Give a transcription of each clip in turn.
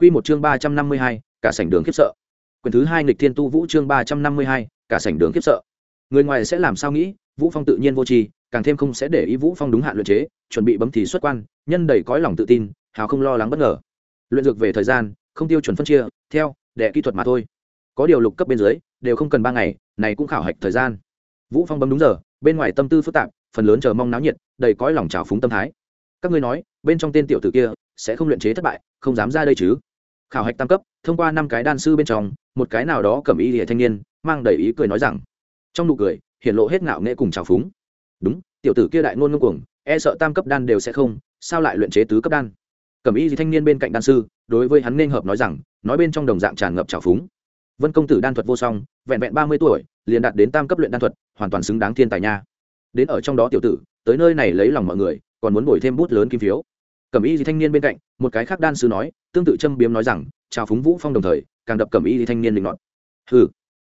Quy một chương ba trăm năm mươi hai, cả sảnh đường khiếp sợ. Quyển thứ hai nghịch thiên tu vũ chương ba trăm năm mươi hai, cả sảnh đường khiếp sợ. Người ngoài sẽ làm sao nghĩ, Vũ Phong tự nhiên vô tri, càng thêm không sẽ để ý Vũ Phong đúng hạn luyện chế, chuẩn bị bấm thì xuất quan, nhân đầy cõi lòng tự tin, hào không lo lắng bất ngờ. Luyện dược về thời gian, không tiêu chuẩn phân chia, theo đệ kỹ thuật mà thôi. Có điều lục cấp bên dưới, đều không cần ba ngày, này cũng khảo hạch thời gian. Vũ Phong bấm đúng giờ, bên ngoài tâm tư phức tạp, phần lớn chờ mong náo nhiệt, đầy cõi lòng trào phúng tâm thái. Các ngươi nói, bên trong tên tiểu tử kia sẽ không luyện chế thất bại, không dám ra đây chứ? Khảo hạch tam cấp, thông qua năm cái đan sư bên trong, một cái nào đó cầm ý địa thanh niên, mang đầy ý cười nói rằng, trong nụ cười hiện lộ hết ngạo nghệ cùng trào phúng. Đúng, tiểu tử kia đại ngôn ngông cuồng e sợ tam cấp đan đều sẽ không, sao lại luyện chế tứ cấp đan? Cầm ý gì thanh niên bên cạnh đan sư, đối với hắn nên hợp nói rằng, nói bên trong đồng dạng tràn ngập trào phúng. Vân công tử đan thuật vô song, vẹn vẹn ba mươi tuổi, liền đạt đến tam cấp luyện đan thuật, hoàn toàn xứng đáng thiên tài nha. Đến ở trong đó tiểu tử, tới nơi này lấy lòng mọi người, còn muốn bồi thêm bút lớn kim phiếu cẩm y thì thanh niên bên cạnh, một cái khác đan sư nói, tương tự châm biếm nói rằng, chào phúng vũ phong đồng thời, càng đập cẩm y thì thanh niên định nọt hừ,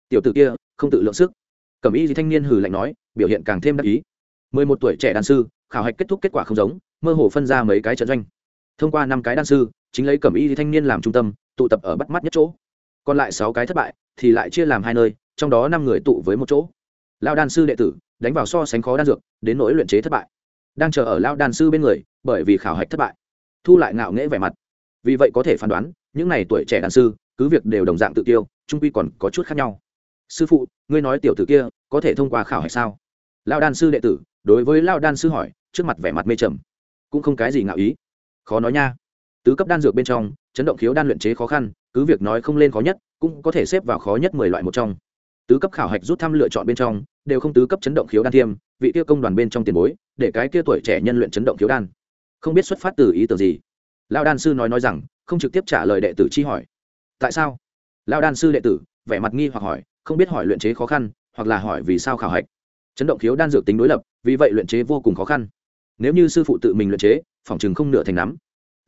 tiểu tử kia, không tự lượng sức. Cẩm y thì thanh niên hừ lạnh nói, biểu hiện càng thêm đắc ý. Mười một tuổi trẻ đan sư, khảo hạch kết thúc kết quả không giống, mơ hồ phân ra mấy cái trận doanh. Thông qua năm cái đan sư, chính lấy cẩm y thì thanh niên làm trung tâm, tụ tập ở bắt mắt nhất chỗ. Còn lại sáu cái thất bại, thì lại chia làm hai nơi, trong đó năm người tụ với một chỗ. Lao đan sư đệ tử, đánh vào so sánh khó đan dược, đến nỗi luyện chế thất bại đang chờ ở lao đan sư bên người, bởi vì khảo hạch thất bại. Thu lại ngạo nghễ vẻ mặt. Vì vậy có thể phán đoán, những n à y tuổi trẻ đàn sư, cứ việc đều đồng dạng tự tiêu, trung quy còn có chút khác nhau. Sư phụ, ngươi nói tiểu tử kia, có thể thông qua khảo hạch sao? Lao đan sư đệ tử, đối với lao đan sư hỏi, trước mặt vẻ mặt mê trầm. Cũng không cái gì ngạo ý. Khó nói nha. Tứ cấp đan dược bên trong, chấn động khiếu đan luyện chế khó khăn, cứ việc nói không lên khó nhất, cũng có thể xếp vào khó nhất mười loại một trong. Tứ cấp khảo hạch rút thăm lựa chọn bên trong, đều không tứ cấp chấn động khiếu đan thiêm vị tiêu công đoàn bên trong tiền bối, để cái kia tuổi trẻ nhân luyện chấn động thiếu đan. Không biết xuất phát từ ý tưởng gì? Lao đan sư nói nói rằng, không trực tiếp trả lời đệ tử chi hỏi. Tại sao? Lao đan sư đệ tử, vẻ mặt nghi hoặc hỏi, không biết hỏi luyện chế khó khăn, hoặc là hỏi vì sao khảo hạch. Chấn động thiếu đan dược tính đối lập, vì vậy luyện chế vô cùng khó khăn. Nếu như sư phụ tự mình luyện chế phỏng chừng không nửa thành nắm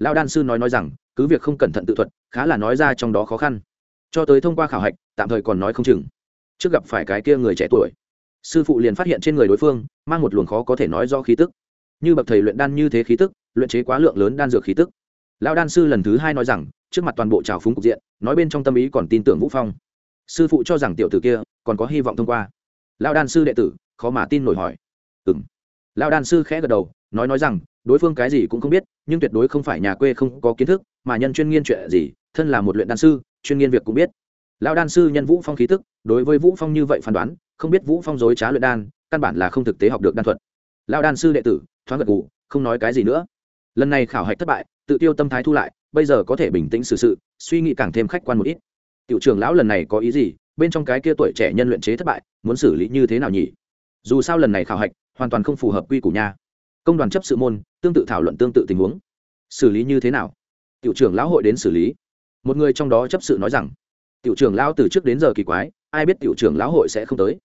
lao đan sư nói nói rằng, cứ việc không cẩn thận tự thuật, khá là nói ra trong đó khó khăn. Cho tới thông qua khảo hạch, tạm thời còn nói không chừng. Trước gặp phải cái kia người trẻ tuổi sư phụ liền phát hiện trên người đối phương, mang một luồng khó có thể nói do khí tức. Như bậc thầy luyện đan như thế khí tức, luyện chế quá lượng lớn đan dược khí tức. Lão đan sư lần thứ hai nói rằng, trước mặt toàn bộ trào phúng cục diện, nói bên trong tâm ý còn tin tưởng vũ phong. Sư phụ cho rằng tiểu tử kia còn có hy vọng thông qua. Lão đan sư đệ tử, khó mà tin nổi hỏi. Ừm. Lão đan sư khẽ gật đầu, nói nói rằng, đối phương cái gì cũng không biết, nhưng tuyệt đối không phải nhà quê không có kiến thức, mà nhân chuyên nghiên chuyện gì, thân là một luyện đan sư, chuyên nghiên việc cũng biết. Lão đan sư nhân vũ phong khí tức, đối với vũ phong như vậy phán đoán không biết vũ phong dối trá luyện đan căn bản là không thực tế học được đan thuật. Lão đan sư đệ tử thoáng gật gù không nói cái gì nữa. Lần này khảo hạch thất bại tự tiêu tâm thái thu lại bây giờ có thể bình tĩnh xử sự suy nghĩ càng thêm khách quan một ít. Tiểu trưởng lão lần này có ý gì? Bên trong cái kia tuổi trẻ nhân luyện chế thất bại muốn xử lý như thế nào nhỉ? Dù sao lần này khảo hạch hoàn toàn không phù hợp quy củ nhà, công đoàn chấp sự môn tương tự thảo luận tương tự tình huống. Xử lý như thế nào? Tiểu trưởng lão hội đến xử lý. Một người trong đó chấp sự nói rằng tiểu trưởng lão từ trước đến giờ kỳ quái ai biết tiểu trưởng lão hội sẽ không tới?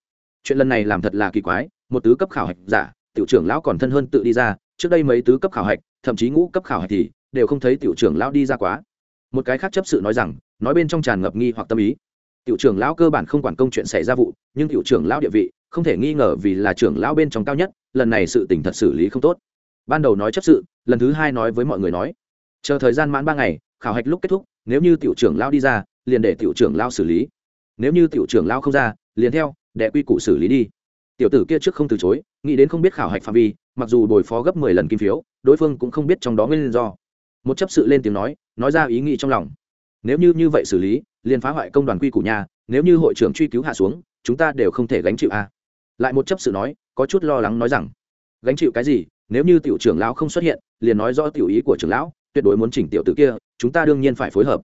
Chuyện lần này làm thật là kỳ quái, một tứ cấp khảo hạch giả, tiểu trưởng lão còn thân hơn tự đi ra, trước đây mấy tứ cấp khảo hạch, thậm chí ngũ cấp khảo hạch thì đều không thấy tiểu trưởng lão đi ra quá. Một cái khác chấp sự nói rằng, nói bên trong tràn ngập nghi hoặc tâm ý. Tiểu trưởng lão cơ bản không quản công chuyện xảy ra vụ, nhưng tiểu trưởng lão địa vị, không thể nghi ngờ vì là trưởng lão bên trong cao nhất, lần này sự tình thật xử lý không tốt. Ban đầu nói chấp sự, lần thứ hai nói với mọi người nói, chờ thời gian mãn ba ngày, khảo hạch lúc kết thúc, nếu như tiểu trưởng lão đi ra, liền để tiểu trưởng lão xử lý. Nếu như tiểu trưởng lão không ra, liền theo đệ quy củ xử lý đi. Tiểu tử kia trước không từ chối, nghĩ đến không biết khảo hạch phạm vi, mặc dù bồi phó gấp mười lần kim phiếu, đối phương cũng không biết trong đó nguyên do. Một chấp sự lên tiếng nói nói ra ý nghĩ trong lòng. Nếu như như vậy xử lý, liền phá hoại công đoàn quy củ nhà nếu như hội trưởng truy cứu hạ xuống, chúng ta đều không thể gánh chịu a. Lại một chấp sự nói, có chút lo lắng nói rằng, gánh chịu cái gì, nếu như tiểu trưởng lão không xuất hiện, liền nói rõ tiểu ý của trưởng lão, tuyệt đối muốn chỉnh tiểu tử kia, chúng ta đương nhiên phải phối hợp.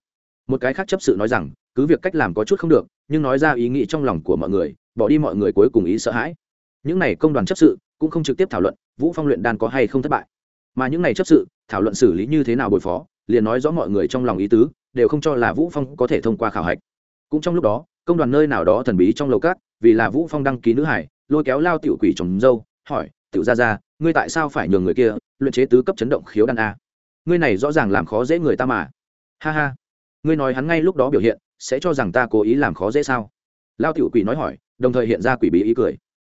Một cái khác chấp sự nói rằng, cứ việc cách làm có chút không được, nhưng nói ra ý nghĩ trong lòng của mọi người bỏ đi mọi người cuối cùng ý sợ hãi. Những này công đoàn chấp sự cũng không trực tiếp thảo luận vũ phong luyện đan có hay không thất bại, mà những này chấp sự thảo luận xử lý như thế nào bồi phó, liền nói rõ mọi người trong lòng ý tứ, đều không cho là vũ phong có thể thông qua khảo hạch. Cũng trong lúc đó, công đoàn nơi nào đó thần bí trong lầu cát vì là vũ phong đăng ký nữ hải, lôi kéo lao tiểu quỷ trồng dâu, hỏi, tiểu gia gia, ngươi tại sao phải nhường người kia luyện chế tứ cấp chấn động khiếu đan a? Ngươi này rõ ràng làm khó dễ người ta mà. Ha ha, ngươi nói hắn ngay lúc đó biểu hiện, sẽ cho rằng ta cố ý làm khó dễ sao? Lao tiểu quỷ nói hỏi đồng thời hiện ra quỷ bí ý cười.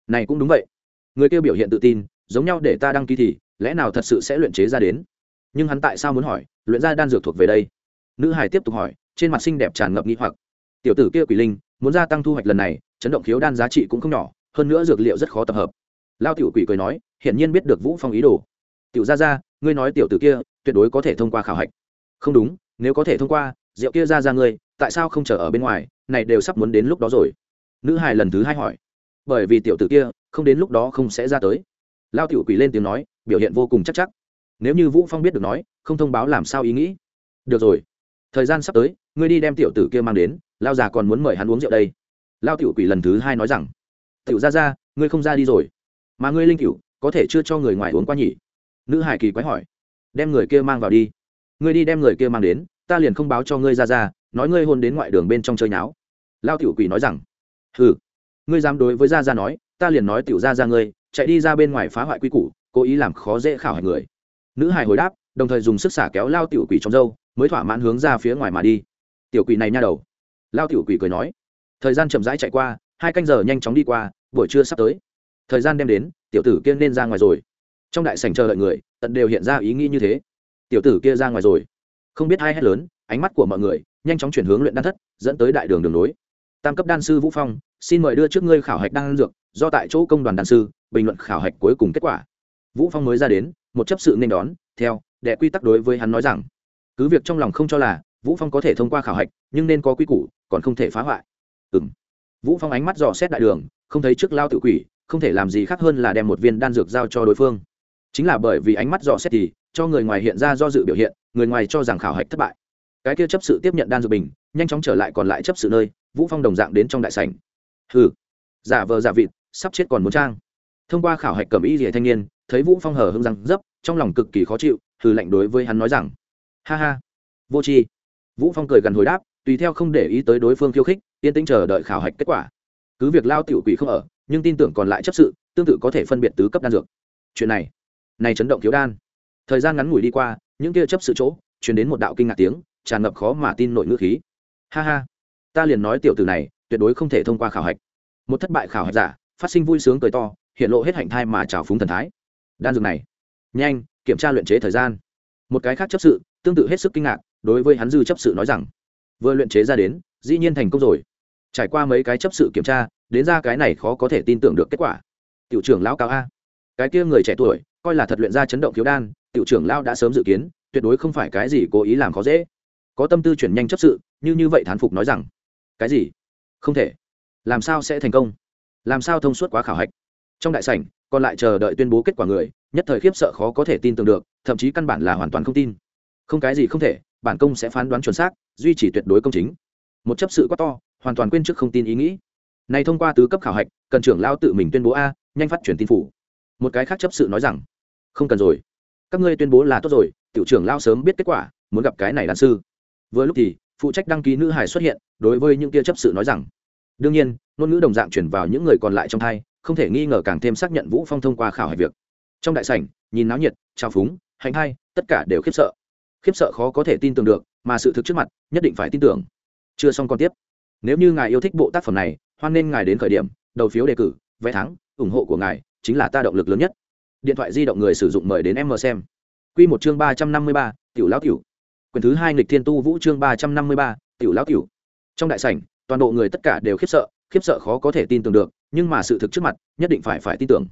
Này cũng đúng vậy. Người kia biểu hiện tự tin, giống nhau để ta đăng ký thì, lẽ nào thật sự sẽ luyện chế ra đến? Nhưng hắn tại sao muốn hỏi, luyện ra đan dược thuộc về đây? Nữ hải tiếp tục hỏi, trên mặt xinh đẹp tràn ngập nghi hoặc. Tiểu tử kia quỷ linh, muốn gia tăng thu hoạch lần này, chấn động khiếu đan giá trị cũng không nhỏ, hơn nữa dược liệu rất khó tập hợp. Lao tiểu quỷ cười nói, hiển nhiên biết được vũ phong ý đồ. Tiểu ra ra ngươi nói tiểu tử kia, tuyệt đối có thể thông qua khảo hạch. Không đúng, nếu có thể thông qua, rượu kia ra ra ngươi, tại sao không chờ ở bên ngoài, này đều sắp muốn đến lúc đó rồi nữ hài lần thứ hai hỏi. Bởi vì tiểu tử kia, không đến lúc đó không sẽ ra tới. Lao tiểu quỷ lên tiếng nói, biểu hiện vô cùng chắc chắc. Nếu như vũ phong biết được nói, không thông báo làm sao ý nghĩ. Được rồi. Thời gian sắp tới, ngươi đi đem tiểu tử kia mang đến, lao già còn muốn mời hắn uống rượu đây. Lao tiểu quỷ lần thứ hai nói rằng, tiểu ra ra ngươi không ra đi rồi. Mà ngươi linh cửu, có thể chưa cho người ngoài uống qua nhỉ? Nữ hải kỳ quái hỏi. Đem người kia mang vào đi. Ngươi đi đem người kia mang đến, ta liền không báo cho ngươi ra ra nói ngươi hôn đến ngoại đường bên trong chơi nháo. Lao tiểu quỷ nói rằng hừ. Ngươi dám đối với gia gia nói, ta liền nói tiểu gia gia ngươi, chạy đi ra bên ngoài phá hoại quy củ, cố ý làm khó dễ khảo hạch người. Nữ hài hồi đáp, đồng thời dùng sức xả kéo lao tiểu quỷ trong dâu, mới thỏa mãn hướng ra phía ngoài mà đi. Tiểu quỷ này nha đầu. Lao tiểu quỷ cười nói. Thời gian chậm rãi chạy qua, hai canh giờ nhanh chóng đi qua, buổi trưa sắp tới. Thời gian đem đến, tiểu tử kia nên ra ngoài rồi. Trong đại sảnh chờ đợi người, tận đều hiện ra ý nghĩ như thế. Tiểu tử kia ra ngoài rồi. Không biết ai hét lớn, ánh mắt của mọi người, nhanh chóng chuyển hướng luyện đan thất, dẫn tới đại đường đường nối tam cấp đan sư vũ phong, xin mời đưa trước ngươi khảo hạch đan dược, do tại chỗ công đoàn đan sư, bình luận khảo hạch cuối cùng kết quả. Vũ phong mới ra đến, một chấp sự nên đón, theo, đệ quy tắc đối với hắn nói rằng, cứ việc trong lòng không cho là, vũ phong có thể thông qua khảo hạch, nhưng nên có quy củ, còn không thể phá hoại. Ừm. Vũ phong ánh mắt dò xét đại đường, không thấy trước lao tự quỷ, không thể làm gì khác hơn là đem một viên đan dược giao cho đối phương. Chính là bởi vì ánh mắt dò xét thì, cho người ngoài hiện ra do dự biểu hiện, người ngoài cho rằng khảo hạch thất bại. Cái kia chấp sự tiếp nhận đan dược bình, nhanh chóng trở lại còn lại chấp sự nơi vũ phong đồng dạng đến trong đại sảnh. Hừ, giả vờ giả vịt, sắp chết còn muốn trang. Thông qua khảo hạch cầm y rìa thanh niên, thấy vũ phong hở hững răng dấp, trong lòng cực kỳ khó chịu, hừ lạnh đối với hắn nói rằng, ha ha, vô tri. Vũ phong cười gần hồi đáp, tùy theo không để ý tới đối phương khiêu khích, yên tĩnh chờ đợi khảo hạch kết quả. Cứ việc lao tiểu quỷ không ở, nhưng tin tưởng còn lại chấp sự, tương tự có thể phân biệt tứ cấp đan dược. Chuyện này này chấn động thiếu đan. Thời gian ngắn ngủi đi qua, những kia chấp sự chỗ, truyền đến một đạo kinh ngạc tiếng, tràn ngập khó mà tin nội ngữ khí. Ha ha ta liền nói tiểu tử này, tuyệt đối không thể thông qua khảo hạch. Một thất bại khảo hạch giả, phát sinh vui sướng cười to, hiện lộ hết hạnh thai mà trào phúng thần thái. Đan dược này, nhanh, kiểm tra luyện chế thời gian. Một cái khác chấp sự, tương tự hết sức kinh ngạc, đối với hắn dư chấp sự nói rằng, vừa luyện chế ra đến, dĩ nhiên thành công rồi. Trải qua mấy cái chấp sự kiểm tra, đến ra cái này khó có thể tin tưởng được kết quả. Tiểu trưởng lão cao a. Cái kia người trẻ tuổi, coi là thật luyện ra chấn động thiếu đan, tiểu trưởng lão đã sớm dự kiến, tuyệt đối không phải cái gì cố ý làm khó dễ. Có tâm tư chuyển nhanh chấp sự, như như vậy thán phục nói rằng cái gì? Không thể. Làm sao sẽ thành công? Làm sao thông suốt quá khảo hạch? Trong đại sảnh, còn lại chờ đợi tuyên bố kết quả người, nhất thời khiếp sợ khó có thể tin tưởng được, thậm chí căn bản là hoàn toàn không tin. Không cái gì không thể, bản công sẽ phán đoán chuẩn xác, duy trì tuyệt đối công chính. Một chấp sự quá to, hoàn toàn quên trước không tin ý nghĩ. Này thông qua tứ cấp khảo hạch, cần trưởng lao tự mình tuyên bố a, nhanh phát truyền tin phủ. Một cái khác chấp sự nói rằng, không cần rồi. Các ngươi tuyên bố là tốt rồi, tiểu trưởng lao sớm biết kết quả, muốn gặp cái này đàn sư. Vừa lúc thì phụ trách đăng ký nữ hải xuất hiện, đối với những kia chấp sự nói rằng, đương nhiên, ngôn ngữ đồng dạng chuyển vào những người còn lại trong thai, không thể nghi ngờ càng thêm xác nhận vũ phong thông qua khảo hạch việc. Trong đại sảnh, nhìn náo nhiệt trao phúng hành hai, tất cả đều khiếp sợ. Khiếp sợ khó có thể tin tưởng được, mà sự thực trước mặt, nhất định phải tin tưởng. Chưa xong còn tiếp. Nếu như ngài yêu thích bộ tác phẩm này, hoan nên ngài đến khởi điểm, đầu phiếu đề cử, vé thắng, ủng hộ của ngài chính là ta động lực lớn nhất. Điện thoại di động người sử dụng mời đến em mờ xem. Quy một chương ba trăm năm mươi ba, tiểu lão tiểu. Quyển thứ hai nghịch thiên tu vũ chương ba trăm năm mươi ba, tiểu lão tiểu. Trong đại sảnh, toàn bộ người tất cả đều khiếp sợ khiếp sợ khó có thể tin tưởng được, nhưng mà sự thực trước mặt, nhất định phải phải tin tưởng.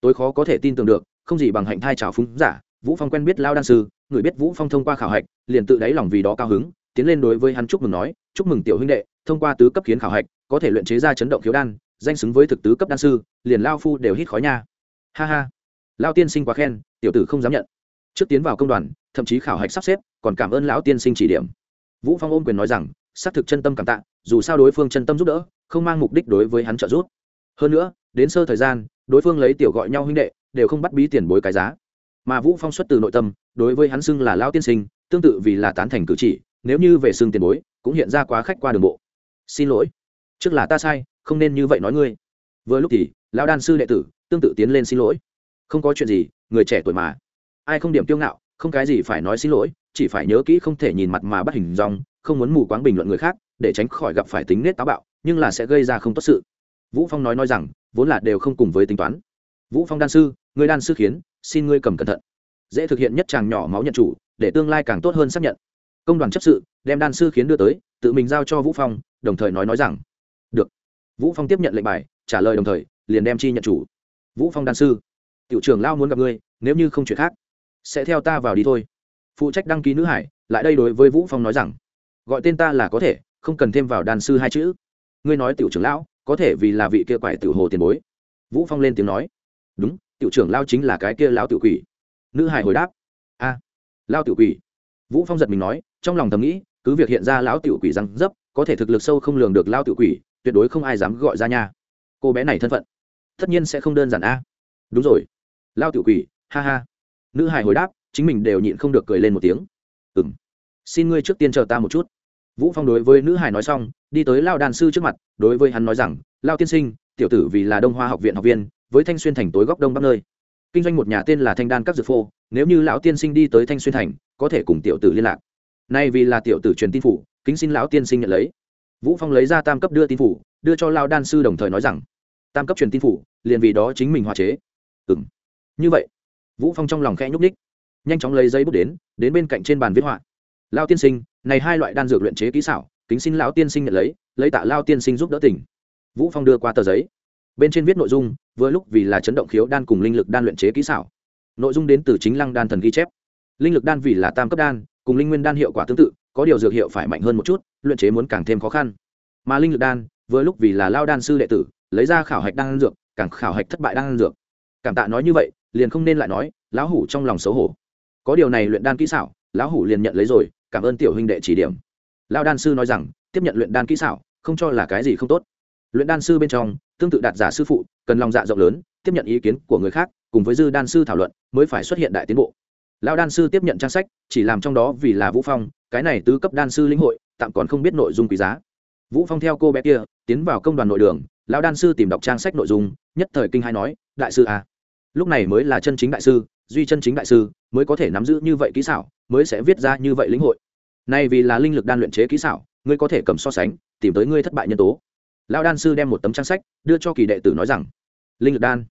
Tối khó có thể tin tưởng được, không gì bằng hạnh thai trào phúng giả, vũ phong quen biết lao đan sư, người biết vũ phong thông qua khảo hạch, liền tự đáy lòng vì đó cao hứng, tiến lên đối với hắn chúc mừng nói, chúc mừng tiểu huynh đệ, thông qua tứ cấp kiến khảo hạch, có thể luyện chế ra chấn động khiếu đan, danh xứng với thực tứ cấp đan sư, liền lao phu đều hít khói nha. Ha ha. Lao tiên sinh quá khen, tiểu tử không dám nhận. Trước tiến vào công đoàn, thậm chí khảo hạch sắp xếp còn cảm ơn lão tiên sinh chỉ điểm. Vũ phong ôm quyền nói rằng, xác thực chân tâm cảm tạ, dù sao đối phương chân tâm giúp đỡ, không mang mục đích đối với hắn trợ giúp. Hơn nữa, đến sơ thời gian, đối phương lấy tiểu gọi nhau huynh đệ, đều không bắt bí tiền bối cái giá. Mà vũ phong xuất từ nội tâm, đối với hắn xưng là lão tiên sinh, tương tự vì là tán thành cử chỉ, nếu như về xưng tiền bối, cũng hiện ra quá khách qua đường bộ. Xin lỗi, trước là ta sai, không nên như vậy nói ngươi. Vừa lúc thì, lão đan sư đệ tử tương tự tiến lên xin lỗi. Không có chuyện gì, người trẻ tuổi mà. Ai không điểm kiêu ngạo, không cái gì phải nói xin lỗi chỉ phải nhớ kỹ không thể nhìn mặt mà bắt hình dong, không muốn mù quáng bình luận người khác, để tránh khỏi gặp phải tính nết táo bạo, nhưng là sẽ gây ra không tốt sự. Vũ phong nói nói rằng, vốn là đều không cùng với tính toán. Vũ phong đan sư người đan sư khiến, xin ngươi cầm cẩn thận. Dễ thực hiện nhất chàng nhỏ máu nhận chủ, để tương lai càng tốt hơn xác nhận. Công đoàn chấp sự, đem đan sư khiến đưa tới, tự mình giao cho vũ phong, đồng thời nói nói rằng, được. Vũ phong tiếp nhận lệnh bài, trả lời đồng thời, liền đem chi nhận chủ. Vũ phong đan sư, tiểu trưởng lao muốn gặp ngươi, nếu như không chuyện khác, sẽ theo ta vào đi thôi phụ trách đăng ký nữ hải lại đây đối với vũ phong nói rằng gọi tên ta là có thể không cần thêm vào đàn sư hai chữ. Ngươi nói tiểu trưởng lão có thể vì là vị kia quải tiểu hồ tiền bối. Vũ phong lên tiếng nói đúng tiểu trưởng lao chính là cái kia lão tiểu quỷ. Nữ hải hồi đáp a à, lao tiểu quỷ. Vũ phong giật mình nói trong lòng thầm nghĩ cứ việc hiện ra lão tiểu quỷ răng dấp có thể thực lực sâu không lường được lao tiểu quỷ tuyệt đối không ai dám gọi ra nha. Cô bé này thân phận tất nhiên sẽ không đơn giản a. Đúng rồi. Lao tiểu quỷ ha ha. Nữ hải hồi đáp chính mình đều nhịn không được cười lên một tiếng. Ừng xin ngươi trước tiên chờ ta một chút. Vũ phong đối với nữ hải nói xong, đi tới lao đàn sư trước mặt, đối với hắn nói rằng, lao tiên sinh, tiểu tử vì là đông hoa học viện học viên, với thanh xuyên thành tối góc đông bắc nơi. Kinh doanh một nhà tên là thanh đan các dược phô, nếu như lão tiên sinh đi tới thanh xuyên thành, có thể cùng tiểu tử liên lạc. Nay vì là tiểu tử truyền tin phủ, kính xin lão tiên sinh nhận lấy. Vũ phong lấy ra tam cấp đưa tin phủ, đưa cho lao đan sư đồng thời nói rằng, tam cấp truyền tin phủ, liền vì đó chính mình hòa chế. Ừ như vậy. Vũ phong trong lòng khẽ nhúc ních nhanh chóng lấy giấy bút đến đến bên cạnh trên bàn viết họa. Lao tiên sinh, này hai loại đan dược luyện chế kỹ xảo, kính xin lão tiên sinh nhận lấy lấy tạ lao tiên sinh giúp đỡ tỉnh. Vũ phong đưa qua tờ giấy. Bên trên viết nội dung, vừa lúc vì là chấn động khiếu đan cùng linh lực đan luyện chế kỹ xảo. Nội dung đến từ chính lăng đan thần ghi chép. Linh lực đan vì là tam cấp đan, cùng linh nguyên đan hiệu quả tương tự, có điều dược hiệu phải mạnh hơn một chút, luyện chế muốn càng thêm khó khăn. Mà linh lực đan, vừa lúc vì là lao đan sư đệ tử, lấy ra khảo hạch đan dược, càng khảo hạch thất bại đan dược. Cảm tạ nói như vậy, liền không nên lại nói, lão hủ trong lòng xấu hổ có điều này luyện đan kỹ xảo, lão hủ liền nhận lấy rồi, cảm ơn tiểu huynh đệ chỉ điểm. Lao đan sư nói rằng, tiếp nhận luyện đan kỹ xảo, không cho là cái gì không tốt. Luyện đan sư bên trong, tương tự đạt giả sư phụ, cần lòng dạ rộng lớn, tiếp nhận ý kiến của người khác, cùng với dư đan sư thảo luận, mới phải xuất hiện đại tiến bộ. Lão đan sư tiếp nhận trang sách, chỉ làm trong đó vì là vũ phong, cái này tứ cấp đan sư lĩnh hội, tạm còn không biết nội dung quý giá. Vũ phong theo cô bé kia, tiến vào công đoàn nội đường, lão đan sư tìm đọc trang sách nội dung, nhất thời kinh hai nói, đại sư à lúc này mới là chân chính đại sư, duy chân chính đại sư, mới có thể nắm giữ như vậy kỹ xảo, mới sẽ viết ra như vậy lĩnh hội. Nay vì là linh lực đan luyện chế kỹ xảo, ngươi có thể cầm so sánh, tìm tới ngươi thất bại nhân tố. Lão đan sư đem một tấm trang sách, đưa cho kỳ đệ tử nói rằng, linh lực đan.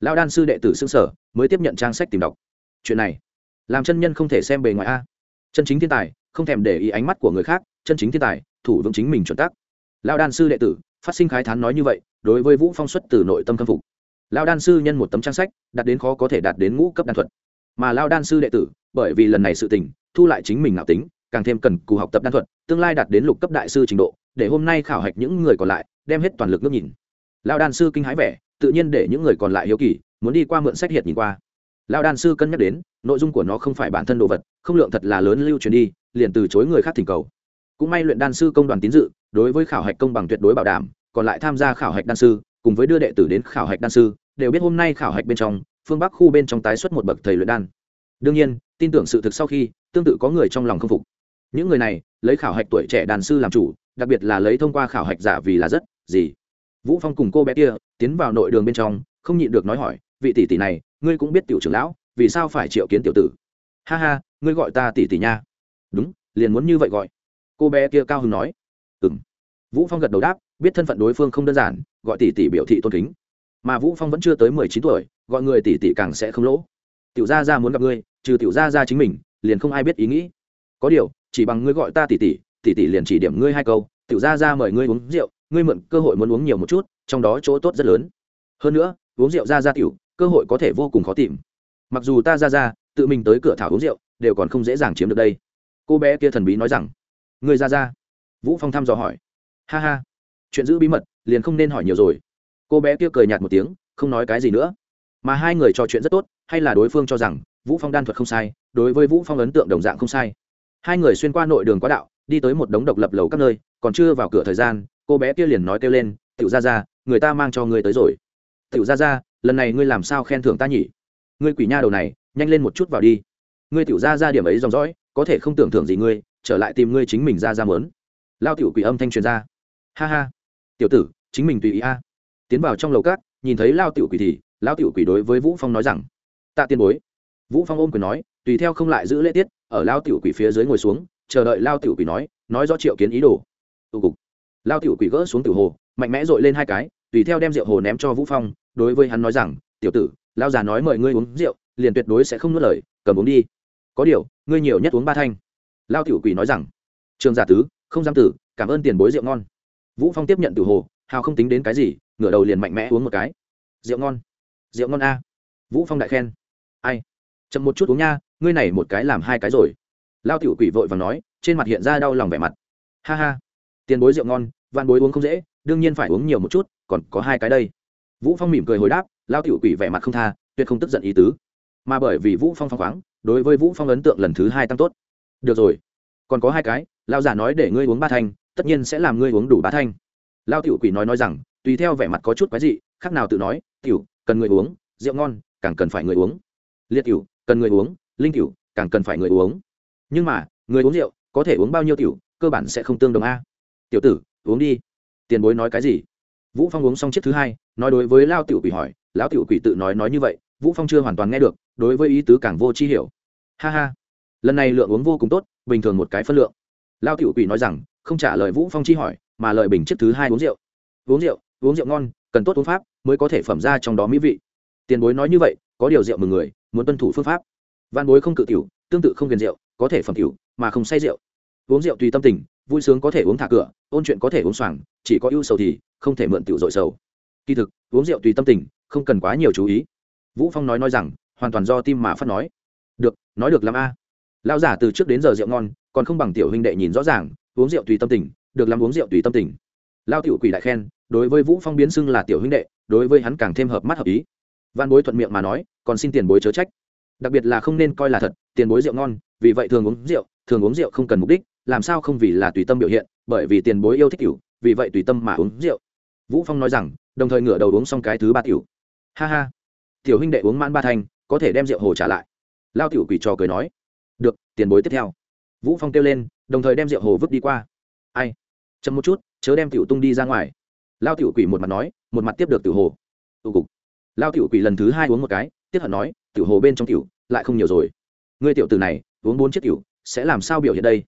Lão đan sư đệ tử xương sở mới tiếp nhận trang sách tìm đọc. Chuyện này, làm chân nhân không thể xem bề ngoài a. Chân chính thiên tài, không thèm để ý ánh mắt của người khác, chân chính thiên tài, thủ vững chính mình chuẩn tắc. Lão đan sư đệ tử, phát sinh khái thán nói như vậy, đối với vũ phong xuất từ nội tâm khâm phục lao đan sư nhân một tấm trang sách đạt đến khó có thể đạt đến ngũ cấp đan thuật. Mà lao đan sư đệ tử, bởi vì lần này sự tình, thu lại chính mình ngạo tính, càng thêm cần cù học tập đan thuật, tương lai đạt đến lục cấp đại sư trình độ, để hôm nay khảo hạch những người còn lại, đem hết toàn lực ngước nhìn. Lao đan sư kinh hãi vẻ, tự nhiên để những người còn lại hiếu kỳ, muốn đi qua mượn sách hiệt nhìn qua. Lao đan sư cân nhắc đến, nội dung của nó không phải bản thân đồ vật, không lượng thật là lớn lưu truyền đi, liền từ chối người khác thỉnh cầu. Cũng may luyện đan sư công đoàn tín dự, đối với khảo hạch công bằng tuyệt đối bảo đảm, còn lại tham gia khảo hạch đan sư cùng với đưa đệ tử đến khảo hạch đan sư, đều biết hôm nay khảo hạch bên trong, phương bắc khu bên trong tái xuất một bậc thầy luyện đan. Đương nhiên, tin tưởng sự thực sau khi, tương tự có người trong lòng không phục. Những người này, lấy khảo hạch tuổi trẻ đàn sư làm chủ, đặc biệt là lấy thông qua khảo hạch giả vì là rất, gì? Vũ phong cùng cô bé kia, tiến vào nội đường bên trong, không nhịn được nói hỏi, vị tỷ tỷ này, ngươi cũng biết tiểu trưởng lão, vì sao phải triệu kiến tiểu tử? Ha ha, ngươi gọi ta tỷ tỷ nha. Đúng, liền muốn như vậy gọi. Cô bé kia cao hứng nói. Ừm. Vũ phong gật đầu đáp, biết thân phận đối phương không đơn giản gọi tỷ tỷ biểu thị tôn kính. Mà vũ phong vẫn chưa tới mười chín tuổi, gọi người tỷ tỷ càng sẽ không lỗ. Tiểu gia gia muốn gặp ngươi, trừ tiểu gia gia chính mình, liền không ai biết ý nghĩ. Có điều, chỉ bằng ngươi gọi ta tỷ tỷ tỷ tỷ liền chỉ điểm ngươi hai câu, tiểu gia gia mời ngươi uống rượu, ngươi mượn cơ hội muốn uống nhiều một chút, trong đó chỗ tốt rất lớn. Hơn nữa, uống rượu ra ra tiểu, cơ hội có thể vô cùng khó tìm. Mặc dù ta ra ra tự mình tới cửa thảo uống rượu, đều còn không dễ dàng chiếm được đây. Cô bé kia thần bí nói rằng, ngươi ra ra vũ phong thăm dò hỏi. Ha ha. Chuyện giữ bí mật liền không nên hỏi nhiều rồi. Cô bé kia cười nhạt một tiếng, không nói cái gì nữa. Mà hai người trò chuyện rất tốt, hay là đối phương cho rằng vũ phong đan thuật không sai, đối với vũ phong ấn tượng đồng dạng không sai. Hai người xuyên qua nội đường quá đạo, đi tới một đống độc lập lầu các nơi, còn chưa vào cửa thời gian, cô bé kia liền nói kêu lên, tiểu ra ra người ta mang cho ngươi tới rồi. Tiểu ra ra lần này ngươi làm sao khen thưởng ta nhỉ? Ngươi quỷ nha đầu này, nhanh lên một chút vào đi. Ngươi tiểu ra ra điểm ấy dòng dõi, có thể không tưởng thưởng gì ngươi, trở lại tìm ngươi chính mình ra ra mớn lao tiểu quỷ âm thanh truyền ra. Ha ha, tiểu tử chính mình tùy ý a. Tiến vào trong lầu cát nhìn thấy lao tiểu quỷ thì, lao tiểu quỷ đối với vũ phong nói rằng, tạ tiên bối. Vũ phong ôm quyền nói, tùy theo không lại giữ lễ tiết, ở lao tiểu quỷ phía dưới ngồi xuống, chờ đợi lao tiểu quỷ nói nói rõ triệu kiến ý đồ. Tụ cục. Lao tiểu quỷ gỡ xuống tiểu hồ, mạnh mẽ dội lên hai cái, tùy theo đem rượu hồ ném cho vũ phong, đối với hắn nói rằng, tiểu tử, lao già nói mời ngươi uống rượu, liền tuyệt đối sẽ không nuốt lời, cầm uống đi. Có điều, ngươi nhiều nhất uống ba thanh. Lao tiểu quỷ nói rằng, trường giả tứ, không dám tử, cảm ơn tiền bối rượu ngon. Vũ phong tiếp nhận tử hồ hào không tính đến cái gì, ngửa đầu liền mạnh mẽ uống một cái. Rượu ngon. Rượu ngon a. Vũ phong đại khen. Ai? Chậm một chút uống nha, ngươi này một cái làm hai cái rồi. Lao tiểu quỷ vội và nói, trên mặt hiện ra đau lòng vẻ mặt. Ha ha. Tiền bối rượu ngon van bối uống không dễ, đương nhiên phải uống nhiều một chút, còn có hai cái đây. Vũ phong mỉm cười hồi đáp, lao tiểu quỷ vẻ mặt không tha, tuyệt không tức giận ý tứ. Mà bởi vì vũ phong phong khoáng, đối với vũ phong ấn tượng lần thứ hai tăng tốt. Được rồi. Còn có hai cái lao giả nói để ngươi uống ba thanh, tất nhiên sẽ làm ngươi uống đủ ba thanh lao tiểu quỷ nói nói rằng, tùy theo vẻ mặt có chút quái dị, khác nào tự nói, tiểu, cần người uống, rượu ngon, càng cần phải người uống. Liệt tiểu, cần người uống, linh tiểu, càng cần phải người uống. Nhưng mà, người uống rượu, có thể uống bao nhiêu tiểu, cơ bản sẽ không tương đồng a. Tiểu tử, uống đi. Tiền bối nói cái gì? Vũ phong uống xong chiếc thứ hai, nói đối với lao tiểu quỷ hỏi, lão tiểu quỷ tự nói nói như vậy, vũ phong chưa hoàn toàn nghe được, đối với ý tứ càng vô chi hiểu. Ha ha, lần này lượng uống vô cùng tốt, bình thường một cái phân lượng. Lao tiểu quỷ nói rằng, không trả lời vũ phong chi hỏi mà lợi bình chiếc thứ hai uống rượu. Uống rượu uống rượu ngon, cần tốt uống pháp mới có thể phẩm ra trong đó mỹ vị. Tiền bối nói như vậy, có điều rượu mừng người, muốn tuân thủ phương pháp. Văn bối không cự tiểu, tương tự không viền rượu, có thể phẩm tiểu, mà không say rượu. Uống rượu tùy tâm tình, vui sướng có thể uống thả cửa, ôn chuyện có thể uống xoàng chỉ có ưu sầu thì không thể mượn tiểu dội sầu. Kỳ thực, uống rượu tùy tâm tình, không cần quá nhiều chú ý. Vũ phong nói nói rằng, hoàn toàn do tim mà phát nói. Được nói được làm a. Lão giả từ trước đến giờ rượu ngon, còn không bằng tiểu huynh đệ nhìn rõ ràng, uống rượu tùy tâm tình được làm uống rượu tùy tâm tình. Lao tiểu quỷ đại khen, đối với vũ phong biến xưng là tiểu huynh đệ, đối với hắn càng thêm hợp mắt hợp ý. Văn bối thuận miệng mà nói, còn xin tiền bối chớ trách. Đặc biệt là không nên coi là thật, tiền bối rượu ngon, vì vậy thường uống rượu, thường uống rượu không cần mục đích, làm sao không vì là tùy tâm biểu hiện, bởi vì tiền bối yêu thích tiểu, vì vậy tùy tâm mà uống rượu. Vũ phong nói rằng, đồng thời ngửa đầu uống xong cái thứ ba tiểu. Ha ha. Tiểu huynh đệ uống mãn ba thanh, có thể đem rượu hồ trả lại. Lao tiểu quỷ trò cười nói. Được, tiền bối tiếp theo. Vũ phong kêu lên, đồng thời đem rượu hồ vứt đi qua. Ai? Chậm một chút, chớ đem tiểu tung đi ra ngoài. Lao tiểu quỷ một mặt nói, một mặt tiếp được tiểu hồ. Tụ cục. Lao tiểu quỷ lần thứ hai uống một cái, tiếp hận nói, tiểu hồ bên trong tiểu, lại không nhiều rồi. Ngươi tiểu từ này, uống bốn chiếc tiểu, sẽ làm sao biểu hiện đây?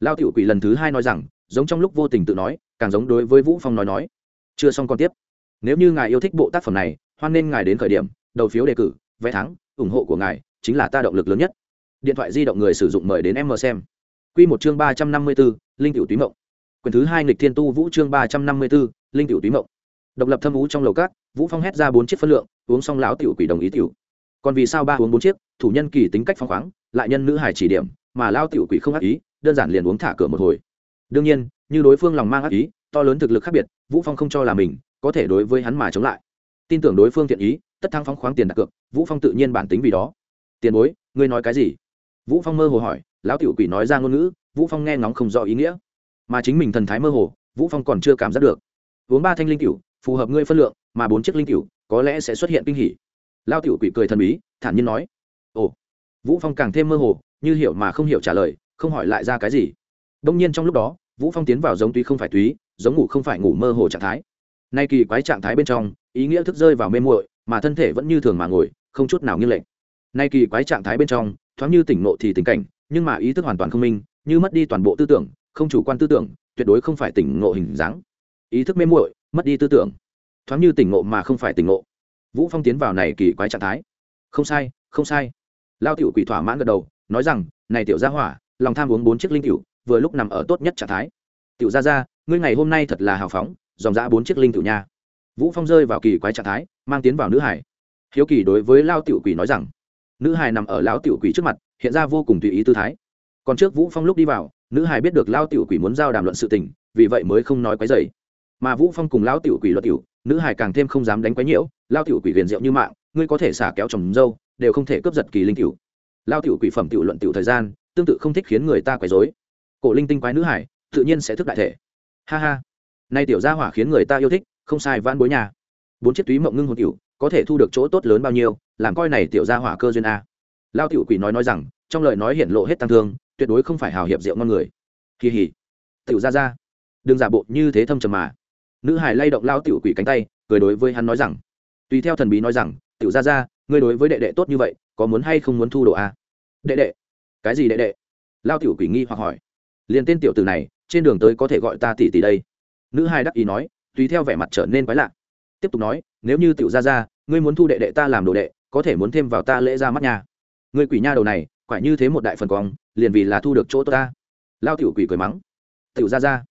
Lao tiểu quỷ lần thứ hai nói rằng, giống trong lúc vô tình tự nói, càng giống đối với vũ phong nói nói. Chưa xong còn tiếp. Nếu như ngài yêu thích bộ tác phẩm này, hoan nên ngài đến khởi điểm, đầu phiếu đề cử, vé thắng, ủng hộ của ngài chính là ta động lực lớn nhất. Điện thoại di động người sử dụng mời đến em mờ xem. Q một chương ba trăm năm mươi b ố linh Tiểu túy mộng. Quyển thứ hai nghịch thiên tu vũ chương ba trăm năm mươi b ố linh Tiểu túy mộng. Độc lập thâm vũ trong lầu cát, vũ phong hét ra bốn chiếc phân lượng, uống xong lão tiểu quỷ đồng ý tiểu. Còn vì sao ba uống bốn chiếc, thủ nhân kỳ tính cách phong khoáng, lại nhân nữ hải chỉ điểm, mà lao tiểu quỷ không ác ý, đơn giản liền uống thả cửa một hồi. Đương nhiên, như đối phương lòng mang ác ý, to lớn thực lực khác biệt, vũ phong không cho là mình có thể đối với hắn mà chống lại. Tin tưởng đối phương thiện ý, tất thắng phóng khoáng tiền đặt cược, vũ phong tự nhiên bản tính vì đó. Tiền bối, ngươi nói cái gì? Vũ phong mơ hồ hỏi, lão tiểu quỷ nói ra ngôn ngữ, vũ phong nghe ngóng không rõ ý nghĩa mà chính mình thần thái mơ hồ, vũ phong còn chưa cảm giác được. Uống ba thanh linh cửu, phù hợp ngươi phân lượng, mà bốn chiếc linh cửu, có lẽ sẽ xuất hiện kinh hỉ. Lao tiểu quỷ cười thần bí, thản nhiên nói. Ồ. Vũ phong càng thêm mơ hồ, như hiểu mà không hiểu trả lời, không hỏi lại ra cái gì. Đông nhiên trong lúc đó, vũ phong tiến vào giống túy không phải túy, giống ngủ không phải ngủ mơ hồ trạng thái. Nay kỳ quái trạng thái bên trong, ý nghĩa thức rơi vào mê muội, mà thân thể vẫn như thường mà ngồi, không chút nào nghiêng lệch. Nay kỳ quái trạng thái bên trong, thoáng như tỉnh nộ thì tình cảnh, nhưng mà ý thức hoàn toàn không minh, như mất đi toàn bộ tư tưởng không chủ quan tư tưởng, tuyệt đối không phải tỉnh ngộ hình dáng. Ý thức mê muội, mất đi tư tưởng. Thoáng như tỉnh ngộ mà không phải tỉnh ngộ. Vũ phong tiến vào này kỳ quái trạng thái. Không sai không sai. Lao tiểu quỷ thỏa mãn gật đầu, nói rằng, này tiểu gia hỏa, lòng tham uống bốn chiếc linh tiểu vừa lúc nằm ở tốt nhất trạng thái. Tiểu gia gia, ngươi ngày hôm nay thật là hào phóng, dòng dã bốn chiếc linh tiểu nha. Vũ phong rơi vào kỳ quái trạng thái, mang tiến vào nữ hải. Hiếu kỳ đối với lao tiểu quỷ nói rằng, nữ hải nằm ở lão tiểu quỷ trước mặt, hiện ra vô cùng tùy ý tư thái. Còn trước vũ phong lúc đi vào nữ hải biết được lao tiểu quỷ muốn giao đàm luận sự tình, vì vậy mới không nói quấy dày mà vũ phong cùng lão tiểu quỷ luật tiểu, nữ hải càng thêm không dám đánh quấy nhiễu lao tiểu quỷ liền rượu như mạng, ngươi có thể xả kéo chồng dâu, đều không thể cướp giật kỳ linh tiểu. Lao tiểu quỷ phẩm tiểu luận tiểu thời gian, tương tự không thích khiến người ta quấy rối. Cổ linh tinh quái nữ hải tự nhiên sẽ thức đại thể. Ha ha. Nay tiểu gia hỏa khiến người ta yêu thích, không sai van bối nhà bốn chiếc túy mộng ngưng hồn tiểu, có thể thu được chỗ tốt lớn bao nhiêu, làm coi này tiểu gia hỏa cơ duyên a. Lao tiểu quỷ nói nói rằng, trong lời nói hiện lộ hết tăng thương tuyệt đối không phải hào hiệp rượu ngon người. Kỳ hỉ. Tiểu gia gia. Đừng giả bộ như thế thâm trầm mà. Nữ hải lay động lao tiểu quỷ cánh tay, cười đối với hắn nói rằng, tùy theo thần bí nói rằng, tiểu gia gia, ngươi đối với đệ đệ tốt như vậy, có muốn hay không muốn thu đồ a đệ đệ. Cái gì đệ đệ? Lao tiểu quỷ nghi hoặc hỏi. Liền tên tiểu tử này, trên đường tới có thể gọi ta tỷ tỷ đây? Nữ hai đắc ý nói, tùy theo vẻ mặt trở nên quái lạ. Tiếp tục nói, nếu như tiểu ra ra ngươi muốn thu đệ đệ ta làm đồ đệ, có thể muốn thêm vào ta lễ ra mắt nhà. Ngươi quỷ nha đầu này Quả như thế một đại phần cong liền vì là thu được chỗ tốt ta. Lao tiểu quỷ cười mắng. Tiểu ra ra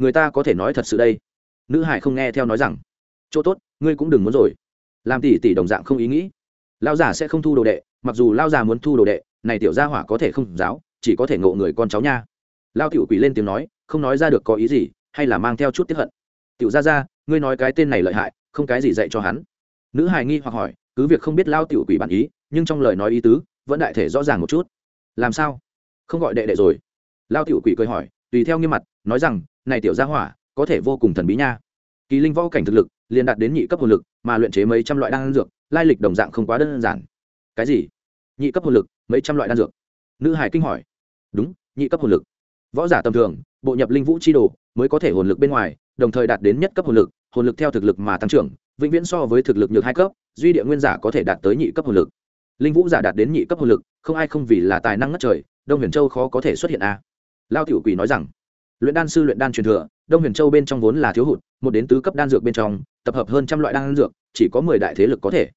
người ta có thể nói thật sự đây. Nữ hải không nghe theo nói rằng. Chỗ tốt, ngươi cũng đừng muốn rồi. Làm tỷ tỷ đồng dạng không ý nghĩ. Lao già sẽ không thu đồ đệ, mặc dù lao già muốn thu đồ đệ, này tiểu gia hỏa có thể không giáo, chỉ có thể ngộ người con cháu nha. Lao tiểu quỷ lên tiếng nói, không nói ra được có ý gì, hay là mang theo chút tiếp hận. Tiểu gia gia, ngươi nói cái tên này lợi hại, không cái gì dạy cho hắn. Nữ hài nghi hoặc hỏi, cứ việc không biết lao tiểu quỷ bản ý, nhưng trong lời nói ý tứ vẫn đại thể rõ ràng một chút. Làm sao? Không gọi đệ đệ rồi. Lao tiểu quỷ cười hỏi, tùy theo nghiêm mặt, nói rằng, này tiểu gia hỏa, có thể vô cùng thần bí nha. Kỳ linh võ cảnh thực lực, liền đạt đến nhị cấp hồn lực, mà luyện chế mấy trăm loại đan dược, lai lịch đồng dạng không quá đơn giản. Cái gì? Nhị cấp hồn lực, mấy trăm loại đan dược? Nữ hải kinh hỏi. Đúng, nhị cấp hồn lực. Võ giả tầm thường, bộ nhập linh vũ chi đồ, mới có thể hồn lực bên ngoài, đồng thời đạt đến nhất cấp hồn lực hồn lực theo thực lực mà tăng trưởng, vĩnh viễn so với thực lực nhược hai cấp, duy địa nguyên giả có thể đạt tới nhị cấp hồn lực linh vũ giả đạt đến nhị cấp hồn lực, không ai không vì là tài năng ngất trời, đông huyền châu khó có thể xuất hiện a. À. lao tiểu quỷ nói rằng, luyện đan sư luyện đan truyền thừa, đông huyền châu bên trong vốn là thiếu hụt, một đến tứ cấp đan dược bên trong, tập hợp hơn trăm loại đan dược, chỉ có mười đại thế lực có thể.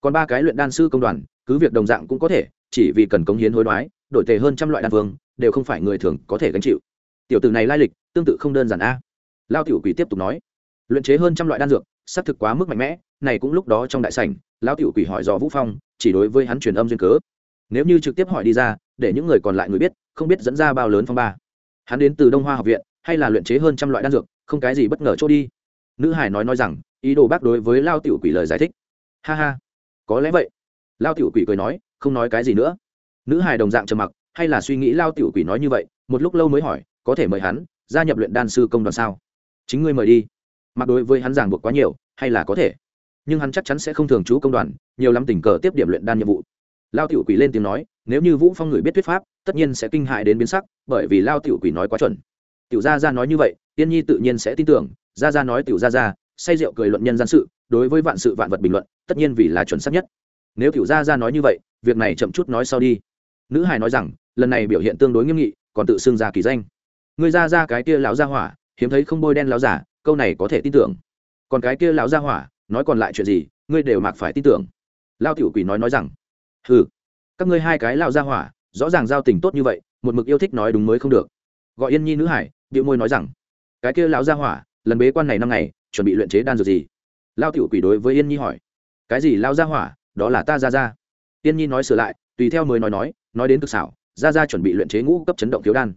Còn ba cái luyện đan sư công đoàn, cứ việc đồng dạng cũng có thể, chỉ vì cần cống hiến hối đoái, đổi tề hơn trăm loại đan vương, đều không phải người thường có thể gánh chịu. Tiểu tử này lai lịch tương tự không đơn giản a. Lao tiểu quỷ tiếp tục nói, luyện chế hơn trăm loại đan dược xác thực quá mức mạnh mẽ, này cũng lúc đó trong đại sảnh, Lão tiểu quỷ hỏi dò vũ phong, chỉ đối với hắn truyền âm duyên cớ. Nếu như trực tiếp hỏi đi ra, để những người còn lại người biết, không biết dẫn ra bao lớn phong ba. Hắn đến từ đông hoa học viện, hay là luyện chế hơn trăm loại đan dược, không cái gì bất ngờ chỗ đi. Nữ hải nói nói rằng, ý đồ bác đối với lao tiểu quỷ lời giải thích. Ha ha, có lẽ vậy. Lao tiểu quỷ cười nói, không nói cái gì nữa. Nữ hải đồng dạng trầm mặc, hay là suy nghĩ lao tiểu quỷ nói như vậy, một lúc lâu mới hỏi, có thể mời hắn, gia nhập luyện đan sư công đoàn sao? Chính ngươi mời đi mặc đối với hắn ràng buộc quá nhiều, hay là có thể. Nhưng hắn chắc chắn sẽ không thường trú công đoàn, nhiều lắm tình cờ tiếp điểm luyện đan nhiệm vụ. Lao tiểu quỷ lên tiếng nói, nếu như vũ phong người biết thuyết pháp, tất nhiên sẽ kinh hại đến biến sắc, bởi vì lao tiểu quỷ nói quá chuẩn. Tiểu gia gia nói như vậy, tiên nhi tự nhiên sẽ tin tưởng, gia gia nói tiểu gia gia, say rượu cười luận nhân gian sự, đối với vạn sự vạn vật bình luận, tất nhiên vì là chuẩn xác nhất. Nếu tiểu gia gia nói như vậy, việc này chậm chút nói sau đi. Nữ hài nói rằng, lần này biểu hiện tương đối nghiêm nghị, còn tự xưng ra kỳ danh. Người ra ra cái kia lão gia hỏa, hiếm thấy không bôi đen lão giả câu này có thể tin tưởng. Còn cái kia lão gia hỏa, nói còn lại chuyện gì, ngươi đều mặc phải tin tưởng. Lao tiểu quỷ nói nói rằng ừ các ngươi hai cái lão gia hỏa, rõ ràng giao tình tốt như vậy, một mực yêu thích nói đúng mới không được. Gọi yên nhi nữ hải điệu môi nói rằng, cái kia lão gia hỏa, lần bế quan này năm ngày, chuẩn bị luyện chế đan dược gì? Lao tiểu quỷ đối với yên nhi hỏi, cái gì lao gia hỏa, đó là ta ra ra yên nhi nói sửa lại, tùy theo mới nói nói nói đến cực xảo ra ra chuẩn bị luyện chế ngũ cấp chấn động thiếu đan.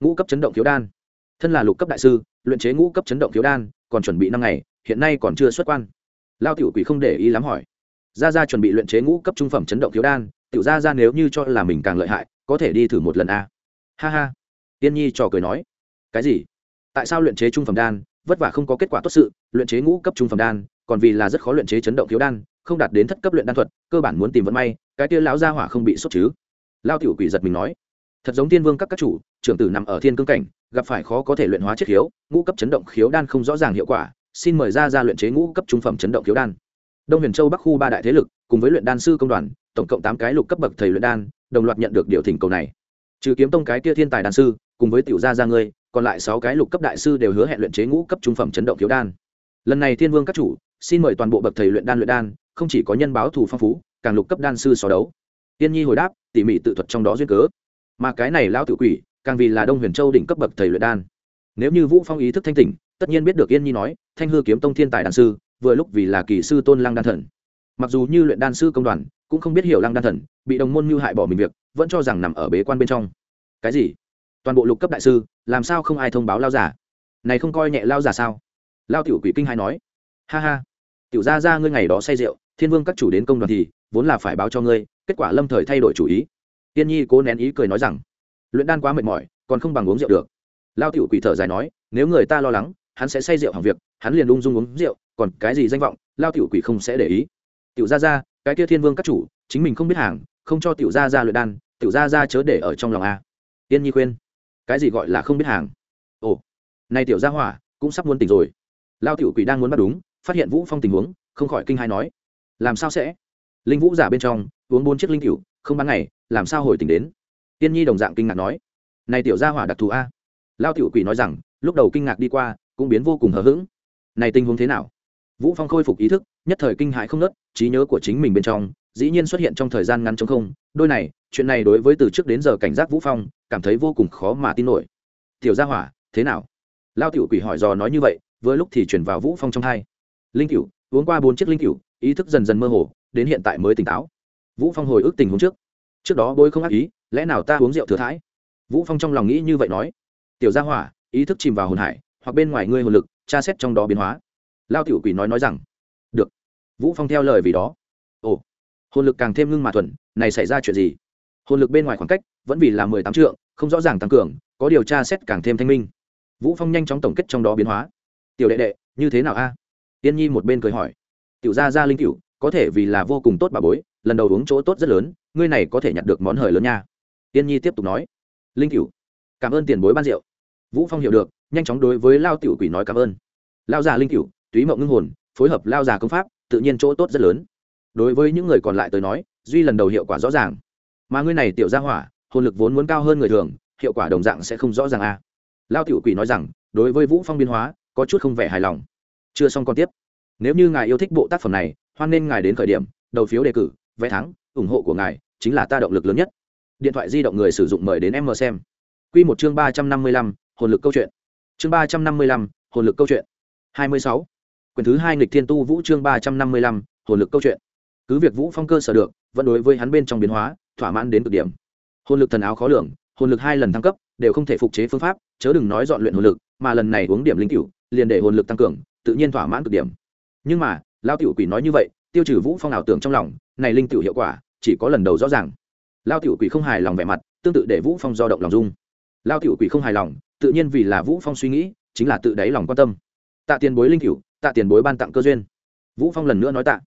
Ngũ cấp chấn động thiếu đan thân là lục cấp đại sư, luyện chế ngũ cấp chấn động thiếu đan, còn chuẩn bị năm ngày, hiện nay còn chưa xuất quan. Lao tiểu quỷ không để ý lắm hỏi. Ra ra chuẩn bị luyện chế ngũ cấp trung phẩm chấn động thiếu đan, tiểu ra ra nếu như cho là mình càng lợi hại, có thể đi thử một lần a. Ha ha. Tiên nhi trò cười nói. Cái gì? Tại sao luyện chế trung phẩm đan, vất vả không có kết quả tốt sự, luyện chế ngũ cấp trung phẩm đan, còn vì là rất khó luyện chế chấn động thiếu đan, không đạt đến thất cấp luyện đan thuật, cơ bản muốn tìm vận may, cái tia lão gia hỏa không bị sốt chứ? Lao tiểu quỷ giật mình nói thật giống tiên vương các các chủ, trưởng tử nằm ở thiên cương cảnh, gặp phải khó có thể luyện hóa chiết khiếu, ngũ cấp chấn động khiếu đan không rõ ràng hiệu quả, xin mời ra ra luyện chế ngũ cấp trung phẩm chấn động khiếu đan. Đông huyền châu bắc khu ba đại thế lực, cùng với luyện đan sư công đoàn, tổng cộng tám cái lục cấp bậc thầy luyện đan, đồng loạt nhận được điều thỉnh cầu này. Trừ kiếm tông cái kia thiên tài đan sư, cùng với tiểu gia gia ngươi, còn lại sáu cái lục cấp đại sư đều hứa hẹn luyện chế ngũ cấp trung phẩm chấn động khiếu đan. Lần này thiên vương các chủ, xin mời toàn bộ bậc thầy luyện đan luyện đan, không chỉ có nhân báo thù phong phú, càng lục cấp đan sư so đấu. Tiên nhi hồi đáp, tỉ mỉ tự thuật trong đó duyên cớ mà cái này Lão tự quỷ, càng vì là đông huyền châu đỉnh cấp bậc thầy luyện đan. Nếu như vũ phong ý thức thanh tỉnh, tất nhiên biết được yên nhi nói, thanh hư kiếm tông thiên tài đan sư, vừa lúc vì là kỳ sư tôn lăng đan thần. Mặc dù như luyện đan sư công đoàn, cũng không biết hiểu lăng đan thần, bị đồng môn mưu hại bỏ mình việc, vẫn cho rằng nằm ở bế quan bên trong. Cái gì? Toàn bộ lục cấp đại sư, làm sao không ai thông báo lao giả? Này không coi nhẹ lao giả sao? Lao tiểu quỷ kinh hai nói. Ha ha. Tiểu gia gia ngươi ngày đó say rượu, thiên vương các chủ đến công đoàn thì, vốn là phải báo cho ngươi, kết quả lâm thời thay đổi chủ ý tiên nhi cố nén ý cười nói rằng, luyện đan quá mệt mỏi, còn không bằng uống rượu được. Lao tiểu quỷ thở dài nói, nếu người ta lo lắng, hắn sẽ say rượu hàng việc, hắn liền ung dung uống rượu, còn cái gì danh vọng, lao tiểu quỷ không sẽ để ý. Tiểu ra ra cái kia thiên vương các chủ, chính mình không biết hàng, không cho tiểu ra ra luyện đan, tiểu ra ra chớ để ở trong lòng a. Tiên nhi khuyên, cái gì gọi là không biết hàng? Ồ, này tiểu gia hỏa, cũng sắp muốn tỉnh rồi. Lao tiểu quỷ đang muốn bắt đúng, phát hiện vũ phong tình huống, không khỏi kinh hai nói, làm sao sẽ? Linh vũ giả bên trong, uống bốn chiếc linh cựu không bán ngày làm sao hồi tỉnh đến? Tiên nhi đồng dạng kinh ngạc nói. Này tiểu gia hỏa đặc thù a. Lao tiểu quỷ nói rằng, lúc đầu kinh ngạc đi qua, cũng biến vô cùng hờ hững. Này tình huống thế nào? Vũ phong khôi phục ý thức, nhất thời kinh hại không nớt trí nhớ của chính mình bên trong, dĩ nhiên xuất hiện trong thời gian ngắn chống không. Đôi này, chuyện này đối với từ trước đến giờ cảnh giác vũ phong, cảm thấy vô cùng khó mà tin nổi. Tiểu gia hỏa, thế nào? Lao tiểu quỷ hỏi dò nói như vậy, vừa lúc thì chuyển vào vũ phong trong hai. Linh cửu, uống qua bốn chiếc linh cửu, ý thức dần dần mơ hồ, đến hiện tại mới tỉnh táo. Vũ phong hồi ức tình huống trước trước đó bôi không ác ý, lẽ nào ta uống rượu thừa thãi? Vũ phong trong lòng nghĩ như vậy nói. Tiểu gia hỏa, ý thức chìm vào hồn hải, hoặc bên ngoài ngươi hồn lực, tra xét trong đó biến hóa. Lao tiểu quỷ nói nói rằng, được. Vũ phong theo lời vì đó. Ồ, hồn lực càng thêm ngưng mà thuần, này xảy ra chuyện gì? Hồn lực bên ngoài khoảng cách, vẫn vì là mười tám trượng, không rõ ràng tăng cường, có điều tra xét càng thêm thanh minh. Vũ phong nhanh chóng tổng kết trong đó biến hóa. Tiểu đệ đệ, như thế nào a? Tiên nhi một bên cười hỏi. Tiểu gia gia linh cửu có thể vì là vô cùng tốt bà bối, lần đầu uống chỗ tốt rất lớn, ngươi này có thể nhặt được món hời lớn nha. Tiên nhi tiếp tục nói. Linh cửu, cảm ơn tiền bối ban rượu. Vũ phong hiểu được, nhanh chóng đối với lao tiểu quỷ nói cảm ơn. Lao già linh cửu, túy mộng ngưng hồn, phối hợp lao già công pháp, tự nhiên chỗ tốt rất lớn. Đối với những người còn lại tới nói, duy lần đầu hiệu quả rõ ràng. Mà ngươi này tiểu gia hỏa, hồn lực vốn muốn cao hơn người thường, hiệu quả đồng dạng sẽ không rõ ràng a à. lao tiểu quỷ nói rằng, đối với vũ phong biến hóa, có chút không vẻ hài lòng. Chưa xong còn tiếp. Nếu như ngài yêu thích bộ tác phẩm này hoan nên ngài đến khởi điểm, đầu phiếu đề cử, vé thắng, ủng hộ của ngài chính là ta động lực lớn nhất. Điện thoại di động người sử dụng mời đến em mờ xem. Q một chương ba trăm năm mươi lăm, hồn lực câu chuyện. Chương ba trăm năm mươi lăm, hồn lực câu chuyện. Hai mươi sáu. Quyển thứ hai nghịch thiên tu vũ chương ba trăm năm mươi lăm, hồn lực câu chuyện. Cứ việc vũ phong cơ sở được, vẫn đối với hắn bên trong biến hóa, thỏa mãn đến cực điểm. Hồn lực thần áo khó lường, hồn lực hai lần thăng cấp, đều không thể phục chế phương pháp, chớ đừng nói dọn luyện hồn lực, mà lần này uống điểm linh cửu, liền để hồn lực tăng cường, tự nhiên thỏa mãn cực điểm. Nhưng mà lao tiểu quỷ nói như vậy, tiêu trừ vũ phong ảo tưởng trong lòng, này linh tiểu hiệu quả, chỉ có lần đầu rõ ràng. Lao tiểu quỷ không hài lòng vẻ mặt, tương tự để vũ phong do động lòng dung. Lao tiểu quỷ không hài lòng, tự nhiên vì là vũ phong suy nghĩ, chính là tự đáy lòng quan tâm. Tạ tiền bối linh cửu tạ tiền bối ban tặng cơ duyên. Vũ phong lần nữa nói tạ.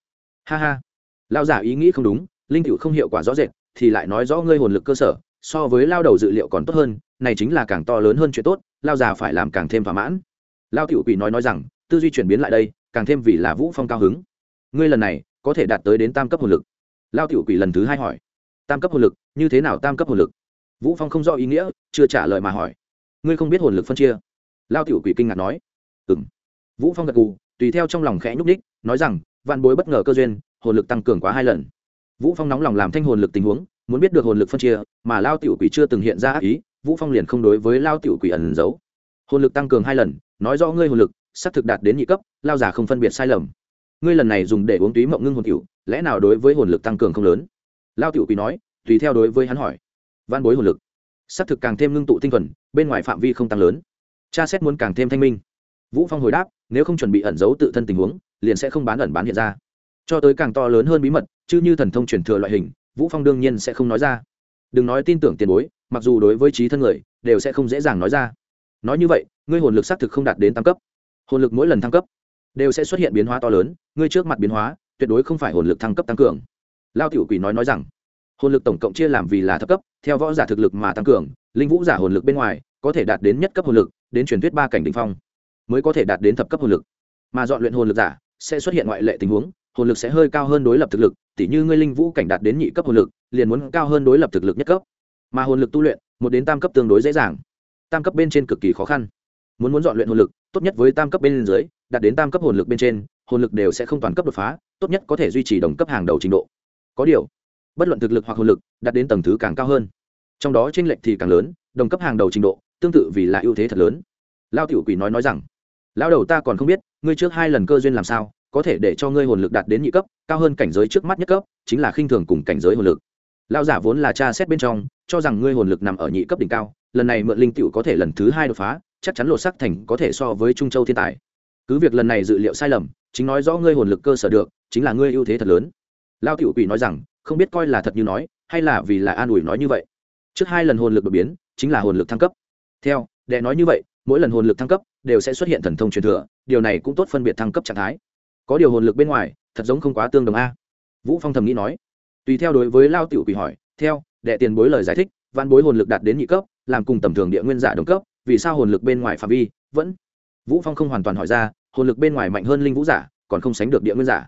Ha ha. Lao giả ý nghĩ không đúng, linh cửu không hiệu quả rõ rệt, thì lại nói rõ ngươi hồn lực cơ sở, so với lao đầu dự liệu còn tốt hơn, này chính là càng to lớn hơn chuyện tốt, lao già phải làm càng thêm thỏa mãn. Lao tiểu quỷ nói nói rằng, tư duy chuyển biến lại đây càng thêm vì là vũ phong cao hứng. Ngươi lần này, có thể đạt tới đến tam cấp hồn lực. Lao tiểu quỷ lần thứ hai hỏi. Tam cấp hồn lực, như thế nào tam cấp hồn lực? Vũ phong không rõ ý nghĩa, chưa trả lời mà hỏi. Ngươi không biết hồn lực phân chia? Lao tiểu quỷ kinh ngạc nói. Ừm. Vũ phong gật gù, tùy theo trong lòng khẽ nhúc ních nói rằng, vạn bối bất ngờ cơ duyên, hồn lực tăng cường quá hai lần. Vũ phong nóng lòng làm thanh hồn lực tình huống, muốn biết được hồn lực phân chia, mà lao tiểu quỷ chưa từng hiện ra ác ý, vũ phong liền không đối với lao tiểu quỷ ẩn giấu. Hồn lực tăng cường hai lần, nói rõ ngươi hồn lực sắp thực đạt đến nhị cấp, lao giả không phân biệt sai lầm. Ngươi lần này dùng để uống túy mộng ngưng hồn tiểu, lẽ nào đối với hồn lực tăng cường không lớn? Lao tiểu quỷ nói, tùy theo đối với hắn hỏi. Văn bối hồn lực. Sắp thực càng thêm ngưng tụ tinh thuần, bên ngoài phạm vi không tăng lớn. Cha xét muốn càng thêm thanh minh. Vũ phong hồi đáp, nếu không chuẩn bị ẩn giấu tự thân tình huống, liền sẽ không bán ẩn bán hiện ra. Cho tới càng to lớn hơn bí mật, chứ như thần thông truyền thừa loại hình, vũ phong đương nhiên sẽ không nói ra. Đừng nói tin tưởng tiền bối, mặc dù đối với trí thân người, đều sẽ không dễ dàng nói ra. Nói như vậy, ngươi hồn lực xác thực không đạt đến tam cấp hồn lực mỗi lần thăng cấp đều sẽ xuất hiện biến hóa to lớn, ngươi trước mặt biến hóa, tuyệt đối không phải hồn lực thăng cấp tăng cường. Lao tiểu quỷ nói nói rằng, hồn lực tổng cộng chia làm vì là thấp cấp, theo võ giả thực lực mà tăng cường, linh vũ giả hồn lực bên ngoài có thể đạt đến nhất cấp hồn lực, đến truyền thuyết ba cảnh đ ỉ n h phong mới có thể đạt đến thập cấp hồn lực. Mà dọn luyện hồn lực giả sẽ xuất hiện ngoại lệ tình huống, hồn lực sẽ hơi cao hơn đối lập thực lực, tỉ như ngươi linh vũ cảnh đạt đến nhị cấp hồn lực, liền muốn cao hơn đối lập thực lực nhất cấp. Mà hồn lực tu luyện, một đến tam cấp tương đối dễ dàng, tam cấp bên trên cực kỳ khó khăn. Muốn muốn dọn luyện hồn lực tốt nhất với tam cấp bên dưới, đạt đến tam cấp hồn lực bên trên, hồn lực đều sẽ không toàn cấp đột phá, tốt nhất có thể duy trì đồng cấp hàng đầu trình độ. Có điều, bất luận thực lực hoặc hồn lực, đạt đến tầng thứ càng cao hơn. Trong đó tranh lệch thì càng lớn, đồng cấp hàng đầu trình độ, tương tự vì là ưu thế thật lớn. Lao tiểu quỷ nói nói rằng lao đầu ta còn không biết, ngươi trước hai lần cơ duyên làm sao, có thể để cho ngươi hồn lực đạt đến nhị cấp, cao hơn cảnh giới trước mắt nhất cấp, chính là khinh thường cùng cảnh giới hồn lực. Lao giả vốn là cha xét bên trong, cho rằng ngươi hồn lực nằm ở nhị cấp đỉnh cao, lần này mượn linh tiểu có thể lần thứ hai đột phá chắc chắn lột sắc thành có thể so với trung châu thiên tài. Cứ việc lần này dự liệu sai lầm, chính nói rõ ngươi hồn lực cơ sở được, chính là ngươi ưu thế thật lớn. Lao tiểu quỷ nói rằng, không biết coi là thật như nói, hay là vì là an ủi nói như vậy. Trước hai lần hồn lực đột biến, chính là hồn lực thăng cấp. Theo, đệ nói như vậy, mỗi lần hồn lực thăng cấp, đều sẽ xuất hiện thần thông truyền thừa, điều này cũng tốt phân biệt thăng cấp trạng thái. Có điều hồn lực bên ngoài, thật giống không quá tương đồng a. Vũ phong thầm nghĩ nói. Tùy theo đối với lao tiểu quỷ hỏi, theo, đệ tiền bối lời giải thích văn bối hồn lực đạt đến nhị cấp, làm cùng tầm thường địa nguyên giả đồng cấp vì sao hồn lực bên ngoài phạm vi vẫn vũ phong không hoàn toàn hỏi ra hồn lực bên ngoài mạnh hơn linh vũ giả còn không sánh được địa nguyên giả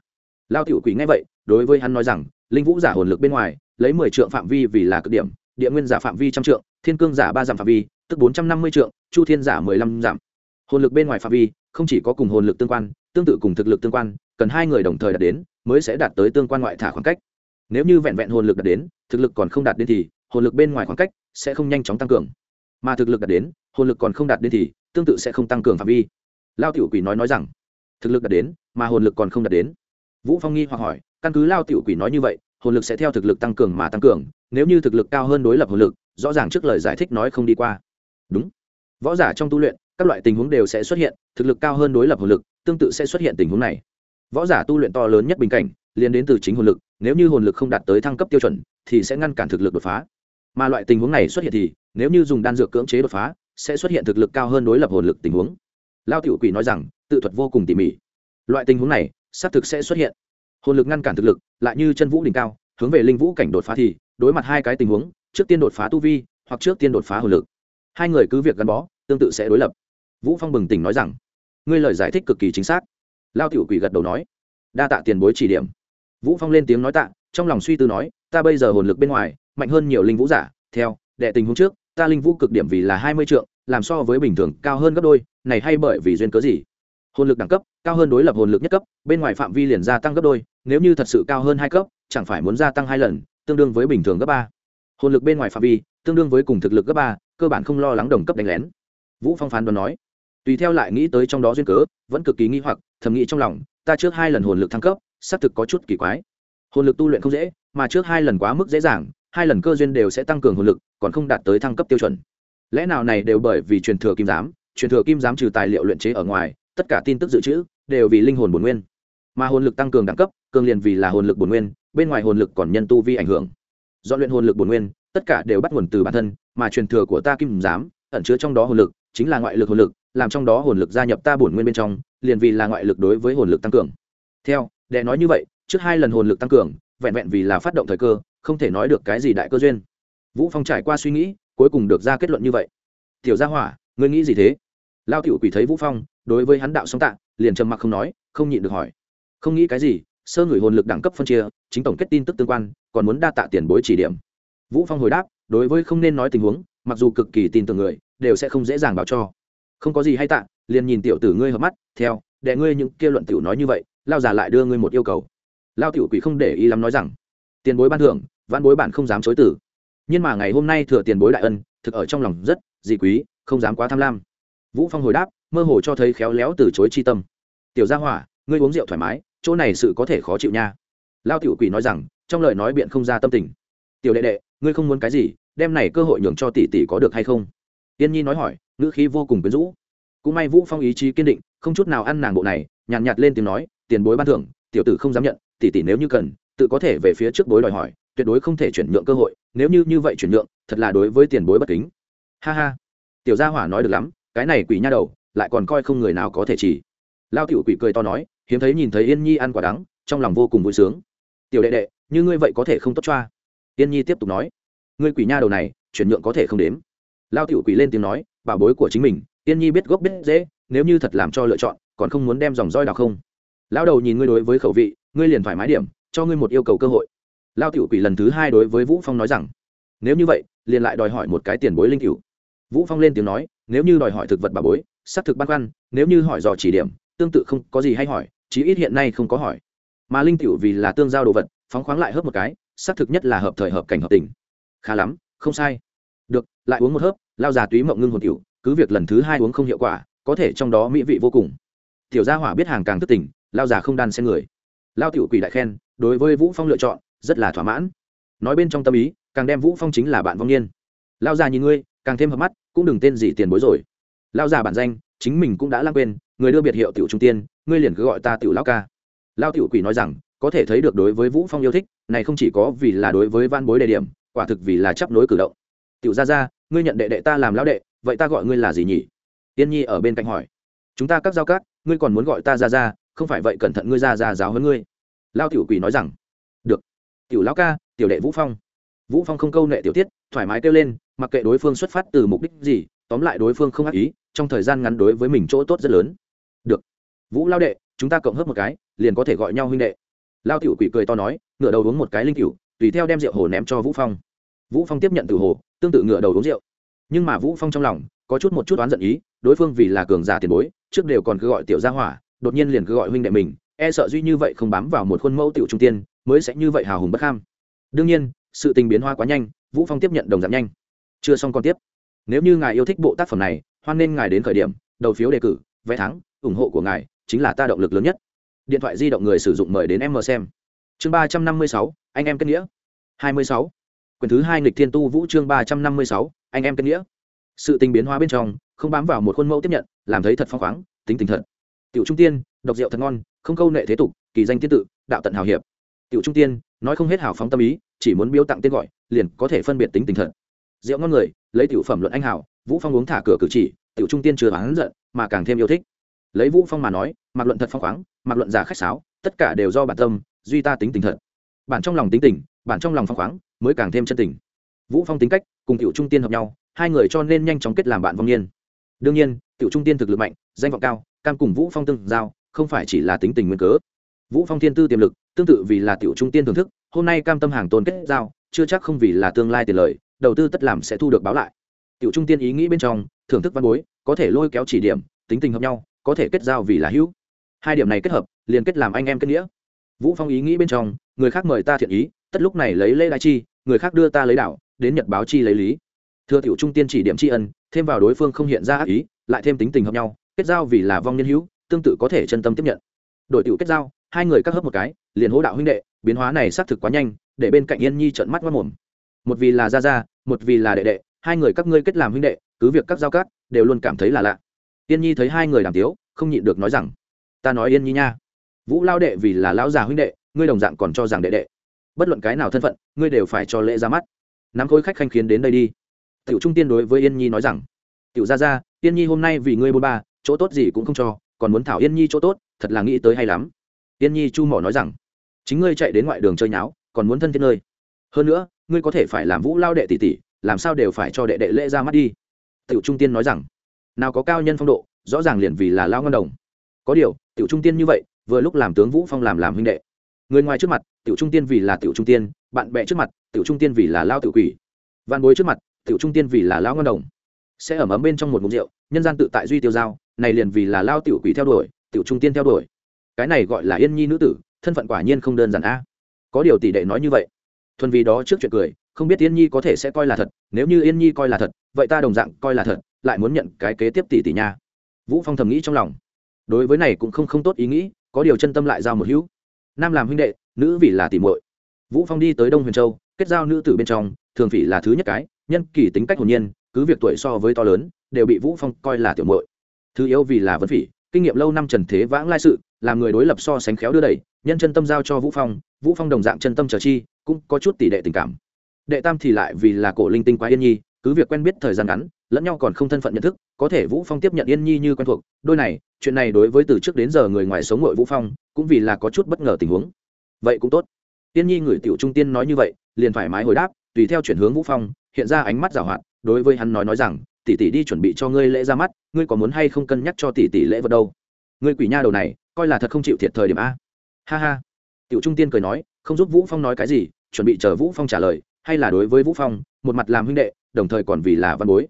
lao tiểu quỷ nghe vậy đối với hắn nói rằng linh vũ giả hồn lực bên ngoài lấy mười trượng phạm vi vì là cực điểm địa nguyên giả phạm vi trăm trượng thiên cương giả ba dặm phạm vi tức bốn trăm năm mươi trượng chu thiên giả mười lăm dặm hồn lực bên ngoài phạm vi không chỉ có cùng hồn lực tương quan tương tự cùng thực lực tương quan cần hai người đồng thời đạt đến mới sẽ đạt tới tương quan ngoại thả khoảng cách nếu như vẹn vẹn hồn lực đạt đến thực lực còn không đạt đến thì hồn lực bên ngoài khoảng cách sẽ không nhanh chóng tăng cường mà thực lực đạt đến hồn lực còn không đạt đến thì tương tự sẽ không tăng cường phạm vi. Lao tiểu quỷ nói nói rằng, thực lực đạt đến, mà hồn lực còn không đạt đến. Vũ phong nghi hoặc hỏi, căn cứ lao tiểu quỷ nói như vậy, hồn lực sẽ theo thực lực tăng cường mà tăng cường, nếu như thực lực cao hơn đối lập hồn lực, rõ ràng trước lời giải thích nói không đi qua. Đúng. Võ giả trong tu luyện, các loại tình huống đều sẽ xuất hiện, thực lực cao hơn đối lập hồn lực, tương tự sẽ xuất hiện tình huống này. Võ giả tu luyện to lớn nhất bình cảnh liên đến từ chính hồn lực, nếu như hồn lực không đạt tới thăng cấp tiêu chuẩn, thì sẽ ngăn cản thực lực đột phá. Mà loại tình huống này xuất hiện thì, nếu như dùng đan dược cưỡng chế đột phá sẽ xuất hiện thực lực cao hơn đối lập hồn lực tình huống. Lao tiểu quỷ nói rằng, tự thuật vô cùng tỉ mỉ. Loại tình huống này, xác thực sẽ xuất hiện. Hồn lực ngăn cản thực lực, lại như chân vũ đỉnh cao, hướng về linh vũ cảnh đột phá thì, đối mặt hai cái tình huống, trước tiên đột phá tu vi, hoặc trước tiên đột phá hồn lực. Hai người cứ việc gắn bó, tương tự sẽ đối lập. Vũ phong bừng tỉnh nói rằng, ngươi lời giải thích cực kỳ chính xác. Lao tiểu quỷ gật đầu nói, đa tạ tiền bối chỉ điểm. Vũ phong lên tiếng nói tạ, trong lòng suy tư nói, ta bây giờ hồn lực bên ngoài, mạnh hơn nhiều linh vũ giả, theo, đệ tình huống trước ta linh vũ cực điểm vì là hai mươi trượng, làm so với bình thường cao hơn gấp đôi, này hay bởi vì duyên cớ gì? Hồn lực đẳng cấp, cao hơn đối lập hồn lực nhất cấp, bên ngoài phạm vi liền gia tăng gấp đôi, nếu như thật sự cao hơn hai cấp, chẳng phải muốn gia tăng hai lần, tương đương với bình thường gấp ba. Hồn lực bên ngoài phạm vi, tương đương với cùng thực lực gấp ba, cơ bản không lo lắng đồng cấp đánh lén. Vũ phong phán đoán nói, tùy theo lại nghĩ tới trong đó duyên cớ, vẫn cực kỳ nghi hoặc, thầm nghĩ trong lòng, ta trước hai lần hồn lực thăng cấp, xác thực có chút kỳ quái. Hồn lực tu luyện không dễ, mà trước hai lần quá mức dễ dàng hai lần cơ duyên đều sẽ tăng cường hồn lực, còn không đạt tới thăng cấp tiêu chuẩn. Lẽ nào này đều bởi vì truyền thừa kim giám, truyền thừa kim giám trừ tài liệu luyện chế ở ngoài, tất cả tin tức dự trữ đều vì linh hồn bổn nguyên. Mà hồn lực tăng cường đẳng cấp, cường liền vì là hồn lực bổn nguyên, bên ngoài hồn lực còn nhân tu vi ảnh hưởng. Do luyện hồn lực bổn nguyên, tất cả đều bắt nguồn từ bản thân, mà truyền thừa của ta kim giám ẩn chứa trong đó hồn lực, chính là ngoại lực hồn lực, làm trong đó hồn lực gia nhập ta bổn nguyên bên trong, liền vì là ngoại lực đối với hồn lực tăng cường. Theo đệ nói như vậy, trước hai lần hồn lực tăng cường, vẹn vẹn vì là phát động thời cơ không thể nói được cái gì đại cơ duyên. Vũ phong trải qua suy nghĩ, cuối cùng được ra kết luận như vậy. Tiểu gia hỏa, ngươi nghĩ gì thế? Lao tiểu quỷ thấy vũ phong, đối với hắn đạo song tạ liền trầm mặc không nói, không nhịn được hỏi. Không nghĩ cái gì, sơ người hồn lực đẳng cấp phân chia, chính tổng kết tin tức tương quan, còn muốn đa tạ tiền bối chỉ điểm. Vũ phong hồi đáp, đối với không nên nói tình huống, mặc dù cực kỳ tin tưởng người, đều sẽ không dễ dàng báo cho. Không có gì hay tạ, liền nhìn tiểu tử ngươi hợp mắt, theo đệ ngươi những kia luận tiểu nói như vậy lao già lại đưa ngươi một yêu cầu. Lao tiểu quỷ không để ý lắm nói rằng, tiền bối ban thưởng văn bối bản không dám chối tử nhưng mà ngày hôm nay thừa tiền bối đại ân thực ở trong lòng rất dị quý không dám quá tham lam. Vũ phong hồi đáp mơ hồ cho thấy khéo léo từ chối chi tâm. Tiểu gia hỏa ngươi uống rượu thoải mái chỗ này sự có thể khó chịu nha. Lao tiểu quỷ nói rằng trong lời nói biện không ra tâm tình. Tiểu đệ đệ ngươi không muốn cái gì đem này cơ hội nhường cho tỷ tỷ có được hay không? Tiên nhi nói hỏi ngữ khí vô cùng quyến rũ. Cũng may vũ phong ý chí kiên định không chút nào ăn nàng bộ này nhàn nhạt, nhạt lên tiếng nói tiền bối ban thưởng tiểu tử không dám nhận tỷ tỷ nếu như cần tự có thể về phía trước bối đòi hỏi tuyệt đối không thể chuyển nhượng cơ hội, nếu như như vậy chuyển nhượng, thật là đối với tiền bối bất kính. Ha ha. Tiểu gia hỏa nói được lắm, cái này quỷ nha đầu, lại còn coi không người nào có thể chỉ. Lao tiểu quỷ cười to nói, hiếm thấy nhìn thấy yên nhi ăn quả đắng, trong lòng vô cùng vui sướng. Tiểu đệ đệ, như ngươi vậy có thể không tốt choa à? yên nhi tiếp tục nói, ngươi quỷ nha đầu này, chuyển nhượng có thể không đếm. Lao tiểu quỷ lên tiếng nói, bảo bối của chính mình, yên nhi biết gốc biết dễ nếu như thật làm cho lựa chọn, còn không muốn đem dòng roi đào không? Lao đầu nhìn ngươi đối với khẩu vị, ngươi liền thoải mái điểm, cho ngươi một yêu cầu cơ hội lao tiểu quỷ lần thứ hai đối với vũ phong nói rằng, nếu như vậy, liền lại đòi hỏi một cái tiền bối linh cửu. Vũ phong lên tiếng nói, nếu như đòi hỏi thực vật bà bối, xác thực băn khoăn, nếu như hỏi dò chỉ điểm, tương tự không có gì hay hỏi, chí ít hiện nay không có hỏi. Mà linh cửu vì là tương giao đồ vật, phóng khoáng lại hớp một cái, xác thực nhất là hợp thời hợp cảnh hợp tình. Khá lắm, không sai. Được, lại uống một hớp, lao già túy mộng ngưng hồn cửu cứ việc lần thứ hai uống không hiệu quả, có thể trong đó mỹ vị vô cùng. Tiểu gia hỏa biết hàng càng thức tỉnh, lao già không đan xen người. Lao tiểu quỷ đại khen, đối với vũ phong lựa chọn rất là thỏa mãn. Nói bên trong tâm ý càng đem vũ phong chính là bạn vong niên. Lao già nhìn ngươi càng thêm hợp mắt cũng đừng tên gì tiền bối rồi. Lao già bản danh chính mình cũng đã lãng quên người đưa biệt hiệu tiểu trung tiên ngươi liền cứ gọi ta tiểu lao ca. Lao tiểu quỷ nói rằng có thể thấy được đối với vũ phong yêu thích này không chỉ có vì là đối với văn bối đề điểm quả thực vì là chấp nối cử động. Tiểu gia gia ngươi nhận đệ đệ ta làm lão đệ vậy ta gọi ngươi là gì nhỉ? Tiên nhi ở bên cạnh hỏi. Chúng ta các giao cát ngươi còn muốn gọi ta gia gia, không phải vậy cẩn thận ngươi gia gia giáo hơn ngươi. Lao tiểu quỷ nói rằng tiểu lão ca, tiểu đệ vũ phong. Vũ phong không câu nệ tiểu tiết, thoải mái kêu lên, mặc kệ đối phương xuất phát từ mục đích gì, tóm lại đối phương không ác ý, trong thời gian ngắn đối với mình chỗ tốt rất lớn. Được. Vũ lao đệ, chúng ta cộng hớp một cái, liền có thể gọi nhau huynh đệ. Lao tiểu quỷ cười to nói ngửa đầu uống một cái linh cửu tùy theo đem rượu hồ ném cho vũ phong. Vũ phong tiếp nhận từ hồ, tương tự ngửa đầu uống rượu. Nhưng mà vũ phong trong lòng, có chút một chút oán giận ý, đối phương vì là cường giả tiền bối, trước đều còn cứ gọi tiểu gia hỏa, đột nhiên liền cứ gọi huynh đệ mình e sợ duy như vậy không bám vào một khuôn mẫu tiểu trung tiên mới sẽ như vậy hào hùng bất kham. Đương nhiên, sự tình biến hoa quá nhanh, vũ phong tiếp nhận đồng giảm nhanh. Chưa xong còn tiếp. Nếu như ngài yêu thích bộ tác phẩm này, hoan nên ngài đến khởi điểm, đầu phiếu đề cử, vé thắng, ủng hộ của ngài chính là ta động lực lớn nhất. Điện thoại di động người sử dụng mời đến em mờ xem. Chương ba trăm năm mươi sáu, anh em kết nghĩa. hai mươi sáu. Quyển thứ hai nghịch thiên tu vũ chương ba trăm năm mươi sáu, anh em kết nghĩa. Sự tình biến hóa bên trong, không bám vào một khuôn mẫu tiếp nhận, làm thấy thật phong khoáng, tính tình thật. Tiểu trung tiên, độc rượu thật ngon, không câu nệ thế tục, kỳ danh tiên tự, đạo tận hào hiệp tiểu trung tiên, nói không hết hào phóng tâm ý, chỉ muốn biếu tặng tên gọi, liền có thể phân biệt tính tình thật. Rượu ngon người, lấy tiểu phẩm luận anh hảo vũ phong uống thả cửa cử chỉ, tiểu trung tiên chưa bán giận, mà càng thêm yêu thích. Lấy vũ phong mà nói, mặc luận thật phong khoáng, mặc luận giả khách sáo, tất cả đều do bản tâm, duy ta tính tình thật. Bản trong lòng tính tình, bản trong lòng phong khoáng, mới càng thêm chân tình. Vũ phong tính cách, cùng tiểu trung tiên hợp nhau, hai người cho nên nhanh chóng kết làm bạn vong niên. Đương nhiên, tiểu trung tiên thực lực mạnh, danh vọng cao, cam cùng vũ phong tương giao, không phải chỉ là tính tình nguyên cớ vũ phong thiên tư tiềm lực, tương tự vì là tiểu trung tiên thưởng thức, hôm nay cam tâm hàng tôn kết giao, chưa chắc không vì là tương lai tiền lời, đầu tư tất làm sẽ thu được báo lại. Tiểu trung tiên ý nghĩ bên trong, thưởng thức văn bối, có thể lôi kéo chỉ điểm, tính tình hợp nhau, có thể kết giao vì là hữu. Hai điểm này kết hợp, liền kết làm anh em kết nghĩa. Vũ phong ý nghĩ bên trong, người khác mời ta thiện ý, tất lúc này lấy lễ đại chi, người khác đưa ta lấy đạo, đến nhật báo chi lấy lý. Thừa tiểu trung tiên chỉ điểm tri ân, thêm vào đối phương không hiện ra ác ý, lại thêm tính tình hợp nhau, kết giao vì là vong nhân hữu, tương tự có thể chân tâm tiếp nhận. Đội tiểu kết giao hai người các hớp một cái, liền hố đạo huynh đệ, biến hóa này xác thực quá nhanh, để bên cạnh yên nhi trợn mắt mất mồm. Một vì là gia gia, một vì là đệ đệ, hai người các ngươi kết làm huynh đệ, cứ việc các giao cát đều luôn cảm thấy là lạ. Yên nhi thấy hai người đàm tiếu, không nhịn được nói rằng, ta nói yên nhi nha, vũ lao đệ vì là lão già huynh đệ, ngươi đồng dạng còn cho rằng đệ đệ. Bất luận cái nào thân phận, ngươi đều phải cho lễ ra mắt. Nắm khối khách khanh khiến đến đây đi. Tiểu trung tiên đối với yên nhi nói rằng, tiểu gia gia, yên nhi hôm nay vì ngươi bôn ba, chỗ tốt gì cũng không cho, còn muốn thảo yên nhi chỗ tốt, thật là nghĩ tới hay lắm. Tiên nhi chu mỏ nói rằng, chính ngươi chạy đến ngoại đường chơi nháo, còn muốn thân thiết nơi. Hơn nữa, ngươi có thể phải làm vũ lao đệ tỷ tỷ, làm sao đều phải cho đệ đệ lễ ra mắt đi. Tiểu trung tiên nói rằng, nào có cao nhân phong độ, rõ ràng liền vì là lao ngân đồng. Có điều, tiểu trung tiên như vậy, vừa lúc làm tướng vũ phong làm làm huynh đệ. Người ngoài trước mặt, tiểu trung tiên vì là tiểu trung tiên, bạn bè trước mặt, tiểu trung tiên vì là lao tiểu quỷ. Văn bối trước mặt, tiểu trung tiên vì là lao ngân đồng. Sẽ ẩm ấm bên trong một mục rượu, nhân gian tự tại duy tiêu giao, này liền vì là lao tiểu quỷ theo đuổi, tiểu trung tiên theo đuổi cái này gọi là yên nhi nữ tử, thân phận quả nhiên không đơn giản a. Có điều tỷ đệ nói như vậy. Thuần vì đó trước chuyện cười, không biết yên nhi có thể sẽ coi là thật, nếu như yên nhi coi là thật, vậy ta đồng dạng coi là thật, lại muốn nhận cái kế tiếp tỷ tỷ nha. Vũ phong thầm nghĩ trong lòng. Đối với này cũng không không tốt ý nghĩ, có điều chân tâm lại giao một hữu. Nam làm huynh đệ, nữ vì là tỷ muội. Vũ phong đi tới đông huyền châu, kết giao nữ tử bên trong, thường phỉ là thứ nhất cái, nhân kỳ tính cách hồn nhiên, cứ việc tuổi so với to lớn, đều bị vũ phong coi là tiểu muội. Thứ yếu vì là vấn phỉ, kinh nghiệm lâu năm trần thế vãng lai sự làm người đối lập so sánh khéo đưa đẩy, nhân chân tâm giao cho vũ phong vũ phong đồng dạng chân tâm trở chi, cũng có chút tỷ đệ tình cảm. Đệ tam thì lại vì là cổ linh tinh quá yên nhi, cứ việc quen biết thời gian ngắn, lẫn nhau còn không thân phận nhận thức, có thể vũ phong tiếp nhận yên nhi như quen thuộc, đôi này, chuyện này đối với từ trước đến giờ người ngoài sống ngội vũ phong, cũng vì là có chút bất ngờ tình huống. Vậy cũng tốt. Yên nhi người tiểu trung tiên nói như vậy, liền thoải mái hồi đáp, tùy theo chuyển hướng vũ phong, hiện ra ánh mắt giảo hoạt, đối với hắn nói nói rằng, tỷ tỷ đi chuẩn bị cho ngươi lễ ra mắt, ngươi có muốn hay không cân nhắc cho tỷ tỷ lễ vật đâu? Ngươi quỷ nha đầu này coi là thật không chịu thiệt thời điểm a. Ha ha. Tiểu trung tiên cười nói, không giúp vũ phong nói cái gì, chuẩn bị chờ vũ phong trả lời, hay là đối với vũ phong, một mặt làm huynh đệ, đồng thời còn vì là văn bối.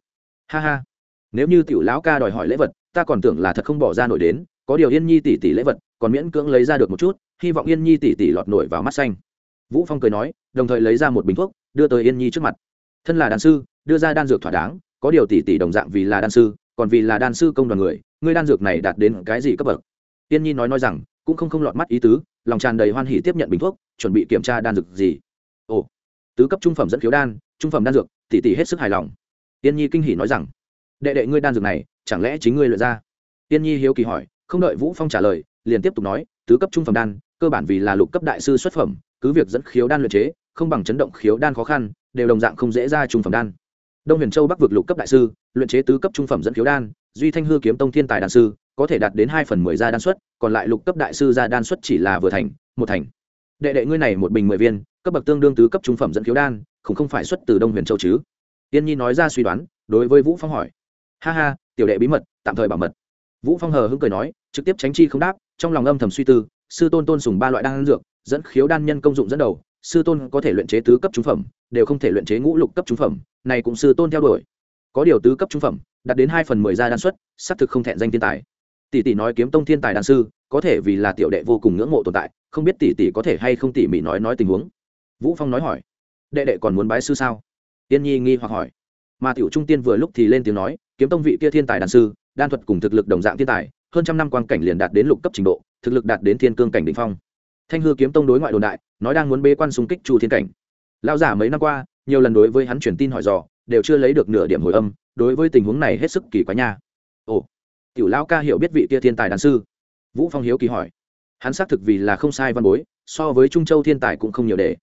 Ha ha. Nếu như tiểu lão ca đòi hỏi lễ vật, ta còn tưởng là thật không bỏ ra nổi đến, có điều yên nhi tỷ tỷ lễ vật, còn miễn cưỡng lấy ra được một chút, hy vọng yên nhi tỷ tỷ lọt nổi vào mắt xanh. Vũ phong cười nói, đồng thời lấy ra một bình thuốc, đưa tới yên nhi trước mặt. Thân là đan sư, đưa ra đan dược thỏa đáng, có điều tỷ tỷ đồng dạng vì là đan sư, còn vì là đan sư công đoàn người ngươi đan dược này đạt đến cái gì cấp bậc? Tiên nhi nói nói rằng, cũng không không lọt mắt ý tứ, lòng tràn đầy hoan hỉ tiếp nhận bình thuốc, chuẩn bị kiểm tra đan dược gì. Ồ, tứ cấp trung phẩm dẫn khiếu đan, trung phẩm đan dược, tỷ tỷ hết sức hài lòng. Tiên nhi kinh hỉ nói rằng, đệ đệ ngươi đan dược này, chẳng lẽ chính ngươi luyện ra? Tiên nhi hiếu kỳ hỏi, không đợi vũ phong trả lời, liền tiếp tục nói, tứ cấp trung phẩm đan, cơ bản vì là lục cấp đại sư xuất phẩm, cứ việc dẫn khiếu đan luyện chế, không bằng chấn động khiếu đan khó khăn, đều đồng dạng không dễ ra trung phẩm đan. Đông huyền châu bắc vực lục cấp đại sư, luyện chế tứ cấp trung phẩm dẫn khiếu đan, duy thanh hư kiếm tông thiên tài đan sư có thể đạt đến hai phần mười gia đan suất, còn lại lục cấp đại sư gia đan suất chỉ là vừa thành, một thành. Đệ đệ ngươi này một bình mười viên, cấp bậc tương đương tứ cấp trung phẩm dẫn khiếu đan, không không phải xuất từ đông huyền châu chứ? Tiên nhi nói ra suy đoán, đối với vũ phong hỏi. Ha ha, tiểu đệ bí mật, tạm thời bảo mật. Vũ phong hờ hững cười nói, trực tiếp tránh chi không đáp, trong lòng âm thầm suy tư, sư tôn tôn sùng ba loại đan dược, dẫn khiếu đan nhân công dụng dẫn đầu, sư tôn có thể luyện chế tứ cấp trung phẩm, đều không thể luyện chế ngũ lục cấp trung phẩm, này cũng sư tôn theo đuổi. Có điều tứ cấp trung phẩm, đạt đến hai phần mười gia đan xuất xác thực không thẹn danh thiên tài tỷ tỷ nói kiếm tông thiên tài đan sư, có thể vì là tiểu đệ vô cùng ngưỡng mộ tồn tại, không biết tỷ tỷ có thể hay không tỉ mỉ nói nói tình huống? Vũ phong nói hỏi. Đệ đệ còn muốn bái sư sao? Tiên nhi nghi hoặc hỏi. Mà tiểu trung tiên vừa lúc thì lên tiếng nói, kiếm tông vị kia thiên tài đàn sư, đan thuật cùng thực lực đồng dạng thiên tài, hơn trăm năm quan cảnh liền đạt đến lục cấp trình độ, thực lực đạt đến thiên cương cảnh đỉnh phong. Thanh hư kiếm tông đối ngoại đồn đại, nói đang muốn bê quan xung kích chu thiên cảnh. Lão giả mấy năm qua, nhiều lần đối với hắn truyền tin hỏi dò, đều chưa lấy được nửa điểm hồi âm, đối với tình huống này hết sức kỳ quái nha. Ồ tiểu lão ca hiểu biết vị kia thiên tài đàn sư. Vũ phong hiếu kỳ hỏi. Hắn xác thực vì là không sai văn bối, so với trung châu thiên tài cũng không nhiều để.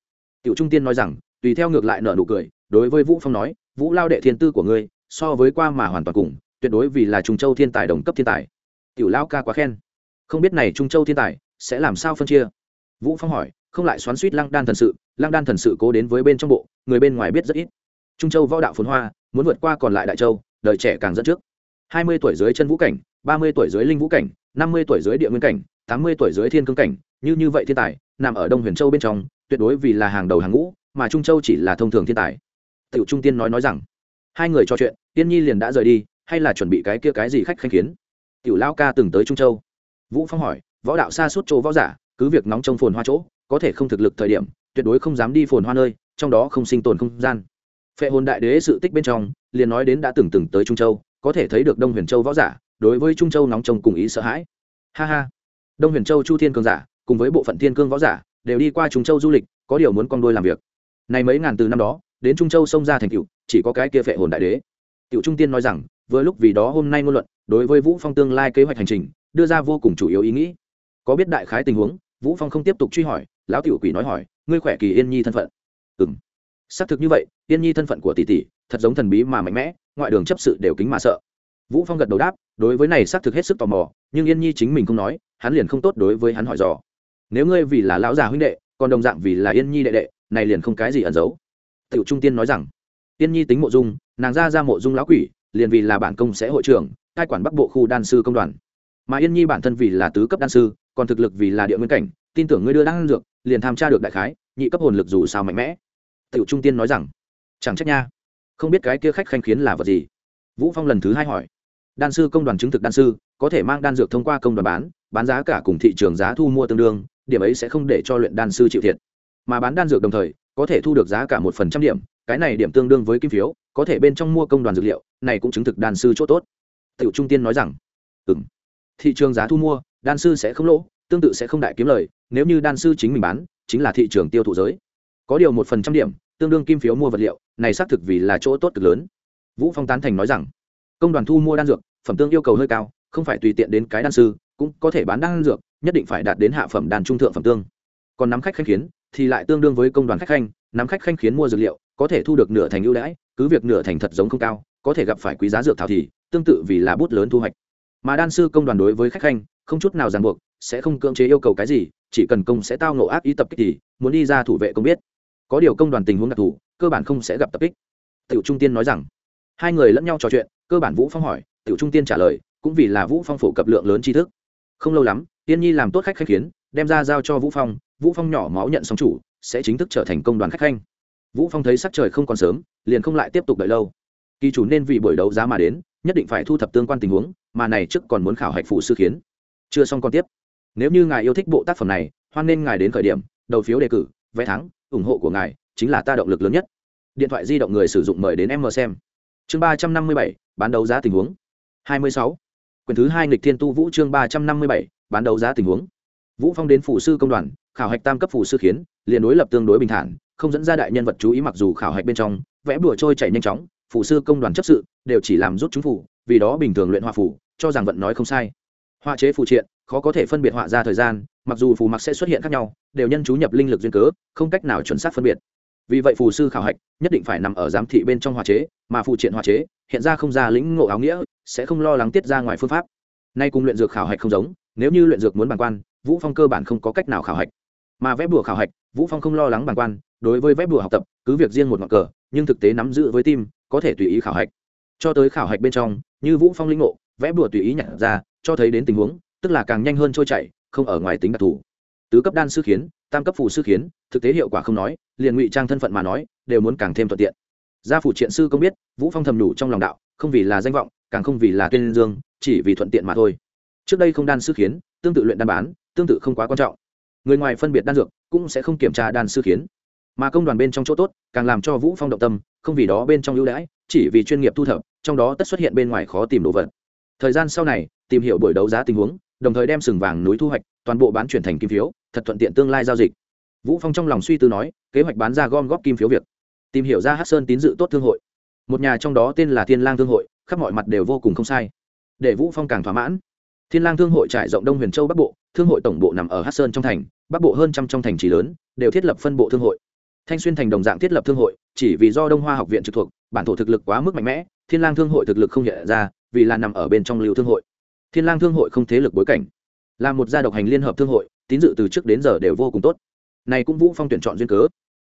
Tiểu trung tiên nói rằng, tùy theo ngược lại nợ nụ cười, đối với vũ phong nói, vũ lao đệ thiên tư của ngươi, so với qua mà hoàn toàn cùng, tuyệt đối vì là trung châu thiên tài đồng cấp thiên tài. Tiểu lão ca quá khen. Không biết này trung châu thiên tài sẽ làm sao phân chia? Vũ phong hỏi, không lại xoắn suýt lăng đan thần sự, lăng đan thần sự cố đến với bên trong bộ, người bên ngoài biết rất ít. Trung châu võ đạo phồn hoa, muốn vượt qua còn lại đại châu, đời trẻ càng dẫn trước hai mươi tuổi dưới chân vũ cảnh, ba mươi tuổi dưới linh vũ cảnh, năm mươi tuổi dưới địa nguyên cảnh, tám mươi tuổi dưới thiên cương cảnh, như như vậy thiên tài, nằm ở đông huyền châu bên trong, tuyệt đối vì là hàng đầu hàng ngũ, mà trung châu chỉ là thông thường thiên tài. Tiểu trung tiên nói nói rằng, hai người trò chuyện, tiên nhi liền đã rời đi, hay là chuẩn bị cái kia cái gì khách khanh kiến tiểu lao ca từng tới trung châu. Vũ phong hỏi, võ đạo xa suốt chỗ võ giả, cứ việc nóng trong phồn hoa chỗ, có thể không thực lực thời điểm, tuyệt đối không dám đi phồn hoa nơi, trong đó không sinh tồn không gian. Phệ hồn đại đế sự tích bên trong, liền nói đến đã từng từng tới trung châu có thể thấy được đông huyền châu võ giả, đối với trung châu nóng trông cùng ý sợ hãi. Ha ha. Đông huyền châu chu thiên Cương giả, cùng với bộ phận thiên cương võ giả, đều đi qua trung châu du lịch, có điều muốn con đôi làm việc. Này mấy ngàn từ năm đó, đến trung châu xông ra thành cựu chỉ có cái kia phệ hồn đại đế. Cựu trung tiên nói rằng, vừa lúc vì đó hôm nay ngôn luận, đối với vũ phong tương lai kế hoạch hành trình, đưa ra vô cùng chủ yếu ý nghĩ. Có biết đại khái tình huống, vũ phong không tiếp tục truy hỏi, lão tiểu quỷ nói hỏi, ngươi khỏe kỳ yên nhi thân phận? Ừm xác thực như vậy, yên nhi thân phận của tỷ tỷ, thật giống thần bí mà mạnh mẽ, ngoại đường chấp sự đều kính mà sợ. Vũ phong gật đầu đáp, đối với này xác thực hết sức tò mò, nhưng yên nhi chính mình không nói, hắn liền không tốt đối với hắn hỏi dò. Nếu ngươi vì là lão già huynh đệ, còn đồng dạng vì là yên nhi đệ đệ, này liền không cái gì ẩn giấu. Tiểu trung tiên nói rằng, yên nhi tính mộ dung, nàng ra ra mộ dung lão quỷ, liền vì là bản công sẽ hội trưởng, cai quản bắc bộ khu đan sư công đoàn. Mà yên nhi bản thân vì là tứ cấp đan sư, còn thực lực vì là địa nguyên cảnh, tin tưởng ngươi đưa đan dược, liền tham tra được đại khái, nhị cấp hồn lực dù sao mạnh mẽ tiểu trung tiên nói rằng, chẳng trách nha, không biết cái kia khách khanh khiến là vật gì. Vũ phong lần thứ hai hỏi, đan sư công đoàn chứng thực đan sư, có thể mang đan dược thông qua công đoàn bán bán giá cả cùng thị trường giá thu mua tương đương, điểm ấy sẽ không để cho luyện đan sư chịu thiệt. Mà bán đan dược đồng thời, có thể thu được giá cả một phần trăm điểm, cái này điểm tương đương với kim phiếu, có thể bên trong mua công đoàn dược liệu, này cũng chứng thực đan sư chỗ tốt. Tiểu trung tiên nói rằng, ừm, thị trường giá thu mua, đan sư sẽ không lỗ, tương tự sẽ không đại kiếm lời, nếu như đan sư chính mình bán, chính là thị trường tiêu thụ giới có điều một phần trăm điểm, tương đương kim phiếu mua vật liệu, này xác thực vì là chỗ tốt cực lớn. Vũ phong tán thành nói rằng, công đoàn thu mua đan dược, phẩm tương yêu cầu hơi cao, không phải tùy tiện đến cái đan sư, cũng có thể bán đan dược, nhất định phải đạt đến hạ phẩm đàn trung thượng phẩm tương. Còn nắm khách khanh khiến, thì lại tương đương với công đoàn khách khanh, nắm khách khanh khiến mua dược liệu, có thể thu được nửa thành ưu đãi, cứ việc nửa thành thật giống không cao, có thể gặp phải quý giá dược thảo thì, tương tự vì là bút lớn thu hoạch. Mà đan sư công đoàn đối với khách khanh, không chút nào ràng buộc, sẽ không cưỡng chế yêu cầu cái gì, chỉ cần công sẽ tao ngộ ác ý tập kích thì, muốn đi ra thủ vệ công biết có điều công đoàn tình huống đặc thù, cơ bản không sẽ gặp tập kích. Tiểu trung tiên nói rằng, hai người lẫn nhau trò chuyện, cơ bản vũ phong hỏi, tiểu trung tiên trả lời, cũng vì là vũ phong phổ cập lượng lớn tri thức. Không lâu lắm, tiên nhi làm tốt khách khách khiến, đem ra giao cho vũ phong vũ phong nhỏ máu nhận xong chủ, sẽ chính thức trở thành công đoàn khách khanh. Vũ phong thấy sắc trời không còn sớm, liền không lại tiếp tục đợi lâu. Kỳ chủ nên vì buổi đấu giá mà đến, nhất định phải thu thập tương quan tình huống, mà này trước còn muốn khảo hạch phụ sư khiến. Chưa xong còn tiếp. Nếu như ngài yêu thích bộ tác phẩm này, hoan nên ngài đến khởi điểm, đầu phiếu đề cử, vé thắng ủng hộ của ngài chính là ta động lực lớn nhất. Điện thoại di động người sử dụng mời đến em mờ xem. Chương ba trăm năm mươi bảy, bán đấu giá tình huống. hai mươi sáu. Quyển thứ hai nghịch thiên tu vũ chương ba trăm năm mươi bảy, bán đấu giá tình huống. Vũ phong đến phủ sư công đoàn, khảo hạch tam cấp phủ sư khiến, liền đối lập tương đối bình thản, không dẫn ra đại nhân vật chú ý mặc dù khảo hạch bên trong, vẽ bùa trôi chảy nhanh chóng, phủ sư công đoàn chấp sự, đều chỉ làm rút chúng phủ, vì đó bình thường luyện hòa phủ, cho rằng vận nói không sai. Hoa chế phụ triện khó có thể phân biệt họa ra thời gian, mặc dù phù mặc sẽ xuất hiện khác nhau, đều nhân chú nhập linh lực duyên cớ, không cách nào chuẩn xác phân biệt. Vì vậy phù sư khảo hạch nhất định phải nằm ở giám thị bên trong hòa chế, mà phụ triện hòa chế, hiện ra không ra lĩnh ngộ áo nghĩa, sẽ không lo lắng tiết ra ngoài phương pháp. Nay cùng luyện dược khảo hạch không giống, nếu như luyện dược muốn bàn quan, vũ phong cơ bản không có cách nào khảo hạch. Mà vẽ bùa khảo hạch, vũ phong không lo lắng bàn quan, đối với vẽ bùa học tập, cứ việc riêng một ngọn cờ, nhưng thực tế nắm giữ với tim, có thể tùy ý khảo hạch. Cho tới khảo hạch bên trong, như vũ phong linh ngộ, vẽ bùa tùy ý nhận ra, cho thấy đến tình huống tức là càng nhanh hơn trôi chảy, không ở ngoài tính đặc thù. Tứ cấp đan sư khiến, tam cấp phù sư khiến, thực tế hiệu quả không nói, liền ngụy trang thân phận mà nói, đều muốn càng thêm thuận tiện. Gia phủ triện sư công biết, vũ phong thầm đủ trong lòng đạo, không vì là danh vọng, càng không vì là tên dương, chỉ vì thuận tiện mà thôi. Trước đây không đan sư khiến, tương tự luyện đan bán, tương tự không quá quan trọng. Người ngoài phân biệt đan dược, cũng sẽ không kiểm tra đan sư khiến. Mà công đoàn bên trong chỗ tốt, càng làm cho vũ phong động tâm, không vì đó bên trong ưu đãi, chỉ vì chuyên nghiệp thu thập, trong đó tất xuất hiện bên ngoài khó tìm đồ vật. Thời gian sau này, tìm hiểu buổi đấu giá tình huống đồng thời đem sừng vàng núi thu hoạch, toàn bộ bán chuyển thành kim phiếu, thật thuận tiện tương lai giao dịch. Vũ phong trong lòng suy tư nói, kế hoạch bán ra gom góp kim phiếu việc. Tìm hiểu ra hát sơn tín dự tốt thương hội. Một nhà trong đó tên là thiên lang thương hội, khắp mọi mặt đều vô cùng không sai. Để vũ phong càng thỏa mãn. Thiên lang thương hội trải rộng đông huyền châu bắc bộ, thương hội tổng bộ nằm ở hát sơn trong thành, bắc bộ hơn trăm trong thành trì lớn, đều thiết lập phân bộ thương hội. Thanh xuyên thành đồng dạng thiết lập thương hội, chỉ vì do đông hoa học viện trực thuộc, bản thổ thực lực quá mức mạnh mẽ, thiên lang thương hội thực lực không hiện ra, vì là nằm ở bên trong lưu thương hội thiên lang thương hội không thế lực bối cảnh. Là một gia độc hành liên hợp thương hội, tín dự từ trước đến giờ đều vô cùng tốt. Này cũng vũ phong tuyển chọn duyên cớ.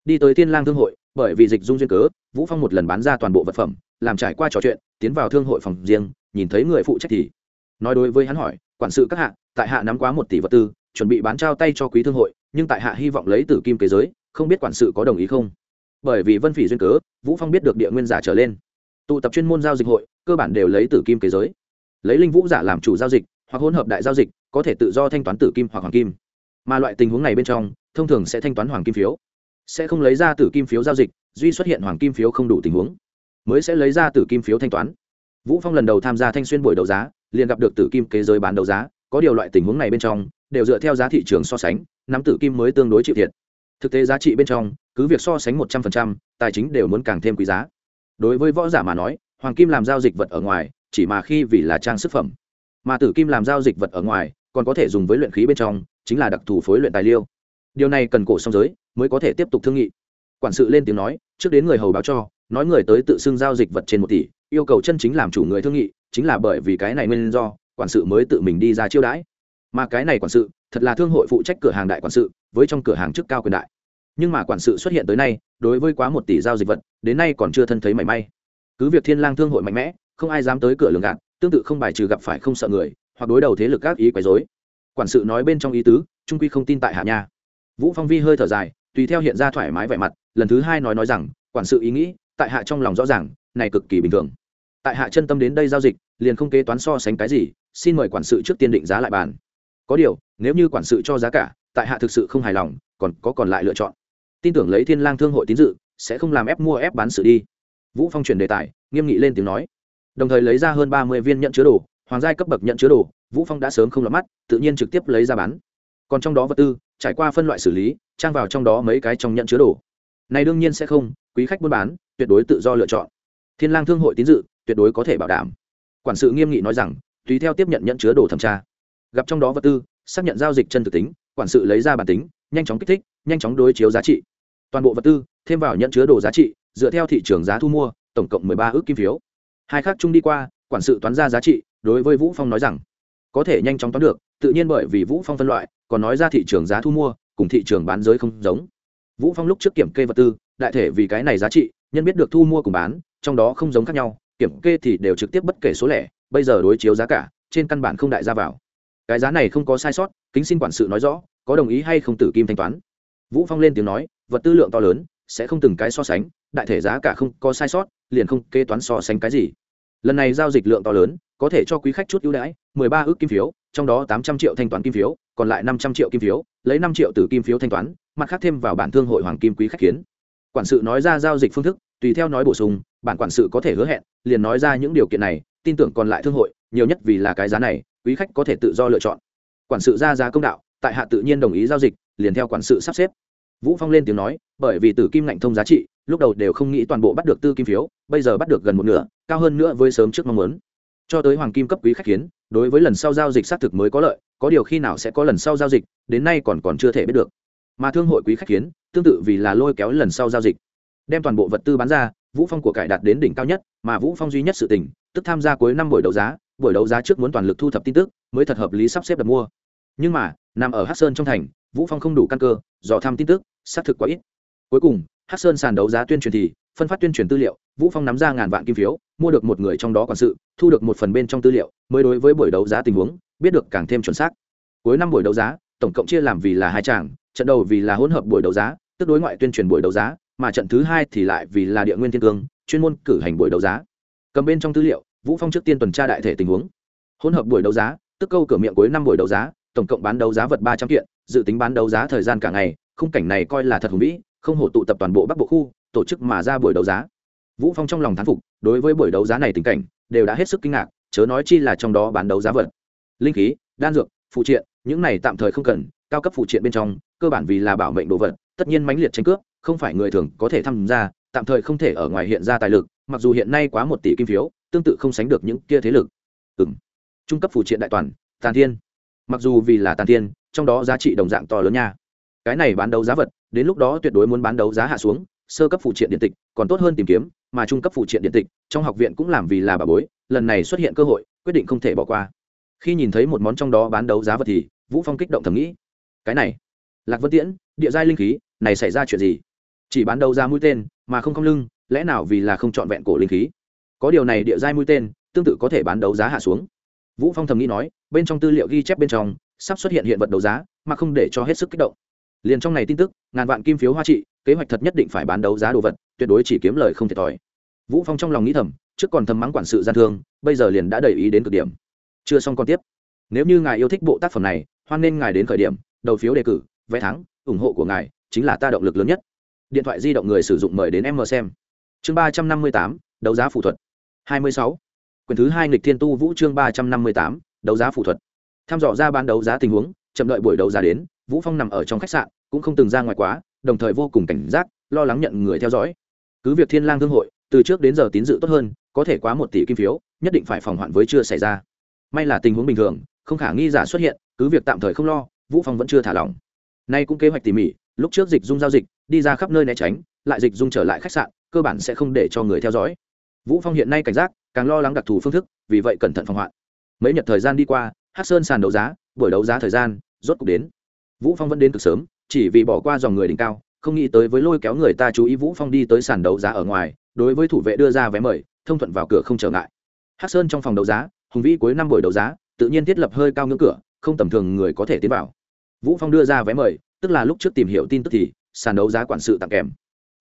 Đi tới thiên lang thương hội, bởi vì dịch dung duyên cớ, vũ phong một lần bán ra toàn bộ vật phẩm, làm trải qua trò chuyện, tiến vào thương hội phòng riêng, nhìn thấy người phụ trách thì nói đối với hắn hỏi, quản sự các hạ, tại hạ nắm quá một tỷ vật tư, chuẩn bị bán trao tay cho quý thương hội, nhưng tại hạ hy vọng lấy tử kim kế giới, không biết quản sự có đồng ý không? Bởi vì vân phỉ duyên cớ, vũ phong biết được địa nguyên giả trở lên. Tụ tập chuyên môn giao dịch hội, cơ bản đều lấy tử kim kế giới lấy linh vũ giả làm chủ giao dịch, hoặc hỗn hợp đại giao dịch, có thể tự do thanh toán tử kim hoặc hoàng kim. Mà loại tình huống này bên trong, thông thường sẽ thanh toán hoàng kim phiếu. Sẽ không lấy ra tử kim phiếu giao dịch, duy xuất hiện hoàng kim phiếu không đủ tình huống, mới sẽ lấy ra tử kim phiếu thanh toán. Vũ phong lần đầu tham gia thanh xuyên buổi đấu giá, liền gặp được tử kim kế giới bán đấu giá, có điều loại tình huống này bên trong, đều dựa theo giá thị trường so sánh, nắm tử kim mới tương đối chịu thiệt. Thực tế giá trị bên trong, cứ việc so sánh một trăm phần tài chính đều muốn càng thêm quý giá. Đối với võ giả mà nói, hoàng kim làm giao dịch vật ở ngoài chỉ mà khi vì là trang sức phẩm. Mà tử kim làm giao dịch vật ở ngoài, còn có thể dùng với luyện khí bên trong, chính là đặc thù phối luyện tài liêu điều này cần cổ song giới mới có thể tiếp tục thương nghị. Quản sự lên tiếng nói, trước đến người hầu báo cho, nói người tới tự xưng giao dịch vật trên một tỷ, yêu cầu chân chính làm chủ người thương nghị, chính là bởi vì cái này nguyên do, quản sự mới tự mình đi ra chiêu đãi. Mà cái này quản sự, thật là thương hội phụ trách cửa hàng đại quản sự, với trong cửa hàng chức cao quyền đại. Nhưng mà quản sự xuất hiện tới nay, đối với quá một tỷ giao dịch vật, đến nay còn chưa thân thấy mảy may. Cứ việc thiên lang thương hội mạnh mẽ không ai dám tới cửa lường gạt, tương tự không bài trừ gặp phải không sợ người, hoặc đối đầu thế lực các ý quấy rối. Quản sự nói bên trong ý tứ, trung quy không tin tại hạ nha. Vũ phong vi hơi thở dài, tùy theo hiện ra thoải mái vẻ mặt, lần thứ hai nói nói rằng, quản sự ý nghĩ, tại hạ trong lòng rõ ràng, này cực kỳ bình thường. Tại hạ chân tâm đến đây giao dịch, liền không kế toán so sánh cái gì, xin mời quản sự trước tiên định giá lại bàn. Có điều, nếu như quản sự cho giá cả, tại hạ thực sự không hài lòng, còn có còn lại lựa chọn. Tin tưởng lấy thiên lang thương hội tín dự, sẽ không làm ép mua ép bán sự đi. Vũ phong chuyển đề tài, nghiêm nghị lên tiếng nói đồng thời lấy ra hơn ba mươi viên nhận chứa đồ, hoàng giai cấp bậc nhận chứa đồ, vũ phong đã sớm không lọt mắt, tự nhiên trực tiếp lấy ra bán. Còn trong đó vật tư, trải qua phân loại xử lý, trang vào trong đó mấy cái trong nhận chứa đồ. Này đương nhiên sẽ không, quý khách buôn bán, tuyệt đối tự do lựa chọn. Thiên lang thương hội tín dự, tuyệt đối có thể bảo đảm. Quản sự nghiêm nghị nói rằng, tùy theo tiếp nhận nhận chứa đồ thẩm tra. Gặp trong đó vật tư, xác nhận giao dịch chân thực tính, quản sự lấy ra bản tính, nhanh chóng kích thích, nhanh chóng đối chiếu giá trị. Toàn bộ vật tư, thêm vào nhận chứa đồ giá trị, dựa theo thị trường giá thu mua, tổng cộng mười ba ước kim phiếu hai khác chung đi qua, quản sự toán ra giá trị, đối với vũ phong nói rằng, có thể nhanh chóng toán được, tự nhiên bởi vì vũ phong phân loại, còn nói ra thị trường giá thu mua, cùng thị trường bán giới không giống. Vũ phong lúc trước kiểm kê vật tư, đại thể vì cái này giá trị, nhân biết được thu mua cùng bán, trong đó không giống khác nhau, kiểm kê thì đều trực tiếp bất kể số lẻ, bây giờ đối chiếu giá cả, trên căn bản không đại ra vào. Cái giá này không có sai sót, kính xin quản sự nói rõ, có đồng ý hay không tử kim thanh toán. Vũ phong lên tiếng nói, vật tư lượng to lớn, sẽ không từng cái so sánh, đại thể giá cả không có sai sót, liền không kê toán so sánh cái gì lần này giao dịch lượng to lớn, có thể cho quý khách chút ưu đãi 13 ước kim phiếu, trong đó 800 triệu thanh toán kim phiếu, còn lại 500 triệu kim phiếu, lấy 5 triệu từ kim phiếu thanh toán, mặt khác thêm vào bản thương hội hoàng kim quý khách kiến. Quản sự nói ra giao dịch phương thức, tùy theo nói bổ sung, bản quản sự có thể hứa hẹn, liền nói ra những điều kiện này, tin tưởng còn lại thương hội, nhiều nhất vì là cái giá này, quý khách có thể tự do lựa chọn. Quản sự ra giá công đạo, tại hạ tự nhiên đồng ý giao dịch, liền theo quản sự sắp xếp. Vũ phong lên tiếng nói, bởi vì tử kim ngạnh thông giá trị lúc đầu đều không nghĩ toàn bộ bắt được tư kim phiếu, bây giờ bắt được gần một nửa, cao hơn nữa với sớm trước mong muốn. Cho tới hoàng kim cấp quý khách kiến, đối với lần sau giao dịch xác thực mới có lợi, có điều khi nào sẽ có lần sau giao dịch, đến nay còn còn chưa thể biết được. Mà thương hội quý khách kiến, tương tự vì là lôi kéo lần sau giao dịch. Đem toàn bộ vật tư bán ra, vũ phong của cải đạt đến đỉnh cao nhất, mà vũ phong duy nhất sự tình, tức tham gia cuối năm buổi đấu giá, buổi đấu giá trước muốn toàn lực thu thập tin tức, mới thật hợp lý sắp xếp đặt mua. Nhưng mà, nằm ở hắc sơn trong thành, vũ phong không đủ căn cơ, dò tham tin tức, xác thực quá ít. Cuối cùng hắc sơn sàn đấu giá tuyên truyền thì, phân phát tuyên truyền tư liệu, vũ phong nắm ra ngàn vạn kim phiếu, mua được một người trong đó quản sự, thu được một phần bên trong tư liệu, mới đối với buổi đấu giá tình huống, biết được càng thêm chuẩn xác. Cuối năm buổi đấu giá, tổng cộng chia làm vì là hai tràng, trận đầu vì là hỗn hợp buổi đấu giá, tức đối ngoại tuyên truyền buổi đấu giá, mà trận thứ hai thì lại vì là địa nguyên thiên cương, chuyên môn cử hành buổi đấu giá. Cầm bên trong tư liệu, vũ phong trước tiên tuần tra đại thể tình huống. Hỗn hợp buổi đấu giá, tức câu cửa miệng cuối năm buổi đấu giá, tổng cộng bán đấu giá vật ba trăm kiện, dự tính bán đấu giá thời gian cả ngày, khung cảnh này coi là thật hùng vĩ không hổ tụ tập toàn bộ bắc bộ khu, tổ chức mà ra buổi đấu giá. Vũ phong trong lòng thán phục, đối với buổi đấu giá này tình cảnh, đều đã hết sức kinh ngạc, chớ nói chi là trong đó bán đấu giá vật. Linh khí, đan dược, phụ triện, những này tạm thời không cần, cao cấp phụ triện bên trong, cơ bản vì là bảo mệnh đồ vật, tất nhiên mãnh liệt tranh cướp, không phải người thường có thể tham gia, tạm thời không thể ở ngoài hiện ra tài lực, mặc dù hiện nay quá một tỷ kim phiếu, tương tự không sánh được những kia thế lực. Ừ trung cấp phụ triện đại toàn, tàn thiên. Mặc dù vì là tàn thiên, trong đó giá trị đồng dạng to lớn nha. Cái này bán đấu giá vật đến lúc đó tuyệt đối muốn bán đấu giá hạ xuống, sơ cấp phụ triện điện tịch, còn tốt hơn tìm kiếm, mà trung cấp phụ triện điện tịch, trong học viện cũng làm vì là bà bối, lần này xuất hiện cơ hội, quyết định không thể bỏ qua. Khi nhìn thấy một món trong đó bán đấu giá vật thì, vũ phong kích động thầm nghĩ, cái này, lạc vân tiễn, địa giai linh khí, này xảy ra chuyện gì? Chỉ bán đấu giá mũi tên, mà không không lưng, lẽ nào vì là không chọn vẹn cổ linh khí? Có điều này địa giai mũi tên, tương tự có thể bán đấu giá hạ xuống. Vũ phong thầm nghĩ nói, bên trong tư liệu ghi chép bên trong, sắp xuất hiện hiện vật đấu giá, mà không để cho hết sức kích động liền trong này tin tức, ngàn vạn kim phiếu hoa trị, kế hoạch thật nhất định phải bán đấu giá đồ vật, tuyệt đối chỉ kiếm lời không thiệt thòi. Vũ phong trong lòng nghĩ thầm, trước còn thầm mắng quản sự gian thương, bây giờ liền đã đầy ý đến cực điểm. Chưa xong còn tiếp. Nếu như ngài yêu thích bộ tác phẩm này, hoan nên ngài đến khởi điểm, đầu phiếu đề cử, vé thắng, ủng hộ của ngài chính là ta động lực lớn nhất. Điện thoại di động người sử dụng mời đến em mờ xem. Chương ba trăm năm mươi tám, đấu giá phụ thuật. hai mươi sáu. Quyển thứ hai nghịch thiên tu vũ chương ba trăm năm mươi tám, đấu giá phụ thuật. Tham dò ra ban đấu giá tình huống, chậm đợi buổi đấu giá đến vũ phong nằm ở trong khách sạn, cũng không từng ra ngoài quá, đồng thời vô cùng cảnh giác, lo lắng nhận người theo dõi. Cứ việc thiên lang thương hội, từ trước đến giờ tín dự tốt hơn, có thể quá một tỷ kim phiếu, nhất định phải phòng hoạn với chưa xảy ra. May là tình huống bình thường, không khả nghi giả xuất hiện, cứ việc tạm thời không lo, vũ phong vẫn chưa thả lỏng. Nay cũng kế hoạch tỉ mỉ, lúc trước dịch dung giao dịch, đi ra khắp nơi né tránh, lại dịch dung trở lại khách sạn, cơ bản sẽ không để cho người theo dõi. Vũ phong hiện nay cảnh giác, càng lo lắng đặc thù phương thức, vì vậy cẩn thận phòng hoạn. Mấy nhật thời gian đi qua, hát sơn sàn đấu giá, buổi đấu giá thời gian, rốt cục đến vũ phong vẫn đến cực sớm, chỉ vì bỏ qua dòng người đỉnh cao, không nghĩ tới với lôi kéo người ta chú ý vũ phong đi tới sàn đấu giá ở ngoài, đối với thủ vệ đưa ra vé mời, thông thuận vào cửa không trở ngại. Hắc sơn trong phòng đấu giá, hùng vĩ cuối năm buổi đấu giá, tự nhiên thiết lập hơi cao ngưỡng cửa, không tầm thường người có thể tiến vào. Vũ phong đưa ra vé mời, tức là lúc trước tìm hiểu tin tức thì, sàn đấu giá quản sự tặng kèm.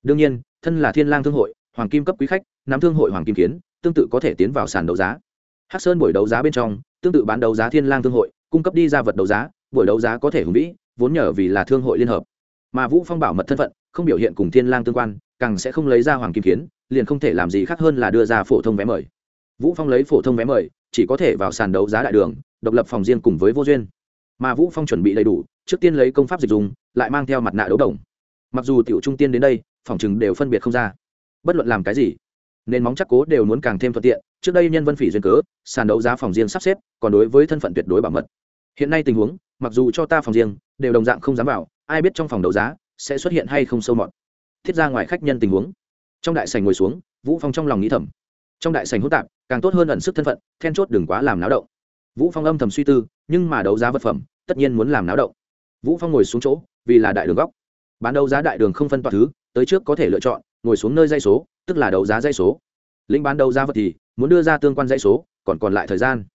Đương nhiên, thân là thiên lang thương hội, hoàng kim cấp quý khách, nắm thương hội hoàng kim kiến, tương tự có thể tiến vào sàn đấu giá. Hắc sơn buổi đấu giá bên trong, tương tự bán đấu giá thiên lang thương hội, cung cấp đi ra vật đấu giá, buổi đấu giá có thể hùng vĩ vốn nhờ vì là thương hội liên hợp. Mà vũ phong bảo mật thân phận, không biểu hiện cùng thiên lang tương quan, càng sẽ không lấy ra hoàng kim kiến, liền không thể làm gì khác hơn là đưa ra phổ thông vé mời. Vũ phong lấy phổ thông vé mời, chỉ có thể vào sàn đấu giá đại đường, độc lập phòng riêng cùng với vô duyên. Mà vũ phong chuẩn bị đầy đủ, trước tiên lấy công pháp dịch dùng, lại mang theo mặt nạ đấu đồng. Mặc dù tiểu trung tiên đến đây, phòng chừng đều phân biệt không ra. Bất luận làm cái gì nên móng chắc cố đều muốn càng thêm thuận tiện, trước đây nhân vân phỉ duyên cớ, sàn đấu giá phòng riêng sắp xếp, còn đối với thân phận tuyệt đối bảo mật. Hiện nay tình huống mặc dù cho ta phòng riêng, đều đồng dạng không dám vào, ai biết trong phòng đấu giá sẽ xuất hiện hay không sâu mọt. Thiết ra ngoài khách nhân tình huống. Trong đại sành ngồi xuống, vũ phong trong lòng nghĩ thầm. Trong đại sành hỗn tạp, càng tốt hơn ẩn sức thân phận, then chốt đừng quá làm náo động. Vũ phong âm thầm suy tư, nhưng mà đấu giá vật phẩm, tất nhiên muốn làm náo động. Vũ phong ngồi xuống chỗ, vì là đại đường góc. Bán đấu giá đại đường không phân toàn thứ, tới trước có thể lựa chọn, ngồi xuống nơi dây số, tức là đấu giá dây số. Lĩnh bán đấu giá vật thì, muốn đưa ra tương quan dây số, còn còn lại thời gian.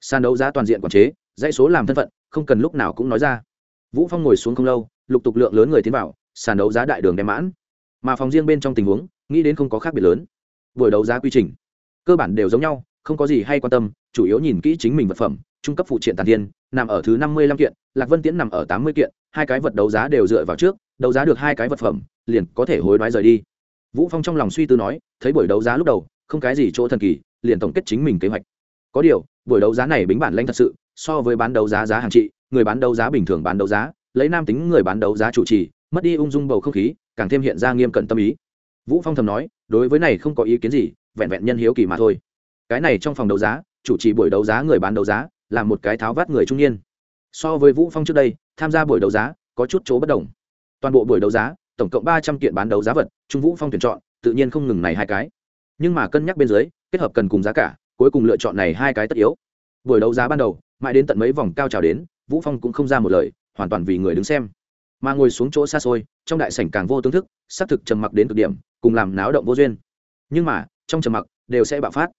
Sàn đấu giá toàn diện quản chế, dãy số làm thân phận không cần lúc nào cũng nói ra. Vũ phong ngồi xuống không lâu, lục tục lượng lớn người tiến vào, sàn đấu giá đại đường đem mãn. Mà phòng riêng bên trong tình huống, nghĩ đến không có khác biệt lớn. Buổi đấu giá quy trình, cơ bản đều giống nhau, không có gì hay quan tâm, chủ yếu nhìn kỹ chính mình vật phẩm, trung cấp phụ triện tàn thiên nằm ở thứ năm mươi lăm kiện, lạc vân tiễn nằm ở tám mươi kiện, hai cái vật đấu giá đều dựa vào trước, đấu giá được hai cái vật phẩm, liền có thể hối đoái rời đi. Vũ phong trong lòng suy tư nói, thấy buổi đấu giá lúc đầu, không cái gì chỗ thần kỳ, liền tổng kết chính mình kế hoạch. Có điều, buổi đấu giá này bính bản lanh thật sự so với bán đấu giá giá hàng trị, người bán đấu giá bình thường bán đấu giá, lấy nam tính người bán đấu giá chủ trì, mất đi ung dung bầu không khí, càng thêm hiện ra nghiêm cẩn tâm ý. Vũ phong thầm nói, đối với này không có ý kiến gì, vẹn vẹn nhân hiếu kỳ mà thôi. Cái này trong phòng đấu giá, chủ trì buổi đấu giá người bán đấu giá, là một cái tháo vát người trung niên. So với vũ phong trước đây, tham gia buổi đấu giá, có chút chỗ bất đồng. Toàn bộ buổi đấu giá, tổng cộng ba trăm kiện bán đấu giá vật, trung vũ phong tuyển chọn, tự nhiên không ngừng này hai cái. Nhưng mà cân nhắc bên dưới, kết hợp cần cùng giá cả, cuối cùng lựa chọn này hai cái tất yếu buổi đấu giá ban đầu, mãi đến tận mấy vòng cao trào đến, vũ phong cũng không ra một lời, hoàn toàn vì người đứng xem. Mà ngồi xuống chỗ xa xôi, trong đại sảnh càng vô tương thức xác thực trầm mặc đến cực điểm, cùng làm náo động vô duyên. Nhưng mà, trong trầm mặc, đều sẽ bạo phát.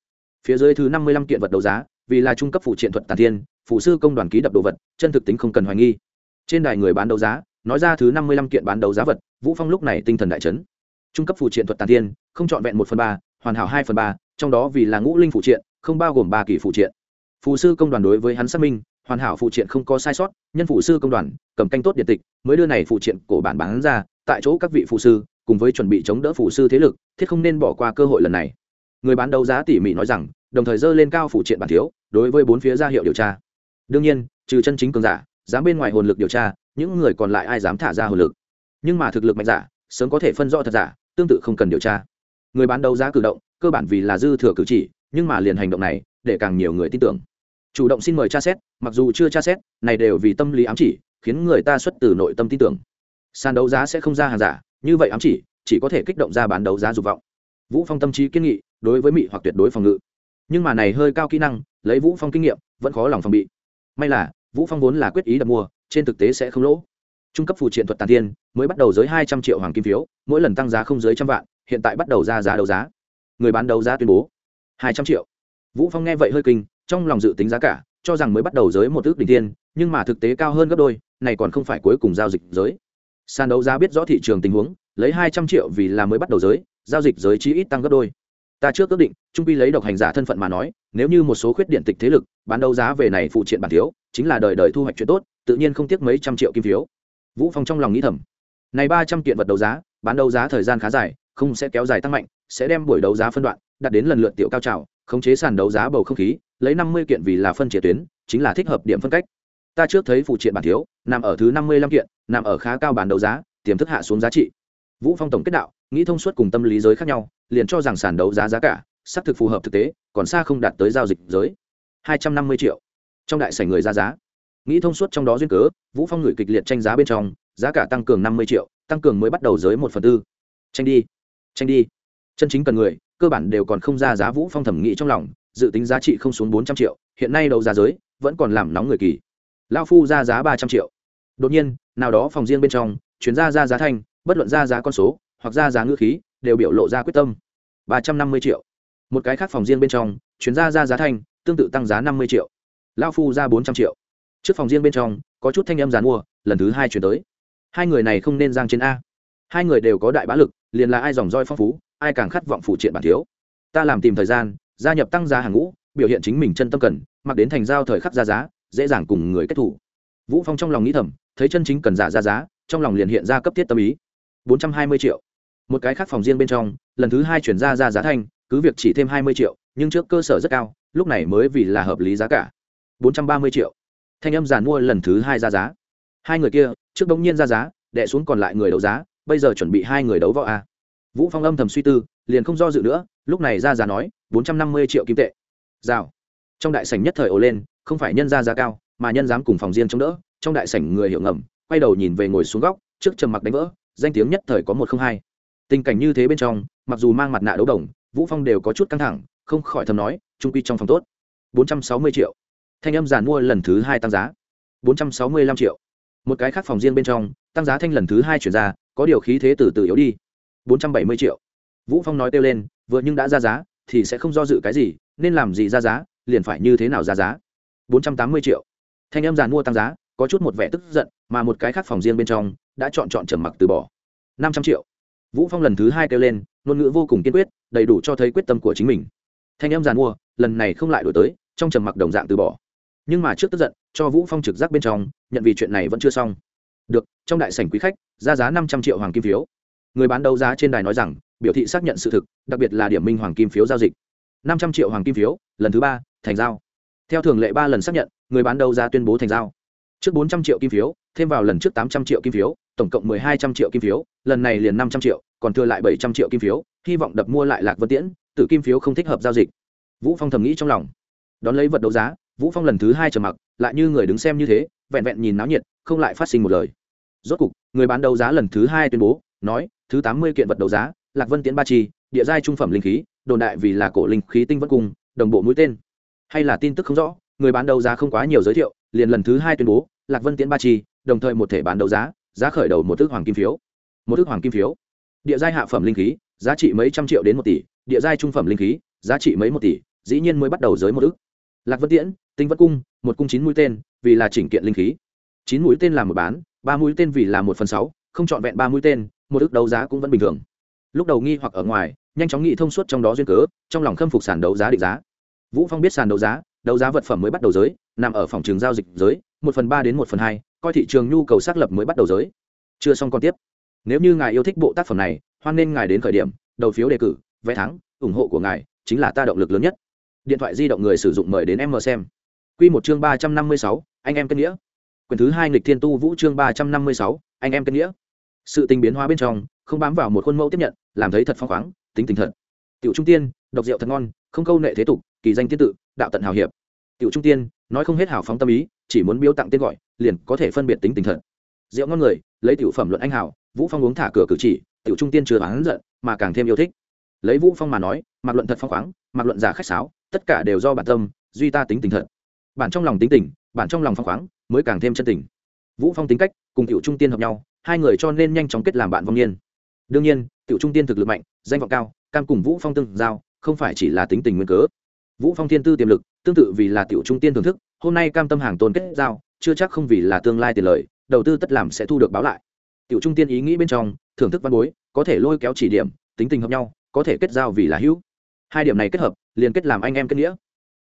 Phía dưới thứ năm mươi lăm kiện vật đấu giá, vì là trung cấp phụ triện thuật tàn thiên, phụ sư công đoàn ký đập đồ vật, chân thực tính không cần hoài nghi. Trên đài người bán đấu giá, nói ra thứ năm mươi lăm kiện bán đấu giá vật, vũ phong lúc này tinh thần đại chấn. Trung cấp phụ triện thuật tàn thiên, không chọn vẹn một phần ba, hoàn hảo hai phần ba, trong đó vì là ngũ linh phụ triện, không bao gồm ba kỳ phụ triện. Phụ sư công đoàn đối với hắn xác minh, hoàn hảo phụ triện không có sai sót, nhân phụ sư công đoàn, cầm canh tốt điện tịch, mới đưa này phụ triện cổ bản bán ra, tại chỗ các vị phụ sư, cùng với chuẩn bị chống đỡ phụ sư thế lực, thiết không nên bỏ qua cơ hội lần này. Người bán đấu giá tỉ mỉ nói rằng, đồng thời dơ lên cao phụ triện bản thiếu, đối với bốn phía ra hiệu điều tra. Đương nhiên, trừ chân chính cường giả, dám bên ngoài hồn lực điều tra, những người còn lại ai dám thả ra hồn lực? Nhưng mà thực lực mạnh giả, sớm có thể phân rõ thật giả, tương tự không cần điều tra. Người bán đấu giá cử động, cơ bản vì là dư thừa cử chỉ, nhưng mà liền hành động này, để càng nhiều người tin tưởng chủ động xin mời tra xét, mặc dù chưa tra xét, này đều vì tâm lý ám chỉ, khiến người ta xuất từ nội tâm tin tưởng. Sàn đấu giá sẽ không ra hàng giả, như vậy ám chỉ chỉ có thể kích động ra bán đấu giá dục vọng. Vũ phong tâm trí kiên nghị, đối với mị hoặc tuyệt đối phòng ngự. Nhưng mà này hơi cao kỹ năng, lấy vũ phong kinh nghiệm, vẫn khó lòng phòng bị. May là, vũ phong vốn là quyết ý đặt mua, trên thực tế sẽ không lỗ. Trung cấp phù triện thuật tàn thiên, mới bắt đầu dưới hai trăm triệu hoàng kim phiếu, mỗi lần tăng giá không dưới trăm vạn, hiện tại bắt đầu ra giá đấu giá. Người bán đấu giá tuyên bố, hai trăm triệu. Vũ phong nghe vậy hơi kinh trong lòng dự tính giá cả, cho rằng mới bắt đầu giới một ước đỉnh thiên, nhưng mà thực tế cao hơn gấp đôi, này còn không phải cuối cùng giao dịch giới. Sàn đấu giá biết rõ thị trường tình huống, lấy hai trăm triệu vì là mới bắt đầu giới, giao dịch giới chi ít tăng gấp đôi. Ta trước ước định, trung pi lấy độc hành giả thân phận mà nói, nếu như một số khuyết điện tịch thế lực, bán đấu giá về này phụ triện bản thiếu, chính là đời đời thu hoạch chuyện tốt, tự nhiên không tiếc mấy trăm triệu kim phiếu. Vũ phong trong lòng nghĩ thầm, này ba trăm kiện vật đấu giá, bán đấu giá thời gian khá dài, không sẽ kéo dài tăng mạnh, sẽ đem buổi đấu giá phân đoạn đạt đến lần lượt tiểu cao trào khống chế sàn đấu giá bầu không khí, lấy năm mươi kiện vì là phân chia tuyến, chính là thích hợp điểm phân cách. Ta trước thấy phụ triện bản thiếu, nằm ở thứ năm mươi lăm kiện, nằm ở khá cao bản đấu giá, tiềm thức hạ xuống giá trị. Vũ phong tổng kết đạo, nghĩ thông suốt cùng tâm lý giới khác nhau, liền cho rằng sàn đấu giá giá cả, xác thực phù hợp thực tế, còn xa không đạt tới giao dịch giới. hai trăm năm mươi triệu. Trong đại sảnh người ra giá. Nghĩ thông suốt trong đó duyên cớ, vũ phong ngửi kịch liệt tranh giá bên trong, giá cả tăng cường năm mươi triệu, tăng cường mới bắt đầu giới một phần tư. Tranh đi tranh đi. Chân chính cần người cơ bản đều còn không ra giá vũ phong thẩm nghĩ trong lòng, dự tính giá trị không xuống bốn trăm triệu, hiện nay đầu giá giới vẫn còn làm nóng người kỳ. Lao phu ra giá ba trăm triệu. Đột nhiên, nào đó phòng riêng bên trong chuyến ra ra giá thanh, bất luận ra giá con số, hoặc ra giá ngữ khí, đều biểu lộ ra quyết tâm. Ba trăm năm mươi triệu. Một cái khác phòng riêng bên trong chuyến ra ra giá thanh, tương tự tăng giá năm mươi triệu. Lao phu ra bốn trăm triệu. Trước phòng riêng bên trong, có chút thanh âm giá mua, lần thứ hai chuyển tới. Hai người này không nên giang trên a. Hai người đều có đại bá lực, liền là ai dòng roi phong phú ai càng khát vọng phụ triện bản thiếu. Ta làm tìm thời gian, gia nhập tăng giá hàng ngũ, biểu hiện chính mình chân tâm cần, mặc đến thành giao thời khắc ra giá, dễ dàng cùng người kết thủ. Vũ phong trong lòng nghĩ thầm, thấy chân chính cần giả ra giá, trong lòng liền hiện ra cấp thiết tâm ý. bốn trăm hai mươi triệu. Một cái khác phòng riêng bên trong, lần thứ hai chuyển ra ra giá thanh cứ việc chỉ thêm hai mươi triệu, nhưng trước cơ sở rất cao, lúc này mới vì là hợp lý giá cả. bốn trăm ba mươi triệu. Thanh âm giàn mua lần thứ hai ra giá. Hai người kia, trước bỗng nhiên ra giá đệ xuống còn lại người đấu giá, bây giờ chuẩn bị hai người đấu võ a vũ phong âm thầm suy tư, liền không do dự nữa, lúc này ra giá nói, bốn trăm năm mươi triệu kim tệ. Rào. Trong đại sảnh nhất thời ồ lên, không phải nhân ra giá cao, mà nhân dám cùng phòng riêng chống đỡ. Trong đại sảnh người hiểu ngầm, quay đầu nhìn về ngồi xuống góc, trước trầm mặc đánh vỡ, danh tiếng nhất thời có một không hai. Tình cảnh như thế bên trong, mặc dù mang mặt nạ đấu đồng, vũ phong đều có chút căng thẳng, không khỏi thầm nói, trung quy trong phòng tốt. Bốn trăm sáu mươi triệu. Thanh âm giàn mua lần thứ hai tăng giá. Bốn trăm sáu mươi lăm triệu. Một cái khác phòng riêng bên trong, tăng giá thanh lần thứ hai chuyển ra, có điều khí thế từ từ yếu đi bốn trăm bảy mươi triệu. Vũ phong nói kêu lên, vừa nhưng đã ra giá, thì sẽ không do dự cái gì, nên làm gì ra giá, liền phải như thế nào ra giá? bốn trăm tám mươi triệu. Thanh em giàn mua tăng giá, có chút một vẻ tức giận, mà một cái khác phòng riêng bên trong, đã chọn chọn trầm mặc từ bỏ. năm trăm triệu. Vũ phong lần thứ hai kêu lên, ngôn ngữ vô cùng kiên quyết, đầy đủ cho thấy quyết tâm của chính mình. Thanh em giàn mua, lần này không lại đổi tới, trong trầm mặc đồng dạng từ bỏ. Nhưng mà trước tức giận, cho vũ phong trực giác bên trong, nhận vì chuyện này vẫn chưa xong. Được, trong đại sảnh quý khách, ra giá năm trăm triệu hoàng kim phiếu người bán đấu giá trên đài nói rằng, biểu thị xác nhận sự thực, đặc biệt là điểm minh hoàng kim phiếu giao dịch. năm trăm triệu hoàng kim phiếu, lần thứ ba, thành giao. Theo thường lệ ba lần xác nhận, người bán đấu giá tuyên bố thành giao. Trước bốn trăm triệu kim phiếu, thêm vào lần trước tám trăm triệu kim phiếu, tổng cộng mười hai trăm triệu kim phiếu, lần này liền năm trăm triệu, còn thừa lại bảy trăm triệu kim phiếu, hy vọng đập mua lại lạc vân tiễn, tự kim phiếu không thích hợp giao dịch. Vũ phong thầm nghĩ trong lòng. Đón lấy vật đấu giá, vũ phong lần thứ hai trở mặc, lại như người đứng xem như thế, vẹn vẹn nhìn náo nhiệt, không lại phát sinh một lời. Rốt cục, người bán đấu giá lần thứ hai tuyên bố, nói thứ tám mươi kiện vật đấu giá, lạc vân tiễn ba chi, địa giai trung phẩm linh khí, đồn đại vì là cổ linh khí tinh vẫn cung đồng bộ mũi tên. Hay là tin tức không rõ, người bán đấu giá không quá nhiều giới thiệu, liền lần thứ hai tuyên bố, lạc vân tiễn ba chi, đồng thời một thể bán đấu giá giá khởi đầu một thước hoàng kim phiếu. Một thước hoàng kim phiếu. Địa giai hạ phẩm linh khí, giá trị mấy trăm triệu đến một tỷ. Địa giai trung phẩm linh khí, giá trị mấy một tỷ, dĩ nhiên mới bắt đầu giới một ước. Lạc vân tiễn, tinh vất cung, một cung chín mũi tên, vì là chỉnh kiện linh khí. Chín mũi tên là một bán, ba mũi tên vì là một phần sáu, không trọn vẹn ba mũi tên một ước đấu giá cũng vẫn bình thường. Lúc đầu nghi hoặc ở ngoài, nhanh chóng nghĩ thông suốt trong đó duyên cớ, trong lòng khâm phục sàn đấu giá định giá. Vũ phong biết sàn đấu giá đấu giá vật phẩm mới bắt đầu giới, nằm ở phòng trường giao dịch giới, một phần ba đến một phần hai, coi thị trường nhu cầu xác lập mới bắt đầu giới. Chưa xong còn tiếp. Nếu như ngài yêu thích bộ tác phẩm này, hoan nên ngài đến khởi điểm, đầu phiếu đề cử, vé thắng, ủng hộ của ngài chính là ta động lực lớn nhất. Điện thoại di động người sử dụng mời đến em mờ xem. Quy một chương ba trăm năm mươi sáu, anh em kết nghĩa. Quyển thứ hai nghịch thiên tu vũ chương ba trăm năm mươi sáu, anh em kết nghĩa sự tình biến hóa bên trong, không bám vào một khuôn mẫu tiếp nhận, làm thấy thật phong khoáng, tính tình thật. Tiểu trung tiên, độc rượu thật ngon, không câu nệ thế tục, kỳ danh tiên tự, đạo tận hào hiệp. Tiểu trung tiên, nói không hết hào phóng tâm ý, chỉ muốn biếu tặng tên gọi, liền có thể phân biệt tính tình thật. Rượu ngon người, lấy tiểu phẩm luận anh hào, vũ phong uống thả cửa cử chỉ, tiểu trung tiên chưa bán giận, mà càng thêm yêu thích. Lấy vũ phong mà nói, mặc luận thật phong khoáng, mặc luận giả khách sáo, tất cả đều do bản tâm, duy ta tính tình thật. Bản trong lòng tính tình, bản trong lòng phong khoáng, mới càng thêm chân tình. Vũ phong tính cách, cùng tiểu trung tiên hợp nhau hai người cho nên nhanh chóng kết làm bạn vong niên. Đương nhiên, tiểu trung tiên thực lực mạnh, danh vọng cao, cam cùng vũ phong tương giao, không phải chỉ là tính tình nguyên cớ. Vũ phong thiên tư tiềm lực, tương tự vì là tiểu trung tiên thưởng thức, hôm nay cam tâm hàng tôn kết giao, chưa chắc không vì là tương lai tiền lợi đầu tư tất làm sẽ thu được báo lại. Tiểu trung tiên ý nghĩ bên trong, thưởng thức văn bối, có thể lôi kéo chỉ điểm, tính tình hợp nhau, có thể kết giao vì là hữu. Hai điểm này kết hợp, liền kết làm anh em kết nghĩa.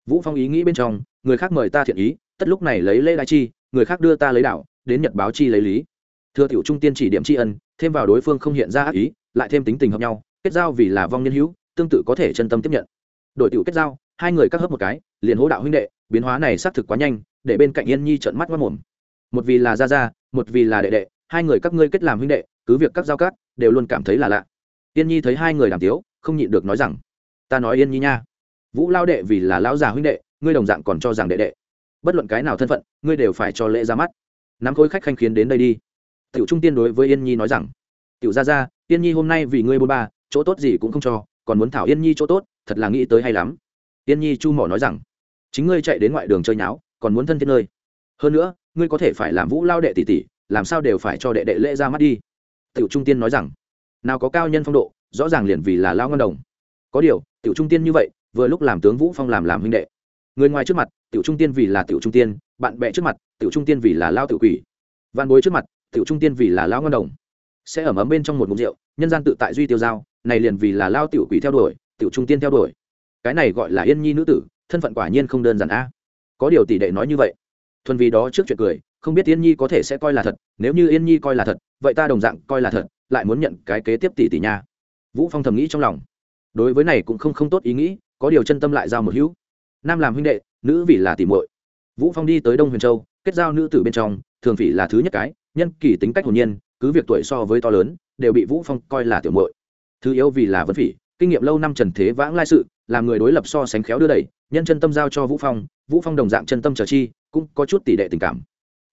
Vũ phong ý nghĩ bên trong, người khác mời ta thiện ý, tất lúc này lấy lễ đại chi, người khác đưa ta lấy đảo đến nhật báo chi lấy lý thừa tiểu trung tiên chỉ điểm tri ân, thêm vào đối phương không hiện ra ác ý, lại thêm tính tình hợp nhau, kết giao vì là vong nhân hữu, tương tự có thể chân tâm tiếp nhận. Đội tiểu kết giao, hai người cắt hớp một cái, liền hỗ đạo huynh đệ, biến hóa này xác thực quá nhanh, để bên cạnh yên nhi trợn mắt mất mồm. Một vì là gia gia, một vì là đệ đệ, hai người các ngươi kết làm huynh đệ, cứ việc các giao cát đều luôn cảm thấy là lạ. Yên nhi thấy hai người đàm tiếu, không nhịn được nói rằng, ta nói yên nhi nha, vũ lao đệ vì là lão già huynh đệ, ngươi đồng dạng còn cho rằng đệ đệ. Bất luận cái nào thân phận, ngươi đều phải cho lễ ra mắt. Nắm khối khách khanh khiến đến đây đi tiểu trung tiên đối với yên nhi nói rằng, tiểu gia gia, yên nhi hôm nay vì ngươi bôn ba, chỗ tốt gì cũng không cho, còn muốn thảo yên nhi chỗ tốt, thật là nghĩ tới hay lắm. Yên nhi chu mỏ nói rằng, chính ngươi chạy đến ngoại đường chơi nháo, còn muốn thân thiết nơi. Hơn nữa, ngươi có thể phải làm vũ lao đệ tỷ tỷ, làm sao đều phải cho đệ đệ lễ ra mắt đi. Tiểu trung tiên nói rằng, nào có cao nhân phong độ, rõ ràng liền vì là lao ngân đồng. Có điều, tiểu trung tiên như vậy, vừa lúc làm tướng vũ phong làm làm huynh đệ. Người ngoài trước mặt, tiểu trung tiên vì là tiểu trung tiên, bạn bè trước mặt, tiểu trung tiên vì là lao tiểu quỷ. Văn bối trước mặt tiểu trung tiên vì là lao ngân đồng. Sẽ ẩm ấm bên trong một mục rượu, nhân gian tự tại duy tiêu giao, này liền vì là lao tiểu quỷ theo đuổi, tiểu trung tiên theo đuổi. Cái này gọi là yên nhi nữ tử, thân phận quả nhiên không đơn giản a. Có điều tỷ đệ nói như vậy, thuần vì đó trước chuyện cười, không biết yên nhi có thể sẽ coi là thật, nếu như yên nhi coi là thật, vậy ta đồng dạng coi là thật, lại muốn nhận cái kế tiếp tỷ tỷ nha. Vũ phong thầm nghĩ trong lòng. Đối với này cũng không không tốt ý nghĩ, có điều chân tâm lại giao một hữu. Nam làm huynh đệ, nữ vì là tỷ muội. Vũ phong đi tới đông huyền châu, kết giao nữ tử bên trong, thường phỉ là thứ nhất cái nhân kỳ tính cách hồn nhiên, cứ việc tuổi so với to lớn, đều bị vũ phong coi là tiểu muội. Thứ yếu vì là vấn phỉ, kinh nghiệm lâu năm trần thế vãng lai sự, làm người đối lập so sánh khéo đưa đẩy, nhân chân tâm giao cho vũ phong vũ phong đồng dạng chân tâm trở chi, cũng có chút tỷ đệ tình cảm.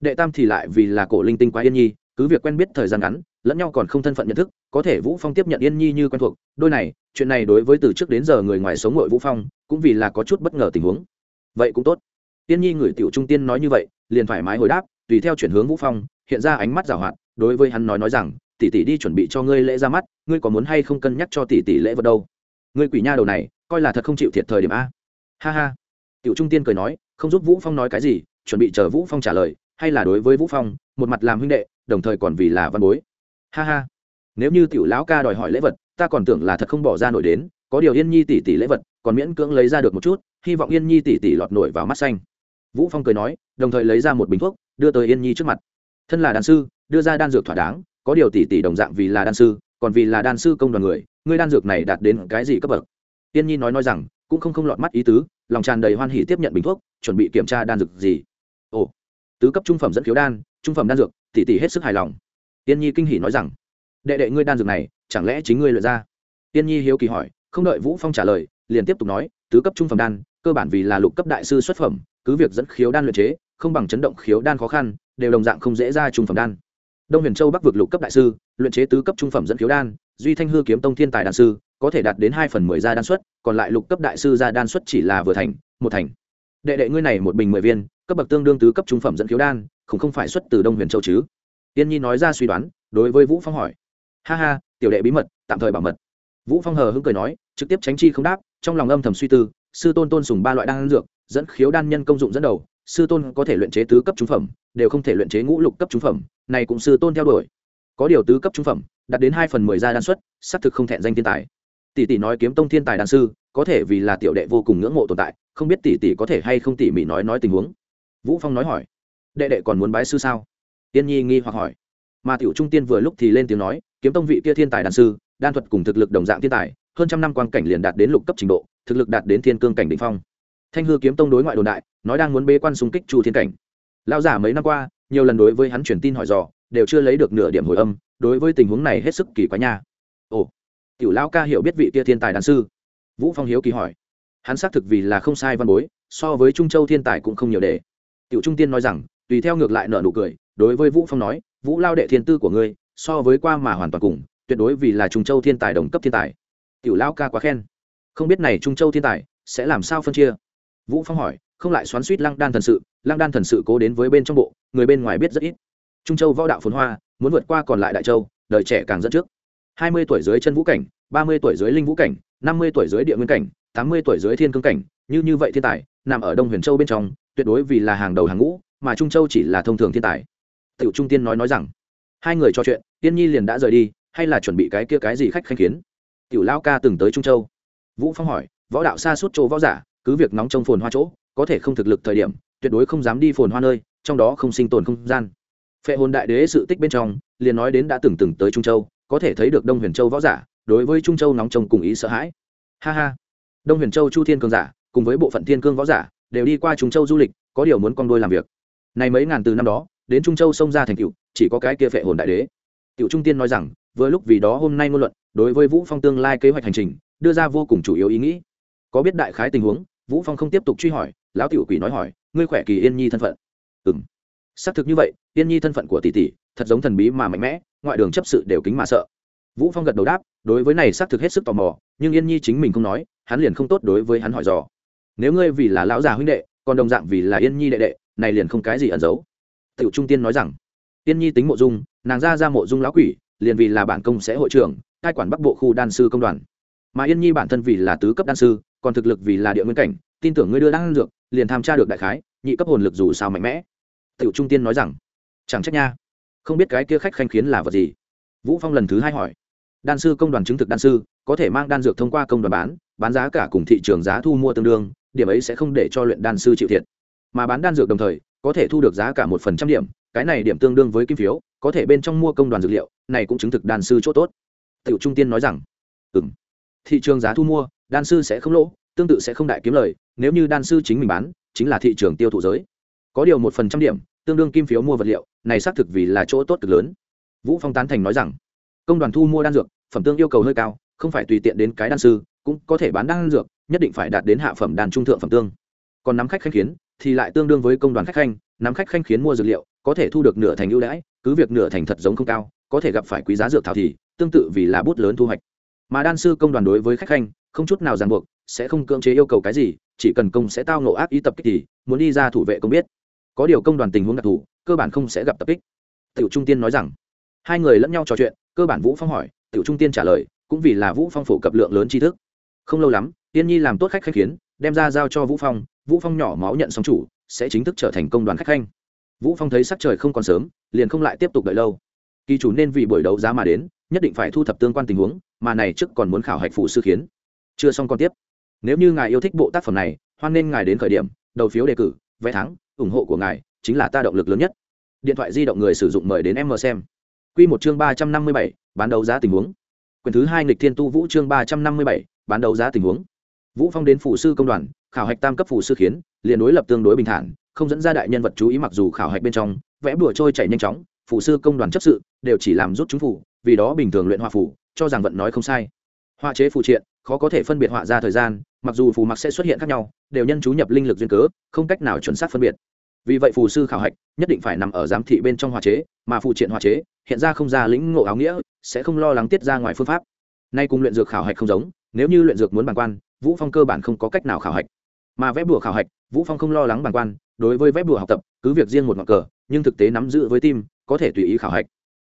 Đệ tam thì lại vì là cổ linh tinh quá yên nhi, cứ việc quen biết thời gian ngắn, lẫn nhau còn không thân phận nhận thức, có thể vũ phong tiếp nhận yên nhi như quen thuộc. Đôi này, chuyện này đối với từ trước đến giờ người ngoài sống ngội vũ phong, cũng vì là có chút bất ngờ tình huống. Vậy cũng tốt. Yên nhi người tiểu trung tiên nói như vậy, liền thoải mái hồi đáp, tùy theo chuyển hướng vũ phong hiện ra ánh mắt giảo hoạt, đối với hắn nói nói rằng, tỷ tỷ đi chuẩn bị cho ngươi lễ ra mắt, ngươi có muốn hay không cân nhắc cho tỷ tỷ lễ vật đâu? Ngươi quỷ nha đầu này, coi là thật không chịu thiệt thời điểm a. Ha ha. Tiểu trung tiên cười nói, không giúp vũ phong nói cái gì, chuẩn bị chờ vũ phong trả lời, hay là đối với vũ phong, một mặt làm huynh đệ, đồng thời còn vì là văn bối. Ha ha. Nếu như tiểu lão ca đòi hỏi lễ vật, ta còn tưởng là thật không bỏ ra nổi đến, có điều yên nhi tỷ tỷ lễ vật, còn miễn cưỡng lấy ra được một chút, hy vọng yên nhi tỷ tỷ lọt nổi vào mắt xanh. Vũ phong cười nói, đồng thời lấy ra một bình thuốc, đưa tới yên nhi trước mặt thân là đan sư, đưa ra đan dược thỏa đáng, có điều tỷ tỷ đồng dạng vì là đan sư, còn vì là đan sư công đoàn người, ngươi đan dược này đạt đến cái gì cấp bậc? Tiên nhi nói nói rằng, cũng không không lọt mắt ý tứ, lòng tràn đầy hoan hỉ tiếp nhận bình thuốc, chuẩn bị kiểm tra đan dược gì. Ồ, tứ cấp trung phẩm dẫn khiếu đan, trung phẩm đan dược, tỷ tỷ hết sức hài lòng. Tiên nhi kinh hỉ nói rằng, đệ đệ ngươi đan dược này, chẳng lẽ chính ngươi luyện ra? Tiên nhi hiếu kỳ hỏi, không đợi vũ phong trả lời, liền tiếp tục nói, tứ cấp trung phẩm đan, cơ bản vì là lục cấp đại sư xuất phẩm, cứ việc dẫn khiếu đan luyện chế, không bằng chấn động khiếu đan khó khăn đều đồng dạng không dễ ra trung phẩm đan. Đông huyền châu bắc vực lục cấp đại sư, luyện chế tứ cấp trung phẩm dẫn khiếu đan, duy thanh hư kiếm tông thiên tài đan sư, có thể đạt đến hai phần mười gia đan suất, còn lại lục cấp đại sư gia đan suất chỉ là vừa thành, một thành. Đệ đệ ngươi này một bình mười viên, cấp bậc tương đương tứ cấp trung phẩm dẫn khiếu đan, không không phải xuất từ đông huyền châu chứ? Tiên nhi nói ra suy đoán, đối với vũ phong hỏi. Ha ha, tiểu đệ bí mật, tạm thời bảo mật. Vũ phong hờ hững cười nói, trực tiếp tránh chi không đáp, trong lòng âm thầm suy tư, sư tôn tôn sùng ba loại đan dược, dẫn khiếu đan nhân công dụng dẫn đầu, sư tôn có thể luyện chế tứ cấp trung phẩm đều không thể luyện chế ngũ lục cấp trung phẩm, này cũng sư tôn theo đuổi. Có điều tứ cấp trung phẩm, đạt đến hai phần mười gia đan xuất, xác thực không thẹn danh thiên tài. Tỷ tỷ nói kiếm tông thiên tài đan sư, có thể vì là tiểu đệ vô cùng ngưỡng mộ tồn tại, không biết tỷ tỷ có thể hay không tỉ mỉ nói nói tình huống. Vũ phong nói hỏi, đệ đệ còn muốn bái sư sao? Tiên nhi nghi hoặc hỏi. Mà tiểu trung tiên vừa lúc thì lên tiếng nói, kiếm tông vị kia thiên tài đan sư, đan thuật cùng thực lực đồng dạng thiên tài, hơn trăm năm quan cảnh liền đạt đến lục cấp trình độ, thực lực đạt đến thiên cương cảnh đỉnh phong. Thanh hư kiếm tông đối ngoại đồn đại, nói đang muốn bế quan xung kích chu thiên cảnh lao giả mấy năm qua, nhiều lần đối với hắn truyền tin hỏi dò, đều chưa lấy được nửa điểm hồi âm, đối với tình huống này hết sức kỳ quái nha. Ồ, tiểu lão ca hiểu biết vị kia thiên tài đàn sư. Vũ phong hiếu kỳ hỏi. Hắn xác thực vì là không sai văn bối, so với trung châu thiên tài cũng không nhiều để. Tiểu trung tiên nói rằng, tùy theo ngược lại nợ nụ cười, đối với vũ phong nói, vũ lao đệ thiên tư của ngươi, so với qua mà hoàn toàn cùng, tuyệt đối vì là trung châu thiên tài đồng cấp thiên tài. Tiểu lão ca quá khen. Không biết này trung châu thiên tài, sẽ làm sao phân chia? Vũ phong hỏi không lại xoắn suýt lăng đan thần sự, lăng đan thần sự cố đến với bên trong bộ, người bên ngoài biết rất ít. Trung châu võ đạo phồn hoa, muốn vượt qua còn lại đại châu, đời trẻ càng dẫn trước. Hai mươi tuổi dưới chân vũ cảnh, ba mươi tuổi dưới linh vũ cảnh, năm mươi tuổi dưới địa nguyên cảnh, tám mươi tuổi dưới thiên cương cảnh, như như vậy thiên tài, nằm ở đông huyền châu bên trong, tuyệt đối vì là hàng đầu hàng ngũ, mà trung châu chỉ là thông thường thiên tài. Tiểu trung tiên nói nói rằng, hai người trò chuyện tiên nhi liền đã rời đi, hay là chuẩn bị cái kia cái gì khách khanh kiến? Tiểu lao ca từng tới trung châu. Vũ phong hỏi, võ đạo xa suốt chỗ võ giả, cứ việc nóng trong phồn hoa chỗ có thể không thực lực thời điểm, tuyệt đối không dám đi phồn hoa nơi, trong đó không sinh tồn không gian. Phệ hồn đại đế sự tích bên trong, liền nói đến đã từng từng tới trung châu, có thể thấy được đông huyền châu võ giả, đối với trung châu nóng trông cùng ý sợ hãi. Ha ha. Đông huyền châu chu thiên cường giả, cùng với bộ phận thiên cương võ giả, đều đi qua trung châu du lịch, có điều muốn con đôi làm việc. Này mấy ngàn từ năm đó, đến trung châu xông ra thành cựu chỉ có cái kia phệ hồn đại đế. Cựu trung tiên nói rằng, vừa lúc vì đó hôm nay ngôn luận, đối với vũ phong tương lai kế hoạch hành trình, đưa ra vô cùng chủ yếu ý nghĩ. Có biết đại khái tình huống, vũ phong không tiếp tục truy hỏi lão tiểu quỷ nói hỏi, ngươi khỏe kỳ yên nhi thân phận? Ừm. Xác thực như vậy, yên nhi thân phận của tỷ tỷ, thật giống thần bí mà mạnh mẽ, ngoại đường chấp sự đều kính mà sợ. Vũ phong gật đầu đáp, đối với này xác thực hết sức tò mò, nhưng yên nhi chính mình không nói, hắn liền không tốt đối với hắn hỏi dò. Nếu ngươi vì là lão già huynh đệ, còn đồng dạng vì là yên nhi đệ đệ, này liền không cái gì ẩn giấu. Tiểu trung tiên nói rằng, yên nhi tính mộ dung, nàng ra ra mộ dung lão quỷ, liền vì là bản công sẽ hội trưởng, cai quản bắc bộ khu đan sư công đoàn. Mà yên nhi bản thân vì là tứ cấp đan sư, còn thực lực vì là địa nguyên cảnh, tin tưởng ngươi đưa đan dược liền tham tra được đại khái, nhị cấp hồn lực dù sao mạnh mẽ. Tiểu trung tiên nói rằng, chẳng trách nha, không biết cái kia khách khanh khiến là vật gì? Vũ phong lần thứ hai hỏi. Đan sư công đoàn chứng thực đan sư, có thể mang đan dược thông qua công đoàn bán bán giá cả cùng thị trường giá thu mua tương đương, điểm ấy sẽ không để cho luyện đan sư chịu thiệt. Mà bán đan dược đồng thời, có thể thu được giá cả một phần trăm điểm, cái này điểm tương đương với kim phiếu, có thể bên trong mua công đoàn dược liệu, này cũng chứng thực đan sư chỗ tốt. Tiểu trung tiên nói rằng ừ thị trường giá thu mua, đan sư sẽ không lỗ, tương tự sẽ không đại kiếm lời nếu như đan sư chính mình bán, chính là thị trường tiêu thụ giới. Có điều một phần trăm điểm, tương đương kim phiếu mua vật liệu, này xác thực vì là chỗ tốt cực lớn. Vũ phong tán thành nói rằng, công đoàn thu mua đan dược, phẩm tương yêu cầu hơi cao, không phải tùy tiện đến cái đan sư, cũng có thể bán đan dược, nhất định phải đạt đến hạ phẩm đan trung thượng phẩm tương. Còn nắm khách khanh khiến, thì lại tương đương với công đoàn khách khanh, nắm khách khanh khiến mua dược liệu, có thể thu được nửa thành ưu đãi, cứ việc nửa thành thật giống không cao, có thể gặp phải quý giá dược thảo thì, tương tự vì là bút lớn thu hoạch. Mà đan sư công đoàn đối với khách khanh, không chút nào ràng buộc sẽ không cưỡng chế yêu cầu cái gì, chỉ cần công sẽ tao nộ ác ý tập kích thì, muốn đi ra thủ vệ công biết. Có điều công đoàn tình huống đặc thù, cơ bản không sẽ gặp tập kích. Tiểu trung tiên nói rằng. Hai người lẫn nhau trò chuyện, cơ bản vũ phong hỏi, tiểu trung tiên trả lời, cũng vì là vũ phong phổ cập lượng lớn tri thức. Không lâu lắm tiên nhi làm tốt khách khách khiến, đem ra giao cho vũ phong vũ phong nhỏ máu nhận xong chủ, sẽ chính thức trở thành công đoàn khách khanh. Vũ phong thấy sắc trời không còn sớm, liền không lại tiếp tục đợi lâu. Kỳ chủ nên vì buổi đấu giá mà đến, nhất định phải thu thập tương quan tình huống, mà này trước còn muốn khảo hạch phụ sư khiến. Chưa xong còn tiếp nếu như ngài yêu thích bộ tác phẩm này, hoan nên ngài đến khởi điểm, đầu phiếu đề cử, vé thắng, ủng hộ của ngài chính là ta động lực lớn nhất. Điện thoại di động người sử dụng mời đến em mờ xem. Quy một chương ba trăm năm mươi bảy, bán đấu giá tình huống. Quyền thứ hai nghịch thiên tu vũ chương ba trăm năm mươi bảy, bán đấu giá tình huống. Vũ phong đến phủ sư công đoàn, khảo hạch tam cấp phủ sư khiến, liền đối lập tương đối bình thản, không dẫn ra đại nhân vật chú ý mặc dù khảo hạch bên trong, vẽ bùa trôi chảy nhanh chóng, phủ sư công đoàn chấp sự, đều chỉ làm rút chúng phủ, vì đó bình thường luyện hòa phủ, cho rằng vận nói không sai. Họa chế phụ triện khó có thể phân biệt họa ra thời gian, mặc dù phù mặc sẽ xuất hiện khác nhau, đều nhân chú nhập linh lực duyên cớ, không cách nào chuẩn xác phân biệt. Vì vậy phù sư khảo hạch nhất định phải nằm ở giám thị bên trong hòa chế, mà phụ triện hòa chế, hiện ra không ra lĩnh ngộ áo nghĩa, sẽ không lo lắng tiết ra ngoài phương pháp. Nay cùng luyện dược khảo hạch không giống, nếu như luyện dược muốn bàn quan, vũ phong cơ bản không có cách nào khảo hạch. Mà vẽ bùa khảo hạch, vũ phong không lo lắng bàn quan, đối với vẽ bùa học tập, cứ việc riêng một ngọn cờ, nhưng thực tế nắm giữ với tim, có thể tùy ý khảo hạch.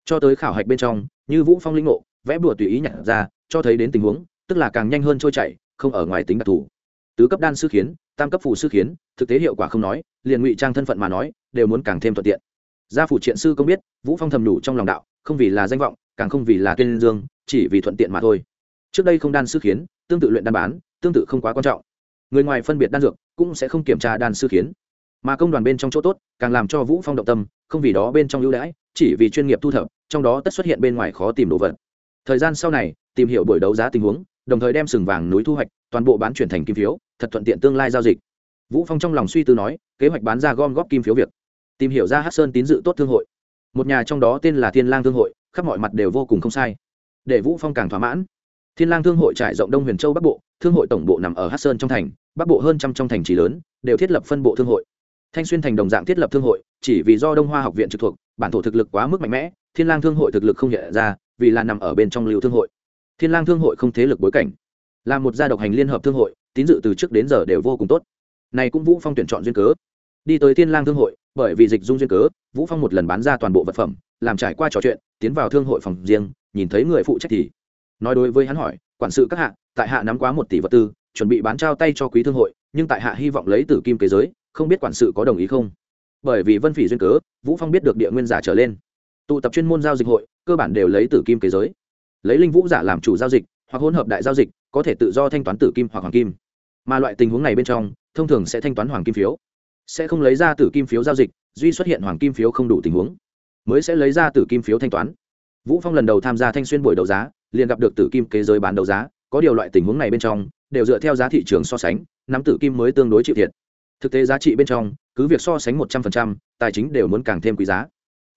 Cho tới khảo hạch bên trong, như vũ phong linh ngộ, vẽ bùa tùy ý nhặt ra, cho thấy đến tình huống tức là càng nhanh hơn trôi chảy, không ở ngoài tính đặc thù. Tứ cấp đan sư khiến, tam cấp phù sư khiến, thực tế hiệu quả không nói, liền ngụy trang thân phận mà nói, đều muốn càng thêm thuận tiện. Gia phủ triện sư công biết, vũ phong thầm đủ trong lòng đạo, không vì là danh vọng, càng không vì là tên dương, chỉ vì thuận tiện mà thôi. Trước đây không đan sư khiến, tương tự luyện đan bán, tương tự không quá quan trọng. Người ngoài phân biệt đan dược, cũng sẽ không kiểm tra đan sư khiến. Mà công đoàn bên trong chỗ tốt, càng làm cho vũ phong động tâm, không vì đó bên trong ưu đãi, chỉ vì chuyên nghiệp thu thập, trong đó tất xuất hiện bên ngoài khó tìm đồ vật. Thời gian sau này, tìm hiểu buổi đấu giá tình huống đồng thời đem sừng vàng núi thu hoạch, toàn bộ bán chuyển thành kim phiếu, thật thuận tiện tương lai giao dịch. Vũ phong trong lòng suy tư nói, kế hoạch bán ra gom góp kim phiếu việc. Tìm hiểu ra hát sơn tín dự tốt thương hội. Một nhà trong đó tên là thiên lang thương hội, khắp mọi mặt đều vô cùng không sai. Để vũ phong càng thỏa mãn. Thiên lang thương hội trải rộng đông huyền châu bắc bộ, thương hội tổng bộ nằm ở hát sơn trong thành, bắc bộ hơn trăm trong thành trì lớn, đều thiết lập phân bộ thương hội. Thanh xuyên thành đồng dạng thiết lập thương hội, chỉ vì do đông hoa học viện trực thuộc, bản thổ thực lực quá mức mạnh mẽ, thiên lang thương hội thực lực không hiện ra, vì là nằm ở bên trong lưu thương hội thiên lang thương hội không thế lực bối cảnh. Là một gia độc hành liên hợp thương hội, tín dự từ trước đến giờ đều vô cùng tốt. Này cũng vũ phong tuyển chọn duyên cớ. Đi tới thiên lang thương hội, bởi vì dịch dung duyên cớ, vũ phong một lần bán ra toàn bộ vật phẩm, làm trải qua trò chuyện, tiến vào thương hội phòng riêng, nhìn thấy người phụ trách thì nói đối với hắn hỏi, quản sự các hạ, tại hạ nắm quá một tỷ vật tư, chuẩn bị bán trao tay cho quý thương hội, nhưng tại hạ hy vọng lấy tử kim kế giới, không biết quản sự có đồng ý không? Bởi vì vân phỉ duyên cớ, vũ phong biết được địa nguyên giả trở lên. Tụ tập chuyên môn giao dịch hội, cơ bản đều lấy tử kim kế giới lấy linh vũ giả làm chủ giao dịch hoặc hỗn hợp đại giao dịch có thể tự do thanh toán tử kim hoặc hoàng kim. Mà loại tình huống này bên trong thông thường sẽ thanh toán hoàng kim phiếu. Sẽ không lấy ra tử kim phiếu giao dịch duy xuất hiện hoàng kim phiếu không đủ tình huống mới sẽ lấy ra tử kim phiếu thanh toán. Vũ phong lần đầu tham gia thanh xuyên buổi đấu giá liền gặp được tử kim kế giới bán đấu giá có điều loại tình huống này bên trong đều dựa theo giá thị trường so sánh nắm tử kim mới tương đối chịu thiệt. Thực tế giá trị bên trong cứ việc so sánh một trăm phần trăm, tài chính đều muốn càng thêm quý giá.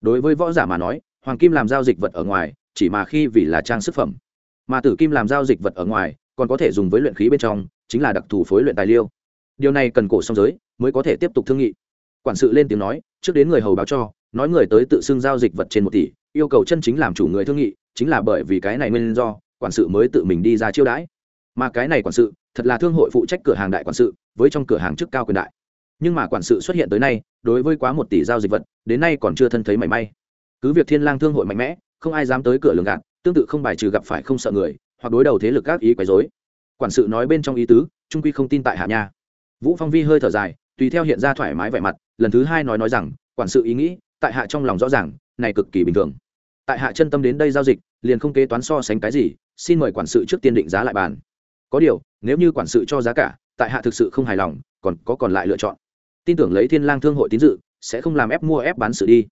Đối với võ giả mà nói hoàng kim làm giao dịch vật ở ngoài chỉ mà khi vì là trang sức phẩm. Mà tử kim làm giao dịch vật ở ngoài, còn có thể dùng với luyện khí bên trong, chính là đặc thù phối luyện tài liêu điều này cần cổ song giới mới có thể tiếp tục thương nghị. Quản sự lên tiếng nói, trước đến người hầu báo cho, nói người tới tự xưng giao dịch vật trên một tỷ, yêu cầu chân chính làm chủ người thương nghị, chính là bởi vì cái này nguyên do, quản sự mới tự mình đi ra chiêu đãi. Mà cái này quản sự, thật là thương hội phụ trách cửa hàng đại quản sự, với trong cửa hàng chức cao quyền đại. Nhưng mà quản sự xuất hiện tới nay, đối với quá một tỷ giao dịch vật, đến nay còn chưa thân thấy mảy may. Cứ việc thiên lang thương hội mạnh mẽ không ai dám tới cửa lường gạt, tương tự không bài trừ gặp phải không sợ người, hoặc đối đầu thế lực các ý quấy rối. Quản sự nói bên trong ý tứ, trung quy không tin tại hạ nha. Vũ phong vi hơi thở dài, tùy theo hiện ra thoải mái vẻ mặt, lần thứ hai nói nói rằng, quản sự ý nghĩ, tại hạ trong lòng rõ ràng, này cực kỳ bình thường. Tại hạ chân tâm đến đây giao dịch, liền không kế toán so sánh cái gì, xin mời quản sự trước tiên định giá lại bàn. Có điều, nếu như quản sự cho giá cả, tại hạ thực sự không hài lòng, còn có còn lại lựa chọn. Tin tưởng lấy thiên lang thương hội tín dự, sẽ không làm ép mua ép bán sự đi.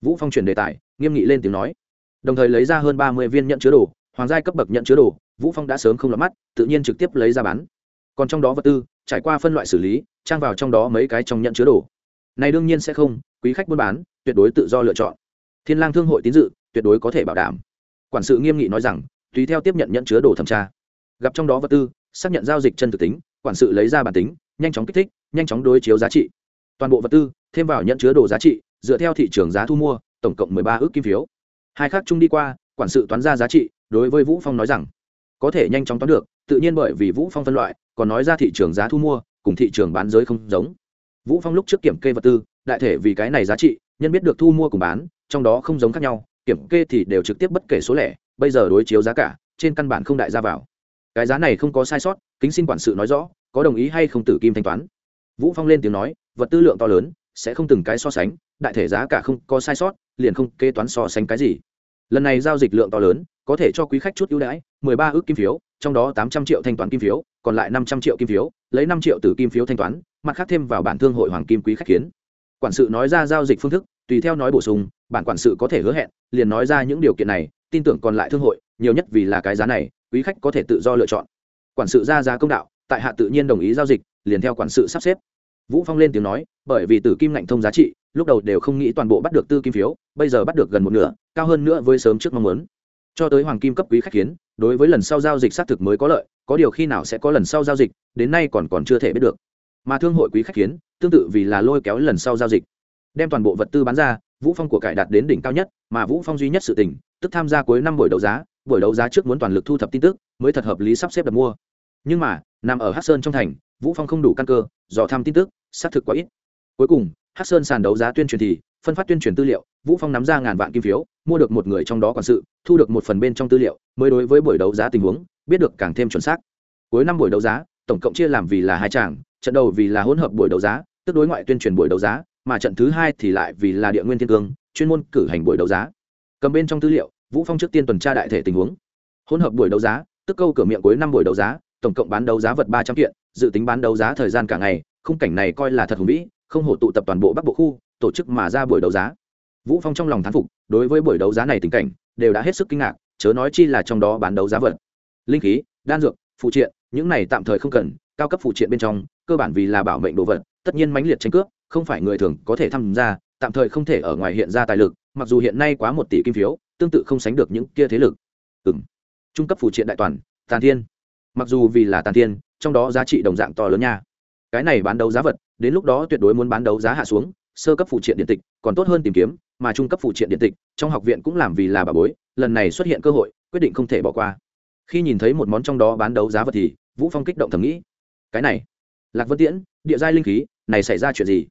Vũ phong chuyển đề tài, nghiêm nghị lên tiếng nói đồng thời lấy ra hơn ba mươi viên nhận chứa đồ, hoàng giai cấp bậc nhận chứa đồ, vũ phong đã sớm không lọt mắt, tự nhiên trực tiếp lấy ra bán. Còn trong đó vật tư, trải qua phân loại xử lý, trang vào trong đó mấy cái trong nhận chứa đồ. Này đương nhiên sẽ không, quý khách buôn bán, tuyệt đối tự do lựa chọn. Thiên lang thương hội tín dự, tuyệt đối có thể bảo đảm. Quản sự nghiêm nghị nói rằng, tùy theo tiếp nhận nhận chứa đồ thẩm tra. Gặp trong đó vật tư, xác nhận giao dịch chân thực tính, quản sự lấy ra bản tính, nhanh chóng kích thích, nhanh chóng đối chiếu giá trị. Toàn bộ vật tư, thêm vào nhận chứa đồ giá trị, dựa theo thị trường giá thu mua, tổng cộng mười ba ước kim phiếu hai khác chung đi qua, quản sự toán ra giá trị, đối với vũ phong nói rằng, có thể nhanh chóng toán được, tự nhiên bởi vì vũ phong phân loại, còn nói ra thị trường giá thu mua, cùng thị trường bán giới không giống. Vũ phong lúc trước kiểm kê vật tư, đại thể vì cái này giá trị, nhân biết được thu mua cùng bán, trong đó không giống khác nhau, kiểm kê thì đều trực tiếp bất kể số lẻ, bây giờ đối chiếu giá cả, trên căn bản không đại ra vào. Cái giá này không có sai sót, kính xin quản sự nói rõ, có đồng ý hay không tử kim thanh toán. Vũ phong lên tiếng nói, vật tư lượng to lớn, sẽ không từng cái so sánh, đại thể giá cả không có sai sót liền không kê toán so sánh cái gì. Lần này giao dịch lượng to lớn, có thể cho quý khách chút ưu đãi 13 ước kim phiếu, trong đó 800 triệu thanh toán kim phiếu, còn lại 500 triệu kim phiếu, lấy 5 triệu từ kim phiếu thanh toán, mặt khác thêm vào bản thương hội hoàng kim quý khách kiến. Quản sự nói ra giao dịch phương thức, tùy theo nói bổ sung, bản quản sự có thể hứa hẹn, liền nói ra những điều kiện này, tin tưởng còn lại thương hội, nhiều nhất vì là cái giá này, quý khách có thể tự do lựa chọn. Quản sự ra giá công đạo, tại hạ tự nhiên đồng ý giao dịch, liền theo quản sự sắp xếp. Vũ phong lên tiếng nói, bởi vì tử kim ngạnh thông giá trị lúc đầu đều không nghĩ toàn bộ bắt được tư kim phiếu, bây giờ bắt được gần một nửa, cao hơn nữa với sớm trước mong muốn. Cho tới hoàng kim cấp quý khách kiến, đối với lần sau giao dịch xác thực mới có lợi, có điều khi nào sẽ có lần sau giao dịch, đến nay còn còn chưa thể biết được. Mà thương hội quý khách kiến, tương tự vì là lôi kéo lần sau giao dịch. Đem toàn bộ vật tư bán ra, vũ phong của cải đạt đến đỉnh cao nhất, mà vũ phong duy nhất sự tình, tức tham gia cuối năm buổi đấu giá, buổi đấu giá trước muốn toàn lực thu thập tin tức, mới thật hợp lý sắp xếp đặt mua. Nhưng mà, nằm ở hát sơn trong thành, vũ phong không đủ căn cơ, dò thăm tin tức, xác thực quá ít. Cuối cùng hát sơn sàn đấu giá tuyên truyền thì, phân phát tuyên truyền tư liệu, vũ phong nắm ra ngàn vạn kim phiếu, mua được một người trong đó quản sự, thu được một phần bên trong tư liệu, mới đối với buổi đấu giá tình huống, biết được càng thêm chuẩn xác. Cuối năm buổi đấu giá, tổng cộng chia làm vì là hai tràng, trận đầu vì là hỗn hợp buổi đấu giá, tức đối ngoại tuyên truyền buổi đấu giá, mà trận thứ hai thì lại vì là địa nguyên thiên cương, chuyên môn cử hành buổi đấu giá. Cầm bên trong tư liệu, vũ phong trước tiên tuần tra đại thể tình huống. Hỗn hợp buổi đấu giá, tức câu cửa miệng cuối năm buổi đấu giá, tổng cộng bán đấu giá vật ba trăm kiện, dự tính bán đấu giá thời gian cả ngày, khung cảnh này coi là thật hùng vĩ không hổ tụ tập toàn bộ bắc bộ khu, tổ chức mà ra buổi đấu giá. Vũ phong trong lòng thán phục, đối với buổi đấu giá này tình cảnh, đều đã hết sức kinh ngạc, chớ nói chi là trong đó bán đấu giá vật. Linh khí, đan dược, phụ triện, những này tạm thời không cần, cao cấp phụ triện bên trong, cơ bản vì là bảo mệnh đồ vật, tất nhiên mãnh liệt tranh cướp, không phải người thường có thể tham gia, tạm thời không thể ở ngoài hiện ra tài lực, mặc dù hiện nay quá một tỷ kim phiếu, tương tự không sánh được những kia thế lực. Ừm. Trung cấp phụ triện đại toàn, tàn thiên. Mặc dù vì là tàn thiên, trong đó giá trị đồng dạng to lớn nha. Cái này bán đấu giá vật đến lúc đó tuyệt đối muốn bán đấu giá hạ xuống, sơ cấp phụ triện điện tịch, còn tốt hơn tìm kiếm, mà trung cấp phụ triện điện tịch, trong học viện cũng làm vì là bà bối, lần này xuất hiện cơ hội, quyết định không thể bỏ qua. Khi nhìn thấy một món trong đó bán đấu giá vật thì, vũ phong kích động thầm nghĩ, cái này, lạc vân tiễn, địa giai linh khí, này xảy ra chuyện gì?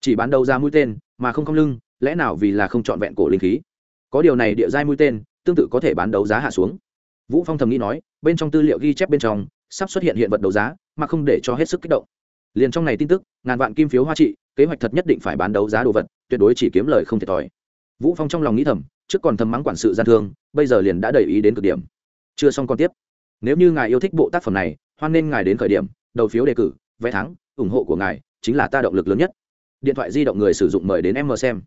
Chỉ bán đấu giá mũi tên, mà không không lưng, lẽ nào vì là không chọn vẹn cổ linh khí? Có điều này địa giai mũi tên, tương tự có thể bán đấu giá hạ xuống. Vũ phong thầm nghĩ nói, bên trong tư liệu ghi chép bên trong, sắp xuất hiện hiện vật đấu giá, mà không để cho hết sức kích động liền trong này tin tức, ngàn vạn kim phiếu hoa trị, kế hoạch thật nhất định phải bán đấu giá đồ vật, tuyệt đối chỉ kiếm lời không thiệt thòi. Vũ phong trong lòng nghĩ thầm, trước còn thầm mắng quản sự gian thương, bây giờ liền đã đầy ý đến cực điểm. Chưa xong còn tiếp. Nếu như ngài yêu thích bộ tác phẩm này, hoan nên ngài đến khởi điểm, đầu phiếu đề cử, vé thắng, ủng hộ của ngài chính là ta động lực lớn nhất. Điện thoại di động người sử dụng mời đến em mờ xem.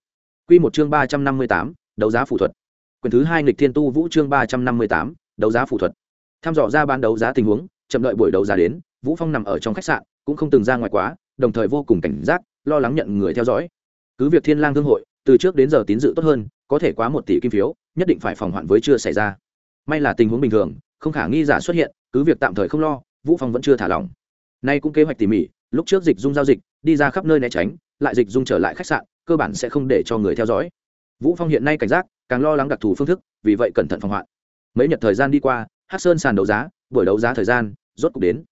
Quy một chương ba trăm năm mươi tám, đấu giá phụ thuật. Quyền thứ hai nghịch thiên tu vũ chương ba trăm năm mươi tám, đấu giá phụ thuật. Tham dò ra ban đấu giá tình huống, chậm đợi buổi đấu giá đến vũ phong nằm ở trong khách sạn, cũng không từng ra ngoài quá, đồng thời vô cùng cảnh giác, lo lắng nhận người theo dõi. Cứ việc thiên lang thương hội, từ trước đến giờ tín dự tốt hơn, có thể quá một tỷ kim phiếu, nhất định phải phòng hoạn với chưa xảy ra. May là tình huống bình thường, không khả nghi giả xuất hiện, cứ việc tạm thời không lo, vũ phong vẫn chưa thả lỏng. Nay cũng kế hoạch tỉ mỉ, lúc trước dịch dung giao dịch, đi ra khắp nơi né tránh, lại dịch dung trở lại khách sạn, cơ bản sẽ không để cho người theo dõi. Vũ phong hiện nay cảnh giác, càng lo lắng đặc thù phương thức, vì vậy cẩn thận phòng hoạn. Mấy nhật thời gian đi qua hát sơn sàn đấu giá, buổi đấu giá thời gian, rốt cục đến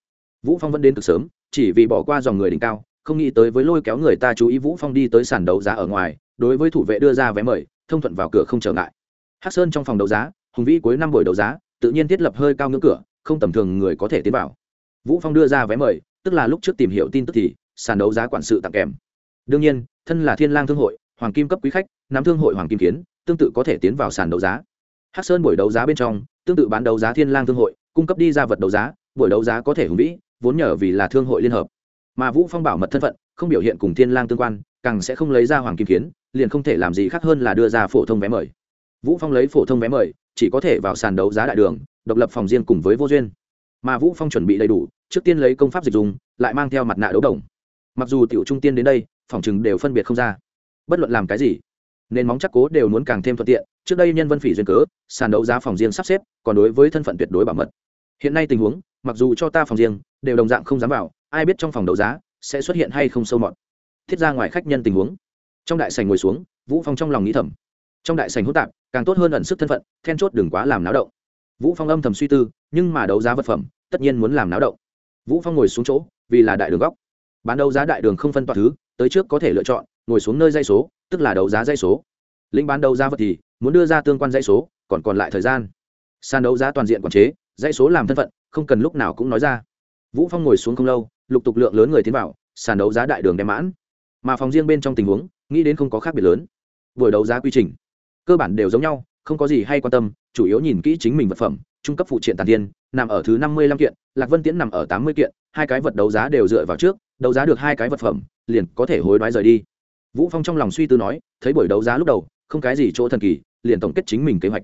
vũ phong vẫn đến cực sớm, chỉ vì bỏ qua dòng người đỉnh cao, không nghĩ tới với lôi kéo người ta chú ý vũ phong đi tới sàn đấu giá ở ngoài, đối với thủ vệ đưa ra vé mời, thông thuận vào cửa không trở ngại. Hắc sơn trong phòng đấu giá, hùng vĩ cuối năm buổi đấu giá, tự nhiên thiết lập hơi cao ngưỡng cửa, không tầm thường người có thể tiến vào. Vũ phong đưa ra vé mời, tức là lúc trước tìm hiểu tin tức thì, sàn đấu giá quản sự tặng kèm. Đương nhiên, thân là thiên lang thương hội, hoàng kim cấp quý khách, nắm thương hội hoàng kim kiến, tương tự có thể tiến vào sàn đấu giá. Hắc sơn buổi đấu giá bên trong, tương tự bán đấu giá thiên lang thương hội, cung cấp đi ra vật đấu giá, buổi đấu giá có thể hùng vĩ vốn nhờ vì là thương hội liên hợp. Mà vũ phong bảo mật thân phận, không biểu hiện cùng thiên lang tương quan, càng sẽ không lấy ra hoàng kim kiến, liền không thể làm gì khác hơn là đưa ra phổ thông vé mời. Vũ phong lấy phổ thông vé mời, chỉ có thể vào sàn đấu giá đại đường, độc lập phòng riêng cùng với vô duyên. Mà vũ phong chuẩn bị đầy đủ, trước tiên lấy công pháp dịch dùng, lại mang theo mặt nạ đấu đồng. Mặc dù tiểu trung tiên đến đây, phòng chừng đều phân biệt không ra. Bất luận làm cái gì nên móng chắc cố đều muốn càng thêm thuận tiện, trước đây nhân vân phỉ duyên cớ, sàn đấu giá phòng riêng sắp xếp, còn đối với thân phận tuyệt đối bảo mật hiện nay tình huống, mặc dù cho ta phòng riêng, đều đồng dạng không dám vào, ai biết trong phòng đấu giá sẽ xuất hiện hay không sâu mọt. Thiết ra ngoài khách nhân tình huống. Trong đại sành ngồi xuống, vũ phong trong lòng nghĩ thầm. Trong đại sành hỗn tạp, càng tốt hơn ẩn sức thân phận, then chốt đừng quá làm náo động. Vũ phong âm thầm suy tư, nhưng mà đấu giá vật phẩm, tất nhiên muốn làm náo động. Vũ phong ngồi xuống chỗ, vì là đại đường góc. Bán đấu giá đại đường không phân toàn thứ, tới trước có thể lựa chọn, ngồi xuống nơi dây số, tức là đấu giá dây số. Lĩnh bán đấu giá vật thì, muốn đưa ra tương quan dây số, còn còn lại thời gian. Sàn đấu giá toàn diện quản chế dãy số làm thân phận, không cần lúc nào cũng nói ra. Vũ phong ngồi xuống không lâu, lục tục lượng lớn người tiến vào, sàn đấu giá đại đường đem mãn. Mà phòng riêng bên trong tình huống, nghĩ đến không có khác biệt lớn. Buổi đấu giá quy trình, cơ bản đều giống nhau, không có gì hay quan tâm, chủ yếu nhìn kỹ chính mình vật phẩm, trung cấp phụ triện tàn tiên, nằm ở thứ năm mươi lăm kiện, lạc vân tiễn nằm ở tám mươi kiện, hai cái vật đấu giá đều dựa vào trước, đấu giá được hai cái vật phẩm, liền có thể hối đoái rời đi. Vũ phong trong lòng suy tư nói, thấy buổi đấu giá lúc đầu, không cái gì chỗ thần kỳ, liền tổng kết chính mình kế hoạch.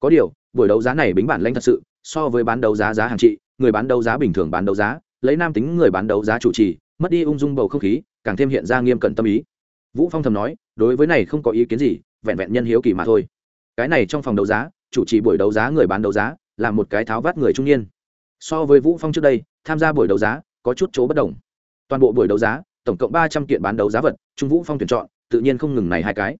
Có điều, buổi đấu giá này bính bản lãnh thật sự so với bán đấu giá giá hàng trị, người bán đấu giá bình thường bán đấu giá, lấy nam tính người bán đấu giá chủ trì, mất đi ung dung bầu không khí, càng thêm hiện ra nghiêm cẩn tâm ý. Vũ phong thầm nói, đối với này không có ý kiến gì, vẹn vẹn nhân hiếu kỳ mà thôi. Cái này trong phòng đấu giá, chủ trì buổi đấu giá người bán đấu giá, là một cái tháo vát người trung niên. So với vũ phong trước đây, tham gia buổi đấu giá, có chút chỗ bất đồng. Toàn bộ buổi đấu giá, tổng cộng ba trăm kiện bán đấu giá vật, trung vũ phong tuyển chọn, tự nhiên không ngừng này hai cái.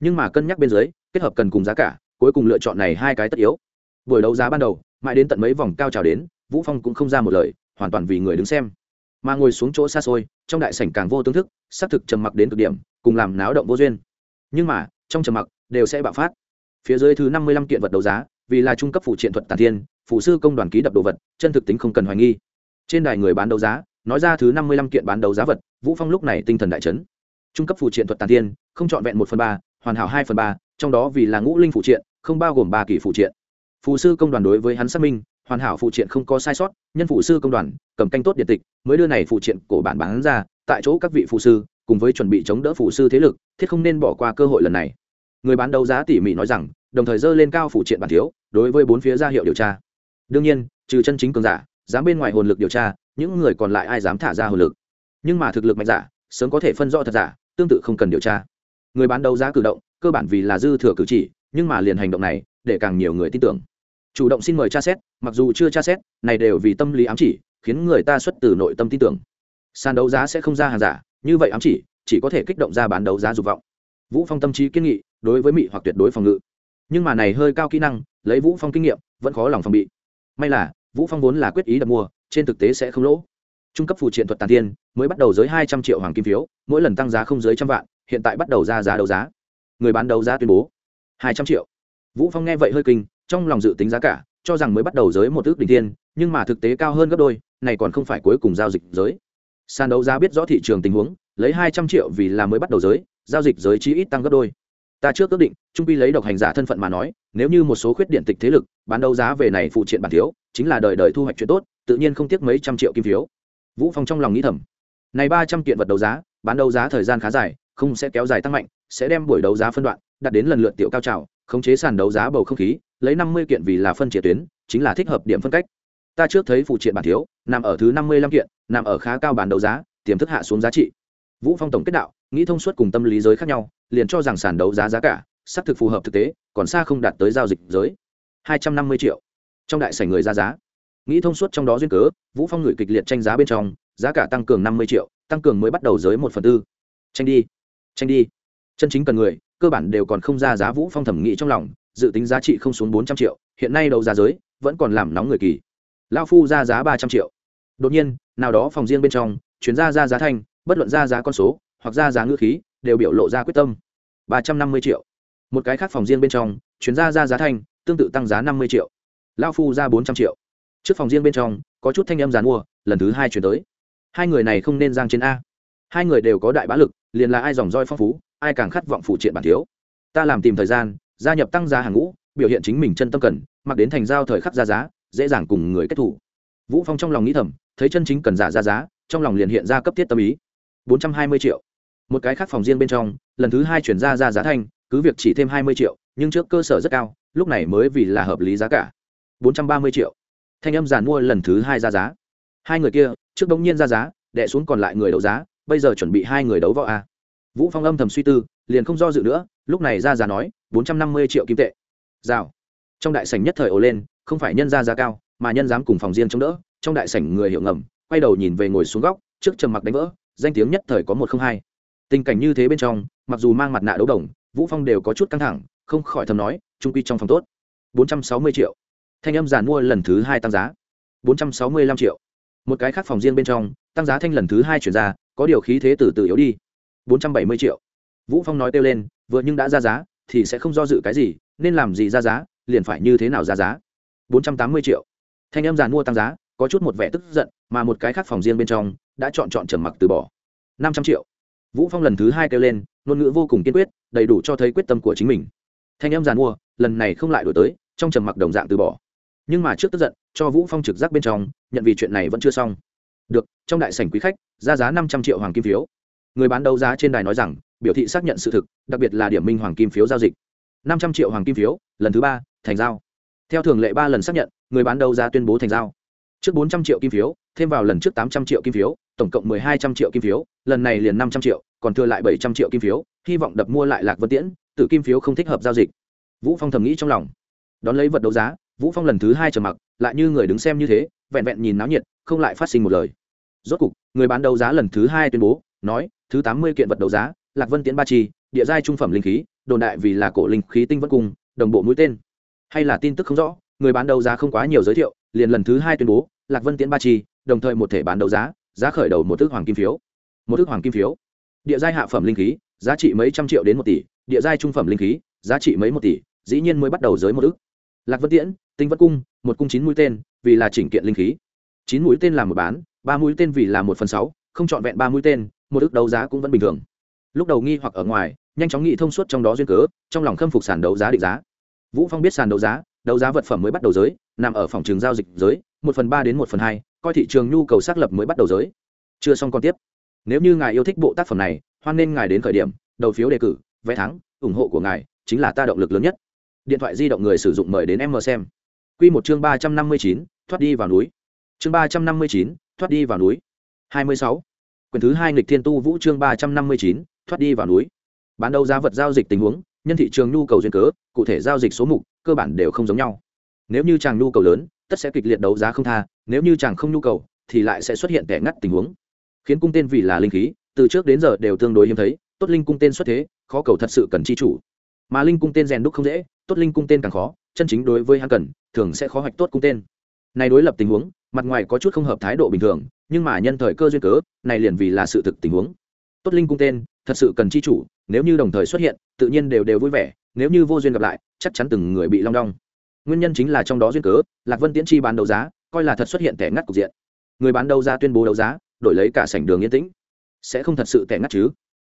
Nhưng mà cân nhắc bên dưới, kết hợp cần cùng giá cả, cuối cùng lựa chọn này hai cái tất yếu. Buổi đấu giá ban đầu mãi đến tận mấy vòng cao trào đến, vũ phong cũng không ra một lời, hoàn toàn vì người đứng xem. Mà ngồi xuống chỗ xa xôi, trong đại sảnh càng vô tương thức xác thực trầm mặc đến cực điểm, cùng làm náo động vô duyên. Nhưng mà, trong trầm mặc, đều sẽ bạo phát. Phía dưới thứ năm mươi lăm kiện vật đấu giá, vì là trung cấp phụ triện thuật tàn thiên, phụ sư công đoàn ký đập đồ vật, chân thực tính không cần hoài nghi. Trên đài người bán đấu giá, nói ra thứ năm mươi lăm kiện bán đấu giá vật, vũ phong lúc này tinh thần đại chấn. Trung cấp phụ triện thuật tàn thiên, không chọn vẹn một phần ba, hoàn hảo hai phần ba, trong đó vì là ngũ linh phụ triện, không bao gồm ba kỳ phụ triện phù sư công đoàn đối với hắn xác minh, hoàn hảo phụ triện không có sai sót, nhân phụ sư công đoàn, cầm canh tốt điện tịch, mới đưa này phụ triện cổ bản bán ra, tại chỗ các vị phụ sư, cùng với chuẩn bị chống đỡ phụ sư thế lực, thiết không nên bỏ qua cơ hội lần này. Người bán đấu giá tỉ mỉ nói rằng, đồng thời dơ lên cao phụ triện bản thiếu, đối với bốn phía ra hiệu điều tra. Đương nhiên, trừ chân chính cường giả, dám bên ngoài hồn lực điều tra, những người còn lại ai dám thả ra hồn lực? Nhưng mà thực lực mạnh giả, sớm có thể phân rõ thật giả, tương tự không cần điều tra. Người bán đấu giá cử động, cơ bản vì là dư thừa cử chỉ, nhưng mà liền hành động này, để càng nhiều người tin tưởng chủ động xin mời tra xét, mặc dù chưa tra xét, này đều vì tâm lý ám chỉ, khiến người ta xuất từ nội tâm tin tưởng. Sàn đấu giá sẽ không ra hàng giả, như vậy ám chỉ chỉ có thể kích động ra bán đấu giá dục vọng. Vũ phong tâm trí kiên nghị, đối với mị hoặc tuyệt đối phòng ngự. Nhưng mà này hơi cao kỹ năng, lấy vũ phong kinh nghiệm, vẫn khó lòng phòng bị. May là, vũ phong vốn là quyết ý đặt mua, trên thực tế sẽ không lỗ. Trung cấp phù triện thuật tàn tiên, mới bắt đầu dưới hai trăm triệu hoàng kim phiếu, mỗi lần tăng giá không dưới trăm vạn, hiện tại bắt đầu ra giá đấu giá. Người bán đấu giá tuyên bố, hai trăm triệu. Vũ phong nghe vậy hơi kinh trong lòng dự tính giá cả, cho rằng mới bắt đầu giới một ước đỉnh thiên, nhưng mà thực tế cao hơn gấp đôi, này còn không phải cuối cùng giao dịch giới. Sàn đấu giá biết rõ thị trường tình huống, lấy hai trăm triệu vì là mới bắt đầu giới, giao dịch giới chí ít tăng gấp đôi. Ta trước ước định, trung pi lấy độc hành giả thân phận mà nói, nếu như một số khuyết điện tịch thế lực bán đấu giá về này phụ triện bản thiếu, chính là đời đời thu hoạch chuyện tốt, tự nhiên không tiếc mấy trăm triệu kim phiếu. Vũ phong trong lòng nghĩ thầm, này ba trăm kiện vật đấu giá, bán đấu giá thời gian khá dài, không sẽ kéo dài tăng mạnh, sẽ đem buổi đấu giá phân đoạn, đặt đến lần lượt tiểu cao trào, khống chế sàn đấu giá bầu không khí lấy năm mươi kiện vì là phân chia tuyến, chính là thích hợp điểm phân cách. Ta trước thấy phụ triện bản thiếu, nằm ở thứ năm mươi lăm kiện, nằm ở khá cao bản đấu giá, tiềm thức hạ xuống giá trị. Vũ phong tổng kết đạo, nghĩ thông suốt cùng tâm lý giới khác nhau, liền cho rằng sàn đấu giá giá cả, xác thực phù hợp thực tế, còn xa không đạt tới giao dịch giới. hai trăm năm mươi triệu. Trong đại sảnh người ra giá. Nghĩ thông suốt trong đó duyên cớ, vũ phong người kịch liệt tranh giá bên trong, giá cả tăng cường năm mươi triệu, tăng cường mới bắt đầu giới một phần tư. Tranh đi tranh đi. Chân chính cần người, cơ bản đều còn không ra giá vũ phong thẩm nghĩ trong lòng dự tính giá trị không xuống bốn trăm triệu, hiện nay đầu giá giới vẫn còn làm nóng người kỳ. Lao phu ra giá ba trăm triệu. Đột nhiên, nào đó phòng riêng bên trong, chuyển ra ra giá thanh, bất luận ra giá con số, hoặc ra giá ngữ khí, đều biểu lộ ra quyết tâm. Ba trăm năm mươi triệu. Một cái khác phòng riêng bên trong, chuyển ra ra giá thanh, tương tự tăng giá năm mươi triệu. Lao phu ra bốn trăm triệu. Trước phòng riêng bên trong, có chút thanh âm giàn mua, lần thứ hai chuyển tới. Hai người này không nên giang trên a. Hai người đều có đại bá lực, liền là ai dòng roi phong phú, ai càng khát vọng phụ triện bản thiếu. Ta làm tìm thời gian gia nhập tăng giá hàng ngũ, biểu hiện chính mình chân tâm cần, mặc đến thành giao thời khắc ra giá, dễ dàng cùng người kết thủ. Vũ phong trong lòng nghĩ thầm, thấy chân chính cần giả ra giá, trong lòng liền hiện ra cấp thiết tâm ý. Bốn trăm hai mươi triệu. Một cái khác phòng riêng bên trong, lần thứ hai chuyển ra ra giá thanh cứ việc chỉ thêm hai mươi triệu, nhưng trước cơ sở rất cao, lúc này mới vì là hợp lý giá cả. Bốn trăm ba mươi triệu. Thanh âm giàn mua lần thứ hai ra giá. Hai người kia, trước đống nhiên ra giá đệ xuống còn lại người đấu giá, bây giờ chuẩn bị hai người đấu võ a. Vũ phong âm thầm suy tư, liền không do dự nữa, lúc này ra giá nói bốn trăm năm mươi triệu kim tệ. Rào. Trong đại sảnh nhất thời ồ lên, không phải nhân ra giá cao, mà nhân dám cùng phòng riêng chống đỡ. Trong đại sảnh người hiểu ngầm, quay đầu nhìn về ngồi xuống góc, trước trầm mặc đánh vỡ, danh tiếng nhất thời có một không hai. Tình cảnh như thế bên trong, mặc dù mang mặt nạ đấu đồng, vũ phong đều có chút căng thẳng, không khỏi thầm nói, trung quy trong phòng tốt. bốn trăm sáu mươi triệu. Thanh âm giàn mua lần thứ hai tăng giá. bốn trăm sáu mươi lăm triệu. Một cái khác phòng riêng bên trong, tăng giá thanh lần thứ hai chuyển ra, có điều khí thế từ từ yếu đi. bốn trăm bảy mươi triệu. Vũ phong nói kêu lên, vừa nhưng đã ra giá thì sẽ không do dự cái gì, nên làm gì ra giá, liền phải như thế nào ra giá? Bốn trăm tám mươi triệu. Thanh âm giàn mua tăng giá, có chút một vẻ tức giận, mà một cái khác phòng riêng bên trong, đã chọn chọn trầm mặc từ bỏ. Năm trăm triệu. Vũ phong lần thứ hai kêu lên, ngôn ngữ vô cùng kiên quyết, đầy đủ cho thấy quyết tâm của chính mình. Thanh âm giàn mua, lần này không lại đổi tới, trong trầm mặc đồng dạng từ bỏ. Nhưng mà trước tức giận, cho vũ phong trực giác bên trong, nhận vì chuyện này vẫn chưa xong. Được, trong đại sảnh quý khách, ra giá năm trăm triệu hoàng kim phiếu. Người bán đấu giá trên đài nói rằng biểu thị xác nhận sự thực, đặc biệt là điểm minh hoàng kim phiếu giao dịch. Năm trăm triệu hoàng kim phiếu, lần thứ ba, thành giao. Theo thường lệ ba lần xác nhận, người bán đấu giá tuyên bố thành giao. Trước bốn trăm triệu kim phiếu, thêm vào lần trước tám trăm triệu kim phiếu, tổng cộng mười hai trăm triệu kim phiếu, lần này liền năm trăm triệu, còn thừa lại bảy trăm triệu kim phiếu, hy vọng đập mua lại lạc vân tiễn tự kim phiếu không thích hợp giao dịch. Vũ phong thầm nghĩ trong lòng. Đón lấy vật đấu giá, vũ phong lần thứ hai trầm mặc, lại như người đứng xem như thế, vẹn vẹn nhìn náo nhiệt, không lại phát sinh một lời. Rốt cục, người bán đấu giá lần thứ hai tuyên bố, nói, thứ tám mươi kiện vật đấu giá lạc vân tiễn ba chi, địa giai trung phẩm linh khí, đồn đại vì là cổ linh khí tinh vân cung đồng bộ mũi tên. Hay là tin tức không rõ, người bán đấu giá không quá nhiều giới thiệu, liền lần thứ hai tuyên bố, lạc vân tiễn ba chi, đồng thời một thể bán đấu giá giá khởi đầu một thước hoàng kim phiếu. Một thước hoàng kim phiếu. Địa giai hạ phẩm linh khí, giá trị mấy trăm triệu đến một tỷ, địa giai trung phẩm linh khí, giá trị mấy một tỷ, dĩ nhiên mới bắt đầu giới một ước. Lạc vân tiễn, tinh vân cung, một cung chín mũi tên, vì là chỉnh kiện linh khí. Chín mũi tên là một bán, ba mũi tên vì là một phần sáu, không trọn vẹn ba mũi tên, một ước đấu giá cũng vẫn bình thường lúc đầu nghi hoặc ở ngoài, nhanh chóng nghị thông suốt trong đó duyên cớ, trong lòng khâm phục sàn đấu giá định giá. Vũ phong biết sàn đấu giá đấu giá vật phẩm mới bắt đầu giới, nằm ở phòng trường giao dịch giới, một phần ba đến một phần hai, coi thị trường nhu cầu xác lập mới bắt đầu giới. Chưa xong còn tiếp. Nếu như ngài yêu thích bộ tác phẩm này, hoan nên ngài đến khởi điểm, đầu phiếu đề cử, vé thắng, ủng hộ của ngài chính là ta động lực lớn nhất. Điện thoại di động người sử dụng mời đến em mờ xem. Quy một chương ba trăm năm mươi chín, thoát đi vào núi. Chương ba trăm năm mươi chín, thoát đi vào núi. hai mươi sáu. Quyển thứ hai nghịch thiên tu vũ chương ba trăm năm mươi chín thoát đi vào núi. Bán đấu giá vật giao dịch tình huống, nhân thị trường nhu cầu duyên cớ, cụ thể giao dịch số mục, cơ bản đều không giống nhau. Nếu như chàng nhu cầu lớn, tất sẽ kịch liệt đấu giá không tha, nếu như chàng không nhu cầu, thì lại sẽ xuất hiện kẻ ngắt tình huống. Khiến cung tên vì là linh khí, từ trước đến giờ đều tương đối hiếm thấy, tốt linh cung tên xuất thế, khó cầu thật sự cần chi chủ. Mà linh cung tên rèn đúc không dễ, tốt linh cung tên càng khó, chân chính đối với hắn cần, thường sẽ khó hoạch tốt cung tên. Này đối lập tình huống, mặt ngoài có chút không hợp thái độ bình thường, nhưng mà nhân thời cơ duyên cớ, này liền vì là sự thực tình huống tốt linh cung tên, thật sự cần chi chủ, nếu như đồng thời xuất hiện, tự nhiên đều đều vui vẻ, nếu như vô duyên gặp lại, chắc chắn từng người bị long đong. Nguyên nhân chính là trong đó duyên cớ, lạc vân tiễn chi bán đấu giá, coi là thật xuất hiện tẻ ngắt cục diện. Người bán đấu giá tuyên bố đấu giá, đổi lấy cả sảnh đường yên tĩnh. Sẽ không thật sự tẻ ngắt chứ?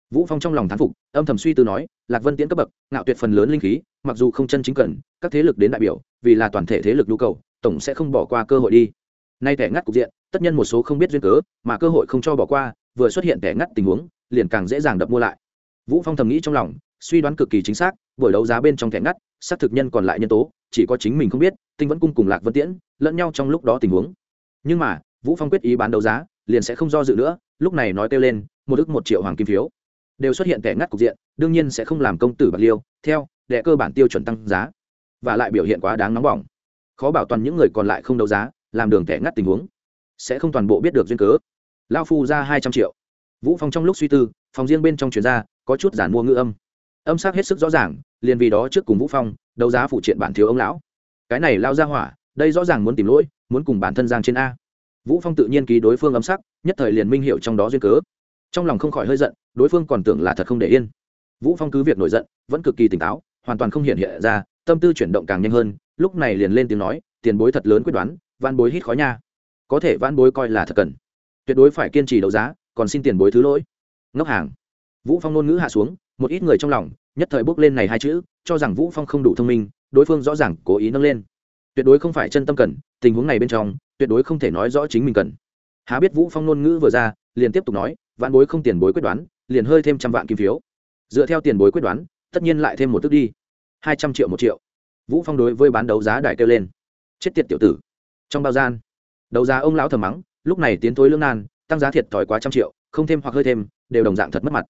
Vũ phong trong lòng thán phục, âm thầm suy tư nói, lạc vân tiễn cấp bậc, ngạo tuyệt phần lớn linh khí, mặc dù không chân chính cần, các thế lực đến đại biểu, vì là toàn thể thế lực nhu cầu, tổng sẽ không bỏ qua cơ hội đi. Nay tẻ ngắt cục diện, tất nhân một số không biết duyên cớ, mà cơ hội không cho bỏ qua, vừa xuất hiện tẻ ngắt tình huống liền càng dễ dàng đập mua lại. Vũ phong thầm nghĩ trong lòng, suy đoán cực kỳ chính xác, buổi đấu giá bên trong thẻ ngắt, xác thực nhân còn lại nhân tố, chỉ có chính mình không biết, tinh vẫn cung cùng lạc vân tiễn lẫn nhau trong lúc đó tình huống. Nhưng mà, vũ phong quyết ý bán đấu giá, liền sẽ không do dự nữa, lúc này nói kêu lên, một ức một triệu hoàng kim phiếu. Đều xuất hiện kẻ ngắt cục diện, đương nhiên sẽ không làm công tử bạc liêu, theo đệ cơ bản tiêu chuẩn tăng giá. Và lại biểu hiện quá đáng nóng bỏng. Khó bảo toàn những người còn lại không đấu giá, làm đường kẻ ngắt tình huống. Sẽ không toàn bộ biết được duyên cớ. Lao phu ra hai trăm triệu vũ phong trong lúc suy tư, phòng riêng bên trong chuyên gia có chút giản mua ngữ âm. Âm sắc hết sức rõ ràng, liền vì đó trước cùng vũ phong đấu giá phụ triện bản thiếu ông lão. Cái này lao ra hỏa, đây rõ ràng muốn tìm lỗi, muốn cùng bản thân giang trên a. Vũ phong tự nhiên ký đối phương âm sắc, nhất thời liền minh hiệu trong đó duyên cớ. Trong lòng không khỏi hơi giận, đối phương còn tưởng là thật không để yên. Vũ phong cứ việc nổi giận, vẫn cực kỳ tỉnh táo, hoàn toàn không hiện hiện ra, tâm tư chuyển động càng nhanh hơn, lúc này liền lên tiếng nói, tiền bối thật lớn quyết đoán van bối hít khó nha. Có thể van bối coi là thật cần. Tuyệt đối phải kiên trì đấu giá còn xin tiền bối thứ lỗi. Ngốc hàng. Vũ phong ngôn ngữ hạ xuống, một ít người trong lòng, nhất thời bước lên này hai chữ, cho rằng vũ phong không đủ thông minh, đối phương rõ ràng cố ý nâng lên. Tuyệt đối không phải chân tâm cần, tình huống này bên trong, tuyệt đối không thể nói rõ chính mình cần. Há biết vũ phong ngôn ngữ vừa ra, liền tiếp tục nói, vạn bối không tiền bối quyết đoán, liền hơi thêm trăm vạn kim phiếu. Dựa theo tiền bối quyết đoán, tất nhiên lại thêm một tức đi. Hai trăm triệu một triệu. Vũ phong đối với bán đấu giá đại kêu lên. Chết tiệt tiểu tử. Trong bao gian, đấu giá ông lão thầm mắng, lúc này tiến thối lương nan tăng giá thiệt thòi quá trăm triệu không thêm hoặc hơi thêm đều đồng dạng thật mất mặt.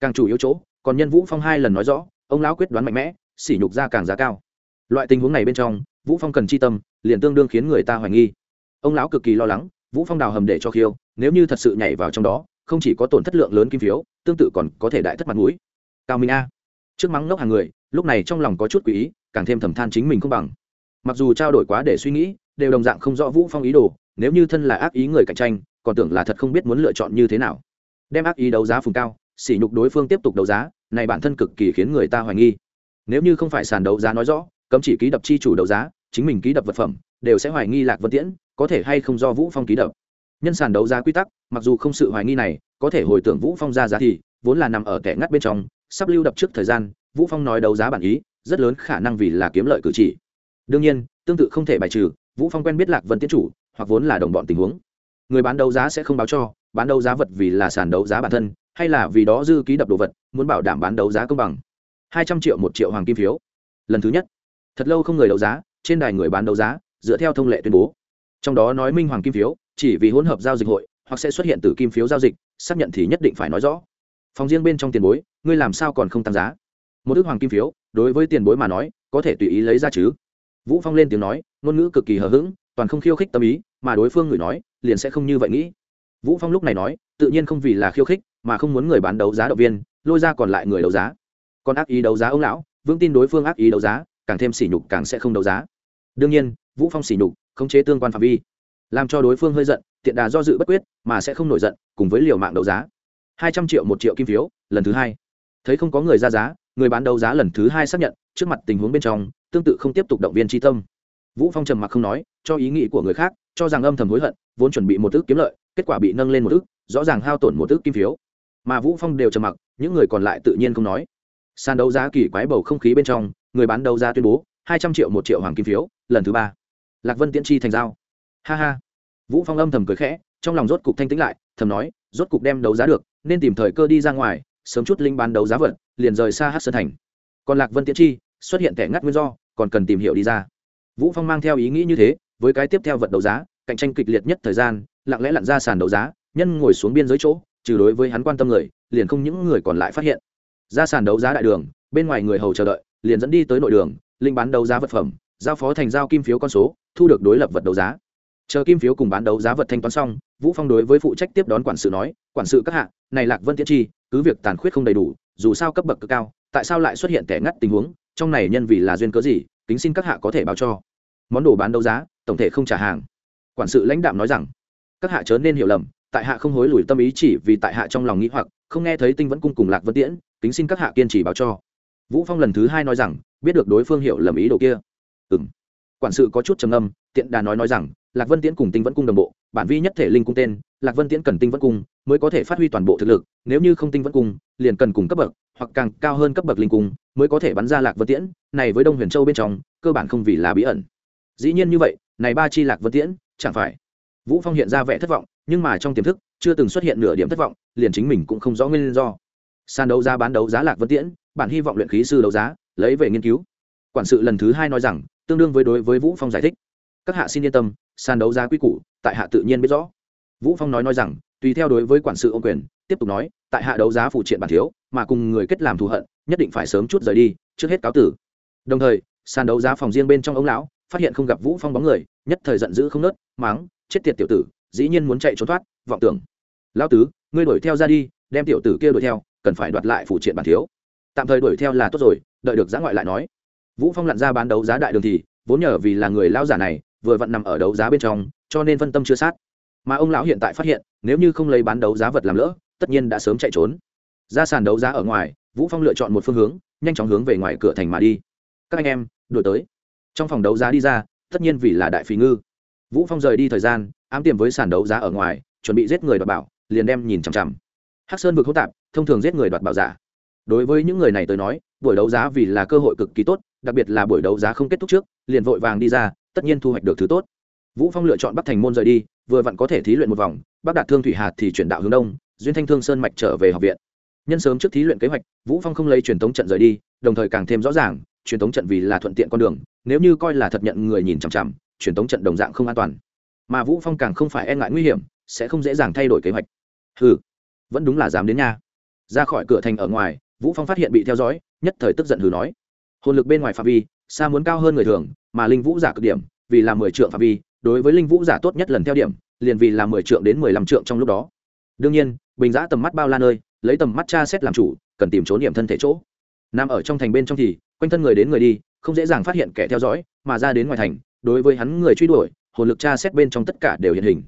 Càng chủ yếu chỗ còn nhân vũ phong hai lần nói rõ ông lão quyết đoán mạnh mẽ sỉ nhục ra càng giá cao. Loại tình huống này bên trong vũ phong cần chi tâm liền tương đương khiến người ta hoài nghi. Ông lão cực kỳ lo lắng vũ phong đào hầm để cho khiêu nếu như thật sự nhảy vào trong đó không chỉ có tổn thất lượng lớn kim phiếu tương tự còn có thể đại thất mặt mũi. Cao minh a. Trước mắng ngốc hàng người lúc này trong lòng có chút quý, ý càng thêm thầm than chính mình không bằng. Mặc dù trao đổi quá để suy nghĩ đều đồng dạng không rõ vũ phong ý đồ nếu như thân là ác ý người cạnh tranh còn tưởng là thật không biết muốn lựa chọn như thế nào. Đem ác ý đấu giá phùng cao, sỉ nhục đối phương tiếp tục đấu giá, này bản thân cực kỳ khiến người ta hoài nghi. Nếu như không phải sàn đấu giá nói rõ, cấm chỉ ký đập chi chủ đấu giá, chính mình ký đập vật phẩm, đều sẽ hoài nghi lạc vân tiễn, có thể hay không do vũ phong ký đập. Nhân sàn đấu giá quy tắc, mặc dù không sự hoài nghi này, có thể hồi tưởng vũ phong ra giá thì, vốn là nằm ở kẻ ngắt bên trong, sắp lưu đập trước thời gian, vũ phong nói đấu giá bản ý, rất lớn khả năng vì là kiếm lợi cử chỉ. Đương nhiên, tương tự không thể bài trừ, vũ phong quen biết lạc vân tiễn chủ, hoặc vốn là đồng bọn tình huống người bán đấu giá sẽ không báo cho, bán đấu giá vật vì là sàn đấu giá bản thân, hay là vì đó dư ký đập đồ vật, muốn bảo đảm bán đấu giá công bằng. Hai trăm triệu một triệu hoàng kim phiếu. Lần thứ nhất. Thật lâu không người đấu giá, trên đài người bán đấu giá, dựa theo thông lệ tuyên bố. Trong đó nói minh hoàng kim phiếu, chỉ vì hỗn hợp giao dịch hội, hoặc sẽ xuất hiện từ kim phiếu giao dịch, xác nhận thì nhất định phải nói rõ. Phòng riêng bên trong tiền bối, ngươi làm sao còn không tăng giá? Một ước hoàng kim phiếu, đối với tiền bối mà nói, có thể tùy ý lấy ra chứ? Vũ phong lên tiếng nói, ngôn ngữ cực kỳ hờ hững, toàn không khiêu khích tâm ý, mà đối phương người nói liền sẽ không như vậy nghĩ. Vũ phong lúc này nói, tự nhiên không vì là khiêu khích, mà không muốn người bán đấu giá động viên, lôi ra còn lại người đấu giá. Còn ác ý đấu giá ông lão, vững tin đối phương ác ý đấu giá, càng thêm sỉ nhục càng sẽ không đấu giá. Đương nhiên, vũ phong sỉ nhục, khống chế tương quan phạm vi, làm cho đối phương hơi giận, tiện đà do dự bất quyết, mà sẽ không nổi giận, cùng với liều mạng đấu giá. Hai trăm triệu một triệu kim phiếu, lần thứ hai. Thấy không có người ra giá, người bán đấu giá lần thứ hai xác nhận, trước mặt tình huống bên trong, tương tự không tiếp tục động viên tri tâm. Vũ phong trầm mặc không nói, cho ý nghĩ của người khác cho rằng âm thầm hối hận, vốn chuẩn bị một ước kiếm lợi, kết quả bị nâng lên một ước, rõ ràng hao tổn một ước kim phiếu. Mà vũ phong đều trầm mặc, những người còn lại tự nhiên không nói. Sàn đấu giá kỳ quái bầu không khí bên trong, người bán đấu giá tuyên bố, hai trăm triệu một triệu hoàng kim phiếu, lần thứ ba. Lạc vân tiễn chi thành giao. Ha ha. Vũ phong âm thầm cười khẽ, trong lòng rốt cục thanh tĩnh lại, thầm nói, rốt cục đem đấu giá được, nên tìm thời cơ đi ra ngoài, sớm chút linh bán đấu giá vật, liền rời xa hát sơn thành. Còn lạc vân tiễn chi, xuất hiện kẻ ngắt nguyên do, còn cần tìm hiểu đi ra. Vũ phong mang theo ý nghĩ như thế với cái tiếp theo vật đấu giá, cạnh tranh kịch liệt nhất thời gian, lặng lẽ lặn ra sàn đấu giá, nhân ngồi xuống biên giới chỗ, trừ đối với hắn quan tâm người, liền không những người còn lại phát hiện. Ra sàn đấu giá đại đường, bên ngoài người hầu chờ đợi, liền dẫn đi tới nội đường, linh bán đấu giá vật phẩm, giao phó thành giao kim phiếu con số, thu được đối lập vật đấu giá. Chờ kim phiếu cùng bán đấu giá vật thanh toán xong, vũ phong đối với phụ trách tiếp đón quản sự nói, quản sự các hạ, này lạc vân tiễn chi, cứ việc tàn khuyết không đầy đủ, dù sao cấp bậc cực cao, tại sao lại xuất hiện kẻ ngắt tình huống? Trong này nhân vì là duyên cớ gì, kính xin các hạ có thể báo cho món đồ bán đấu giá, tổng thể không trả hàng. Quản sự lãnh đạm nói rằng, các hạ chớ nên hiểu lầm, tại hạ không hối lùi tâm ý chỉ vì tại hạ trong lòng nghĩ hoặc, không nghe thấy tinh vẫn cung cùng lạc vân tiễn, kính xin các hạ kiên trì báo cho. Vũ phong lần thứ hai nói rằng, biết được đối phương hiểu lầm ý đồ kia. Ừ quản sự có chút trầm âm tiện đà nói nói rằng, lạc vân tiễn cùng tinh vẫn cung đồng bộ, bản vi nhất thể linh cung tên, lạc vân tiễn cần tinh vẫn cung mới có thể phát huy toàn bộ thực lực, nếu như không tinh vẫn cung, liền cần cùng cấp bậc, hoặc càng cao hơn cấp bậc linh cung mới có thể bắn ra lạc vân tiễn, này với đông huyền châu bên trong, cơ bản không vì là bí ẩn dĩ nhiên như vậy, này ba chi lạc vân tiễn, chẳng phải vũ phong hiện ra vẻ thất vọng, nhưng mà trong tiềm thức, chưa từng xuất hiện nửa điểm thất vọng, liền chính mình cũng không rõ nguyên do. Sàn đấu giá bán đấu giá lạc vân tiễn, bản hy vọng luyện khí sư đấu giá, lấy về nghiên cứu. Quản sự lần thứ hai nói rằng, tương đương với đối với vũ phong giải thích. Các hạ xin yên tâm, sàn đấu giá quy củ, tại hạ tự nhiên biết rõ. Vũ phong nói nói rằng, tùy theo đối với quản sự ô quyền, tiếp tục nói, tại hạ đấu giá phụ triện bản thiếu, mà cùng người kết làm thù hận, nhất định phải sớm chút rời đi, trước hết cáo tử. Đồng thời, sàn đấu giá phòng riêng bên trong ông lão phát hiện không gặp vũ phong bóng người, nhất thời giận dữ không nớt, mắng, chết tiệt tiểu tử, dĩ nhiên muốn chạy trốn thoát, vọng tưởng. Lão tứ, ngươi đuổi theo ra đi, đem tiểu tử kia đuổi theo, cần phải đoạt lại phụ triện bản thiếu. Tạm thời đuổi theo là tốt rồi, đợi được giã ngoại lại nói. Vũ phong lặn ra bán đấu giá đại đường thì, vốn nhờ vì là người lao giả này, vừa vặn nằm ở đấu giá bên trong, cho nên phân tâm chưa sát. Mà ông lão hiện tại phát hiện, nếu như không lấy bán đấu giá vật làm lỡ, tất nhiên đã sớm chạy trốn. Ra sàn đấu giá ở ngoài, vũ phong lựa chọn một phương hướng, nhanh chóng hướng về ngoài cửa thành mà đi. Các anh em, đuổi tới trong phòng đấu giá đi ra, tất nhiên vì là đại phí ngư. Vũ phong rời đi thời gian, ám tiềm với sàn đấu giá ở ngoài, chuẩn bị giết người đoạt bảo, liền đem nhìn chằm chằm. Hắc sơn vực hỗn tạp, thông thường giết người đoạt bảo giả. Đối với những người này tới nói, buổi đấu giá vì là cơ hội cực kỳ tốt, đặc biệt là buổi đấu giá không kết thúc trước, liền vội vàng đi ra, tất nhiên thu hoạch được thứ tốt. Vũ phong lựa chọn bắc thành môn rời đi, vừa vặn có thể thí luyện một vòng, bắc đạt thương thủy hạt thì chuyển đạo hướng đông, duyên thanh thương sơn mạch trở về học viện. Nhân sớm trước thí luyện kế hoạch, vũ phong không lấy truyền thống trận rời đi, đồng thời càng thêm rõ ràng truyền thống trận vì là thuận tiện con đường, nếu như coi là thật nhận người nhìn chằm chằm, truyền thống trận đồng dạng không an toàn. Mà vũ phong càng không phải e ngại nguy hiểm, sẽ không dễ dàng thay đổi kế hoạch. Hừ, vẫn đúng là dám đến nha. Ra khỏi cửa thành ở ngoài, vũ phong phát hiện bị theo dõi, nhất thời tức giận hừ nói. Hồn lực bên ngoài phạm vi, xa muốn cao hơn người thường, mà linh vũ giả cực điểm, vì là mười trượng phạm vi, đối với linh vũ giả tốt nhất lần theo điểm, liền vì là mười trượng đến mười lăm trượng trong lúc đó. Đương nhiên, bình giã tầm mắt bao la nơi, lấy tầm mắt tra xét làm chủ, cần tìm trốn điểm thân thể chỗ nằm ở trong thành bên trong thì, quanh thân người đến người đi, không dễ dàng phát hiện kẻ theo dõi, mà ra đến ngoài thành, đối với hắn người truy đuổi, hồn lực tra xét bên trong tất cả đều hiện hình.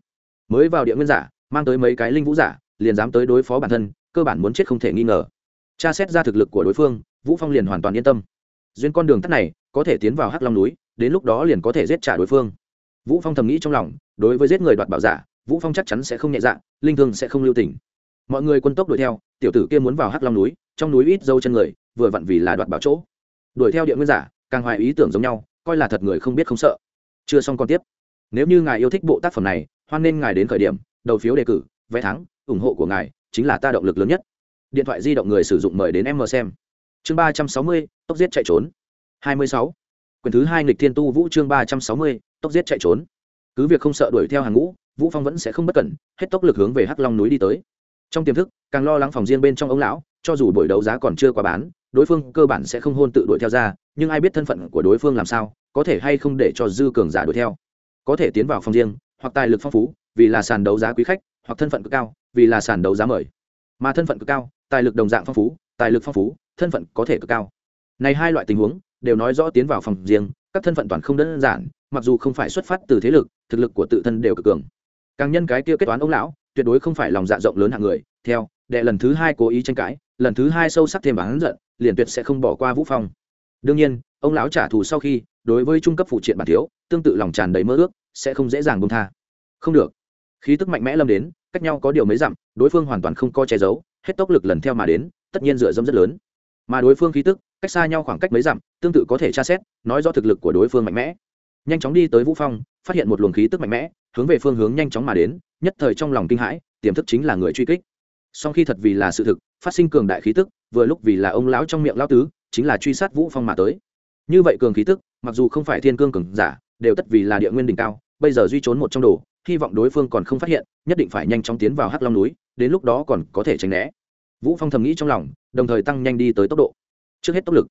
Mới vào địa nguyên giả, mang tới mấy cái linh vũ giả, liền dám tới đối phó bản thân, cơ bản muốn chết không thể nghi ngờ. Tra xét ra thực lực của đối phương, vũ phong liền hoàn toàn yên tâm. Duyên con đường tắt này, có thể tiến vào hắc long núi, đến lúc đó liền có thể giết trả đối phương. Vũ phong thầm nghĩ trong lòng, đối với giết người đoạt bảo giả, vũ phong chắc chắn sẽ không nhẹ dạ linh thương sẽ không lưu tình. Mọi người quân tốc đuổi theo, tiểu tử kia muốn vào hắc long núi, trong núi ít dâu chân người vừa vặn vì là đoạt bảo chỗ. Đuổi theo địa nguyên giả, càng hoài ý tưởng giống nhau, coi là thật người không biết không sợ. Chưa xong còn tiếp. Nếu như ngài yêu thích bộ tác phẩm này, hoan nên ngài đến khởi điểm, đầu phiếu đề cử, vé thắng, ủng hộ của ngài chính là ta động lực lớn nhất. Điện thoại di động người sử dụng mời đến em mờ xem. Chương ba trăm sáu mươi, tốc giết chạy trốn. hai mươi sáu. Quyển thứ hai nghịch thiên tu vũ chương ba trăm sáu mươi, tốc giết chạy trốn. Cứ việc không sợ đuổi theo hàng ngũ, vũ phong vẫn sẽ không bất cẩn, hết tốc lực hướng về hắc long núi đi tới. Trong tiềm thức, càng lo lắng phòng riêng bên trong ông lão, cho dù buổi đấu giá còn chưa qua bán đối phương cơ bản sẽ không hôn tự đuổi theo ra, nhưng ai biết thân phận của đối phương làm sao, có thể hay không để cho dư cường giả đuổi theo. Có thể tiến vào phòng riêng, hoặc tài lực phong phú, vì là sàn đấu giá quý khách, hoặc thân phận cực cao, vì là sàn đấu giá mời. Mà thân phận cực cao, tài lực đồng dạng phong phú, tài lực phong phú, thân phận có thể cực cao. Này hai loại tình huống, đều nói rõ tiến vào phòng riêng, các thân phận toàn không đơn giản, mặc dù không phải xuất phát từ thế lực, thực lực của tự thân đều cực cường. Càng nhân cái kia kết toán ông lão, tuyệt đối không phải lòng dạ rộng lớn hạng người, theo, đệ lần thứ hai cố ý tranh cãi, lần thứ hai sâu sắc thêm bản giận liền tuyệt sẽ không bỏ qua vũ phong. Đương nhiên, ông lão trả thù sau khi, đối với trung cấp phụ triện bản thiếu, tương tự lòng tràn đầy mơ ước, sẽ không dễ dàng buông tha. Không được. Khí tức mạnh mẽ lâm đến, cách nhau có điều mấy dặm, đối phương hoàn toàn không có che giấu, hết tốc lực lần theo mà đến, tất nhiên dựa dâm rất lớn. Mà đối phương khí tức, cách xa nhau khoảng cách mấy dặm, tương tự có thể tra xét, nói do thực lực của đối phương mạnh mẽ. Nhanh chóng đi tới vũ phong, phát hiện một luồng khí tức mạnh mẽ, hướng về phương hướng nhanh chóng mà đến, nhất thời trong lòng kinh hãi, tiềm thức chính là người truy kích song khi thật vì là sự thực, phát sinh cường đại khí tức, vừa lúc vì là ông lão trong miệng lão tứ, chính là truy sát vũ phong mà tới. Như vậy cường khí tức, mặc dù không phải thiên cương cường giả, đều tất vì là địa nguyên đỉnh cao, bây giờ duy trốn một trong đồ, hy vọng đối phương còn không phát hiện, nhất định phải nhanh chóng tiến vào hắc long núi, đến lúc đó còn có thể tránh né. Vũ phong thầm nghĩ trong lòng, đồng thời tăng nhanh đi tới tốc độ. Trước hết tốc lực,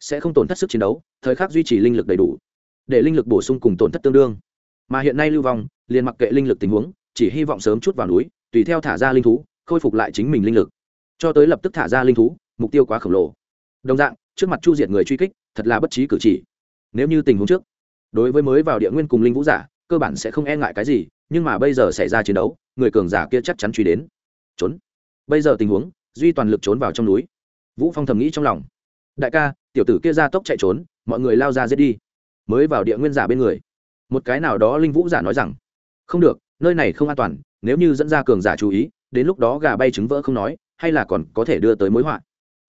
sẽ không tổn thất sức chiến đấu, thời khắc duy trì linh lực đầy đủ, để linh lực bổ sung cùng tổn thất tương đương. Mà hiện nay lưu vong, liền mặc kệ linh lực tình huống, chỉ hy vọng sớm chút vào núi, tùy theo thả ra linh thú khôi phục lại chính mình linh lực. Cho tới lập tức thả ra linh thú, mục tiêu quá khổng lồ. Đồng dạng, trước mặt chu diệt người truy kích, thật là bất trí cử chỉ. Nếu như tình huống trước, đối với mới vào địa nguyên cùng linh vũ giả, cơ bản sẽ không e ngại cái gì, nhưng mà bây giờ xảy ra chiến đấu, người cường giả kia chắc chắn truy đến. Trốn. Bây giờ tình huống, duy toàn lực trốn vào trong núi. Vũ phong thầm nghĩ trong lòng. Đại ca, tiểu tử kia ra tốc chạy trốn, mọi người lao ra giết đi. Mới vào địa nguyên giả bên người. Một cái nào đó linh vũ giả nói rằng, không được, nơi này không an toàn, nếu như dẫn ra cường giả chú ý đến lúc đó gà bay trứng vỡ không nói, hay là còn có thể đưa tới mối họa.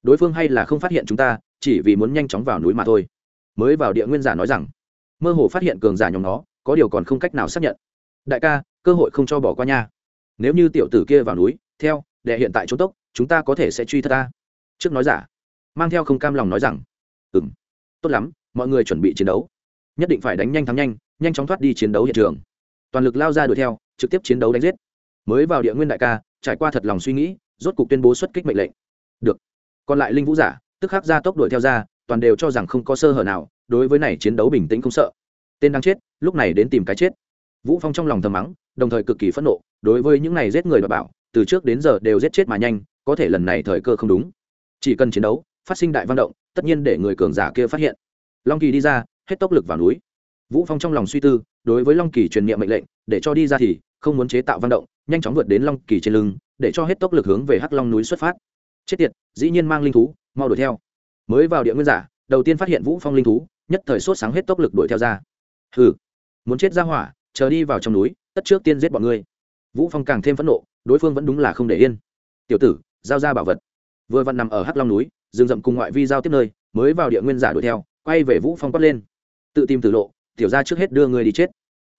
Đối phương hay là không phát hiện chúng ta, chỉ vì muốn nhanh chóng vào núi mà thôi. Mới vào địa nguyên giả nói rằng, mơ hồ phát hiện cường giả nhóm nó có điều còn không cách nào xác nhận. Đại ca, cơ hội không cho bỏ qua nha. Nếu như tiểu tử kia vào núi, theo đệ hiện tại trốn tốc, chúng ta có thể sẽ truy thất ta. Trước nói giả, mang theo không cam lòng nói rằng ừ m tốt lắm, mọi người chuẩn bị chiến đấu. Nhất định phải đánh nhanh thắng nhanh nhanh chóng thoát đi chiến đấu hiện trường. Toàn lực lao ra đuổi theo, trực tiếp chiến đấu đánh giết. Mới vào địa nguyên đại ca trải qua thật lòng suy nghĩ, rốt cục tuyên bố xuất kích mệnh lệnh. Được. Còn lại linh vũ giả, tức khắc ra tốc đuổi theo ra, toàn đều cho rằng không có sơ hở nào, đối với này chiến đấu bình tĩnh không sợ. Tên đang chết, lúc này đến tìm cái chết. Vũ phong trong lòng thầm mắng, đồng thời cực kỳ phẫn nộ, đối với những này giết người và bảo, từ trước đến giờ đều giết chết mà nhanh, có thể lần này thời cơ không đúng. Chỉ cần chiến đấu, phát sinh đại văn động, tất nhiên để người cường giả kia phát hiện. Long kỳ đi ra, hết tốc lực vào núi vũ phong trong lòng suy tư, đối với long kỳ truyền niệm mệnh lệnh, để cho đi ra thì không muốn chế tạo văn động, nhanh chóng vượt đến long kỳ trên lưng, để cho hết tốc lực hướng về hắc long núi xuất phát. Chết tiệt, dĩ nhiên mang linh thú, mau đuổi theo. Mới vào địa nguyên giả, đầu tiên phát hiện vũ phong linh thú, nhất thời sốt sáng hết tốc lực đuổi theo ra. Hừ, muốn chết ra hỏa, chờ đi vào trong núi, tất trước tiên giết bọn ngươi. Vũ phong càng thêm phẫn nộ, đối phương vẫn đúng là không để yên. Tiểu tử, giao ra bảo vật. Vừa vặn nằm ở hắc long núi, rừng rậm cùng ngoại vi giao tiếp nơi, mới vào địa nguyên giả đuổi theo, quay về vũ phong quát lên. Tự tìm tử lộ tiểu ra trước hết đưa người đi chết.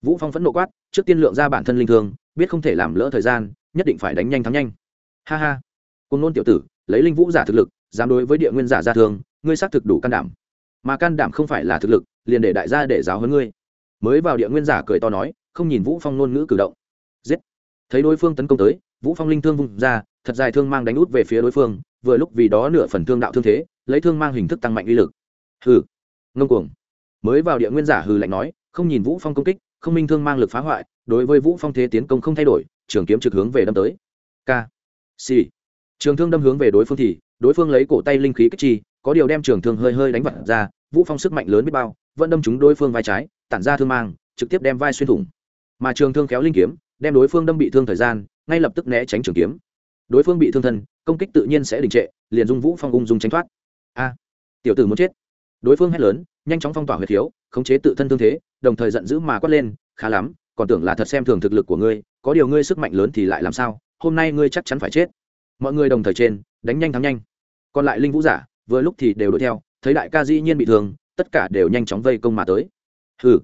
Vũ phong phẫn nộ quát trước tiên lượng ra bản thân linh thương biết không thể làm lỡ thời gian nhất định phải đánh nhanh thắng nhanh. Ha ha. Cùng nôn tiểu tử lấy linh vũ giả thực lực dám đối với địa nguyên giả ra thường, ngươi xác thực đủ can đảm. Mà can đảm không phải là thực lực liền để đại gia để giáo hơn ngươi. Mới vào địa nguyên giả cười to nói không nhìn vũ phong ngôn ngữ cử động. Giết. Thấy đối phương tấn công tới vũ phong linh thương vung ra thật dài thương mang đánh út về phía đối phương vừa lúc vì đó nửa phần thương đạo thương thế lấy thương mang hình thức tăng mạnh uy lực. Hừ. Ngông cuồng mới vào địa nguyên giả hừ lạnh nói, không nhìn vũ phong công kích, không minh thương mang lực phá hoại, đối với vũ phong thế tiến công không thay đổi, trường kiếm trực hướng về đâm tới. K xì. Trường thương đâm hướng về đối phương thì, đối phương lấy cổ tay linh khí kích chi, có điều đem trường thương hơi hơi đánh vật ra, vũ phong sức mạnh lớn biết bao, vẫn đâm trúng đối phương vai trái, tản ra thương mang, trực tiếp đem vai xuyên thủng. Mà trường thương kéo linh kiếm, đem đối phương đâm bị thương thời gian, ngay lập tức né tránh trường kiếm. Đối phương bị thương thân, công kích tự nhiên sẽ đình trệ, liền dung vũ phong ung dung tránh thoát. A. Tiểu tử muốn chết. Đối phương hét lớn nhanh chóng phong tỏa huyệt thiếu khống chế tự thân thương thế, đồng thời giận dữ mà quát lên, khá lắm, còn tưởng là thật xem thường thực lực của ngươi, có điều ngươi sức mạnh lớn thì lại làm sao, hôm nay ngươi chắc chắn phải chết. Mọi người đồng thời trên, đánh nhanh thắng nhanh. Còn lại linh vũ giả, vừa lúc thì đều đuổi theo, thấy đại ca dĩ nhiên bị thương, tất cả đều nhanh chóng vây công mà tới. Hừ.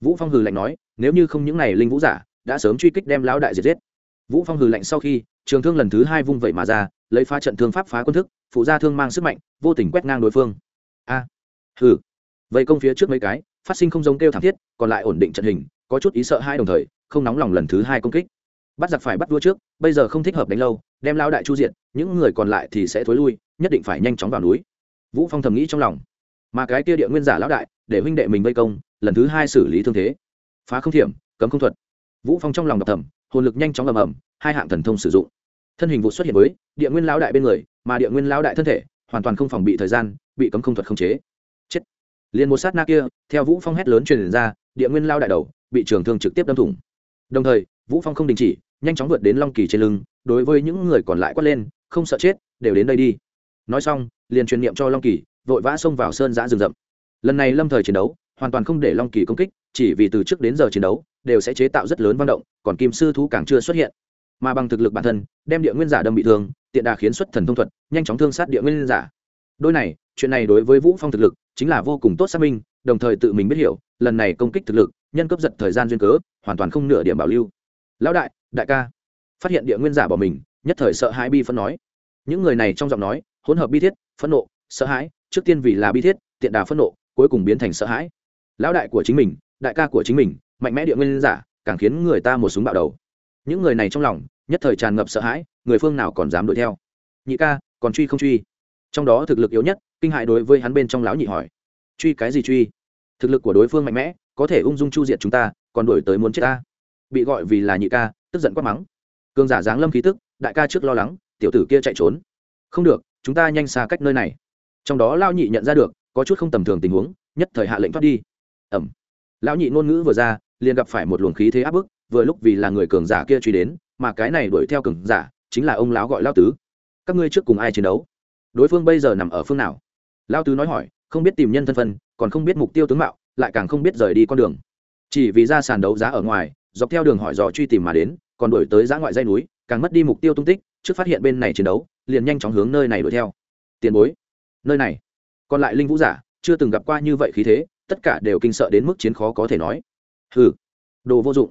Vũ phong hừ lạnh nói, nếu như không những này linh vũ giả đã sớm truy kích đem lão đại diệt giết. Vũ phong hừ lạnh sau khi, trường thương lần thứ hai vung vậy mà ra, lấy phá trận thương pháp phá quân thức, phụ gia thương mang sức mạnh, vô tình quét ngang đối phương. A. Hừ vây công phía trước mấy cái, phát sinh không giống kêu thảm thiết, còn lại ổn định trận hình, có chút ý sợ hai đồng thời, không nóng lòng lần thứ hai công kích. Bắt giặc phải bắt vua trước, bây giờ không thích hợp đánh lâu, đem lao đại chu diện những người còn lại thì sẽ thối lui, nhất định phải nhanh chóng vào núi. Vũ phong thầm nghĩ trong lòng. Mà cái kia địa nguyên giả lão đại, để huynh đệ mình vây công, lần thứ hai xử lý thương thế. Phá không thiểm, cấm không thuật. Vũ phong trong lòng đọc thầm, hồn lực nhanh chóng ầm ầm, hai hạng thần thông sử dụng. Thân hình vụ xuất hiện với địa nguyên lão đại bên người, mà địa nguyên lão đại thân thể, hoàn toàn không phòng bị thời gian, bị cấm không thuật không chế liền một sát na kia, theo vũ phong hét lớn truyền ra, địa nguyên lao đại đầu, bị trường thương trực tiếp đâm thủng. Đồng thời, vũ phong không đình chỉ, nhanh chóng vượt đến long kỳ trên lưng, đối với những người còn lại quát lên, không sợ chết, đều đến đây đi. Nói xong, liền truyền niệm cho long kỳ, vội vã xông vào sơn giã rừng rậm. Lần này lâm thời chiến đấu, hoàn toàn không để long kỳ công kích, chỉ vì từ trước đến giờ chiến đấu, đều sẽ chế tạo rất lớn vang động, còn kim sư thú càng chưa xuất hiện. Mà bằng thực lực bản thân, đem địa nguyên giả đâm bị thương, tiện đà khiến xuất thần thông thuật, nhanh chóng thương sát địa nguyên giả. Đôi này, chuyện này đối với vũ phong thực lực chính là vô cùng tốt xác minh, đồng thời tự mình biết hiểu, lần này công kích thực lực, nhân cấp giật thời gian duyên cớ, hoàn toàn không nửa điểm bảo lưu. Lão đại đại ca. Phát hiện địa nguyên giả bỏ mình, nhất thời sợ hãi bi phân nói. Những người này trong giọng nói, hỗn hợp bi thiết, phẫn nộ, sợ hãi, trước tiên vì là bi thiết, tiện đà phẫn nộ, cuối cùng biến thành sợ hãi. Lão đại của chính mình, đại ca của chính mình, mạnh mẽ địa nguyên giả, càng khiến người ta một súng bạo đầu. Những người này trong lòng, nhất thời tràn ngập sợ hãi, người phương nào còn dám đuổi theo? Nhị ca, còn truy không truy? Trong đó thực lực yếu nhất, kinh hại đối với hắn bên trong lão nhị hỏi. Truy cái gì truy? Thực lực của đối phương mạnh mẽ, có thể ung dung chu diệt chúng ta, còn đuổi tới muốn chết ta. Bị gọi vì là nhị ca, tức giận quát mắng. Cường giả giáng lâm khí tức, đại ca trước lo lắng, tiểu tử kia chạy trốn. Không được, chúng ta nhanh xa cách nơi này. Trong đó lão nhị nhận ra được, có chút không tầm thường tình huống, nhất thời hạ lệnh thoát đi. Ẩm. Lão nhị ngôn ngữ vừa ra, liền gặp phải một luồng khí thế áp bức, vừa lúc vì là người cường giả kia truy đến, mà cái này đuổi theo cường giả, chính là ông lão gọi lão tứ. Các ngươi trước cùng ai chiến đấu? Đối phương bây giờ nằm ở phương nào? Lao tứ nói hỏi, không biết tìm nhân thân phân còn không biết mục tiêu tướng mạo, lại càng không biết rời đi con đường. Chỉ vì ra sàn đấu giá ở ngoài, dọc theo đường hỏi dò truy tìm mà đến, còn đổi tới giã ngoại dây núi, càng mất đi mục tiêu tung tích, trước phát hiện bên này chiến đấu, liền nhanh chóng hướng nơi này đuổi theo. Tiền bối, nơi này. Còn lại linh vũ giả, chưa từng gặp qua như vậy khí thế, tất cả đều kinh sợ đến mức chiến khó có thể nói. Hừ, đồ vô dụng.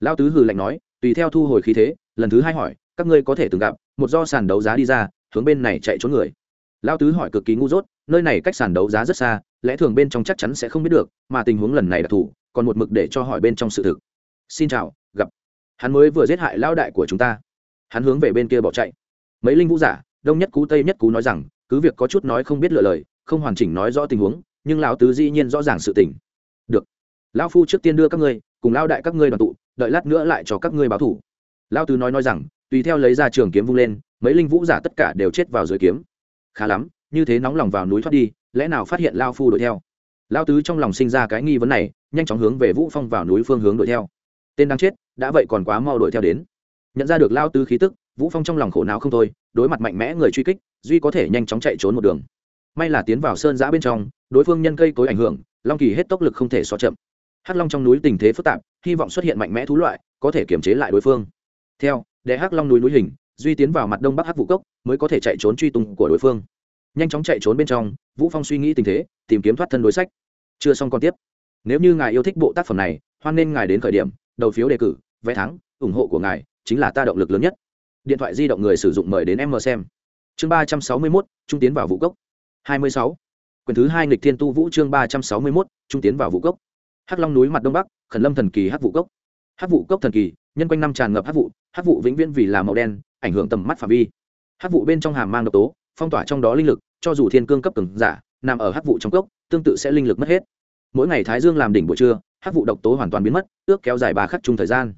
Lao tứ hừ lạnh nói, tùy theo thu hồi khí thế, lần thứ hai hỏi, các ngươi có thể từng gặp, một do sàn đấu giá đi ra, hướng bên này chạy trốn người lao tứ hỏi cực kỳ ngu dốt, nơi này cách sàn đấu giá rất xa, lẽ thường bên trong chắc chắn sẽ không biết được, mà tình huống lần này đặc thù, còn một mực để cho hỏi bên trong sự thực. Xin chào, gặp. Hắn mới vừa giết hại lao đại của chúng ta. Hắn hướng về bên kia bỏ chạy. Mấy linh vũ giả, đông nhất cú, tây nhất cú nói rằng, cứ việc có chút nói không biết lựa lời, không hoàn chỉnh nói rõ tình huống, nhưng lão tứ dĩ nhiên rõ ràng sự tình. Được. Lão phu trước tiên đưa các ngươi, cùng lao đại các ngươi đoàn tụ, đợi lát nữa lại cho các ngươi báo thủ. Lao tứ nói nói rằng, tùy theo lấy ra trường kiếm vung lên, mấy linh vũ giả tất cả đều chết vào dưới kiếm khá lắm, như thế nóng lòng vào núi thoát đi, lẽ nào phát hiện lao phu đuổi theo? Lao tứ trong lòng sinh ra cái nghi vấn này, nhanh chóng hướng về vũ phong vào núi phương hướng đuổi theo. Tên đang chết, đã vậy còn quá mau đuổi theo đến. Nhận ra được lao tứ khí tức, vũ phong trong lòng khổ não không thôi, đối mặt mạnh mẽ người truy kích, duy có thể nhanh chóng chạy trốn một đường. May là tiến vào sơn giã bên trong, đối phương nhân cây cối ảnh hưởng, long kỳ hết tốc lực không thể so chậm. Hắc long trong núi tình thế phức tạp, hy vọng xuất hiện mạnh mẽ thú loại, có thể kiểm chế lại đối phương. Theo để hắc long núi núi hình duy tiến vào mặt đông bắc hắc vũ cốc mới có thể chạy trốn truy tung của đối phương. Nhanh chóng chạy trốn bên trong vũ phong suy nghĩ tình thế tìm kiếm thoát thân đối sách. Chưa xong còn tiếp. Nếu như ngài yêu thích bộ tác phẩm này hoan nên ngài đến khởi điểm đầu phiếu đề cử vé thắng ủng hộ của ngài chính là ta động lực lớn nhất. Điện thoại di động người sử dụng mời đến em mờ xem. Chương ba trăm sáu mươi 361, trung tiến vào vũ cốc. Hai mươi sáu. Quyển thứ hai nghịch thiên tu vũ chương ba trăm sáu mươi 361, trung tiến vào vũ cốc. Hắc long núi mặt đông bắc khẩn lâm thần kỳ hắc vũ cốc. Hắc vũ cốc thần kỳ nhân quanh năm tràn ngập hắc vụ hắc vụ vĩnh viễn vì là màu đen ảnh hưởng tầm mắt phạm vi. Hắc vụ bên trong hàm mang độc tố, phong tỏa trong đó linh lực, cho dù thiên cương cấp cường giả, nằm ở hắc vụ trong cốc, tương tự sẽ linh lực mất hết. Mỗi ngày thái dương làm đỉnh buổi trưa, hắc vụ độc tố hoàn toàn biến mất, ước kéo dài ba khắc chung thời gian.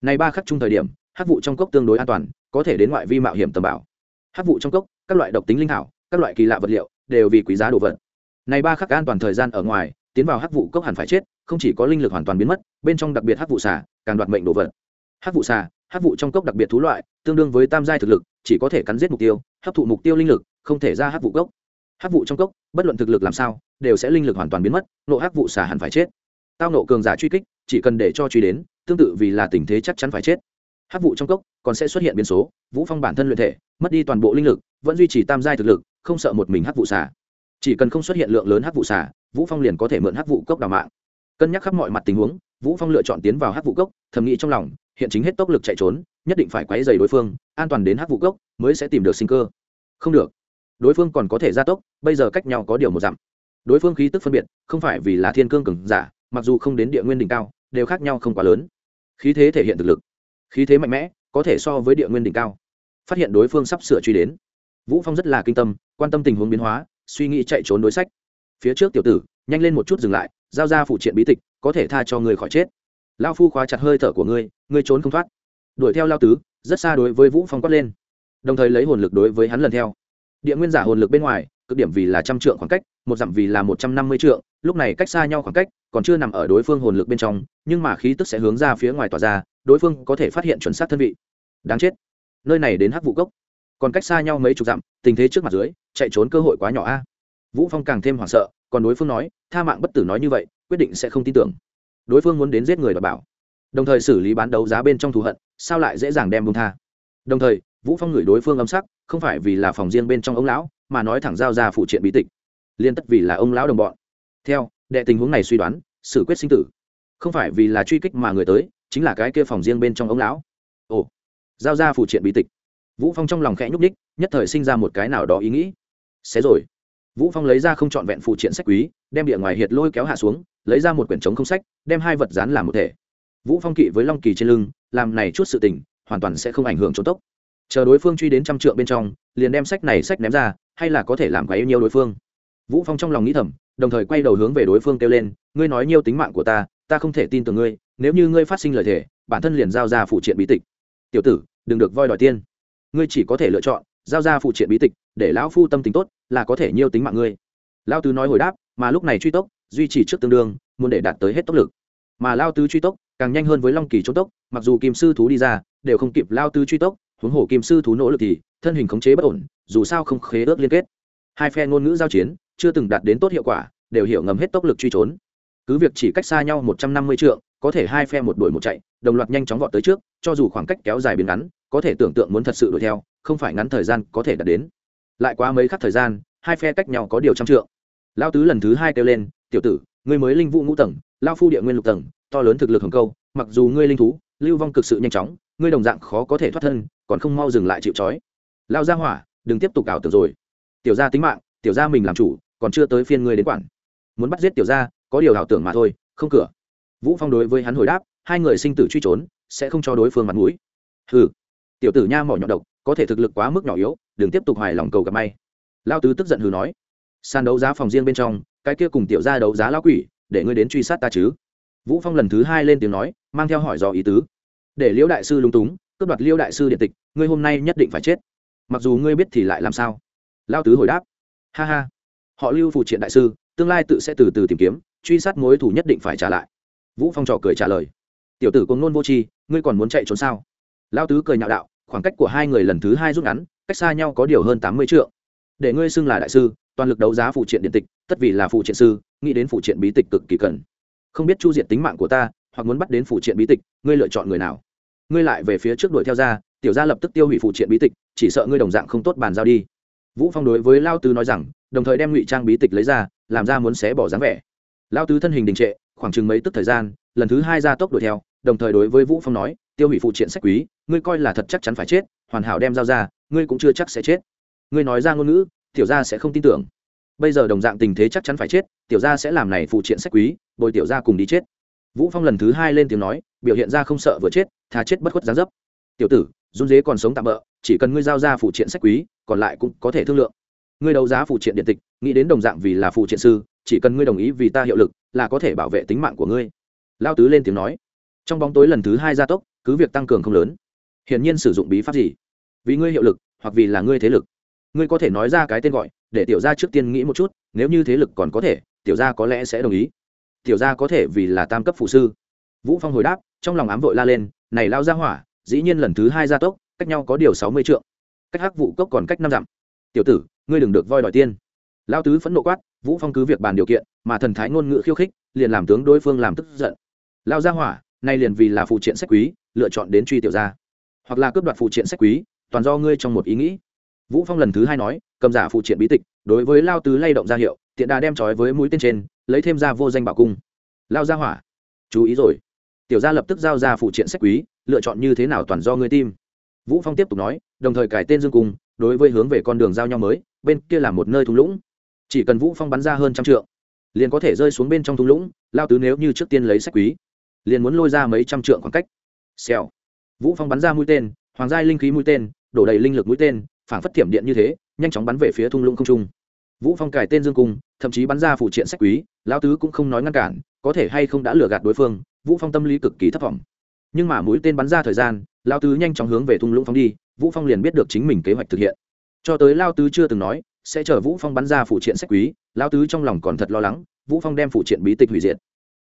Nay ba khắc chung thời điểm, hắc vụ trong cốc tương đối an toàn, có thể đến ngoại vi mạo hiểm tầm bảo. Hắc vụ trong cốc, các loại độc tính linh thảo, các loại kỳ lạ vật liệu, đều vì quý giá đồ vật. Này ba khắc an toàn thời gian ở ngoài, tiến vào hắc vụ cốc hẳn phải chết, không chỉ có linh lực hoàn toàn biến mất, bên trong đặc biệt hắc vụ xả càng đoạt mệnh đồ vật. Hắc vụ xả hắc vụ trong cốc đặc biệt thú loại tương đương với tam giai thực lực, chỉ có thể cắn giết mục tiêu, hấp thụ mục tiêu linh lực, không thể ra hắc vụ gốc hắc vụ trong cốc, bất luận thực lực làm sao, đều sẽ linh lực hoàn toàn biến mất, nộ hắc vụ xả hẳn phải chết. Tao nộ cường giả truy kích, chỉ cần để cho truy đến, tương tự vì là tình thế chắc chắn phải chết. Hắc vụ trong cốc, còn sẽ xuất hiện biến số, vũ phong bản thân luyện thể, mất đi toàn bộ linh lực, vẫn duy trì tam giai thực lực, không sợ một mình hắc vụ xả. Chỉ cần không xuất hiện lượng lớn hắc vụ xả, vũ phong liền có thể mượn hắc vụ cốc đào mạng. Cân nhắc khắp mọi mặt tình huống, vũ phong lựa chọn tiến vào hắc vụ cốc, thầm nghĩ trong lòng, hiện chính hết tốc lực chạy trốn nhất định phải quấy dày đối phương, an toàn đến hắc vụ cốc mới sẽ tìm được sinh cơ. Không được. Đối phương còn có thể gia tốc, bây giờ cách nhau có điều một dặm. Đối phương khí tức phân biệt, không phải vì là thiên cương cường giả, mặc dù không đến địa nguyên đỉnh cao, đều khác nhau không quá lớn. Khí thế thể hiện thực lực. Khí thế mạnh mẽ, có thể so với địa nguyên đỉnh cao. Phát hiện đối phương sắp sửa truy đến. Vũ phong rất là kinh tâm, quan tâm tình huống biến hóa, suy nghĩ chạy trốn đối sách. Phía trước tiểu tử, nhanh lên một chút dừng lại, giao ra phụ triện bí tịch, có thể tha cho người khỏi chết. Lao phu khóa chặt hơi thở của ngươi ngươi trốn không thoát đuổi theo lao tứ, rất xa đối với vũ phong quát lên. Đồng thời lấy hồn lực đối với hắn lần theo. Địa nguyên giả hồn lực bên ngoài, cực điểm vì là trăm trượng khoảng cách, một dặm vì là một trăm năm mươi trượng, lúc này cách xa nhau khoảng cách, còn chưa nằm ở đối phương hồn lực bên trong, nhưng mà khí tức sẽ hướng ra phía ngoài tỏa ra, đối phương có thể phát hiện chuẩn xác thân vị. Đáng chết. Nơi này đến hắc vụ cốc. Còn cách xa nhau mấy chục dặm, tình thế trước mặt dưới, chạy trốn cơ hội quá nhỏ a. Vũ phong càng thêm hoảng sợ, còn đối phương nói, tha mạng bất tử nói như vậy, quyết định sẽ không tin tưởng. Đối phương muốn đến giết người và bảo đồng thời xử lý bán đấu giá bên trong thù hận, sao lại dễ dàng đem bông tha? Đồng thời, vũ phong gửi đối phương âm sắc, không phải vì là phòng riêng bên trong ông lão, mà nói thẳng giao ra phụ triện bí tịch. Liên tất vì là ông lão đồng bọn. Theo, đệ tình huống này suy đoán, xử quyết sinh tử. Không phải vì là truy kích mà người tới, chính là cái kia phòng riêng bên trong ông lão. Ồ, giao ra phụ triện bí tịch. Vũ phong trong lòng khẽ nhúc ních nhất thời sinh ra một cái nào đó ý nghĩ. Xé rồi. Vũ phong lấy ra không trọn vẹn phụ triện sách quý, đem địa ngoài hiệt lôi kéo hạ xuống, lấy ra một quyển trống không sách, đem hai vật dán làm một thể vũ phong kỵ với long kỳ trên lưng, làm này chút sự tình, hoàn toàn sẽ không ảnh hưởng trốn tốc. Chờ đối phương truy đến trăm trượng bên trong, liền đem sách này sách ném ra, hay là có thể làm quá yêu nhiều đối phương. Vũ phong trong lòng nghĩ thầm, đồng thời quay đầu hướng về đối phương kêu lên, ngươi nói nhiêu tính mạng của ta ta không thể tin tưởng ngươi, nếu như ngươi phát sinh lời thề, bản thân liền giao ra phụ triện bí tịch. Tiểu tử, đừng được voi đòi tiên. Ngươi chỉ có thể lựa chọn, giao ra phụ triện bí tịch, để lão phu tâm tính tốt, là có thể nhiêu tính mạng ngươi. Lao tứ nói hồi đáp, mà lúc này truy tốc, duy trì trước tương đương, muốn để đạt tới hết tốc lực. Mà lao tứ truy tốc càng nhanh hơn với long kỳ trốn tốc, mặc dù kim sư thú đi ra, đều không kịp lao tứ truy tốc, huống hồ kim sư thú nỗ lực thì, thân hình khống chế bất ổn, dù sao không khế ước liên kết. Hai phe ngôn ngữ giao chiến, chưa từng đạt đến tốt hiệu quả, đều hiểu ngầm hết tốc lực truy trốn. Cứ việc chỉ cách xa nhau một trăm năm mươi trượng, có thể hai phe một đuổi một chạy, đồng loạt nhanh chóng vọt tới trước, cho dù khoảng cách kéo dài biến ngắn, có thể tưởng tượng muốn thật sự đuổi theo, không phải ngắn thời gian có thể đạt đến. Lại quá mấy khắc thời gian, hai phe cách nhau có điều trăm trượng. Lao tứ lần thứ hai kêu lên, tiểu tử, ngươi mới linh vũ ngũ tầng, lao phu địa nguyên lục tầng to lớn thực lực hồng câu, mặc dù ngươi linh thú, lưu vong cực sự nhanh chóng, ngươi đồng dạng khó có thể thoát thân, còn không mau dừng lại chịu trói. Lao ra hỏa, đừng tiếp tục ảo tưởng rồi. Tiểu gia tính mạng, tiểu gia mình làm chủ, còn chưa tới phiên ngươi đến quản. Muốn bắt giết tiểu gia, có điều ảo tưởng mà thôi, không cửa. Vũ phong đối với hắn hồi đáp, hai người sinh tử truy trốn, sẽ không cho đối phương mặt mũi. Hừ. Tiểu tử nha mỏ nhọn độc, có thể thực lực quá mức nhỏ yếu, đừng tiếp tục hoài lòng cầu gặp may. Lao tứ tức giận hừ nói, sàn đấu giá phòng riêng bên trong, cái kia cùng tiểu gia đấu giá lão quỷ, để ngươi đến truy sát ta chứ? Vũ phong lần thứ hai lên tiếng nói, mang theo hỏi dò ý tứ. Để liễu đại sư lung túng, cướp đoạt liễu đại sư điện tịch, ngươi hôm nay nhất định phải chết. Mặc dù ngươi biết thì lại làm sao? Lao tứ hồi đáp. Ha ha. Họ lưu phụ triện đại sư, tương lai tự sẽ từ từ tìm kiếm, truy sát mối thủ nhất định phải trả lại. Vũ phong trò cười trả lời. Tiểu tử cùng nôn vô tri, ngươi còn muốn chạy trốn sao? Lao tứ cười nhạo đạo, khoảng cách của hai người lần thứ hai rút ngắn, cách xa nhau có điều hơn tám mươi triệu để ngươi xưng là đại sư, toàn lực đấu giá phụ triện điện tịch, tất vì là phụ triện sư, nghĩ đến phụ triện bí tịch cực kỳ cần không biết chu diệt tính mạng của ta, hoặc muốn bắt đến phụ triện bí tịch, ngươi lựa chọn người nào? Ngươi lại về phía trước đuổi theo ra, tiểu gia lập tức tiêu hủy phụ triện bí tịch, chỉ sợ ngươi đồng dạng không tốt bàn giao đi. Vũ phong đối với lao tứ nói rằng, đồng thời đem ngụy trang bí tịch lấy ra, làm ra muốn xé bỏ dáng vẻ. Lao tứ thân hình đình trệ, khoảng chừng mấy tức thời gian, lần thứ hai ra tốc đuổi theo, đồng thời đối với vũ phong nói, tiêu hủy phụ triện sách quý, ngươi coi là thật chắc chắn phải chết, hoàn hảo đem giao ra, ngươi cũng chưa chắc sẽ chết. Ngươi nói ra ngôn ngữ, tiểu gia sẽ không tin tưởng bây giờ đồng dạng tình thế chắc chắn phải chết, tiểu gia sẽ làm này phụ triện sách quý, bồi tiểu gia cùng đi chết. Vũ phong lần thứ hai lên tiếng nói, biểu hiện ra không sợ vừa chết thà chết bất khuất giá dấp. Tiểu tử run dế còn sống tạm bỡ chỉ cần ngươi giao ra phụ triện sách quý, còn lại cũng có thể thương lượng. Ngươi đấu giá phụ triện điện tịch, nghĩ đến đồng dạng vì là phụ triện sư, chỉ cần ngươi đồng ý vì ta hiệu lực, là có thể bảo vệ tính mạng của ngươi. Lao tứ lên tiếng nói. Trong bóng tối lần thứ hai gia tốc, cứ việc tăng cường không lớn. Hiển nhiên sử dụng bí pháp gì? Vì ngươi hiệu lực, hoặc vì là ngươi thế lực. Ngươi có thể nói ra cái tên gọi để tiểu gia trước tiên nghĩ một chút, nếu như thế lực còn có thể, tiểu gia có lẽ sẽ đồng ý. Tiểu gia có thể vì là tam cấp phụ sư. Vũ phong hồi đáp, trong lòng ám vội la lên, này lao ra hỏa, dĩ nhiên lần thứ hai gia tốc, cách nhau có điều sáu mươi trượng. Cách hắc vụ cốc còn cách năm dặm. Tiểu tử, ngươi đừng được voi đòi tiên. Lao tứ phẫn nộ quát, vũ phong cứ việc bàn điều kiện, mà thần thái ngôn ngữ khiêu khích, liền làm tướng đối phương làm tức giận. Lao ra hỏa, nay liền vì là phụ triện sách quý, lựa chọn đến truy tiểu gia. Hoặc là cướp đoạt phụ triện sách quý, toàn do ngươi trong một ý nghĩ. Vũ phong lần thứ hai nói cầm giả phụ triện bí tịch, đối với lao tứ lay động ra hiệu, tiện đà đem trói với mũi tên trên, lấy thêm ra vô danh bảo cung. Lao ra hỏa, chú ý rồi. Tiểu gia lập tức giao ra phụ triện sách quý, lựa chọn như thế nào toàn do ngươi tim vũ phong tiếp tục nói, đồng thời cải tên dương cung, đối với hướng về con đường giao nhau mới, bên kia là một nơi thung lũng. Chỉ cần vũ phong bắn ra hơn trăm trượng, liền có thể rơi xuống bên trong thung lũng, lao tứ nếu như trước tiên lấy sách quý, liền muốn lôi ra mấy trăm trượng khoảng cách. Xèo. Vũ phong bắn ra mũi tên, hoàng giai linh khí mũi tên, đổ đầy linh lực mũi tên, phảng phất thiểm điện như thế nhanh chóng bắn về phía thung lũng không trung. Vũ phong cải tên dương cung thậm chí bắn ra phụ triện sách quý Lão tứ cũng không nói ngăn cản có thể hay không đã lừa gạt đối phương vũ phong tâm lý cực kỳ thất vọng nhưng mà mũi tên bắn ra thời gian Lão tứ nhanh chóng hướng về thung lũng phong đi vũ phong liền biết được chính mình kế hoạch thực hiện. Cho tới Lão tứ chưa từng nói sẽ chờ vũ phong bắn ra phụ triện sách quý Lão tứ trong lòng còn thật lo lắng vũ phong đem phụ triện bí tịch hủy diệt.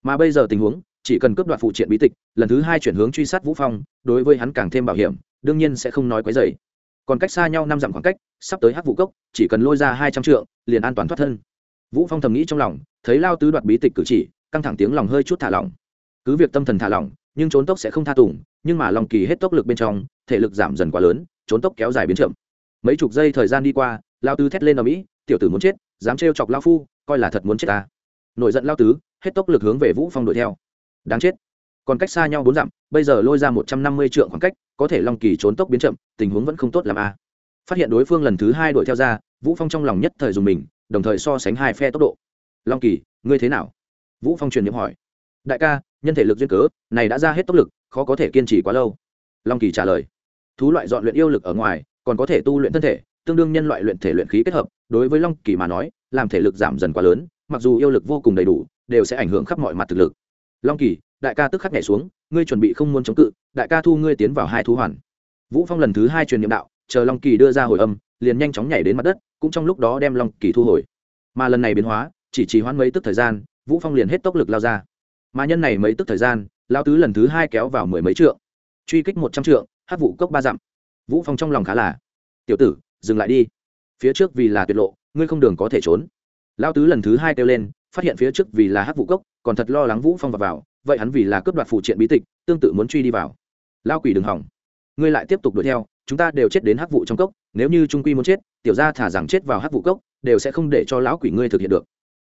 Mà bây giờ tình huống chỉ cần cướp đoạt phụ triện bí tịch lần thứ hai chuyển hướng truy sát vũ phong đối với hắn càng thêm bảo hiểm đương nhiên sẽ không nói quấy rầy, còn cách xa nhau năm dặm khoảng cách sắp tới hắc vụ cốc, chỉ cần lôi ra hai trăm trượng, liền an toàn thoát thân. Vũ phong thầm nghĩ trong lòng, thấy lao tứ đoạt bí tịch cử chỉ, căng thẳng tiếng lòng hơi chút thả lỏng. Cứ việc tâm thần thả lỏng, nhưng trốn tốc sẽ không tha tùng, nhưng mà lòng kỳ hết tốc lực bên trong, thể lực giảm dần quá lớn, trốn tốc kéo dài biến chậm. Mấy chục giây thời gian đi qua, lao tứ thét lên ở mỹ tiểu tử muốn chết, dám trêu chọc lao phu, coi là thật muốn chết ta. Nổi giận lao tứ, hết tốc lực hướng về vũ phong đuổi theo. Đáng chết. Còn cách xa nhau bốn dặm, bây giờ lôi ra một trăm năm mươi trượng khoảng cách, có thể long kỳ trốn tốc biến chậm, tình huống vẫn không tốt làm a à phát hiện đối phương lần thứ hai đuổi theo ra, vũ phong trong lòng nhất thời dùng mình, đồng thời so sánh hai phe tốc độ. Long kỳ, ngươi thế nào? Vũ phong truyền niệm hỏi. Đại ca, nhân thể lực duyên cớ, này đã ra hết tốc lực, khó có thể kiên trì quá lâu. Long kỳ trả lời. Thú loại dọn luyện yêu lực ở ngoài, còn có thể tu luyện thân thể, tương đương nhân loại luyện thể luyện khí kết hợp, đối với long kỳ mà nói, làm thể lực giảm dần quá lớn, mặc dù yêu lực vô cùng đầy đủ, đều sẽ ảnh hưởng khắp mọi mặt thực lực. Long kỳ, đại ca tức khắc nhảy xuống, ngươi chuẩn bị không muốn chống cự, đại ca thu ngươi tiến vào hai thú hoàn. Vũ phong lần thứ hai truyền niệm đạo chờ long kỳ đưa ra hồi âm liền nhanh chóng nhảy đến mặt đất cũng trong lúc đó đem long kỳ thu hồi. Mà lần này biến hóa chỉ trì hoãn mấy tức thời gian vũ phong liền hết tốc lực lao ra. Mà nhân này mấy tức thời gian lao tứ lần thứ hai kéo vào mười mấy trượng. Truy kích một trăm trượng hát vụ cốc ba dặm. Vũ phong trong lòng khá là tiểu tử dừng lại đi. Phía trước vì là tuyệt lộ ngươi không đường có thể trốn. Lao tứ lần thứ hai kêu lên phát hiện phía trước vì là hát vụ cốc còn thật lo lắng vũ phong vào, vào vậy hắn vì là cướp đoạt phụ triện bí tịch tương tự muốn truy đi vào. Lao quỷ đừng hỏng. Ngươi lại tiếp tục đuổi theo chúng ta đều chết đến hắc vụ trong cốc, nếu như trung quy muốn chết, tiểu gia thả rằng chết vào hắc vụ cốc, đều sẽ không để cho lão quỷ ngươi thực hiện được.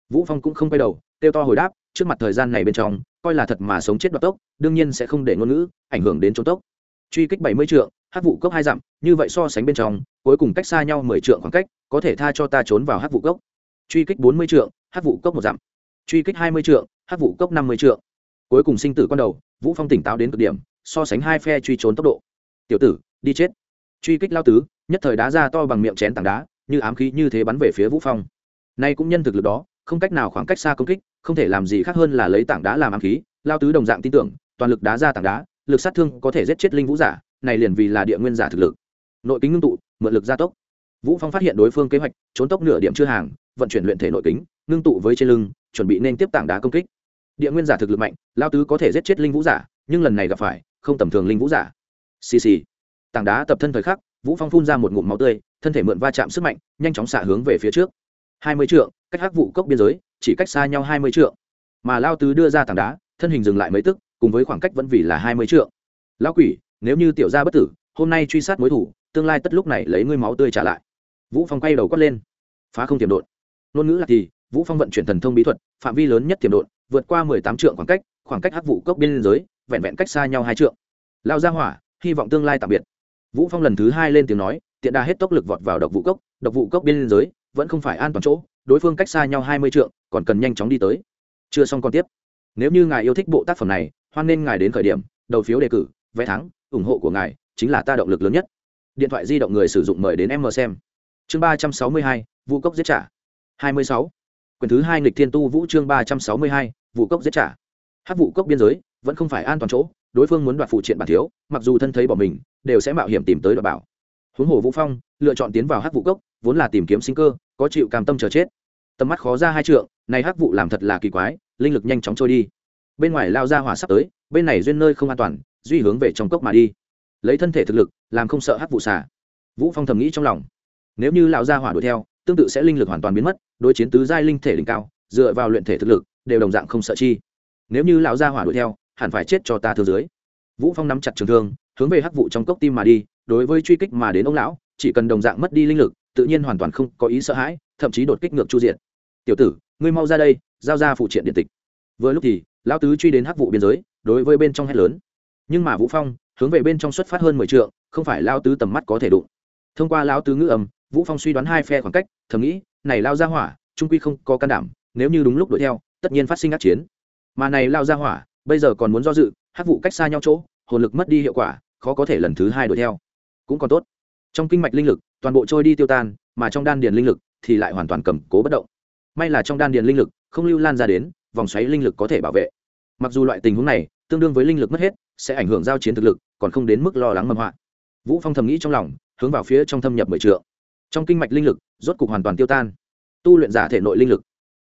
Vũ phong cũng không quay đầu tiêu to hồi đáp, trước mặt thời gian này bên trong, coi là thật mà sống chết đoạt tốc, đương nhiên sẽ không để ngôn ngữ ảnh hưởng đến trốn tốc. Truy kích 70 trượng, hắc vụ cốc hai dặm, như vậy so sánh bên trong, cuối cùng cách xa nhau 10 trượng khoảng cách, có thể tha cho ta trốn vào hắc vụ cốc. Truy kích 40 trượng, hắc vụ cốc một dặm. Truy kích 20 trượng, hắc vụ cốc 50 trượng. Cuối cùng sinh tử con đầu, vũ phong tỉnh táo đến cực điểm, so sánh hai phe truy trốn tốc độ. Tiểu tử, đi chết truy kích lao tứ, nhất thời đá ra to bằng miệng chén tảng đá, như ám khí như thế bắn về phía vũ phong. Nay cũng nhân thực lực đó, không cách nào khoảng cách xa công kích, không thể làm gì khác hơn là lấy tảng đá làm ám khí, lao tứ đồng dạng tin tưởng, toàn lực đá ra tảng đá, lực sát thương có thể giết chết linh vũ giả, này liền vì là địa nguyên giả thực lực. Nội kính ngưng tụ, mượn lực gia tốc. Vũ phong phát hiện đối phương kế hoạch, trốn tốc nửa điểm chưa hàng, vận chuyển luyện thể nội kính, ngưng tụ với trên lưng, chuẩn bị nên tiếp tảng đá công kích. Địa nguyên giả thực lực mạnh, lao tứ có thể giết chết linh vũ giả, nhưng lần này gặp phải, không tầm thường linh vũ giả. Xì xì tảng đá tập thân thời khắc, vũ phong phun ra một ngụm máu tươi, thân thể mượn va chạm sức mạnh, nhanh chóng xả hướng về phía trước. Hai mươi trượng, cách hắc vụ cốc biên giới, chỉ cách xa nhau hai mươi trượng. Mà lao tứ đưa ra tảng đá, thân hình dừng lại mấy tức, cùng với khoảng cách vẫn vì là hai mươi trượng. Lão quỷ, nếu như tiểu gia bất tử, hôm nay truy sát mối thủ, tương lai tất lúc này lấy ngươi máu tươi trả lại. Vũ phong quay đầu quát lên. Phá không tiềm đột ngôn ngữ là thì, vũ phong vận chuyển thần thông bí thuật, phạm vi lớn nhất tiềm đột vượt qua mười tám trượng khoảng cách khoảng cách hắc vụ cốc biên giới, vẹn vẹn cách xa nhau hai trượng. Lao ra hỏa, hy vọng tương lai tạm biệt vũ phong lần thứ hai lên tiếng nói, tiện đa hết tốc lực vọt vào độc vụ cốc, độc vụ cốc biên giới, vẫn không phải an toàn chỗ, đối phương cách xa nhau hai mươi trượng, còn cần nhanh chóng đi tới. Chưa xong còn tiếp. Nếu như ngài yêu thích bộ tác phẩm này, hoan nên ngài đến khởi điểm, đầu phiếu đề cử, vé thắng, ủng hộ của ngài chính là ta động lực lớn nhất. Điện thoại di động người sử dụng mời đến em mờ xem. Chương ba trăm sáu mươi hai, vụ cốc giết trả. Hai mươi sáu. Quyển thứ hai nghịch thiên tu vũ chương ba trăm sáu mươi hai, vụ cốc giết trả. Hát vụ cốc biên giới, vẫn không phải an toàn chỗ đối phương muốn đoạt phụ triện bản thiếu, mặc dù thân thấy bỏ mình, đều sẽ mạo hiểm tìm tới đoạt bảo. Huống hồ vũ phong, lựa chọn tiến vào hắc vụ cốc, vốn là tìm kiếm sinh cơ, có chịu cam tâm chờ chết. Tầm mắt khó ra hai trượng, này hắc vụ làm thật là kỳ quái, linh lực nhanh chóng trôi đi. Bên ngoài lao ra hỏa sắp tới, bên này duyên nơi không an toàn, duy hướng về trong cốc mà đi. Lấy thân thể thực lực, làm không sợ hắc vụ xả. Vũ phong thầm nghĩ trong lòng. Nếu như lão gia hỏa đuổi theo, tương tự sẽ linh lực hoàn toàn biến mất, đối chiến tứ giai linh thể đỉnh cao, dựa vào luyện thể thực lực, đều đồng dạng không sợ chi. Nếu như lão gia hỏa đuổi theo hẳn phải chết cho ta thương dưới. Vũ phong nắm chặt trường thương, hướng về hắc vụ trong cốc tim mà đi, đối với truy kích mà đến ông lão, chỉ cần đồng dạng mất đi linh lực, tự nhiên hoàn toàn không có ý sợ hãi, thậm chí đột kích ngược chu diện tiểu tử, ngươi mau ra đây, giao ra phụ triện điện tịch. Vừa lúc thì, lão tứ truy đến hắc vụ biên giới, đối với bên trong hét lớn. Nhưng mà vũ phong, hướng về bên trong xuất phát hơn mười trượng, không phải lão tứ tầm mắt có thể đụng. Thông qua lão tứ ngữ âm, vũ phong suy đoán hai phe khoảng cách, thầm nghĩ, này lao ra hỏa, trung quy không có can đảm, nếu như đúng lúc đuổi theo, tất nhiên phát sinh ác chiến. Mà này lao ra hỏa bây giờ còn muốn do dự hát vụ cách xa nhau chỗ, hồn lực mất đi hiệu quả, khó có thể lần thứ hai đuổi theo. Cũng còn tốt. Trong kinh mạch linh lực, toàn bộ trôi đi tiêu tan, mà trong đan điền linh lực thì lại hoàn toàn cầm cố bất động. May là trong đan điền linh lực không lưu lan ra đến, vòng xoáy linh lực có thể bảo vệ. Mặc dù loại tình huống này tương đương với linh lực mất hết, sẽ ảnh hưởng giao chiến thực lực, còn không đến mức lo lắng mầm họa. Vũ phong thầm nghĩ trong lòng, hướng vào phía trong thâm nhập mười trượng. Trong kinh mạch linh lực, rốt cục hoàn toàn tiêu tan. Tu luyện giả thể nội linh lực.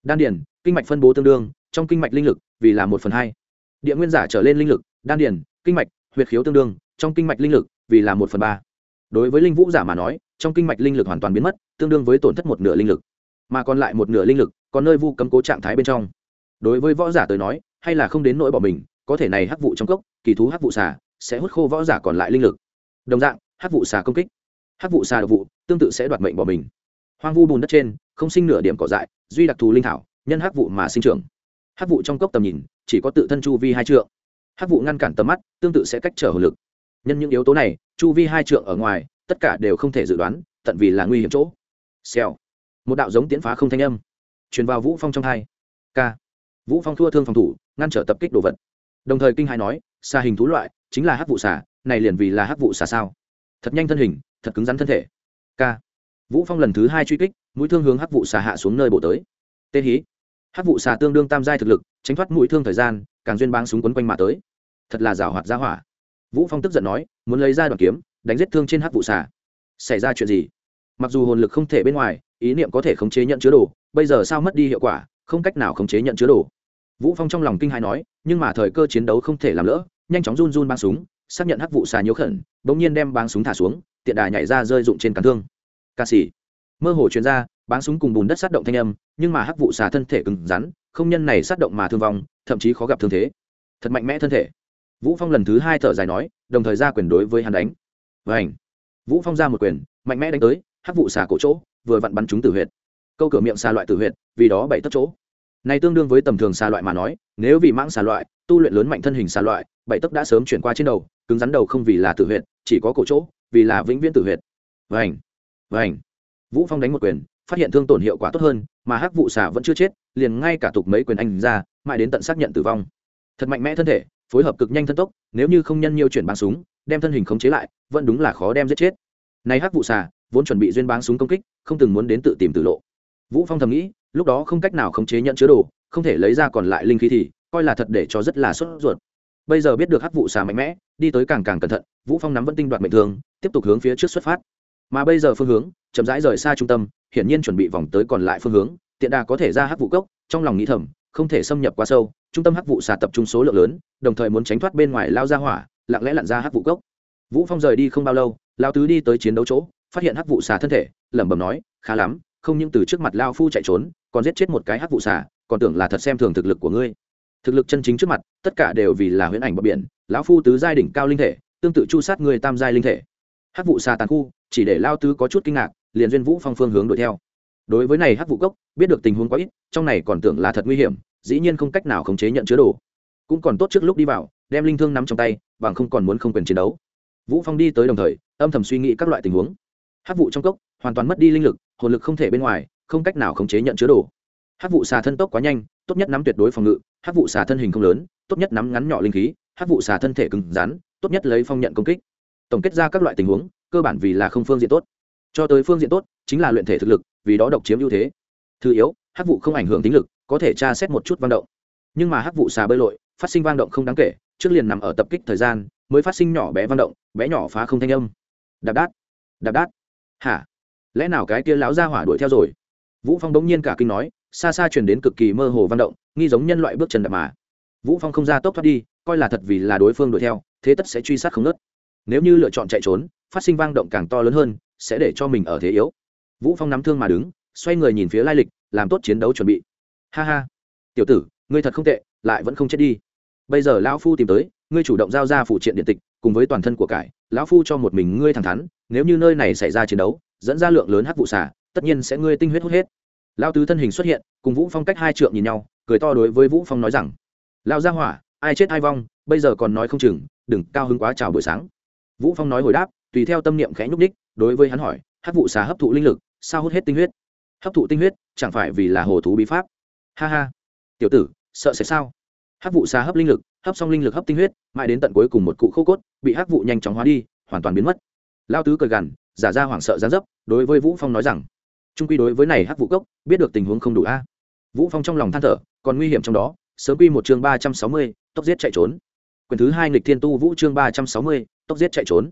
Đan điền, kinh mạch phân bố tương đương, trong kinh mạch linh lực vì là một phần hai địa nguyên giả trở lên linh lực, đan điền, kinh mạch, huyệt khiếu tương đương, trong kinh mạch linh lực vì là một phần ba. Đối với linh vũ giả mà nói, trong kinh mạch linh lực hoàn toàn biến mất, tương đương với tổn thất một nửa linh lực. Mà còn lại một nửa linh lực, còn nơi vu cấm cố trạng thái bên trong. Đối với võ giả tới nói, hay là không đến nỗi bỏ mình, có thể này hắc vụ trong cốc, kỳ thú hắc vụ xà, sẽ hút khô võ giả còn lại linh lực. Đồng dạng, hắc vụ xà công kích. Hắc vụ xà độc vụ, tương tự sẽ đoạt mệnh bỏ mình. Hoang vu bùn đất trên, không sinh nửa điểm cỏ dại, duy đặc thù linh thảo, nhân hắc vụ mà sinh trưởng hát vụ trong cốc tầm nhìn, chỉ có tự thân chu vi hai trượng. Hát vụ ngăn cản tầm mắt, tương tự sẽ cách trở hồ lực. Nhân những yếu tố này, chu vi hai trượng ở ngoài, tất cả đều không thể dự đoán, tận vì là nguy hiểm chỗ. Xèo. Một đạo giống tiến phá không thanh âm. Truyền vào vũ phong trong thai k vũ phong thua thương phòng thủ, ngăn trở tập kích đồ vật. Đồng thời kinh hai nói, xa hình thú loại, chính là hắc vụ xả này liền vì là hắc vụ xả sao? Thật nhanh thân hình, thật cứng rắn thân thể. K vũ phong lần thứ hai truy kích, mũi thương hướng hắc vụ xả hạ xuống nơi bộ tới. Tê hí. Hát vụ xà tương đương tam giai thực lực, tránh thoát mũi thương thời gian, càng duyên báng súng quấn quanh mà tới. Thật là rào hoạt ra hỏa. Vũ phong tức giận nói, muốn lấy ra đoạn kiếm, đánh giết thương trên Hát vụ xà. xảy ra chuyện gì? Mặc dù hồn lực không thể bên ngoài, ý niệm có thể khống chế nhận chứa đồ, bây giờ sao mất đi hiệu quả, không cách nào khống chế nhận chứa đồ. Vũ phong trong lòng kinh hãi nói, nhưng mà thời cơ chiến đấu không thể làm lỡ, nhanh chóng run run băng súng, xác nhận hắc vụ xà nhiễu khẩn, bỗng nhiên đem băng súng thả xuống, tiện đà nhảy ra rơi dụng trên cán thương. Ca sĩ. Mơ hồ chuyên ra báng súng cùng bùn đất sát động thanh âm, nhưng mà hắc vụ xà thân thể cứng rắn, không nhân này sát động mà thương vong, thậm chí khó gặp thương thế. Thật mạnh mẽ thân thể. Vũ phong lần thứ hai thở dài nói, đồng thời ra quyền đối với hắn đánh. Vảnh vũ phong ra một quyền, mạnh mẽ đánh tới, hắc vụ xà cổ chỗ, vừa vặn bắn chúng tử huyệt. Câu cửa miệng xà loại tử huyệt, vì đó bảy tất chỗ. Này tương đương với tầm thường xà loại mà nói, nếu vì mãng xà loại, tu luyện lớn mạnh thân hình xà loại, bảy tấc đã sớm chuyển qua trên đầu, cứng rắn đầu không vì là tử huyệt, chỉ có cổ chỗ, vì là vĩnh viễn tử huyệt. Vành. Vành. vũ phong đánh một quyền phát hiện thương tổn hiệu quả tốt hơn, mà hắc vụ xà vẫn chưa chết, liền ngay cả tục mấy quyền anh ra, mãi đến tận xác nhận tử vong. Thật mạnh mẽ thân thể, phối hợp cực nhanh thân tốc, nếu như không nhân nhiều chuyển bắn súng, đem thân hình khống chế lại, vẫn đúng là khó đem giết chết. Nay hắc vụ xà, vốn chuẩn bị duyên báng súng công kích, không từng muốn đến tự tìm tự lộ. Vũ phong thầm nghĩ, lúc đó không cách nào khống chế nhận chứa đồ, không thể lấy ra còn lại linh khí thì, coi là thật để cho rất là sốt ruột. Bây giờ biết được hắc vụ xà mạnh mẽ, đi tới càng càng cẩn thận, vũ phong nắm vẫn tinh đoạt mệnh thường tiếp tục hướng phía trước xuất phát. Mà bây giờ phương hướng chậm rãi rời xa trung tâm, hiển nhiên chuẩn bị vòng tới còn lại phương hướng, tiện đà có thể ra hắc vụ cốc, trong lòng nghĩ thầm, không thể xâm nhập quá sâu, trung tâm hắc vụ xà tập trung số lượng lớn, đồng thời muốn tránh thoát bên ngoài lao ra hỏa, lặng lẽ lặn ra hắc vụ cốc. Vũ phong rời đi không bao lâu lao tứ đi tới chiến đấu chỗ, phát hiện hắc vụ xà thân thể, lẩm bẩm nói, khá lắm, không những từ trước mặt lao phu chạy trốn, còn giết chết một cái hắc vụ xà còn tưởng là thật xem thường thực lực của ngươi. Thực lực chân chính trước mặt, tất cả đều vì là huyễn ảnh bờ biển, lão phu tứ giai đỉnh cao linh thể, tương tự chu sát người tam giai linh thể. Hắc vụ xà tàn khu, chỉ để lao tứ có chút kinh ngạc liền duyên vũ phong phương hướng đuổi theo. Đối với này hắc vụ cốc, biết được tình huống quá ít, trong này còn tưởng là thật nguy hiểm, dĩ nhiên không cách nào khống chế nhận chứa đồ. Cũng còn tốt trước lúc đi vào, đem linh thương nắm trong tay, bằng không còn muốn không quyền chiến đấu. Vũ phong đi tới đồng thời, âm thầm suy nghĩ các loại tình huống. Hắc vụ trong cốc, hoàn toàn mất đi linh lực, hồn lực không thể bên ngoài, không cách nào khống chế nhận chứa đồ. Hắc vụ xà thân tốc quá nhanh, tốt nhất nắm tuyệt đối phòng ngự, hắc vụ xà thân hình không lớn, tốt nhất nắm ngắn nhỏ linh khí, hắc vụ xà thân thể cứng rắn, tốt nhất lấy phong nhận công kích. Tổng kết ra các loại tình huống, cơ bản vì là không phương diện tốt cho tới phương diện tốt, chính là luyện thể thực lực, vì đó độc chiếm ưu thế. Thứ yếu, hắc vụ không ảnh hưởng tính lực, có thể tra xét một chút vang động. Nhưng mà hắc vụ xà bơi lội, phát sinh vang động không đáng kể, trước liền nằm ở tập kích thời gian, mới phát sinh nhỏ bé vang động, bé nhỏ phá không thanh âm. Đạp đát đạp đát. Hả? Lẽ nào cái kia lão ra hỏa đuổi theo rồi? Vũ phong đống nhiên cả kinh nói, xa xa truyền đến cực kỳ mơ hồ vang động, nghi giống nhân loại bước chân đạp mà. Vũ phong không ra tốc thoát đi, coi là thật vì là đối phương đuổi theo, thế tất sẽ truy sát không nớt nếu như lựa chọn chạy trốn, phát sinh vang động càng to lớn hơn sẽ để cho mình ở thế yếu. Vũ phong nắm thương mà đứng, xoay người nhìn phía lai lịch, làm tốt chiến đấu chuẩn bị. Ha ha. Tiểu tử, ngươi thật không tệ, lại vẫn không chết đi. Bây giờ lão phu tìm tới, ngươi chủ động giao ra phụ triện điện tịch, cùng với toàn thân của cải, lão phu cho một mình ngươi thẳng thắn, nếu như nơi này xảy ra chiến đấu, dẫn ra lượng lớn hắc vụ xả, tất nhiên sẽ ngươi tinh huyết hút hết. Lão tứ thân hình xuất hiện, cùng vũ phong cách hai trượng nhìn nhau, cười to đối với vũ phong nói rằng, Lão gia hỏa, ai chết ai vong, bây giờ còn nói không chừng, đừng cao hứng quá chào buổi sáng. Vũ phong nói hồi đáp, tùy theo tâm niệm khẽ nhúc đích đối với hắn hỏi hắc vụ xà hấp thụ linh lực sao hút hết tinh huyết? Hấp thụ tinh huyết chẳng phải vì là hồ thú bí pháp? Ha ha tiểu tử sợ sẽ sao? Hắc vụ xà hấp linh lực hấp xong linh lực hấp tinh huyết mãi đến tận cuối cùng một cụ khô cốt bị hắc vụ nhanh chóng hóa đi hoàn toàn biến mất. Lao tứ cười gằn giả ra hoảng sợ gián dấp đối với vũ phong nói rằng trung quy đối với này hắc vụ cốc biết được tình huống không đủ a. Vũ phong trong lòng than thở còn nguy hiểm trong đó sớm quy một chương ba trăm sáu mươi, tốc giết chạy trốn. Quyền thứ hai nghịch thiên tu vũ chương ba trăm sáu mươi, tốc giết chạy trốn.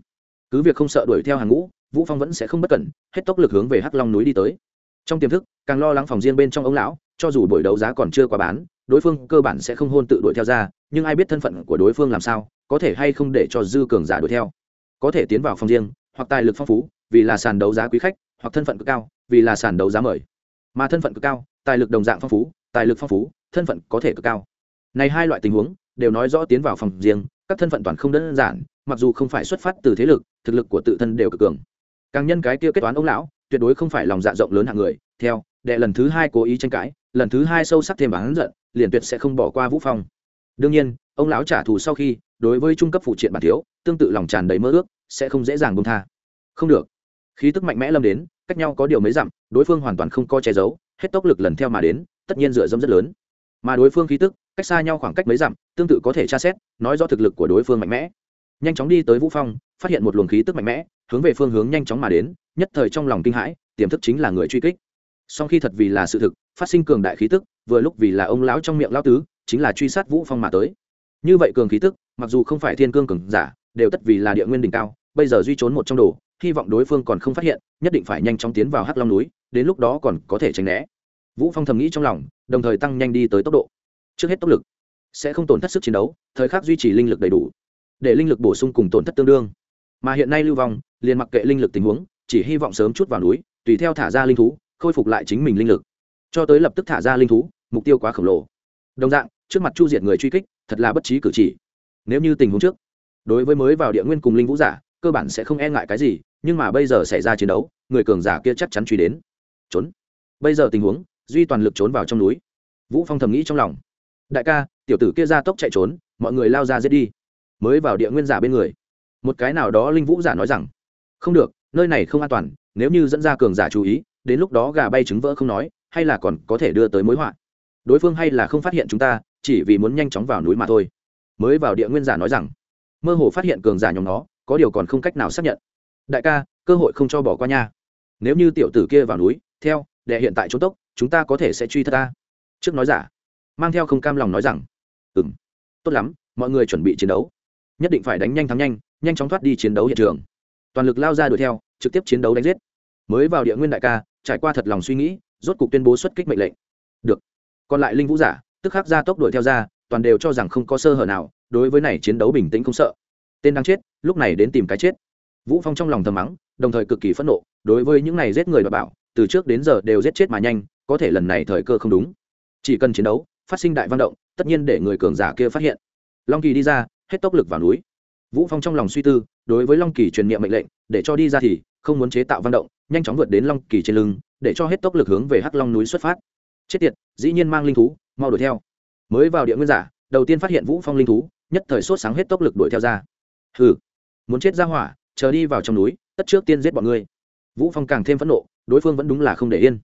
Cứ việc không sợ đuổi theo hàng ngũ vũ phong vẫn sẽ không bất cẩn, hết tốc lực hướng về hắc long núi đi tới. Trong tiềm thức, càng lo lắng phòng riêng bên trong ông lão, cho dù buổi đấu giá còn chưa qua bán, đối phương cơ bản sẽ không hôn tự đuổi theo ra, nhưng ai biết thân phận của đối phương làm sao, có thể hay không để cho dư cường giả đuổi theo. Có thể tiến vào phòng riêng, hoặc tài lực phong phú, vì là sàn đấu giá quý khách, hoặc thân phận cực cao, vì là sàn đấu giá mời. Mà thân phận cực cao, tài lực đồng dạng phong phú, tài lực phong phú, thân phận có thể cực cao. Này hai loại tình huống, đều nói rõ tiến vào phòng riêng, các thân phận toàn không đơn giản, mặc dù không phải xuất phát từ thế lực, thực lực của tự thân đều cực cường càng nhân cái kia kết toán ông lão, tuyệt đối không phải lòng dạ rộng lớn hạng người. Theo, đệ lần thứ hai cố ý tranh cãi, lần thứ hai sâu sắc thêm và giận, liền tuyệt sẽ không bỏ qua vũ phong. Đương nhiên, ông lão trả thù sau khi, đối với trung cấp phụ triện bản thiếu, tương tự lòng tràn đầy mơ ước, sẽ không dễ dàng buông tha. Không được. Khí tức mạnh mẽ lâm đến, cách nhau có điều mấy dặm, đối phương hoàn toàn không co che giấu, hết tốc lực lần theo mà đến, tất nhiên dựa dâm rất lớn. Mà đối phương khí tức, cách xa nhau khoảng cách mấy dặm, tương tự có thể tra xét, nói do thực lực của đối phương mạnh mẽ. Nhanh chóng đi tới vũ phong phát hiện một luồng khí tức mạnh mẽ, hướng về phương hướng nhanh chóng mà đến, nhất thời trong lòng kinh hãi, tiềm thức chính là người truy kích. Song khi thật vì là sự thực, phát sinh cường đại khí tức, vừa lúc vì là ông lão trong miệng lão tứ, chính là truy sát vũ phong mà tới. Như vậy cường khí tức, mặc dù không phải thiên cương cường giả, đều tất vì là địa nguyên đỉnh cao, bây giờ duy trốn một trong đồ, hy vọng đối phương còn không phát hiện, nhất định phải nhanh chóng tiến vào hắc long núi, đến lúc đó còn có thể tránh né. Vũ phong thầm nghĩ trong lòng, đồng thời tăng nhanh đi tới tốc độ. Trước hết tốc lực, sẽ không tổn thất sức chiến đấu, thời khắc duy trì linh lực đầy đủ, để linh lực bổ sung cùng tổn thất tương đương mà hiện nay lưu vong, liền mặc kệ linh lực tình huống, chỉ hy vọng sớm chút vào núi, tùy theo thả ra linh thú, khôi phục lại chính mình linh lực. Cho tới lập tức thả ra linh thú, mục tiêu quá khổng lồ. Đồng dạng, trước mặt chu diệt người truy kích, thật là bất trí cử chỉ. Nếu như tình huống trước, đối với mới vào địa nguyên cùng linh vũ giả, cơ bản sẽ không e ngại cái gì, nhưng mà bây giờ xảy ra chiến đấu, người cường giả kia chắc chắn truy đến. Trốn. Bây giờ tình huống, duy toàn lực trốn vào trong núi. Vũ phong thầm nghĩ trong lòng. Đại ca, tiểu tử kia ra tốc chạy trốn, mọi người lao ra giết đi. Mới vào địa nguyên giả bên người một cái nào đó linh vũ giả nói rằng, không được, nơi này không an toàn, nếu như dẫn ra cường giả chú ý, đến lúc đó gà bay trứng vỡ không nói, hay là còn có thể đưa tới mối họa. Đối phương hay là không phát hiện chúng ta, chỉ vì muốn nhanh chóng vào núi mà thôi. Mới vào địa nguyên giả nói rằng, mơ hồ phát hiện cường giả nhóm nó, có điều còn không cách nào xác nhận. Đại ca, cơ hội không cho bỏ qua nha. Nếu như tiểu tử kia vào núi, theo đệ hiện tại chỗ tốc, chúng ta có thể sẽ truy thất ta. Trước nói giả, mang theo không cam lòng nói rằng ừ m tốt lắm, mọi người chuẩn bị chiến đấu. Nhất định phải đánh nhanh thắng nhanh nhanh chóng thoát đi chiến đấu hiện trường. Toàn lực lao ra đuổi theo, trực tiếp chiến đấu đánh giết. Mới vào địa nguyên đại ca, trải qua thật lòng suy nghĩ, rốt cục tuyên bố xuất kích mệnh lệnh. Được. Còn lại linh vũ giả, tức khắc ra tốc đuổi theo ra, toàn đều cho rằng không có sơ hở nào, đối với này chiến đấu bình tĩnh không sợ. Tên đang chết, lúc này đến tìm cái chết. Vũ phong trong lòng thầm mắng, đồng thời cực kỳ phẫn nộ, đối với những này giết người và bảo, từ trước đến giờ đều giết chết mà nhanh, có thể lần này thời cơ không đúng. Chỉ cần chiến đấu, phát sinh đại văn động, tất nhiên để người cường giả kia phát hiện. Long kỳ đi ra, hết tốc lực vào núi vũ phong trong lòng suy tư, đối với long kỳ truyền niệm mệnh lệnh, để cho đi ra thì không muốn chế tạo văn động, nhanh chóng vượt đến long kỳ trên lưng, để cho hết tốc lực hướng về hắc long núi xuất phát. Chết tiệt, dĩ nhiên mang linh thú, mau đuổi theo. Mới vào địa nguyên giả, đầu tiên phát hiện vũ phong linh thú, nhất thời sốt sáng hết tốc lực đuổi theo ra. Hừ, muốn chết ra hỏa, chờ đi vào trong núi, tất trước tiên giết bọn ngươi. Vũ phong càng thêm phẫn nộ, đối phương vẫn đúng là không để yên.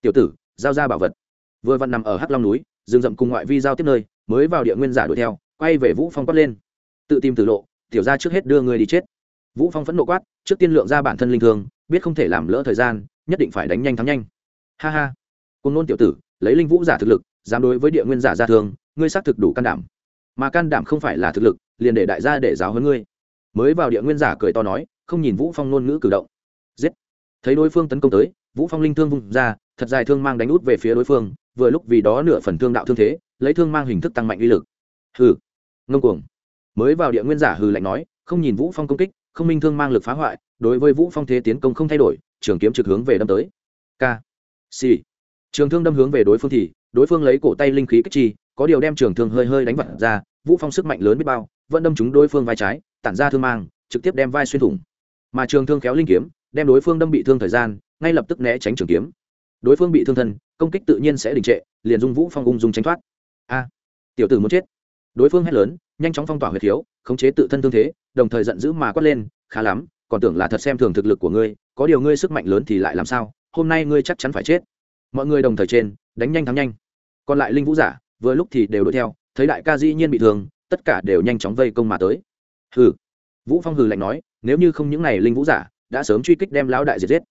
Tiểu tử, giao ra bảo vật. Vừa vặn nằm ở hắc long núi, rừng rậm cùng ngoại vi giao tiếp nơi, mới vào địa nguyên giả đuổi theo, quay về vũ phong quát lên. Tự tìm tử lộ tiểu ra trước hết đưa ngươi đi chết. Vũ phong phẫn nộ quát, trước tiên lượng ra bản thân linh thương, biết không thể làm lỡ thời gian, nhất định phải đánh nhanh thắng nhanh. Ha ha. Cùng nôn tiểu tử, lấy linh vũ giả thực lực, dám đối với địa nguyên giả ra thương, ngươi xác thực đủ can đảm. Mà can đảm không phải là thực lực, liền để đại gia để giáo hơn ngươi. Mới vào địa nguyên giả cười to nói, không nhìn vũ phong ngôn ngữ cử động. Giết. Thấy đối phương tấn công tới, vũ phong linh thương vung ra, thật dài thương mang đánh út về phía đối phương, vừa lúc vì đó nửa phần thương đạo thương thế, lấy thương mang hình thức tăng mạnh uy lực. Hừ. Ngông cuồng mới vào địa nguyên giả hừ lạnh nói không nhìn vũ phong công kích không minh thương mang lực phá hoại đối với vũ phong thế tiến công không thay đổi trường kiếm trực hướng về đâm tới. K. C, trường thương đâm hướng về đối phương thì đối phương lấy cổ tay linh khí kích chi có điều đem trường thương hơi hơi đánh vật ra vũ phong sức mạnh lớn biết bao vẫn đâm trúng đối phương vai trái tản ra thương mang trực tiếp đem vai xuyên thủng. Mà trường thương kéo linh kiếm đem đối phương đâm bị thương thời gian ngay lập tức né tránh trường kiếm. Đối phương bị thương thân công kích tự nhiên sẽ đình trệ liền dung vũ phong ung dung tránh thoát. A. Tiểu tử muốn chết. Đối phương hét lớn nhanh chóng phong tỏa huyệt thiếu khống chế tự thân thương thế, đồng thời giận dữ mà quát lên, khá lắm, còn tưởng là thật xem thường thực lực của ngươi, có điều ngươi sức mạnh lớn thì lại làm sao, hôm nay ngươi chắc chắn phải chết. Mọi người đồng thời trên, đánh nhanh thắng nhanh. Còn lại linh vũ giả, vừa lúc thì đều đuổi theo, thấy đại ca dĩ nhiên bị thương, tất cả đều nhanh chóng vây công mà tới. Hừ. Vũ phong hừ lạnh nói, nếu như không những này linh vũ giả đã sớm truy kích đem lão đại diệt giết.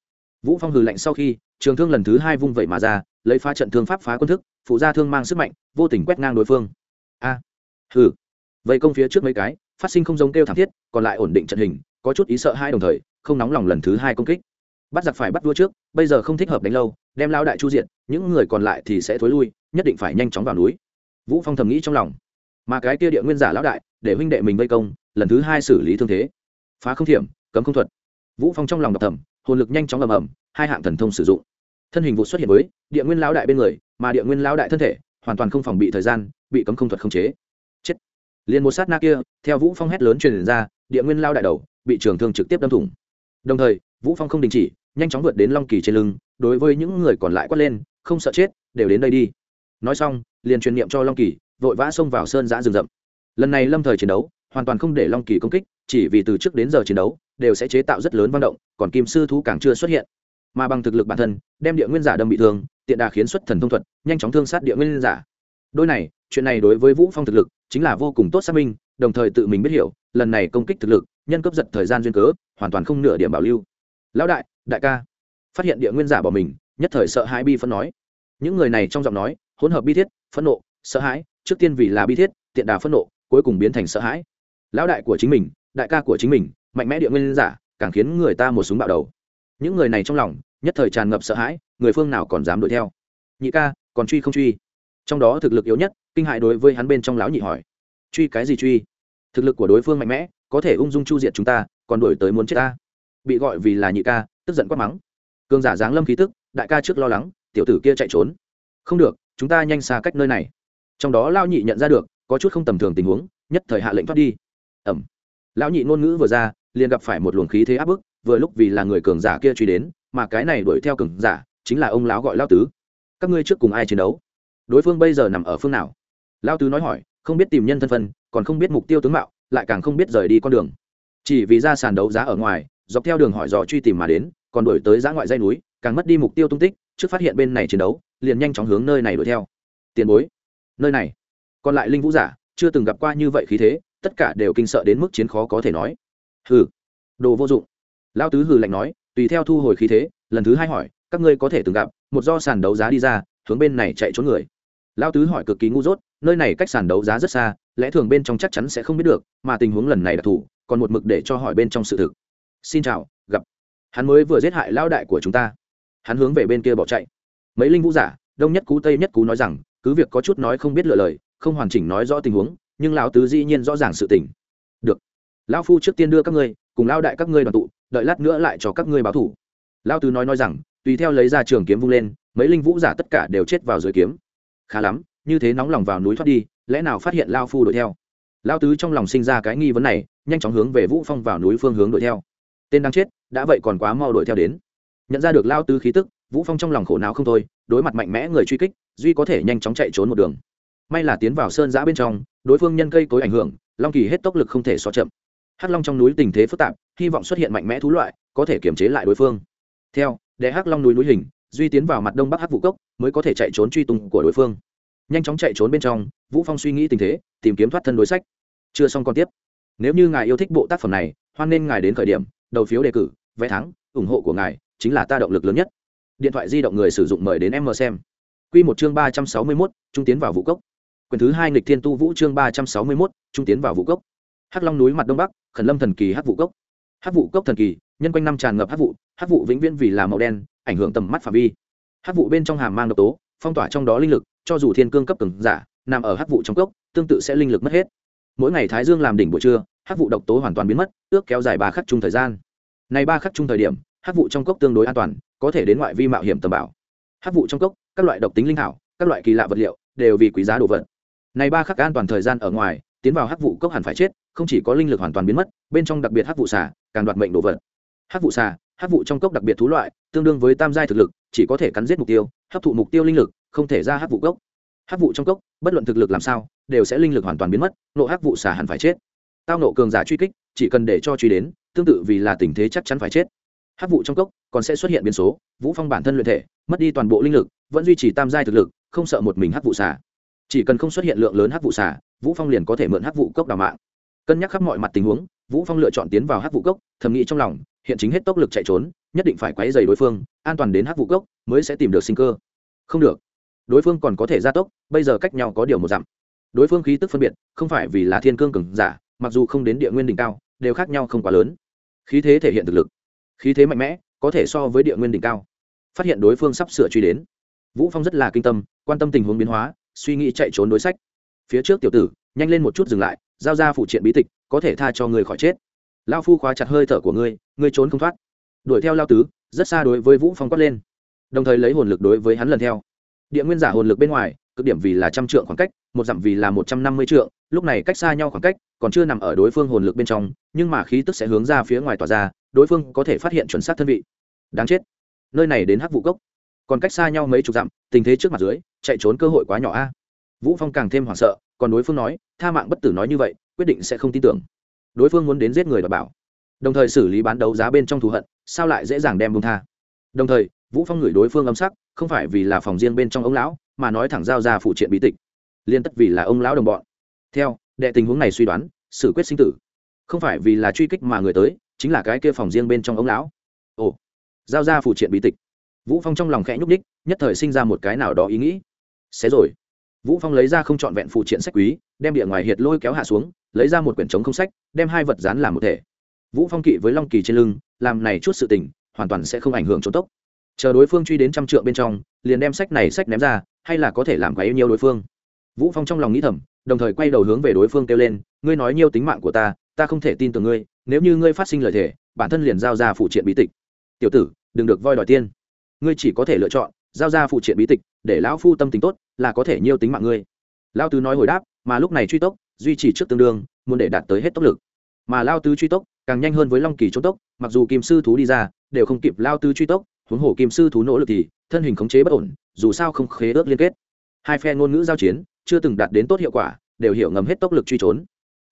Vũ phong hừ lạnh sau khi, trường thương lần thứ hai vung vậy mà ra, lấy phá trận thương pháp phá quân thức, phụ ra thương mang sức mạnh, vô tình quét ngang đối phương. A. Hừ vây công phía trước mấy cái, phát sinh không giống kêu thảm thiết, còn lại ổn định trận hình, có chút ý sợ hai đồng thời, không nóng lòng lần thứ hai công kích. Bắt giặc phải bắt vua trước, bây giờ không thích hợp đánh lâu, đem lao đại chu diện những người còn lại thì sẽ thối lui, nhất định phải nhanh chóng vào núi. Vũ phong thầm nghĩ trong lòng. Mà cái kia địa nguyên giả lão đại, để huynh đệ mình vây công, lần thứ hai xử lý thương thế. Phá không thiểm, cấm không thuật. Vũ phong trong lòng đọc thầm, hồn lực nhanh chóng ầm ầm, hai hạng thần thông sử dụng. Thân hình vụ xuất hiện với địa nguyên lão đại bên người, mà địa nguyên lão đại thân thể, hoàn toàn không phòng bị thời gian, bị cấm không thuật không chế liền một sát na kia, theo vũ phong hét lớn truyền ra, địa nguyên lao đại đầu, bị trường thương trực tiếp đâm thủng. Đồng thời, vũ phong không đình chỉ, nhanh chóng vượt đến long kỳ trên lưng, đối với những người còn lại quát lên, không sợ chết, đều đến đây đi. Nói xong, liền truyền niệm cho long kỳ, vội vã xông vào sơn giã rừng rậm. Lần này lâm thời chiến đấu, hoàn toàn không để long kỳ công kích, chỉ vì từ trước đến giờ chiến đấu, đều sẽ chế tạo rất lớn văn động, còn kim sư thú càng chưa xuất hiện. Mà bằng thực lực bản thân, đem địa nguyên giả đâm bị thương, tiện đà khiến xuất thần thông thuật, nhanh chóng thương sát địa nguyên giả đôi này, chuyện này đối với vũ phong thực lực chính là vô cùng tốt xác minh, đồng thời tự mình biết hiểu, lần này công kích thực lực, nhân cấp giật thời gian duyên cớ, hoàn toàn không nửa điểm bảo lưu. Lão đại đại ca. Phát hiện địa nguyên giả bỏ mình, nhất thời sợ hãi bi phân nói. Những người này trong giọng nói, hỗn hợp bi thiết, phẫn nộ, sợ hãi, trước tiên vì là bi thiết, tiện đà phẫn nộ, cuối cùng biến thành sợ hãi. Lão đại của chính mình, đại ca của chính mình, mạnh mẽ địa nguyên giả, càng khiến người ta một súng bạo đầu. Những người này trong lòng, nhất thời tràn ngập sợ hãi, người phương nào còn dám đuổi theo? Nhị ca, còn truy không truy? Trong đó thực lực yếu nhất, kinh hại đối với hắn bên trong lão nhị hỏi. Truy cái gì truy? Thực lực của đối phương mạnh mẽ, có thể ung dung chu diệt chúng ta, còn đuổi tới muốn chết ta. Bị gọi vì là nhị ca, tức giận quát mắng. Cường giả giáng lâm khí tức, đại ca trước lo lắng, tiểu tử kia chạy trốn. Không được, chúng ta nhanh xa cách nơi này. Trong đó lao nhị nhận ra được, có chút không tầm thường tình huống, nhất thời hạ lệnh thoát đi. Ẩm. Lão nhị ngôn ngữ vừa ra, liền gặp phải một luồng khí thế áp bức, vừa lúc vì là người cường giả kia truy đến, mà cái này đuổi theo cường giả, chính là ông lão gọi lao tứ. Các ngươi trước cùng ai chiến đấu? Đối phương bây giờ nằm ở phương nào? Lao tứ nói hỏi, không biết tìm nhân thân phân còn không biết mục tiêu tướng mạo, lại càng không biết rời đi con đường. Chỉ vì ra sàn đấu giá ở ngoài, dọc theo đường hỏi dò truy tìm mà đến, còn đổi tới giã ngoại dây núi, càng mất đi mục tiêu tung tích, trước phát hiện bên này chiến đấu, liền nhanh chóng hướng nơi này đuổi theo. Tiền bối, nơi này. Còn lại linh vũ giả, chưa từng gặp qua như vậy khí thế, tất cả đều kinh sợ đến mức chiến khó có thể nói. Hừ, đồ vô dụng. Lao tứ hừ lạnh nói, tùy theo thu hồi khí thế, lần thứ hai hỏi, các ngươi có thể từng gặp, một do sàn đấu giá đi ra, hướng bên này chạy trốn người lao tứ hỏi cực kỳ ngu dốt, nơi này cách sàn đấu giá rất xa, lẽ thường bên trong chắc chắn sẽ không biết được, mà tình huống lần này đặc thù, còn một mực để cho hỏi bên trong sự thực. Xin chào, gặp. Hắn mới vừa giết hại lao đại của chúng ta. Hắn hướng về bên kia bỏ chạy. Mấy linh vũ giả, đông nhất cú, tây nhất cú nói rằng, cứ việc có chút nói không biết lựa lời, không hoàn chỉnh nói rõ tình huống, nhưng lão tứ dĩ nhiên rõ ràng sự tình. Được. Lão phu trước tiên đưa các ngươi, cùng lao đại các ngươi đoàn tụ, đợi lát nữa lại cho các ngươi báo thủ. Lão tứ nói nói rằng, tùy theo lấy ra trường kiếm vung lên, mấy linh vũ giả tất cả đều chết vào dưới kiếm khá lắm, như thế nóng lòng vào núi thoát đi, lẽ nào phát hiện lao phu đuổi theo? Lao tứ trong lòng sinh ra cái nghi vấn này, nhanh chóng hướng về vũ phong vào núi phương hướng đuổi theo. Tên đang chết, đã vậy còn quá mau đuổi theo đến. Nhận ra được lao tứ khí tức, vũ phong trong lòng khổ não không thôi, đối mặt mạnh mẽ người truy kích, duy có thể nhanh chóng chạy trốn một đường. May là tiến vào sơn giã bên trong, đối phương nhân cây cối ảnh hưởng, long kỳ hết tốc lực không thể so chậm. Hắc long trong núi tình thế phức tạp, hy vọng xuất hiện mạnh mẽ thú loại, có thể kiềm chế lại đối phương. Theo để hắc long núi núi hình duy tiến vào mặt đông bắc hắc vụ cốc mới có thể chạy trốn truy tung của đối phương. Nhanh chóng chạy trốn bên trong vũ phong suy nghĩ tình thế tìm kiếm thoát thân đối sách. Chưa xong còn tiếp. Nếu như ngài yêu thích bộ tác phẩm này hoan nên ngài đến khởi điểm đầu phiếu đề cử vé thắng ủng hộ của ngài chính là ta động lực lớn nhất. Điện thoại di động người sử dụng mời đến em mờ xem. Quy một chương ba trăm sáu mươi 361, trung tiến vào vũ cốc. Quyển thứ hai nghịch thiên tu vũ chương ba trăm sáu mươi 361, trung tiến vào vũ cốc. Hắc long núi mặt đông bắc khẩn lâm thần kỳ hắc vũ cốc. Hắc vụ cốc thần kỳ nhân quanh năm tràn ngập hắc vụ hắc vụ vĩnh viễn vì là màu đen ảnh hưởng tầm mắt phạm vi. Hắc vụ bên trong hàm mang độc tố, phong tỏa trong đó linh lực, cho dù thiên cương cấp cường giả, nằm ở hắc vụ trong cốc, tương tự sẽ linh lực mất hết. Mỗi ngày thái dương làm đỉnh buổi trưa hắc vụ độc tố hoàn toàn biến mất, ước kéo dài ba khắc chung thời gian. Này ba khắc chung thời điểm hắc vụ trong cốc tương đối an toàn, có thể đến ngoại vi mạo hiểm tầm bảo. Hắc vụ trong cốc, các loại độc tính linh thảo, các loại kỳ lạ vật liệu, đều vì quý giá đồ vật. Này ba khắc an toàn thời gian ở ngoài, tiến vào hắc vụ cốc hẳn phải chết, không chỉ có linh lực hoàn toàn biến mất, bên trong đặc biệt hắc vụ xả càng đoạt mệnh đồ vật. Hắc vụ xả Hát vụ trong cốc đặc biệt thú loại, tương đương với tam giai thực lực, chỉ có thể cắn giết mục tiêu, hấp thụ mục tiêu linh lực, không thể ra hát vụ cốc. Hát vụ trong cốc, bất luận thực lực làm sao, đều sẽ linh lực hoàn toàn biến mất, nộ hát vụ xả hẳn phải chết. Tao nộ cường giả truy kích, chỉ cần để cho truy đến, tương tự vì là tình thế chắc chắn phải chết. Hát vụ trong cốc, còn sẽ xuất hiện biến số, vũ phong bản thân luyện thể, mất đi toàn bộ linh lực, vẫn duy trì tam giai thực lực, không sợ một mình hát vụ xả. Chỉ cần không xuất hiện lượng lớn hát vụ xả, vũ phong liền có thể mượn hát vụ cốc đào mạng. Cân nhắc khắp mọi mặt tình huống, vũ phong lựa chọn tiến vào hát vụ cốc, thầm nghĩ trong lòng hiện chính hết tốc lực chạy trốn, nhất định phải quấy dày đối phương, an toàn đến hắc vụ cốc mới sẽ tìm được sinh cơ. Không được. Đối phương còn có thể gia tốc, bây giờ cách nhau có điều một dặm. Đối phương khí tức phân biệt, không phải vì là thiên cương cường giả, mặc dù không đến địa nguyên đỉnh cao, đều khác nhau không quá lớn. Khí thế thể hiện thực lực. Khí thế mạnh mẽ, có thể so với địa nguyên đỉnh cao. Phát hiện đối phương sắp sửa truy đến. Vũ phong rất là kinh tâm, quan tâm tình huống biến hóa, suy nghĩ chạy trốn đối sách. Phía trước tiểu tử, nhanh lên một chút dừng lại, giao ra phụ triện bí tịch, có thể tha cho người khỏi chết. Lao phu khóa chặt hơi thở của ngươi ngươi trốn không thoát. Đuổi theo lao tứ, rất xa đối với vũ phong quát lên. Đồng thời lấy hồn lực đối với hắn lần theo. Địa nguyên giả hồn lực bên ngoài, cực điểm vì là trăm trượng khoảng cách, một dặm vì là một trăm năm mươi trượng, lúc này cách xa nhau khoảng cách, còn chưa nằm ở đối phương hồn lực bên trong, nhưng mà khí tức sẽ hướng ra phía ngoài tỏa ra, đối phương có thể phát hiện chuẩn xác thân vị. Đáng chết. Nơi này đến hắc vụ cốc. Còn cách xa nhau mấy chục dặm, tình thế trước mặt dưới, chạy trốn cơ hội quá nhỏ a. Vũ phong càng thêm hoảng sợ, còn đối phương nói, tha mạng bất tử nói như vậy, quyết định sẽ không tin tưởng. Đối phương muốn đến giết người và bảo đồng thời xử lý bán đấu giá bên trong thù hận, sao lại dễ dàng đem bông tha? Đồng thời, vũ phong gửi đối phương âm sắc, không phải vì là phòng riêng bên trong ông lão, mà nói thẳng giao ra phụ triện bí tịch. Liên tất vì là ông lão đồng bọn. Theo, đệ tình huống này suy đoán, xử quyết sinh tử. Không phải vì là truy kích mà người tới, chính là cái kia phòng riêng bên trong ông lão. Ồ, giao ra phụ triện bí tịch. Vũ phong trong lòng khẽ nhúc đích nhất thời sinh ra một cái nào đó ý nghĩ. Xé rồi. Vũ phong lấy ra không trọn vẹn phụ triện sách quý, đem địa ngoài hiệt lôi kéo hạ xuống, lấy ra một quyển trống không sách, đem hai vật dán làm một thể vũ phong kỵ với long kỳ trên lưng làm này chút sự tình hoàn toàn sẽ không ảnh hưởng trốn tốc. Chờ đối phương truy đến trăm trượng bên trong liền đem sách này sách ném ra hay là có thể làm quấy nhiều đối phương. Vũ phong trong lòng nghĩ thầm đồng thời quay đầu hướng về đối phương kêu lên ngươi nói nhiêu tính mạng của ta ta không thể tin tưởng ngươi nếu như ngươi phát sinh lời thể, bản thân liền giao ra phụ triện bí tịch. Tiểu tử đừng được voi đòi tiên. Ngươi chỉ có thể lựa chọn giao ra phụ triện bí tịch để lão phu tâm tính tốt là có thể nhiêu tính mạng ngươi. Lao tứ nói hồi đáp mà lúc này truy tốc duy trì trước tương đương muốn để đạt tới hết tốc lực. Mà lao tứ truy tốc càng nhanh hơn với long kỳ trốn tốc, mặc dù kim sư thú đi ra, đều không kịp lao tứ truy tốc, huống hồ kim sư thú nỗ lực thì, thân hình khống chế bất ổn, dù sao không khế ước liên kết. Hai phe ngôn ngữ giao chiến, chưa từng đạt đến tốt hiệu quả, đều hiểu ngầm hết tốc lực truy trốn.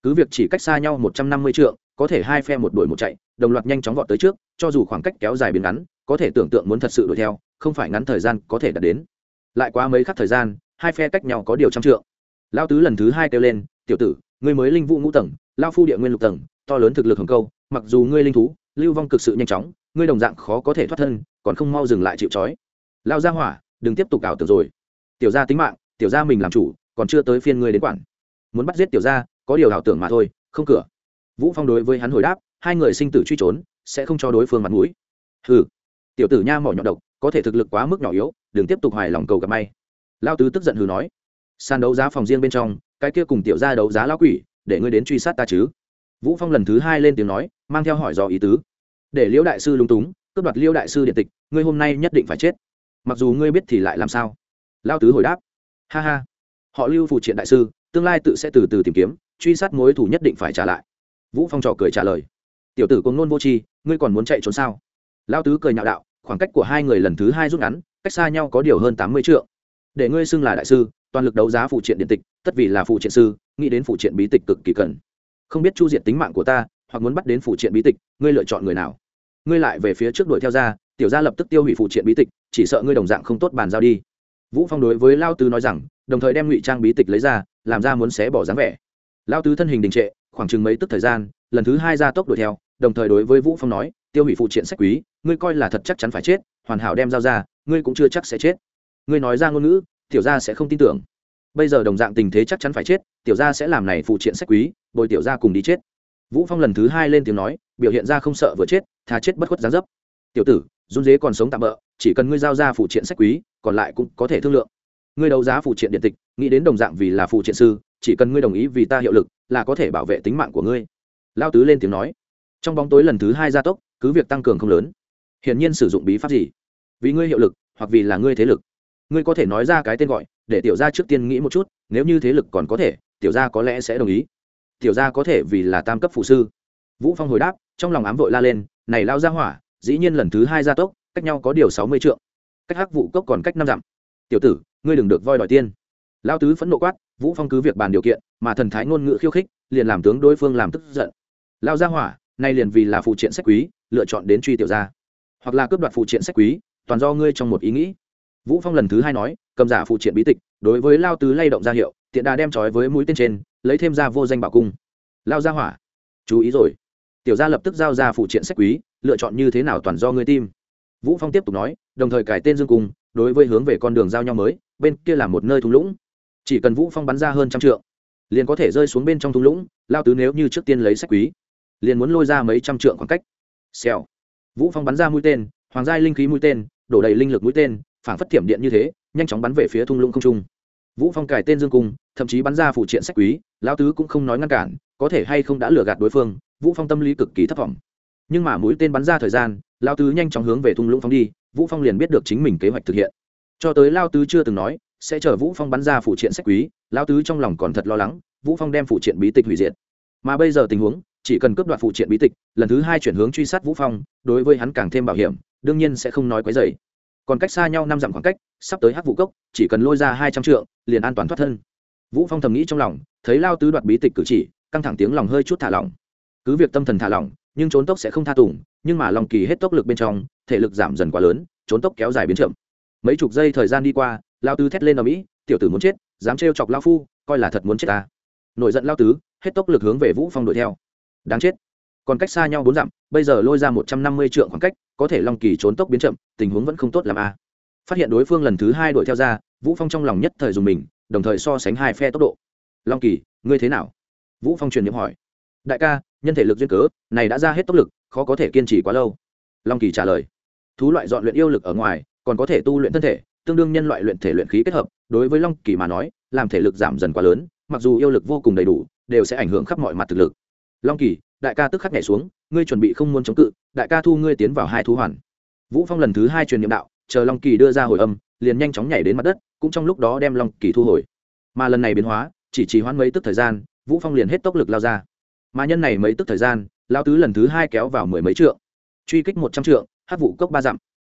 Cứ việc chỉ cách xa nhau một trăm năm mươi trượng, có thể hai phe một đuổi một chạy, đồng loạt nhanh chóng vọt tới trước, cho dù khoảng cách kéo dài biến ngắn, có thể tưởng tượng muốn thật sự đuổi theo, không phải ngắn thời gian có thể đạt đến. Lại quá mấy khắc thời gian, hai phe cách nhau có điều trăm trượng. Lao tứ lần thứ hai kêu lên, tiểu tử, ngươi mới linh vũ ngũ tầng, lao phu địa nguyên lục tầng to lớn thực lực hồng câu, mặc dù ngươi linh thú, lưu vong cực sự nhanh chóng, ngươi đồng dạng khó có thể thoát thân, còn không mau dừng lại chịu trói. Lao ra hỏa, đừng tiếp tục ảo tưởng rồi. Tiểu gia tính mạng, tiểu gia mình làm chủ, còn chưa tới phiên ngươi đến quản. Muốn bắt giết tiểu gia, có điều ảo tưởng mà thôi, không cửa. Vũ phong đối với hắn hồi đáp, hai người sinh tử truy trốn, sẽ không cho đối phương mặt mũi. Hừ. Tiểu tử nha mỏ nhọn độc, có thể thực lực quá mức nhỏ yếu, đừng tiếp tục hoài lòng cầu gặp may. Lao tứ tức giận hừ nói, sàn đấu giá phòng riêng bên trong, cái kia cùng tiểu gia đấu giá lão quỷ, để ngươi đến truy sát ta chứ? Vũ phong lần thứ hai lên tiếng nói, mang theo hỏi dò ý tứ. Để liễu đại sư lung túng, cướp đoạt liễu đại sư điện tịch, ngươi hôm nay nhất định phải chết. Mặc dù ngươi biết thì lại làm sao? Lao tứ hồi đáp. Ha ha. Họ lưu phụ triện đại sư, tương lai tự sẽ từ từ tìm kiếm, truy sát mối thủ nhất định phải trả lại. Vũ phong trò cười trả lời. Tiểu tử cùng nôn vô tri ngươi còn muốn chạy trốn sao? Lao tứ cười nhạo đạo, khoảng cách của hai người lần thứ hai rút ngắn, cách xa nhau có điều hơn tám mươi triệu để ngươi xưng là đại sư, toàn lực đấu giá phụ triện điện tịch, tất vì là phụ triện sư, nghĩ đến phụ triện bí tịch cực kỳ cần không biết chu diện tính mạng của ta, hoặc muốn bắt đến phụ triện bí tịch, ngươi lựa chọn người nào? Ngươi lại về phía trước đuổi theo ra, tiểu gia lập tức tiêu hủy phụ triện bí tịch, chỉ sợ ngươi đồng dạng không tốt bàn giao đi. Vũ phong đối với lao tứ nói rằng, đồng thời đem ngụy trang bí tịch lấy ra, làm ra muốn xé bỏ dáng vẻ. Lao tứ thân hình đình trệ, khoảng chừng mấy tức thời gian, lần thứ hai ra tốc đuổi theo, đồng thời đối với vũ phong nói, tiêu hủy phụ triện sách quý, ngươi coi là thật chắc chắn phải chết, hoàn hảo đem giao ra, ngươi cũng chưa chắc sẽ chết. Ngươi nói ra ngôn ngữ, tiểu gia sẽ không tin tưởng bây giờ đồng dạng tình thế chắc chắn phải chết, tiểu gia sẽ làm này phụ triện sách quý, bồi tiểu gia cùng đi chết. Vũ phong lần thứ hai lên tiếng nói, biểu hiện ra không sợ vừa chết thà chết bất khuất giá dấp. Tiểu tử, run dế còn sống tạm bỡ chỉ cần ngươi giao ra phụ triện sách quý, còn lại cũng có thể thương lượng. Ngươi đấu giá phụ triện điện tịch, nghĩ đến đồng dạng vì là phụ triện sư, chỉ cần ngươi đồng ý vì ta hiệu lực, là có thể bảo vệ tính mạng của ngươi. Lao tứ lên tiếng nói. Trong bóng tối lần thứ hai gia tốc, cứ việc tăng cường không lớn. Hiển nhiên sử dụng bí pháp gì? Vì ngươi hiệu lực, hoặc vì là ngươi thế lực. Ngươi có thể nói ra cái tên gọi để tiểu gia trước tiên nghĩ một chút, nếu như thế lực còn có thể, tiểu gia có lẽ sẽ đồng ý. Tiểu gia có thể vì là tam cấp phụ sư. Vũ phong hồi đáp, trong lòng ám vội la lên, này lao ra hỏa, dĩ nhiên lần thứ hai gia tốc, cách nhau có điều sáu mươi trượng. Cách hắc vụ cốc còn cách năm dặm. Tiểu tử, ngươi đừng được voi đòi tiên. Lao tứ phẫn nộ quát, vũ phong cứ việc bàn điều kiện, mà thần thái ngôn ngữ khiêu khích, liền làm tướng đối phương làm tức giận. Lao ra hỏa, nay liền vì là phụ triện sách quý, lựa chọn đến truy tiểu gia. Hoặc là cướp đoạt phụ triện sách quý, toàn do ngươi trong một ý nghĩ. Vũ phong lần thứ hai nói cầm giả phụ triện bí tịch, đối với lao tứ lay động ra hiệu, tiện đà đem trói với mũi tên trên, lấy thêm ra vô danh bảo cung. Lao ra hỏa, chú ý rồi. Tiểu gia lập tức giao ra phụ triện sách quý, lựa chọn như thế nào toàn do ngươi tim vũ phong tiếp tục nói, đồng thời cải tên dương cung, đối với hướng về con đường giao nhau mới, bên kia là một nơi thung lũng. Chỉ cần vũ phong bắn ra hơn trăm trượng, liền có thể rơi xuống bên trong thung lũng, lao tứ nếu như trước tiên lấy sách quý, liền muốn lôi ra mấy trăm trượng khoảng cách. Xèo. Vũ phong bắn ra mũi tên, hoàng giai linh khí mũi tên, đổ đầy linh lực mũi tên, phảng phất thiểm điện như thế nhanh chóng bắn về phía thung lũng không trung. Vũ phong cài tên dương cung, thậm chí bắn ra phụ triện sách quý, lão tứ cũng không nói ngăn cản, có thể hay không đã lừa gạt đối phương, vũ phong tâm lý cực kỳ thất vọng. Nhưng mà mũi tên bắn ra thời gian, lão tứ nhanh chóng hướng về thung lũng phóng đi, vũ phong liền biết được chính mình kế hoạch thực hiện. Cho tới Lão tứ chưa từng nói, sẽ chờ vũ phong bắn ra phụ triện sách quý, lão tứ trong lòng còn thật lo lắng, vũ phong đem phụ triện bí tịch hủy diệt. Mà bây giờ tình huống, chỉ cần cướp đoạt phụ triện bí tịch, lần thứ hai chuyển hướng truy sát vũ phong, đối với hắn càng thêm bảo hiểm, đương nhiên sẽ không nói quấy rầy. còn cách xa nhau năm dặm khoảng cách sắp tới hắc vụ cốc, chỉ cần lôi ra hai trăm trượng, liền an toàn thoát thân. Vũ phong thầm nghĩ trong lòng, thấy lao tứ đoạt bí tịch cử chỉ, căng thẳng tiếng lòng hơi chút thả lỏng. Cứ việc tâm thần thả lỏng, nhưng trốn tốc sẽ không tha tùng, nhưng mà lòng kỳ hết tốc lực bên trong, thể lực giảm dần quá lớn, trốn tốc kéo dài biến chậm. Mấy chục giây thời gian đi qua, lao tứ thét lên ở mỹ tiểu tử muốn chết, dám trêu chọc lao phu, coi là thật muốn chết ta. Nổi giận lao tứ, hết tốc lực hướng về vũ phong đuổi theo. Đáng chết. Còn cách xa nhau bốn dặm, bây giờ lôi ra một trăm năm mươi trượng khoảng cách, có thể long kỳ trốn tốc biến chậm, tình huống vẫn không tốt làm a à phát hiện đối phương lần thứ hai đuổi theo ra, vũ phong trong lòng nhất thời dùng mình, đồng thời so sánh hai phe tốc độ. Long kỳ, ngươi thế nào? Vũ phong truyền niệm hỏi. Đại ca, nhân thể lực duyên cớ, này đã ra hết tốc lực, khó có thể kiên trì quá lâu. Long kỳ trả lời. Thú loại dọn luyện yêu lực ở ngoài, còn có thể tu luyện thân thể, tương đương nhân loại luyện thể luyện khí kết hợp, đối với long kỳ mà nói, làm thể lực giảm dần quá lớn, mặc dù yêu lực vô cùng đầy đủ, đều sẽ ảnh hưởng khắp mọi mặt thực lực. Long kỳ, đại ca tức khắc nhảy xuống, ngươi chuẩn bị không muốn chống cự, đại ca thu ngươi tiến vào hai thú hoàn. Vũ phong lần thứ hai truyền niệm đạo chờ long kỳ đưa ra hồi âm liền nhanh chóng nhảy đến mặt đất cũng trong lúc đó đem long kỳ thu hồi. Mà lần này biến hóa chỉ trì hoãn mấy tức thời gian vũ phong liền hết tốc lực lao ra. Mà nhân này mấy tức thời gian lao tứ lần thứ hai kéo vào mười mấy trượng. Truy kích một trăm trượng hát vụ cốc ba dặm.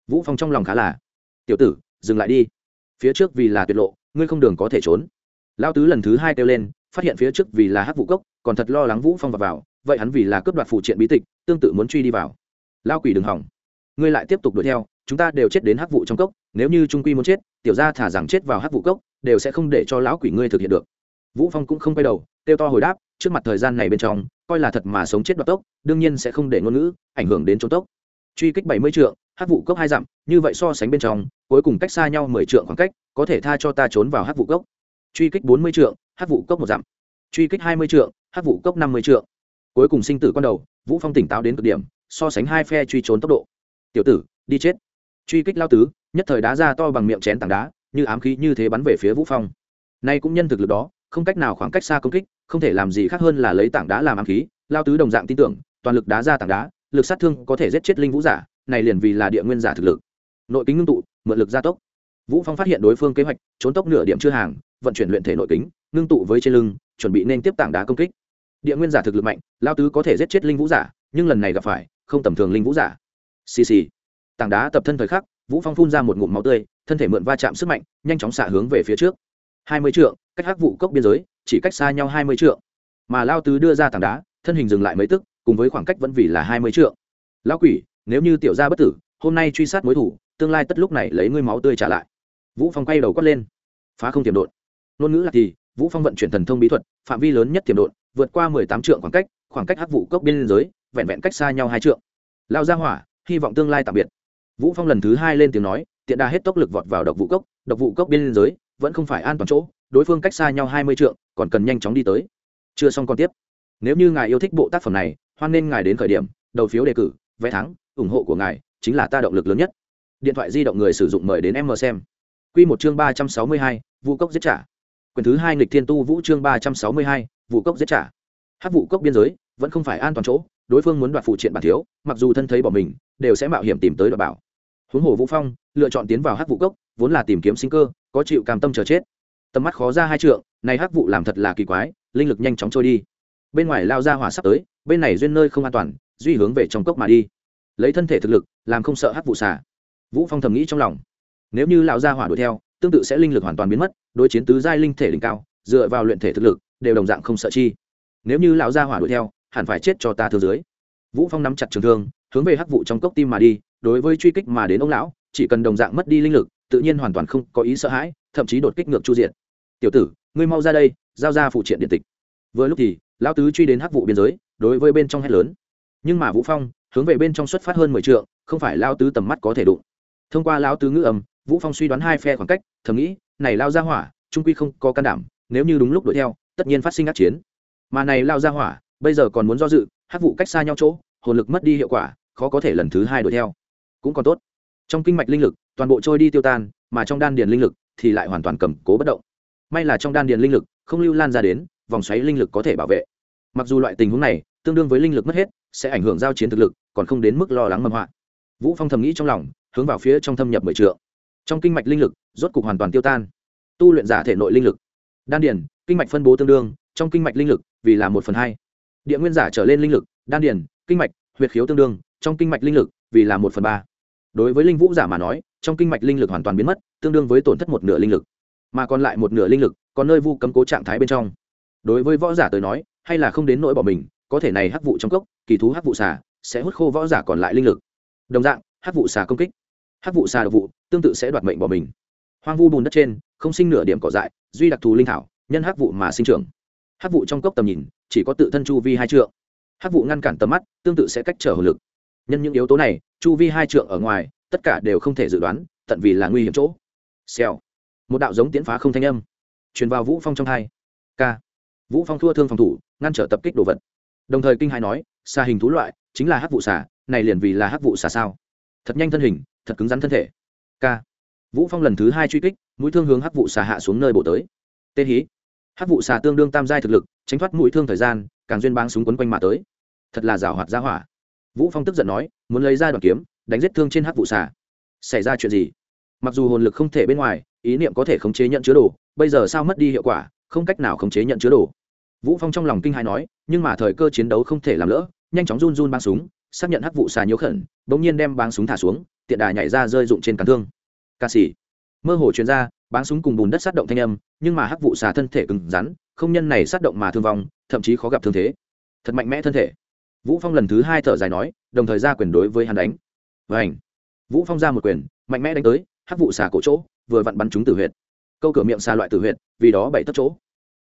Vũ phong trong lòng khá là tiểu tử dừng lại đi. Phía trước vì là tuyệt lộ ngươi không đường có thể trốn. Lao tứ lần thứ hai kêu lên phát hiện phía trước vì là hát vụ cốc còn thật lo lắng vũ phong vào, vào vậy hắn vì là cướp đoạt phụ triện bí tịch tương tự muốn truy đi vào. Lao quỷ đừng hỏng. Ngươi lại tiếp tục đuổi theo chúng ta đều chết đến hắc vụ trong cốc, nếu như trung quy muốn chết, tiểu gia thả rằng chết vào hắc vụ cốc, đều sẽ không để cho lão quỷ ngươi thực hiện được. Vũ phong cũng không quay đầu, kêu to hồi đáp, trước mặt thời gian này bên trong, coi là thật mà sống chết đoạt tốc, đương nhiên sẽ không để ngôn ngữ ảnh hưởng đến chỗ tốc. Truy kích 70 trượng, hắc vụ cốc hai dặm, như vậy so sánh bên trong, cuối cùng cách xa nhau 10 trượng khoảng cách, có thể tha cho ta trốn vào hắc vụ cốc. Truy kích 40 trượng, hắc vụ cốc một dặm. Truy kích 20 trượng, hắc vụ cốc 50 trượng. Cuối cùng sinh tử quan đầu, vũ phong tỉnh táo đến cực điểm, so sánh hai phe truy trốn tốc độ. Tiểu tử, đi chết truy kích lao tứ, nhất thời đá ra to bằng miệng chén tảng đá, như ám khí như thế bắn về phía vũ phong. Nay cũng nhân thực lực đó, không cách nào khoảng cách xa công kích, không thể làm gì khác hơn là lấy tảng đá làm ám khí. Lao tứ đồng dạng tin tưởng, toàn lực đá ra tảng đá, lực sát thương có thể giết chết linh vũ giả, này liền vì là địa nguyên giả thực lực. Nội kính ngưng tụ, mượn lực gia tốc. Vũ phong phát hiện đối phương kế hoạch, trốn tốc nửa điểm chưa hàng, vận chuyển luyện thể nội kính, ngưng tụ với trên lưng, chuẩn bị nên tiếp tảng đá công kích. Địa nguyên giả thực lực mạnh, lao tứ có thể giết chết linh vũ giả, nhưng lần này gặp phải, không tầm thường linh vũ giả. Xì xì tảng đá tập thân thời khắc, vũ phong phun ra một ngụm máu tươi, thân thể mượn va chạm sức mạnh, nhanh chóng xả hướng về phía trước. Hai mươi trượng, cách hắc vụ cốc biên giới, chỉ cách xa nhau hai mươi trượng. Mà lao tứ đưa ra tảng đá, thân hình dừng lại mấy tức, cùng với khoảng cách vẫn vì là hai mươi trượng. Lao quỷ, nếu như tiểu gia bất tử, hôm nay truy sát mối thủ, tương lai tất lúc này lấy ngươi máu tươi trả lại. Vũ phong quay đầu quát lên. Phá không tiềm đột ngôn ngữ là thì, vũ phong vận chuyển thần thông bí thuật, phạm vi lớn nhất tiềm đột vượt qua mười tám trượng khoảng cách khoảng cách hắc vụ cốc biên giới, vẹn vẹn cách xa nhau hai trượng. Lao ra hỏa, hy vọng tương lai tạm biệt vũ phong lần thứ hai lên tiếng nói, tiện đa hết tốc lực vọt vào độc vụ cốc, độc vụ cốc biên giới, vẫn không phải an toàn chỗ, đối phương cách xa nhau hai mươi trượng, còn cần nhanh chóng đi tới. Chưa xong còn tiếp. Nếu như ngài yêu thích bộ tác phẩm này, hoan nên ngài đến khởi điểm, đầu phiếu đề cử, vé thắng, ủng hộ của ngài chính là ta động lực lớn nhất. Điện thoại di động người sử dụng mời đến em mờ xem. Quy một chương ba trăm sáu mươi hai, vụ cốc giết trả. Quyền thứ hai nghịch thiên tu vũ chương ba trăm sáu mươi hai, vụ cốc giết trả. Hát vụ cốc biên giới, vẫn không phải an toàn chỗ, đối phương muốn đoạt phụ triện bản thiếu, mặc dù thân thấy bỏ mình, đều sẽ mạo hiểm tìm tới đoạt bảo huống hồ vũ phong, lựa chọn tiến vào hắc vụ cốc, vốn là tìm kiếm sinh cơ, có chịu cam tâm chờ chết. Tầm mắt khó ra hai trượng, này hắc vụ làm thật là kỳ quái, linh lực nhanh chóng trôi đi. Bên ngoài lao ra hỏa sắp tới, bên này duyên nơi không an toàn, duy hướng về trong cốc mà đi. Lấy thân thể thực lực, làm không sợ hắc vụ xả. Vũ phong thầm nghĩ trong lòng. Nếu như lão gia hỏa đuổi theo, tương tự sẽ linh lực hoàn toàn biến mất, đối chiến tứ giai linh thể đỉnh cao, dựa vào luyện thể thực lực, đều đồng dạng không sợ chi. Nếu như lão gia hỏa đuổi theo, hẳn phải chết cho ta thương dưới. Vũ phong nắm chặt trường thương, hướng về hắc vụ trong cốc tim mà đi đối với truy kích mà đến ông lão, chỉ cần đồng dạng mất đi linh lực, tự nhiên hoàn toàn không có ý sợ hãi, thậm chí đột kích ngược chu diện tiểu tử, ngươi mau ra đây, giao ra phụ triện điện tịch. Vừa lúc thì, lão tứ truy đến hắc vụ biên giới, đối với bên trong hét lớn. Nhưng mà vũ phong, hướng về bên trong xuất phát hơn mười trượng, không phải lão tứ tầm mắt có thể đụng. Thông qua lão tứ ngữ âm, vũ phong suy đoán hai phe khoảng cách, thầm nghĩ, này lao ra hỏa, trung quy không có can đảm, nếu như đúng lúc đuổi theo, tất nhiên phát sinh ác chiến. Mà này lao ra hỏa, bây giờ còn muốn do dự, hắc vụ cách xa nhau chỗ, hồn lực mất đi hiệu quả, khó có thể lần thứ hai đuổi theo cũng còn tốt. Trong kinh mạch linh lực, toàn bộ trôi đi tiêu tan, mà trong đan điền linh lực thì lại hoàn toàn cầm cố bất động. May là trong đan điền linh lực không lưu lan ra đến, vòng xoáy linh lực có thể bảo vệ. Mặc dù loại tình huống này tương đương với linh lực mất hết, sẽ ảnh hưởng giao chiến thực lực, còn không đến mức lo lắng mầm họa. Vũ phong thầm nghĩ trong lòng, hướng vào phía trong thâm nhập mười trượng. Trong kinh mạch linh lực rốt cục hoàn toàn tiêu tan. Tu luyện giả thể nội linh lực. Đan điền, kinh mạch phân bố tương đương, trong kinh mạch linh lực vì là một phần hai. Địa nguyên giả trở lên linh lực, đan điền, kinh mạch, huyệt khiếu tương đương, trong kinh mạch linh lực vì là một phần ba đối với linh vũ giả mà nói, trong kinh mạch linh lực hoàn toàn biến mất, tương đương với tổn thất một nửa linh lực. Mà còn lại một nửa linh lực còn nơi vu cấm cố trạng thái bên trong. Đối với võ giả tới nói, hay là không đến nỗi bỏ mình, có thể này hắc vụ trong cốc, kỳ thú hắc vụ xà, sẽ hút khô võ giả còn lại linh lực. Đồng dạng, hắc vụ xà công kích. Hắc vụ xà độc vụ, tương tự sẽ đoạt mệnh bỏ mình. Hoang vu bùn đất trên, không sinh nửa điểm cỏ dại, duy đặc thù linh thảo, nhân hắc vụ mà sinh trưởng. Hắc vụ trong cốc tầm nhìn, chỉ có tự thân chu vi hai trượng. Hắc vụ ngăn cản tầm mắt, tương tự sẽ cách trở hồn lực nhân những yếu tố này, chu vi hai trượng ở ngoài, tất cả đều không thể dự đoán, tận vì là nguy hiểm chỗ. Xèo. Một đạo giống tiến phá không thanh âm. Truyền vào vũ phong trong hai. K. Vũ phong thua thương phòng thủ, ngăn trở tập kích đồ vật. Đồng thời kinh hai nói, xa hình thú loại, chính là hắc vụ xả này liền vì là hắc vụ xả sao? Thật nhanh thân hình, thật cứng rắn thân thể. K. Vũ phong lần thứ hai truy kích, mũi thương hướng hắc vụ xả hạ xuống nơi bộ tới. Tê hí. Hắc vụ xả tương đương tam giai thực lực, tránh thoát mũi thương thời gian, càng duyên báng súng quấn quanh mà tới. Thật là rào hoạt ra hỏa vũ phong tức giận nói, muốn lấy ra đoàn kiếm, đánh giết thương trên hắc vụ Xà. xảy ra chuyện gì? Mặc dù hồn lực không thể bên ngoài, ý niệm có thể khống chế nhận chứa đồ, bây giờ sao mất đi hiệu quả, không cách nào khống chế nhận chứa đồ. Vũ phong trong lòng kinh hãi nói, nhưng mà thời cơ chiến đấu không thể làm lỡ, nhanh chóng run run băng súng, xác nhận hắc vụ xà nhiều khẩn bỗng nhiên đem băng súng thả xuống, tiện đà nhảy ra rơi dụng trên cán thương. Ca sĩ. Mơ hồ chuyên ra băng súng cùng bùn đất sát động thanh âm, nhưng mà hắc vụ xà thân thể cứng rắn, không nhân này sát động mà thương vong, thậm chí khó gặp thương thế. Thật mạnh mẽ thân thể vũ phong lần thứ hai thở dài nói, đồng thời ra quyền đối với hắn đánh. Vảnh vũ phong ra một quyền, mạnh mẽ đánh tới, hắc vụ xà cổ chỗ, vừa vặn bắn trúng tử huyệt. Câu cửa miệng xà loại tử huyệt, vì đó bảy tất chỗ.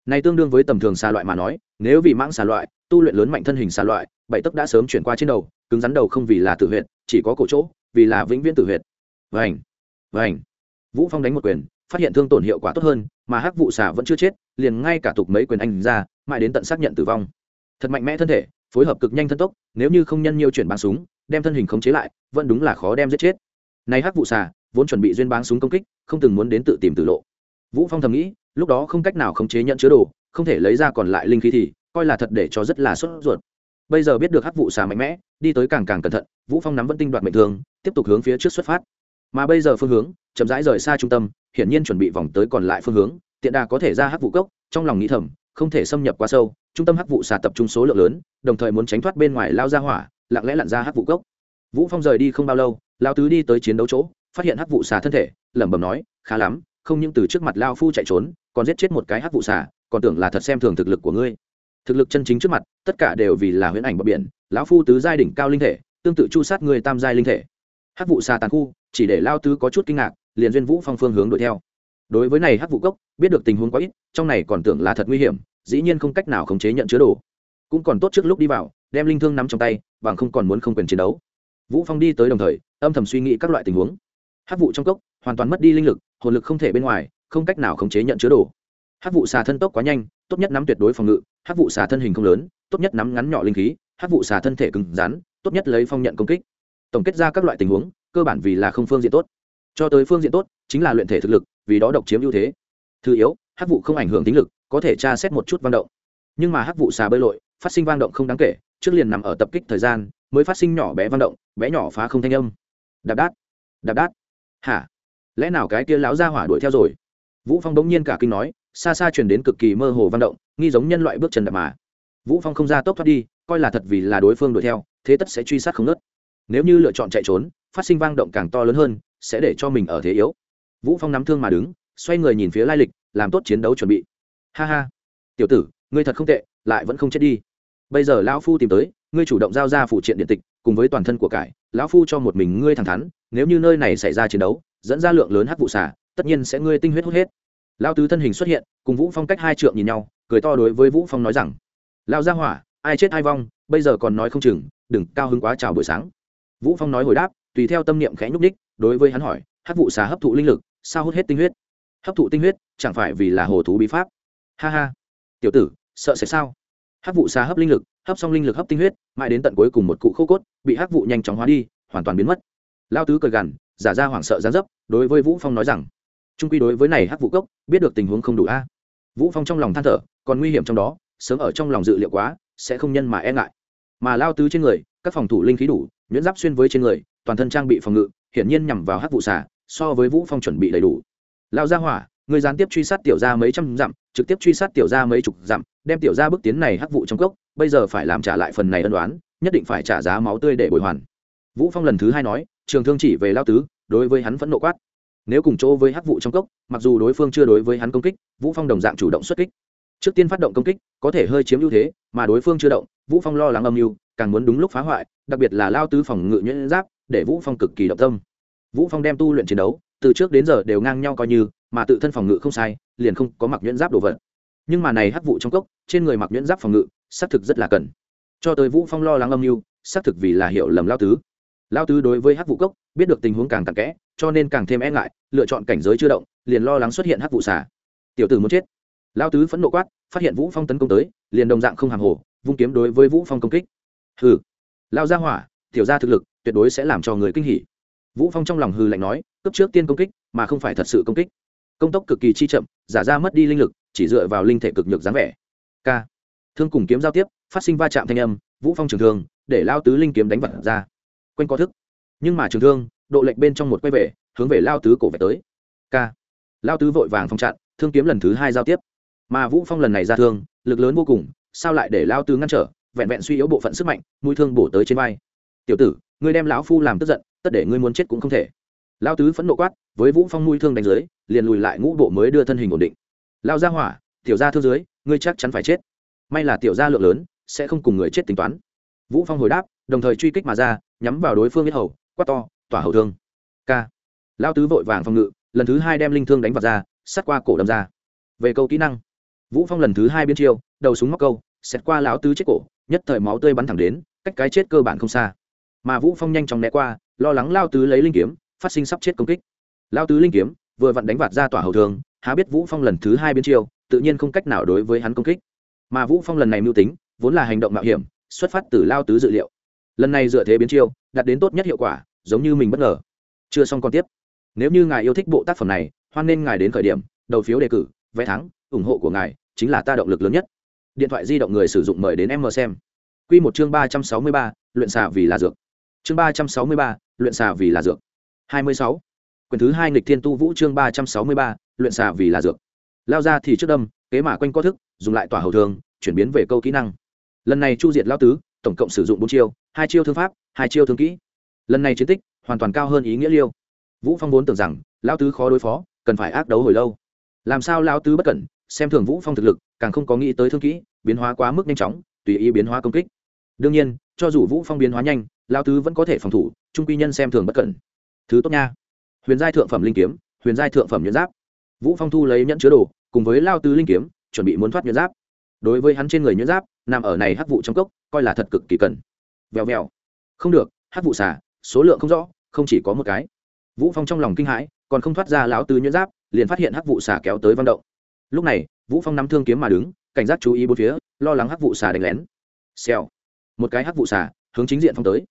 Này tương đương với tầm thường xà loại mà nói, nếu vì mãng xà loại, tu luyện lớn mạnh thân hình xà loại, bảy tấc đã sớm chuyển qua trên đầu, cứng rắn đầu không vì là tử huyệt, chỉ có cổ chỗ, vì là vĩnh viễn tử huyệt. Vảnh vảnh vũ phong đánh một quyền, phát hiện thương tổn hiệu quả tốt hơn, mà hắc vụ xà vẫn chưa chết, liền ngay cả tục mấy quyền anh ra, mãi đến tận xác nhận tử vong. Thật mạnh mẽ thân thể phối hợp cực nhanh thân tốc, nếu như không nhân nhiều chuyển bắn súng, đem thân hình khống chế lại, vẫn đúng là khó đem giết chết. Này hắc vụ xà, vốn chuẩn bị duyên bán súng công kích, không từng muốn đến tự tìm tử lộ. Vũ phong thầm nghĩ, lúc đó không cách nào khống chế nhận chứa đồ, không thể lấy ra còn lại linh khí thì, coi là thật để cho rất là sốt ruột. Bây giờ biết được hắc vụ xà mạnh mẽ, đi tới càng càng cẩn thận, vũ phong nắm vẫn tinh đoạt mệnh thường tiếp tục hướng phía trước xuất phát. Mà bây giờ phương hướng, chậm rãi rời xa trung tâm, hiển nhiên chuẩn bị vòng tới còn lại phương hướng, tiện đà có thể ra hắc vụ cốc, trong lòng nghĩ thầm không thể xâm nhập quá sâu, trung tâm hắc vụ xà tập trung số lượng lớn, đồng thời muốn tránh thoát bên ngoài lao ra hỏa, lặng lẽ lặn ra hắc vụ gốc vũ phong rời đi không bao lâu, lao tứ đi tới chiến đấu chỗ, phát hiện hắc vụ xà thân thể, lẩm bẩm nói, khá lắm, không những từ trước mặt lao phu chạy trốn, còn giết chết một cái hắc vụ xà còn tưởng là thật xem thường thực lực của ngươi. Thực lực chân chính trước mặt, tất cả đều vì là huyễn ảnh bờ biển, lão phu tứ giai đỉnh cao linh thể, tương tự chu sát người tam giai linh thể. Hắc vụ xà tàn khu, chỉ để lao tứ có chút kinh ngạc, liền duyên vũ phong phương hướng đuổi theo đối với này hắc vụ cốc, biết được tình huống quá ít, trong này còn tưởng là thật nguy hiểm, dĩ nhiên không cách nào khống chế nhận chứa đồ. Cũng còn tốt trước lúc đi vào, đem linh thương nắm trong tay, bằng không còn muốn không quyền chiến đấu. Vũ phong đi tới đồng thời, âm thầm suy nghĩ các loại tình huống. Hắc vụ trong cốc, hoàn toàn mất đi linh lực, hồn lực không thể bên ngoài, không cách nào khống chế nhận chứa đồ. Hắc vụ xà thân tốc quá nhanh, tốt nhất nắm tuyệt đối phòng ngự, Hắc vụ xà thân hình không lớn, tốt nhất nắm ngắn nhỏ linh khí, Hắc vụ xà thân thể cứng rắn, tốt nhất lấy phong nhận công kích. Tổng kết ra các loại tình huống, cơ bản vì là không phương diện tốt. Cho tới phương diện tốt, chính là luyện thể thực lực vì đó độc chiếm ưu thế. Thứ yếu, hắc vụ không ảnh hưởng tính lực, có thể tra xét một chút vang động. Nhưng mà hắc vụ xà bơi lội, phát sinh vang động không đáng kể, trước liền nằm ở tập kích thời gian, mới phát sinh nhỏ bé vang động, bé nhỏ phá không thanh âm. Đạp đát đạp đát. Hả? Lẽ nào cái kia lão ra hỏa đuổi theo rồi? Vũ phong bỗng nhiên cả kinh nói, xa xa truyền đến cực kỳ mơ hồ vang động, nghi giống nhân loại bước chân đạp mà. Vũ phong không ra tốc thoát đi, coi là thật vì là đối phương đuổi theo, thế tất sẽ truy sát không nớt nếu như lựa chọn chạy trốn, phát sinh vang động càng to lớn hơn, sẽ để cho mình ở thế yếu vũ phong nắm thương mà đứng, xoay người nhìn phía lai lịch, làm tốt chiến đấu chuẩn bị. Ha ha. Tiểu tử, ngươi thật không tệ, lại vẫn không chết đi. Bây giờ lão phu tìm tới, ngươi chủ động giao ra phụ triện điện tịch, cùng với toàn thân của cải, lão phu cho một mình ngươi thẳng thắn, nếu như nơi này xảy ra chiến đấu, dẫn ra lượng lớn hắc vụ xả, tất nhiên sẽ ngươi tinh huyết hút hết. Lão tứ thân hình xuất hiện, cùng vũ phong cách hai trượng nhìn nhau, cười to đối với vũ phong nói rằng, Lão gia hỏa, ai chết ai vong, bây giờ còn nói không chừng, đừng cao hứng quá chào buổi sáng. Vũ phong nói hồi đáp, tùy theo tâm niệm khẽ nhúc đích đối với hắn hỏi, hắc vụ xà hấp thụ linh lực sao hút hết tinh huyết? Hấp thụ tinh huyết, chẳng phải vì là hồ thú bí pháp? Ha ha. Tiểu tử, sợ sẽ sao? Hắc vụ xà hấp linh lực, hấp xong linh lực hấp tinh huyết, mãi đến tận cuối cùng một cụ khô cốt, bị hắc vụ nhanh chóng hóa đi, hoàn toàn biến mất. Lao tứ cười gằn, giả ra hoảng sợ gián dấp, đối với vũ phong nói rằng, trung quy đối với này hắc vụ cốc, biết được tình huống không đủ a. Vũ phong trong lòng than thở, còn nguy hiểm trong đó, sớm ở trong lòng dự liệu quá, sẽ không nhân mà e ngại. Mà lao tứ trên người, các phòng thủ linh khí đủ, nhuyễn giáp xuyên với trên người, toàn thân trang bị phòng ngự, hiển nhiên nhằm vào hắc vụ xà so với vũ phong chuẩn bị đầy đủ. Lao ra hỏa người gián tiếp truy sát tiểu ra mấy trăm dặm, trực tiếp truy sát tiểu ra mấy chục dặm, đem tiểu ra bước tiến này hắc vụ trong cốc, bây giờ phải làm trả lại phần này ân đoán nhất định phải trả giá máu tươi để bồi hoàn. Vũ phong lần thứ hai nói, trường thương chỉ về lao tứ, đối với hắn vẫn nộ quát. Nếu cùng chỗ với hắc vụ trong cốc, mặc dù đối phương chưa đối với hắn công kích, vũ phong đồng dạng chủ động xuất kích. Trước tiên phát động công kích, có thể hơi chiếm ưu thế, mà đối phương chưa động, vũ phong lo lắng âm mưu, càng muốn đúng lúc phá hoại, đặc biệt là lao tứ phòng ngự nhuyễn giáp, để vũ phong cực kỳ động tâm vũ phong đem tu luyện chiến đấu, từ trước đến giờ đều ngang nhau coi như, mà tự thân phòng ngự không sai, liền không có mặc nhuyễn giáp đồ vật. Nhưng mà này hắc vụ trong cốc, trên người mặc nhuyễn giáp phòng ngự, xác thực rất là cần. Cho tới vũ phong lo lắng âm mưu, xác thực vì là hiểu lầm lao tứ. Lao tứ đối với hắc vụ cốc, biết được tình huống càng tặc kẽ, cho nên càng thêm e ngại, lựa chọn cảnh giới chưa động, liền lo lắng xuất hiện hắc vụ xả tiểu tử muốn chết. Lao tứ phẫn nộ quát, phát hiện vũ phong tấn công tới, liền đồng dạng không hàng hồ, vung kiếm đối với vũ phong công kích. Hừ. Lao ra hỏa, tiểu ra thực lực, tuyệt đối sẽ làm cho người kinh hỉ vũ phong trong lòng hừ lạnh nói cấp trước tiên công kích, mà không phải thật sự công kích. Công tốc cực kỳ chi chậm, giả ra mất đi linh lực, chỉ dựa vào linh thể cực nhược dáng vẻ. K. Thương cùng kiếm giao tiếp, phát sinh va chạm thanh âm, vũ phong trường thương, để lao tứ linh kiếm đánh vật ra. Quanh có thức. Nhưng mà trường thương, độ lệch bên trong một quay về, hướng về lao tứ cổ về tới. K. Lao tứ vội vàng phong chặn, thương kiếm lần thứ hai giao tiếp. Mà vũ phong lần này ra thương, lực lớn vô cùng, sao lại để lao tứ ngăn trở, vẹn vẹn suy yếu bộ phận sức mạnh, mũi thương bổ tới trên vai. Tiểu tử ngươi đem lão phu làm tức giận, tất để ngươi muốn chết cũng không thể. Lao tứ phẫn nộ quát, với vũ phong nuôi thương đánh dưới, liền lùi lại ngũ bộ mới đưa thân hình ổn định. Lao ra hỏa, tiểu ra thương dưới, ngươi chắc chắn phải chết. May là tiểu gia lượng lớn, sẽ không cùng người chết tính toán. Vũ phong hồi đáp, đồng thời truy kích mà ra, nhắm vào đối phương biết hầu, quát to, tỏa hầu thương. K. Lao tứ vội vàng phòng ngự, lần thứ hai đem linh thương đánh vào ra sát qua cổ đâm ra. Về câu kỹ năng, vũ phong lần thứ hai biến chiêu, đầu súng móc câu xét qua lão tứ chết cổ, nhất thời máu tươi bắn thẳng đến, cách cái chết cơ bản không xa mà vũ phong nhanh chóng né qua, lo lắng lao tứ lấy linh kiếm, phát sinh sắp chết công kích. Lao tứ linh kiếm, vừa vặn đánh vạt ra tỏa hầu thường, há biết vũ phong lần thứ hai biến chiêu, tự nhiên không cách nào đối với hắn công kích. Mà vũ phong lần này mưu tính, vốn là hành động mạo hiểm, xuất phát từ lao tứ dự liệu. Lần này dựa thế biến chiêu, đạt đến tốt nhất hiệu quả, giống như mình bất ngờ. Chưa xong còn tiếp. Nếu như ngài yêu thích bộ tác phẩm này, hoan nên ngài đến khởi điểm, đầu phiếu đề cử, vé thắng, ủng hộ của ngài chính là ta động lực lớn nhất. Điện thoại di động người sử dụng mời đến em mờ xem. Quy một chương ba trăm sáu mươi ba, luyện xạ vì là dược chương ba trăm sáu mươi ba, luyện xà vì là dược. hai mươi sáu. Quyển thứ hai nghịch thiên tu vũ chương ba trăm sáu mươi ba, luyện xà vì là dược. Lao ra thì trước đâm, kế mà quanh có thức, dùng lại tỏa hầu thường, chuyển biến về câu kỹ năng. Lần này chu diệt lao tứ, tổng cộng sử dụng bốn chiêu, hai chiêu thương pháp, hai chiêu thương kỹ. Lần này chiến tích, hoàn toàn cao hơn ý nghĩa liêu. Vũ phong vốn tưởng rằng, lao tứ khó đối phó, cần phải ác đấu hồi lâu. Làm sao lao tứ bất cẩn, xem thường vũ phong thực lực, càng không có nghĩ tới thương kỹ, biến hóa quá mức nhanh chóng, tùy ý biến hóa công kích. Đương nhiên, cho dù vũ phong biến hóa nhanh lao tứ vẫn có thể phòng thủ trung quy nhân xem thường bất cẩn. Thứ tốt nha. Huyền giai thượng phẩm linh kiếm huyền giai thượng phẩm nhuyễn giáp. Vũ phong thu lấy nhẫn chứa đồ cùng với lao tứ linh kiếm chuẩn bị muốn thoát nhuyễn giáp. Đối với hắn trên người nhuyễn giáp nằm ở này hắc vụ trong cốc coi là thật cực kỳ cần. Vèo vèo. Không được hắc vụ xả số lượng không rõ không chỉ có một cái. Vũ phong trong lòng kinh hãi còn không thoát ra lão tứ nhuyễn giáp liền phát hiện hắc vụ xả kéo tới văn động. Lúc này vũ phong nắm thương kiếm mà đứng cảnh giác chú ý bốn phía lo lắng hắc vụ xả đánh lén. Xèo. Một cái hắc vụ xả, hướng chính diện phong tới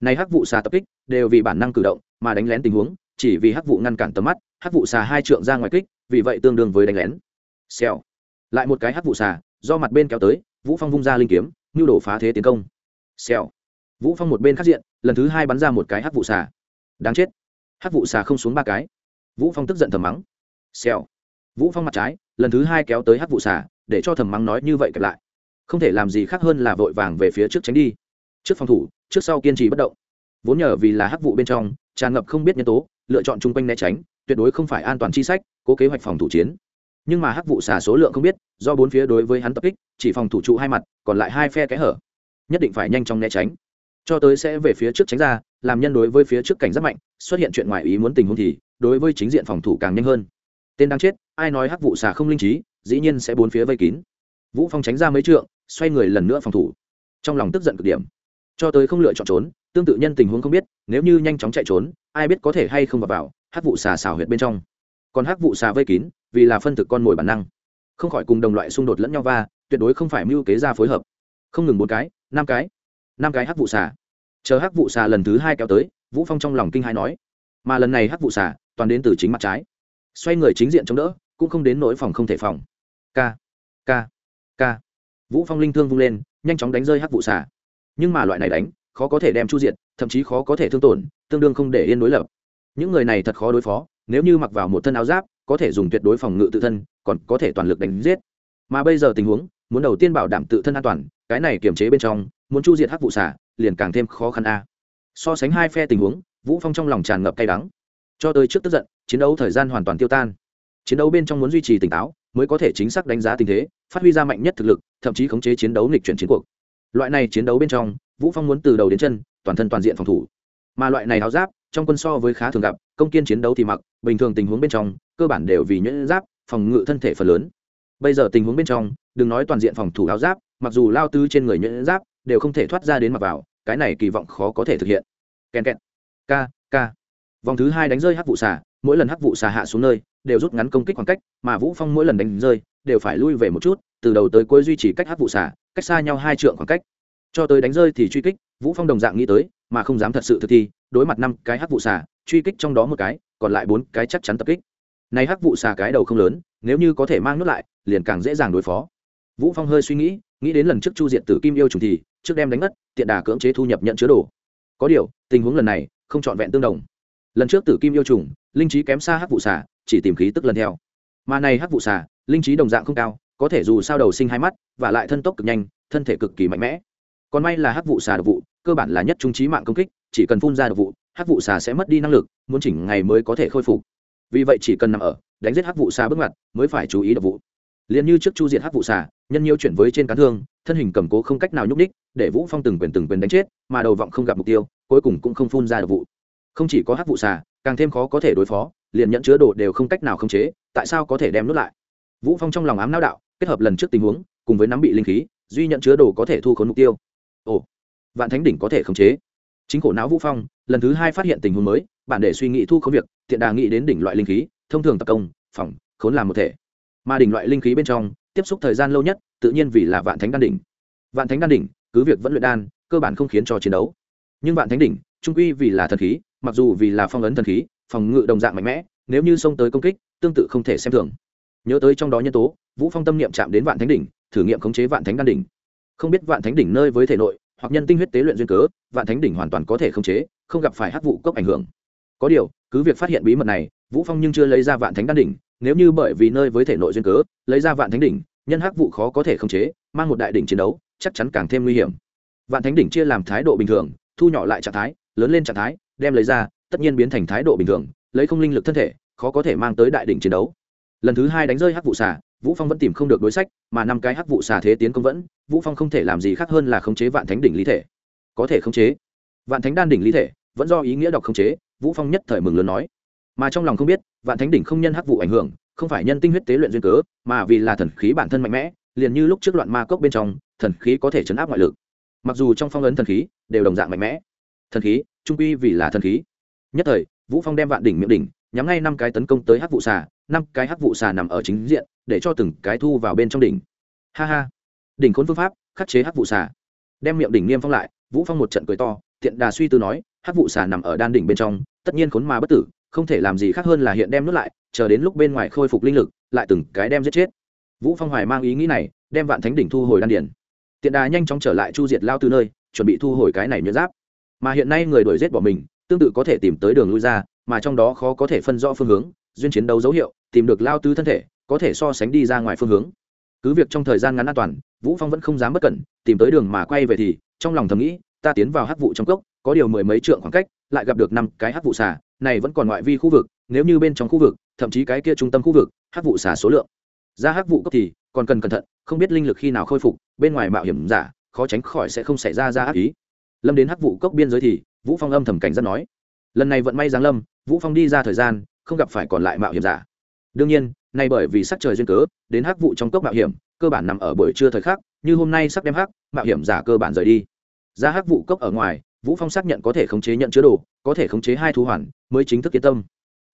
này hắc vụ xà tập kích đều vì bản năng cử động mà đánh lén tình huống, chỉ vì hắc vụ ngăn cản tầm mắt, hắc vụ xà hai trượng ra ngoài kích, vì vậy tương đương với đánh lén. Xèo. Lại một cái hắc vụ xà, do mặt bên kéo tới, vũ phong vung ra linh kiếm, nhu đổ phá thế tiến công. Xèo. Vũ phong một bên khắc diện, lần thứ hai bắn ra một cái hắc vụ xà. Đáng chết. Hắc vụ xà không xuống ba cái. Vũ phong tức giận thầm mắng. Xèo. Vũ phong mặt trái, lần thứ hai kéo tới hắc vụ xà, để cho thầm mắng nói như vậy kẹp lại. Không thể làm gì khác hơn là vội vàng về phía trước tránh đi. Trước phòng thủ trước sau kiên trì bất động. Vốn nhờ vì là hắc vụ bên trong, tràn ngập không biết nhân tố, lựa chọn chung quanh né tránh, tuyệt đối không phải an toàn chi sách, cố kế hoạch phòng thủ chiến. Nhưng mà hắc vụ xả số lượng không biết, do bốn phía đối với hắn tập kích, chỉ phòng thủ trụ hai mặt, còn lại hai phe kẽ hở. Nhất định phải nhanh chóng né tránh. Cho tới sẽ về phía trước tránh ra, làm nhân đối với phía trước cảnh rất mạnh, xuất hiện chuyện ngoài ý muốn tình huống thì, đối với chính diện phòng thủ càng nhanh hơn. Tên đang chết, ai nói hắc vụ xả không linh trí, dĩ nhiên sẽ bốn phía vây kín. Vũ phong tránh ra mấy trượng, xoay người lần nữa phòng thủ. Trong lòng tức giận cực điểm cho tới không lựa chọn trốn, tương tự nhân tình huống không biết, nếu như nhanh chóng chạy trốn, ai biết có thể hay không vào vào Hát vụ xà xào huyệt bên trong. Còn hát vụ xà vây kín, vì là phân thực con mồi bản năng. Không khỏi cùng đồng loại xung đột lẫn nhau va, tuyệt đối không phải mưu kế ra phối hợp. Không ngừng bốn cái, năm cái năm cái hát vụ xà. Chờ hát vụ xà lần thứ hai kéo tới, vũ phong trong lòng kinh hãi nói, mà lần này hát vụ xà, toàn đến từ chính mặt trái. Xoay người chính diện chống đỡ, cũng không đến nỗi phòng không thể phòng. K k k vũ phong linh thương vung lên, nhanh chóng đánh rơi hát vụ xà nhưng mà loại này đánh, khó có thể đem chu diện thậm chí khó có thể thương tổn, tương đương không để yên đối lập. Những người này thật khó đối phó, nếu như mặc vào một thân áo giáp, có thể dùng tuyệt đối phòng ngự tự thân, còn có thể toàn lực đánh giết. Mà bây giờ tình huống, muốn đầu tiên bảo đảm tự thân an toàn, cái này kiềm chế bên trong, muốn chu diệt hắc vụ xả, liền càng thêm khó khăn a. So sánh hai phe tình huống, vũ phong trong lòng tràn ngập cay đắng. Cho tới trước tức giận, chiến đấu thời gian hoàn toàn tiêu tan. Chiến đấu bên trong muốn duy trì tỉnh táo, mới có thể chính xác đánh giá tình thế, phát huy ra mạnh nhất thực lực, thậm chí khống chế chiến đấu nghịch chuyển chiến cuộc loại này chiến đấu bên trong, vũ phong muốn từ đầu đến chân, toàn thân toàn diện phòng thủ. Mà loại này áo giáp, trong quân so với khá thường gặp, công kiên chiến đấu thì mặc, bình thường tình huống bên trong, cơ bản đều vì nhuyễn giáp, phòng ngự thân thể phần lớn. Bây giờ tình huống bên trong, đừng nói toàn diện phòng thủ áo giáp, mặc dù lao tư trên người nhuyễn giáp đều không thể thoát ra đến mặc vào, cái này kỳ vọng khó có thể thực hiện. Kèn kẹt. K k vòng thứ hai đánh rơi hắc vụ xả mỗi lần hắc vụ xả hạ xuống nơi, đều rút ngắn công kích khoảng cách, mà vũ phong mỗi lần đánh rơi, đều phải lui về một chút, từ đầu tới cuối duy trì cách hắc vụ xả cách xa nhau hai trượng khoảng cách. Cho tới đánh rơi thì truy kích, vũ phong đồng dạng nghĩ tới, mà không dám thật sự thực thi, đối mặt năm cái hắc vụ xà, truy kích trong đó một cái, còn lại bốn cái chắc chắn tập kích. Này hắc vụ xà cái đầu không lớn, nếu như có thể mang nước lại, liền càng dễ dàng đối phó. Vũ phong hơi suy nghĩ nghĩ đến lần trước chu diện tử kim yêu trùng thì, trước đem đánh mất, tiện đà cưỡng chế thu nhập nhận chứa đồ. Có điều, tình huống lần này, không trọn vẹn tương đồng. Lần trước tử kim yêu trùng, linh trí kém xa hắc vụ xà, chỉ tìm khí tức lần theo. Mà này hắc vụ xà, linh trí đồng dạng không cao có thể dù sao đầu sinh hai mắt, và lại thân tốc cực nhanh, thân thể cực kỳ mạnh mẽ. Còn may là hắc vụ xà độc vụ, cơ bản là nhất trung trí mạng công kích, chỉ cần phun ra độc vụ, hắc vụ xà sẽ mất đi năng lực, muốn chỉnh ngày mới có thể khôi phục. Vì vậy chỉ cần nằm ở, đánh giết hắc vụ xà bước ngoặt, mới phải chú ý độc vụ. Liền như trước chu diệt hắc vụ xà, nhân nhiêu chuyển với trên cán thương, thân hình cầm cố không cách nào nhúc ních để vũ phong từng quyền từng quyền đánh chết, mà đầu vọng không gặp mục tiêu, cuối cùng cũng không phun ra độc vụ. Không chỉ có hắc vụ xà, càng thêm khó có thể đối phó, liền nhận chứa đồ đều không cách nào khống chế, tại sao có thể đem nuốt lại? Vũ phong trong lòng ám não đạo kết hợp lần trước tình huống, cùng với nắm bị linh khí, duy nhận chứa đồ có thể thu khốn mục tiêu. Ồ, vạn thánh đỉnh có thể khống chế. Chính khổ não vũ phong, lần thứ hai phát hiện tình huống mới bạn để suy nghĩ thu khống việc tiện đà nghĩ đến đỉnh loại linh khí, thông thường tập công, phòng, khốn làm một thể. Mà đỉnh loại linh khí bên trong, tiếp xúc thời gian lâu nhất, tự nhiên vì là vạn thánh đan đỉnh. Vạn thánh đan đỉnh, cứ việc vẫn luyện đan, cơ bản không khiến cho chiến đấu. Nhưng vạn thánh đỉnh, trung quy vì là thần khí, mặc dù vì là phong ấn thần khí, phòng ngự đồng dạng mạnh mẽ, nếu như xông tới công kích, tương tự không thể xem thường nhớ tới trong đó nhân tố, vũ phong tâm niệm chạm đến vạn thánh đỉnh, thử nghiệm khống chế vạn thánh đan đỉnh. Không biết vạn thánh đỉnh nơi với thể nội, hoặc nhân tinh huyết tế luyện duyên cớ, vạn thánh đỉnh hoàn toàn có thể khống chế, không gặp phải hắc vụ cốc ảnh hưởng. Có điều, cứ việc phát hiện bí mật này, vũ phong nhưng chưa lấy ra vạn thánh đan đỉnh, nếu như bởi vì nơi với thể nội duyên cớ, lấy ra vạn thánh đỉnh, nhân hắc vụ khó có thể khống chế, mang một đại đỉnh chiến đấu, chắc chắn càng thêm nguy hiểm. Vạn thánh đỉnh chia làm thái độ bình thường, thu nhỏ lại trạng thái, lớn lên trạng thái, đem lấy ra, tất nhiên biến thành thái độ bình thường, lấy không linh lực thân thể, khó có thể mang tới đại đỉnh chiến đấu lần thứ hai đánh rơi hắc vụ xà, vũ phong vẫn tìm không được đối sách, mà năm cái hắc vụ xà thế tiến công vẫn, vũ phong không thể làm gì khác hơn là khống chế vạn thánh đỉnh lý thể. Có thể khống chế. Vạn thánh đan đỉnh lý thể vẫn do ý nghĩa đọc khống chế, vũ phong nhất thời mừng lớn nói. Mà trong lòng không biết, vạn thánh đỉnh không nhân hắc vụ ảnh hưởng, không phải nhân tinh huyết tế luyện duyên cớ, mà vì là thần khí bản thân mạnh mẽ, liền như lúc trước loạn ma cốc bên trong, thần khí có thể chấn áp ngoại lực. Mặc dù trong phong ấn thần khí đều đồng dạng mạnh mẽ. Thần khí, trung quy vì là thần khí. Nhất thời, vũ phong đem vạn đỉnh miệng đỉnh, nhắm ngay năm cái tấn công tới hắc vụ xà năm cái hắc vụ xà nằm ở chính diện, để cho từng cái thu vào bên trong đỉnh. Ha ha. Đỉnh khốn phương pháp, khắc chế hắc vụ xà. Đem miệng đỉnh niêm phong lại, vũ phong một trận cười to tiện đà suy tư nói, hắc vụ xà nằm ở đan đỉnh bên trong, tất nhiên khốn mà bất tử, không thể làm gì khác hơn là hiện đem nuốt lại, chờ đến lúc bên ngoài khôi phục linh lực, lại từng cái đem giết chết. Vũ phong hoài mang ý nghĩ này, đem vạn thánh đỉnh thu hồi đan điển tiện đà nhanh chóng trở lại chu diệt lao từ nơi, chuẩn bị thu hồi cái này nhuyễn giáp. Mà hiện nay người đuổi giết bỏ mình, tương tự có thể tìm tới đường lui ra, mà trong đó khó có thể phân rõ phương hướng, duyên chiến đấu dấu hiệu tìm được lao tứ thân thể, có thể so sánh đi ra ngoài phương hướng. Cứ việc trong thời gian ngắn an toàn, vũ phong vẫn không dám bất cẩn, tìm tới đường mà quay về thì, trong lòng thầm nghĩ, ta tiến vào hắc vụ trong cốc, có điều mười mấy trượng khoảng cách, lại gặp được năm cái hắc vụ xà, này vẫn còn ngoại vi khu vực, nếu như bên trong khu vực, thậm chí cái kia trung tâm khu vực, hắc vụ xà số lượng. Ra hắc vụ cốc thì, còn cần cẩn thận, không biết linh lực khi nào khôi phục, bên ngoài mạo hiểm giả, khó tránh khỏi sẽ không xảy ra ra ác ý. Lâm đến hắc vụ cốc biên giới thì, vũ phong âm thầm cảnh giác nói, lần này vận may giáng lâm, vũ phong đi ra thời gian, không gặp phải còn lại mạo hiểm giả đương nhiên, nay bởi vì sắc trời duyên cớ, đến hắc vụ trong cốc mạo hiểm, cơ bản nằm ở buổi trưa thời khắc, như hôm nay sắp đem hắc mạo hiểm giả cơ bản rời đi. Ra hắc vụ cốc ở ngoài, vũ phong xác nhận có thể khống chế nhận chứa đồ, có thể khống chế hai thú hoàn, mới chính thức yên tâm.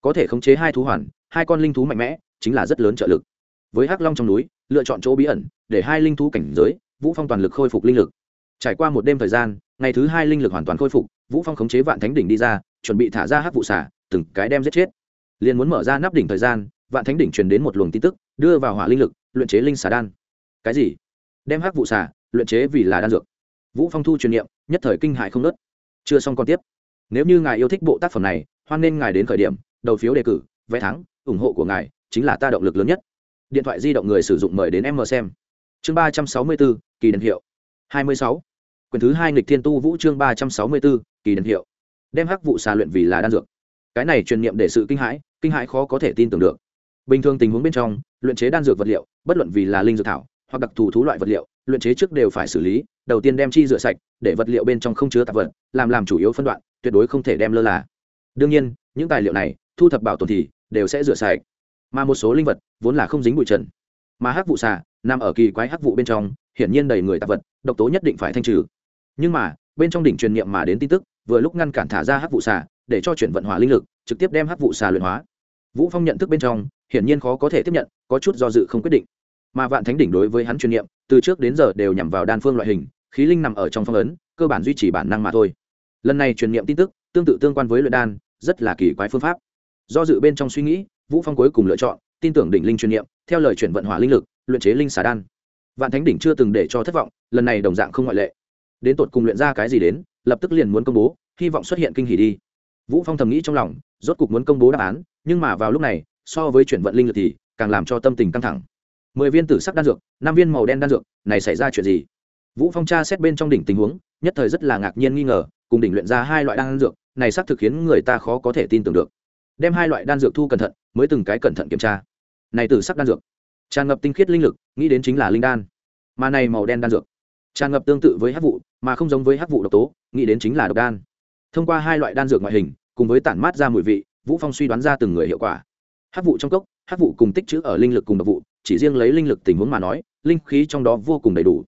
Có thể khống chế hai thú hoàn, hai con linh thú mạnh mẽ, chính là rất lớn trợ lực. Với hắc long trong núi, lựa chọn chỗ bí ẩn, để hai linh thú cảnh giới, vũ phong toàn lực khôi phục linh lực. Trải qua một đêm thời gian, ngày thứ hai linh lực hoàn toàn khôi phục, vũ phong khống chế vạn thánh đỉnh đi ra, chuẩn bị thả ra hắc vụ xả, từng cái đem giết chết. Liền muốn mở ra nắp đỉnh thời gian vạn thánh đỉnh truyền đến một luồng tin tức, đưa vào hỏa linh lực, luyện chế linh xà đan. Cái gì? Đem hắc vụ xà, luyện chế vì là đan dược. Vũ phong thu truyền niệm, nhất thời kinh hại không nớt chưa xong còn tiếp. Nếu như ngài yêu thích bộ tác phẩm này, hoan nên ngài đến khởi điểm, đầu phiếu đề cử, vé thắng, ủng hộ của ngài chính là ta động lực lớn nhất. Điện thoại di động người sử dụng mời đến em xem. Chương ba trăm sáu mươi bốn kỳ đền hiệu. hai mươi sáu. Quyển thứ hai nghịch thiên tu vũ chương ba trăm sáu mươi bốn kỳ đền hiệu. Đem hắc vụ xà luyện vì là đan dược. Cái này truyền niệm để sự kinh hãi kinh hãi khó có thể tin tưởng được bình thường tình huống bên trong, luyện chế đan dược vật liệu, bất luận vì là linh dược thảo, hoặc đặc thù thú loại vật liệu, luyện chế trước đều phải xử lý, đầu tiên đem chi rửa sạch, để vật liệu bên trong không chứa tạp vật, làm làm chủ yếu phân đoạn, tuyệt đối không thể đem lơ là. Đương nhiên, những tài liệu này, thu thập bảo tồn thì đều sẽ rửa sạch. Mà một số linh vật vốn là không dính bụi trần. Mà hắc vụ xà nằm ở kỳ quái hắc vụ bên trong, hiển nhiên đầy người tạp vật, độc tố nhất định phải thanh trừ. Nhưng mà, bên trong đỉnh truyền niệm mà đến tin tức, vừa lúc ngăn cản thả ra hắc vụ xà, để cho chuyển vận hỏa linh lực, trực tiếp đem hắc vụ xà luyện hóa. Vũ phong nhận thức bên trong hiển nhiên khó có thể tiếp nhận, có chút do dự không quyết định. Mà vạn thánh đỉnh đối với hắn truyền niệm, từ trước đến giờ đều nhằm vào đan phương loại hình, khí linh nằm ở trong phong ấn, cơ bản duy trì bản năng mà thôi. Lần này truyền niệm tin tức, tương tự tương quan với luyện đan, rất là kỳ quái phương pháp. Do dự bên trong suy nghĩ, vũ phong cuối cùng lựa chọn, tin tưởng đỉnh linh truyền niệm, theo lời chuyển vận hỏa linh lực, luyện chế linh xà đan. Vạn thánh đỉnh chưa từng để cho thất vọng, lần này đồng dạng không ngoại lệ. Đến tột cùng luyện ra cái gì đến, lập tức liền muốn công bố, hy vọng xuất hiện kinh hỉ đi. Vũ phong thầm nghĩ trong lòng, rốt cục muốn công bố đáp án, nhưng mà vào lúc này so với chuyển vận linh lực thì càng làm cho tâm tình căng thẳng. Mười viên tử sắc đan dược, năm viên màu đen đan dược, này xảy ra chuyện gì? Vũ phong tra xét bên trong đỉnh tình huống, nhất thời rất là ngạc nhiên nghi ngờ, cùng đỉnh luyện ra hai loại đan dược, này xác thực khiến người ta khó có thể tin tưởng được. Đem hai loại đan dược thu cẩn thận, mới từng cái cẩn thận kiểm tra. Này tử sắc đan dược, tràn ngập tinh khiết linh lực, nghĩ đến chính là linh đan. Mà này màu đen đan dược, tràn ngập tương tự với hắc vụ, mà không giống với hắc vụ độc tố, nghĩ đến chính là độc đan. Thông qua hai loại đan dược ngoại hình, cùng với tản mát ra mùi vị, vũ phong suy đoán ra từng người hiệu quả hắc vụ trong cốc hắc vụ cùng tích trữ ở linh lực cùng độc vụ, chỉ riêng lấy linh lực tình huống mà nói, linh khí trong đó vô cùng đầy đủ.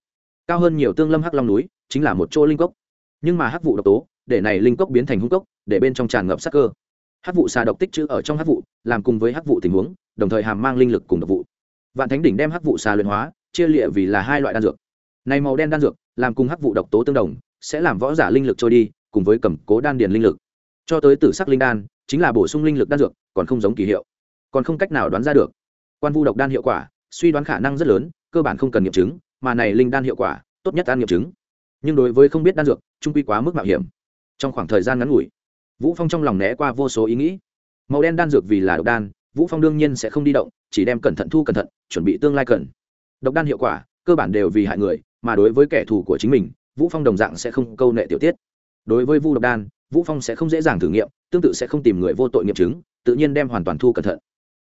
Cao hơn nhiều tương lâm hắc long núi, chính là một chỗ linh cốc. Nhưng mà hắc vụ độc tố, để này linh cốc biến thành hung cốc, để bên trong tràn ngập sắc cơ. Hắc vụ xà độc tích trữ ở trong hắc vụ, làm cùng với hắc vụ tình huống, đồng thời hàm mang linh lực cùng độc vụ. Vạn thánh đỉnh đem hắc vụ xà luyện hóa, chia lịa vì là hai loại đan dược. Này màu đen đan dược, làm cùng hắc vụ độc tố tương đồng, sẽ làm võ giả linh lực trôi đi, cùng với cầm cố đan điền linh lực. Cho tới tử sắc linh đan, chính là bổ sung linh lực đan dược, còn không giống kỳ hiệu còn không cách nào đoán ra được. Quan vu độc đan hiệu quả, suy đoán khả năng rất lớn, cơ bản không cần nghiệm chứng, mà này linh đan hiệu quả, tốt nhất ăn nghiệm chứng. Nhưng đối với không biết đan dược, trung quy quá mức mạo hiểm. Trong khoảng thời gian ngắn ngủi, vũ phong trong lòng né qua vô số ý nghĩ. Màu đen đan dược vì là độc đan, vũ phong đương nhiên sẽ không đi động, chỉ đem cẩn thận thu cẩn thận, chuẩn bị tương lai cần. Độc đan hiệu quả, cơ bản đều vì hại người, mà đối với kẻ thù của chính mình, vũ phong đồng dạng sẽ không câu nệ tiểu tiết. Đối với vu độc đan, vũ phong sẽ không dễ dàng thử nghiệm, tương tự sẽ không tìm người vô tội nghiệm chứng, tự nhiên đem hoàn toàn thu cẩn thận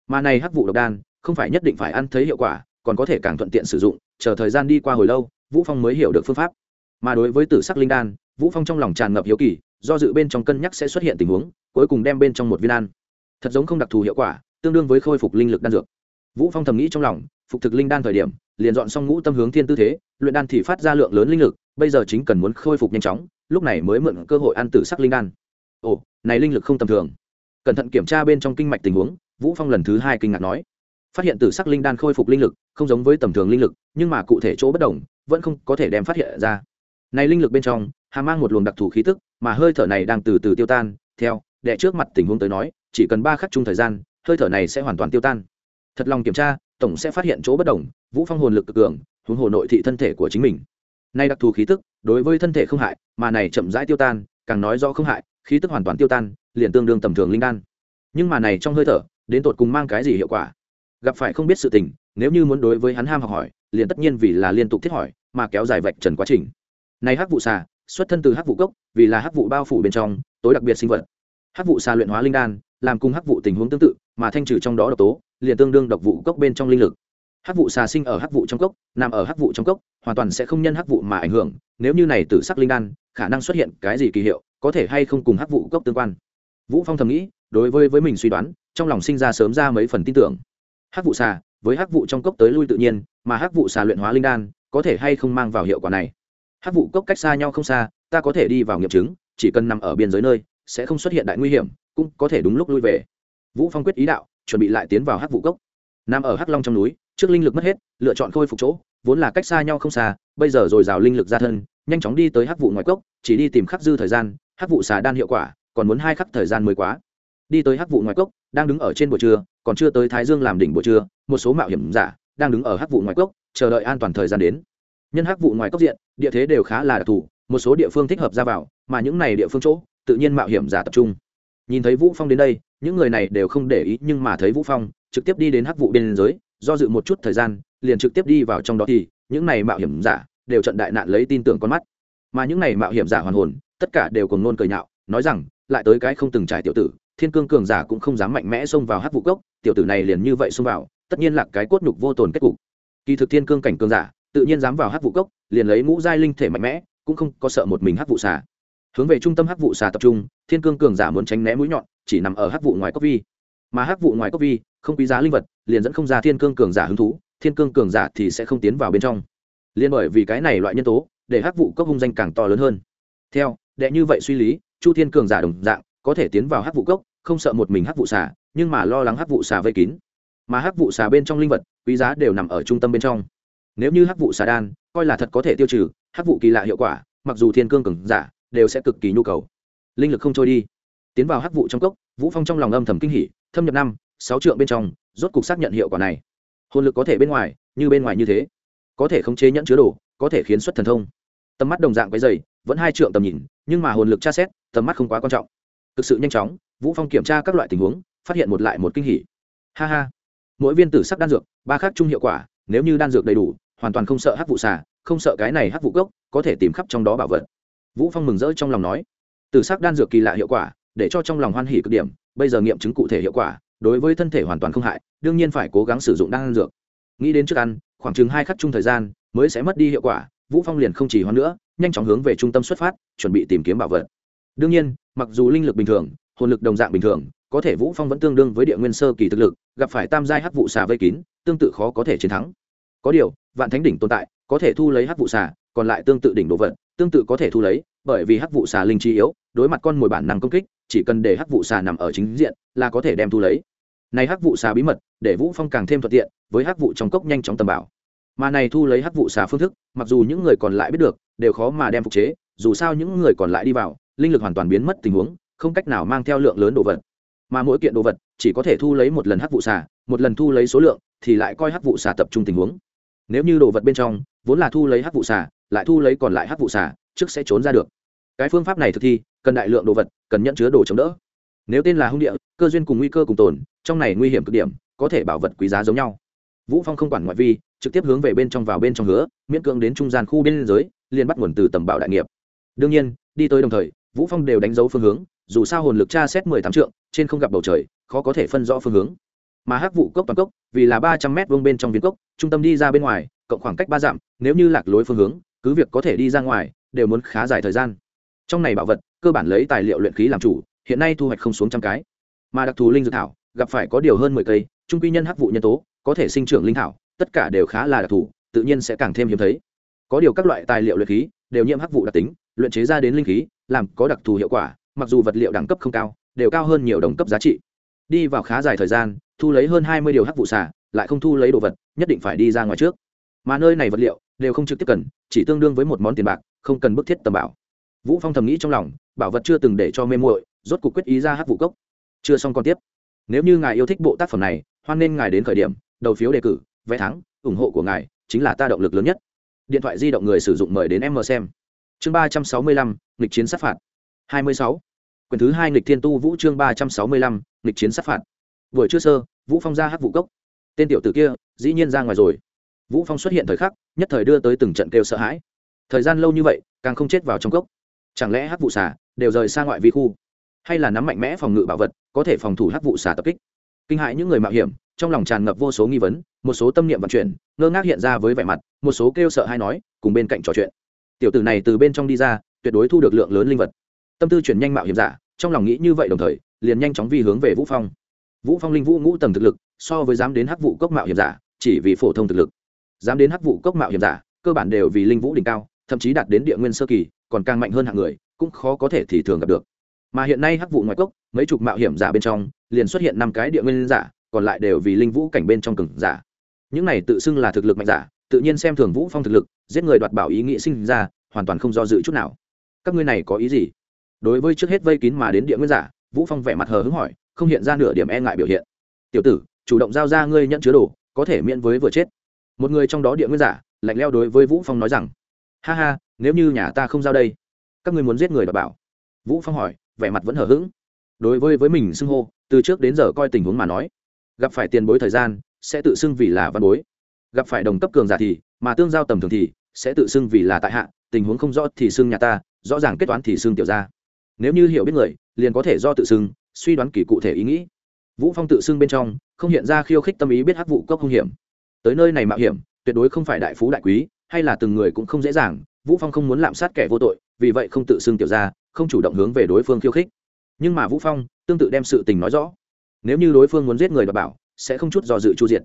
mà này hắc vụ độc đan, không phải nhất định phải ăn thấy hiệu quả, còn có thể càng thuận tiện sử dụng, chờ thời gian đi qua hồi lâu, vũ phong mới hiểu được phương pháp. Mà đối với tử sắc linh đan, vũ phong trong lòng tràn ngập hiếu kỳ, do dự bên trong cân nhắc sẽ xuất hiện tình huống, cuối cùng đem bên trong một viên ăn thật giống không đặc thù hiệu quả, tương đương với khôi phục linh lực đan dược. Vũ phong thầm nghĩ trong lòng, phục thực linh đan thời điểm, liền dọn xong ngũ tâm hướng thiên tư thế, luyện đan thì phát ra lượng lớn linh lực, bây giờ chính cần muốn khôi phục nhanh chóng, lúc này mới mượn cơ hội ăn tử sắc linh đan. Ồ, này linh lực không tầm thường. Cẩn thận kiểm tra bên trong kinh mạch tình huống vũ phong lần thứ hai kinh ngạc nói, phát hiện tử sắc linh đan khôi phục linh lực, không giống với tầm thường linh lực, nhưng mà cụ thể chỗ bất đồng, vẫn không có thể đem phát hiện ra. Này linh lực bên trong hà mang một luồng đặc thù khí tức, mà hơi thở này đang từ từ tiêu tan. Theo, đệ trước mặt tình huống tới nói, chỉ cần ba khắc chung thời gian, hơi thở này sẽ hoàn toàn tiêu tan. Thật lòng kiểm tra, tổng sẽ phát hiện chỗ bất đồng, vũ phong hồn lực cực cường, huống hồ nội thị thân thể của chính mình. Nay đặc thù khí tức, đối với thân thể không hại, mà này chậm rãi tiêu tan, càng nói rõ không hại, khí tức hoàn toàn tiêu tan, liền tương đương tầm thường linh đan. Nhưng mà này trong hơi thở đến tột cùng mang cái gì hiệu quả gặp phải không biết sự tình nếu như muốn đối với hắn ham học hỏi liền tất nhiên vì là liên tục thiết hỏi mà kéo dài vạch trần quá trình này hắc vụ xà xuất thân từ hắc vụ cốc vì là hắc vụ bao phủ bên trong tối đặc biệt sinh vật hắc vụ xà luyện hóa linh đan làm cùng hắc vụ tình huống tương tự mà thanh trừ trong đó độc tố liền tương đương độc vụ cốc bên trong linh lực hắc vụ xà sinh ở hắc vụ trong cốc nằm ở hắc vụ trong cốc hoàn toàn sẽ không nhân hắc vụ mà ảnh hưởng nếu như này tử sắc linh đan khả năng xuất hiện cái gì kỳ hiệu có thể hay không cùng hắc vụ cốc tương quan vũ phong thầm nghĩ, đối với với mình suy đoán, trong lòng sinh ra sớm ra mấy phần tin tưởng. Hắc vụ xà, với hắc vụ trong cốc tới lui tự nhiên, mà hắc vụ xà luyện hóa linh đan, có thể hay không mang vào hiệu quả này? Hắc vụ cốc cách xa nhau không xa, ta có thể đi vào nghiệm chứng, chỉ cần nằm ở biên giới nơi, sẽ không xuất hiện đại nguy hiểm, cũng có thể đúng lúc lui về. Vũ phong quyết ý đạo, chuẩn bị lại tiến vào hắc vụ cốc. Nằm ở hắc long trong núi, trước linh lực mất hết, lựa chọn khôi phục chỗ, vốn là cách xa nhau không xa, bây giờ rồi rào linh lực ra thân, nhanh chóng đi tới hắc vụ ngoài cốc, chỉ đi tìm khắc dư thời gian, hắc vụ xà đan hiệu quả còn muốn hai khắc thời gian mới quá. Đi tới hắc vụ ngoài cốc, đang đứng ở trên buổi trưa, còn chưa tới thái dương làm đỉnh buổi trưa, một số mạo hiểm giả đang đứng ở hắc vụ ngoài cốc, chờ đợi an toàn thời gian đến. Nhân hắc vụ ngoài cốc diện, địa thế đều khá là đặc thù, một số địa phương thích hợp ra vào, mà những này địa phương chỗ, tự nhiên mạo hiểm giả tập trung. Nhìn thấy vũ phong đến đây, những người này đều không để ý, nhưng mà thấy vũ phong, trực tiếp đi đến hắc vụ biên giới do dự một chút thời gian, liền trực tiếp đi vào trong đó thì, những này mạo hiểm giả đều trận đại nạn lấy tin tưởng con mắt. Mà những này mạo hiểm giả hoàn hồn, tất cả đều cùng nôn cười nhạo, nói rằng lại tới cái không từng trải tiểu tử, thiên cương cường giả cũng không dám mạnh mẽ xông vào hát vụ cốc, tiểu tử này liền như vậy xông vào, tất nhiên là cái cốt nhục vô tồn kết cục. Kỳ thực thiên cương cảnh cường giả, tự nhiên dám vào hát vụ cốc, liền lấy ngũ giai linh thể mạnh mẽ, cũng không có sợ một mình hát vụ xà. Hướng về trung tâm hắc vụ xà tập trung, thiên cương cường giả muốn tránh né mũi nhọn, chỉ nằm ở hắc vụ ngoài cốc vi. Mà hắc vụ ngoài cốc vi, không quý giá linh vật, liền dẫn không ra thiên cương cường giả hứng thú, thiên cương cường giả thì sẽ không tiến vào bên trong. Liên bởi vì cái này loại nhân tố, để hắc vụ cốc hung danh càng to lớn hơn. Theo, đệ như vậy suy lý chu thiên cường giả đồng dạng, có thể tiến vào hắc vụ cốc, không sợ một mình hắc vụ xà, nhưng mà lo lắng hắc vụ xà vây kín. Mà hắc vụ xà bên trong linh vật, quý giá đều nằm ở trung tâm bên trong. Nếu như hắc vụ xà đan, coi là thật có thể tiêu trừ, hắc vụ kỳ lạ hiệu quả, mặc dù thiên cương cường giả, đều sẽ cực kỳ nhu cầu. Linh lực không trôi đi. Tiến vào hắc vụ trong cốc, vũ phong trong lòng âm thầm kinh hỉ, thâm nhập năm, sáu trượng bên trong, rốt cục xác nhận hiệu quả này. Hồn lực có thể bên ngoài, như bên ngoài như thế. Có thể khống chế nhẫn chứa đồ, có thể khiến xuất thần thông tầm mắt đồng dạng cái dày vẫn hai trượng tầm nhìn, nhưng mà hồn lực tra xét, tầm mắt không quá quan trọng. Thực sự nhanh chóng, vũ phong kiểm tra các loại tình huống, phát hiện một lại một kinh hỉ. Ha ha. Mỗi viên tử sắc đan dược, ba khác chung hiệu quả, nếu như đan dược đầy đủ, hoàn toàn không sợ hắc vụ xà, không sợ cái này hắc vụ gốc, có thể tìm khắp trong đó bảo vật. Vũ phong mừng rỡ trong lòng nói, tử sắc đan dược kỳ lạ hiệu quả, để cho trong lòng hoan hỉ cực điểm, bây giờ nghiệm chứng cụ thể hiệu quả, đối với thân thể hoàn toàn không hại, đương nhiên phải cố gắng sử dụng đan dược. Nghĩ đến trước ăn, khoảng chừng hai khắc chung thời gian, mới sẽ mất đi hiệu quả vũ phong liền không chỉ hoan nữa, nhanh chóng hướng về trung tâm xuất phát, chuẩn bị tìm kiếm bảo vật. Đương nhiên, mặc dù linh lực bình thường, hồn lực đồng dạng bình thường, có thể vũ phong vẫn tương đương với địa nguyên sơ kỳ thực lực, gặp phải tam giai hắc vụ xà vây kín, tương tự khó có thể chiến thắng. Có điều, vạn thánh đỉnh tồn tại, có thể thu lấy hắc vụ xà, còn lại tương tự đỉnh đồ vật, tương tự có thể thu lấy, bởi vì hắc vụ xà linh chi yếu, đối mặt con mồi bản năng công kích, chỉ cần để hắc vụ xà nằm ở chính diện, là có thể đem thu lấy. Này hắc vụ xà bí mật, để vũ phong càng thêm thuận tiện, với hắc vụ trong cốc nhanh chóng tầm bảo mà này thu lấy hắc vụ xà phương thức, mặc dù những người còn lại biết được, đều khó mà đem phục chế, dù sao những người còn lại đi vào, linh lực hoàn toàn biến mất tình huống, không cách nào mang theo lượng lớn đồ vật. Mà mỗi kiện đồ vật, chỉ có thể thu lấy một lần hắc vụ xà, một lần thu lấy số lượng, thì lại coi hắc vụ xà tập trung tình huống. Nếu như đồ vật bên trong, vốn là thu lấy hắc vụ xà, lại thu lấy còn lại hắc vụ xà, trước sẽ trốn ra được. Cái phương pháp này thực thi, cần đại lượng đồ vật, cần nhận chứa đồ chống đỡ. Nếu tên là hung địa, cơ duyên cùng nguy cơ cùng tồn, trong này nguy hiểm cực điểm, có thể bảo vật quý giá giống nhau. Vũ phong không quản ngoại vi trực tiếp hướng về bên trong vào bên trong hứa, miễn cưỡng đến trung gian khu biên giới liền bắt nguồn từ tầm bảo đại nghiệp. Đương nhiên, đi tới đồng thời, vũ phong đều đánh dấu phương hướng, dù sao hồn lực tra xét mười tám trượng, trên không gặp bầu trời, khó có thể phân rõ phương hướng. Mà hắc vụ cốc toàn cốc, vì là ba trăm mét vuông bên trong viên cốc, trung tâm đi ra bên ngoài, cộng khoảng cách ba dặm, nếu như lạc lối phương hướng, cứ việc có thể đi ra ngoài, đều muốn khá dài thời gian. Trong này bảo vật, cơ bản lấy tài liệu luyện khí làm chủ, hiện nay thu hoạch không xuống trăm cái. Mà đặc thù linh dược thảo, gặp phải có điều hơn mười cây, trung quy nhân hắc vụ nhân tố, có thể sinh trưởng linh thảo tất cả đều khá là đặc thù, tự nhiên sẽ càng thêm hiếm thấy. Có điều các loại tài liệu luyện khí đều nhiễm hắc vụ đặc tính, luyện chế ra đến linh khí, làm có đặc thù hiệu quả, mặc dù vật liệu đẳng cấp không cao, đều cao hơn nhiều đồng cấp giá trị. Đi vào khá dài thời gian, thu lấy hơn hai mươi điều hắc vụ xả lại không thu lấy đồ vật, nhất định phải đi ra ngoài trước. Mà nơi này vật liệu đều không trực tiếp cần, chỉ tương đương với một món tiền bạc, không cần bức thiết tầm bảo. Vũ phong thầm nghĩ trong lòng, bảo vật chưa từng để cho mê muội, rốt cuộc quyết ý ra hắc vụ cốc. Chưa xong còn tiếp. Nếu như ngài yêu thích bộ tác phẩm này, hoan nên ngài đến khởi điểm, đầu phiếu đề cử vé thắng ủng hộ của ngài chính là ta động lực lớn nhất. Điện thoại di động người sử dụng mời đến em mờ xem. Chương ba trăm sáu mươi lăm, nghịch chiến sát phạt. hai mươi sáu. Quyển thứ hai nghịch thiên tu vũ chương ba trăm sáu mươi lăm, nghịch chiến sát phạt. Buổi trưa sơ, vũ phong ra hát vụ cốc. Tên tiểu tử kia, dĩ nhiên ra ngoài rồi. Vũ phong xuất hiện thời khắc, nhất thời đưa tới từng trận kêu sợ hãi. Thời gian lâu như vậy, càng không chết vào trong cốc. Chẳng lẽ hát vụ xả đều rời xa ngoại vi khu? Hay là nắm mạnh mẽ phòng ngự bảo vật, có thể phòng thủ hát vụ xả tập kích? Kinh hại những người mạo hiểm trong lòng tràn ngập vô số nghi vấn, một số tâm niệm vận chuyển, ngơ ngác hiện ra với vẻ mặt, một số kêu sợ hay nói, cùng bên cạnh trò chuyện. Tiểu tử này từ bên trong đi ra, tuyệt đối thu được lượng lớn linh vật. Tâm tư chuyển nhanh mạo hiểm giả, trong lòng nghĩ như vậy đồng thời, liền nhanh chóng vi hướng về vũ phong. Vũ phong linh vũ ngũ tầng thực lực, so với dám đến hắc vụ cốc mạo hiểm giả, chỉ vì phổ thông thực lực. Dám đến hắc vụ cốc mạo hiểm giả, cơ bản đều vì linh vũ đỉnh cao, thậm chí đạt đến địa nguyên sơ kỳ, còn càng mạnh hơn hạng người, cũng khó có thể thì thường gặp được. Mà hiện nay hắc vụ ngoại cốc, mấy chục mạo hiểm giả bên trong, liền xuất hiện năm cái địa nguyên giả còn lại đều vì linh vũ cảnh bên trong cường giả. Những này tự xưng là thực lực mạnh giả, tự nhiên xem thường vũ phong thực lực, giết người đoạt bảo ý nghĩ sinh ra, hoàn toàn không do dự chút nào. Các ngươi này có ý gì? Đối với trước hết vây kín mà đến địa nguyên giả, vũ phong vẻ mặt hờ hững hỏi, không hiện ra nửa điểm e ngại biểu hiện. Tiểu tử, chủ động giao ra ngươi nhận chứa đồ, có thể miễn với vừa chết. Một người trong đó địa nguyên giả, lạnh leo đối với vũ phong nói rằng, ha ha, nếu như nhà ta không giao đây, các ngươi muốn giết người đoạt bảo. Vũ phong hỏi, vẻ mặt vẫn hờ hững. Đối với với mình xưng hô, từ trước đến giờ coi tình huống mà nói gặp phải tiền bối thời gian, sẽ tự xưng vì là văn bối. Gặp phải đồng cấp cường giả thì, mà tương giao tầm thường thì, sẽ tự xưng vì là tại hạ, tình huống không rõ thì xưng nhà ta, rõ ràng kết toán thì xưng tiểu ra nếu như hiểu biết người, liền có thể do tự xưng, suy đoán kỳ cụ thể ý nghĩ. Vũ phong tự xưng bên trong, không hiện ra khiêu khích tâm ý biết hắc vụ cốc hung hiểm. Tới nơi này mạo hiểm, tuyệt đối không phải đại phú đại quý, hay là từng người cũng không dễ dàng, vũ phong không muốn lạm sát kẻ vô tội, vì vậy không tự xưng tiểu ra không chủ động hướng về đối phương khiêu khích. Nhưng mà vũ phong, tương tự đem sự tình nói rõ nếu như đối phương muốn giết người và bảo, sẽ không chút do dự chu diện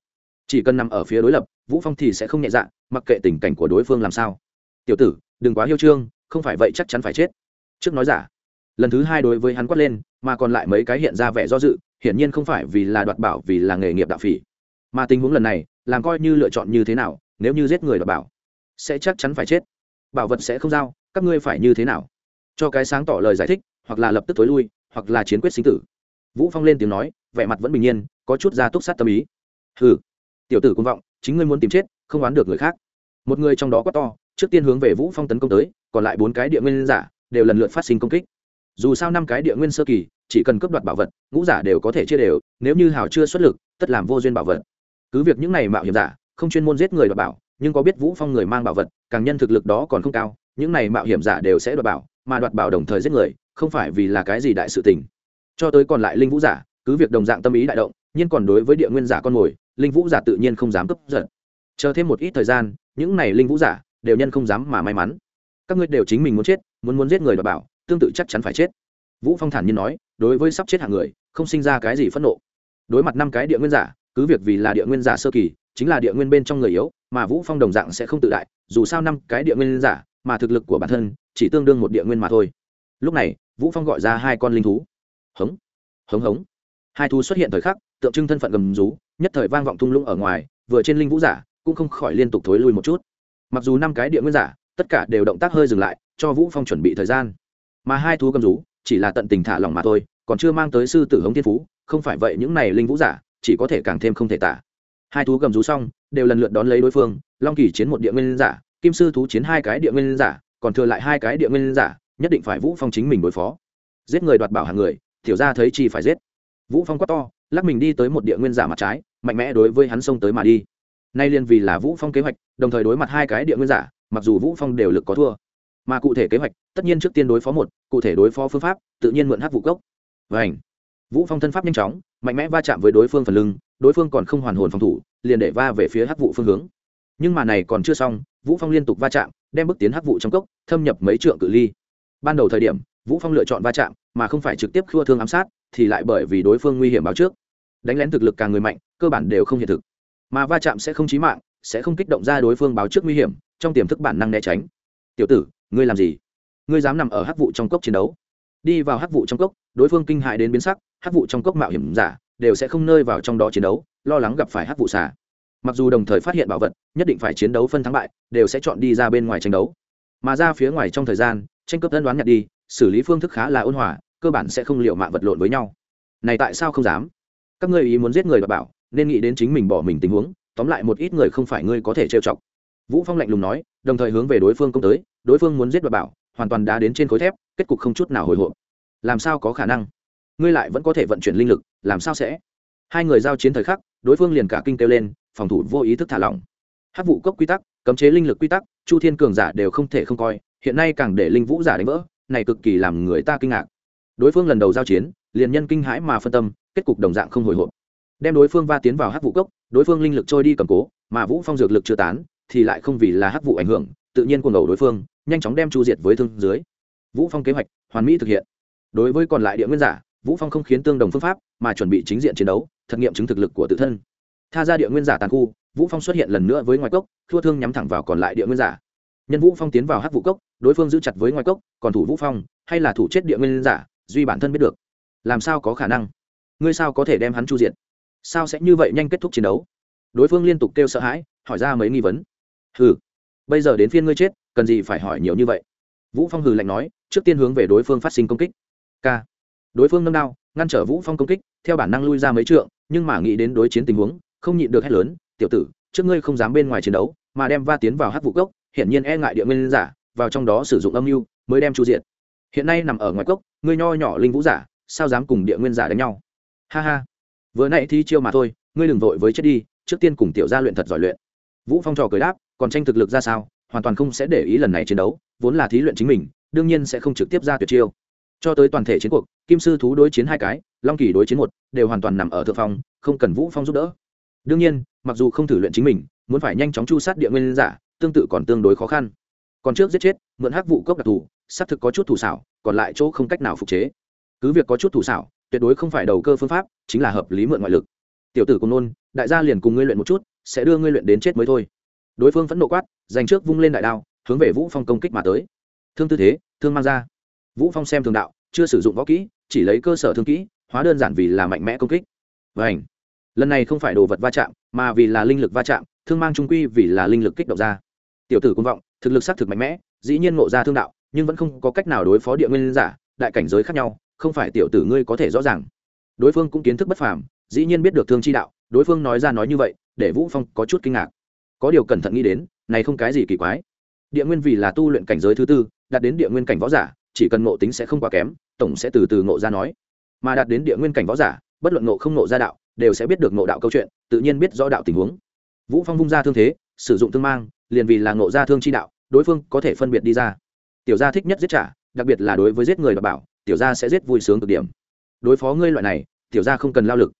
chỉ cần nằm ở phía đối lập, vũ phong thì sẽ không nhẹ dạ mặc kệ tình cảnh của đối phương làm sao. Tiểu tử, đừng quá hiêu trương, không phải vậy chắc chắn phải chết. Trước nói giả, lần thứ hai đối với hắn quát lên, mà còn lại mấy cái hiện ra vẻ do dự, hiển nhiên không phải vì là đoạt bảo, vì là nghề nghiệp đạo phỉ. Mà tình huống lần này, làm coi như lựa chọn như thế nào, nếu như giết người đoạt bảo, sẽ chắc chắn phải chết. Bảo vật sẽ không giao, các ngươi phải như thế nào? Cho cái sáng tỏ lời giải thích, hoặc là lập tức tối lui, hoặc là chiến quyết sinh tử vũ phong lên tiếng nói vẻ mặt vẫn bình yên, có chút ra túc sát tâm ý. Hừ tiểu tử cũng vọng chính ngươi muốn tìm chết không đoán được người khác. Một người trong đó quá to trước tiên hướng về vũ phong tấn công tới còn lại bốn cái địa nguyên giả đều lần lượt phát sinh công kích. Dù sao năm cái địa nguyên sơ kỳ chỉ cần cướp đoạt bảo vật ngũ giả đều có thể chia đều nếu như hào chưa xuất lực tất làm vô duyên bảo vật. Cứ việc những này mạo hiểm giả không chuyên môn giết người đoạt bảo nhưng có biết vũ phong người mang bảo vật càng nhân thực lực đó còn không cao những này mạo hiểm giả đều sẽ đoạt bảo mà đoạt bảo đồng thời giết người không phải vì là cái gì đại sự tình cho tới còn lại linh vũ giả, cứ việc đồng dạng tâm ý đại động, nhưng còn đối với địa nguyên giả con mồi, linh vũ giả tự nhiên không dám cướp giận chờ thêm một ít thời gian, những này linh vũ giả đều nhân không dám mà may mắn. Các ngươi đều chính mình muốn chết, muốn muốn giết người đoạt bảo, tương tự chắc chắn phải chết. Vũ phong thản nhiên nói, đối với sắp chết hạng người, không sinh ra cái gì phẫn nộ. Đối mặt năm cái địa nguyên giả, cứ việc vì là địa nguyên giả sơ kỳ, chính là địa nguyên bên trong người yếu, mà vũ phong đồng dạng sẽ không tự đại, dù sao năm cái địa nguyên giả, mà thực lực của bản thân chỉ tương đương một địa nguyên mà thôi. Lúc này, vũ phong gọi ra hai con linh thú hống. Hống hống. Hai thú xuất hiện thời khắc, tượng trưng thân phận gầm rú, nhất thời vang vọng thung lũng ở ngoài, vừa trên linh vũ giả, cũng không khỏi liên tục thối lui một chút. Mặc dù năm cái địa nguyên giả, tất cả đều động tác hơi dừng lại, cho vũ phong chuẩn bị thời gian. Mà hai thú gầm rú, chỉ là tận tình thả lòng mà thôi, còn chưa mang tới sư tử hống thiên phú, không phải vậy những này linh vũ giả, chỉ có thể càng thêm không thể tả. Hai thú gầm rú xong, đều lần lượt đón lấy đối phương, long kỳ chiến một địa nguyên giả, kim sư thú chiến hai cái địa nguyên giả, còn thừa lại hai cái địa nguyên giả, nhất định phải vũ phong chính mình đối phó. Giết người đoạt bảo hàng người tiểu ra thấy chi phải giết. Vũ phong quá to, lắc mình đi tới một địa nguyên giả mặt trái, mạnh mẽ đối với hắn xông tới mà đi. Nay liên vì là vũ phong kế hoạch, đồng thời đối mặt hai cái địa nguyên giả, mặc dù vũ phong đều lực có thua, mà cụ thể kế hoạch, tất nhiên trước tiên đối phó một, cụ thể đối phó phương pháp, tự nhiên mượn hát vụ cốc và ảnh vũ phong thân pháp nhanh chóng, mạnh mẽ va chạm với đối phương phần lưng, đối phương còn không hoàn hồn phòng thủ, liền để va về phía hắc vụ phương hướng. Nhưng mà này còn chưa xong, vũ phong liên tục va chạm, đem bước tiến hắc vụ trong cốc, thâm nhập mấy trượng cự ly. Ban đầu thời điểm vũ phong lựa chọn va chạm, mà không phải trực tiếp khua thương ám sát, thì lại bởi vì đối phương nguy hiểm báo trước. Đánh lén thực lực càng người mạnh, cơ bản đều không hiện thực. Mà va chạm sẽ không chí mạng, sẽ không kích động ra đối phương báo trước nguy hiểm, trong tiềm thức bản năng né tránh. Tiểu tử, ngươi làm gì? Ngươi dám nằm ở hắc vụ trong cốc chiến đấu? Đi vào hắc vụ trong cốc, đối phương kinh hại đến biến sắc, hắc vụ trong cốc mạo hiểm giả, đều sẽ không nơi vào trong đó chiến đấu, lo lắng gặp phải hắc vụ xả mặc dù đồng thời phát hiện bảo vật, nhất định phải chiến đấu phân thắng bại, đều sẽ chọn đi ra bên ngoài tranh đấu. Mà ra phía ngoài trong thời gian, tranh cướp tân đoán nhặt đi xử lý phương thức khá là ôn hòa, cơ bản sẽ không liệu mạng vật lộn với nhau. Này tại sao không dám? Các ngươi ý muốn giết người và bảo, nên nghĩ đến chính mình bỏ mình tình huống, tóm lại một ít người không phải ngươi có thể trêu chọc. Vũ phong lạnh lùng nói, đồng thời hướng về đối phương công tới, đối phương muốn giết và bảo, hoàn toàn đã đến trên khối thép, kết cục không chút nào hồi hộp. Làm sao có khả năng? Ngươi lại vẫn có thể vận chuyển linh lực, làm sao sẽ? Hai người giao chiến thời khắc, đối phương liền cả kinh kêu lên, phòng thủ vô ý thức thả lỏng. Hát vụ cốc quy tắc, cấm chế linh lực quy tắc, chu thiên cường giả đều không thể không coi, hiện nay càng để linh vũ giả đánh vỡ này cực kỳ làm người ta kinh ngạc. Đối phương lần đầu giao chiến, liền nhân kinh hãi mà phân tâm, kết cục đồng dạng không hồi hộp. Đem đối phương va tiến vào hắc vụ cốc, đối phương linh lực trôi đi cầm cố, mà vũ phong dược lực chưa tán, thì lại không vì là hắc vụ ảnh hưởng, tự nhiên cuồng đầu đối phương, nhanh chóng đem chu diệt với thương dưới. Vũ phong kế hoạch, hoàn mỹ thực hiện. Đối với còn lại địa nguyên giả, vũ phong không khiến tương đồng phương pháp, mà chuẩn bị chính diện chiến đấu thực nghiệm chứng thực lực của tự thân. Tha ra địa nguyên giả tàn khu, vũ phong xuất hiện lần nữa với ngoài cốc, thua thương nhắm thẳng vào còn lại địa nguyên giả nhân vũ phong tiến vào hát vũ cốc, đối phương giữ chặt với ngoài cốc, còn thủ vũ phong, hay là thủ chết địa nguyên giả, duy bản thân biết được. Làm sao có khả năng? Ngươi sao có thể đem hắn chu diện sao sẽ như vậy nhanh kết thúc chiến đấu? Đối phương liên tục kêu sợ hãi, hỏi ra mấy nghi vấn. Hừ, bây giờ đến phiên ngươi chết, cần gì phải hỏi nhiều như vậy? Vũ phong hừ lạnh nói, trước tiên hướng về đối phương phát sinh công kích. K đối phương nâng đao, ngăn trở vũ phong công kích, theo bản năng lui ra mấy trượng, nhưng mà nghĩ đến đối chiến tình huống, không nhịn được hết lớn, tiểu tử, trước ngươi không dám bên ngoài chiến đấu, mà đem va tiến vào hát vụ cốc hiển nhiên e ngại địa nguyên giả, vào trong đó sử dụng âm mưu mới đem chu diện hiện nay nằm ở ngoài cốc, ngươi nho nhỏ linh vũ giả, sao dám cùng địa nguyên giả đánh nhau? Ha ha. Vừa nãy thi chiêu mà thôi, ngươi đừng vội với chết đi, trước tiên cùng tiểu gia luyện thật giỏi luyện. Vũ phong trò cười đáp, còn tranh thực lực ra sao, hoàn toàn không sẽ để ý lần này chiến đấu, vốn là thí luyện chính mình, đương nhiên sẽ không trực tiếp ra tuyệt chiêu. Cho tới toàn thể chiến cuộc, kim sư thú đối chiến hai cái, long kỳ đối chiến một, đều hoàn toàn nằm ở thượng phong, không cần vũ phong giúp đỡ. Đương nhiên, mặc dù không thử luyện chính mình, muốn phải nhanh chóng chu sát địa nguyên giả tương tự còn tương đối khó khăn. Còn trước giết chết, mượn hắc vụ cốc đặc thù, xác thực có chút thủ xảo, còn lại chỗ không cách nào phục chế. Cứ việc có chút thủ xảo, tuyệt đối không phải đầu cơ phương pháp, chính là hợp lý mượn ngoại lực. Tiểu tử cùng nôn, đại gia liền cùng ngươi luyện một chút, sẽ đưa ngươi luyện đến chết mới thôi. Đối phương vẫn nộ quát dành trước vung lên đại đao, hướng về vũ phong công kích mà tới. Thương tư thế, thương mang ra. Vũ phong xem thường đạo, chưa sử dụng võ kỹ, chỉ lấy cơ sở thương kỹ, hóa đơn giản vì là mạnh mẽ công kích. Vảnh lần này không phải đồ vật va chạm, mà vì là linh lực va chạm thương mang trung quy vì là linh lực kích động ra. Tiểu tử công vọng, thực lực xác thực mạnh mẽ, dĩ nhiên ngộ ra thương đạo, nhưng vẫn không có cách nào đối phó địa nguyên giả, đại cảnh giới khác nhau, không phải tiểu tử ngươi có thể rõ ràng. Đối phương cũng kiến thức bất phàm, dĩ nhiên biết được thương chi đạo, đối phương nói ra nói như vậy, để vũ phong có chút kinh ngạc. Có điều cẩn thận nghĩ đến, này không cái gì kỳ quái. Địa nguyên vì là tu luyện cảnh giới thứ tư, đạt đến địa nguyên cảnh võ giả, chỉ cần ngộ tính sẽ không quá kém, tổng sẽ từ từ ngộ ra nói. Mà đạt đến địa nguyên cảnh võ giả, bất luận ngộ không ngộ ra đạo, đều sẽ biết được ngộ đạo câu chuyện, tự nhiên biết rõ đạo tình huống vũ phong vung ra thương thế, sử dụng thương mang, liền vì là ngộ ra thương chi đạo, đối phương có thể phân biệt đi ra. Tiểu gia thích nhất giết trả, đặc biệt là đối với giết người đảm bảo, tiểu gia sẽ giết vui sướng cực điểm. Đối phó ngươi loại này, tiểu gia không cần lao lực.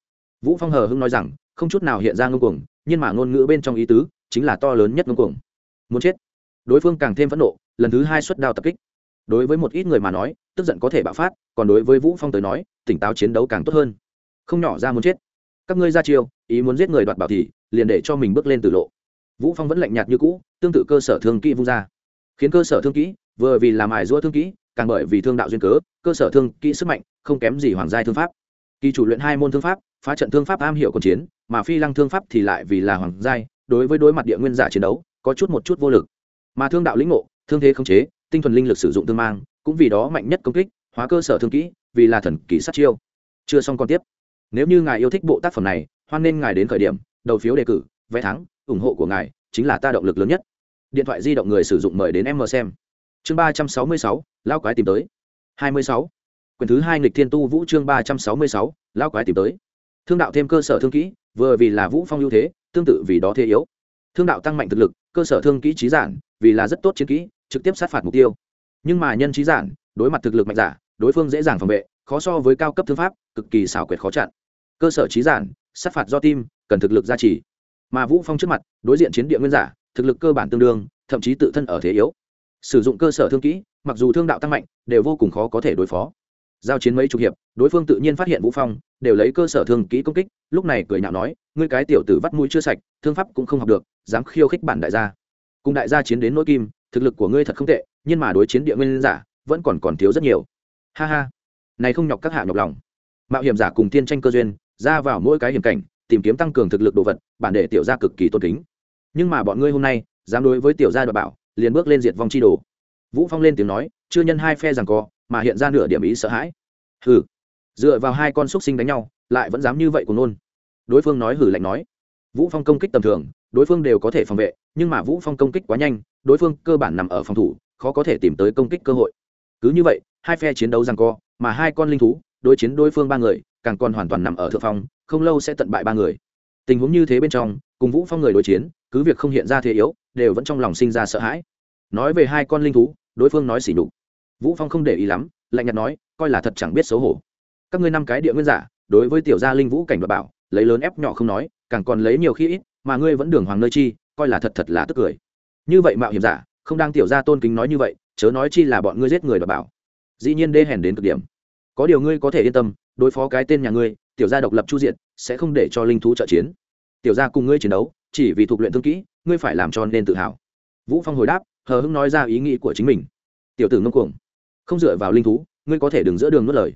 Vũ phong hờ hưng nói rằng, không chút nào hiện ra ngông cuồng, nhưng mà ngôn ngữ bên trong ý tứ chính là to lớn nhất ngông cuồng. Muốn chết. Đối phương càng thêm phẫn nộ, lần thứ hai xuất đao tập kích. Đối với một ít người mà nói, tức giận có thể bạo phát, còn đối với vũ phong tới nói, tỉnh táo chiến đấu càng tốt hơn. Không nhỏ ra muốn chết. Các ngươi ra chiêu ý muốn giết người đoạt bảo thì, liền để cho mình bước lên từ lộ. Vũ phong vẫn lạnh nhạt như cũ, tương tự cơ sở thương kỹ vung ra. Khiến cơ sở thương kỹ, vừa vì làm ải giũa thương kỹ, càng bởi vì thương đạo duyên cớ, cơ sở thương kỹ sức mạnh, không kém gì hoàng giai thương pháp. Kỳ chủ luyện hai môn thương pháp, phá trận thương pháp am hiểu còn chiến, mà phi lăng thương pháp thì lại vì là hoàng giai, đối với đối mặt địa nguyên giả chiến đấu, có chút một chút vô lực. Mà thương đạo lĩnh ngộ, thương thế không chế, tinh thuần linh lực sử dụng tương mang, cũng vì đó mạnh nhất công kích, hóa cơ sở thương kỹ, vì là thần kỹ sát chiêu. Chưa xong còn tiếp. Nếu như ngài yêu thích bộ tác phẩm này hoan nên ngài đến khởi điểm, đầu phiếu đề cử, vé thắng, ủng hộ của ngài chính là ta động lực lớn nhất. Điện thoại di động người sử dụng mời đến em mờ xem. Chương ba trăm sáu mươi sáu lao quái tìm tới. hai mươi sáu. Quyển thứ hai nghịch thiên tu vũ chương ba trăm sáu mươi sáu lao quái tìm tới. Thương đạo thêm cơ sở thương kỹ, vừa vì là vũ phong ưu thế, tương tự vì đó thế yếu. Thương đạo tăng mạnh thực lực, cơ sở thương kỹ trí giản, vì là rất tốt chiến kỹ, trực tiếp sát phạt mục tiêu. Nhưng mà nhân trí giản, đối mặt thực lực mạnh giả, đối phương dễ dàng phòng vệ, khó so với cao cấp thương pháp, cực kỳ xảo quyệt khó chặn. Cơ sở trí giản sát phạt do tim, cần thực lực gia trì. Mà vũ phong trước mặt, đối diện chiến địa nguyên giả, thực lực cơ bản tương đương, thậm chí tự thân ở thế yếu. Sử dụng cơ sở thương kỹ, mặc dù thương đạo tăng mạnh, đều vô cùng khó có thể đối phó. Giao chiến mấy chục hiệp, đối phương tự nhiên phát hiện vũ phong, đều lấy cơ sở thương kỹ công kích, lúc này cười nhạo nói, ngươi cái tiểu tử vắt mũi chưa sạch, thương pháp cũng không học được, dám khiêu khích bản đại gia. Cùng đại gia chiến đến nỗi kim, thực lực của ngươi thật không tệ, nhưng mà đối chiến địa nguyên giả, vẫn còn còn thiếu rất nhiều. Ha ha. Này không nhọc các hạ nhọc lòng. Mạo hiểm giả cùng tiên tranh cơ duyên ra vào mỗi cái hiểm cảnh, tìm kiếm tăng cường thực lực đồ vật, bản để tiểu gia cực kỳ tôn kính. Nhưng mà bọn ngươi hôm nay, dám đối với tiểu gia đoạt bảo, liền bước lên diệt vong chi đồ. Vũ phong lên tiếng nói, chưa nhân hai phe rằng co, mà hiện ra nửa điểm ý sợ hãi. Hừ. Dựa vào hai con xúc sinh đánh nhau, lại vẫn dám như vậy của nôn. Đối phương nói hử lạnh nói. Vũ phong công kích tầm thường, đối phương đều có thể phòng vệ, nhưng mà vũ phong công kích quá nhanh, đối phương cơ bản nằm ở phòng thủ, khó có thể tìm tới công kích cơ hội. Cứ như vậy, hai phe chiến đấu rằng co, mà hai con linh thú, đối chiến đối phương ba người càng còn hoàn toàn nằm ở thượng phong, không lâu sẽ tận bại ba người. Tình huống như thế bên trong, cùng vũ phong người đối chiến, cứ việc không hiện ra thế yếu, đều vẫn trong lòng sinh ra sợ hãi. Nói về hai con linh thú, đối phương nói xỉ nhục. Vũ phong không để ý lắm, lạnh nhạt nói, coi là thật chẳng biết xấu hổ. Các ngươi năm cái địa nguyên giả, đối với tiểu gia linh vũ cảnh đoạt bảo, lấy lớn ép nhỏ không nói, càng còn lấy nhiều khi ít, mà ngươi vẫn đường hoàng nơi chi, coi là thật thật là tức cười. Như vậy mạo hiểm giả, không đang tiểu gia tôn kính nói như vậy, chớ nói chi là bọn ngươi giết người đoạt bảo. Dĩ nhiên đê hèn đến cực điểm có điều ngươi có thể yên tâm, đối phó cái tên nhà ngươi, tiểu gia độc lập chu diện sẽ không để cho linh thú trợ chiến. Tiểu gia cùng ngươi chiến đấu, chỉ vì thuộc luyện thương kỹ, ngươi phải làm cho nên tự hào. Vũ phong hồi đáp, hờ hững nói ra ý nghĩ của chính mình. Tiểu tử ngông cuồng, không dựa vào linh thú, ngươi có thể đừng giữa đường nuốt lời.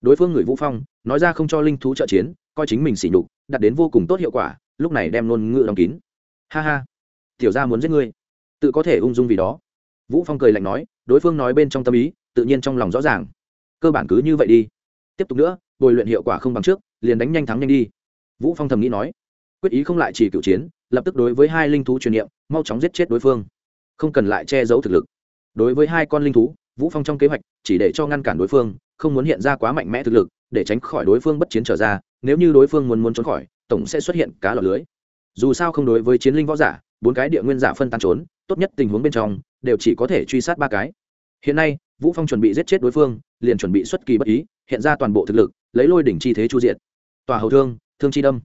Đối phương người vũ phong, nói ra không cho linh thú trợ chiến, coi chính mình sỉ nhục đặt đến vô cùng tốt hiệu quả, lúc này đem luôn ngự đóng kín. Ha ha, tiểu gia muốn giết ngươi, tự có thể ung dung vì đó. Vũ phong cười lạnh nói, đối phương nói bên trong tâm ý, tự nhiên trong lòng rõ ràng cơ bản cứ như vậy đi. Tiếp tục nữa, bồi luyện hiệu quả không bằng trước, liền đánh nhanh thắng nhanh đi. Vũ phong thầm nghĩ nói. Quyết ý không lại chỉ cựu chiến, lập tức đối với hai linh thú truyền niệm, mau chóng giết chết đối phương. Không cần lại che giấu thực lực. Đối với hai con linh thú, vũ phong trong kế hoạch, chỉ để cho ngăn cản đối phương, không muốn hiện ra quá mạnh mẽ thực lực, để tránh khỏi đối phương bất chiến trở ra, nếu như đối phương muốn muốn trốn khỏi, tổng sẽ xuất hiện cá lọt lưới. Dù sao không đối với chiến linh võ giả, bốn cái địa nguyên giả phân tán trốn, tốt nhất tình huống bên trong, đều chỉ có thể truy sát ba cái. Hiện nay vũ phong chuẩn bị giết chết đối phương, liền chuẩn bị xuất kỳ bất ý, hiện ra toàn bộ thực lực, lấy lôi đỉnh chi thế chu diện tòa hầu thương thương chi đâm.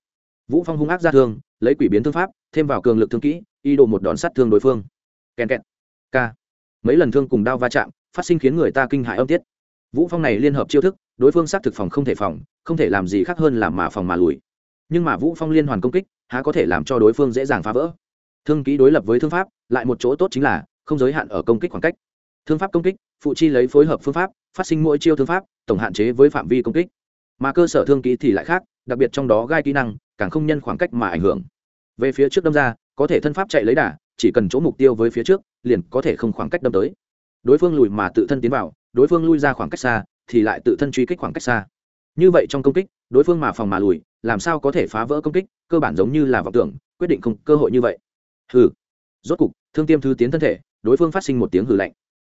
Vũ phong hung ác ra thương, lấy quỷ biến thương pháp, thêm vào cường lực thương kỹ, y đồ một đòn sát thương đối phương. Kèn kẹt. K mấy lần thương cùng đao va chạm, phát sinh khiến người ta kinh hại âm tiết. Vũ phong này liên hợp chiêu thức, đối phương xác thực phòng không thể phòng, không thể làm gì khác hơn là mà phòng mà lùi. Nhưng mà vũ phong liên hoàn công kích, há có thể làm cho đối phương dễ dàng phá vỡ. Thương kỹ đối lập với thương pháp, lại một chỗ tốt chính là, không giới hạn ở công kích khoảng cách. Thương pháp công kích phụ chi lấy phối hợp phương pháp, phát sinh mỗi chiêu thương pháp, tổng hạn chế với phạm vi công kích. Mà cơ sở thương kỹ thì lại khác, đặc biệt trong đó gai kỹ năng, càng không nhân khoảng cách mà ảnh hưởng. Về phía trước đâm ra, có thể thân pháp chạy lấy đà, chỉ cần chỗ mục tiêu với phía trước, liền có thể không khoảng cách đâm tới. Đối phương lùi mà tự thân tiến vào, đối phương lui ra khoảng cách xa, thì lại tự thân truy kích khoảng cách xa. Như vậy trong công kích, đối phương mà phòng mà lùi, làm sao có thể phá vỡ công kích, cơ bản giống như là vọng tưởng, quyết định không cơ hội như vậy. Hừ. Rốt cục, thương tiêm thứ tiến thân thể, đối phương phát sinh một tiếng hừ lạnh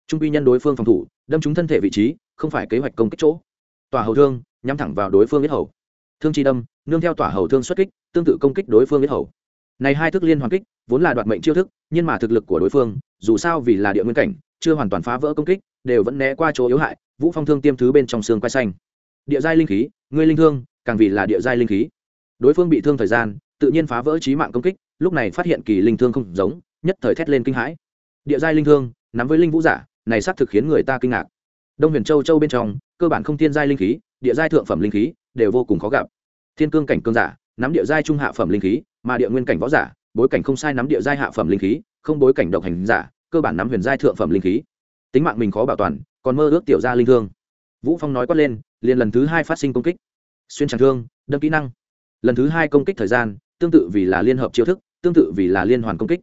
trung quy nhân đối phương phòng thủ, đâm trúng thân thể vị trí, không phải kế hoạch công kích chỗ. Tòa hầu thương, nhắm thẳng vào đối phương biết hầu. Thương chi đâm, nương theo tòa hầu thương xuất kích, tương tự công kích đối phương biết hầu. Này hai thức liên hoàn kích, vốn là đoạt mệnh chiêu thức, nhưng mà thực lực của đối phương, dù sao vì là địa nguyên cảnh, chưa hoàn toàn phá vỡ công kích, đều vẫn né qua chỗ yếu hại, vũ phong thương tiêm thứ bên trong xương quay xanh. Địa giai linh khí, ngươi linh thương, càng vì là địa giai linh khí. Đối phương bị thương thời gian, tự nhiên phá vỡ trí mạng công kích, lúc này phát hiện kỳ linh thương không giống, nhất thời thét lên kinh hãi. Địa giai linh thương, nắm với linh vũ giả này xác thực khiến người ta kinh ngạc. Đông huyền châu châu bên trong, cơ bản không thiên giai linh khí, địa giai thượng phẩm linh khí, đều vô cùng khó gặp. Thiên cương cảnh cương giả, nắm địa giai trung hạ phẩm linh khí, mà địa nguyên cảnh võ giả, bối cảnh không sai nắm địa giai hạ phẩm linh khí, không bối cảnh độc hành giả, cơ bản nắm huyền giai thượng phẩm linh khí. Tính mạng mình khó bảo toàn, còn mơ ước tiểu gia linh thương. Vũ phong nói quát lên, liền lần thứ hai phát sinh công kích. Xuyên tràng thương, đâm kỹ năng. Lần thứ hai công kích thời gian, tương tự vì là liên hợp chiêu thức, tương tự vì là liên hoàn công kích.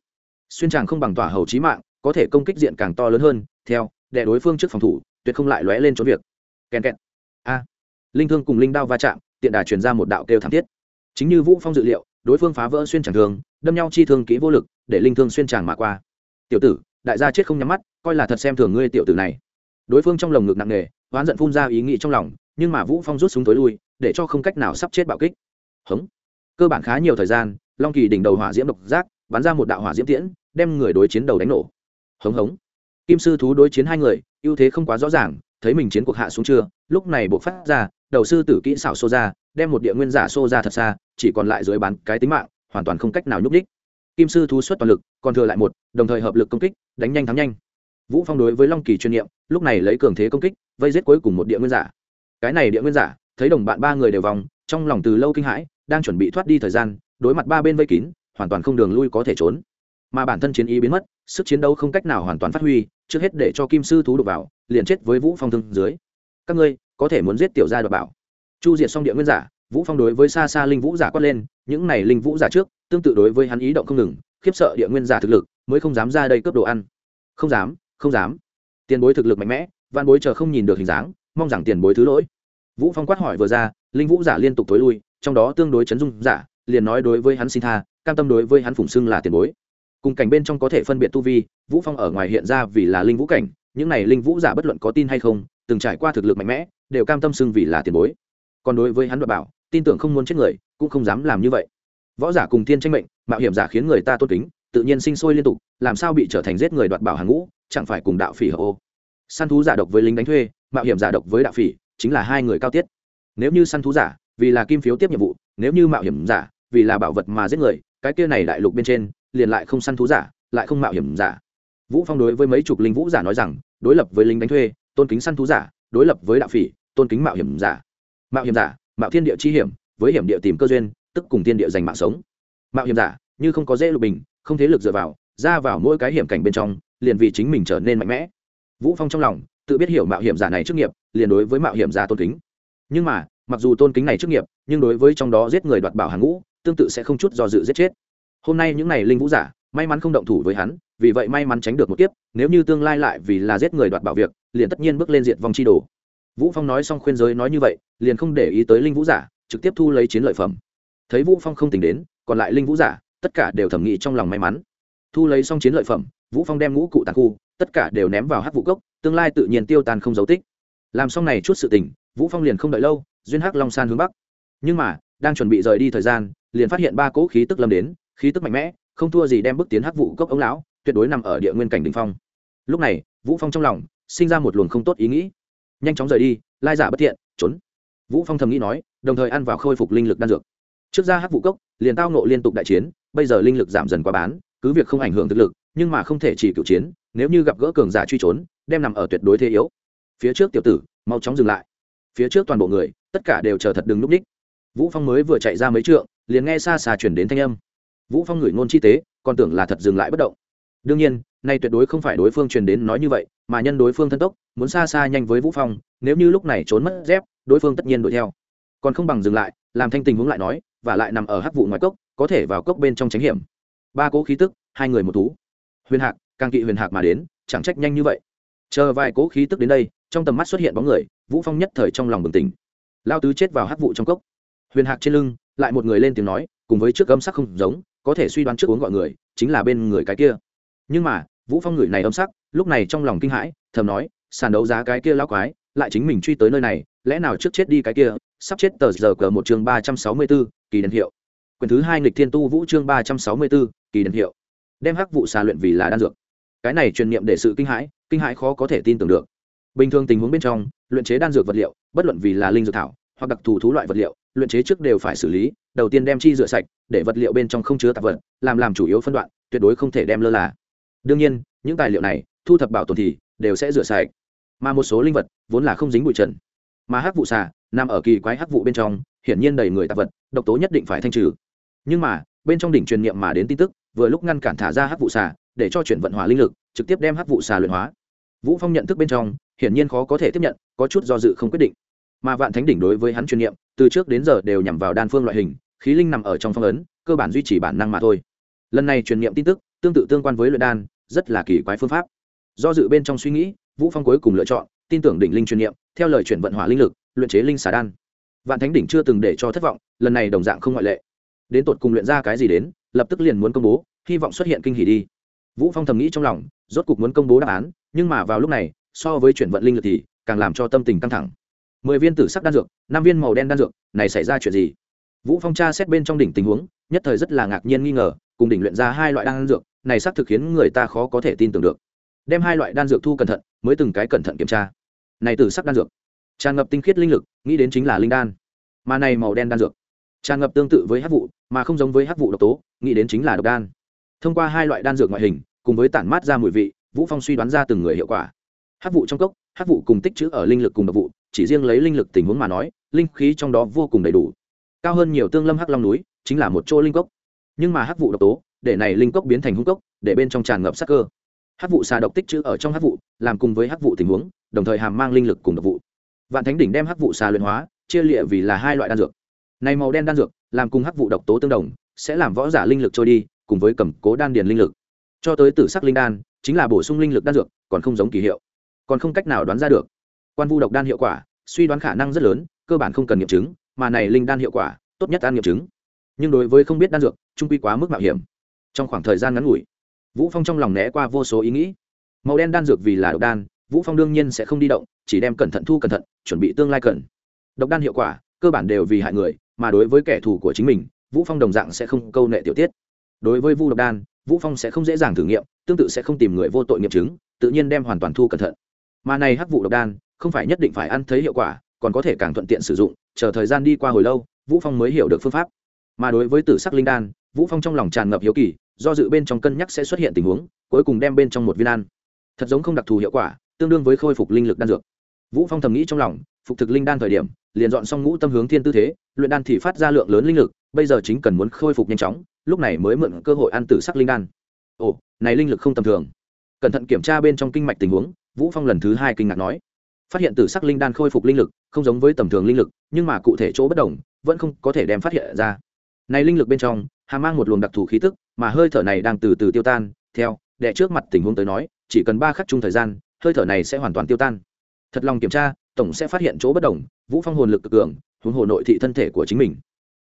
Xuyên tràng không bằng tỏa hầu trí mạng, có thể công kích diện càng to lớn hơn theo đệ đối phương trước phòng thủ, tuyệt không lại lóe lên trốn việc. Kèn kẹt. A. Linh thương cùng linh đao va chạm, tiện đà truyền ra một đạo kêu thảm thiết. Chính như vũ phong dự liệu, đối phương phá vỡ xuyên chẳng thương, đâm nhau chi thương kỹ vô lực, để linh thương xuyên chàng mà qua. Tiểu tử, đại gia chết không nhắm mắt, coi là thật xem thường ngươi tiểu tử này. Đối phương trong lồng ngực nặng nề, oán giận phun ra ý nghĩ trong lòng, nhưng mà vũ phong rút súng tối lui, để cho không cách nào sắp chết bạo kích. Hống. Cơ bản khá nhiều thời gian, long kỳ đỉnh đầu hỏa diễm độc giác, bắn ra một đạo hỏa diễm tiễn, đem người đối chiến đầu đánh nổ. Hống hống kim sư thú đối chiến hai người, ưu thế không quá rõ ràng, thấy mình chiến cuộc hạ xuống chưa, lúc này buộc phát ra, đầu sư tử kỹ xảo xô ra, đem một địa nguyên giả xô ra thật xa, chỉ còn lại dưới bán cái tính mạng, hoàn toàn không cách nào nhúc đích kim sư thú xuất toàn lực, còn thừa lại một, đồng thời hợp lực công kích, đánh nhanh thắng nhanh. Vũ phong đối với long kỳ chuyên nghiệm lúc này lấy cường thế công kích, vây giết cuối cùng một địa nguyên giả. Cái này địa nguyên giả, thấy đồng bạn ba người đều vòng, trong lòng từ lâu kinh hãi, đang chuẩn bị thoát đi thời gian, đối mặt ba bên vây kín, hoàn toàn không đường lui có thể trốn. Mà bản thân chiến ý biến mất, sức chiến đấu không cách nào hoàn toàn phát huy trước hết để cho kim sư thú đục vào, liền chết với vũ phong thương dưới. Các ngươi, có thể muốn giết tiểu gia đoạt bảo. Chu diệt xong địa nguyên giả, vũ phong đối với xa xa linh vũ giả quát lên, những này linh vũ giả trước, tương tự đối với hắn ý động không ngừng, khiếp sợ địa nguyên giả thực lực, mới không dám ra đây cướp đồ ăn. Không dám không dám. Tiền bối thực lực mạnh mẽ văn bối chờ không nhìn được hình dáng, mong rằng tiền bối thứ lỗi. Vũ phong quát hỏi vừa ra, linh vũ giả liên tục tối lui, trong đó tương đối chấn dung giả, liền nói đối với hắn xin tha, cam tâm đối với hắn phụng xưng là tiền bối cùng cảnh bên trong có thể phân biệt tu vi, vũ phong ở ngoài hiện ra vì là linh vũ cảnh, những này linh vũ giả bất luận có tin hay không, từng trải qua thực lực mạnh mẽ, đều cam tâm xưng vì là tiền bối. Còn đối với hắn đoạt bảo, tin tưởng không muốn chết người, cũng không dám làm như vậy. Võ giả cùng thiên tranh mệnh, mạo hiểm giả khiến người ta tôn kính, tự nhiên sinh sôi liên tục, làm sao bị trở thành giết người đoạt bảo hàng ngũ, chẳng phải cùng đạo phỉ hợp ô. Săn thú giả độc với lính đánh thuê, mạo hiểm giả độc với đạo phỉ, chính là hai người cao tiết. Nếu như săn thú giả, vì là kim phiếu tiếp nhiệm vụ, nếu như mạo hiểm giả, vì là bảo vật mà giết người, cái kia này đại lục bên trên liền lại không săn thú giả, lại không mạo hiểm giả. Vũ phong đối với mấy chục linh vũ giả nói rằng, đối lập với lính đánh thuê, tôn kính săn thú giả, đối lập với đạo phỉ, tôn kính mạo hiểm giả. Mạo hiểm giả, mạo thiên địa chi hiểm, với hiểm địa tìm cơ duyên, tức cùng thiên địa giành mạng sống. Mạo hiểm giả, như không có dễ lục bình, không thế lực dựa vào, ra vào mỗi cái hiểm cảnh bên trong, liền vì chính mình trở nên mạnh mẽ. Vũ phong trong lòng, tự biết hiểu mạo hiểm giả này trước nghiệp, liền đối với mạo hiểm giả tôn kính. Nhưng mà, mặc dù tôn kính này trước nghiệp, nhưng đối với trong đó giết người đoạt bảo hàng ngũ, tương tự sẽ không chút do dự giết chết hôm nay những này linh vũ giả, may mắn không động thủ với hắn, vì vậy may mắn tránh được một kiếp, nếu như tương lai lại vì là giết người đoạt bảo việc, liền tất nhiên bước lên diện vòng chi đồ. Vũ phong nói xong khuyên giới nói như vậy, liền không để ý tới linh vũ giả, trực tiếp thu lấy chiến lợi phẩm. Thấy vũ phong không tỉnh đến, còn lại linh vũ giả, tất cả đều thẩm nghĩ trong lòng may mắn. Thu lấy xong chiến lợi phẩm, vũ phong đem ngũ cụ tàn khu, tất cả đều ném vào hát vũ cốc, tương lai tự nhiên tiêu tan không dấu tích. Làm xong này chút sự tình, vũ phong liền không đợi lâu, duyên hắc long san hướng bắc. Nhưng mà, đang chuẩn bị rời đi thời gian, liền phát hiện ba cỗ khí tức lâm đến khí tức mạnh mẽ, không thua gì đem bước tiến hắc vụ cốc ống lão, tuyệt đối nằm ở địa nguyên cảnh đỉnh phong. Lúc này, vũ phong trong lòng sinh ra một luồng không tốt ý nghĩ. Nhanh chóng rời đi, lai giả bất thiện, trốn. Vũ phong thầm nghĩ nói, đồng thời ăn vào khôi phục linh lực đan dược. Trước ra hắc vụ cốc, liền tao nộ liên tục đại chiến, bây giờ linh lực giảm dần quá bán, cứ việc không ảnh hưởng thực lực, nhưng mà không thể chỉ cựu chiến, nếu như gặp gỡ cường giả truy trốn, đem nằm ở tuyệt đối thế yếu. Phía trước tiểu tử, mau chóng dừng lại. Phía trước toàn bộ người, tất cả đều chờ thật đừng núp ních. Vũ phong mới vừa chạy ra mấy trượng, liền nghe xa xa chuyển đến thanh âm vũ phong ngửi ngôn chi tế, còn tưởng là thật dừng lại bất động. Đương nhiên, nay tuyệt đối không phải đối phương truyền đến nói như vậy, mà nhân đối phương thân tốc, muốn xa xa nhanh với vũ phong, nếu như lúc này trốn mất dép, đối phương tất nhiên đuổi theo. Còn không bằng dừng lại, làm thanh tình huống lại nói, và lại nằm ở hắc vụ ngoài cốc, có thể vào cốc bên trong tránh hiểm. Ba cố khí tức, hai người một thú. Huyền hạc, càng kỵ huyền hạc mà đến, chẳng trách nhanh như vậy. Chờ vài cố khí tức đến đây, trong tầm mắt xuất hiện bóng người, vũ phong nhất thời trong lòng bừng tỉnh. Lao tứ chết vào hắc vụ trong cốc. Huyền hạc trên lưng, lại một người lên tiếng nói, cùng với trước âm sắc không giống có thể suy đoán trước uống gọi người chính là bên người cái kia. Nhưng mà vũ phong người này âm sắc lúc này trong lòng kinh hãi thầm nói sàn đấu giá cái kia lão quái lại chính mình truy tới nơi này lẽ nào trước chết đi cái kia sắp chết tờ giờ cờ một chương ba trăm sáu mươi 364, kỳ đền hiệu. Quyển thứ hai nghịch thiên tu vũ chương ba trăm sáu mươi 364, kỳ đền hiệu. Đem hắc vụ xà luyện vì là đan dược. Cái này truyền niệm để sự kinh hãi kinh hãi khó có thể tin tưởng được. Bình thường tình huống bên trong luyện chế đan dược vật liệu bất luận vì là linh dược thảo hoặc đặc thù thú loại vật liệu, luyện chế trước đều phải xử lý, đầu tiên đem chi rửa sạch, để vật liệu bên trong không chứa tạp vật, làm làm chủ yếu phân đoạn, tuyệt đối không thể đem lơ là. Đương nhiên, những tài liệu này, thu thập bảo tồn thì đều sẽ rửa sạch. Mà một số linh vật vốn là không dính bụi trần. Mà hắc vụ xà nằm ở kỳ quái hắc vụ bên trong, hiển nhiên đầy người tạp vật, độc tố nhất định phải thanh trừ. Nhưng mà, bên trong đỉnh truyền niệm mà đến tin tức, vừa lúc ngăn cản thả ra hắc vụ xà, để cho chuyển vận hóa linh lực, trực tiếp đem hắc vụ xà luyện hóa. Vũ phong nhận thức bên trong, hiển nhiên khó có thể tiếp nhận, có chút do dự không quyết định mà vạn thánh đỉnh đối với hắn truyền niệm, từ trước đến giờ đều nhằm vào đan phương loại hình, khí linh nằm ở trong phong ấn, cơ bản duy trì bản năng mà thôi. Lần này truyền niệm tin tức, tương tự tương quan với luyện đan, rất là kỳ quái phương pháp. Do dự bên trong suy nghĩ, vũ phong cuối cùng lựa chọn, tin tưởng đỉnh linh truyền niệm, theo lời chuyển vận hỏa linh lực, luyện chế linh xà đan. Vạn thánh đỉnh chưa từng để cho thất vọng, lần này đồng dạng không ngoại lệ. Đến tột cùng luyện ra cái gì đến, lập tức liền muốn công bố, hy vọng xuất hiện kinh hỉ đi. Vũ phong thầm nghĩ trong lòng, rốt cục muốn công bố đáp án, nhưng mà vào lúc này, so với chuyển vận linh lực thì, càng làm cho tâm tình căng thẳng mười viên tử sắc đan dược, năm viên màu đen đan dược, này xảy ra chuyện gì? Vũ phong tra xét bên trong đỉnh tình huống, nhất thời rất là ngạc nhiên nghi ngờ, cùng đỉnh luyện ra hai loại đan dược, này xác thực khiến người ta khó có thể tin tưởng được. Đem hai loại đan dược thu cẩn thận, mới từng cái cẩn thận kiểm tra. Này tử sắc đan dược, tràn ngập tinh khiết linh lực, nghĩ đến chính là linh đan. Mà này màu đen đan dược, tràn ngập tương tự với hắc vụ, mà không giống với hắc vụ độc tố, nghĩ đến chính là độc đan. Thông qua hai loại đan dược ngoại hình, cùng với tản mát ra mùi vị, vũ phong suy đoán ra từng người hiệu quả. Hắc vụ trong cốc, hắc vụ cùng tích trữ ở linh lực cùng độc vụ chỉ riêng lấy linh lực tình huống mà nói, linh khí trong đó vô cùng đầy đủ. Cao hơn nhiều tương lâm hắc long núi, chính là một chỗ linh cốc. Nhưng mà hắc vụ độc tố, để này linh cốc biến thành hung cốc, để bên trong tràn ngập sắc cơ. Hắc vụ xà độc tích trữ ở trong hắc vụ, làm cùng với hắc vụ tình huống, đồng thời hàm mang linh lực cùng độc vụ. Vạn thánh đỉnh đem hắc vụ xà luyện hóa, chia lịa vì là hai loại đan dược. Này màu đen đan dược, làm cùng hắc vụ độc tố tương đồng, sẽ làm võ giả linh lực trôi đi, cùng với cầm cố đan điền linh lực. Cho tới tử sắc linh đan, chính là bổ sung linh lực đan dược, còn không giống kỳ hiệu. Còn không cách nào đoán ra được quan vu độc đan hiệu quả, suy đoán khả năng rất lớn, cơ bản không cần nghiệm chứng, mà này linh đan hiệu quả, tốt nhất ăn nghiệm chứng. Nhưng đối với không biết đan dược, trung quy quá mức mạo hiểm. Trong khoảng thời gian ngắn ngủi, vũ phong trong lòng né qua vô số ý nghĩ. Màu đen đan dược vì là độc đan, vũ phong đương nhiên sẽ không đi động, chỉ đem cẩn thận thu cẩn thận, chuẩn bị tương lai cần. Độc đan hiệu quả, cơ bản đều vì hại người, mà đối với kẻ thù của chính mình, vũ phong đồng dạng sẽ không câu nệ tiểu tiết. Đối với vu độc đan, vũ phong sẽ không dễ dàng thử nghiệm, tương tự sẽ không tìm người vô tội nghiệm chứng, tự nhiên đem hoàn toàn thu cẩn thận. Mà này hắc vụ độc đan không phải nhất định phải ăn thấy hiệu quả, còn có thể càng thuận tiện sử dụng, chờ thời gian đi qua hồi lâu, vũ phong mới hiểu được phương pháp. Mà đối với tử sắc linh đan, vũ phong trong lòng tràn ngập hiếu kỳ, do dự bên trong cân nhắc sẽ xuất hiện tình huống, cuối cùng đem bên trong một viên ăn. Thật giống không đặc thù hiệu quả, tương đương với khôi phục linh lực đan dược. Vũ phong thầm nghĩ trong lòng, phục thực linh đan thời điểm, liền dọn xong ngũ tâm hướng thiên tư thế, luyện đan thì phát ra lượng lớn linh lực, bây giờ chính cần muốn khôi phục nhanh chóng, lúc này mới mượn cơ hội ăn tử sắc linh đan. Ồ, này linh lực không tầm thường. Cẩn thận kiểm tra bên trong kinh mạch tình huống, vũ phong lần thứ hai kinh ngạc nói phát hiện tử sắc linh đan khôi phục linh lực, không giống với tầm thường linh lực, nhưng mà cụ thể chỗ bất đồng, vẫn không có thể đem phát hiện ra. Này linh lực bên trong hà mang một luồng đặc thù khí tức, mà hơi thở này đang từ từ tiêu tan. Theo, đệ trước mặt tình huống tới nói, chỉ cần ba khắc chung thời gian, hơi thở này sẽ hoàn toàn tiêu tan. Thật lòng kiểm tra, tổng sẽ phát hiện chỗ bất đồng, vũ phong hồn lực cực cường, huống hồ nội thị thân thể của chính mình.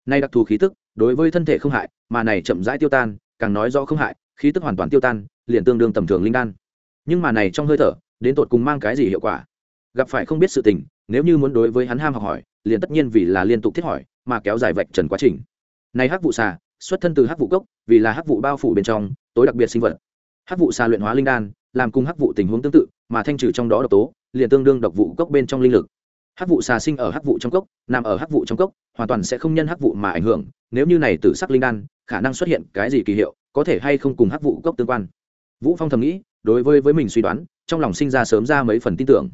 Nay đặc thù khí tức, đối với thân thể không hại, mà này chậm rãi tiêu tan, càng nói rõ không hại, khí tức hoàn toàn tiêu tan, liền tương đương tầm thường linh đan. Nhưng mà này trong hơi thở, đến tột cùng mang cái gì hiệu quả? Gặp phải không biết sự tình nếu như muốn đối với hắn ham học hỏi liền tất nhiên vì là liên tục thiết hỏi mà kéo dài vạch trần quá trình này hắc vụ xà xuất thân từ hắc vụ cốc vì là hắc vụ bao phủ bên trong tối đặc biệt sinh vật hắc vụ xà luyện hóa linh đan làm cùng hắc vụ tình huống tương tự mà thanh trừ trong đó độc tố liền tương đương độc vụ cốc bên trong linh lực hắc vụ xà sinh ở hắc vụ trong cốc nằm ở hắc vụ trong cốc hoàn toàn sẽ không nhân hắc vụ mà ảnh hưởng nếu như này tử sắc linh đan khả năng xuất hiện cái gì kỳ hiệu có thể hay không cùng hắc vụ cốc tương quan vũ phong thầm nghĩ đối với với mình suy đoán trong lòng sinh ra sớm ra mấy phần tin tưởng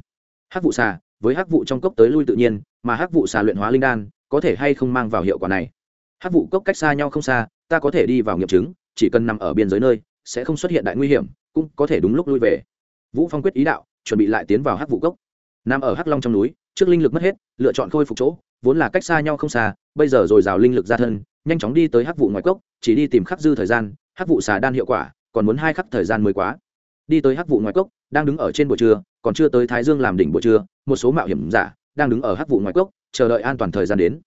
hắc vụ xà, với hắc vụ trong cốc tới lui tự nhiên, mà hắc vụ xà luyện hóa linh đan, có thể hay không mang vào hiệu quả này? Hắc vụ cốc cách xa nhau không xa, ta có thể đi vào nghiệm chứng, chỉ cần nằm ở biên giới nơi, sẽ không xuất hiện đại nguy hiểm, cũng có thể đúng lúc lui về. Vũ phong quyết ý đạo, chuẩn bị lại tiến vào hắc vụ cốc. Nằm ở hắc long trong núi, trước linh lực mất hết, lựa chọn khôi phục chỗ, vốn là cách xa nhau không xa, bây giờ rồi rào linh lực ra thân, nhanh chóng đi tới hắc vụ ngoài cốc, chỉ đi tìm khắc dư thời gian, hắc vụ xà đan hiệu quả, còn muốn hai khắc thời gian mới quá đi tới hắc vụ ngoài cốc, đang đứng ở trên buổi trưa, còn chưa tới thái dương làm đỉnh buổi trưa, một số mạo hiểm giả đang đứng ở hắc vụ ngoài cốc, chờ đợi an toàn thời gian đến.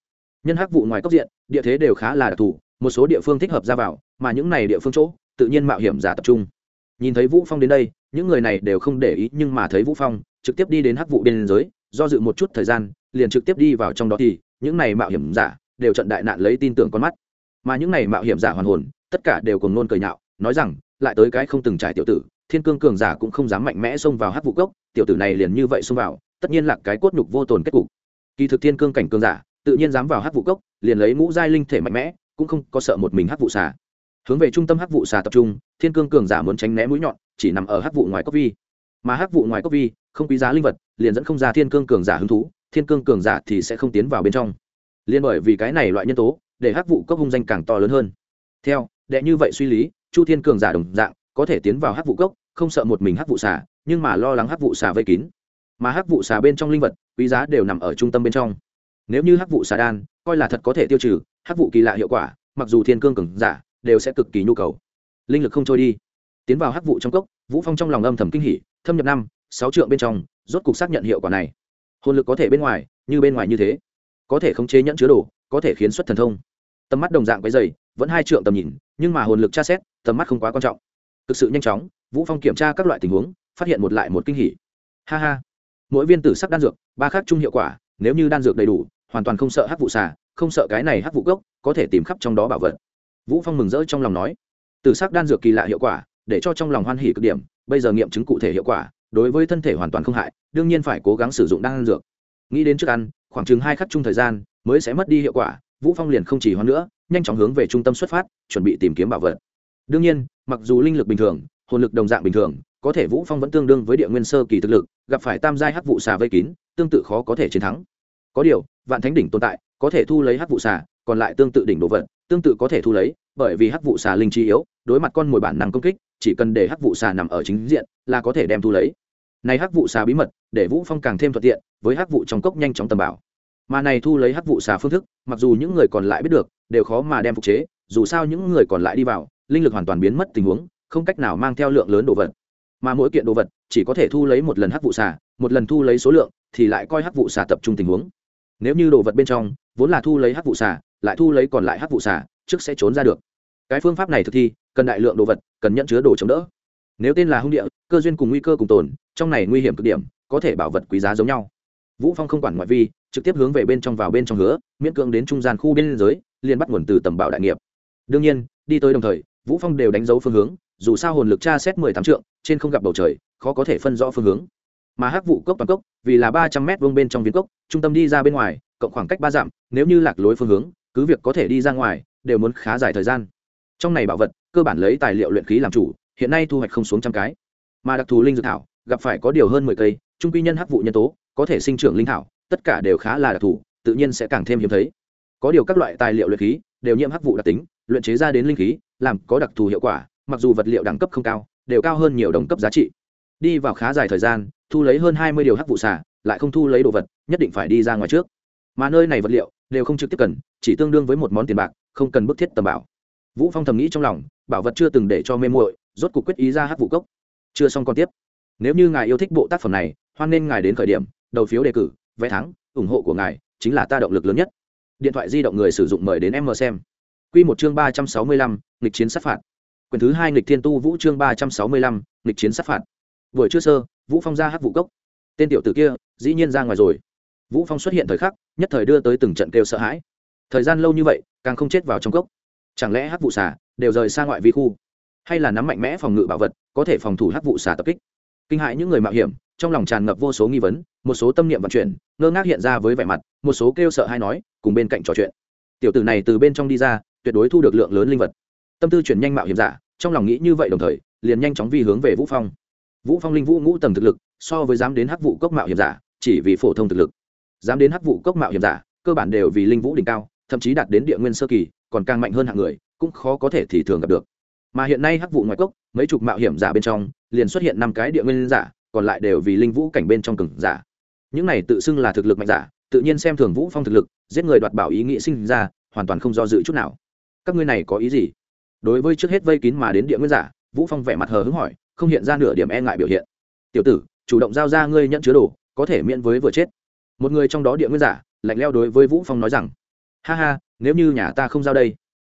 Nhân hắc vụ ngoài cốc diện, địa thế đều khá là đặc thù, một số địa phương thích hợp ra vào, mà những này địa phương chỗ, tự nhiên mạo hiểm giả tập trung. Nhìn thấy vũ phong đến đây, những người này đều không để ý, nhưng mà thấy vũ phong, trực tiếp đi đến hắc vụ biên giới do dự một chút thời gian, liền trực tiếp đi vào trong đó thì, những này mạo hiểm giả đều trận đại nạn lấy tin tưởng con mắt. Mà những này mạo hiểm giả hoàn hồn, tất cả đều cùng nôn cười nhạo, nói rằng, lại tới cái không từng trải tiểu tử thiên cương cường giả cũng không dám mạnh mẽ xông vào hắc vụ cốc, tiểu tử này liền như vậy xông vào, tất nhiên là cái cốt nhục vô tồn kết cục. Kỳ thực thiên cương cảnh cường giả, tự nhiên dám vào hắc vụ cốc, liền lấy ngũ giai linh thể mạnh mẽ, cũng không có sợ một mình hắc vụ xà. Hướng về trung tâm hắc vụ xà tập trung, thiên cương cường giả muốn tránh né mũi nhọn, chỉ nằm ở hắc vụ ngoài cốc vi. Mà hắc vụ ngoài cốc vi, không quý giá linh vật, liền dẫn không ra thiên cương cường giả hứng thú, thiên cương cường giả thì sẽ không tiến vào bên trong. Liên bởi vì cái này loại nhân tố, để hắc vụ cốc hung danh càng to lớn hơn. Theo, đệ như vậy suy lý, chu thiên cường giả đồng dạng, có thể tiến vào hắc vụ cốc không sợ một mình hắc vụ xà, nhưng mà lo lắng hắc vụ xà vây kín. Mà hắc vụ xà bên trong linh vật, quý giá đều nằm ở trung tâm bên trong. Nếu như hắc vụ xà đan, coi là thật có thể tiêu trừ, hắc vụ kỳ lạ hiệu quả, mặc dù thiên cương cường giả, đều sẽ cực kỳ nhu cầu. Linh lực không trôi đi. Tiến vào hắc vụ trong cốc, vũ phong trong lòng âm thầm kinh hỉ, thâm nhập năm, sáu trượng bên trong, rốt cục xác nhận hiệu quả này. Hồn lực có thể bên ngoài, như bên ngoài như thế. Có thể khống chế nhẫn chứa đồ, có thể khiến xuất thần thông. Tầm mắt đồng dạng với dày vẫn hai trượng tầm nhìn, nhưng mà hồn lực tra xét, tầm mắt không quá quan trọng thực sự nhanh chóng, vũ phong kiểm tra các loại tình huống, phát hiện một lại một kinh hỉ. Ha ha. Mỗi viên tử sắc đan dược, ba khác chung hiệu quả, nếu như đan dược đầy đủ, hoàn toàn không sợ hắc vụ xà, không sợ cái này hắc vụ gốc, có thể tìm khắp trong đó bảo vật. Vũ phong mừng rỡ trong lòng nói. Tử sắc đan dược kỳ lạ hiệu quả, để cho trong lòng hoan hỉ cực điểm, bây giờ nghiệm chứng cụ thể hiệu quả, đối với thân thể hoàn toàn không hại, đương nhiên phải cố gắng sử dụng đan dược. Nghĩ đến trước ăn, khoảng chừng hai khắc chung thời gian, mới sẽ mất đi hiệu quả, vũ phong liền không chỉ hoan nữa, nhanh chóng hướng về trung tâm xuất phát, chuẩn bị tìm kiếm bảo vật đương nhiên, mặc dù linh lực bình thường, hồn lực đồng dạng bình thường, có thể vũ phong vẫn tương đương với địa nguyên sơ kỳ thực lực, gặp phải tam giai hắc vụ xà vây kín, tương tự khó có thể chiến thắng. Có điều, vạn thánh đỉnh tồn tại, có thể thu lấy hắc vụ xà, còn lại tương tự đỉnh đồ vật, tương tự có thể thu lấy, bởi vì hắc vụ xà linh trí yếu, đối mặt con mồi bản năng công kích, chỉ cần để hắc vụ xà nằm ở chính diện, là có thể đem thu lấy. Này hắc vụ xà bí mật, để vũ phong càng thêm thuận tiện, với hắc vụ trong cốc nhanh chóng tầm bảo. Mà này thu lấy hắc vụ xà phương thức, mặc dù những người còn lại biết được, đều khó mà đem phục chế, dù sao những người còn lại đi vào linh lực hoàn toàn biến mất tình huống không cách nào mang theo lượng lớn đồ vật. Mà mỗi kiện đồ vật chỉ có thể thu lấy một lần hắc vụ xả, một lần thu lấy số lượng thì lại coi hắc vụ xả tập trung tình huống. Nếu như đồ vật bên trong vốn là thu lấy hắc vụ xả, lại thu lấy còn lại hắc vụ xả, trước sẽ trốn ra được. Cái phương pháp này thực thi cần đại lượng đồ vật cần nhận chứa đồ chống đỡ. Nếu tên là hung địa cơ duyên cùng nguy cơ cùng tồn trong này nguy hiểm cực điểm có thể bảo vật quý giá giống nhau. Vũ phong không quản ngoại vi trực tiếp hướng về bên trong vào bên trong hứa miễn cưỡng đến trung gian khu biên giới liền bắt nguồn từ tầm bảo đại nghiệp. Đương nhiên đi tới đồng thời vũ phong đều đánh dấu phương hướng, dù sao hồn lực tra xét mười tám trượng, trên không gặp bầu trời, khó có thể phân rõ phương hướng. Mà hắc vụ cốc toàn cốc, vì là ba trăm mét vuông bên trong viên cốc, trung tâm đi ra bên ngoài, cộng khoảng cách ba dặm, nếu như lạc lối phương hướng, cứ việc có thể đi ra ngoài, đều muốn khá dài thời gian. Trong này bảo vật, cơ bản lấy tài liệu luyện khí làm chủ, hiện nay thu hoạch không xuống trăm cái. Mà đặc thù linh dược thảo, gặp phải có điều hơn mười cây, trung quy nhân hắc vụ nhân tố, có thể sinh trưởng linh thảo, tất cả đều khá là đặc thù, tự nhiên sẽ càng thêm hiếm thấy. Có điều các loại tài liệu luyện khí, đều nhiễm hắc vụ đặc tính, luyện chế ra đến linh khí làm có đặc thù hiệu quả, mặc dù vật liệu đẳng cấp không cao, đều cao hơn nhiều đồng cấp giá trị. Đi vào khá dài thời gian, thu lấy hơn hai mươi điều hắc vụ xả lại không thu lấy đồ vật, nhất định phải đi ra ngoài trước. Mà nơi này vật liệu, đều không trực tiếp cần, chỉ tương đương với một món tiền bạc, không cần bức thiết tầm bảo. Vũ phong thầm nghĩ trong lòng, bảo vật chưa từng để cho mê muội, rốt cuộc quyết ý ra hắc vụ cốc. Chưa xong còn tiếp. Nếu như ngài yêu thích bộ tác phẩm này, hoan nên ngài đến khởi điểm, đầu phiếu đề cử, vé thắng, ủng hộ của ngài, chính là ta động lực lớn nhất. Điện thoại di động người sử dụng mời đến em mờ xem quy một chương ba trăm sáu mươi lăm, nghịch chiến sát phạt. Quyển thứ hai nghịch thiên tu vũ chương ba trăm sáu mươi lăm, nghịch chiến sát phạt. Buổi trưa sơ, vũ phong ra hắc vụ cốc. Tên tiểu tử kia, dĩ nhiên ra ngoài rồi. Vũ phong xuất hiện thời khắc, nhất thời đưa tới từng trận kêu sợ hãi. Thời gian lâu như vậy, càng không chết vào trong cốc. Chẳng lẽ hắc vụ xả đều rời xa ngoại vi khu? Hay là nắm mạnh mẽ phòng ngự bảo vật, có thể phòng thủ hắc vụ xả tập kích? Kinh hại những người mạo hiểm, trong lòng tràn ngập vô số nghi vấn, một số tâm niệm vận chuyển, ngơ ngác hiện ra với vẻ mặt, một số kêu sợ hay nói, cùng bên cạnh trò chuyện. Tiểu tử này từ bên trong đi ra tuyệt đối thu được lượng lớn linh vật. Tâm tư chuyển nhanh mạo hiểm giả, trong lòng nghĩ như vậy đồng thời, liền nhanh chóng vi hướng về vũ phong. Vũ phong linh vũ ngũ tầng thực lực, so với dám đến hắc vụ cốc mạo hiểm giả, chỉ vì phổ thông thực lực. Dám đến hắc vụ cốc mạo hiểm giả, cơ bản đều vì linh vũ đỉnh cao, thậm chí đạt đến địa nguyên sơ kỳ, còn càng mạnh hơn hạng người, cũng khó có thể thì thường gặp được. Mà hiện nay hắc vụ ngoại cốc, mấy chục mạo hiểm giả bên trong, liền xuất hiện năm cái địa nguyên giả, còn lại đều vì linh vũ cảnh bên trong cường giả. Những này tự xưng là thực lực mạnh giả, tự nhiên xem thường vũ phong thực lực, giết người đoạt bảo ý nghĩ sinh ra, hoàn toàn không do dự chút nào các ngươi này có ý gì? Đối với trước hết vây kín mà đến địa nguyên giả, vũ phong vẻ mặt hờ hững hỏi, không hiện ra nửa điểm e ngại biểu hiện. Tiểu tử, chủ động giao ra ngươi nhận chứa đồ, có thể miễn với vừa chết. Một người trong đó địa nguyên giả, lạnh leo đối với vũ phong nói rằng, ha ha, nếu như nhà ta không giao đây,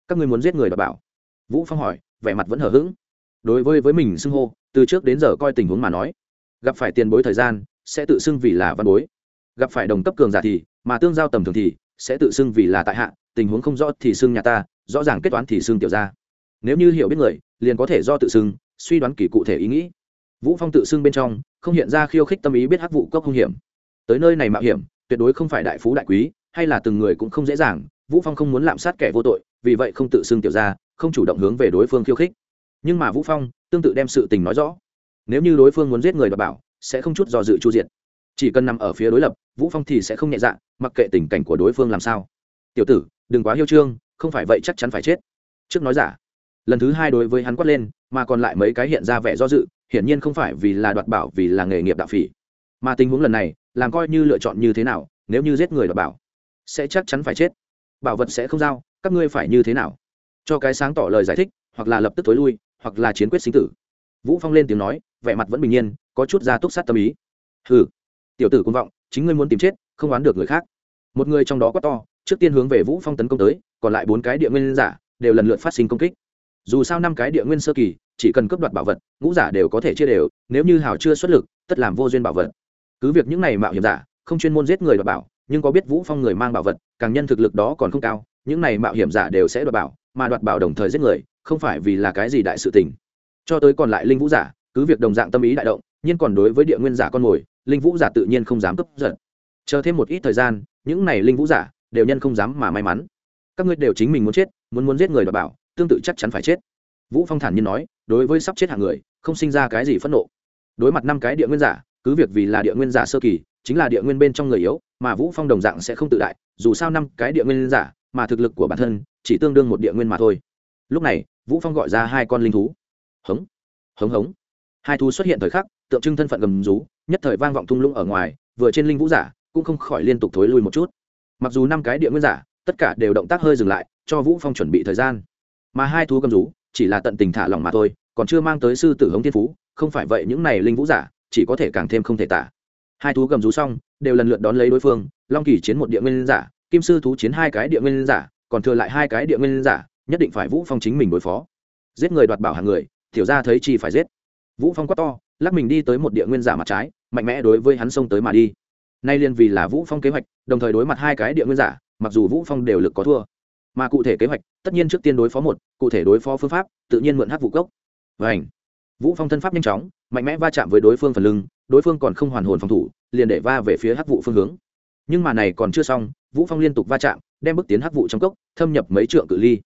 các ngươi muốn giết người đảm bảo. Vũ phong hỏi, vẻ mặt vẫn hờ hững. Đối với với mình xưng hô, từ trước đến giờ coi tình huống mà nói, gặp phải tiền bối thời gian, sẽ tự xưng vì là văn bối. Gặp phải đồng cấp cường giả thì, mà tương giao tầm thường thì, sẽ tự xưng vì là tại hạ, tình huống không rõ thì xưng nhà ta rõ ràng kết toán thì xương tiểu ra nếu như hiểu biết người, liền có thể do tự xưng, suy đoán kỳ cụ thể ý nghĩ. Vũ phong tự xưng bên trong, không hiện ra khiêu khích tâm ý biết hắc vụ cốc hung hiểm. Tới nơi này mạo hiểm, tuyệt đối không phải đại phú đại quý, hay là từng người cũng không dễ dàng, vũ phong không muốn lạm sát kẻ vô tội, vì vậy không tự xưng tiểu ra không chủ động hướng về đối phương khiêu khích. Nhưng mà vũ phong, tương tự đem sự tình nói rõ. Nếu như đối phương muốn giết người đảm bảo, sẽ không chút do dự chu diệt. Chỉ cần nằm ở phía đối lập, vũ phong thì sẽ không nhẹ dạ mặc kệ tình cảnh của đối phương làm sao. Tiểu tử, đừng quá hiêu trương không phải vậy chắc chắn phải chết. Trước nói giả, lần thứ hai đối với hắn quát lên, mà còn lại mấy cái hiện ra vẻ do dự, hiển nhiên không phải vì là đoạt bảo, vì là nghề nghiệp đạo phỉ. Mà tình huống lần này, làm coi như lựa chọn như thế nào, nếu như giết người đoạt bảo, sẽ chắc chắn phải chết. Bảo vật sẽ không giao, các ngươi phải như thế nào? Cho cái sáng tỏ lời giải thích, hoặc là lập tức tối lui, hoặc là chiến quyết sinh tử. Vũ phong lên tiếng nói, vẻ mặt vẫn bình yên có chút ra túc sát tâm ý. Hừ, tiểu tử quân vọng, chính ngươi muốn tìm chết, không oán được người khác. Một người trong đó quá to, trước tiên hướng về vũ phong tấn công tới còn lại bốn cái địa nguyên giả đều lần lượt phát sinh công kích. Dù sao năm cái địa nguyên sơ kỳ, chỉ cần cướp đoạt bảo vật, ngũ giả đều có thể chia đều, nếu như hào chưa xuất lực, tất làm vô duyên bảo vật. Cứ việc những này mạo hiểm giả, không chuyên môn giết người đoạt bảo, nhưng có biết vũ phong người mang bảo vật, càng nhân thực lực đó còn không cao, những này mạo hiểm giả đều sẽ đoạt bảo, mà đoạt bảo đồng thời giết người, không phải vì là cái gì đại sự tình. Cho tới còn lại linh vũ giả, cứ việc đồng dạng tâm ý đại động, nhưng còn đối với địa nguyên giả con mồi, linh vũ giả tự nhiên không dám cấp giật. Chờ thêm một ít thời gian, những này linh vũ giả đều nhân không dám mà may mắn các ngươi đều chính mình muốn chết, muốn muốn giết người đoạt bảo, tương tự chắc chắn phải chết. Vũ phong thản nhiên nói, đối với sắp chết hạng người, không sinh ra cái gì phẫn nộ. Đối mặt năm cái địa nguyên giả, cứ việc vì là địa nguyên giả sơ kỳ, chính là địa nguyên bên trong người yếu, mà vũ phong đồng dạng sẽ không tự đại, dù sao năm cái địa nguyên giả, mà thực lực của bản thân, chỉ tương đương một địa nguyên mà thôi. Lúc này, vũ phong gọi ra hai con linh thú. Hống hống hống. Hai thú xuất hiện thời khắc, tượng trưng thân phận gầm rú, nhất thời vang vọng thung lũng ở ngoài, vừa trên linh vũ giả, cũng không khỏi liên tục thối lui một chút. Mặc dù năm cái địa nguyên giả tất cả đều động tác hơi dừng lại, cho vũ phong chuẩn bị thời gian. Mà hai thú cầm rú, chỉ là tận tình thả lòng mà thôi, còn chưa mang tới sư tử hống thiên phú, không phải vậy những này linh vũ giả, chỉ có thể càng thêm không thể tả. Hai thú cầm rú xong, đều lần lượt đón lấy đối phương, long kỳ chiến một địa nguyên giả, kim sư thú chiến hai cái địa nguyên giả, còn thừa lại hai cái địa nguyên giả, nhất định phải vũ phong chính mình đối phó. Giết người đoạt bảo hàng người tiểu ra thấy chi phải giết. Vũ phong quát to, lắc mình đi tới một địa nguyên giả mặt trái, mạnh mẽ đối với hắn xông tới mà đi. Nay liên vì là vũ phong kế hoạch, đồng thời đối mặt hai cái địa nguyên giả mặc dù vũ phong đều lực có thua mà cụ thể kế hoạch tất nhiên trước tiên đối phó một cụ thể đối phó phương pháp tự nhiên mượn hát vụ cốc và ảnh vũ phong thân pháp nhanh chóng mạnh mẽ va chạm với đối phương phần lưng đối phương còn không hoàn hồn phòng thủ liền để va về phía hát vụ phương hướng nhưng mà này còn chưa xong vũ phong liên tục va chạm đem bước tiến hát vụ trong cốc thâm nhập mấy trượng cự ly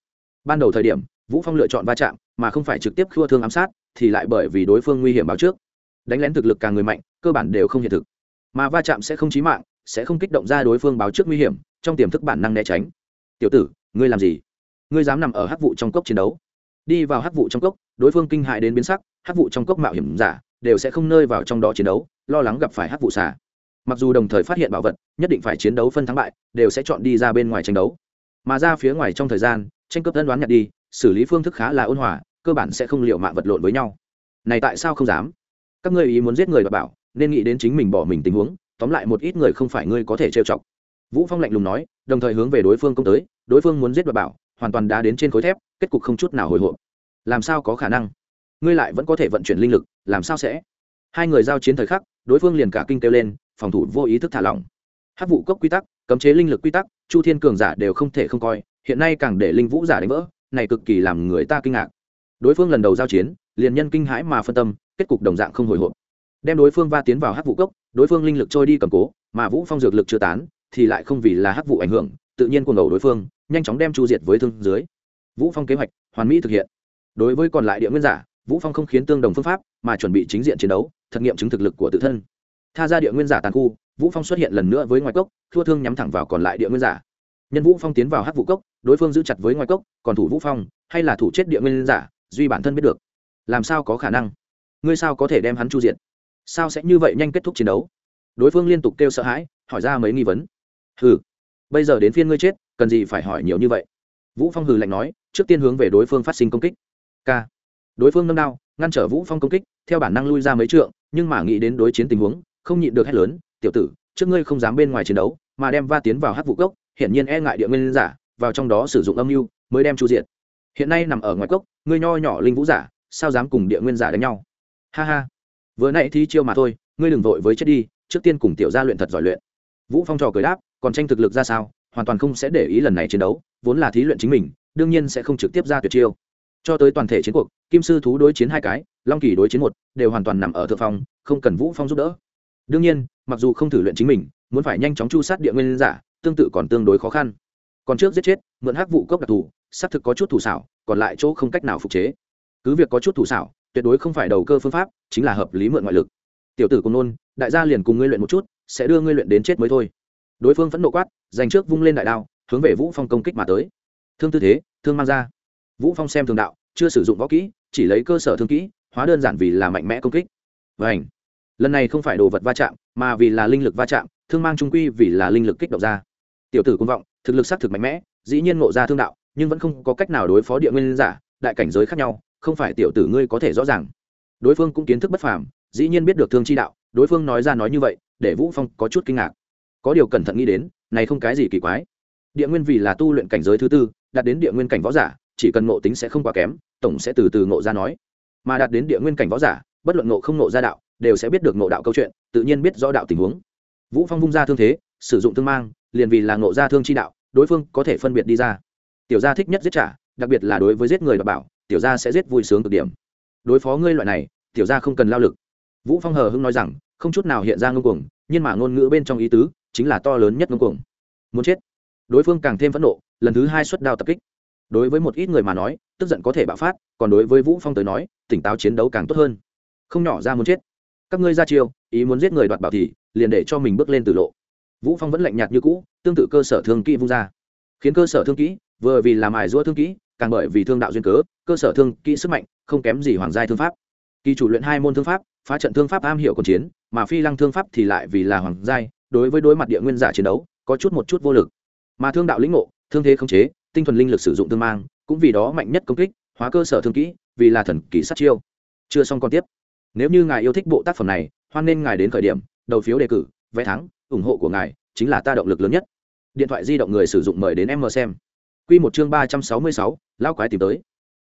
ban đầu thời điểm vũ phong lựa chọn va chạm mà không phải trực tiếp khua thương ám sát thì lại bởi vì đối phương nguy hiểm báo trước đánh lén thực lực càng người mạnh cơ bản đều không hiện thực mà va chạm sẽ không chí mạng sẽ không kích động ra đối phương báo trước nguy hiểm, trong tiềm thức bản năng né tránh. Tiểu tử, ngươi làm gì? Ngươi dám nằm ở hắc vụ trong cốc chiến đấu? Đi vào hắc vụ trong cốc, đối phương kinh hại đến biến sắc, hắc vụ trong cốc mạo hiểm giả đều sẽ không nơi vào trong đó chiến đấu, lo lắng gặp phải hắc vụ xả mặc dù đồng thời phát hiện bảo vật, nhất định phải chiến đấu phân thắng bại, đều sẽ chọn đi ra bên ngoài tranh đấu. Mà ra phía ngoài trong thời gian, tranh cướp tân đoán nhặt đi, xử lý phương thức khá là ôn hòa, cơ bản sẽ không liệu mạng vật lộn với nhau. Này tại sao không dám? Các ngươi ý muốn giết người và bảo, nên nghĩ đến chính mình bỏ mình tình huống tóm lại một ít người không phải ngươi có thể trêu chọc. Vũ phong lạnh lùng nói, đồng thời hướng về đối phương công tới, đối phương muốn giết và bảo, hoàn toàn đã đến trên khối thép, kết cục không chút nào hồi hộp. Làm sao có khả năng? Ngươi lại vẫn có thể vận chuyển linh lực, làm sao sẽ? Hai người giao chiến thời khắc, đối phương liền cả kinh kêu lên, phòng thủ vô ý thức thả lỏng. Hát vụ cốc quy tắc, cấm chế linh lực quy tắc, chu thiên cường giả đều không thể không coi, hiện nay càng để linh vũ giả đánh vỡ, này cực kỳ làm người ta kinh ngạc. Đối phương lần đầu giao chiến, liền nhân kinh hãi mà phân tâm, kết cục đồng dạng không hồi hộp. Đem đối phương va tiến vào hắc vụ cốc đối phương linh lực trôi đi cầm cố, mà vũ phong dược lực chưa tán, thì lại không vì là hắc vụ ảnh hưởng, tự nhiên cuồng đầu đối phương, nhanh chóng đem chu diệt với thương dưới. Vũ phong kế hoạch hoàn mỹ thực hiện. Đối với còn lại địa nguyên giả, vũ phong không khiến tương đồng phương pháp, mà chuẩn bị chính diện chiến đấu thực nghiệm chứng thực lực của tự thân. Tha ra địa nguyên giả tàn khu, vũ phong xuất hiện lần nữa với ngoài cốc, thua thương nhắm thẳng vào còn lại địa nguyên giả. Nhân vũ phong tiến vào hắc vũ cốc, đối phương giữ chặt với ngoài cốc, còn thủ vũ phong, hay là thủ chết địa nguyên giả, duy bản thân biết được. Làm sao có khả năng? Ngươi sao có thể đem hắn chu diện sao sẽ như vậy nhanh kết thúc chiến đấu? Đối phương liên tục kêu sợ hãi, hỏi ra mấy nghi vấn. Hừ, bây giờ đến phiên ngươi chết, cần gì phải hỏi nhiều như vậy? Vũ phong hừ lạnh nói, trước tiên hướng về đối phương phát sinh công kích. K đối phương nâng đao, ngăn trở vũ phong công kích, theo bản năng lui ra mấy trượng, nhưng mà nghĩ đến đối chiến tình huống, không nhịn được hét lớn, tiểu tử, trước ngươi không dám bên ngoài chiến đấu, mà đem va tiến vào hát vụ cốc, hiển nhiên e ngại địa nguyên giả, vào trong đó sử dụng âm mưu, mới đem chu diện hiện nay nằm ở ngoài cốc, ngươi nho nhỏ linh vũ giả, sao dám cùng địa nguyên giả đánh nhau? Ha ha vừa nãy thi chiêu mà thôi, ngươi đừng vội với chết đi, trước tiên cùng tiểu gia luyện thật giỏi luyện. Vũ phong trò cười đáp, còn tranh thực lực ra sao, hoàn toàn không sẽ để ý lần này chiến đấu, vốn là thí luyện chính mình, đương nhiên sẽ không trực tiếp ra tuyệt chiêu. Cho tới toàn thể chiến cuộc, kim sư thú đối chiến hai cái, long kỳ đối chiến một, đều hoàn toàn nằm ở thượng phong, không cần vũ phong giúp đỡ. Đương nhiên, mặc dù không thử luyện chính mình, muốn phải nhanh chóng chu sát địa nguyên giả, tương tự còn tương đối khó khăn. Còn trước giết chết, mượn hắc vụ cốc đặc thù, xác thực có chút thủ xảo, còn lại chỗ không cách nào phục chế. Cứ việc có chút thủ xảo tuyệt đối không phải đầu cơ phương pháp, chính là hợp lý mượn ngoại lực. Tiểu tử cùng nôn, đại gia liền cùng ngươi luyện một chút, sẽ đưa ngươi luyện đến chết mới thôi. Đối phương phẫn nộ quát dành trước vung lên đại đao, hướng về vũ phong công kích mà tới. Thương tư thế, thương mang ra. Vũ phong xem thường đạo, chưa sử dụng võ kỹ, chỉ lấy cơ sở thương kỹ, hóa đơn giản vì là mạnh mẽ công kích. Vảnh lần này không phải đồ vật va chạm, mà vì là linh lực va chạm, thương mang trung quy vì là linh lực kích động ra. Tiểu tử công vọng, thực lực xác thực mạnh mẽ, dĩ nhiên ngộ ra thương đạo, nhưng vẫn không có cách nào đối phó địa nguyên giả, đại cảnh giới khác nhau không phải tiểu tử ngươi có thể rõ ràng. Đối phương cũng kiến thức bất phàm, dĩ nhiên biết được thương chi đạo, đối phương nói ra nói như vậy, để vũ phong có chút kinh ngạc. Có điều cẩn thận nghĩ đến, này không cái gì kỳ quái. Địa nguyên vì là tu luyện cảnh giới thứ tư, đạt đến địa nguyên cảnh võ giả, chỉ cần ngộ tính sẽ không quá kém, tổng sẽ từ từ ngộ ra nói. Mà đạt đến địa nguyên cảnh võ giả, bất luận ngộ không ngộ ra đạo, đều sẽ biết được ngộ đạo câu chuyện, tự nhiên biết rõ đạo tình huống. Vũ phong vung ra thương thế, sử dụng thương mang, liền vì là ngộ ra thương chi đạo, đối phương có thể phân biệt đi ra. Tiểu gia thích nhất giết trả, đặc biệt là đối với giết người đảm bảo tiểu gia sẽ giết vui sướng cực điểm. Đối phó ngươi loại này, tiểu gia không cần lao lực. Vũ phong hờ hưng nói rằng, không chút nào hiện ra ngông cuồng, nhưng mà ngôn ngữ bên trong ý tứ chính là to lớn nhất ngông cuồng. Muốn chết. Đối phương càng thêm phẫn nộ, lần thứ hai xuất đao tập kích. Đối với một ít người mà nói, tức giận có thể bạo phát, còn đối với vũ phong tới nói, tỉnh táo chiến đấu càng tốt hơn. Không nhỏ ra muốn chết. Các ngươi ra chiêu, ý muốn giết người đoạt bảo thì, liền để cho mình bước lên từ lộ. Vũ phong vẫn lạnh nhạt như cũ, tương tự cơ sở thương kỹ vung ra. Khiến cơ sở thương kỹ, vừa vì làm ải rũa thương kỹ, càng bởi vì thương đạo duyên cớ cơ sở thương, kỹ sức mạnh, không kém gì hoàng giai thương pháp. Kỳ chủ luyện hai môn thương pháp, phá trận thương pháp am hiểu còn chiến, mà phi lăng thương pháp thì lại vì là hoàng giai, đối với đối mặt địa nguyên giả chiến đấu, có chút một chút vô lực. Mà thương đạo lĩnh ngộ, thương thế không chế, tinh thuần linh lực sử dụng thương mang, cũng vì đó mạnh nhất công kích, hóa cơ sở thương kỹ, vì là thần kỹ sát chiêu. Chưa xong còn tiếp. Nếu như ngài yêu thích bộ tác phẩm này, hoan nên ngài đến khởi điểm, đầu phiếu đề cử, vé thắng, ủng hộ của ngài chính là ta động lực lớn nhất. Điện thoại di động người sử dụng mời đến em mờ xem. Q một chương ba trăm sáu mươi sáu lao quái tìm tới.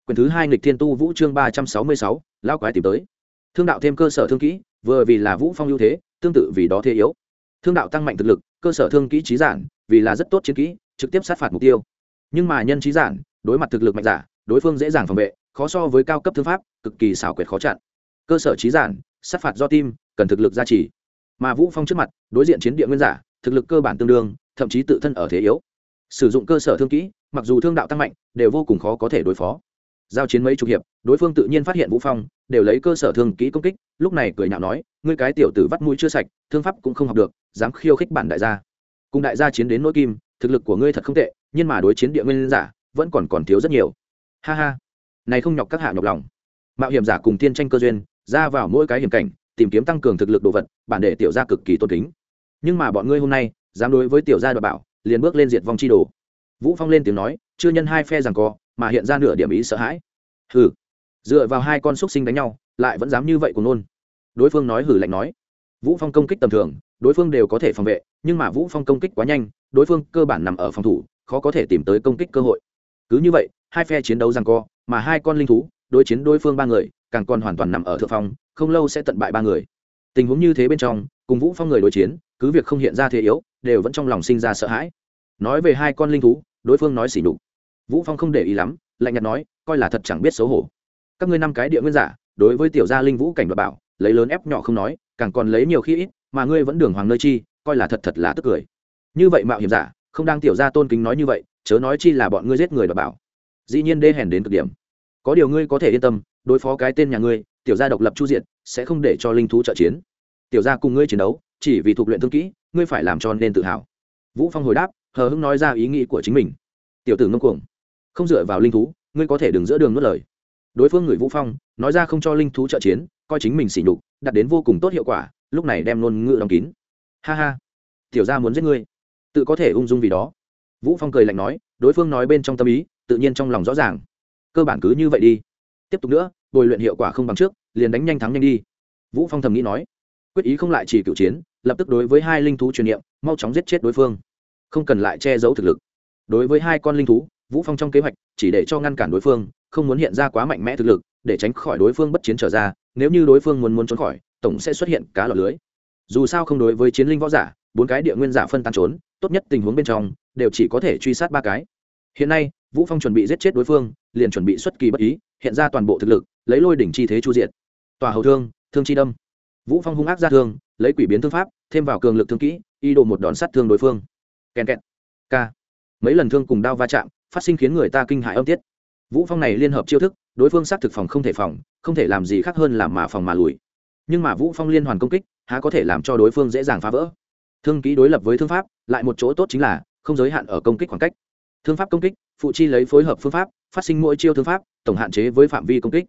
Quyển thứ hai nghịch thiên tu vũ chương ba trăm sáu mươi sáu lao quái tìm tới. Thương đạo thêm cơ sở thương kỹ, vừa vì là vũ phong ưu thế, tương tự vì đó thế yếu. Thương đạo tăng mạnh thực lực, cơ sở thương kỹ trí giản, vì là rất tốt chiến kỹ, trực tiếp sát phạt mục tiêu. Nhưng mà nhân trí giản, đối mặt thực lực mạnh giả, đối phương dễ dàng phòng vệ, khó so với cao cấp thương pháp, cực kỳ xảo quyệt khó chặn. Cơ sở trí giản, sát phạt do tim, cần thực lực gia trì. Mà vũ phong trước mặt, đối diện chiến địa nguyên giả, thực lực cơ bản tương đương, thậm chí tự thân ở thế yếu. Sử dụng cơ sở thương kỹ, mặc dù thương đạo tăng mạnh, đều vô cùng khó có thể đối phó giao chiến mấy chục hiệp, đối phương tự nhiên phát hiện vũ phong, đều lấy cơ sở thương kỹ công kích, lúc này cười nhạo nói, ngươi cái tiểu tử vắt mũi chưa sạch, thương pháp cũng không học được, dám khiêu khích bản đại gia. Cùng đại gia chiến đến nỗi kim, thực lực của ngươi thật không tệ, nhưng mà đối chiến địa nguyên giả, vẫn còn còn thiếu rất nhiều. Ha ha. Này không nhọc các hạ nhọc lòng. Mạo hiểm giả cùng tiên tranh cơ duyên, ra vào mỗi cái hiểm cảnh, tìm kiếm tăng cường thực lực đồ vật, bản để tiểu gia cực kỳ tôn kính. Nhưng mà bọn ngươi hôm nay, dám đối với tiểu gia đoạt bảo, liền bước lên diệt vong chi đồ. Vũ phong lên tiếng nói, chưa nhân hai phe rằng co mà hiện ra nửa điểm ý sợ hãi. Hừ. Dựa vào hai con xúc sinh đánh nhau, lại vẫn dám như vậy cùng nôn. Đối phương nói hử lạnh nói. Vũ phong công kích tầm thường, đối phương đều có thể phòng vệ, nhưng mà vũ phong công kích quá nhanh, đối phương cơ bản nằm ở phòng thủ, khó có thể tìm tới công kích cơ hội. Cứ như vậy, hai phe chiến đấu rằng co, mà hai con linh thú, đối chiến đối phương ba người, càng còn hoàn toàn nằm ở thượng phong, không lâu sẽ tận bại ba người. Tình huống như thế bên trong, cùng vũ phong người đối chiến, cứ việc không hiện ra thế yếu, đều vẫn trong lòng sinh ra sợ hãi. Nói về hai con linh thú, đối phương nói xỉ nhục vũ phong không để ý lắm, lạnh nhạt nói, coi là thật chẳng biết xấu hổ. Các ngươi năm cái địa nguyên giả, đối với tiểu gia linh vũ cảnh đoạt bảo, lấy lớn ép nhỏ không nói, càng còn lấy nhiều khi ít, mà ngươi vẫn đường hoàng nơi chi, coi là thật thật là tức cười. Như vậy mạo hiểm giả, không đang tiểu gia tôn kính nói như vậy, chớ nói chi là bọn ngươi giết người đoạt bảo. Dĩ nhiên đê hèn đến cực điểm. Có điều ngươi có thể yên tâm, đối phó cái tên nhà ngươi, tiểu gia độc lập chu diện sẽ không để cho linh thú trợ chiến. Tiểu gia cùng ngươi chiến đấu, chỉ vì thuộc luyện thương kỹ, ngươi phải làm cho nên tự hào. Vũ phong hồi đáp, hờ hững nói ra ý nghĩ của chính mình. Tiểu tử ngông cuồng không dựa vào linh thú, ngươi có thể đừng giữa đường nuốt lời. Đối phương người vũ phong, nói ra không cho linh thú trợ chiến, coi chính mình xỉ nhục, đạt đến vô cùng tốt hiệu quả, lúc này đem nôn ngựa đóng kín. Ha ha, tiểu gia muốn giết ngươi. Tự có thể ung dung vì đó. Vũ phong cười lạnh nói, đối phương nói bên trong tâm ý, tự nhiên trong lòng rõ ràng. Cơ bản cứ như vậy đi. Tiếp tục nữa, bồi luyện hiệu quả không bằng trước, liền đánh nhanh thắng nhanh đi. Vũ phong thầm nghĩ nói, quyết ý không lại chỉ cựu chiến, lập tức đối với hai linh thú truyền niệm, mau chóng giết chết đối phương. Không cần lại che giấu thực lực. Đối với hai con linh thú vũ phong trong kế hoạch chỉ để cho ngăn cản đối phương, không muốn hiện ra quá mạnh mẽ thực lực, để tránh khỏi đối phương bất chiến trở ra, nếu như đối phương muốn muốn trốn khỏi, tổng sẽ xuất hiện cá lọt lưới. Dù sao không đối với chiến linh võ giả, bốn cái địa nguyên giả phân tán trốn, tốt nhất tình huống bên trong, đều chỉ có thể truy sát ba cái. Hiện nay, vũ phong chuẩn bị giết chết đối phương, liền chuẩn bị xuất kỳ bất ý, hiện ra toàn bộ thực lực, lấy lôi đỉnh chi thế chu diện tòa hầu thương thương chi đâm. Vũ phong hung ác ra thương, lấy quỷ biến thương pháp, thêm vào cường lực thương kỹ, y đồ một đòn sát thương đối phương. Kèn kẹt. K mấy lần thương cùng đao va chạm, phát sinh khiến người ta kinh hại âm tiết. Vũ phong này liên hợp chiêu thức, đối phương xác thực phòng không thể phòng, không thể làm gì khác hơn là mà phòng mà lùi. Nhưng mà vũ phong liên hoàn công kích, há có thể làm cho đối phương dễ dàng phá vỡ. Thương kỹ đối lập với thương pháp, lại một chỗ tốt chính là, không giới hạn ở công kích khoảng cách. Thương pháp công kích, phụ chi lấy phối hợp phương pháp, phát sinh mỗi chiêu thương pháp, tổng hạn chế với phạm vi công kích.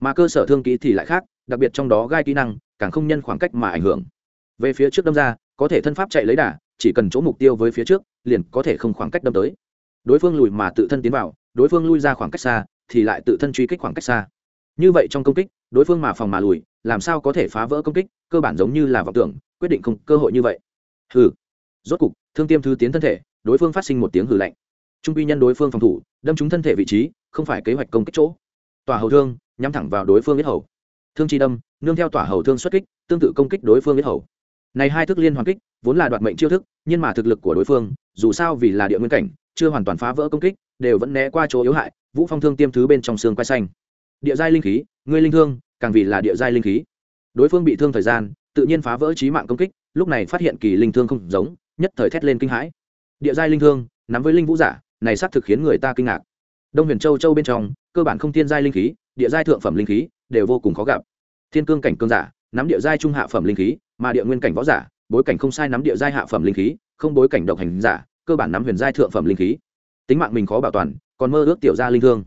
Mà cơ sở thương kỹ thì lại khác, đặc biệt trong đó gai kỹ năng, càng không nhân khoảng cách mà ảnh hưởng. Về phía trước đâm ra, có thể thân pháp chạy lấy đà, chỉ cần chỗ mục tiêu với phía trước liền có thể không khoảng cách đâm tới. Đối phương lùi mà tự thân tiến vào, đối phương lui ra khoảng cách xa, thì lại tự thân truy kích khoảng cách xa. Như vậy trong công kích, đối phương mà phòng mà lùi, làm sao có thể phá vỡ công kích, cơ bản giống như là vọng tưởng, quyết định không cơ hội như vậy. Hừ. Rốt cục, thương tiêm thứ tiến thân thể, đối phương phát sinh một tiếng hừ lạnh. Trung quy nhân đối phương phòng thủ, đâm trúng thân thể vị trí, không phải kế hoạch công kích chỗ. Tòa hầu thương, nhắm thẳng vào đối phương biết hầu. Thương chi đâm, nương theo tòa hầu thương xuất kích, tương tự công kích đối phương biết hầu này hai thức liên hoàn kích, vốn là đoạt mệnh chiêu thức, nhưng mà thực lực của đối phương, dù sao vì là địa nguyên cảnh, chưa hoàn toàn phá vỡ công kích, đều vẫn né qua chỗ yếu hại, vũ phong thương tiêm thứ bên trong xương quay xanh. Địa giai linh khí, ngươi linh thương, càng vì là địa giai linh khí. Đối phương bị thương thời gian, tự nhiên phá vỡ trí mạng công kích, lúc này phát hiện kỳ linh thương không giống, nhất thời thét lên kinh hãi. Địa giai linh thương, nắm với linh vũ giả, này xác thực khiến người ta kinh ngạc. Đông huyền châu châu bên trong, cơ bản không thiên giai linh khí, địa giai thượng phẩm linh khí, đều vô cùng khó gặp. Thiên cương cảnh cương giả, nắm địa giai trung hạ phẩm linh khí mà địa nguyên cảnh võ giả, bối cảnh không sai nắm địa giai hạ phẩm linh khí, không bối cảnh độc hành giả, cơ bản nắm huyền giai thượng phẩm linh khí. Tính mạng mình khó bảo toàn, còn mơ ước tiểu gia linh thương.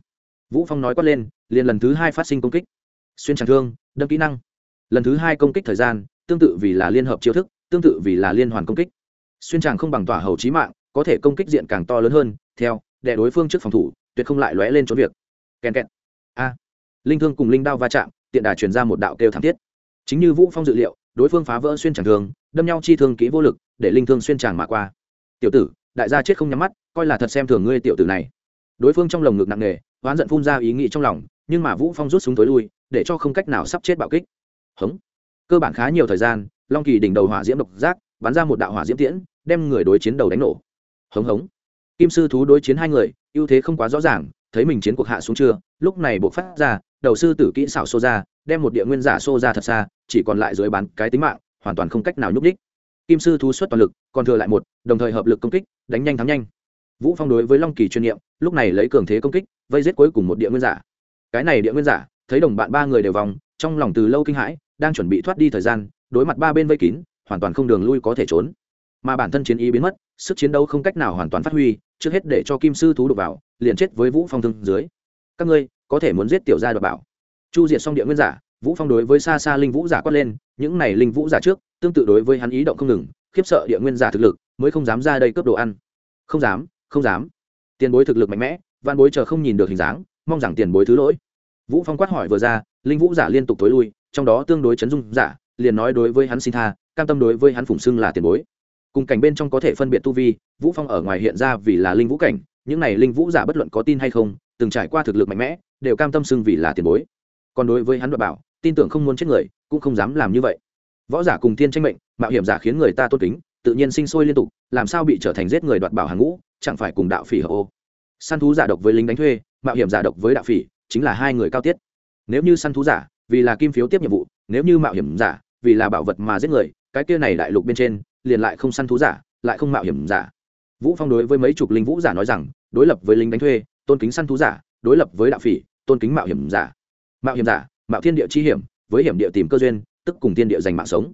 Vũ phong nói quát lên, liền lần thứ hai phát sinh công kích. Xuyên tràng thương, đâm kỹ năng. Lần thứ hai công kích thời gian, tương tự vì là liên hợp chiêu thức, tương tự vì là liên hoàn công kích. Xuyên tràng không bằng tỏa hầu trí mạng, có thể công kích diện càng to lớn hơn, theo để đối phương trước phòng thủ, tuyệt không lại lóe lên trốn việc. Kèn kẹt. A. Linh thương cùng linh đao va chạm, tiện đà truyền ra một đạo kêu thảm thiết. Chính như vũ phong dự liệu đối phương phá vỡ xuyên tràng thương, đâm nhau chi thương kỹ vô lực, để linh thương xuyên tràng mà qua. Tiểu tử, đại gia chết không nhắm mắt, coi là thật xem thường ngươi tiểu tử này. Đối phương trong lồng ngực nặng nề, oán giận phun ra ý nghĩ trong lòng, nhưng mà vũ phong rút súng tối lui, để cho không cách nào sắp chết bạo kích. Hống. Cơ bản khá nhiều thời gian, long kỳ đỉnh đầu hỏa diễm độc giác, bắn ra một đạo hỏa diễm tiễn, đem người đối chiến đầu đánh nổ. Hống hống. Kim sư thú đối chiến hai người, ưu thế không quá rõ ràng, thấy mình chiến cuộc hạ xuống chưa, lúc này buộc phát ra, đầu sư tử kỹ xảo xô ra đem một địa nguyên giả xô ra thật xa, chỉ còn lại dưới bán cái tính mạng, hoàn toàn không cách nào nhúc ních kim sư thú xuất toàn lực, còn thừa lại một, đồng thời hợp lực công kích, đánh nhanh thắng nhanh. Vũ phong đối với long kỳ chuyên nghiệm lúc này lấy cường thế công kích, vây giết cuối cùng một địa nguyên giả. Cái này địa nguyên giả, thấy đồng bạn ba người đều vòng, trong lòng từ lâu kinh hãi, đang chuẩn bị thoát đi thời gian, đối mặt ba bên vây kín, hoàn toàn không đường lui có thể trốn. Mà bản thân chiến ý biến mất, sức chiến đấu không cách nào hoàn toàn phát huy, trước hết để cho kim sư thú đục vào, liền chết với vũ phong thương dưới. Các ngươi, có thể muốn giết tiểu gia đoạt bảo chu diệt xong địa nguyên giả, vũ phong đối với xa xa linh vũ giả quát lên, những này linh vũ giả trước, tương tự đối với hắn ý động không ngừng, khiếp sợ địa nguyên giả thực lực, mới không dám ra đây cướp đồ ăn. Không dám không dám. Tiền bối thực lực mạnh mẽ văn bối chờ không nhìn được hình dáng, mong rằng tiền bối thứ lỗi. Vũ phong quát hỏi vừa ra, linh vũ giả liên tục tối lui, trong đó tương đối chấn dung giả, liền nói đối với hắn xin tha, cam tâm đối với hắn phụng xưng là tiền bối. Cùng cảnh bên trong có thể phân biệt tu vi, vũ phong ở ngoài hiện ra vì là linh vũ cảnh, những này linh vũ giả bất luận có tin hay không, từng trải qua thực lực mạnh mẽ, đều cam tâm xưng vì là tiền bối còn đối với hắn đoạt bảo, tin tưởng không muốn chết người, cũng không dám làm như vậy. Võ giả cùng thiên tranh mệnh, mạo hiểm giả khiến người ta tôn kính, tự nhiên sinh sôi liên tục, làm sao bị trở thành giết người đoạt bảo hàng ngũ, chẳng phải cùng đạo phỉ hợp ô. Săn thú giả độc với lính đánh thuê, mạo hiểm giả độc với đạo phỉ, chính là hai người cao tiết. Nếu như săn thú giả, vì là kim phiếu tiếp nhiệm vụ, nếu như mạo hiểm giả, vì là bảo vật mà giết người, cái kia này đại lục bên trên, liền lại không săn thú giả, lại không mạo hiểm giả. Vũ phong đối với mấy chục linh vũ giả nói rằng, đối lập với lính đánh thuê, tôn kính săn thú giả, đối lập với đạo phỉ, tôn kính mạo hiểm giả mạo hiểm giả, mạo thiên địa chi hiểm, với hiểm địa tìm cơ duyên, tức cùng thiên địa giành mạng sống.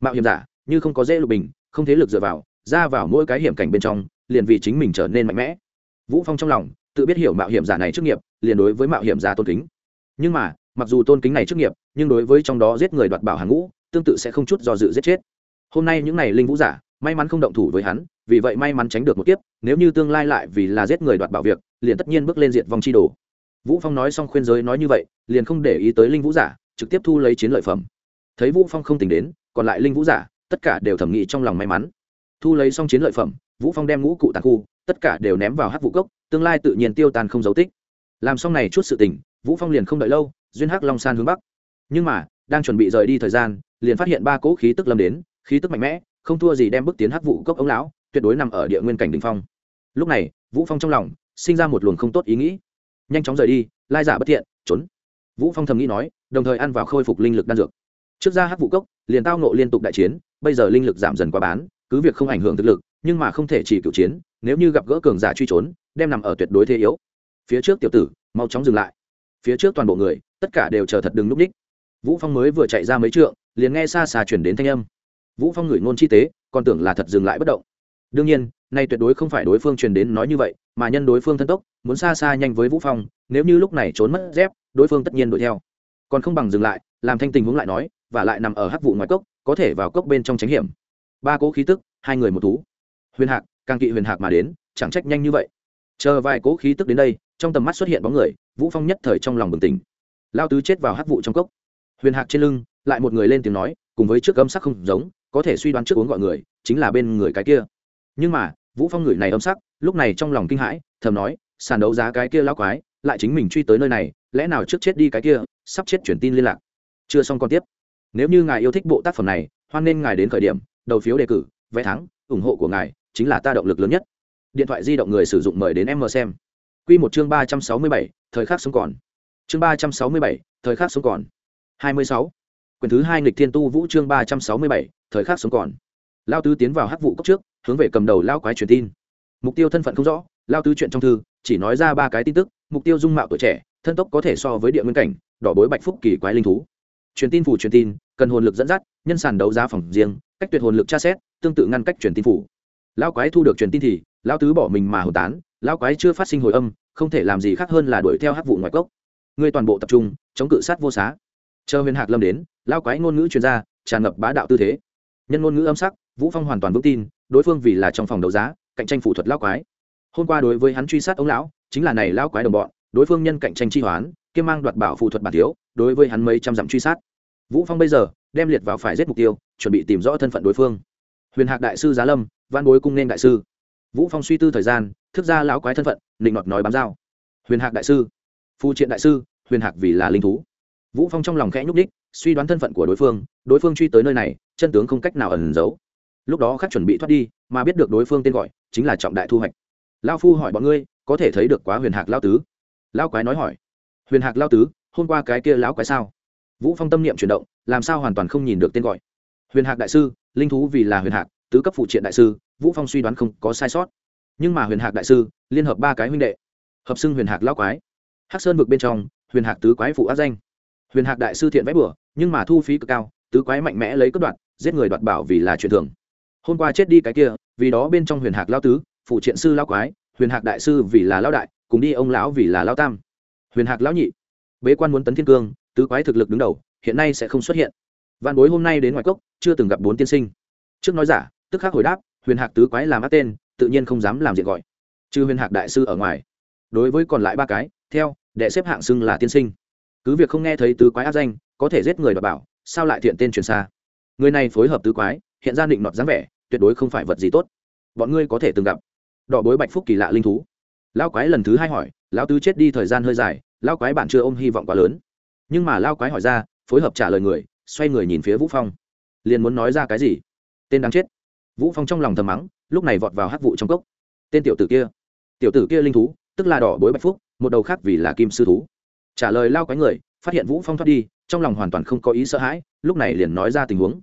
Mạo hiểm giả, như không có dễ lục bình, không thế lực dựa vào, ra vào mỗi cái hiểm cảnh bên trong, liền vì chính mình trở nên mạnh mẽ. Vũ phong trong lòng, tự biết hiểu mạo hiểm giả này trước nghiệp, liền đối với mạo hiểm giả tôn kính. Nhưng mà, mặc dù tôn kính này trước nghiệp, nhưng đối với trong đó giết người đoạt bảo hàng ngũ, tương tự sẽ không chút do dự giết chết. Hôm nay những này linh vũ giả, may mắn không động thủ với hắn, vì vậy may mắn tránh được một kiếp, nếu như tương lai lại vì là giết người đoạt bảo việc, liền tất nhiên bước lên diện vòng chi đồ vũ phong nói xong khuyên giới nói như vậy, liền không để ý tới linh vũ giả, trực tiếp thu lấy chiến lợi phẩm. Thấy vũ phong không tỉnh đến, còn lại linh vũ giả, tất cả đều thẩm nghĩ trong lòng may mắn. Thu lấy xong chiến lợi phẩm, vũ phong đem ngũ cụ tàn khu, tất cả đều ném vào hắc vũ cốc, tương lai tự nhiên tiêu tan không dấu tích. Làm xong này chút sự tình, vũ phong liền không đợi lâu, duyên hắc long san hướng bắc. Nhưng mà, đang chuẩn bị rời đi thời gian, liền phát hiện ba cỗ khí tức lâm đến, khí tức mạnh mẽ, không thua gì đem bước tiến hắc vụ cốc ống lão, tuyệt đối nằm ở địa nguyên cảnh đỉnh phong. Lúc này, vũ phong trong lòng sinh ra một luồng không tốt ý nghĩ nhanh chóng rời đi, lai giả bất thiện, trốn. Vũ phong thầm nghĩ nói, đồng thời ăn vào khôi phục linh lực đan dược. Trước ra hắc vụ cốc, liền tao nộ liên tục đại chiến, bây giờ linh lực giảm dần quá bán, cứ việc không ảnh hưởng thực lực, nhưng mà không thể chỉ cựu chiến, nếu như gặp gỡ cường giả truy trốn, đem nằm ở tuyệt đối thế yếu. Phía trước tiểu tử, mau chóng dừng lại. Phía trước toàn bộ người, tất cả đều chờ thật đừng núp đích. Vũ phong mới vừa chạy ra mấy trượng, liền nghe xa xa chuyển đến thanh âm. Vũ phong ngửi ngôn chi tế, còn tưởng là thật dừng lại bất động đương nhiên, nay tuyệt đối không phải đối phương truyền đến nói như vậy, mà nhân đối phương thân tốc, muốn xa xa nhanh với vũ phong, nếu như lúc này trốn mất dép, đối phương tất nhiên đuổi theo. Còn không bằng dừng lại, làm thanh tình huống lại nói, và lại nằm ở hắc vụ ngoài cốc, có thể vào cốc bên trong tránh hiểm. Ba cố khí tức, hai người một thú. Huyền hạc, càng kỵ huyền hạc mà đến, chẳng trách nhanh như vậy. Chờ vài cố khí tức đến đây, trong tầm mắt xuất hiện bóng người, vũ phong nhất thời trong lòng bừng tỉnh. Lao tứ chết vào hắc vụ trong cốc. Huyền hạc trên lưng, lại một người lên tiếng nói, cùng với trước gấm sắc không giống, có thể suy đoán trước uống gọi người, chính là bên người cái kia nhưng mà, vũ phong người này âm sắc, lúc này trong lòng kinh hãi, thầm nói, sàn đấu giá cái kia lão quái, lại chính mình truy tới nơi này, lẽ nào trước chết đi cái kia, sắp chết chuyển tin liên lạc. Chưa xong còn tiếp. Nếu như ngài yêu thích bộ tác phẩm này, hoan nên ngài đến khởi điểm, đầu phiếu đề cử, vé thắng, ủng hộ của ngài, chính là ta động lực lớn nhất. Điện thoại di động người sử dụng mời đến em mờ xem. Quy một chương ba trăm sáu mươi bảy, thời khắc sống còn. Chương ba trăm sáu mươi bảy, thời khắc sống còn. Hai mươi sáu. Quyển thứ hai nghịch thiên tu vũ chương ba trăm sáu mươi bảy, thời khắc sống còn. Lao tứ tiến vào hắc vụ cốc trước hướng về cầm đầu lao quái truyền tin. Mục tiêu thân phận không rõ, lao tứ chuyện trong thư, chỉ nói ra ba cái tin tức, mục tiêu dung mạo tuổi trẻ, thân tốc có thể so với địa nguyên cảnh, đỏ bối bạch phúc kỳ quái linh thú. Truyền tin phủ truyền tin, cần hồn lực dẫn dắt, nhân sản đấu giá phòng riêng, cách tuyệt hồn lực tra xét, tương tự ngăn cách truyền tin phủ lao quái thu được truyền tin thì, lao tứ bỏ mình mà hồn tán, lao quái chưa phát sinh hồi âm, không thể làm gì khác hơn là đuổi theo hát vụ ngoài cốc. Người toàn bộ tập trung, chống cự sát vô xá. Chờ huyền hạc lâm đến, lao quái ngôn ngữ chuyên gia tràn ngập bá đạo tư thế. Nhân ngôn ngữ âm sắc vũ phong hoàn toàn vững tin, đối phương vì là trong phòng đấu giá, cạnh tranh phụ thuật lao quái. Hôm qua đối với hắn truy sát ông lão, chính là này lao quái đồng bọn, đối phương nhân cạnh tranh chi hoán kiêm mang đoạt bảo phụ thuật bản thiếu, đối với hắn mấy trăm dặm truy sát. Vũ phong bây giờ, đem liệt vào phải giết mục tiêu, chuẩn bị tìm rõ thân phận đối phương. Huyền hạc đại sư giá lâm, văn bối cung nên đại sư. Vũ phong suy tư thời gian, thức ra lão quái thân phận định nọt nói bám dao. Huyền hạc đại sư. Phu triện đại sư, huyền hạc vì là linh thú. Vũ phong trong lòng khẽ nhúc đích suy đoán thân phận của đối phương đối phương truy tới nơi này, chân tướng không cách nào ẩn giấu lúc đó khắc chuẩn bị thoát đi, mà biết được đối phương tên gọi, chính là trọng đại thu hoạch. Lao phu hỏi bọn ngươi, có thể thấy được quá huyền hạc lao tứ? Lao quái nói hỏi. Huyền hạc lao tứ, hôm qua cái kia lão quái sao? Vũ phong tâm niệm chuyển động, làm sao hoàn toàn không nhìn được tên gọi? Huyền hạc đại sư, linh thú vì là huyền hạc, tứ cấp phụ triện đại sư, vũ phong suy đoán không có sai sót. Nhưng mà huyền hạc đại sư, liên hợp ba cái huynh đệ, hợp xưng huyền hạc lão quái. Hắc sơn vực bên trong, huyền hạc tứ quái phụ áp danh. Huyền hạc đại sư thiện vẽ bừa, nhưng mà thu phí cực cao, tứ quái mạnh mẽ lấy cất đoạn giết người đoạt bảo vì là chuyện thường hôm qua chết đi cái kia, vì đó bên trong huyền hạc lao tứ, phụ triện sư lao quái, huyền hạc đại sư vì là lao đại, cùng đi ông lão vì là lao tam. Huyền hạc lão nhị, bế quan muốn tấn thiên cương, tứ quái thực lực đứng đầu, hiện nay sẽ không xuất hiện. Văn bối hôm nay đến ngoài cốc, chưa từng gặp bốn tiên sinh. Trước nói giả, tức khắc hồi đáp, huyền hạc tứ quái làm ác tên, tự nhiên không dám làm diện gọi. Trừ huyền hạc đại sư ở ngoài. Đối với còn lại ba cái, theo, đệ xếp hạng xưng là tiên sinh. Cứ việc không nghe thấy tứ quái ác danh, có thể giết người và bảo, sao lại thiện tên truyền xa? Người này phối hợp tứ quái, hiện ra định nọt dáng vẻ tuyệt đối không phải vật gì tốt. Bọn ngươi có thể từng gặp. Đỏ bối bạch phúc kỳ lạ linh thú. Lao quái lần thứ hai hỏi lao tứ chết đi thời gian hơi dài lao quái bạn chưa ôm hy vọng quá lớn. Nhưng mà lao quái hỏi ra, phối hợp trả lời người, xoay người nhìn phía vũ phong. Liền muốn nói ra cái gì? Tên đáng chết. Vũ phong trong lòng thầm mắng, lúc này vọt vào hắc vụ trong cốc. Tên tiểu tử kia. Tiểu tử kia linh thú, tức là đỏ bối bạch phúc, một đầu khác vì là kim sư thú. Trả lời lao quái người, phát hiện vũ phong thoát đi, trong lòng hoàn toàn không có ý sợ hãi, lúc này liền nói ra tình huống.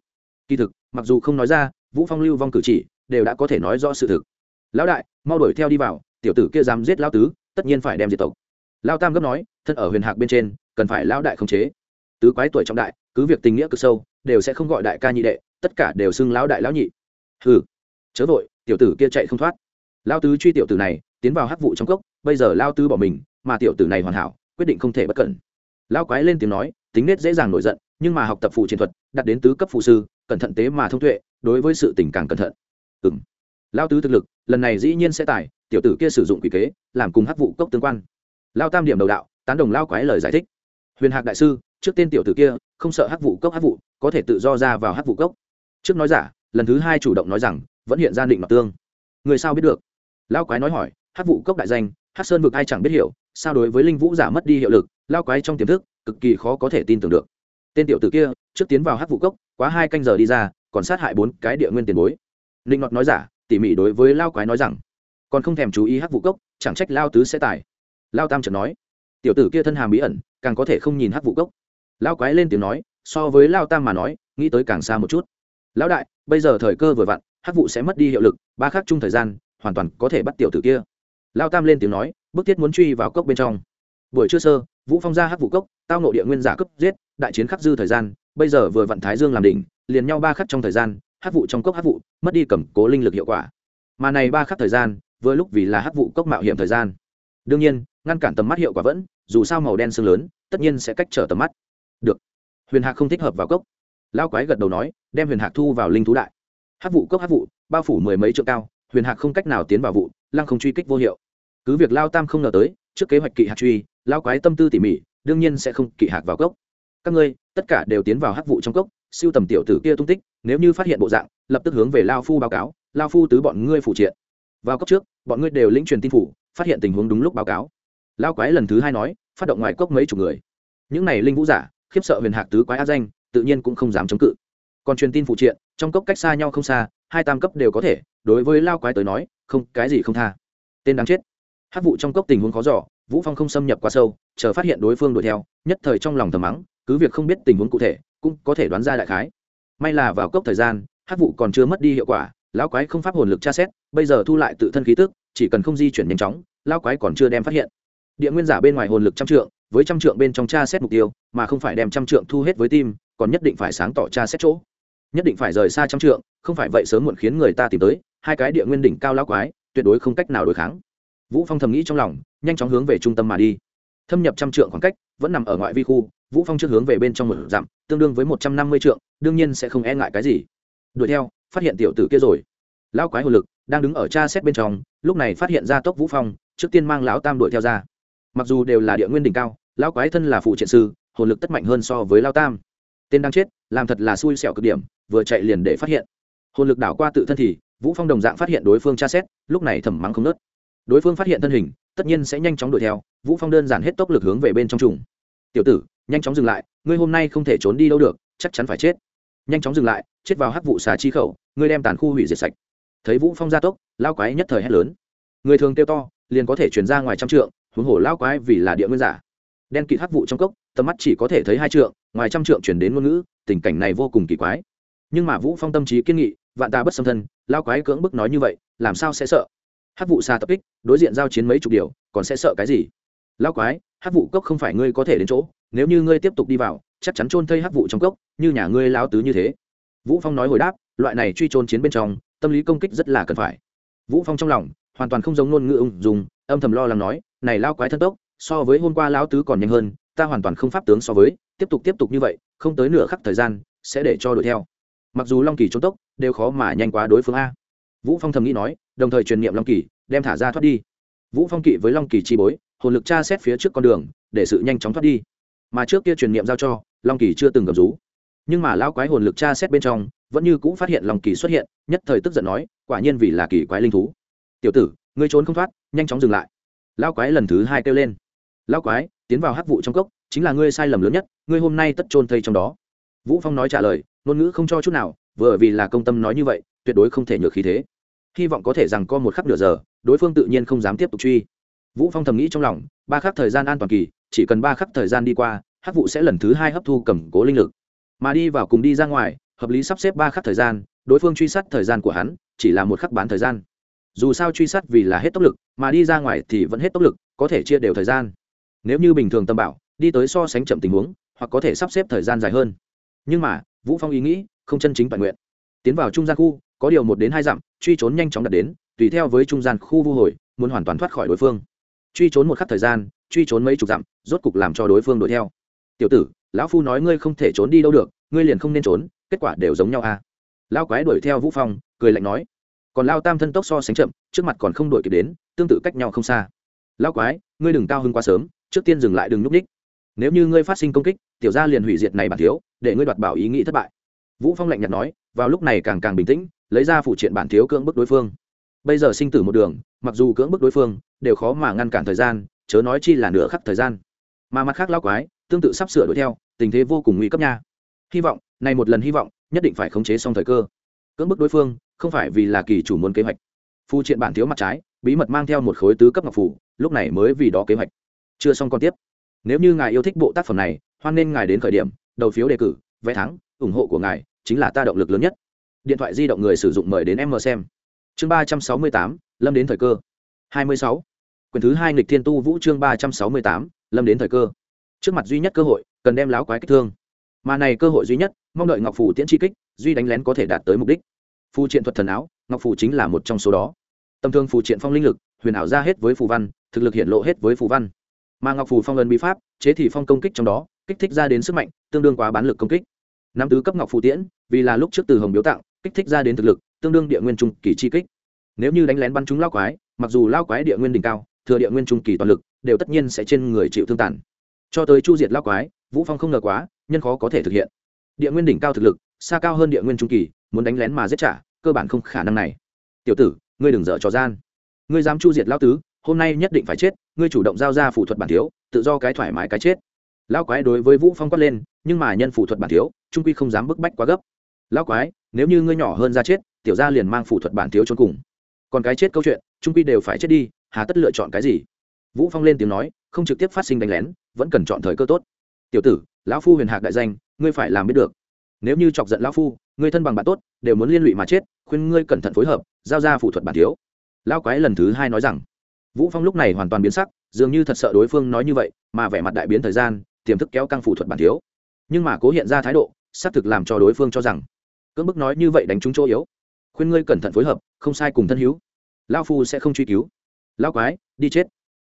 Kỳ thực, mặc dù không nói ra vũ phong lưu vong cử chỉ, đều đã có thể nói rõ sự thực. Lão đại, mau đuổi theo đi vào, tiểu tử kia dám giết lão tứ, tất nhiên phải đem diệt tộc. Lao tam gấp nói, thân ở huyền hạc bên trên, cần phải lão đại khống chế. Tứ quái tuổi trọng đại, cứ việc tình nghĩa cực sâu, đều sẽ không gọi đại ca nhị đệ, tất cả đều xưng lão đại lão nhị. Hừ, chớ vội, tiểu tử kia chạy không thoát. Lao tứ truy tiểu tử này, tiến vào hắc vụ trong cốc, bây giờ lao tứ bỏ mình, mà tiểu tử này hoàn hảo, quyết định không thể bất cẩn. Lao quái lên tiếng nói, tính nết dễ dàng nổi giận, nhưng mà học tập phụ chiến thuật đặt đến tứ cấp phụ sư cẩn thận tế mà thông tuệ, đối với sự tình càng cẩn thận. Ừng lao tứ thực lực, lần này dĩ nhiên sẽ tải tiểu tử kia sử dụng quỷ kế, làm cùng hắc vụ cốc tương quan. Lao tam điểm đầu đạo, tán đồng lao quái lời giải thích. Huyền hạc đại sư, trước tên tiểu tử kia, không sợ hắc vụ cốc hắc vụ, có thể tự do ra vào hắc vụ cốc. Trước nói giả, lần thứ hai chủ động nói rằng, vẫn hiện ra định mặt tương. Người sao biết được? Lao quái nói hỏi, hắc vụ cốc đại danh, hắc sơn vực ai chẳng biết hiểu, sao đối với linh vũ giả mất đi hiệu lực, lao quái trong tiềm thức, cực kỳ khó có thể tin tưởng được tên tiểu tử kia, trước tiến vào hát vụ cốc, quá hai canh giờ đi ra, còn sát hại bốn cái địa nguyên tiền bối. Linh ngọt nói giả, tỉ mỉ đối với lao quái nói rằng, còn không thèm chú ý hát vụ cốc, chẳng trách lao tứ sẽ tài. Lao tam chợt nói, tiểu tử kia thân hàm bí ẩn, càng có thể không nhìn hát vụ cốc. Lao quái lên tiếng nói, so với lao tam mà nói, nghĩ tới càng xa một chút. Lão đại, bây giờ thời cơ vừa vặn hát vụ sẽ mất đi hiệu lực, ba khắc chung thời gian, hoàn toàn có thể bắt tiểu tử kia. Lao tam lên tiếng nói, bức thiết muốn truy vào cốc bên trong. Buổi trưa sơ, vũ phong ra hát vụ cốc, tao nộ địa nguyên giả cấp giết đại chiến khắc dư thời gian, bây giờ vừa vặn thái dương làm đỉnh, liền nhau ba khắc trong thời gian hắc vụ trong cốc hắc vụ, mất đi cầm cố linh lực hiệu quả. Mà này ba khắc thời gian, vừa lúc vì là hắc vụ cốc mạo hiểm thời gian. Đương nhiên, ngăn cản tầm mắt hiệu quả vẫn, dù sao màu đen sương lớn, tất nhiên sẽ cách trở tầm mắt. Được. Huyền hạc không thích hợp vào cốc. Lao quái gật đầu nói, đem huyền hạc thu vào linh thú đại. Hát vụ cốc hát vụ, bao phủ mười mấy trượng cao, huyền hạc không cách nào tiến vào vụ, lăng không truy kích vô hiệu. Cứ việc lao tam không ngờ tới, trước kế hoạch kỵ hạc truy lao quái tâm tư tỉ mỉ, đương nhiên sẽ không kỵ hạc vào cốc các ngươi, tất cả đều tiến vào hắc vụ trong cốc, siêu tầm tiểu tử kia tung tích, nếu như phát hiện bộ dạng, lập tức hướng về lao phu báo cáo, lao phu tứ bọn ngươi phụ triện. Vào cốc trước, bọn ngươi đều lĩnh truyền tin phủ, phát hiện tình huống đúng lúc báo cáo. Lao quái lần thứ hai nói, phát động ngoài cốc mấy chục người. Những này linh vũ giả, khiếp sợ huyền hạc tứ quái á danh, tự nhiên cũng không dám chống cự. Còn truyền tin phụ triện, trong cốc cách xa nhau không xa, hai tam cấp đều có thể, đối với lao quái tới nói, không, cái gì không tha. Tên đáng chết. Hát vụ trong cốc tình huống khó giỏ vũ phong không xâm nhập quá sâu, chờ phát hiện đối phương đuổi theo, nhất thời trong lòng thầm mắng cứ việc không biết tình huống cụ thể, cũng có thể đoán ra đại khái. May là vào cốc thời gian, hát vụ còn chưa mất đi hiệu quả, lão quái không pháp hồn lực tra xét, bây giờ thu lại tự thân khí tức, chỉ cần không di chuyển nhanh chóng, lão quái còn chưa đem phát hiện. Địa nguyên giả bên ngoài hồn lực trăm trượng, với trăm trượng bên trong tra xét mục tiêu, mà không phải đem trăm trượng thu hết với tim, còn nhất định phải sáng tỏ tra xét chỗ. Nhất định phải rời xa trăm trượng, không phải vậy sớm muộn khiến người ta tìm tới, hai cái địa nguyên đỉnh cao lão quái, tuyệt đối không cách nào đối kháng. Vũ phong thầm nghĩ trong lòng, nhanh chóng hướng về trung tâm mà đi. Thâm nhập trăm trượng khoảng cách, vẫn nằm ở ngoại vi khu vũ phong trước hướng về bên trong một dặm, tương đương với một trăm năm mươi trượng, đương nhiên sẽ không e ngại cái gì. Đuổi theo, phát hiện tiểu tử kia rồi. Lão quái hồn lực đang đứng ở cha xét bên trong, lúc này phát hiện ra tốc vũ phong, trước tiên mang lão tam đuổi theo ra. Mặc dù đều là địa nguyên đỉnh cao, lão quái thân là phụ triện sư, hồn lực tất mạnh hơn so với lao tam. Tên đang chết, làm thật là xui xẻo cực điểm, vừa chạy liền để phát hiện. Hồn lực đảo qua tự thân thì, vũ phong đồng dạng phát hiện đối phương tra xét, lúc này thầm mắng không nớt đối phương phát hiện thân hình, tất nhiên sẽ nhanh chóng đuổi theo, vũ phong đơn giản hết tốc lực hướng về bên trong trùng tiểu tử, nhanh chóng dừng lại, ngươi hôm nay không thể trốn đi đâu được, chắc chắn phải chết. Nhanh chóng dừng lại, chết vào hắc vụ xà chi khẩu, ngươi đem tàn khu hủy diệt sạch. Thấy vũ phong gia tốc lao quái nhất thời hét lớn. Người thường tiêu to, liền có thể chuyển ra ngoài trăm trượng, huống hồ lao quái vì là địa nguyên giả. Đen kịt hắc vụ trong cốc, tầm mắt chỉ có thể thấy hai trượng, ngoài trăm trượng chuyển đến ngôn ngữ, tình cảnh này vô cùng kỳ quái. Nhưng mà vũ phong tâm trí kiên nghị, vạn ta bất xâm thân lao quái cưỡng bức nói như vậy, làm sao sẽ sợ? Hắc vụ xa tập kích, đối diện giao chiến mấy chục điều, còn sẽ sợ cái gì? Lão quái, hắc vụ cốc không phải ngươi có thể đến chỗ, nếu như ngươi tiếp tục đi vào, chắc chắn chôn thây hắc vụ trong cốc, như nhà ngươi lao tứ như thế. Vũ phong nói hồi đáp, loại này truy trôn chiến bên trong, tâm lý công kích rất là cần phải. Vũ phong trong lòng, hoàn toàn không giống ngôn ngữ ung dùng âm thầm lo lắng nói, này lao quái thân tốc, so với hôm qua lão tứ còn nhanh hơn, ta hoàn toàn không pháp tướng so với, tiếp tục tiếp tục như vậy, không tới nửa khắc thời gian, sẽ để cho đuổi theo. Mặc dù long kỳ trốn tốc, đều khó mà nhanh quá đối phương a. Vũ phong thầm nghĩ nói, đồng thời truyền niệm long kỳ, đem thả ra thoát đi. Vũ phong kỵ với long kỳ chi bối hồn lực tra xét phía trước con đường, để sự nhanh chóng thoát đi. Mà trước kia truyền niệm giao cho, long kỳ chưa từng gặp rú. Nhưng mà lão quái hồn lực tra xét bên trong, vẫn như cũ phát hiện long kỳ xuất hiện, nhất thời tức giận nói, quả nhiên vì là kỳ quái linh thú. Tiểu tử, ngươi trốn không thoát, nhanh chóng dừng lại. Lão quái lần thứ hai kêu lên. Lão quái, tiến vào hắc vụ trong cốc, chính là ngươi sai lầm lớn nhất, ngươi hôm nay tất trôn thây trong đó. Vũ phong nói trả lời, ngôn ngữ không cho chút nào, vừa vì là công tâm nói như vậy, tuyệt đối không thể nhược khí thế. Hy vọng có thể rằng co một khắc nửa giờ, đối phương tự nhiên không dám tiếp tục truy vũ phong thầm nghĩ trong lòng, ba khắc thời gian an toàn kỳ, chỉ cần ba khắc thời gian đi qua, hắc vụ sẽ lần thứ hai hấp thu cầm cố linh lực. Mà đi vào cùng đi ra ngoài, hợp lý sắp xếp ba khắc thời gian, đối phương truy sát thời gian của hắn chỉ là một khắc bán thời gian. Dù sao truy sát vì là hết tốc lực, mà đi ra ngoài thì vẫn hết tốc lực, có thể chia đều thời gian. Nếu như bình thường tâm bảo, đi tới so sánh chậm tình huống, hoặc có thể sắp xếp thời gian dài hơn. Nhưng mà, vũ phong ý nghĩ, không chân chính toàn nguyện. Tiến vào trung gian khu, có điều một đến hai dặm, truy trốn nhanh chóng đạt đến, tùy theo với trung gian khu vu hồi, muốn hoàn toàn thoát khỏi đối phương truy trốn một khắc thời gian, truy trốn mấy chục dặm, rốt cục làm cho đối phương đuổi theo. Tiểu tử, lão phu nói ngươi không thể trốn đi đâu được, ngươi liền không nên trốn, kết quả đều giống nhau à. Lão quái đuổi theo vũ phong, cười lạnh nói, còn lao tam thân tốc so sánh chậm, trước mặt còn không đuổi kịp đến, tương tự cách nhau không xa. Lão quái, ngươi đừng cao hơn quá sớm, trước tiên dừng lại đừng núp ních. Nếu như ngươi phát sinh công kích, tiểu gia liền hủy diệt này bản thiếu, để ngươi đoạt bảo ý nghĩ thất bại. Vũ phong lạnh nhạt nói, vào lúc này càng càng bình tĩnh, lấy ra phụ triện bản thiếu cưỡng bức đối phương. Bây giờ sinh tử một đường, mặc dù cưỡng bức đối phương đều khó mà ngăn cản thời gian, chớ nói chi là nửa khắc thời gian. Mà mặt khác lao quái, tương tự sắp sửa đuổi theo, tình thế vô cùng nguy cấp nha. Hy vọng, này một lần hy vọng, nhất định phải khống chế xong thời cơ. Cưỡng bức đối phương, không phải vì là kỳ chủ muốn kế hoạch. Phu triện bản thiếu mặt trái, bí mật mang theo một khối tứ cấp ngọc phủ, lúc này mới vì đó kế hoạch. Chưa xong còn tiếp. Nếu như ngài yêu thích bộ tác phẩm này, hoan nên ngài đến khởi điểm, đầu phiếu đề cử, vé thắng, ủng hộ của ngài chính là ta động lực lớn nhất. Điện thoại di động người sử dụng mời đến em mờ xem. Chương ba trăm sáu mươi tám, lâm đến thời cơ. hai mươi sáu quyển thứ hai nghịch thiên tu vũ chương ba trăm sáu mươi tám, lâm đến thời cơ. Trước mặt duy nhất cơ hội, cần đem láo quái kích thương. Mà này cơ hội duy nhất, mong đợi ngọc phủ tiễn chi kích, duy đánh lén có thể đạt tới mục đích. Phù triện thuật thần áo, ngọc phủ chính là một trong số đó. Tầm thương phù triện phong linh lực, huyền ảo ra hết với phù văn, thực lực hiện lộ hết với phù văn. Mà ngọc phù phong ấn bí pháp, chế thì phong công kích trong đó, kích thích ra đến sức mạnh, tương đương quá bán lực công kích. Năm tứ cấp ngọc phù tiễn, vì là lúc trước từ hồng biếu tặng, kích thích ra đến thực lực, tương đương địa nguyên trung kỳ chi kích. Nếu như đánh lén bắn chúng lao quái, mặc dù lao quái địa nguyên đỉnh cao thừa địa nguyên trung kỳ toàn lực, đều tất nhiên sẽ trên người chịu thương tàn. Cho tới chu diệt lao quái, vũ phong không ngờ quá, nhân khó có thể thực hiện. Địa nguyên đỉnh cao thực lực, xa cao hơn địa nguyên trung kỳ, muốn đánh lén mà giết trả, cơ bản không khả năng này. Tiểu tử, ngươi đừng dở trò gian. Ngươi dám chu diệt lao tứ, hôm nay nhất định phải chết, ngươi chủ động giao ra phủ thuật bản thiếu, tự do cái thoải mái cái chết. Lão quái đối với vũ phong quát lên, nhưng mà nhân phủ thuật bản thiếu, trung quy không dám bức bách quá gấp. Lão quái, nếu như ngươi nhỏ hơn ra chết, tiểu gia liền mang phủ thuật bản thiếu trốn cùng. Còn cái chết câu chuyện, trung quy đều phải chết đi hà tất lựa chọn cái gì? Vũ phong lên tiếng nói, không trực tiếp phát sinh đánh lén, vẫn cần chọn thời cơ tốt. Tiểu tử, lão phu huyền hạc đại danh, ngươi phải làm biết được. Nếu như chọc giận lão phu, ngươi thân bằng bạn tốt, đều muốn liên lụy mà chết, khuyên ngươi cẩn thận phối hợp, giao ra phủ thuật bản thiếu. Lão quái lần thứ hai nói rằng. Vũ phong lúc này hoàn toàn biến sắc, dường như thật sợ đối phương nói như vậy, mà vẻ mặt đại biến thời gian, tiềm thức kéo căng phủ thuật bản thiếu. Nhưng mà cố hiện ra thái độ, xác thực làm cho đối phương cho rằng, cưỡng bức nói như vậy đánh trúng chỗ yếu. Khuyên ngươi cẩn thận phối hợp, không sai cùng thân hữu. Lão phu sẽ không truy cứu. Lão quái đi chết.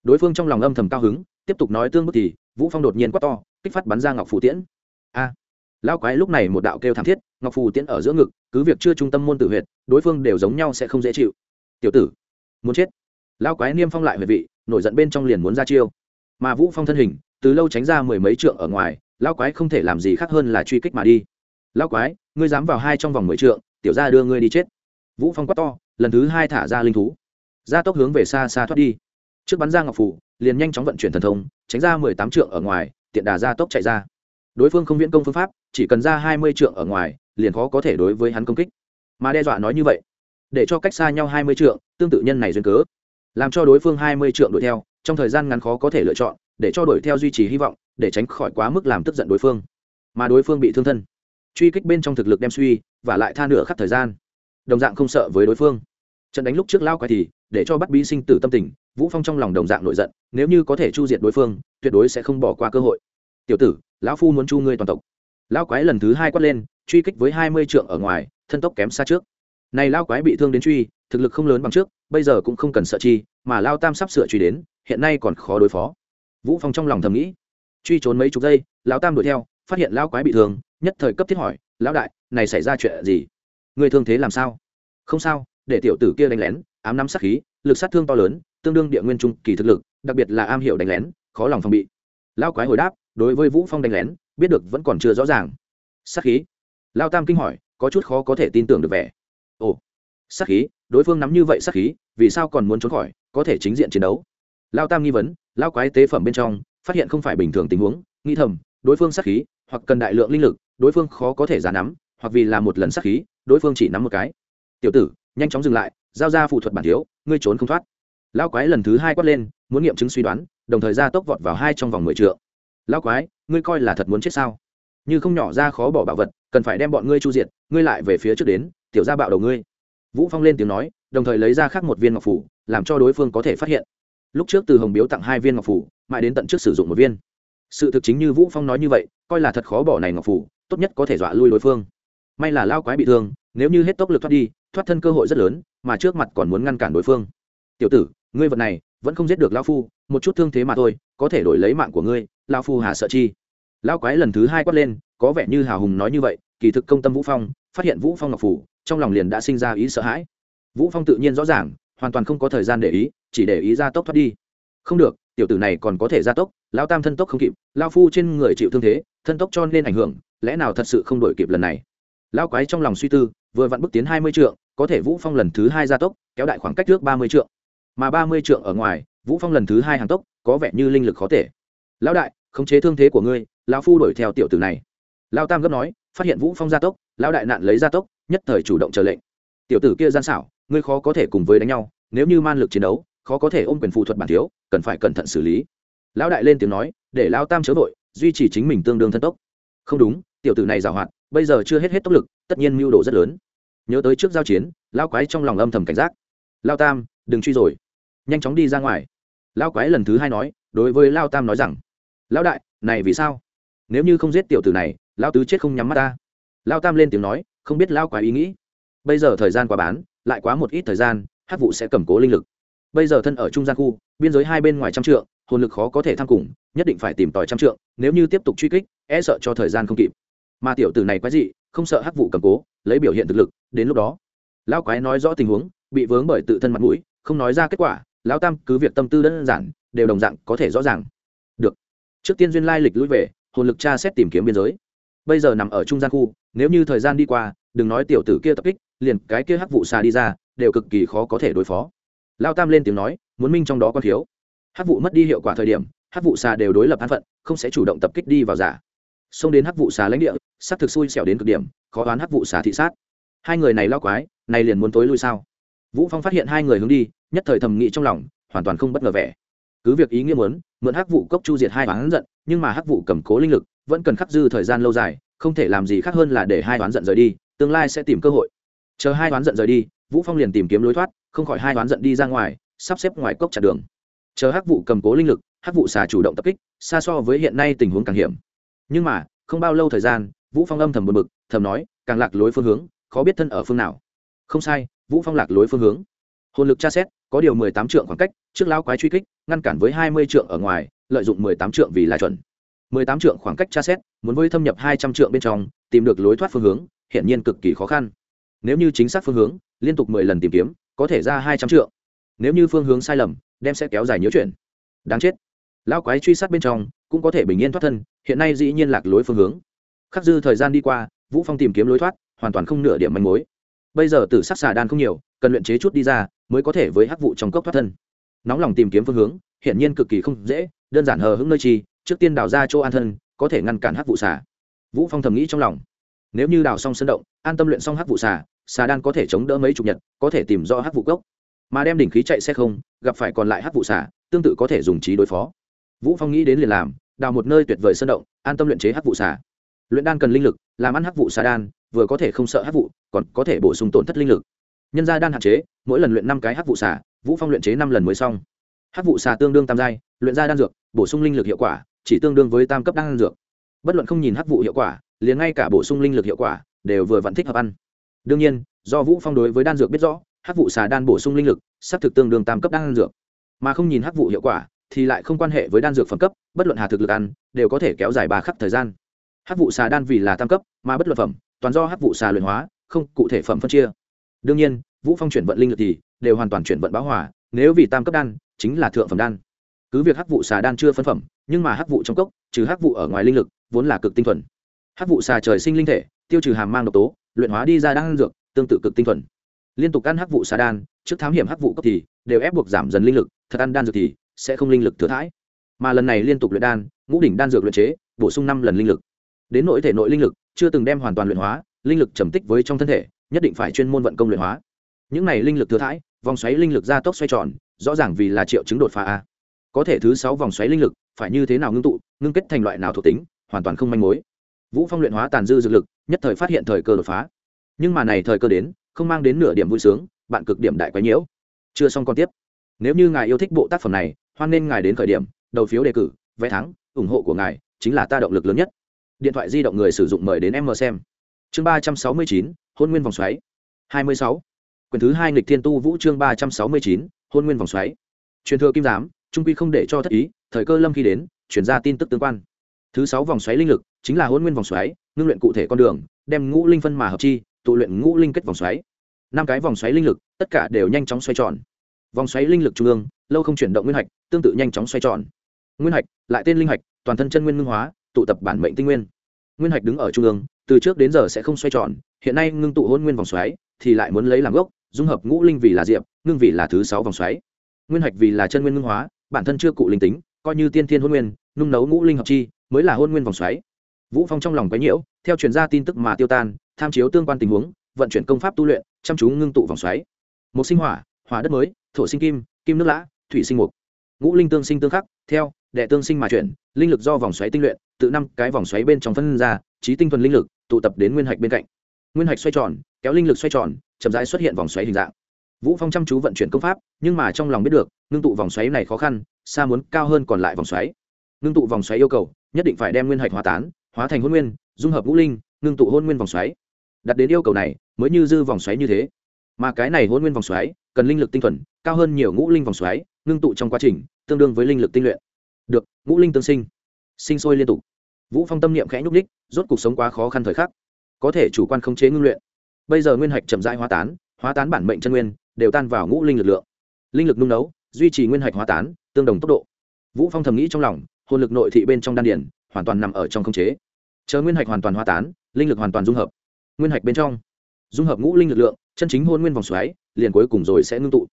Đối phương trong lòng âm thầm cao hứng tiếp tục nói tương bức thì vũ phong đột nhiên quát to kích phát bắn ra ngọc phù tiễn. A. À, quái lúc này một đạo kêu thảm thiết ngọc phù tiễn ở giữa ngực cứ việc chưa trung tâm môn tử huyệt đối phương đều giống nhau sẽ không dễ chịu. Tiểu tử muốn chết. Lão quái niêm phong lại về vị nổi giận bên trong liền muốn ra chiêu. Mà vũ phong thân hình từ lâu tránh ra mười mấy trượng ở ngoài lão quái không thể làm gì khác hơn là truy kích mà đi. Lão quái ngươi dám vào hai trong vòng mười trượng tiểu gia đưa ngươi đi chết. Vũ phong quát to lần thứ hai thả ra linh thú gia tốc hướng về xa xa thoát đi. Trước bắn ra ngọc phủ, liền nhanh chóng vận chuyển thần thông, tránh ra mười tám trượng ở ngoài, tiện đà gia tốc chạy ra. Đối phương không viễn công phương pháp, chỉ cần ra hai mươi trượng ở ngoài, liền khó có thể đối với hắn công kích. Mà đe dọa nói như vậy, để cho cách xa nhau hai mươi trượng, tương tự nhân này duyên cớ. Làm cho đối phương hai mươi trượng đuổi theo, trong thời gian ngắn khó có thể lựa chọn, để cho đuổi theo duy trì hy vọng, để tránh khỏi quá mức làm tức giận đối phương. Mà đối phương bị thương thân. Truy kích bên trong thực lực đem suy, và lại tha nửa khắc thời gian. Đồng dạng không sợ với đối phương. Trận đánh lúc trước lao quái thì để cho bắt bí sinh tử tâm tình, vũ phong trong lòng đồng dạng nội giận, nếu như có thể chu diệt đối phương, tuyệt đối sẽ không bỏ qua cơ hội. Tiểu tử, lão phu muốn chu ngươi toàn tộc. Lão quái lần thứ hai quát lên, truy kích với hai mươi trượng ở ngoài, thân tốc kém xa trước. Này lão quái bị thương đến truy, thực lực không lớn bằng trước, bây giờ cũng không cần sợ chi, mà lao tam sắp sửa truy đến, hiện nay còn khó đối phó. Vũ phong trong lòng thầm nghĩ. Truy trốn mấy chục giây, lão tam đuổi theo, phát hiện lão quái bị thương, nhất thời cấp thiết hỏi, lão đại, này xảy ra chuyện gì? Người thương thế làm sao? Không sao, để tiểu tử kia đánh lén ám nắm sát khí, lực sát thương to lớn, tương đương địa nguyên trung kỳ thực lực, đặc biệt là am hiểu đánh lén, khó lòng phòng bị. Lao quái hồi đáp, đối với vũ phong đánh lén, biết được vẫn còn chưa rõ ràng. Sát khí. Lao tam kinh hỏi, có chút khó có thể tin tưởng được vẻ. Ồ. Sát khí, đối phương nắm như vậy sát khí, vì sao còn muốn trốn khỏi, có thể chính diện chiến đấu? Lao tam nghi vấn, lao quái tế phẩm bên trong, phát hiện không phải bình thường tình huống nghi thầm, đối phương sát khí, hoặc cần đại lượng linh lực, đối phương khó có thể giả nắm, hoặc vì là một lần sát khí, đối phương chỉ nắm một cái. Tiểu tử, nhanh chóng dừng lại giao ra phụ thuật bản thiếu, ngươi trốn không thoát. Lão quái lần thứ hai quát lên, muốn nghiệm chứng suy đoán, đồng thời ra tốc vọt vào hai trong vòng mười t lão quái, ngươi coi là thật muốn chết sao? Như không nhỏ ra khó bỏ bảo vật, cần phải đem bọn ngươi chu diệt, ngươi lại về phía trước đến, tiểu ra bạo đầu ngươi. Vũ phong lên tiếng nói, đồng thời lấy ra khác một viên ngọc phủ, làm cho đối phương có thể phát hiện. Lúc trước từ hồng biếu tặng hai viên ngọc phủ, mãi đến tận trước sử dụng một viên. Sự thực chính như vũ phong nói như vậy, coi là thật khó bỏ này ngọc phủ, tốt nhất có thể dọa lui đối phương. May là lao quái bị thương, nếu như hết tốc lực thoát đi, thoát thân cơ hội rất lớn mà trước mặt còn muốn ngăn cản đối phương. Tiểu tử, ngươi vật này vẫn không giết được lao phu, một chút thương thế mà thôi, có thể đổi lấy mạng của ngươi lao phu hà sợ chi? Lao quái lần thứ hai quát lên, có vẻ như hào hùng nói như vậy, kỳ thực công tâm vũ phong, phát hiện vũ phong ngọc phủ, trong lòng liền đã sinh ra ý sợ hãi. Vũ phong tự nhiên rõ ràng, hoàn toàn không có thời gian để ý, chỉ để ý ra tốc thoát đi. Không được, tiểu tử này còn có thể ra tốc lao tam thân tốc không kịp lao phu trên người chịu thương thế, thân tốc cho nên ảnh hưởng, lẽ nào thật sự không đổi kịp lần này? Lao quái trong lòng suy tư, vừa vặn bước tiến hai mươi trượng có thể vũ phong lần thứ hai gia tốc, kéo đại khoảng cách trước ba mươi trượng. Mà ba mươi trượng ở ngoài, vũ phong lần thứ hai hàng tốc, có vẻ như linh lực khó thể lão đại, khống chế thương thế của ngươi, lão phu đuổi theo tiểu tử này. Lao tam gấp nói, phát hiện vũ phong gia tốc, lão đại nạn lấy gia tốc, nhất thời chủ động chờ lệnh. Tiểu tử kia gian xảo, ngươi khó có thể cùng với đánh nhau, nếu như man lực chiến đấu, khó có thể ôm quyền phụ thuật bản thiếu, cần phải cẩn thận xử lý. Lão đại lên tiếng nói, để lao tam chớ vội, duy trì chính mình tương đương thân tốc. Không đúng, tiểu tử này giảo hoạt, bây giờ chưa hết hết tốc lực, tất nhiên mưu đồ rất lớn nhớ tới trước giao chiến lao quái trong lòng âm thầm cảnh giác. Lao tam, đừng truy rồi. Nhanh chóng đi ra ngoài. Lao quái lần thứ hai nói, đối với lao tam nói rằng, lão đại, này vì sao? Nếu như không giết tiểu tử này lao tứ chết không nhắm mắt ta. Lao tam lên tiếng nói, không biết lao quái ý nghĩ. Bây giờ thời gian quá bán, lại quá một ít thời gian hát vụ sẽ cầm cố linh lực. Bây giờ thân ở trung gian khu, biên giới hai bên ngoài trăm trượng, hồn lực khó có thể tham cùng, nhất định phải tìm tòi trăm trượng, nếu như tiếp tục truy kích e sợ cho thời gian không kịp. Mà tiểu tử này quái dị, không sợ hắc vụ cầm cố lấy biểu hiện thực lực, đến lúc đó, lão quái nói rõ tình huống, bị vướng bởi tự thân mặt mũi, không nói ra kết quả, lão tam cứ việc tâm tư đơn giản, đều đồng dạng có thể rõ ràng. Được. Trước tiên duyên lai lịch lui về, hồn lực tra xét tìm kiếm biên giới. Bây giờ nằm ở trung gian khu, nếu như thời gian đi qua, đừng nói tiểu tử kia tập kích, liền cái kia hắc vụ xà đi ra, đều cực kỳ khó có thể đối phó. Lao tam lên tiếng nói, muốn minh trong đó có thiếu. Hắc vụ mất đi hiệu quả thời điểm, hắc vụ xà đều đối lập an phận, không sẽ chủ động tập kích đi vào giả. Xông đến hắc vụ xà lãnh địa, sắp thực xui xẻo đến cực điểm khó đoán hắc vụ xả thị sát. Hai người này lao quái, này liền muốn tối lui sao? Vũ phong phát hiện hai người hướng đi, nhất thời thầm nghĩ trong lòng, hoàn toàn không bất ngờ vẻ. Cứ việc ý nghĩa muốn, mượn hắc vụ cốc chu diệt hai oán giận, nhưng mà hắc vụ cầm cố linh lực, vẫn cần khắc dư thời gian lâu dài, không thể làm gì khác hơn là để hai oán giận rời đi, tương lai sẽ tìm cơ hội. Chờ hai oán giận rời đi, vũ phong liền tìm kiếm lối thoát, không khỏi hai oán giận đi ra ngoài, sắp xếp ngoài cốc chặt đường. Chờ hắc vụ cầm cố linh lực, hắc vụ xà chủ động tập kích, xa so với hiện nay tình huống càng hiểm. Nhưng mà, không bao lâu thời gian, vũ phong âm thầm buồn bực thầm nói, càng lạc lối phương hướng, khó biết thân ở phương nào. Không sai, vũ phong lạc lối phương hướng. Hồn lực tra xét, có điều mười tám trượng khoảng cách, trước lão quái truy kích, ngăn cản với hai mươi trượng ở ngoài, lợi dụng mười tám trượng vì là chuẩn. mười tám trượng khoảng cách tra xét, muốn với thâm nhập hai trăm trượng bên trong, tìm được lối thoát phương hướng, hiển nhiên cực kỳ khó khăn. Nếu như chính xác phương hướng, liên tục mười lần tìm kiếm, có thể ra hai trăm trượng. Nếu như phương hướng sai lầm, đem sẽ kéo dài nhiễu chuyển đáng chết. Lão quái truy sát bên trong, cũng có thể bình yên thoát thân, hiện nay dĩ nhiên lạc lối phương hướng. Khắc dư thời gian đi qua vũ phong tìm kiếm lối thoát, hoàn toàn không nửa điểm manh mối. Bây giờ tử sắc xà đan không nhiều, cần luyện chế chút đi ra, mới có thể với hắc vụ trong cốc thoát thân. Nóng lòng tìm kiếm phương hướng hiện nhiên cực kỳ không dễ, đơn giản hờ hững nơi chi, trước tiên đào ra chỗ an thân, có thể ngăn cản hắc vụ xà. Vũ phong thầm nghĩ trong lòng. Nếu như đào xong sân động, an tâm luyện xong hắc vụ xà xà đan có thể chống đỡ mấy chục nhật, có thể tìm rõ hắc vụ cốc. Mà đem đỉnh khí chạy xe không, gặp phải còn lại hắc vụ xà, tương tự có thể dùng trí đối phó. Vũ phong nghĩ đến liền làm, đào một nơi tuyệt vời sân động, an tâm luyện chế hắc vụ xà luyện đan cần linh lực, làm ăn hắc vụ xà đan, vừa có thể không sợ hắc vụ, còn có thể bổ sung tổn thất linh lực. Nhân gia đan hạn chế, mỗi lần luyện năm cái hắc vụ xà, vũ phong luyện chế năm lần mới xong. Hắc vụ xà tương đương tam giai, luyện ra đan dược, bổ sung linh lực hiệu quả, chỉ tương đương với tam cấp đan dược. Bất luận không nhìn hắc vụ hiệu quả, liền ngay cả bổ sung linh lực hiệu quả, đều vừa vẫn thích hợp ăn. Đương nhiên, do vũ phong đối với đan dược biết rõ, hắc vụ xà đan bổ sung linh lực sắp thực tương đương tam cấp đan dược. Mà không nhìn hắc vụ hiệu quả, thì lại không quan hệ với đan dược phẩm cấp, bất luận hà thực lực ăn, đều có thể kéo dài ba khắc thời gian hắc vụ xà đan vì là tam cấp, mà bất luận phẩm, toàn do hắc vụ xà luyện hóa, không cụ thể phẩm phân chia. Đương nhiên, vũ phong chuyển vận linh lực thì đều hoàn toàn chuyển vận báo hỏa nếu vì tam cấp đan, chính là thượng phẩm đan. Cứ việc hắc vụ xà đan chưa phân phẩm, nhưng mà hắc vụ trong cốc, trừ hắc vụ ở ngoài linh lực, vốn là cực tinh thuần. Hắc vụ xà trời sinh linh thể, tiêu trừ hàm mang độc tố, luyện hóa đi ra đan dược, tương tự cực tinh thuần. Liên tục ăn hắc vụ xà đan, trước thám hiểm hắc vụ cốc thì đều ép buộc giảm dần linh lực, thật ăn đan dược thì sẽ không linh lực thừa thãi. Mà lần này liên tục luyện đan, ngũ đỉnh đan dược luyện chế, bổ sung năm lần linh lực đến nội thể nội linh lực, chưa từng đem hoàn toàn luyện hóa, linh lực trầm tích với trong thân thể, nhất định phải chuyên môn vận công luyện hóa. Những này linh lực thừa thãi, vòng xoáy linh lực gia tốc xoay tròn, rõ ràng vì là triệu chứng đột phá a. Có thể thứ sáu vòng xoáy linh lực, phải như thế nào ngưng tụ, ngưng kết thành loại nào thuộc tính, hoàn toàn không manh mối. Vũ phong luyện hóa tàn dư dược lực, nhất thời phát hiện thời cơ đột phá. Nhưng mà này thời cơ đến, không mang đến nửa điểm vui sướng, bạn cực điểm đại quái nhiễu. Chưa xong còn tiếp. Nếu như ngài yêu thích bộ tác phẩm này, hoan nên ngài đến khởi điểm, đầu phiếu đề cử, vé thắng, ủng hộ của ngài chính là ta động lực lớn nhất điện thoại di động người sử dụng mời đến em mờ xem. Chương ba trăm sáu mươi chín, hôn nguyên vòng xoáy. hai mươi sáu. Quyển thứ hai nghịch thiên tu vũ chương ba trăm sáu mươi chín, hôn nguyên vòng xoáy. Truyền thừa kim giám, trung quy không để cho thất ý, thời cơ lâm khi đến, chuyển ra tin tức tương quan. Thứ sáu vòng xoáy linh lực, chính là hôn nguyên vòng xoáy, ngưng luyện cụ thể con đường, đem ngũ linh phân mà hợp chi, tụ luyện ngũ linh kết vòng xoáy. Năm cái vòng xoáy linh lực, tất cả đều nhanh chóng xoay tròn. Vòng xoáy linh lực trung ương, lâu không chuyển động nguyên hạch, tương tự nhanh chóng xoay tròn. Nguyên hạch, lại tên linh hạch, toàn thân chân nguyên ngưng hóa tụ tập bản mệnh tinh nguyên. Nguyên hạch đứng ở trung ương, từ trước đến giờ sẽ không xoay tròn, hiện nay ngưng tụ hôn nguyên vòng xoáy, thì lại muốn lấy làm gốc, dung hợp ngũ linh vì là diệp, ngưng vì là thứ sáu vòng xoáy. Nguyên hạch vì là chân nguyên ngưng hóa, bản thân chưa cụ linh tính, coi như tiên thiên hôn nguyên, nung nấu ngũ linh hợp chi, mới là hôn nguyên vòng xoáy. Vũ phong trong lòng quấy nhiễu, theo truyền ra tin tức mà tiêu tan, tham chiếu tương quan tình huống, vận chuyển công pháp tu luyện, chăm chú ngưng tụ vòng xoáy. Một sinh hỏa hỏa đất mới, thổ sinh kim kim nước lã, thủy sinh mục. Ngũ linh tương sinh tương khắc, theo, đệ tương sinh mà chuyển, linh lực do vòng xoáy tinh luyện tự năm cái vòng xoáy bên trong phân ra, trí tinh thuần linh lực, tụ tập đến nguyên hạch bên cạnh. Nguyên hạch xoay tròn, kéo linh lực xoay tròn, chậm rãi xuất hiện vòng xoáy hình dạng. Vũ phong chăm chú vận chuyển công pháp, nhưng mà trong lòng biết được, ngưng tụ vòng xoáy này khó khăn, xa muốn cao hơn còn lại vòng xoáy. Ngưng tụ vòng xoáy yêu cầu, nhất định phải đem nguyên hạch hóa tán, hóa thành hôn nguyên, dung hợp ngũ linh, ngưng tụ hôn nguyên vòng xoáy. Đặt đến yêu cầu này, mới như dư vòng xoáy như thế. Mà cái này hôn nguyên vòng xoáy, cần linh lực tinh thuần, cao hơn nhiều ngũ linh vòng xoáy, ngưng tụ trong quá trình, tương đương với linh lực tinh luyện. Được, ngũ linh tương sinh. Sinh sôi liên tục vũ phong tâm niệm khẽ nhúc ních rốt cuộc sống quá khó khăn thời khắc. Có thể chủ quan khống chế ngưng luyện. Bây giờ nguyên hạch chậm rãi hóa tán hóa tán bản mệnh chân nguyên, đều tan vào ngũ linh lực lượng. Linh lực nung nấu, duy trì nguyên hạch hóa tán, tương đồng tốc độ. Vũ phong thầm nghĩ trong lòng, hồn lực nội thị bên trong đan điển hoàn toàn nằm ở trong khống chế. Chờ nguyên hạch hoàn toàn hóa tán, linh lực hoàn toàn dung hợp. Nguyên hạch bên trong, dung hợp ngũ linh lực lượng, chân chính hôn nguyên vòng xoáy, liền cuối cùng rồi sẽ ngưng tụ.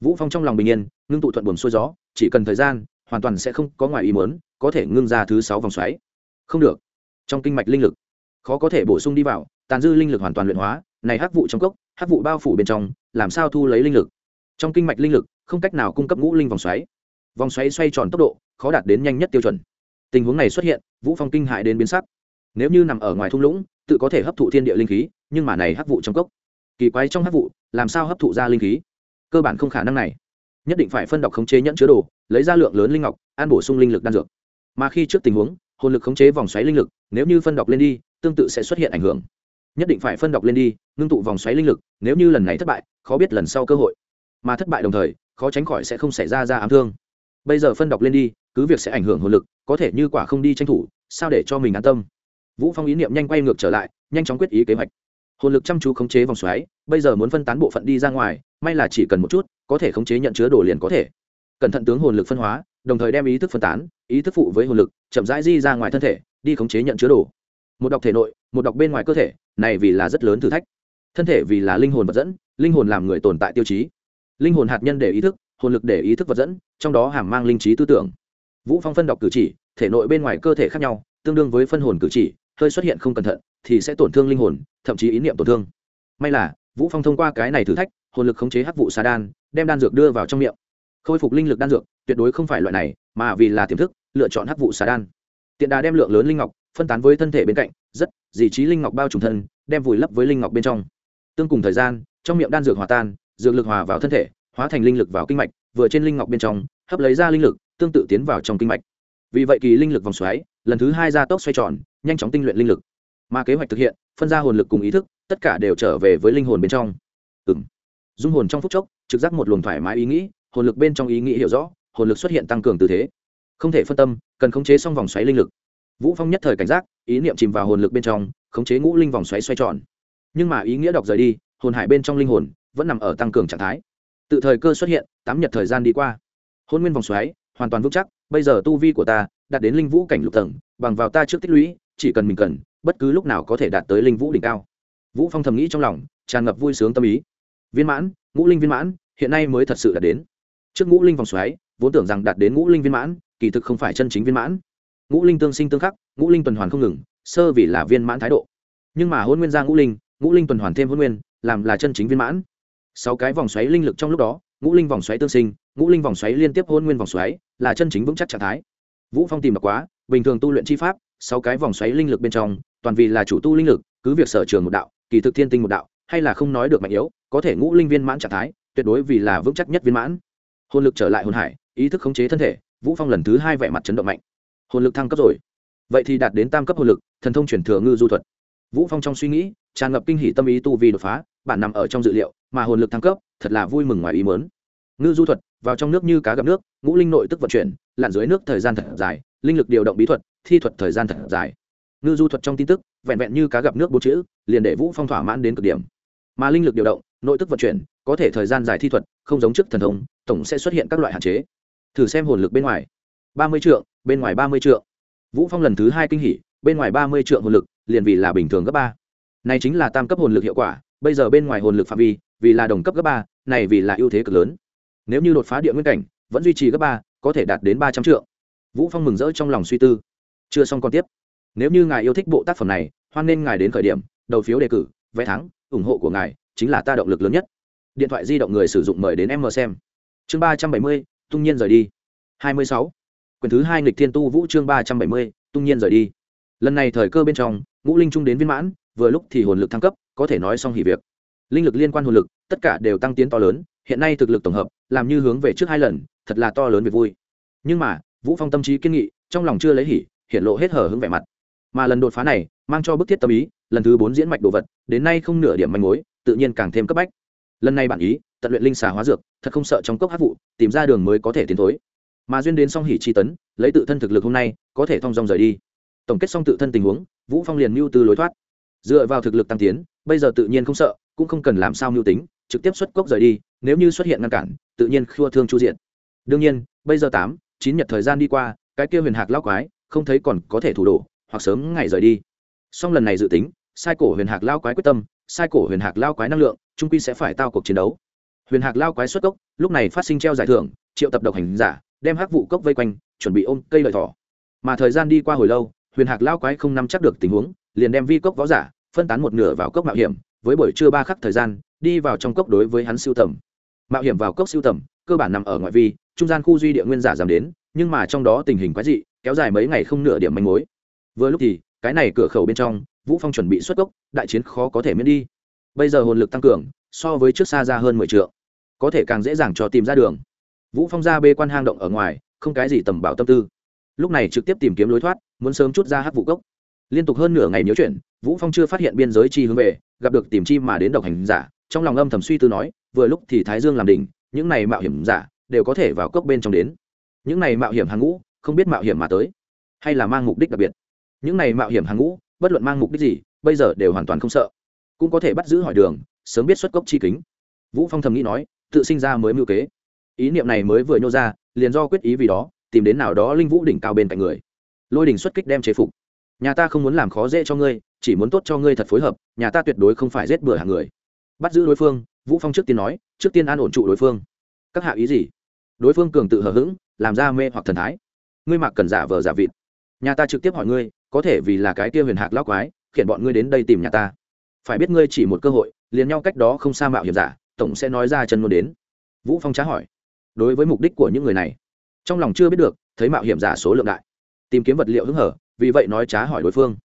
Vũ phong trong lòng bình yên, ngưng tụ thuận buồm xuôi gió, chỉ cần thời gian, hoàn toàn sẽ không có ngoài ý muốn, có thể ngưng ra thứ sáu vòng xoáy không được. Trong kinh mạch linh lực, khó có thể bổ sung đi vào, tàn dư linh lực hoàn toàn luyện hóa, này hắc vụ trong cốc, hắc vụ bao phủ bên trong, làm sao thu lấy linh lực? Trong kinh mạch linh lực, không cách nào cung cấp ngũ linh vòng xoáy. Vòng xoáy xoay tròn tốc độ, khó đạt đến nhanh nhất tiêu chuẩn. Tình huống này xuất hiện, vũ phong kinh hại đến biến sắc. Nếu như nằm ở ngoài thung lũng, tự có thể hấp thụ thiên địa linh khí, nhưng mà này hấp vụ trong cốc, kỳ quái trong hấp vụ, làm sao hấp thụ ra linh khí? Cơ bản không khả năng này. Nhất định phải phân đọc khống chế nhẫn chứa đồ, lấy ra lượng lớn linh ngọc ăn bổ sung linh lực đan dược. Mà khi trước tình huống hồn lực khống chế vòng xoáy linh lực, nếu như phân đọc lên đi, tương tự sẽ xuất hiện ảnh hưởng. Nhất định phải phân đọc lên đi, ngưng tụ vòng xoáy linh lực, nếu như lần này thất bại, khó biết lần sau cơ hội. Mà thất bại đồng thời, khó tránh khỏi sẽ không xảy ra ra ám thương. Bây giờ phân đọc lên đi, cứ việc sẽ ảnh hưởng hồn lực, có thể như quả không đi tranh thủ, sao để cho mình an tâm? Vũ phong ý niệm nhanh quay ngược trở lại, nhanh chóng quyết ý kế hoạch. Hồn lực chăm chú khống chế vòng xoáy, bây giờ muốn phân tán bộ phận đi ra ngoài, may là chỉ cần một chút, có thể khống chế nhận chứa đồ liền có thể. Cẩn thận tướng hồn lực phân hóa đồng thời đem ý thức phân tán, ý thức phụ với hồn lực, chậm rãi di ra ngoài thân thể, đi khống chế nhận chứa đồ. Một đọc thể nội, một đọc bên ngoài cơ thể, này vì là rất lớn thử thách. Thân thể vì là linh hồn vật dẫn, linh hồn làm người tồn tại tiêu chí. Linh hồn hạt nhân để ý thức, hồn lực để ý thức vật dẫn, trong đó hàm mang linh trí tư tưởng. Vũ phong phân đọc cử chỉ, thể nội bên ngoài cơ thể khác nhau, tương đương với phân hồn cử chỉ, hơi xuất hiện không cẩn thận, thì sẽ tổn thương linh hồn, thậm chí ý niệm tổn thương. May là, vũ phong thông qua cái này thử thách, hồn lực khống chế hắc vụ xà đan, đem đan dược đưa vào trong miệng khôi phục linh lực đan dược, tuyệt đối không phải loại này, mà vì là tiềm thức, lựa chọn hắc vụ xà đan. Tiện đà đem lượng lớn linh ngọc, phân tán với thân thể bên cạnh, rất dì trí linh ngọc bao trùm thân, đem vùi lấp với linh ngọc bên trong. Tương cùng thời gian, trong miệng đan dược hòa tan, dược lực hòa vào thân thể, hóa thành linh lực vào kinh mạch, vừa trên linh ngọc bên trong, hấp lấy ra linh lực, tương tự tiến vào trong kinh mạch. Vì vậy kỳ linh lực vòng xoáy, lần thứ hai ra tốc xoay tròn, nhanh chóng tinh luyện linh lực. Mà kế hoạch thực hiện, phân ra hồn lực cùng ý thức, tất cả đều trở về với linh hồn bên trong. Ừ dung hồn trong phút chốc, trực giác một luồng thoải mái ý nghĩ hồn lực bên trong ý nghĩ hiểu rõ, hồn lực xuất hiện tăng cường tư thế. Không thể phân tâm, cần khống chế xong vòng xoáy linh lực. Vũ phong nhất thời cảnh giác, ý niệm chìm vào hồn lực bên trong, khống chế ngũ linh vòng xoáy xoay tròn. Nhưng mà ý nghĩa đọc rời đi, hồn hải bên trong linh hồn vẫn nằm ở tăng cường trạng thái. Tự thời cơ xuất hiện, tám nhật thời gian đi qua. Hôn nguyên vòng xoáy, hoàn toàn vững chắc, bây giờ tu vi của ta đạt đến linh vũ cảnh lục tầng, bằng vào ta trước tích lũy, chỉ cần mình cần, bất cứ lúc nào có thể đạt tới linh vũ đỉnh cao. Vũ phong thầm nghĩ trong lòng, tràn ngập vui sướng tâm ý. Viên mãn, ngũ linh viên mãn, hiện nay mới thật sự đạt đến trước ngũ linh vòng xoáy, vốn tưởng rằng đạt đến ngũ linh viên mãn, kỳ thực không phải chân chính viên mãn. Ngũ linh tương sinh tương khắc, ngũ linh tuần hoàn không ngừng, sơ vì là viên mãn thái độ. Nhưng mà hôn nguyên ra ngũ linh ngũ linh tuần hoàn thêm hôn nguyên, làm là chân chính viên mãn. Sáu cái vòng xoáy linh lực trong lúc đó, ngũ linh vòng xoáy tương sinh, ngũ linh vòng xoáy liên tiếp hôn nguyên vòng xoáy, là chân chính vững chắc trạng thái. Vũ phong tìm được quá, bình thường tu luyện chi pháp, sáu cái vòng xoáy linh lực bên trong, toàn vì là chủ tu linh lực, cứ việc sở trường một đạo, kỳ thực thiên tinh một đạo, hay là không nói được mạnh yếu, có thể ngũ linh viên mãn trạng thái, tuyệt đối vì là vững chắc nhất viên mãn hồn lực trở lại hồn hải, ý thức khống chế thân thể, vũ phong lần thứ hai vẻ mặt chấn động mạnh. Hồn lực thăng cấp rồi. Vậy thì đạt đến tam cấp hồn lực, thần thông chuyển thừa ngư du thuật. Vũ phong trong suy nghĩ, tràn ngập kinh hỉ tâm ý tu vi đột phá, bản nằm ở trong dự liệu, mà hồn lực thăng cấp, thật là vui mừng ngoài ý muốn. Ngư du thuật, vào trong nước như cá gặp nước, ngũ linh nội tức vận chuyển, lặn dưới nước thời gian thật dài, linh lực điều động bí thuật, thi thuật thời gian thật dài. Ngư du thuật trong tin tức, vẹn vẹn như cá gặp nước bốn chữ, liền để vũ phong thỏa mãn đến cực điểm. Mà linh lực điều động nội tức vận chuyển, có thể thời gian dài thi thuật, không giống trước thần thông, tổng sẽ xuất hiện các loại hạn chế. Thử xem hồn lực bên ngoài. ba mươi trượng, bên ngoài ba mươi trượng. Vũ phong lần thứ hai kinh hỉ, bên ngoài ba mươi trượng hồn lực, liền vì là bình thường gấp ba. Này chính là tam cấp hồn lực hiệu quả, bây giờ bên ngoài hồn lực phạm vi, vì là đồng cấp gấp ba, này vì là ưu thế cực lớn. Nếu như đột phá địa nguyên cảnh, vẫn duy trì gấp ba, có thể đạt đến ba trăm triệu vũ phong mừng rỡ trong lòng suy tư. Chưa xong còn tiếp. Nếu như ngài yêu thích bộ tác phẩm này, hoan nên ngài đến khởi điểm, đầu phiếu đề cử, vé thắng, ủng hộ của ngài chính là ta động lực lớn nhất. Điện thoại di động người sử dụng mời đến em mờ xem. Chương ba trăm bảy mươi, tung nhiên rời đi. Hai mươi sáu. Quyển thứ hai nghịch thiên tu vũ chương ba trăm bảy mươi, tung nhiên rời đi. Lần này thời cơ bên trong, ngũ linh trung đến viên mãn, vừa lúc thì hồn lực thăng cấp, có thể nói xong hỉ việc. Linh lực liên quan hồn lực, tất cả đều tăng tiến to lớn, hiện nay thực lực tổng hợp, làm như hướng về trước hai lần, thật là to lớn về vui. Nhưng mà, vũ phong tâm trí kiên nghị, trong lòng chưa lấy hỉ, hiện lộ hết hở hứng vẻ mặt. Mà lần đột phá này, mang cho bức thiết tâm ý, lần thứ bốn diễn mạch đồ vật, đến nay không nửa điểm manh mối tự nhiên càng thêm cấp bách. Lần này bản ý, tận luyện linh xà hóa dược, thật không sợ trong cốc hát vụ, tìm ra đường mới có thể tiến thối. Mà duyên đến song hỉ chi tấn, lấy tự thân thực lực hôm nay, có thể thong dong rời đi. Tổng kết xong tự thân tình huống, vũ phong liền mưu tư lối thoát. Dựa vào thực lực tăng tiến, bây giờ tự nhiên không sợ, cũng không cần làm sao mưu tính, trực tiếp xuất cốc rời đi, nếu như xuất hiện ngăn cản, tự nhiên khua thương chu diện. Đương nhiên, bây giờ tám, chín nhật thời gian đi qua, cái kia huyền hạc lao quái, không thấy còn có thể thủ đổ, hoặc sớm ngày rời đi. Song lần này dự tính, sai cổ huyền hạc lao quái quyết tâm sai cổ huyền hạc lao quái năng lượng, trung quy sẽ phải tao cuộc chiến đấu. Huyền hạc lao quái xuất cốc, lúc này phát sinh treo giải thưởng, triệu tập độc hành giả, đem hắc vụ cốc vây quanh, chuẩn bị ôm cây lợi thỏ. Mà thời gian đi qua hồi lâu, huyền hạc lao quái không nắm chắc được tình huống, liền đem vi cốc võ giả, phân tán một nửa vào cốc mạo hiểm, với buổi trưa ba khắc thời gian, đi vào trong cốc đối với hắn siêu tầm. Mạo hiểm vào cốc siêu tầm, cơ bản nằm ở ngoại vi, trung gian khu duy địa nguyên giả giảm đến, nhưng mà trong đó tình hình quái dị, kéo dài mấy ngày không nửa điểm manh mối. Vừa lúc thì, cái này cửa khẩu bên trong vũ phong chuẩn bị xuất cốc, đại chiến khó có thể miễn đi. Bây giờ hồn lực tăng cường, so với trước xa ra hơn mười triệu có thể càng dễ dàng cho tìm ra đường. Vũ phong ra bê quan hang động ở ngoài, không cái gì tầm bảo tâm tư. Lúc này trực tiếp tìm kiếm lối thoát, muốn sớm chút ra hắc vụ cốc. Liên tục hơn nửa ngày nhớ chuyện, vũ phong chưa phát hiện biên giới chi hướng về, gặp được tìm chi mà đến độc hành giả, trong lòng âm thầm suy tư nói, vừa lúc thì thái dương làm đỉnh, những này mạo hiểm giả đều có thể vào cốc bên trong đến. Những này mạo hiểm hàng ngũ, không biết mạo hiểm mà tới, hay là mang mục đích đặc biệt. Những này mạo hiểm hàng ngũ bất luận mang mục đích gì, bây giờ đều hoàn toàn không sợ. Cũng có thể bắt giữ hỏi đường, sớm biết xuất cốc chi kính. Vũ phong thầm nghĩ nói, tự sinh ra mới mưu kế. Ý niệm này mới vừa nhô ra, liền do quyết ý vì đó, tìm đến nào đó linh vũ đỉnh cao bên cạnh người. Lôi đỉnh xuất kích đem chế phục. Nhà ta không muốn làm khó dễ cho ngươi, chỉ muốn tốt cho ngươi thật phối hợp, nhà ta tuyệt đối không phải giết bừa hàng người. Bắt giữ đối phương, vũ phong trước tiên nói, trước tiên an ổn trụ đối phương. Các hạ ý gì? Đối phương cường tự hờ hững, làm ra mê hoặc thần thái. Ngươi mặc cần giả vờ giả vịt. Nhà ta trực tiếp hỏi ngươi có thể vì là cái kia huyền hạc lão quái khiển bọn ngươi đến đây tìm nhà ta. Phải biết ngươi chỉ một cơ hội, liền nhau cách đó không xa mạo hiểm giả, tổng sẽ nói ra chân muốn đến. Vũ phong trá hỏi. Đối với mục đích của những người này, trong lòng chưa biết được, thấy mạo hiểm giả số lượng đại. Tìm kiếm vật liệu hứng hở, vì vậy nói trá hỏi đối phương.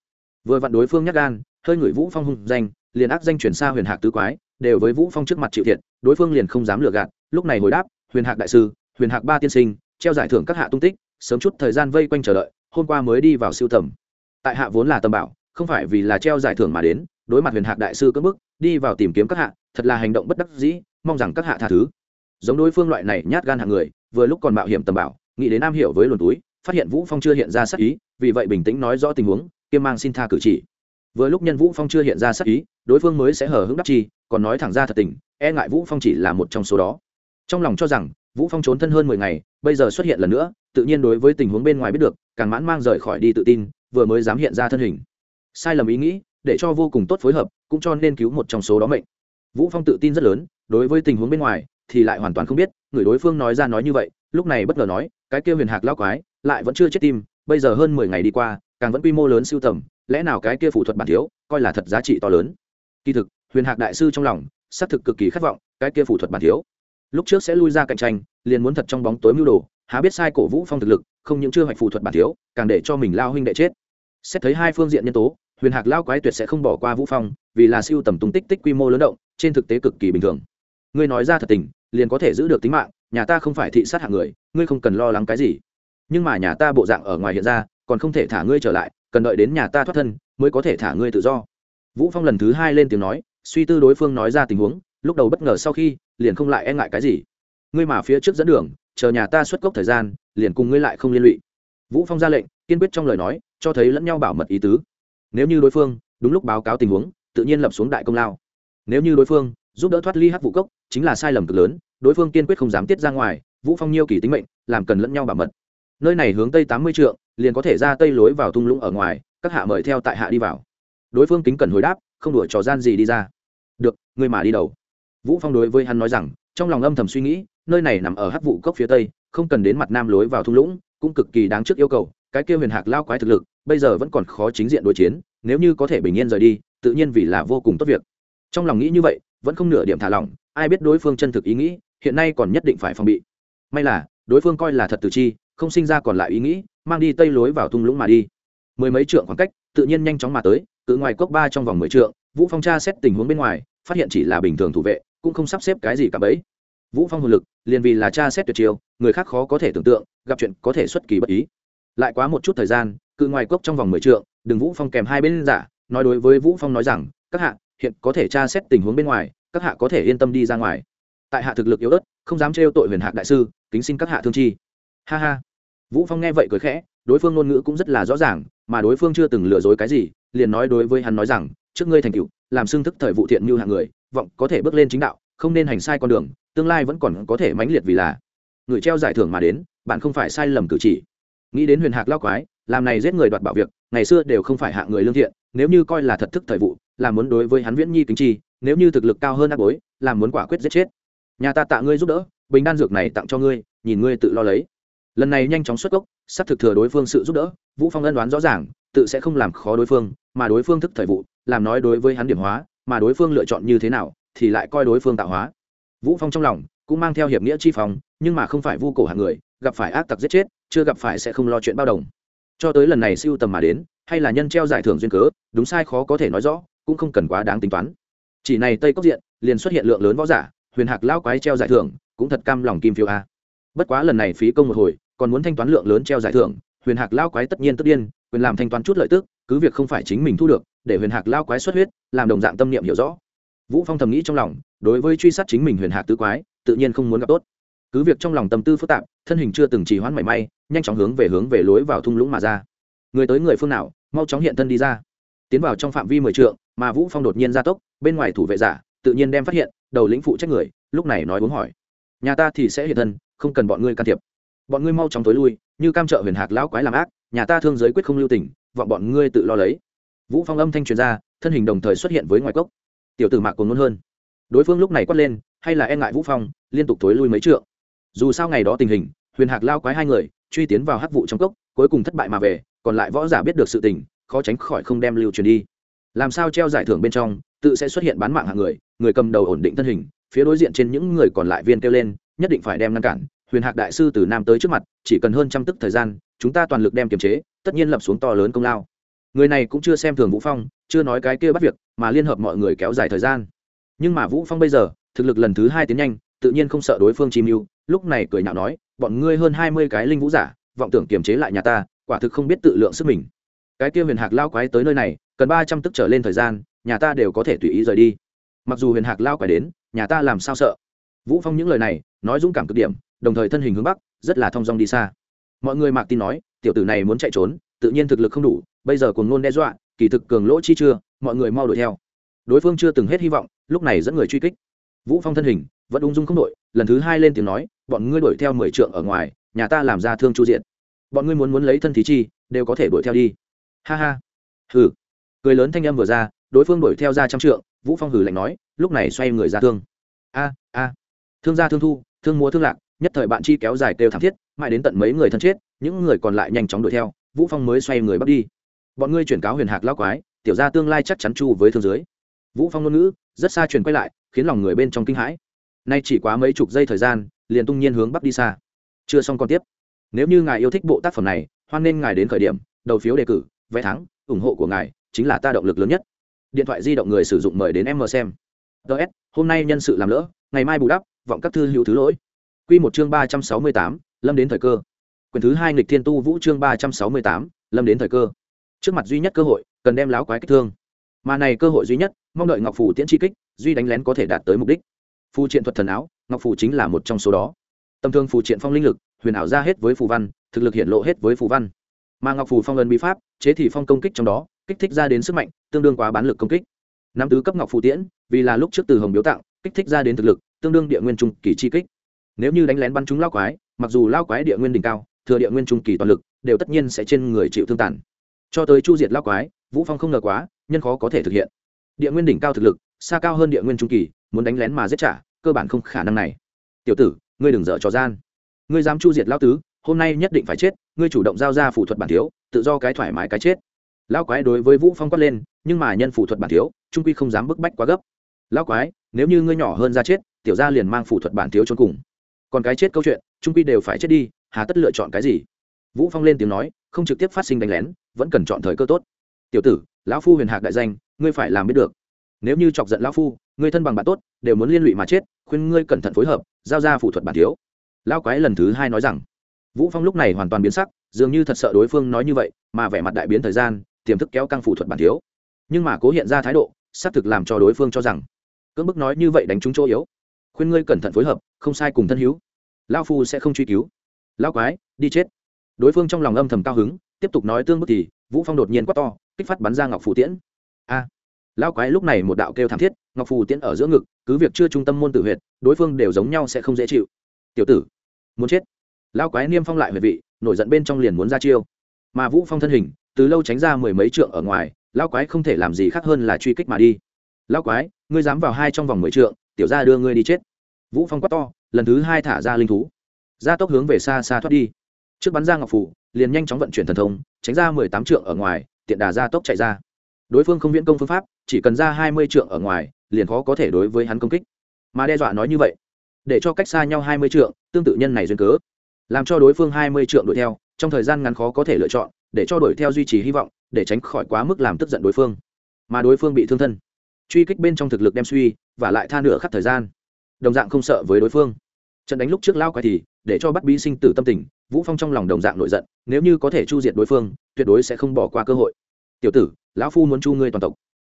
Vừa vặn đối phương nhắc gan, hơi người vũ phong hung danh, liền ác danh chuyển xa huyền hạc tứ quái, đều với vũ phong trước mặt chịu thiệt, đối phương liền không dám lừa gạt, lúc này hồi đáp, huyền hạc đại sư, huyền hạc ba tiên sinh, treo giải thưởng các hạ tung tích, sớm chút thời gian vây quanh chờ đợi, hôm qua mới đi vào siêu tầm tại hạ vốn là tầm bảo, không phải vì là treo giải thưởng mà đến, đối mặt huyền hạc đại sư cất bức, đi vào tìm kiếm các hạ, thật là hành động bất đắc dĩ, mong rằng các hạ tha thứ. Giống đối phương loại này nhát gan hạng người, vừa lúc còn mạo hiểm tầm bảo, nghĩ đến am hiểu với luồn túi, phát hiện vũ phong chưa hiện ra sắc ý, vì vậy bình tĩnh nói rõ tình huống, kiêm mang xin tha cử chỉ. Vừa lúc nhân vũ phong chưa hiện ra sắc ý, đối phương mới sẽ hờ hững đắc chi, còn nói thẳng ra thật tình e ngại vũ phong chỉ là một trong số đó. Trong lòng cho rằng, vũ phong trốn thân hơn 10 ngày, bây giờ xuất hiện lần nữa, tự nhiên đối với tình huống bên ngoài biết được, càng mãn mang rời khỏi đi tự tin vừa mới dám hiện ra thân hình. Sai lầm ý nghĩ, để cho vô cùng tốt phối hợp, cũng cho nên cứu một trong số đó mệnh. Vũ phong tự tin rất lớn, đối với tình huống bên ngoài, thì lại hoàn toàn không biết, người đối phương nói ra nói như vậy, lúc này bất ngờ nói, cái kia huyền hạc lao quái, lại vẫn chưa chết tim, bây giờ hơn 10 ngày đi qua, càng vẫn quy mô lớn siêu tầm, lẽ nào cái kia phụ thuật bản thiếu, coi là thật giá trị to lớn? Kỳ thực, huyền hạc đại sư trong lòng, xác thực cực kỳ khát vọng, cái kia phụ thuật bản thiếu, lúc trước sẽ lui ra cạnh tranh, liền muốn thật trong bóng tối mưu đồ, há biết sai cổ vũ phong thực lực, không những chưa hoạch phù thuật bản thiếu, càng để cho mình lao huynh đệ chết xét thấy hai phương diện nhân tố, huyền hạc lao quái tuyệt sẽ không bỏ qua vũ phong, vì là siêu tầm tung tích tích quy mô lớn động, trên thực tế cực kỳ bình thường. Ngươi nói ra thật tình, liền có thể giữ được tính mạng, nhà ta không phải thị sát hạng người, ngươi không cần lo lắng cái gì. Nhưng mà nhà ta bộ dạng ở ngoài hiện ra, còn không thể thả ngươi trở lại, cần đợi đến nhà ta thoát thân, mới có thể thả ngươi tự do. Vũ phong lần thứ hai lên tiếng nói, suy tư đối phương nói ra tình huống, lúc đầu bất ngờ sau khi, liền không lại e ngại cái gì. Ngươi mà phía trước dẫn đường, chờ nhà ta xuất cốc thời gian, liền cùng ngươi lại không liên lụy. Vũ phong ra lệnh, kiên quyết trong lời nói cho thấy lẫn nhau bảo mật ý tứ. Nếu như đối phương, đúng lúc báo cáo tình huống, tự nhiên lập xuống đại công lao. Nếu như đối phương, giúp đỡ thoát ly hắc vụ cốc, chính là sai lầm cực lớn, đối phương kiên quyết không dám tiết ra ngoài, vũ phong nhiêu kỳ tính mệnh, làm cần lẫn nhau bảo mật. Nơi này hướng tây tám mươi trượng, liền có thể ra tây lối vào thung lũng ở ngoài, các hạ mời theo tại hạ đi vào. Đối phương kính cần hồi đáp, không đuổi trò gian gì đi ra. Được ngươi mà đi đầu. Vũ phong đối với hắn nói rằng, trong lòng âm thầm suy nghĩ, nơi này nằm ở hắc vụ cốc phía tây, không cần đến mặt nam lối vào thung lũng, cũng cực kỳ đáng trước yêu cầu cái kia huyền hạc lao quái thực lực, bây giờ vẫn còn khó chính diện đối chiến, nếu như có thể bình yên rời đi, tự nhiên vì là vô cùng tốt việc. Trong lòng nghĩ như vậy, vẫn không nửa điểm thả lỏng, ai biết đối phương chân thực ý nghĩ, hiện nay còn nhất định phải phòng bị. May là, đối phương coi là thật từ chi, không sinh ra còn lại ý nghĩ, mang đi tây lối vào thung lũng mà đi. Mười mấy trượng khoảng cách, tự nhiên nhanh chóng mà tới cự ngoài cốc ba trong vòng mười trượng, vũ phong tra xét tình huống bên ngoài, phát hiện chỉ là bình thường thủ vệ, cũng không sắp xếp cái gì cả bấy vũ phong hồn lực, liền vì là tra xét tuyệt chiêu, người khác khó có thể tưởng tượng, gặp chuyện có thể xuất kỳ bất ý lại quá một chút thời gian, cự ngoài cốc trong vòng mười trượng đừng vũ phong kèm hai bên giả, nói đối với vũ phong nói rằng, các hạ, hiện có thể tra xét tình huống bên ngoài, các hạ có thể yên tâm đi ra ngoài. Tại hạ thực lực yếu ớt, không dám trêu tội huyền hạc đại sư, kính xin các hạ thương chi. Ha ha. Vũ phong nghe vậy cười khẽ, đối phương ngôn ngữ cũng rất là rõ ràng, mà đối phương chưa từng lừa dối cái gì, liền nói đối với hắn nói rằng, trước ngươi thành cựu làm xương thức thời vụ thiện như hạng người, vọng có thể bước lên chính đạo, không nên hành sai con đường, tương lai vẫn còn có thể mãnh liệt vì là. Người treo giải thưởng mà đến, bạn không phải sai lầm cử chỉ nghĩ đến huyền hạc lao quái, làm này giết người đoạt bảo việc, ngày xưa đều không phải hạng người lương thiện, nếu như coi là thật thức thời vụ làm muốn đối với hắn viễn nhi kính chi, nếu như thực lực cao hơn ác bối làm muốn quả quyết giết chết. Nhà ta tạ ngươi giúp đỡ, bình đan dược này tặng cho ngươi, nhìn ngươi tự lo lấy. Lần này nhanh chóng xuất gốc sắp thực thừa đối phương sự giúp đỡ, vũ phong ân đoán rõ ràng, tự sẽ không làm khó đối phương, mà đối phương thức thời vụ, làm nói đối với hắn điểm hóa, mà đối phương lựa chọn như thế nào, thì lại coi đối phương tạo hóa. Vũ phong trong lòng, cũng mang theo hiệp nghĩa chi phòng nhưng mà không phải vu cổ hạng người, gặp phải ác tặc giết chết chưa gặp phải sẽ không lo chuyện bao đồng. Cho tới lần này siêu tầm mà đến, hay là nhân treo giải thưởng duyên cớ, đúng sai khó có thể nói rõ, cũng không cần quá đáng tính toán. Chỉ này tây cốc diện, liền xuất hiện lượng lớn võ giả, huyền hạc lao quái treo giải thưởng, cũng thật cam lòng kim phiêu a. Bất quá lần này phí công một hồi, còn muốn thanh toán lượng lớn treo giải thưởng, huyền hạc lao quái tất nhiên tất điên, quyền làm thanh toán chút lợi tức, cứ việc không phải chính mình thu được, để huyền hạc lao quái xuất huyết, làm đồng dạng tâm niệm hiểu rõ. Vũ phong thầm nghĩ trong lòng, đối với truy sát chính mình huyền hạc tứ quái, tự nhiên không muốn gặp tốt cứ việc trong lòng tâm tư phức tạp, thân hình chưa từng trì hoãn mảy may, nhanh chóng hướng về hướng về lối vào thung lũng mà ra. Người tới người phương nào, mau chóng hiện thân đi ra. Tiến vào trong phạm vi mười trượng, mà vũ phong đột nhiên ra tốc, bên ngoài thủ vệ giả, tự nhiên đem phát hiện, đầu lĩnh phụ trách người, lúc này nói uống hỏi. Nhà ta thì sẽ hiện thân, không cần bọn ngươi can thiệp. Bọn ngươi mau chóng tối lui, như cam trợ huyền hạc lão quái làm ác, nhà ta thương giới quyết không lưu tình, vọng bọn ngươi tự lo lấy. Vũ phong âm thanh truyền ra, thân hình đồng thời xuất hiện với ngoài cốc. Tiểu tử mạc còn muốn hơn. Đối phương lúc này quát lên, hay là e ngại vũ phong, liên tục tối lui mấy trượng dù sao ngày đó tình hình, huyền hạc lao quái hai người, truy tiến vào hắc vụ trong cốc, cuối cùng thất bại mà về, còn lại võ giả biết được sự tình, khó tránh khỏi không đem lưu truyền đi. Làm sao treo giải thưởng bên trong, tự sẽ xuất hiện bán mạng hạng người người cầm đầu ổn định thân hình, phía đối diện trên những người còn lại viên kêu lên, nhất định phải đem ngăn cản. Huyền hạc đại sư từ nam tới trước mặt, chỉ cần hơn trăm tức thời gian, chúng ta toàn lực đem kiềm chế, tất nhiên lập xuống to lớn công lao. Người này cũng chưa xem thường vũ phong, chưa nói cái kia bắt việc, mà liên hợp mọi người kéo dài thời gian. Nhưng mà vũ phong bây giờ, thực lực lần thứ hai tiến nhanh, tự nhiên không sợ đối phương chim mưu lúc này cười nhạo nói, bọn ngươi hơn hai mươi cái linh vũ giả, vọng tưởng kiềm chế lại nhà ta, quả thực không biết tự lượng sức mình. Cái kia huyền hạc lao quái tới nơi này, cần ba trăm tức trở lên thời gian, nhà ta đều có thể tùy ý rời đi. Mặc dù huyền hạc lao quái đến, nhà ta làm sao sợ? Vũ phong những lời này, nói dũng cảm cực điểm, đồng thời thân hình hướng bắc, rất là thong dong đi xa. Mọi người mạc tin nói, tiểu tử này muốn chạy trốn, tự nhiên thực lực không đủ, bây giờ cuồng ngôn đe dọa, kỳ thực cường lỗ chi chưa, mọi người mau đuổi theo. Đối phương chưa từng hết hy vọng, lúc này dẫn người truy kích. Vũ phong thân hình vẫn ung dung không đội lần thứ hai lên tiếng nói bọn ngươi đuổi theo mười trượng ở ngoài, nhà ta làm ra thương chu diện bọn ngươi muốn muốn lấy thân thí chi, đều có thể đuổi theo đi. Ha ha. Hừ. Cười lớn thanh âm vừa ra, đối phương đuổi theo ra trăm trượng, vũ phong hừ lạnh nói, lúc này xoay người ra thương. A a. Thương gia thương thu, thương múa thương lạc, nhất thời bạn chi kéo dài kêu thảm thiết, mãi đến tận mấy người thân chết, những người còn lại nhanh chóng đuổi theo, vũ phong mới xoay người bắt đi. Bọn ngươi chuyển cáo huyền hạc lao quái, tiểu ra tương lai chắc chắn chu với thương dưới. Vũ phong ngôn ngữ, rất xa truyền quay lại, khiến lòng người bên trong kinh hãi. Nay chỉ quá mấy chục giây thời gian liền tung nhiên hướng bắc đi xa. Chưa xong còn tiếp. Nếu như ngài yêu thích bộ tác phẩm này, hoan nên ngài đến khởi điểm, đầu phiếu đề cử, vé thắng, ủng hộ của ngài chính là ta động lực lớn nhất. Điện thoại di động người sử dụng mời đến em mờ xem. Ts hôm nay nhân sự làm lỡ, ngày mai bù đắp, vọng các thư hữu thứ lỗi. Q một chương ba trăm sáu mươi tám, lâm đến thời cơ. Quyền thứ hai nghịch thiên tu vũ chương ba trăm sáu mươi tám, lâm đến thời cơ. Trước mặt duy nhất cơ hội, cần đem láo quái kích thương. Mà này cơ hội duy nhất, mong đợi ngọc phủ tiễn chi kích, duy đánh lén có thể đạt tới mục đích. Phù triện thuật thần áo ngọc phù chính là một trong số đó. Tầm thương phù triện phong linh lực, huyền ảo ra hết với phù văn, thực lực hiện lộ hết với phù văn. Mà ngọc phù phong ấn bí pháp, chế thì phong công kích trong đó, kích thích ra đến sức mạnh, tương đương quá bán lực công kích. Năm tứ cấp ngọc phù tiễn, vì là lúc trước từ hồng biếu tặng kích thích ra đến thực lực, tương đương địa nguyên trung kỳ chi kích. Nếu như đánh lén bắn chúng lao quái, mặc dù lao quái địa nguyên đỉnh cao, thừa địa nguyên trung kỳ toàn lực, đều tất nhiên sẽ trên người chịu thương tàn. Cho tới chu diệt lao quái, vũ phong không ngờ quá, nhân khó có thể thực hiện. Địa nguyên đỉnh cao thực lực, xa cao hơn địa nguyên trung kỳ, muốn đánh lén mà giết trả cơ bản không khả năng này. Tiểu tử, ngươi đừng dở trò gian. Ngươi dám chu diệt lao tứ, hôm nay nhất định phải chết, ngươi chủ động giao ra phụ thuật bản thiếu, tự do cái thoải mái cái chết. Lao quái đối với vũ phong quát lên, nhưng mà nhân phụ thuật bản thiếu, trung quy không dám bức bách quá gấp. Lao quái, nếu như ngươi nhỏ hơn ra chết, tiểu gia liền mang phụ thuật bản thiếu trốn cùng. Còn cái chết câu chuyện, trung quy đều phải chết đi, hà tất lựa chọn cái gì? Vũ phong lên tiếng nói, không trực tiếp phát sinh đánh lén, vẫn cần chọn thời cơ tốt. Tiểu tử, lão phu huyền hạc đại danh, ngươi phải làm biết được. Nếu như chọc giận lão phu ngươi thân bằng bạn tốt đều muốn liên lụy mà chết khuyên ngươi cẩn thận phối hợp giao ra phụ thuật bản thiếu. Lão quái lần thứ hai nói rằng vũ phong lúc này hoàn toàn biến sắc dường như thật sợ đối phương nói như vậy mà vẻ mặt đại biến thời gian tiềm thức kéo căng phụ thuật bản thiếu. Nhưng mà cố hiện ra thái độ xác thực làm cho đối phương cho rằng cưỡng bức nói như vậy đánh trúng chỗ yếu. Khuyên ngươi cẩn thận phối hợp không sai cùng thân hữu. Lao phu sẽ không truy cứu. Lao quái đi chết. Đối phương trong lòng âm thầm cao hứng tiếp tục nói tương bức thì vũ phong đột nhiên quát to kích phát bắn ra ngọc phù tiễn. A! à, lao quái lúc này một đạo kêu thảm thiết, ngọc phù tiễn ở giữa ngực, cứ việc chưa trung tâm môn tử huyệt, đối phương đều giống nhau sẽ không dễ chịu. Tiểu tử, muốn chết? Lao quái niêm phong lại về vị, nổi giận bên trong liền muốn ra chiêu. Mà vũ phong thân hình, từ lâu tránh ra mười mấy trượng ở ngoài lao quái không thể làm gì khác hơn là truy kích mà đi. Lao quái, ngươi dám vào hai trong vòng mười trượng, tiểu ra đưa ngươi đi chết. Vũ phong quát to, lần thứ hai thả ra linh thú. Gia tốc hướng về xa xa thoát đi. Trước bắn ra ngọc phủ liền nhanh chóng vận chuyển thần thông, tránh ra mười tám trượng ở ngoài, tiện đà gia tốc chạy ra đối phương không viễn công phương pháp, chỉ cần ra hai mươi trượng ở ngoài, liền khó có thể đối với hắn công kích. Mà đe dọa nói như vậy, để cho cách xa nhau hai mươi trượng, tương tự nhân này duyên cớ. Làm cho đối phương hai mươi trượng đuổi theo, trong thời gian ngắn khó có thể lựa chọn, để cho đuổi theo duy trì hy vọng, để tránh khỏi quá mức làm tức giận đối phương. Mà đối phương bị thương thân. Truy kích bên trong thực lực đem suy, và lại tha nửa khắp thời gian. Đồng dạng không sợ với đối phương. Trận đánh lúc trước lao quái thì, để cho bắt bí sinh tử tâm tình, vũ phong trong lòng đồng dạng nổi giận, nếu như có thể chu diệt đối phương, tuyệt đối sẽ không bỏ qua cơ hội tiểu tử, lão phu muốn chu ngươi toàn tộc.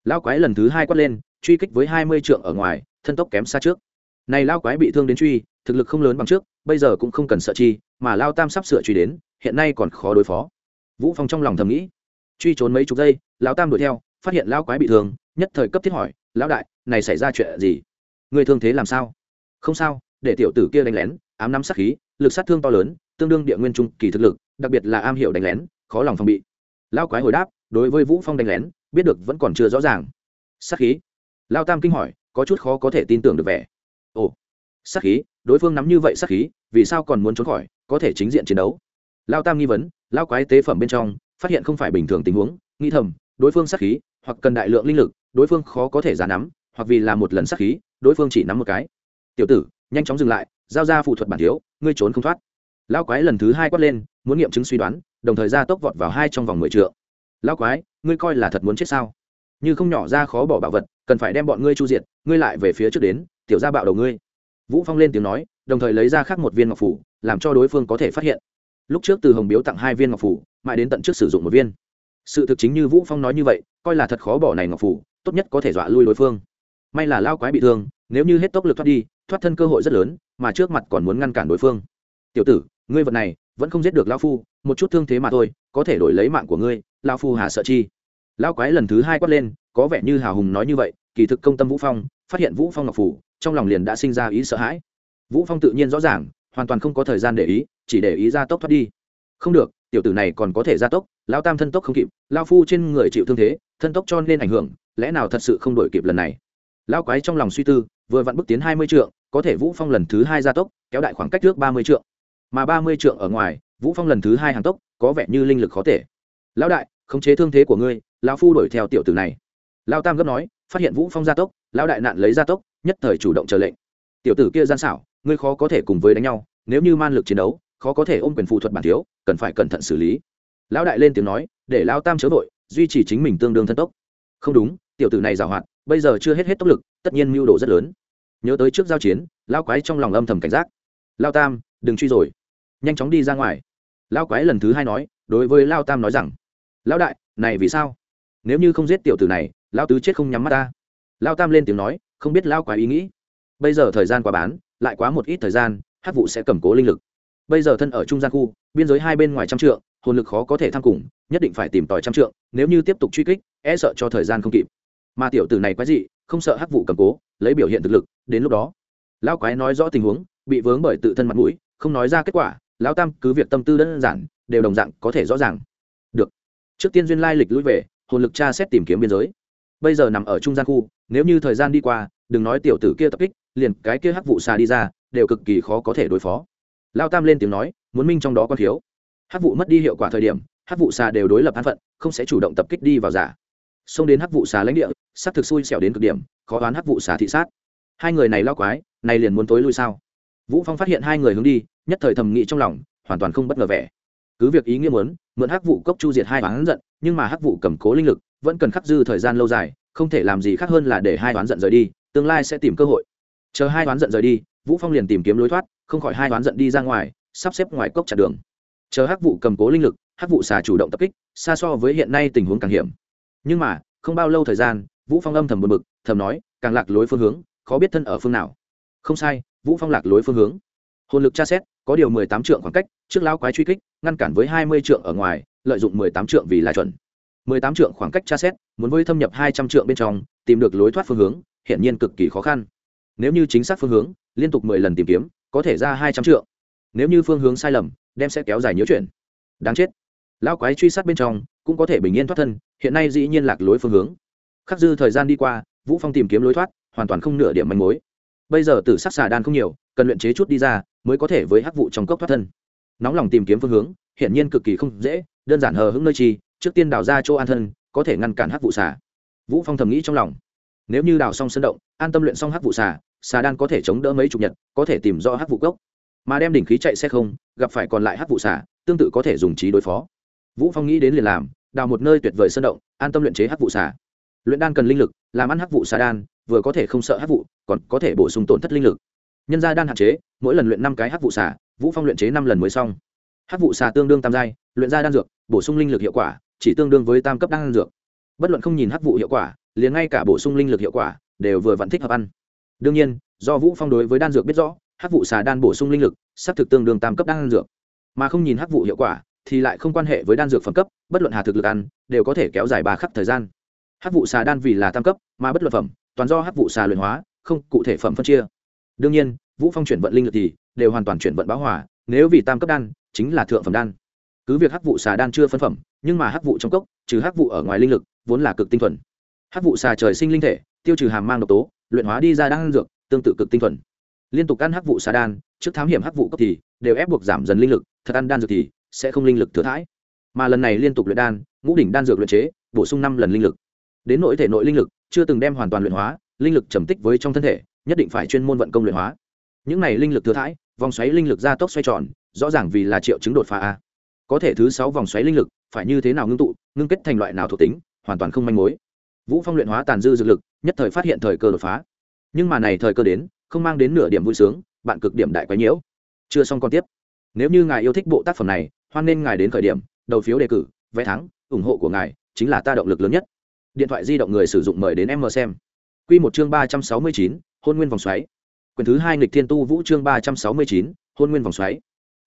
Lão quái lần thứ hai quát lên, truy kích với hai mươi trượng ở ngoài, thân tốc kém xa trước. Này lão quái bị thương đến truy, thực lực không lớn bằng trước, bây giờ cũng không cần sợ chi, mà lao tam sắp sửa truy đến, hiện nay còn khó đối phó. Vũ phong trong lòng thầm nghĩ, truy trốn mấy chục giây, lão tam đuổi theo, phát hiện Lão quái bị thương, nhất thời cấp thiết hỏi, lão đại, này xảy ra chuyện gì? Người thương thế làm sao? Không sao, để tiểu tử kia đánh lén, ám nắm sát khí, lực sát thương to lớn, tương đương địa nguyên trung kỳ thực lực, đặc biệt là am hiểu đánh lén, khó lòng phòng bị. Lão quái hồi đáp đối với vũ phong đánh lén, biết được vẫn còn chưa rõ ràng. Sát khí. Lao tam kinh hỏi, có chút khó có thể tin tưởng được vẻ. Ồ. Sát khí, đối phương nắm như vậy sát khí, vì sao còn muốn trốn khỏi, có thể chính diện chiến đấu? Lao tam nghi vấn, lao quái tế phẩm bên trong, phát hiện không phải bình thường tình huống nghi thầm, đối phương sát khí, hoặc cần đại lượng linh lực, đối phương khó có thể giả nắm, hoặc vì là một lần sát khí, đối phương chỉ nắm một cái. Tiểu tử, nhanh chóng dừng lại, giao ra phụ thuật bản thiếu, ngươi trốn không thoát. Lao quái lần thứ hai quát lên, muốn nghiệm chứng suy đoán, đồng thời ra tốc vọt vào hai trong vòng mười trượng lao quái, ngươi coi là thật muốn chết sao? Như không nhỏ ra khó bỏ bảo vật, cần phải đem bọn ngươi chu diệt, ngươi lại về phía trước đến, tiểu ra bạo đầu ngươi. Vũ phong lên tiếng nói, đồng thời lấy ra khác một viên ngọc phủ, làm cho đối phương có thể phát hiện. Lúc trước từ hồng biếu tặng hai viên ngọc phủ, mãi đến tận trước sử dụng một viên. Sự thực chính như vũ phong nói như vậy, coi là thật khó bỏ này ngọc phủ, tốt nhất có thể dọa lui đối phương. May là lao quái bị thương, nếu như hết tốc lực thoát đi, thoát thân cơ hội rất lớn, mà trước mặt còn muốn ngăn cản đối phương. Tiểu tử, ngươi vật này vẫn không giết được lao phu, một chút thương thế mà thôi, có thể đổi lấy mạng của ngươi lao phu hà sợ chi. Lao quái lần thứ hai quát lên, có vẻ như hào hùng nói như vậy, kỳ thực công tâm vũ phong, phát hiện vũ phong ngọc phủ, trong lòng liền đã sinh ra ý sợ hãi. Vũ phong tự nhiên rõ ràng, hoàn toàn không có thời gian để ý, chỉ để ý ra tốc thoát đi. Không được, tiểu tử này còn có thể gia tốc lao tam thân tốc không kịp lao phu trên người chịu thương thế, thân tốc cho nên ảnh hưởng, lẽ nào thật sự không đổi kịp lần này? Lao quái trong lòng suy tư, vừa vặn bước tiến hai mươi trượng, có thể vũ phong lần thứ hai gia tốc, kéo đại khoảng cách trước ba mươi trượng. Mà ba mươi trượng ở ngoài, vũ phong lần thứ hai hàng tốc, có vẻ như linh lực khó thể lão đại, khống chế thương thế của ngươi, lão phu đuổi theo tiểu tử này. Lão tam gấp nói, phát hiện vũ phong gia tốc, lão đại nạn lấy gia tốc, nhất thời chủ động chờ lệnh. Tiểu tử kia gian xảo, ngươi khó có thể cùng với đánh nhau, nếu như man lực chiến đấu, khó có thể ôm quyền phụ thuật bản thiếu, cần phải cẩn thận xử lý. Lão đại lên tiếng nói, để lão tam chớ vội, duy trì chính mình tương đương thân tốc. Không đúng, tiểu tử này giàu hoạt, bây giờ chưa hết hết tốc lực, tất nhiên mưu đồ rất lớn. Nhớ tới trước giao chiến, lão quái trong lòng âm thầm cảnh giác. Lao tam, đừng truy rồi, nhanh chóng đi ra ngoài. Lao quái lần thứ hai nói, đối với lao tam nói rằng lão đại, này vì sao? Nếu như không giết tiểu tử này, lão tứ chết không nhắm mắt ta. Lao tam lên tiếng nói, không biết lao quái ý nghĩ. Bây giờ thời gian quá bán, lại quá một ít thời gian hát vụ sẽ cầm cố linh lực. Bây giờ thân ở trung gian khu, biên giới hai bên ngoài trăm trượng, hồn lực khó có thể tham cùng, nhất định phải tìm tòi trăm trượng, nếu như tiếp tục truy kích e sợ cho thời gian không kịp. Mà tiểu tử này quái dị, không sợ hắc vụ cầm cố, lấy biểu hiện thực lực, đến lúc đó, lão quái nói rõ tình huống, bị vướng bởi tự thân mặt mũi, không nói ra kết quả, lão tam cứ việc tâm tư đơn giản, đều đồng dạng có thể rõ ràng trước tiên duyên lai lịch lui về, hồn lực tra xét tìm kiếm biên giới. Bây giờ nằm ở trung gian khu, nếu như thời gian đi qua, đừng nói tiểu tử kia tập kích, liền cái kia hắc vụ xà đi ra, đều cực kỳ khó có thể đối phó. Lao tam lên tiếng nói, muốn minh trong đó có thiếu. Hắc vụ mất đi hiệu quả thời điểm, hắc vụ xà đều đối lập an phận, không sẽ chủ động tập kích đi vào giả. Xông đến hắc vụ xà lãnh địa sắc thực xui xẻo đến cực điểm, khó đoán hắc vụ xà thị sát. Hai người này lao quái, này liền muốn tối lui sao? Vũ phong phát hiện hai người hướng đi, nhất thời thầm nghĩ trong lòng, hoàn toàn không bất ngờ vẻ. Cứ việc ý nghĩa muốn mượn hắc vụ cốc chu diệt hai oán giận, nhưng mà hắc vụ cầm cố linh lực, vẫn cần khắc dư thời gian lâu dài, không thể làm gì khác hơn là để hai oán giận rời đi, tương lai sẽ tìm cơ hội. Chờ hai oán giận rời đi, vũ phong liền tìm kiếm lối thoát, không khỏi hai oán giận đi ra ngoài, sắp xếp ngoài cốc chặt đường. Chờ hắc vụ cầm cố linh lực, hắc vụ xà chủ động tập kích, xa so với hiện nay tình huống càng hiểm. Nhưng mà, không bao lâu thời gian, vũ phong âm thầm buồn bực, thầm nói, càng lạc lối phương hướng, khó biết thân ở phương nào. Không sai, vũ phong lạc lối phương hướng. Hồn lực tra xét có điều mười tám trượng khoảng cách, trước lão quái truy kích, ngăn cản với hai mươi trượng ở ngoài, lợi dụng mười tám trượng vì là chuẩn. mười tám trượng khoảng cách tra xét, muốn với thâm nhập hai trăm trượng bên trong, tìm được lối thoát phương hướng hiện nhiên cực kỳ khó khăn. Nếu như chính xác phương hướng, liên tục mười lần tìm kiếm, có thể ra hai trăm trượng. Nếu như phương hướng sai lầm, đem sẽ kéo dài nhiễu chuyển đáng chết. Lão quái truy sát bên trong, cũng có thể bình yên thoát thân, hiện nay dĩ nhiên lạc lối phương hướng. Khắc dư thời gian đi qua, vũ phong tìm kiếm lối thoát, hoàn toàn không nửa điểm manh mối. Bây giờ tử sắc xà đan không nhiều, cần luyện chế chút đi ra mới có thể với hắc vụ trong cốc thoát thân. Nóng lòng tìm kiếm phương hướng hiện nhiên cực kỳ không dễ, đơn giản hờ hững nơi chi, trước tiên đào ra chỗ an thân, có thể ngăn cản hắc vụ xà. Vũ phong thầm nghĩ trong lòng. Nếu như đào xong sân động, an tâm luyện xong hắc vụ xà xà đan có thể chống đỡ mấy chục nhật, có thể tìm do hắc vụ cốc. Mà đem đỉnh khí chạy xe không, gặp phải còn lại hắc vụ xà, tương tự có thể dùng trí đối phó. Vũ phong nghĩ đến liền làm, đào một nơi tuyệt vời sân động, an tâm luyện chế hắc vụ xà. Luyện đan cần linh lực, làm ăn hắc vụ xà đan, vừa có thể không sợ hắc vụ, còn có thể bổ sung tổn thất linh lực nhân gia đan hạn chế, mỗi lần luyện năm cái hắc vụ xà, vũ phong luyện chế năm lần mới xong. Hắc vụ xà tương đương tam giai, luyện ra đan dược, bổ sung linh lực hiệu quả, chỉ tương đương với tam cấp đan dược. Bất luận không nhìn hắc vụ hiệu quả, liền ngay cả bổ sung linh lực hiệu quả, đều vừa vẫn thích hợp ăn. Đương nhiên, do vũ phong đối với đan dược biết rõ, hắc vụ xà đan bổ sung linh lực, xác thực tương đương tam cấp đan dược. Mà không nhìn hắc vụ hiệu quả, thì lại không quan hệ với đan dược phẩm cấp, bất luận hà thực lực ăn, đều có thể kéo dài ba khắc thời gian. Hắc vụ xà đan vì là tam cấp, mà bất luận phẩm, toàn do hắc vụ xà luyện hóa, không cụ thể phẩm phân chia đương nhiên, vũ phong chuyển vận linh lực thì đều hoàn toàn chuyển vận báo hỏa nếu vì tam cấp đan, chính là thượng phẩm đan. Cứ việc hắc vụ xà đan chưa phân phẩm, nhưng mà hắc vụ trong cốc, trừ hắc vụ ở ngoài linh lực, vốn là cực tinh thuần. Hắc vụ xà trời sinh linh thể, tiêu trừ hàm mang độc tố, luyện hóa đi ra đan dược, tương tự cực tinh thuần. Liên tục ăn hắc vụ xà đan, trước thám hiểm hắc vụ cấp thì đều ép buộc giảm dần linh lực, thật ăn đan dược thì sẽ không linh lực thừa thãi. Mà lần này liên tục luyện đan, ngũ đỉnh đan dược luyện chế, bổ sung năm lần linh lực. Đến nội thể nội linh lực, chưa từng đem hoàn toàn luyện hóa, linh lực trầm tích với trong thân thể nhất định phải chuyên môn vận công luyện hóa. Những này linh lực thừa thãi, vòng xoáy linh lực gia tốc xoay tròn, rõ ràng vì là triệu chứng đột phá a. Có thể thứ sáu vòng xoáy linh lực, phải như thế nào ngưng tụ, ngưng kết thành loại nào thuộc tính, hoàn toàn không manh mối. Vũ phong luyện hóa tàn dư dược lực, nhất thời phát hiện thời cơ đột phá. Nhưng mà này thời cơ đến, không mang đến nửa điểm vui sướng, bạn cực điểm đại quái nhiễu. Chưa xong còn tiếp. Nếu như ngài yêu thích bộ tác phẩm này, hoan nên ngài đến khởi điểm, đầu phiếu đề cử, vé thắng, ủng hộ của ngài chính là ta động lực lớn nhất. Điện thoại di động người sử dụng mời đến em mờ xem. Quy một chương ba trăm sáu mươi chín hôn nguyên vòng xoáy. Quyền thứ hai nghịch thiên tu vũ chương ba trăm sáu mươi chín, hôn nguyên vòng xoáy.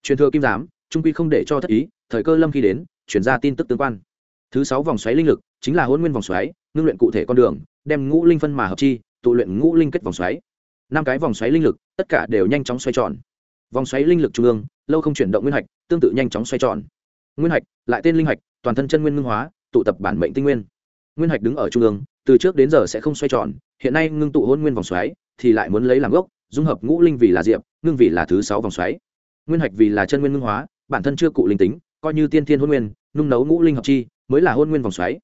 Truyền thừa kim giám, trung quy không để cho thất ý, thời cơ lâm khi đến, chuyển ra tin tức tương quan. Thứ sáu vòng xoáy linh lực, chính là hôn nguyên vòng xoáy, ngưng luyện cụ thể con đường, đem ngũ linh phân mà hợp chi, tụ luyện ngũ linh kết vòng xoáy. Năm cái vòng xoáy linh lực, tất cả đều nhanh chóng xoay tròn. Vòng xoáy linh lực trung ương, lâu không chuyển động nguyên hạch, tương tự nhanh chóng xoay tròn. Nguyên hạch, lại tên linh hạch, toàn thân chân nguyên ngưng hóa, tụ tập bản mệnh tinh nguyên. Nguyên hạch đứng ở trung ương, từ trước đến giờ sẽ không xoay tròn, hiện nay ngưng tụ hôn nguyên vòng xoáy thì lại muốn lấy làm gốc, dung hợp ngũ linh vì là diệp, ngưng vì là thứ sáu vòng xoáy. Nguyên hạch vì là chân nguyên ngưng hóa, bản thân chưa cụ linh tính, coi như tiên thiên hôn nguyên, nung nấu ngũ linh hợp chi, mới là hôn nguyên vòng xoáy.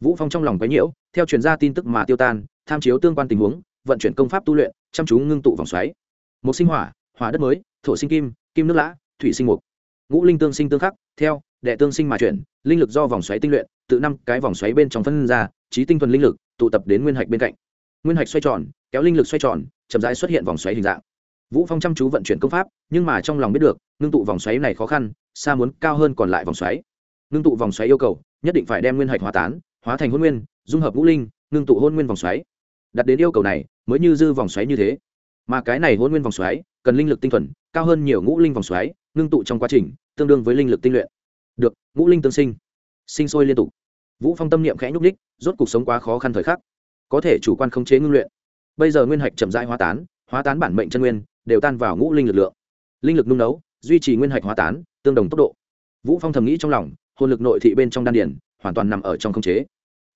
Vũ phong trong lòng quấy nhiễu, theo truyền ra tin tức mà tiêu tan, tham chiếu tương quan tình huống, vận chuyển công pháp tu luyện, chăm chú ngưng tụ vòng xoáy. Một sinh hỏa hỏa đất mới, thổ sinh kim kim nước lã, thủy sinh mục. Ngũ linh tương sinh tương khắc, theo, đệ tương sinh mà chuyển, linh lực do vòng xoáy tinh luyện, tự năm cái vòng xoáy bên trong phân ra trí tinh thuần linh lực, tụ tập đến nguyên hạch bên cạnh. Nguyên hạch xoay tròn kéo linh lực xoay tròn, chậm rãi xuất hiện vòng xoáy hình dạng. Vũ phong chăm chú vận chuyển công pháp, nhưng mà trong lòng biết được, ngưng tụ vòng xoáy này khó khăn, xa muốn cao hơn còn lại vòng xoáy. Ngưng tụ vòng xoáy yêu cầu, nhất định phải đem nguyên hạch hóa tán, hóa thành hôn nguyên, dung hợp ngũ linh, ngưng tụ hôn nguyên vòng xoáy. Đặt đến yêu cầu này, mới như dư vòng xoáy như thế. Mà cái này hôn nguyên vòng xoáy, cần linh lực tinh thuần, cao hơn nhiều ngũ linh vòng xoáy, ngưng tụ trong quá trình, tương đương với linh lực tinh luyện. Được, ngũ linh tương sinh. Sinh sôi liên tục. Vũ phong tâm niệm khẽ nhúc ních rốt cuộc sống quá khó khăn thời khắc. Có thể chủ quan khống chế ngưng luyện bây giờ nguyên hạch chậm rãi hóa tán hóa tán bản mệnh chân nguyên, đều tan vào ngũ linh lực lượng. Linh lực nung nấu, duy trì nguyên hạch hóa tán, tương đồng tốc độ. Vũ phong thầm nghĩ trong lòng, hồn lực nội thị bên trong đan điển hoàn toàn nằm ở trong không chế.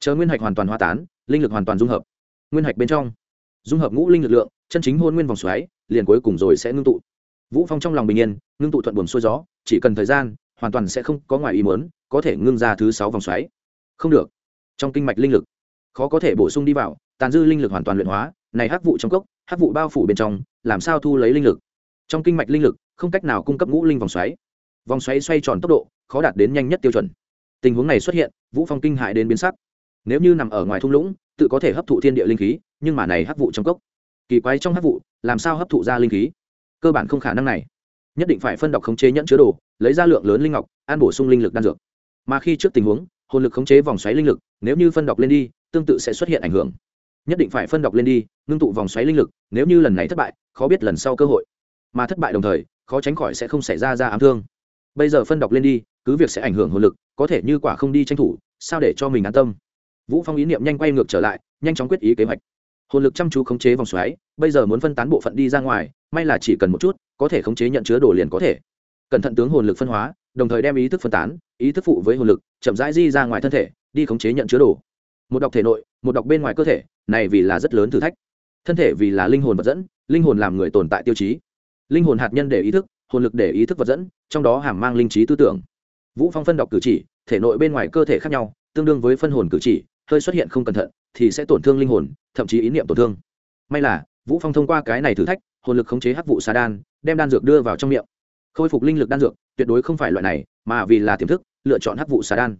Chờ nguyên hạch hoàn toàn hóa tán, linh lực hoàn toàn dung hợp. Nguyên hạch bên trong, dung hợp ngũ linh lực lượng, chân chính hôn nguyên vòng xoáy, liền cuối cùng rồi sẽ ngưng tụ. Vũ phong trong lòng bình yên, ngưng tụ thuận buồn xuôi gió, chỉ cần thời gian, hoàn toàn sẽ không có ngoài ý muốn, có thể ngưng ra thứ sáu vòng xoáy. Không được. Trong kinh mạch linh lực, khó có thể bổ sung đi vào, tàn dư linh lực hoàn toàn luyện hóa này hắc vụ trong cốc, hắc vụ bao phủ bên trong, làm sao thu lấy linh lực? Trong kinh mạch linh lực, không cách nào cung cấp ngũ linh vòng xoáy. Vòng xoáy xoay tròn tốc độ, khó đạt đến nhanh nhất tiêu chuẩn. Tình huống này xuất hiện, vũ phong kinh hại đến biến sắc. Nếu như nằm ở ngoài thung lũng, tự có thể hấp thụ thiên địa linh khí, nhưng mà này hấp vụ trong cốc, kỳ quái trong hấp vụ, làm sao hấp thụ ra linh khí? Cơ bản không khả năng này. Nhất định phải phân đọc khống chế nhẫn chứa đồ, lấy ra lượng lớn linh ngọc, an bổ sung linh lực đan dược. Mà khi trước tình huống, hồn lực khống chế vòng xoáy linh lực, nếu như phân đọc lên đi, tương tự sẽ xuất hiện ảnh hưởng nhất định phải phân đọc lên đi, ngưng tụ vòng xoáy linh lực, nếu như lần này thất bại, khó biết lần sau cơ hội. Mà thất bại đồng thời, khó tránh khỏi sẽ không xảy ra ra ám thương. Bây giờ phân đọc lên đi, cứ việc sẽ ảnh hưởng hồn lực, có thể như quả không đi tranh thủ, sao để cho mình an tâm? Vũ phong ý niệm nhanh quay ngược trở lại, nhanh chóng quyết ý kế hoạch. Hồn lực chăm chú khống chế vòng xoáy, bây giờ muốn phân tán bộ phận đi ra ngoài, may là chỉ cần một chút, có thể khống chế nhận chứa đồ liền có thể. Cẩn thận tướng hồn lực phân hóa, đồng thời đem ý thức phân tán, ý thức phụ với hồn lực, chậm rãi di ra ngoài thân thể, đi khống chế nhận chứa đồ. Một đọc thể nội, một đọc bên ngoài cơ thể này vì là rất lớn thử thách. Thân thể vì là linh hồn vật dẫn, linh hồn làm người tồn tại tiêu chí. Linh hồn hạt nhân để ý thức, hồn lực để ý thức vật dẫn, trong đó hàm mang linh trí tư tưởng. Vũ phong phân đọc cử chỉ, thể nội bên ngoài cơ thể khác nhau, tương đương với phân hồn cử chỉ, hơi xuất hiện không cẩn thận thì sẽ tổn thương linh hồn, thậm chí ý niệm tổn thương. May là, vũ phong thông qua cái này thử thách, hồn lực khống chế hắc vụ xà đan, đem đan dược đưa vào trong miệng. Khôi phục linh lực đan dược, tuyệt đối không phải loại này, mà vì là tiềm thức, lựa chọn hắc vụ xà đan.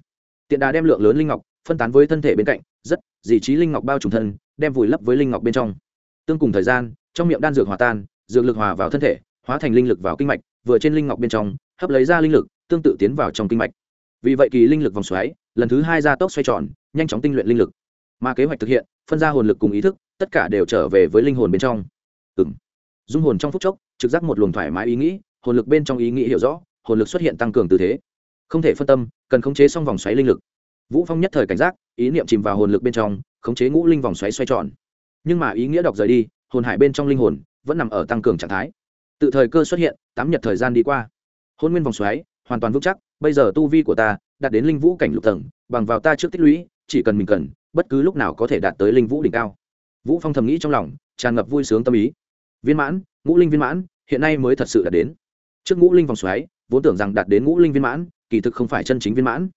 Tiện đà đem lượng lớn linh ngọc phân tán với thân thể bên cạnh, rất, dì trí linh ngọc bao trùm thân, đem vùi lấp với linh ngọc bên trong. Tương cùng thời gian, trong miệng đan dược hòa tan, dược lực hòa vào thân thể, hóa thành linh lực vào kinh mạch, vừa trên linh ngọc bên trong, hấp lấy ra linh lực, tương tự tiến vào trong kinh mạch. Vì vậy kỳ linh lực vòng xoáy, lần thứ hai ra tốc xoay tròn, nhanh chóng tinh luyện linh lực. Mà kế hoạch thực hiện, phân ra hồn lực cùng ý thức, tất cả đều trở về với linh hồn bên trong. Ừng dung hồn trong phút chốc, trực giác một luồng thoải mái ý nghĩ, hồn lực bên trong ý nghĩ hiểu rõ, hồn lực xuất hiện tăng cường tư thế. Không thể phân tâm, cần khống chế xong vòng xoáy linh lực vũ phong nhất thời cảnh giác, ý niệm chìm vào hồn lực bên trong, khống chế ngũ linh vòng xoáy xoay tròn. Nhưng mà ý nghĩa đọc rời đi, hồn hải bên trong linh hồn vẫn nằm ở tăng cường trạng thái. Tự thời cơ xuất hiện, tám nhật thời gian đi qua. Hôn nguyên vòng xoáy, hoàn toàn vững chắc, bây giờ tu vi của ta đạt đến linh vũ cảnh lục tầng, bằng vào ta trước tích lũy, chỉ cần mình cần, bất cứ lúc nào có thể đạt tới linh vũ đỉnh cao. Vũ phong thầm nghĩ trong lòng, tràn ngập vui sướng tâm ý. Viên mãn, ngũ linh viên mãn, hiện nay mới thật sự đạt đến. Trước ngũ linh vòng xoáy, vốn tưởng rằng đạt đến ngũ linh viên mãn, kỳ thực không phải chân chính viên mãn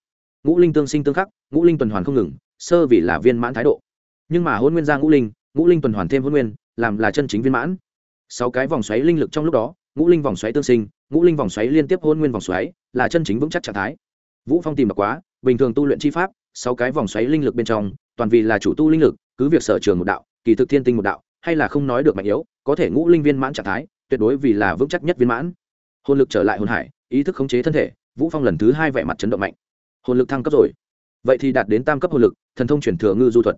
ngũ linh tương sinh tương khắc, ngũ linh tuần hoàn không ngừng, sơ vì là viên mãn thái độ. Nhưng mà hôn nguyên ra ngũ linh ngũ linh tuần hoàn thêm hôn nguyên, làm là chân chính viên mãn. Sáu cái vòng xoáy linh lực trong lúc đó, ngũ linh vòng xoáy tương sinh, ngũ linh vòng xoáy liên tiếp hôn nguyên vòng xoáy, là chân chính vững chắc trạng thái. Vũ phong tìm được quá, bình thường tu luyện chi pháp, sáu cái vòng xoáy linh lực bên trong, toàn vì là chủ tu linh lực, cứ việc sở trường một đạo, kỳ thực thiên tinh một đạo, hay là không nói được mạnh yếu, có thể ngũ linh viên mãn trạng thái, tuyệt đối vì là vững chắc nhất viên mãn. Hồn lực trở lại hồn hải, ý thức khống chế thân thể, vũ phong lần thứ hai vẻ mặt chấn động mạnh hồn lực thăng cấp rồi. Vậy thì đạt đến tam cấp hồn lực, thần thông chuyển thừa ngư du thuật.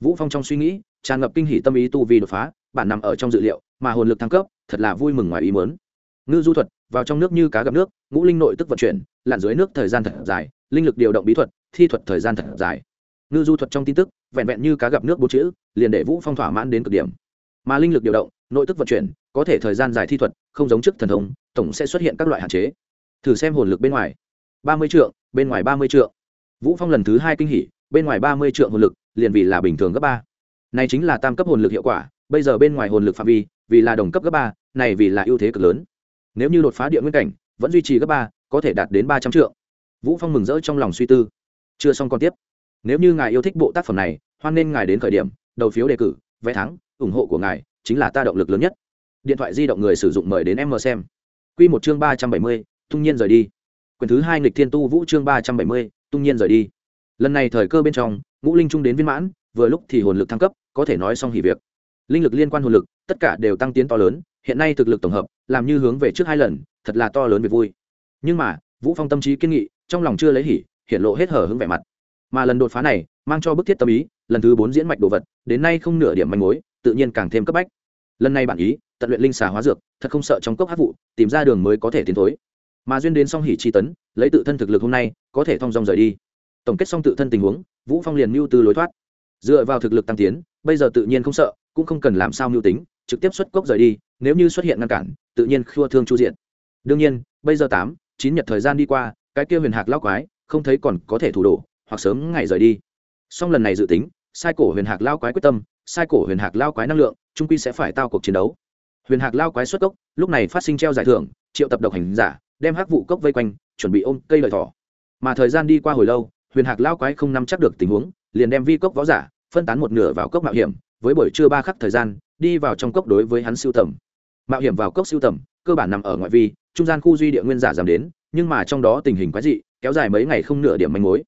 Vũ phong trong suy nghĩ, tràn ngập kinh hỉ tâm ý tu vi đột phá, bản nằm ở trong dự liệu, mà hồn lực thăng cấp, thật là vui mừng ngoài ý muốn. Ngư du thuật, vào trong nước như cá gặp nước, ngũ linh nội tức vận chuyển, lặn dưới nước thời gian thật dài, linh lực điều động bí thuật, thi thuật thời gian thật dài. Ngư du thuật trong tin tức, vẹn vẹn như cá gặp nước bố chữ, liền để vũ phong thỏa mãn đến cực điểm. Mà linh lực điều động, nội tức vận chuyển, có thể thời gian dài thi thuật, không giống trước thần thống tổng sẽ xuất hiện các loại hạn chế. Thử xem hồn lực bên ngoài. Ba mươi trượng bên ngoài ba mươi trượng. Vũ phong lần thứ hai kinh hỉ, bên ngoài ba mươi trượng hồn lực, liền vì là bình thường gấp ba. Này chính là tam cấp hồn lực hiệu quả, bây giờ bên ngoài hồn lực phạm vi, vì là đồng cấp gấp ba, này vì là ưu thế cực lớn. Nếu như đột phá địa nguyên cảnh, vẫn duy trì gấp ba, có thể đạt đến ba trăm triệu vũ phong mừng rỡ trong lòng suy tư. Chưa xong còn tiếp. Nếu như ngài yêu thích bộ tác phẩm này, hoan nên ngài đến khởi điểm, đầu phiếu đề cử, vé thắng, ủng hộ của ngài chính là ta động lực lớn nhất. Điện thoại di động người sử dụng mời đến em mờ xem. Quy một chương ba trăm bảy mươi tung nhiên rời đi quyển thứ hai nghịch thiên tu vũ chương ba trăm bảy mươi, tung nhiên rời đi. Lần này thời cơ bên trong, ngũ linh trung đến viên mãn, vừa lúc thì hồn lực thăng cấp, có thể nói xong hỉ việc. Linh lực liên quan hồn lực, tất cả đều tăng tiến to lớn, hiện nay thực lực tổng hợp, làm như hướng về trước hai lần, thật là to lớn về vui. Nhưng mà, vũ phong tâm trí kiên nghị, trong lòng chưa lấy hỉ, hiện lộ hết hở hứng vẻ mặt. Mà lần đột phá này, mang cho bức thiết tâm ý, lần thứ bốn diễn mạch đồ vật, đến nay không nửa điểm manh mối, tự nhiên càng thêm cấp bách. Lần này bản ý, tận luyện linh xà hóa dược, thật không sợ trong cốc hát vụ, tìm ra đường mới có thể tiến thối mà duyên đến song hỉ chi tấn, lấy tự thân thực lực hôm nay, có thể thong dong rời đi. Tổng kết xong tự thân tình huống, vũ phong liền mưu tư lối thoát. Dựa vào thực lực tăng tiến, bây giờ tự nhiên không sợ, cũng không cần làm sao mưu tính, trực tiếp xuất cốc rời đi, nếu như xuất hiện ngăn cản, tự nhiên khua thương chu diện. Đương nhiên, bây giờ tám, chín nhật thời gian đi qua, cái kia huyền hạc lao quái, không thấy còn có thể thủ đổ, hoặc sớm ngày rời đi. Song lần này dự tính, sai cổ huyền hạc lao quái quyết tâm, sai cổ huyền hạc lao quái năng lượng trung quy sẽ phải tao cuộc chiến đấu. Huyền hạc lao quái xuất cốc, lúc này phát sinh treo giải thưởng, triệu tập độc hành giả đem hắc vụ cốc vây quanh, chuẩn bị ôm cây lợi thỏ. Mà thời gian đi qua hồi lâu, huyền hạc lao quái không nắm chắc được tình huống, liền đem vi cốc võ giả phân tán một nửa vào cốc mạo hiểm, với buổi trưa ba khắc thời gian, đi vào trong cốc đối với hắn siêu tầm. Mạo hiểm vào cốc siêu tầm, cơ bản nằm ở ngoại vi, trung gian khu duy địa nguyên giả giảm đến, nhưng mà trong đó tình hình quái dị, kéo dài mấy ngày không nửa điểm manh mối.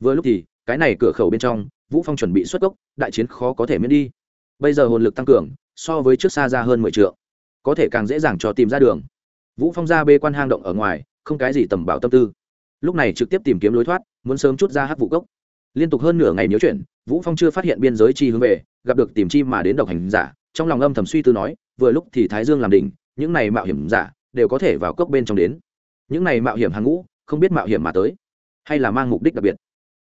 Vừa lúc thì, cái này cửa khẩu bên trong, vũ phong chuẩn bị xuất cốc, đại chiến khó có thể miễn đi. Bây giờ hồn lực tăng cường, so với trước xa ra hơn mười triệu có thể càng dễ dàng cho tìm ra đường vũ phong ra bê quan hang động ở ngoài, không cái gì tầm bảo tâm tư. Lúc này trực tiếp tìm kiếm lối thoát, muốn sớm chút ra hát vụ gốc. liên tục hơn nửa ngày nhớ chuyện, vũ phong chưa phát hiện biên giới chi hướng về, gặp được tìm chi mà đến độc hành giả, trong lòng âm thầm suy tư nói, vừa lúc thì thái dương làm đỉnh, những này mạo hiểm giả đều có thể vào cốc bên trong đến. Những này mạo hiểm hàng ngũ, không biết mạo hiểm mà tới, hay là mang mục đích đặc biệt.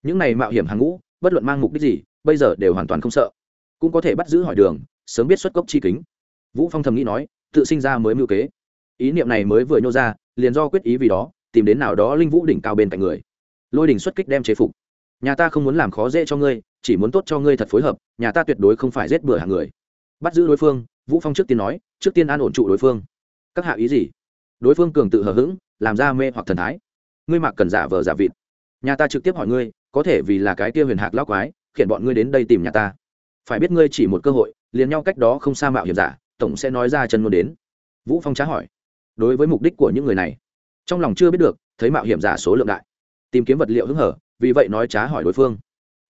Những này mạo hiểm hàng ngũ, bất luận mang mục đích gì, bây giờ đều hoàn toàn không sợ. Cũng có thể bắt giữ hỏi đường, sớm biết xuất cốc chi kính. Vũ phong thầm nghĩ nói, tự sinh ra mới mưu kế ý niệm này mới vừa nhô ra, liền do quyết ý vì đó, tìm đến nào đó linh vũ đỉnh cao bên cạnh người. Lôi đỉnh xuất kích đem chế phục. Nhà ta không muốn làm khó dễ cho ngươi, chỉ muốn tốt cho ngươi thật phối hợp, nhà ta tuyệt đối không phải giết bừa hàng người. Bắt giữ đối phương, vũ phong trước tiên nói, trước tiên an ổn trụ đối phương. Các hạ ý gì? Đối phương cường tự hờ hững, làm ra mê hoặc thần thái. Ngươi mặc cần giả vờ giả vịt. Nhà ta trực tiếp hỏi ngươi, có thể vì là cái kia huyền hạc lão quái khiển bọn ngươi đến đây tìm nhà ta. Phải biết ngươi chỉ một cơ hội, liền nhau cách đó không xa mạo hiểm giả, tổng sẽ nói ra chân ngôn đến. Vũ phong trá hỏi đối với mục đích của những người này. Trong lòng chưa biết được, thấy mạo hiểm giả số lượng đại. Tìm kiếm vật liệu hứng hở, vì vậy nói trá hỏi đối phương.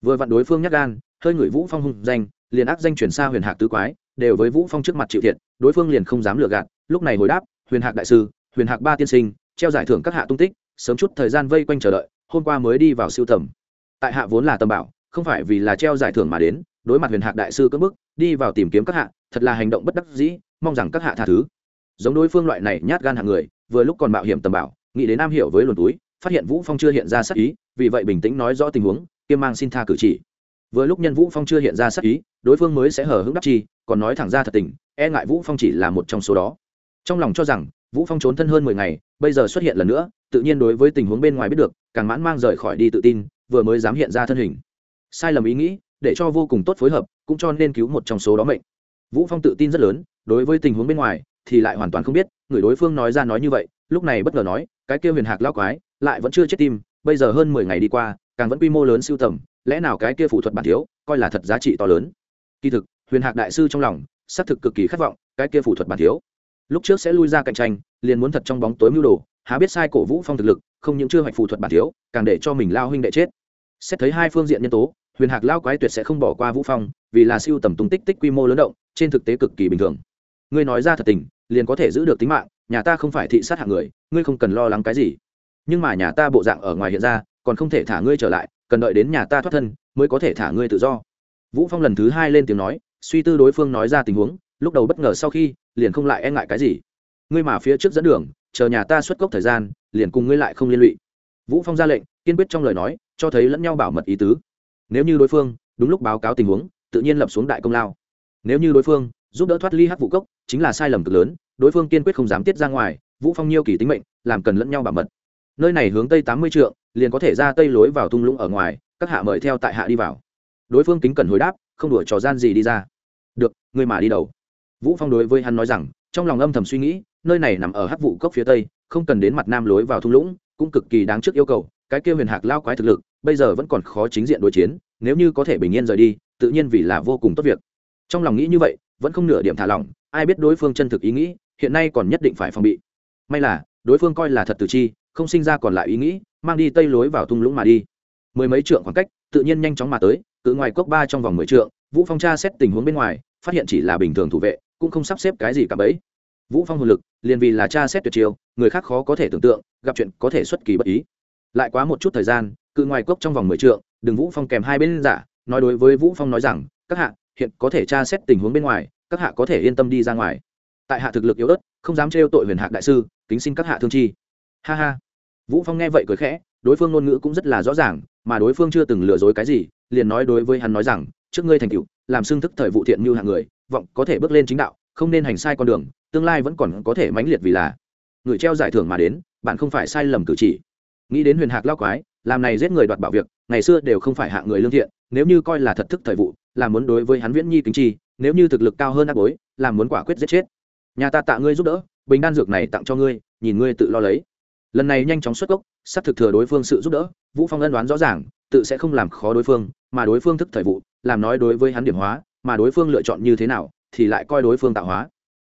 Vừa vặn đối phương nhắc gan, hơi người vũ phong hung danh, liền ác danh chuyển xa huyền hạc tứ quái, đều với vũ phong trước mặt chịu thiệt, đối phương liền không dám lừa gạt, lúc này hồi đáp, huyền hạc đại sư, huyền hạc ba tiên sinh, treo giải thưởng các hạ tung tích, sớm chút thời gian vây quanh chờ đợi, hôm qua mới đi vào siêu tầm. Tại hạ vốn là tâm bảo, không phải vì là treo giải thưởng mà đến, đối mặt huyền hạc đại sư cất bức, đi vào tìm kiếm các hạ, thật là hành động bất đắc dĩ, mong rằng các hạ tha thứ giống đối phương loại này nhát gan hạng người, vừa lúc còn mạo hiểm tầm bảo, nghĩ đến am hiểu với luồn túi, phát hiện vũ phong chưa hiện ra sắc ý, vì vậy bình tĩnh nói rõ tình huống, kiêm mang xin tha cử chỉ. Vừa lúc nhân vũ phong chưa hiện ra sắc ý, đối phương mới sẽ hở hững đắc chi, còn nói thẳng ra thật tình e ngại vũ phong chỉ là một trong số đó. Trong lòng cho rằng, vũ phong trốn thân hơn mười ngày, bây giờ xuất hiện lần nữa, tự nhiên đối với tình huống bên ngoài biết được, càng mãn mang rời khỏi đi tự tin, vừa mới dám hiện ra thân hình. Sai lầm ý nghĩ, để cho vô cùng tốt phối hợp, cũng cho nên cứu một trong số đó mệnh. Vũ phong tự tin rất lớn, đối với tình huống bên ngoài thì lại hoàn toàn không biết, người đối phương nói ra nói như vậy, lúc này bất ngờ nói, cái kia huyền hạc lao quái, lại vẫn chưa chết tim, bây giờ hơn mười ngày đi qua, càng vẫn quy mô lớn siêu tầm, lẽ nào cái kia phụ thuật bản thiếu, coi là thật giá trị to lớn? Kỳ thực, huyền hạc đại sư trong lòng, xác thực cực kỳ khát vọng, cái kia phụ thuật bản thiếu. Lúc trước sẽ lui ra cạnh tranh, liền muốn thật trong bóng tối mưu đồ, há biết sai cổ vũ phong thực lực, không những chưa hoạch phụ thuật bản thiếu, càng để cho mình lao huynh đệ chết. Xét thấy hai phương diện nhân tố, huyền hạc lao quái tuyệt sẽ không bỏ qua vũ phong, vì là siêu tầm tung tích tích quy mô lớn động, trên thực tế cực kỳ bình thường ngươi nói ra thật tình, liền có thể giữ được tính mạng, nhà ta không phải thị sát hạng người, ngươi không cần lo lắng cái gì. Nhưng mà nhà ta bộ dạng ở ngoài hiện ra, còn không thể thả ngươi trở lại, cần đợi đến nhà ta thoát thân, mới có thể thả ngươi tự do. Vũ phong lần thứ hai lên tiếng nói, suy tư đối phương nói ra tình huống, lúc đầu bất ngờ sau khi, liền không lại e ngại cái gì. Ngươi mà phía trước dẫn đường, chờ nhà ta xuất cốc thời gian, liền cùng ngươi lại không liên lụy. Vũ phong ra lệnh, kiên quyết trong lời nói, cho thấy lẫn nhau bảo mật ý tứ. Nếu như đối phương, đúng lúc báo cáo tình huống, tự nhiên lập xuống đại công lao. Nếu như đối phương giúp đỡ thoát ly hắc vụ cốc, chính là sai lầm cực lớn, đối phương kiên quyết không dám tiết ra ngoài, vũ phong nhiêu kỳ tính mệnh, làm cần lẫn nhau bảo mật. Nơi này hướng tây tám mươi trượng, liền có thể ra tây lối vào thung lũng ở ngoài, các hạ mời theo tại hạ đi vào. Đối phương kính cẩn hồi đáp, không đuổi trò gian gì đi ra. Được người mà đi đầu. Vũ phong đối với hắn nói rằng, trong lòng âm thầm suy nghĩ, nơi này nằm ở hắc vụ cốc phía tây, không cần đến mặt nam lối vào thung lũng, cũng cực kỳ đáng trước yêu cầu, cái kia huyền hạc lao quái thực lực, bây giờ vẫn còn khó chính diện đối chiến, nếu như có thể bình yên rời đi, tự nhiên vì là vô cùng tốt việc. Trong lòng nghĩ như vậy vẫn không nửa điểm thả lỏng, ai biết đối phương chân thực ý nghĩ, hiện nay còn nhất định phải phòng bị. May là, đối phương coi là thật tử chi, không sinh ra còn lại ý nghĩ, mang đi tây lối vào thung lũng mà đi. Mười mấy trượng khoảng cách, tự nhiên nhanh chóng mà tới cự ngoài cốc ba trong vòng mười trượng, vũ phong tra xét tình huống bên ngoài, phát hiện chỉ là bình thường thủ vệ, cũng không sắp xếp cái gì cả bấy vũ phong hồn lực, liền vì là tra xét tuyệt chiêu, người khác khó có thể tưởng tượng, gặp chuyện có thể xuất kỳ bất ý. Lại quá một chút thời gian cự ngoài cốc trong vòng mười trượng, đừng vũ phong kèm hai bên giả, nói đối với vũ phong nói rằng, các hạ hiện có thể tra xét tình huống bên ngoài, các hạ có thể yên tâm đi ra ngoài. Tại hạ thực lực yếu ớt, không dám trêu tội huyền hạc đại sư, kính xin các hạ thương chi. Ha ha. Vũ phong nghe vậy cười khẽ, đối phương ngôn ngữ cũng rất là rõ ràng, mà đối phương chưa từng lừa dối cái gì, liền nói đối với hắn nói rằng, trước ngươi thành tựu, làm xương thức thời vụ thiện như hạng người, vọng có thể bước lên chính đạo, không nên hành sai con đường, tương lai vẫn còn có thể mãnh liệt vì là. Người treo giải thưởng mà đến, bạn không phải sai lầm cử chỉ. Nghĩ đến huyền hạc lao quái, làm này giết người đoạt bảo việc, ngày xưa đều không phải hạng người lương thiện, nếu như coi là thật thức thời vụ là muốn đối với hắn viễn nhi kính chi, nếu như thực lực cao hơn ác bối, là muốn quả quyết giết chết. Nhà ta tạ ngươi giúp đỡ, bình đan dược này tặng cho ngươi, nhìn ngươi tự lo lấy. Lần này nhanh chóng xuất gốc sắp thực thừa đối phương sự giúp đỡ, vũ phong ân đoán rõ ràng, tự sẽ không làm khó đối phương, mà đối phương thức thời vụ, làm nói đối với hắn điểm hóa, mà đối phương lựa chọn như thế nào, thì lại coi đối phương tạo hóa.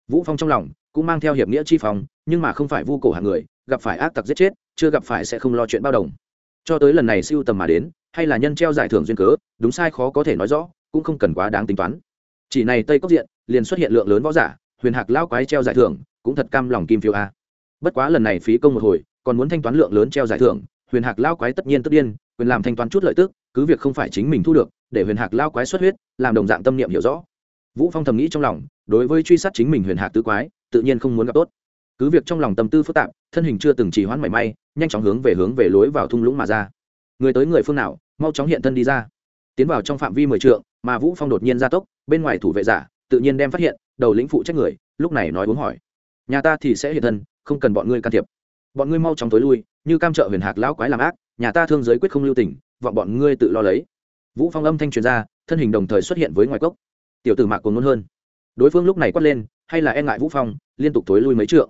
Vũ phong trong lòng cũng mang theo hiệp nghĩa chi phòng nhưng mà không phải vu cổ hàng người, gặp phải ác tặc giết chết, chưa gặp phải sẽ không lo chuyện bao đồng. Cho tới lần này siêu tầm mà đến, hay là nhân treo giải thưởng duyên cớ, đúng sai khó có thể nói rõ cũng không cần quá đáng tính toán. Chỉ này tây cốc diện, liền xuất hiện lượng lớn võ giả, huyền hạc lao quái treo giải thưởng, cũng thật cam lòng kim phiêu a. Bất quá lần này phí công một hồi, còn muốn thanh toán lượng lớn treo giải thưởng, huyền hạc lao quái tất nhiên tất điên, quyền làm thanh toán chút lợi tức, cứ việc không phải chính mình thu được, để huyền hạc lao quái xuất huyết, làm đồng dạng tâm niệm hiểu rõ. Vũ phong thầm nghĩ trong lòng, đối với truy sát chính mình huyền hạc tứ quái, tự nhiên không muốn gặp tốt. Cứ việc trong lòng tâm tư phức tạp, thân hình chưa từng trì hoãn mảy may, nhanh chóng hướng về hướng về lối vào thung lũng mà ra. Người tới người phương nào, mau chóng hiện thân đi ra tiến vào trong phạm vi mười trượng, mà vũ phong đột nhiên ra tốc, bên ngoài thủ vệ giả, tự nhiên đem phát hiện, đầu lĩnh phụ trách người, lúc này nói uống hỏi. Nhà ta thì sẽ hiện thân, không cần bọn ngươi can thiệp. Bọn ngươi mau chóng tối lui, như cam trợ huyền hạc lão quái làm ác, nhà ta thương giới quyết không lưu tình, vọng bọn ngươi tự lo lấy. Vũ phong âm thanh truyền ra, thân hình đồng thời xuất hiện với ngoài cốc. Tiểu tử mạc còn ngôn hơn. Đối phương lúc này quát lên, hay là e ngại vũ phong, liên tục tối lui mấy trượng.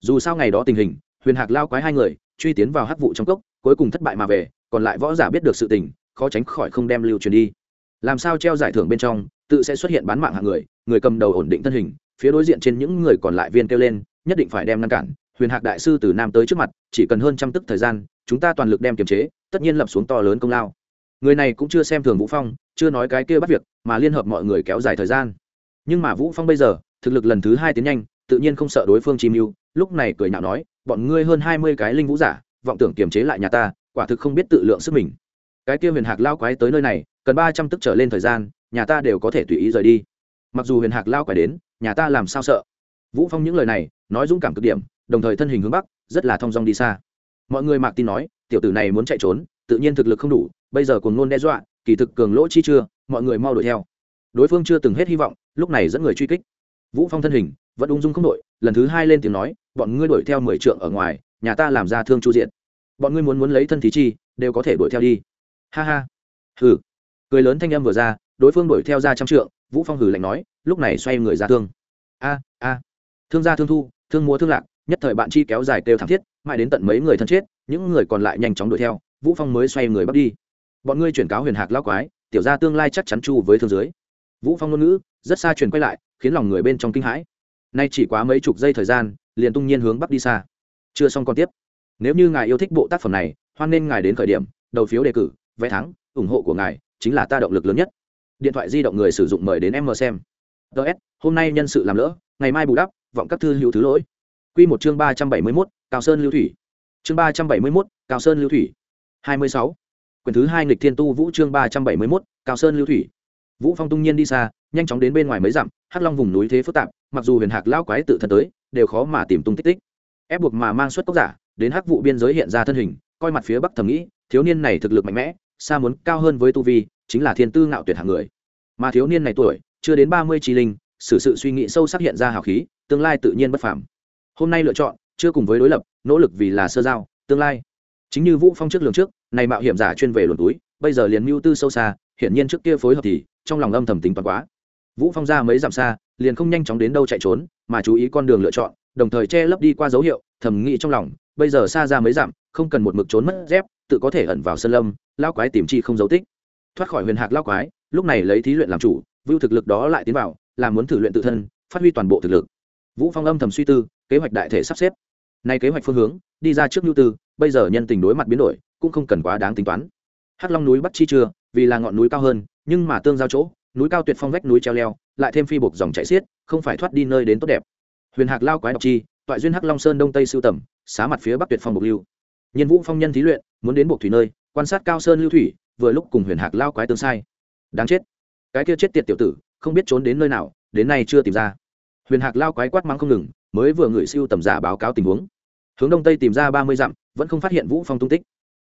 Dù sao ngày đó tình hình, huyền hạc lao quái hai người, truy tiến vào hắc vụ trong cốc, cuối cùng thất bại mà về, còn lại võ giả biết được sự tình khó tránh khỏi không đem lưu truyền đi. Làm sao treo giải thưởng bên trong, tự sẽ xuất hiện bán mạng hạng người người cầm đầu ổn định thân hình, phía đối diện trên những người còn lại viên kêu lên, nhất định phải đem ngăn cản. Huyền hạc đại sư từ nam tới trước mặt, chỉ cần hơn trăm tức thời gian, chúng ta toàn lực đem kiềm chế, tất nhiên lập xuống to lớn công lao. Người này cũng chưa xem thường vũ phong, chưa nói cái kia bắt việc, mà liên hợp mọi người kéo dài thời gian. Nhưng mà vũ phong bây giờ, thực lực lần thứ hai tiến nhanh, tự nhiên không sợ đối phương chim mưu lúc này cười nhạo nói, bọn ngươi hơn hai mươi cái linh vũ giả, vọng tưởng kiềm chế lại nhà ta, quả thực không biết tự lượng sức mình cái kia huyền hạc lao quái tới nơi này, cần ba trăm tức trở lên thời gian, nhà ta đều có thể tùy ý rời đi. Mặc dù huyền hạc lao quái đến, nhà ta làm sao sợ? Vũ phong những lời này, nói dũng cảm cực điểm, đồng thời thân hình hướng bắc, rất là thong dong đi xa. Mọi người mạc tin nói, tiểu tử này muốn chạy trốn, tự nhiên thực lực không đủ, bây giờ còn ngôn đe dọa, kỳ thực cường lỗ chi chưa, mọi người mau đuổi theo. Đối phương chưa từng hết hy vọng, lúc này dẫn người truy kích. Vũ phong thân hình, vẫn ung dung không đội lần thứ hai lên tiếng nói, bọn ngươi đuổi theo mười trượng ở ngoài, nhà ta làm ra thương chu diện. Bọn ngươi muốn muốn lấy thân thí chi, đều có thể đuổi theo đi ha ha. Hừ. Cười lớn thanh âm vừa ra, đối phương đuổi theo ra trăm trượng, vũ phong hừ lạnh nói, lúc này xoay người ra thương. A a. Thương gia thương thu, thương múa thương lạc, nhất thời bạn chi kéo dài kêu thảm thiết, mãi đến tận mấy người thân chết, những người còn lại nhanh chóng đuổi theo, vũ phong mới xoay người bắt đi. Bọn ngươi chuyển cáo huyền hạc lao quái, tiểu gia tương lai chắc chắn chu với thương dưới. Vũ phong ngôn ngữ, rất xa truyền quay lại, khiến lòng người bên trong kinh hãi. Nay chỉ quá mấy chục giây thời gian, liền tung nhiên hướng bắc đi xa. Chưa xong còn tiếp. Nếu như ngài yêu thích bộ tác phẩm này, hoan nên ngài đến khởi điểm, đầu phiếu đề cử vé thắng ủng hộ của ngài chính là ta động lực lớn nhất. Điện thoại di động người sử dụng mời đến em mờ xem. Ts hôm nay nhân sự làm lỡ, ngày mai bù đắp, vọng các thư hữu thứ lỗi. Quy một chương ba trăm bảy mươi mốt, cao sơn lưu thủy. Chương ba trăm bảy mươi mốt, cao sơn lưu thủy. Hai mươi sáu. Quyển thứ hai nghịch thiên tu vũ chương ba trăm bảy mươi mốt, cao sơn lưu thủy. Vũ phong tung nhiên đi xa, nhanh chóng đến bên ngoài mấy dặm, hắc long vùng núi thế phức tạp, mặc dù huyền hạc lao quái tự thân tới, đều khó mà tìm tung tích tích. Ép buộc mà mang xuất cốc giả, đến hắc vụ biên giới hiện ra thân hình, coi mặt phía bắc thầm nghĩ, thiếu niên này thực lực mạnh mẽ xa muốn cao hơn với tu vi, chính là thiên tư ngạo tuyệt hạng người. Mà thiếu niên này tuổi, chưa đến ba mươi trí linh, xử sự suy nghĩ sâu sắc hiện ra hào khí, tương lai tự nhiên bất phàm. Hôm nay lựa chọn, chưa cùng với đối lập, nỗ lực vì là sơ giao, tương lai. Chính như vũ phong trước lường trước, này mạo hiểm giả chuyên về luồn túi, bây giờ liền mưu tư sâu xa, hiển nhiên trước kia phối hợp thì, trong lòng âm thầm tính toán quá. Vũ phong ra mấy dặm xa, liền không nhanh chóng đến đâu chạy trốn, mà chú ý con đường lựa chọn, đồng thời che lấp đi qua dấu hiệu, thầm nghĩ trong lòng, bây giờ xa ra mấy dặm, không cần một mực trốn mất dép tự có thể ẩn vào sân lâm lao quái tìm chi không dấu tích. Thoát khỏi huyền hạc lao quái, lúc này lấy thí luyện làm chủ, vưu thực lực đó lại tiến vào là muốn thử luyện tự thân, phát huy toàn bộ thực lực. Vũ phong âm thầm suy tư, kế hoạch đại thể sắp xếp. Nay kế hoạch phương hướng, đi ra trước nhu tư, bây giờ nhân tình đối mặt biến đổi, cũng không cần quá đáng tính toán. Hắc long núi bắt chi chưa, vì là ngọn núi cao hơn, nhưng mà tương giao chỗ, núi cao tuyệt phong vách núi treo leo, lại thêm phi buộc dòng chảy xiết, không phải thoát đi nơi đến tốt đẹp. Huyền hạc lao quái độc chi, toại duyên hắc long sơn đông tây sưu tầm, xá mặt phía bắc tuyệt phong bộc lưu nhiên vũ phong nhân thí luyện, muốn đến buộc thủy nơi, quan sát cao sơn lưu thủy, vừa lúc cùng huyền hạc lao quái tương sai. Đáng chết. Cái kia chết tiệt tiểu tử, không biết trốn đến nơi nào, đến nay chưa tìm ra. Huyền hạc lao quái quát mắng không ngừng, mới vừa ngửi siêu tầm giả báo cáo tình huống. Hướng đông tây tìm ra ba mươi dặm, vẫn không phát hiện vũ phong tung tích.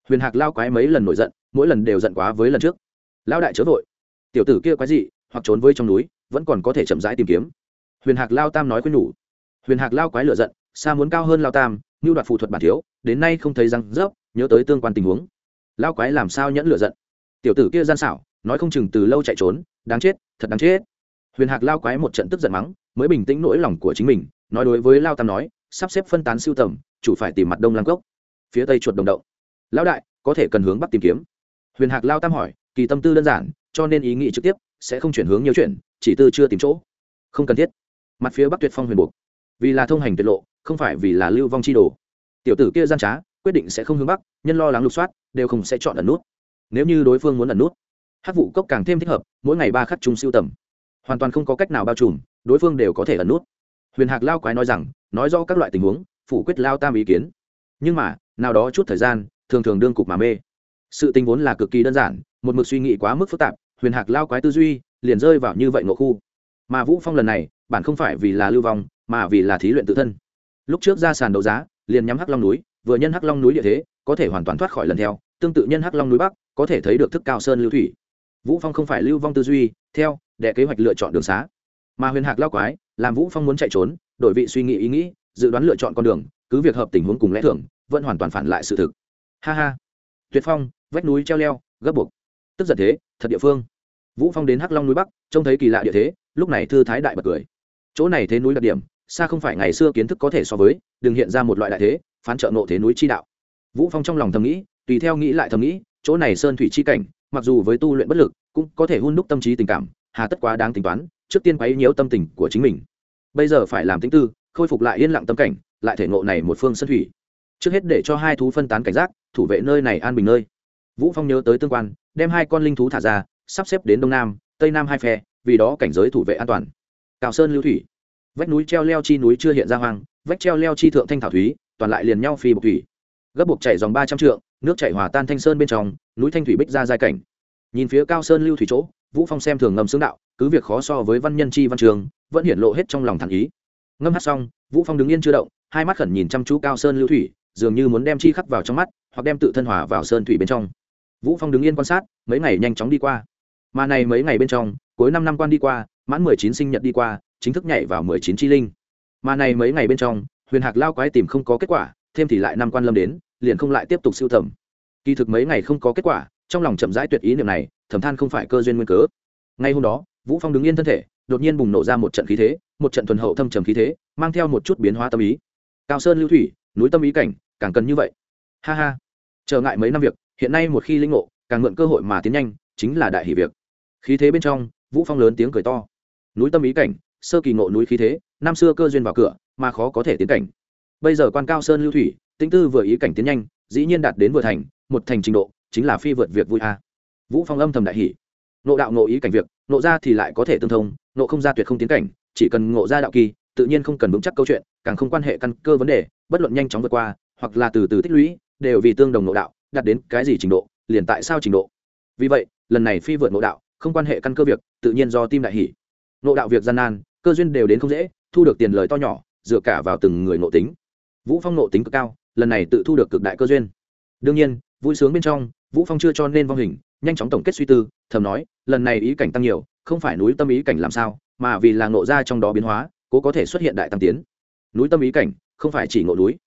Huyền hạc lao quái mấy lần nổi giận, mỗi lần đều giận quá với lần trước. Lao đại chớ vội. Tiểu tử kia quái gì hoặc trốn với trong núi, vẫn còn có thể chậm rãi tìm kiếm. Huyền hạc lao tam nói khuyên nhủ. Huyền hạc lao quái lựa giận xa muốn cao hơn lao tam, như đoạt phụ thuật bản thiếu, đến nay không thấy răng rớp, nhớ tới tương quan tình huống. Lao quái làm sao nhẫn lựa giận? Tiểu tử kia gian xảo, nói không chừng từ lâu chạy trốn, đáng chết, thật đáng chết. Huyền hạc lao quái một trận tức giận mắng, mới bình tĩnh nỗi lòng của chính mình, nói đối với lao tam nói, sắp xếp phân tán siêu tầm, chủ phải tìm mặt đông lăng cốc. Phía tây chuột đồng động. Lão đại, có thể cần hướng bắc tìm kiếm. Huyền hạc lao tam hỏi, kỳ tâm tư đơn giản, cho nên ý nghĩ trực tiếp, sẽ không chuyển hướng nhiều chuyện, chỉ tư chưa tìm chỗ. Không cần thiết. Mặt phía bắc tuyệt phong huyền buộc vì là thông hành tuyệt lộ không phải vì là lưu vong chi đồ. Tiểu tử kia gian trá, quyết định sẽ không hướng bắc, nhân lo lắng lục soát, đều không sẽ chọn ẩn nút. Nếu như đối phương muốn ẩn nút hát vụ cốc càng thêm thích hợp, mỗi ngày ba khắc chung siêu tầm. Hoàn toàn không có cách nào bao trùm, đối phương đều có thể ẩn nút. Huyền hạc lao quái nói rằng, nói do các loại tình huống, phủ quyết lao tam ý kiến. Nhưng mà, nào đó chút thời gian, thường thường đương cục mà mê. Sự tình vốn là cực kỳ đơn giản, một mực suy nghĩ quá mức phức tạp, huyền hạc lao quái tư duy liền rơi vào như vậy ngộ khu. Mà vũ phong lần này, bản không phải vì là lưu vong, mà vì là thí luyện tự thân lúc trước ra sàn đấu giá, liền nhắm hắc long núi, vừa nhân hắc long núi địa thế, có thể hoàn toàn thoát khỏi lần theo, tương tự nhân hắc long núi bắc, có thể thấy được thức cao sơn lưu thủy. Vũ phong không phải lưu vong tư duy, theo, để kế hoạch lựa chọn đường xá. Mà huyền hạc lao quái, làm vũ phong muốn chạy trốn, đổi vị suy nghĩ ý nghĩ, dự đoán lựa chọn con đường, cứ việc hợp tình huống cùng lẽ thường, vẫn hoàn toàn phản lại sự thực. Ha ha. Tuyệt phong, vách núi treo leo, gấp buộc. Tức giận thế, thật địa phương. Vũ phong đến hắc long núi bắc, trông thấy kỳ lạ địa thế, lúc này thư thái đại bật cười. Chỗ này thế núi đặc điểm xa không phải ngày xưa kiến thức có thể so với, đừng hiện ra một loại đại thế, phán trợ nộ thế núi chi đạo. Vũ phong trong lòng thầm nghĩ, tùy theo nghĩ lại thầm nghĩ, chỗ này sơn thủy chi cảnh, mặc dù với tu luyện bất lực, cũng có thể hun đúc tâm trí tình cảm, hà tất quá đáng tính toán, trước tiên quấy nhiễu tâm tình của chính mình. Bây giờ phải làm tính tư, khôi phục lại yên lặng tâm cảnh, lại thể ngộ này một phương sân thủy. Trước hết để cho hai thú phân tán cảnh giác, thủ vệ nơi này an bình nơi. Vũ phong nhớ tới tương quan, đem hai con linh thú thả ra, sắp xếp đến đông nam, tây nam hai phe, vì đó cảnh giới thủ vệ an toàn. Cào sơn lưu thủy vách núi treo leo chi núi chưa hiện ra hoang, vách treo leo chi thượng thanh thảo thúy, toàn lại liền nhau phi bục thủy. Gấp buộc chảy dòng ba trăm trượng, nước chảy hòa tan thanh sơn bên trong, núi thanh thủy bích ra giai cảnh. Nhìn phía cao sơn lưu thủy chỗ, vũ phong xem thường ngầm xướng đạo, cứ việc khó so với văn nhân chi văn trường, vẫn hiển lộ hết trong lòng thẳng ý. Ngâm hát xong, vũ phong đứng yên chưa động, hai mắt khẩn nhìn chăm chú cao sơn lưu thủy, dường như muốn đem chi khắc vào trong mắt, hoặc đem tự thân hòa vào sơn thủy bên trong. Vũ phong đứng yên quan sát, mấy ngày nhanh chóng đi qua. Mà này mấy ngày bên trong, cuối năm năm quan đi qua, mãn mười chín sinh nhật đi qua chính thức nhảy vào mười chín chi linh. Mà này mấy ngày bên trong, huyền hạc lao quái tìm không có kết quả, thêm thì lại năm quan lâm đến, liền không lại tiếp tục siêu thẩm. Kỳ thực mấy ngày không có kết quả, trong lòng chậm rãi tuyệt ý niệm này, thẩm than không phải cơ duyên nguyên cớ. Ngay hôm đó, vũ phong đứng yên thân thể, đột nhiên bùng nổ ra một trận khí thế, một trận thuần hậu thâm trầm khí thế, mang theo một chút biến hóa tâm ý. Cao sơn lưu thủy, núi tâm ý cảnh, càng cần như vậy. Ha ha. Trở ngại mấy năm việc, hiện nay một khi linh ngộ, càng mượn cơ hội mà tiến nhanh, chính là đại hỷ việc. Khí thế bên trong, vũ phong lớn tiếng cười to. Núi tâm ý cảnh sơ kỳ ngộ núi khí thế, năm xưa cơ duyên vào cửa, mà khó có thể tiến cảnh. Bây giờ quan cao sơn lưu thủy, tĩnh tư vừa ý cảnh tiến nhanh, dĩ nhiên đạt đến vừa thành, một thành trình độ, chính là phi vượt việc vui a. Vũ phong âm thầm đại hỷ nộ đạo nộ ý cảnh việc nộ ra thì lại có thể tương thông nộ không ra tuyệt không tiến cảnh, chỉ cần ngộ ra đạo kỳ, tự nhiên không cần vững chắc câu chuyện, càng không quan hệ căn cơ vấn đề, bất luận nhanh chóng vượt qua, hoặc là từ từ tích lũy, đều vì tương đồng nộ đạo, đạt đến cái gì trình độ, liền tại sao trình độ. Vì vậy, lần này phi vượt nộ đạo, không quan hệ căn cơ việc, tự nhiên do tim đại hỷ nộ đạo việc gian nan cơ duyên đều đến không dễ, thu được tiền lời to nhỏ, dựa cả vào từng người nộ tính. Vũ phong nộ tính cực cao, lần này tự thu được cực đại cơ duyên. Đương nhiên, vui sướng bên trong, vũ phong chưa cho nên vong hình, nhanh chóng tổng kết suy tư, thầm nói, lần này ý cảnh tăng nhiều, không phải núi tâm ý cảnh làm sao, mà vì là ngộ ra trong đó biến hóa, cố có thể xuất hiện đại tăng tiến. Núi tâm ý cảnh, không phải chỉ ngộ núi.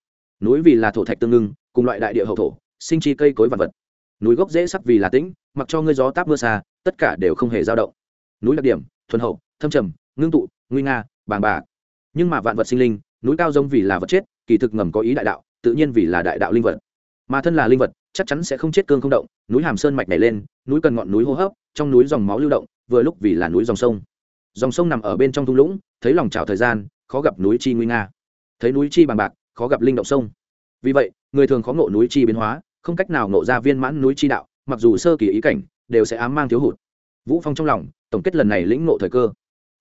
Núi vì là thổ thạch tương ngưng, cùng loại đại địa hậu thổ, sinh chi cây cối vật vật. Núi gốc dễ sắc vì là tĩnh, mặc cho ngươi gió táp mưa xa, tất cả đều không hề dao động. Núi đặc điểm, thuần hậu, thâm trầm, ngưng tụ nguy nga, bàng bạc. Nhưng mà vạn vật sinh linh, núi cao giống vì là vật chết, kỳ thực ngầm có ý đại đạo, tự nhiên vì là đại đạo linh vật. Mà thân là linh vật, chắc chắn sẽ không chết cương không động, núi hàm sơn mạch này lên, núi cần ngọn núi hô hấp, trong núi dòng máu lưu động, vừa lúc vì là núi dòng sông. Dòng sông nằm ở bên trong thung lũng, thấy lòng trào thời gian, khó gặp núi chi nguy nga. Thấy núi chi bằng bạc, khó gặp linh động sông. Vì vậy, người thường khó ngộ núi chi biến hóa, không cách nào ngộ ra viên mãn núi chi đạo, mặc dù sơ kỳ ý cảnh, đều sẽ ám mang thiếu hụt. Vũ phong trong lòng, tổng kết lần này lĩnh ngộ thời cơ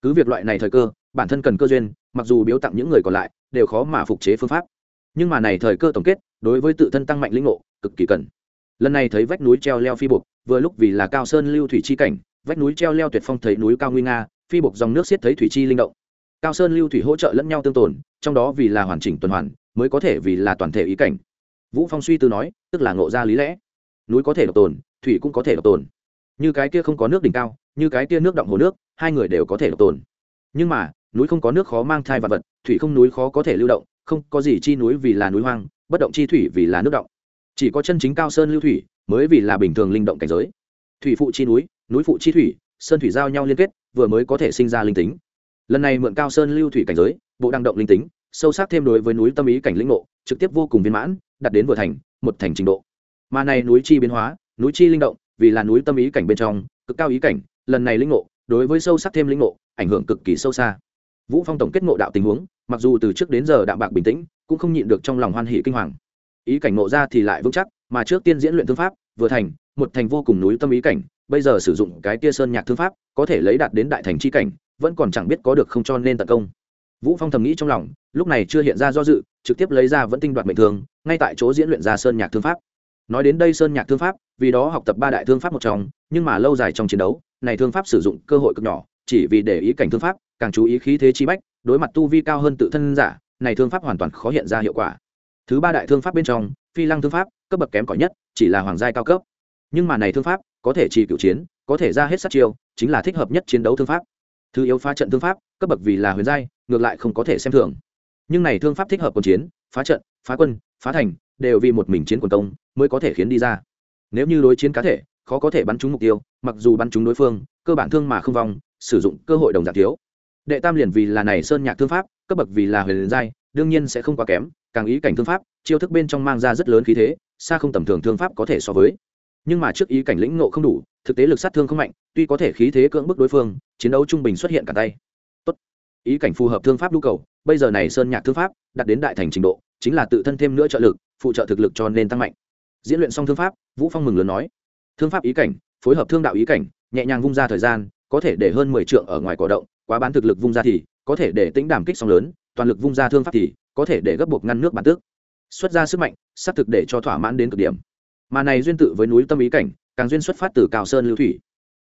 cứ việc loại này thời cơ bản thân cần cơ duyên mặc dù biếu tặng những người còn lại đều khó mà phục chế phương pháp. Nhưng mà này thời cơ tổng kết đối với tự thân tăng mạnh lĩnh ngộ cực kỳ cần. Lần này thấy vách núi treo leo phi bục, vừa lúc vì là cao sơn lưu thủy chi cảnh vách núi treo leo tuyệt phong thấy núi cao nguy nga phi bục dòng nước xiết thấy thủy chi linh động. Cao sơn lưu thủy hỗ trợ lẫn nhau tương tồn trong đó vì là hoàn chỉnh tuần hoàn mới có thể vì là toàn thể ý cảnh. Vũ phong suy tư nói tức là ngộ ra lý lẽ. Núi có thể độc tồn thủy cũng có thể độc tồn. Như cái kia không có nước đỉnh cao như cái tia nước động hồ nước, hai người đều có thể độc tồn. Nhưng mà, núi không có nước khó mang thai vật vật, thủy không núi khó có thể lưu động, không có gì chi núi vì là núi hoang, bất động chi thủy vì là nước động. Chỉ có chân chính cao sơn lưu thủy mới vì là bình thường linh động cảnh giới. Thủy phụ chi núi núi phụ chi thủy, sơn thủy giao nhau liên kết, vừa mới có thể sinh ra linh tính. Lần này mượn cao sơn lưu thủy cảnh giới, bộ đăng động linh tính, sâu sắc thêm đối với núi tâm ý cảnh lĩnh ngộ, trực tiếp vô cùng viên mãn đặt đến vừa thành, một thành trình độ. Mà này núi chi biến hóa, núi chi linh động, vì là núi tâm ý cảnh bên trong, cực cao ý cảnh lần này linh ngộ, đối với sâu sắc thêm linh ngộ, ảnh hưởng cực kỳ sâu xa. Vũ phong tổng kết ngộ đạo tình huống, mặc dù từ trước đến giờ đạm bạc bình tĩnh, cũng không nhịn được trong lòng hoan hỷ kinh hoàng. Ý cảnh ngộ ra thì lại vững chắc, mà trước tiên diễn luyện thương pháp, vừa thành, một thành vô cùng núi tâm ý cảnh, bây giờ sử dụng cái tia sơn nhạc thương pháp, có thể lấy đạt đến đại thành chi cảnh, vẫn còn chẳng biết có được không cho nên tận công. Vũ phong thầm nghĩ trong lòng, lúc này chưa hiện ra do dự, trực tiếp lấy ra vẫn tinh đoạt mệnh thường ngay tại chỗ diễn luyện ra sơn nhạc thương pháp nói đến đây sơn nhạc thương pháp, vì đó học tập ba đại thương pháp một trong, nhưng mà lâu dài trong chiến đấu, này thương pháp sử dụng cơ hội cực nhỏ, chỉ vì để ý cảnh thương pháp, càng chú ý khí thế chi bách, đối mặt tu vi cao hơn tự thân giả, này thương pháp hoàn toàn khó hiện ra hiệu quả. Thứ ba đại thương pháp bên trong, phi lăng thương pháp, cấp bậc kém cỏi nhất, chỉ là hoàng giai cao cấp. Nhưng mà này thương pháp, có thể trì cựu chiến, có thể ra hết sát chiêu, chính là thích hợp nhất chiến đấu thương pháp. Thứ yếu phá trận thương pháp, cấp bậc vì là huyền giai, ngược lại không có thể xem thường. Nhưng này thương pháp thích hợp quân chiến, phá trận phá quân, phá thành, đều vì một mình chiến quần công mới có thể khiến đi ra. Nếu như đối chiến cá thể, khó có thể bắn trúng mục tiêu, mặc dù bắn trúng đối phương, cơ bản thương mà không vong, sử dụng cơ hội đồng giảm thiếu. Đệ tam liền vì là này sơn nhạc thương pháp, cấp bậc vì là huyền giai, đương nhiên sẽ không quá kém, càng ý cảnh thương pháp, chiêu thức bên trong mang ra rất lớn khí thế, xa không tầm thường thương pháp có thể so với. Nhưng mà trước ý cảnh lĩnh ngộ không đủ, thực tế lực sát thương không mạnh, tuy có thể khí thế cưỡng bức đối phương, chiến đấu trung bình xuất hiện cả tay. Tốt. ý cảnh phù hợp thương pháp nhu cầu bây giờ này sơn nhạc thương pháp đạt đến đại thành trình độ, chính là tự thân thêm nữa trợ lực, phụ trợ thực lực cho nên tăng mạnh. Diễn luyện xong thương pháp, vũ phong mừng lớn nói, thương pháp ý cảnh, phối hợp thương đạo ý cảnh, nhẹ nhàng vung ra thời gian, có thể để hơn mười trượng ở ngoài cỏ động, quá bán thực lực vung ra thì, có thể để tính đảm kích song lớn, toàn lực vung ra thương pháp thì, có thể để gấp buộc ngăn nước bản tước. Xuất ra sức mạnh sắp thực để cho thỏa mãn đến cực điểm. Mà này duyên tự với núi tâm ý cảnh, càng duyên xuất phát từ cao sơn lưu thủy.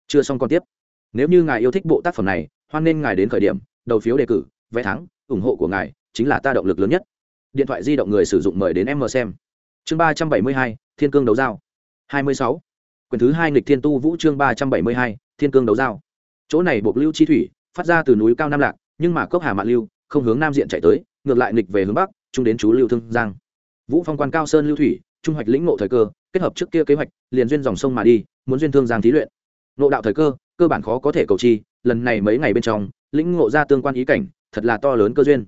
Chưa xong còn tiếp. Nếu như ngài yêu thích bộ tác phẩm này, hoan nên ngài đến khởi điểm, đầu phiếu đề cử, vé thắng ủng hộ của ngài chính là ta động lực lớn nhất. Điện thoại di động người sử dụng mời đến em mờ xem. Chương ba trăm bảy mươi hai, thiên cương đấu giao. hai mươi sáu. Quyển thứ hai nghịch thiên tu vũ chương ba trăm bảy mươi hai, thiên cương đấu giao. Chỗ này buộc lưu chi thủy, phát ra từ núi cao nam lạc, nhưng mà cốc hà mạn lưu, không hướng nam diện chạy tới, ngược lại nghịch về hướng bắc chung đến chú lưu thương giang. Vũ phong quan cao sơn lưu thủy, trung hoạch lĩnh ngộ thời cơ, kết hợp trước kia kế hoạch, liền duyên dòng sông mà đi, muốn duyên thương giang thí luyện. Ngộ đạo thời cơ cơ bản khó có thể cầu chi, lần này mấy ngày bên trong, lĩnh ngộ ra tương quan ý cảnh thật là to lớn cơ duyên.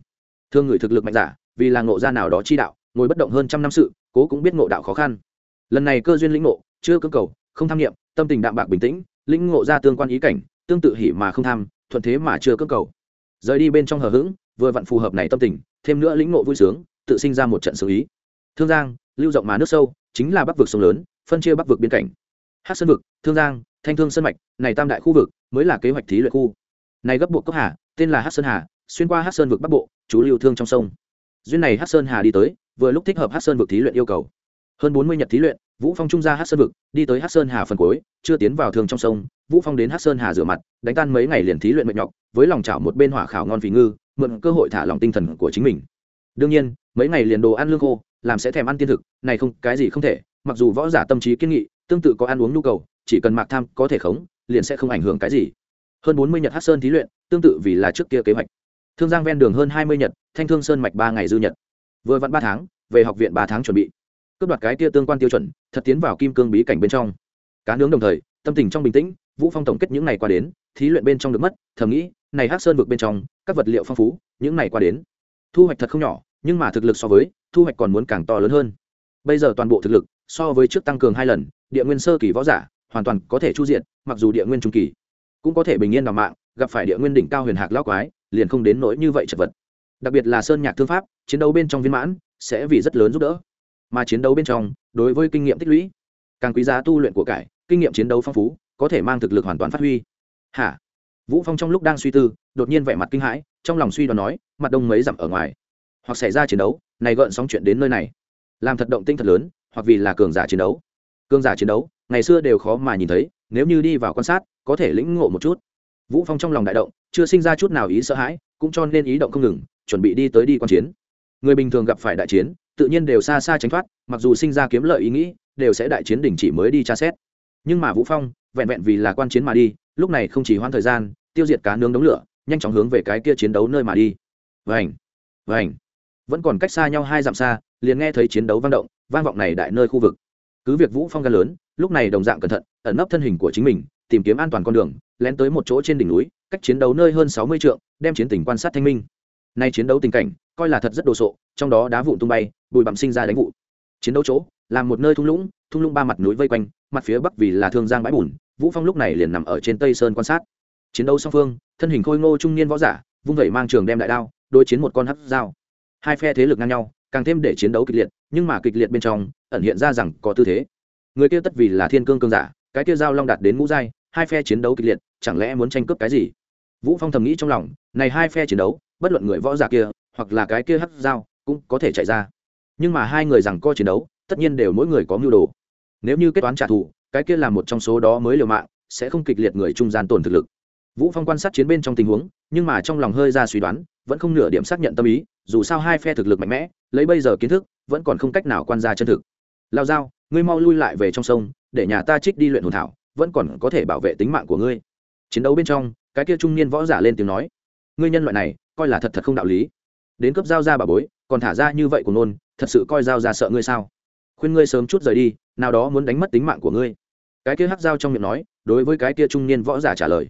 Thương người thực lực mạnh giả, vì là ngộ gia nào đó chi đạo, ngồi bất động hơn trăm năm sự, cố cũng biết ngộ đạo khó khăn. Lần này cơ duyên lĩnh ngộ, chưa cưỡng cầu, không tham nghiệm tâm tình đạm bạc bình tĩnh, lĩnh ngộ ra tương quan ý cảnh, tương tự hỉ mà không tham, thuận thế mà chưa cưỡng cầu. Rời đi bên trong hờ hững, vừa vặn phù hợp này tâm tình, thêm nữa lĩnh ngộ vui sướng, tự sinh ra một trận xử ý. Thương giang, lưu rộng mà nước sâu, chính là bắc vực sông lớn, phân chia bắc vực biên cảnh. Hát sơn vực, thương giang, thanh thương sơn mạch, này tam đại khu vực, mới là kế hoạch thí luyện khu. Này gấp bộ cốc hà, tên là hát sơn hà xuyên qua hát sơn vực bắc bộ, chú lưu thương trong sông. Duyên này hát sơn hà đi tới, vừa lúc thích hợp hát sơn vực thí luyện yêu cầu. Hơn bốn mươi nhật thí luyện, vũ phong trung ra hát sơn vực, đi tới hát sơn hà phần cuối, chưa tiến vào thương trong sông, vũ phong đến hát sơn hà rửa mặt, đánh tan mấy ngày liền thí luyện mệt nhọc, với lòng chảo một bên hỏa khảo ngon vì ngư, mượn cơ hội thả lòng tinh thần của chính mình. Đương nhiên, mấy ngày liền đồ ăn lương khô, làm sẽ thèm ăn tiên thực, này không, cái gì không thể, mặc dù võ giả tâm trí kiên nghị, tương tự có ăn uống nhu cầu, chỉ cần mạc tham có thể khống, liền sẽ không ảnh hưởng cái gì. Hơn bốn mươi nhật hát sơn thí luyện, tương tự vì là trước kia kế hoạch thương giang ven đường hơn hai mươi nhật, thanh thương sơn mạch ba ngày dư nhật. Vừa vặn ba tháng, về học viện ba tháng chuẩn bị. Cướp đoạt cái tia tương quan tiêu chuẩn, thật tiến vào kim cương bí cảnh bên trong. Cá nướng đồng thời, tâm tình trong bình tĩnh, vũ phong tổng kết những ngày qua đến, thí luyện bên trong được mất, thầm nghĩ, này hát sơn vượt bên trong, các vật liệu phong phú, những ngày qua đến, thu hoạch thật không nhỏ, nhưng mà thực lực so với, thu hoạch còn muốn càng to lớn hơn. Bây giờ toàn bộ thực lực, so với trước tăng cường hai lần, địa nguyên sơ kỳ võ giả, hoàn toàn có thể chu diện, mặc dù địa nguyên trung kỳ cũng có thể bình yên đ mạng, gặp phải địa nguyên đỉnh cao huyền hạc lao quái liền không đến nỗi như vậy chật vật. Đặc biệt là sơn nhạc thương pháp, chiến đấu bên trong viên mãn, sẽ vì rất lớn giúp đỡ. Mà chiến đấu bên trong, đối với kinh nghiệm tích lũy, càng quý giá tu luyện của cải, kinh nghiệm chiến đấu phong phú, có thể mang thực lực hoàn toàn phát huy. Hả? Vũ phong trong lúc đang suy tư, đột nhiên vẻ mặt kinh hãi, trong lòng suy đoán nói, mặt đông mấy dặm ở ngoài. Hoặc xảy ra chiến đấu, này gợn sóng chuyện đến nơi này. Làm thật động tinh thật lớn, hoặc vì là cường giả chiến đấu. Cường giả chiến đấu, ngày xưa đều khó mà nhìn thấy, nếu như đi vào quan sát, có thể lĩnh ngộ một chút vũ phong trong lòng đại động chưa sinh ra chút nào ý sợ hãi cũng cho nên ý động không ngừng chuẩn bị đi tới đi quan chiến. Người bình thường gặp phải đại chiến tự nhiên đều xa xa tránh thoát mặc dù sinh ra kiếm lợi ý nghĩ đều sẽ đại chiến đình chỉ mới đi tra xét. Nhưng mà vũ phong vẹn vẹn vì là quan chiến mà đi lúc này không chỉ hoãn thời gian tiêu diệt cá nướng đống lửa nhanh chóng hướng về cái kia chiến đấu nơi mà đi. Vành, Vành, vẫn còn cách xa nhau hai dặm xa liền nghe thấy chiến đấu vang động vang vọng này đại nơi khu vực. Cứ việc vũ phong gan lớn lúc này đồng dạng cẩn thận ẩn nấp thân hình của chính mình tìm kiếm an toàn con đường, lén tới một chỗ trên đỉnh núi, cách chiến đấu nơi hơn sáu mươi trượng, đem chiến tình quan sát thanh minh. Nay chiến đấu tình cảnh, coi là thật rất đồ sộ, trong đó đá vụn tung bay, bụi bặm sinh ra đánh vụ chiến đấu chỗ, là một nơi thung lũng thung lũng ba mặt núi vây quanh, mặt phía bắc vì là thương giang bãi bùn, vũ phong lúc này liền nằm ở trên tây sơn quan sát. Chiến đấu song phương, thân hình khôi ngô trung niên võ giả, vung vẩy mang trường đem đại đao, đối chiến một con hắc dao. Hai phe thế lực ngang nhau, càng thêm để chiến đấu kịch liệt, nhưng mà kịch liệt bên trong, ẩn hiện ra rằng có tư thế. Người kia tất vì là thiên cương cương giả, cái kia dao long đạt đến ngũ giai hai phe chiến đấu kịch liệt, chẳng lẽ muốn tranh cướp cái gì? Vũ phong thầm nghĩ trong lòng, này hai phe chiến đấu, bất luận người võ giả kia, hoặc là cái kia hắc dao cũng có thể chạy ra. Nhưng mà hai người rằng co chiến đấu, tất nhiên đều mỗi người có mưu đồ. Nếu như kết toán trả thù, cái kia là một trong số đó mới liều mạng, sẽ không kịch liệt người trung gian tổn thực lực. Vũ phong quan sát chiến bên trong tình huống, nhưng mà trong lòng hơi ra suy đoán, vẫn không nửa điểm xác nhận tâm ý, dù sao hai phe thực lực mạnh mẽ, lấy bây giờ kiến thức, vẫn còn không cách nào quan ra chân thực. Lao dao ngươi mau lui lại về trong sông, để nhà ta trích đi luyện hồn thảo vẫn còn có thể bảo vệ tính mạng của ngươi. Chiến đấu bên trong, cái kia trung niên võ giả lên tiếng nói, ngươi nhân loại này, coi là thật thật không đạo lý. Đến cấp giao ra bà bối, còn thả ra như vậy của nôn, thật sự coi giao ra sợ ngươi sao? Khuyên ngươi sớm chút rời đi, nào đó muốn đánh mất tính mạng của ngươi. Cái kia hắc dao trong miệng nói, đối với cái kia trung niên võ giả trả lời.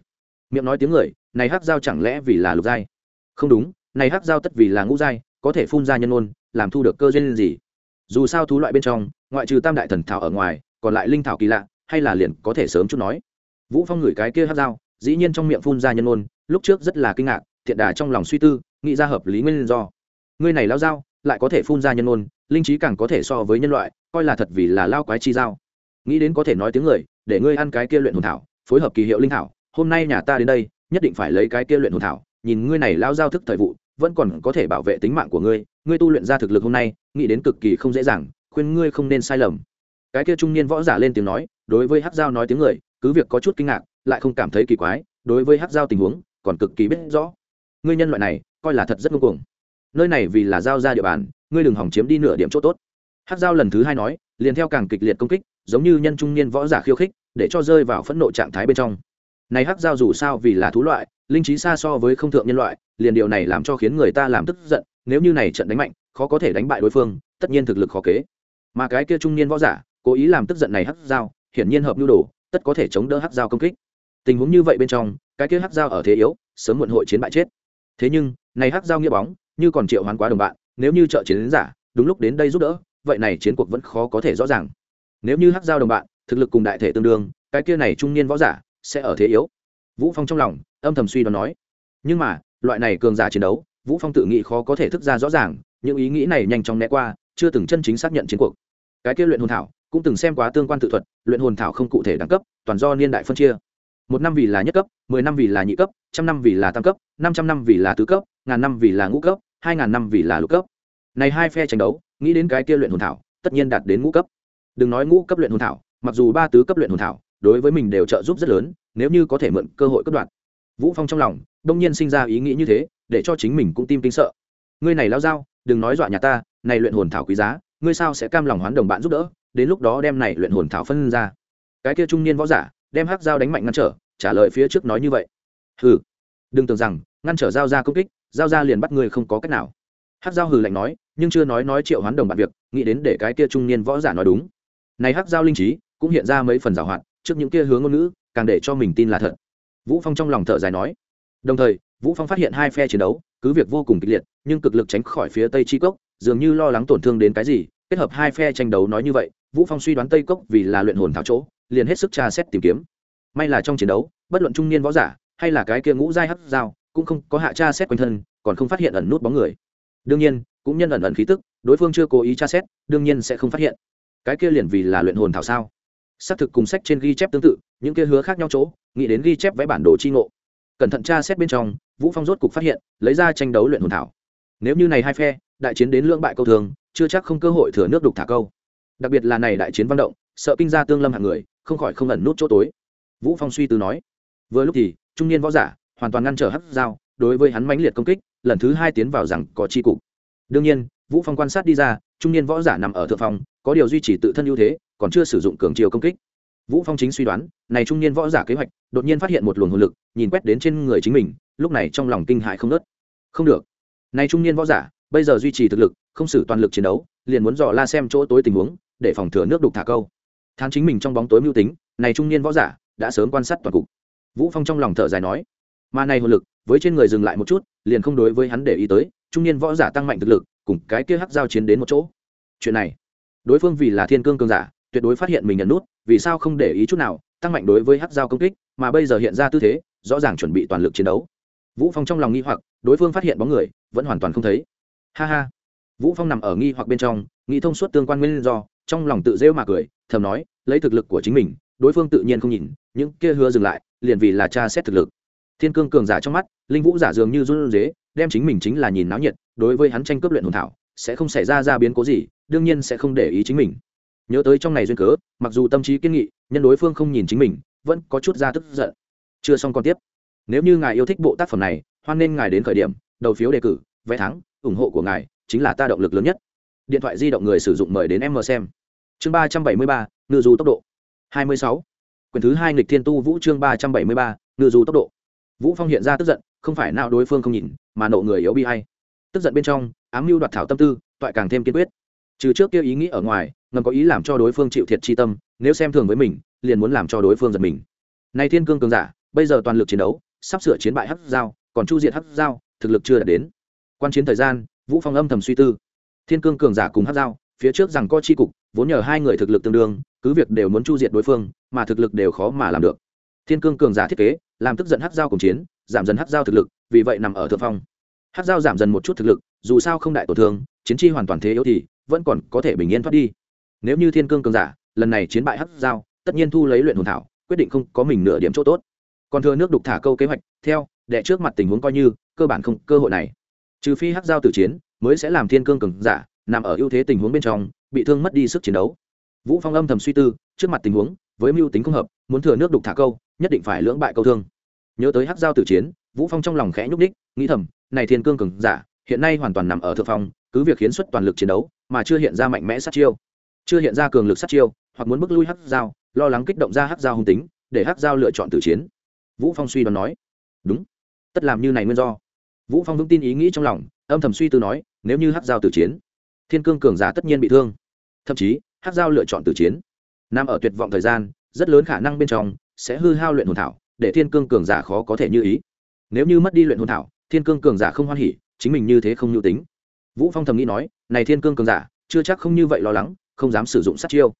Miệng nói tiếng người, này hắc dao chẳng lẽ vì là lục giai? Không đúng, này hắc dao tất vì là ngũ giai, có thể phun ra nhân ôn làm thu được cơ duyên gì? Dù sao thú loại bên trong, ngoại trừ tam đại thần thảo ở ngoài, còn lại linh thảo kỳ lạ hay là liền có thể sớm chút nói. Vũ phong ngửi cái kia hắc dao, dĩ nhiên trong miệng phun ra nhân ôn lúc trước rất là kinh ngạc, thiện đà trong lòng suy tư, nghĩ ra hợp lý nguyên do. Ngươi này lao dao, lại có thể phun ra nhân ôn linh trí càng có thể so với nhân loại, coi là thật vì là lao quái chi dao. Nghĩ đến có thể nói tiếng người, để ngươi ăn cái kia luyện hồn thảo, phối hợp kỳ hiệu linh thảo, hôm nay nhà ta đến đây, nhất định phải lấy cái kia luyện hồn thảo, nhìn ngươi này lao giao thức thời vụ, vẫn còn có thể bảo vệ tính mạng của ngươi ngươi tu luyện ra thực lực hôm nay, nghĩ đến cực kỳ không dễ dàng, khuyên ngươi không nên sai lầm. Cái kia trung niên võ giả lên tiếng nói đối với hát giao nói tiếng người, cứ việc có chút kinh ngạc, lại không cảm thấy kỳ quái, đối với hát giao tình huống, còn cực kỳ biết rõ. Ngươi nhân loại này, coi là thật rất ngưng cuồng. Nơi này vì là giao ra địa bàn, ngươi đừng hỏng chiếm đi nửa điểm chỗ tốt. Hát giao lần thứ hai nói, liền theo càng kịch liệt công kích, giống như nhân trung niên võ giả khiêu khích, để cho rơi vào phẫn nộ trạng thái bên trong. Này hắc giao dù sao vì là thú loại, linh trí xa so với không thượng nhân loại, liền điều này làm cho khiến người ta làm tức giận, nếu như này trận đánh mạnh, khó có thể đánh bại đối phương, tất nhiên thực lực khó kế. Mà cái kia trung niên võ giả, cố ý làm tức giận này hắc giao hiển nhiên hợp nhu đồ, tất có thể chống đỡ hắc giao công kích. Tình huống như vậy bên trong, cái kia hắc giao ở thế yếu, sớm muộn hội chiến bại chết. Thế nhưng, này hắc giao nghĩa bóng, như còn triệu hoán quá đồng bạn, nếu như trợ chiến đến giả, đúng lúc đến đây giúp đỡ, vậy này chiến cuộc vẫn khó có thể rõ ràng. Nếu như hắc giao đồng bạn, thực lực cùng đại thể tương đương, cái kia này trung niên võ giả sẽ ở thế yếu. Vũ phong trong lòng, âm thầm suy đoán nói. Nhưng mà, loại này cường giả chiến đấu, vũ phong tự nghĩ khó có thể thức ra rõ ràng, những ý nghĩ này nhanh chóng né qua, chưa từng chân chính xác nhận chiến cuộc. Cái kia luyện hồn thảo cũng từng xem quá tương quan tự thuật, luyện hồn thảo không cụ thể đẳng cấp, toàn do niên đại phân chia. Một năm vì là nhất cấp, mười năm vì là nhị cấp, trăm năm vì là tam cấp, năm trăm năm vì là tứ cấp, ngàn năm vì là ngũ cấp, hai ngàn năm vì là lục cấp. Này hai phe tranh đấu, nghĩ đến cái kia luyện hồn thảo, tất nhiên đạt đến ngũ cấp. Đừng nói ngũ cấp luyện hồn thảo, mặc dù ba tứ cấp luyện hồn thảo, đối với mình đều trợ giúp rất lớn, nếu như có thể mượn cơ hội cất đoạn. Vũ phong trong lòng, đông nhiên sinh ra ý nghĩ như thế, để cho chính mình cũng tim kinh sợ. Ngươi này lao dao, đừng nói dọa nhà ta, này luyện hồn thảo quý giá ngươi sao sẽ cam lòng hoán đồng bạn giúp đỡ, đến lúc đó đem này luyện hồn thảo phân ra. Cái kia trung niên võ giả, đem hắc dao đánh mạnh ngăn trở, trả lời phía trước nói như vậy. Hừ, đừng tưởng rằng, ngăn trở dao ra công kích dao ra liền bắt ngươi không có cách nào. Hắc dao hừ lạnh nói, nhưng chưa nói nói triệu hoán đồng bạn việc, nghĩ đến để cái kia trung niên võ giả nói đúng. Này hắc dao linh trí, cũng hiện ra mấy phần giảo hoạt, trước những kia hướng ngôn ngữ, càng để cho mình tin là thật. Vũ phong trong lòng thở dài nói. Đồng thời, vũ phong phát hiện hai phe chiến đấu, cứ việc vô cùng kịch liệt, nhưng cực lực tránh khỏi phía tây chi cốc dường như lo lắng tổn thương đến cái gì, kết hợp hai phe tranh đấu nói như vậy, vũ phong suy đoán tây cốc vì là luyện hồn thảo chỗ, liền hết sức tra xét tìm kiếm. May là trong chiến đấu, bất luận trung niên võ giả, hay là cái kia ngũ giai hắc dao cũng không có hạ tra xét quanh thân, còn không phát hiện ẩn nút bóng người. Đương nhiên, cũng nhân ẩn ẩn khí tức, đối phương chưa cố ý tra xét, đương nhiên sẽ không phát hiện. Cái kia liền vì là luyện hồn thảo sao? Xác thực cùng sách trên ghi chép tương tự, những kia hứa khác nhau chỗ, nghĩ đến ghi chép vẽ bản đồ chi ngộ. Cẩn thận tra xét bên trong, vũ phong rốt cục phát hiện, lấy ra tranh đấu luyện hồn thảo. Nếu như này hai phe đại chiến đến lưỡng bại câu thường, chưa chắc không cơ hội thừa nước đục thả câu. Đặc biệt là này đại chiến văn động, sợ kinh gia tương lâm hạng người, không khỏi không ẩn nút chỗ tối. Vũ phong suy tư nói, vừa lúc thì, trung niên võ giả, hoàn toàn ngăn trở hắc dao đối với hắn mãnh liệt công kích, lần thứ hai tiến vào rằng có chi cục. Đương nhiên, vũ phong quan sát đi ra, trung niên võ giả nằm ở thượng phòng, có điều duy trì tự thân ưu thế, còn chưa sử dụng cường chiều công kích. Vũ phong chính suy đoán, này trung niên võ giả kế hoạch, đột nhiên phát hiện một luồng hồn lực, nhìn quét đến trên người chính mình, lúc này trong lòng kinh hại không nớt không được. Này trung niên võ giả bây giờ duy trì thực lực, không sử toàn lực chiến đấu, liền muốn dò la xem chỗ tối tình huống, để phòng thừa nước đục thả câu. Thán chính mình trong bóng tối mưu tính, này trung niên võ giả, đã sớm quan sát toàn cục. Vũ phong trong lòng thở dài nói, mà này hồn lực, với trên người dừng lại một chút, liền không đối với hắn để ý tới, trung niên võ giả tăng mạnh thực lực, cùng cái kia hắc giao chiến đến một chỗ. Chuyện này, đối phương vì là thiên cương cường giả, tuyệt đối phát hiện mình nhận nút, vì sao không để ý chút nào, tăng mạnh đối với hắc giao công kích, mà bây giờ hiện ra tư thế, rõ ràng chuẩn bị toàn lực chiến đấu. Vũ phong trong lòng nghi hoặc, đối phương phát hiện bóng người, vẫn hoàn toàn không thấy ha ha. Vũ phong nằm ở nghi hoặc bên trong, nghĩ thông suốt tương quan nguyên do, trong lòng tự rêu mà cười, thầm nói, lấy thực lực của chính mình, đối phương tự nhiên không nhìn, những kia hứa dừng lại, liền vì là tra xét thực lực. Thiên cương cường giả trong mắt, linh vũ giả dường như run rế, đem chính mình chính là nhìn náo nhiệt, đối với hắn tranh cướp luyện hồn thảo, sẽ không xảy ra ra biến cố gì, đương nhiên sẽ không để ý chính mình. Nhớ tới trong này duyên cớ, mặc dù tâm trí kiên nghị nhân đối phương không nhìn chính mình, vẫn có chút ra tức giận. Chưa xong còn tiếp. Nếu như ngài yêu thích bộ tác phẩm này, hoan nên ngài đến khởi điểm, đầu phiếu đề cử, vé thắng ủng hộ của ngài chính là ta động lực lớn nhất. Điện thoại di động người sử dụng mời đến em mờ xem. Chương ba trăm bảy mươi ba, ngư du tốc độ. hai mươi sáu. Quyển thứ hai nghịch thiên tu vũ chương ba trăm bảy mươi ba, ngư du tốc độ. Vũ phong hiện ra tức giận, không phải nào đối phương không nhìn, mà nộ người yếu bi hay tức giận bên trong, ám mưu đoạt thảo tâm tư, toại càng thêm kiên quyết. Trừ trước kia ý nghĩ ở ngoài, ngầm có ý làm cho đối phương chịu thiệt chi tâm, nếu xem thường với mình, liền muốn làm cho đối phương giật mình. Nay thiên cương cường giả, bây giờ toàn lực chiến đấu, sắp sửa chiến bại hắc giao, còn chu diệt hắc giao, thực lực chưa đạt đến quan chiến thời gian, vũ phong âm thầm suy tư. Thiên cương cường giả cùng hắc giao, phía trước rằng có chi cục, vốn nhờ hai người thực lực tương đương, cứ việc đều muốn chu diệt đối phương, mà thực lực đều khó mà làm được. Thiên cương cường giả thiết kế, làm tức giận hắc giao cùng chiến, giảm dần hắc giao thực lực, vì vậy nằm ở thượng phong. Hắc giao giảm dần một chút thực lực, dù sao không đại tổn thương, chiến chi hoàn toàn thế yếu thì, vẫn còn có thể bình yên thoát đi. Nếu như thiên cương cường giả, lần này chiến bại hắc giao, tất nhiên thu lấy luyện hồn thảo, quyết định không có mình nửa điểm chỗ tốt. Còn thừa nước đục thả câu kế hoạch, theo đệ trước mặt tình huống coi như, cơ bản không, cơ hội này trừ phi hắc giao tử chiến, mới sẽ làm thiên cương cường giả, nằm ở ưu thế tình huống bên trong, bị thương mất đi sức chiến đấu. Vũ phong âm thầm suy tư, trước mặt tình huống, với mưu tính không hợp, muốn thừa nước đục thả câu, nhất định phải lưỡng bại câu thương. Nhớ tới hắc giao tử chiến, vũ phong trong lòng khẽ nhúc đích nghĩ thầm, này thiên cương cường giả, hiện nay hoàn toàn nằm ở thượng phong, cứ việc khiến xuất toàn lực chiến đấu, mà chưa hiện ra mạnh mẽ sát chiêu. Chưa hiện ra cường lực sát chiêu, hoặc muốn bước lui hắc giao, lo lắng kích động ra hắc giao hung tính, để hắc giao lựa chọn tử chiến. Vũ phong suy đoán nói, đúng, tất làm như này nguyên do vũ phong vững tin ý nghĩ trong lòng, âm thầm suy tư nói, nếu như hắc giao tử chiến, thiên cương cường giả tất nhiên bị thương. Thậm chí, hắc giao lựa chọn tử chiến. Nằm ở tuyệt vọng thời gian, rất lớn khả năng bên trong sẽ hư hao luyện hồn thảo, để thiên cương cường giả khó có thể như ý. Nếu như mất đi luyện hồn thảo, thiên cương cường giả không hoan hỉ, chính mình như thế không nhu tính. Vũ phong thầm nghĩ nói, này thiên cương cường giả, chưa chắc không như vậy lo lắng, không dám sử dụng sát chiêu.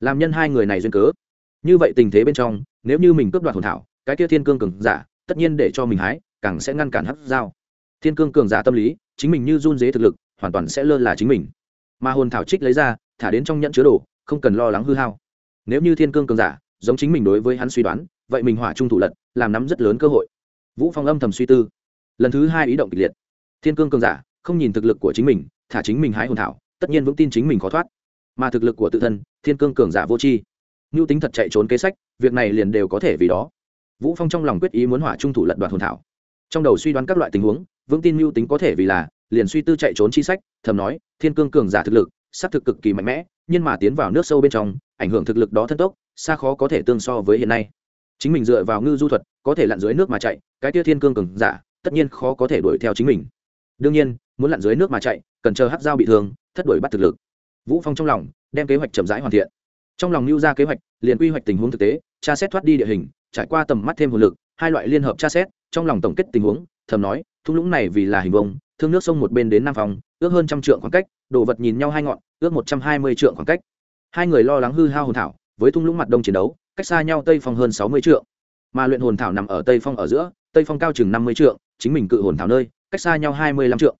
Làm nhân hai người này duyên cớ. Như vậy tình thế bên trong, nếu như mình cướp đoạt hồn thảo, cái kia thiên cương cường giả, tất nhiên để cho mình hái, càng sẽ ngăn cản hắc giao thiên cương cường giả tâm lý, chính mình như run dế thực lực, hoàn toàn sẽ lơ là chính mình. Mà hồn thảo trích lấy ra, thả đến trong nhận chứa đồ, không cần lo lắng hư hao. Nếu như thiên cương cường giả, giống chính mình đối với hắn suy đoán, vậy mình hỏa trung thủ lật, làm nắm rất lớn cơ hội. Vũ phong âm thầm suy tư. Lần thứ hai ý động kịch liệt. Thiên cương cường giả, không nhìn thực lực của chính mình, thả chính mình hái hồn thảo, tất nhiên vững tin chính mình khó thoát. Mà thực lực của tự thân, thiên cương cường giả vô tri. Nhu tính thật chạy trốn kế sách, việc này liền đều có thể vì đó. Vũ phong trong lòng quyết ý muốn hỏa trung thủ lật đoạt hồn thảo. Trong đầu suy đoán các loại tình huống vững tin mưu tính có thể vì là, liền suy tư chạy trốn chi sách, thầm nói, thiên cương cường giả thực lực xác thực cực kỳ mạnh mẽ, nhưng mà tiến vào nước sâu bên trong, ảnh hưởng thực lực đó thân tốc, xa khó có thể tương so với hiện nay. Chính mình dựa vào ngư du thuật, có thể lặn dưới nước mà chạy, cái tia thiên cương cường giả, tất nhiên khó có thể đuổi theo chính mình. Đương nhiên, muốn lặn dưới nước mà chạy, cần chờ hát dao bị thương, thất đuổi bắt thực lực. Vũ phong trong lòng đem kế hoạch chậm rãi hoàn thiện. Trong lòng lưu ra kế hoạch, liền quy hoạch tình huống thực tế, tra xét thoát đi địa hình, trải qua tầm mắt thêm hồn lực, hai loại liên hợp tra xét, trong lòng tổng kết tình huống, thầm nói thung lũng này vì là hình vông thương nước sông một bên đến nam phòng ước hơn trăm trượng khoảng cách, đồ vật nhìn nhau hai ngọn, ước một trăm hai mươi trượng khoảng cách. Hai người lo lắng hư hao hồn thảo, với thung lũng mặt đông chiến đấu, cách xa nhau tây phong hơn sáu mươi trượng. Mà luyện hồn thảo nằm ở tây phong ở giữa, tây phong cao chừng năm mươi trượng, chính mình cự hồn thảo nơi, cách xa nhau hai mươi lăm trượng.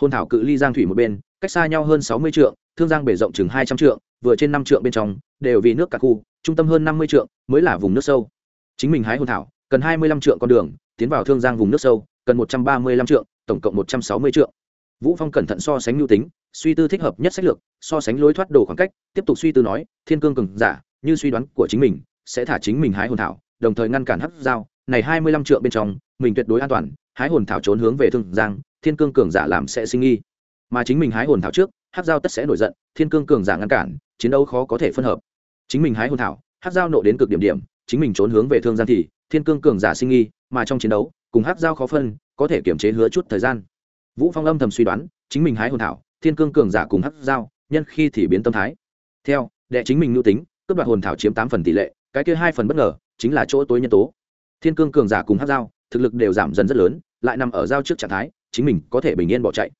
Hồn thảo cự ly giang thủy một bên, cách xa nhau hơn sáu mươi trượng, thương giang bể rộng chừng hai trăm trượng, vừa trên năm trượng bên trong, đều vì nước cả khu, trung tâm hơn năm mươi trượng, mới là vùng nước sâu. Chính mình hái hồn thảo, cần hai mươi lăm trượng con đường, tiến vào thương giang vùng nước sâu cần một trăm ba mươi lăm trượng, tổng cộng một trăm sáu mươi trượng. Vũ phong cẩn thận so sánh lưu tính, suy tư thích hợp nhất sách lược, so sánh lối thoát đồ khoảng cách, tiếp tục suy tư nói, thiên cương cường giả, như suy đoán của chính mình, sẽ thả chính mình hái hồn thảo, đồng thời ngăn cản hấp dao này hai mươi lăm trượng bên trong, mình tuyệt đối an toàn, hái hồn thảo trốn hướng về thương giang, thiên cương cường giả làm sẽ sinh nghi. Mà chính mình hái hồn thảo trước hắc dao tất sẽ nổi giận, thiên cương cường giả ngăn cản, chiến đấu khó có thể phân hợp. Chính mình hái hồn thảo hắc dao nộ đến cực điểm điểm, chính mình trốn hướng về thương giang thì, thiên cương cường giả sinh nghi, mà trong chiến đấu cùng hắc giao khó phân có thể kiểm chế hứa chút thời gian. Vũ phong âm thầm suy đoán chính mình hái hồn thảo thiên cương cường giả cùng hắc giao, nhân khi thì biến tâm thái. Theo đệ chính mình nhu tính cướp đoạt hồn thảo chiếm tám phần tỷ lệ cái kia hai phần bất ngờ chính là chỗ tối nhân tố. Thiên cương cường giả cùng hắc giao, thực lực đều giảm dần rất lớn lại nằm ở giao trước trạng thái chính mình có thể bình yên bỏ chạy.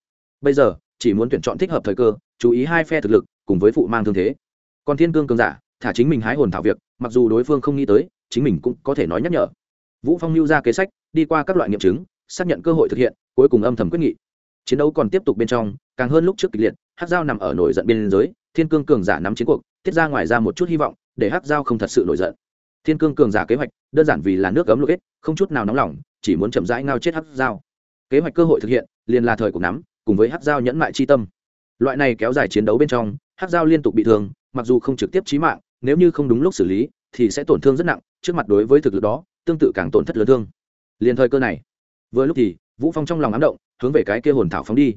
Bây giờ chỉ muốn tuyển chọn thích hợp thời cơ chú ý hai phe thực lực cùng với phụ mang thương thế. Còn thiên cương cường giả thả chính mình hái hồn thảo việc mặc dù đối phương không nghĩ tới chính mình cũng có thể nói nhắc nhở. Vũ phong lưu ra kế sách đi qua các loại nghiệm chứng, xác nhận cơ hội thực hiện, cuối cùng âm thầm quyết nghị. Chiến đấu còn tiếp tục bên trong, càng hơn lúc trước kịch liệt hát dao nằm ở nổi giận biên giới thiên cương cường giả nắm chiến cuộc tiết ra ngoài ra một chút hy vọng, để hát dao không thật sự nổi giận. Thiên cương cường giả kế hoạch, đơn giản vì là nước cấm lục ích không chút nào nóng lòng, chỉ muốn chậm rãi ngao chết hát dao kế hoạch cơ hội thực hiện, liền là thời cuộc nắm, cùng với hát dao nhẫn mại chi tâm. Loại này kéo dài chiến đấu bên trong hát dao liên tục bị thương, mặc dù không trực tiếp chí mạng, nếu như không đúng lúc xử lý, thì sẽ tổn thương rất nặng, trước mặt đối với thực lực đó, tương tự càng tổn thất lớn thương liền thời cơ này. Vừa lúc thì, vũ phong trong lòng ám động, hướng về cái kia hồn thảo phóng đi.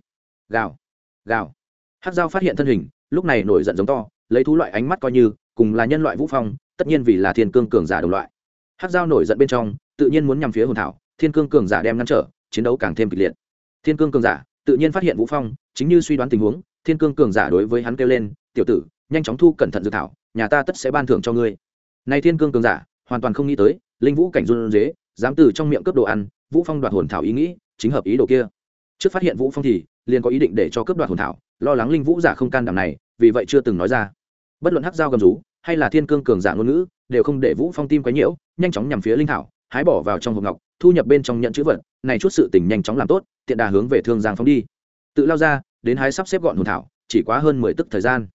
Gào gào. Hát dao phát hiện thân hình, lúc này nổi giận giống to, lấy thú loại ánh mắt coi như, cùng là nhân loại vũ phong, tất nhiên vì là thiên cương cường giả đồng loại. Hát dao nổi giận bên trong, tự nhiên muốn nhằm phía hồn thảo, thiên cương cường giả đem ngăn trở, chiến đấu càng thêm kịch liệt. Thiên cương cường giả, tự nhiên phát hiện vũ phong, chính như suy đoán tình huống, thiên cương cường giả đối với hắn kêu lên, tiểu tử, nhanh chóng thu cẩn thận dự thảo, nhà ta tất sẽ ban thưởng cho ngươi. Nay thiên cương cường giả, hoàn toàn không nghĩ tới, linh vũ cảnh run dế dám từ trong miệng cướp đồ ăn, vũ phong đoạt hồn thảo ý nghĩ, chính hợp ý đồ kia. Trước phát hiện vũ phong thì, liền có ý định để cho cướp đoạt hồn thảo, lo lắng linh vũ giả không can đảm này, vì vậy chưa từng nói ra. Bất luận hắc giao gầm rú, hay là thiên cương cường giả ngôn ngữ, đều không để vũ phong tim quấy nhiễu, nhanh chóng nhằm phía linh thảo, hái bỏ vào trong hộp ngọc, thu nhập bên trong nhận chữ vật, này chút sự tình nhanh chóng làm tốt, tiện đà hướng về thương giang phóng đi. Tự lao ra, đến hái sắp xếp gọn hồn thảo, chỉ quá hơn mười tức thời gian.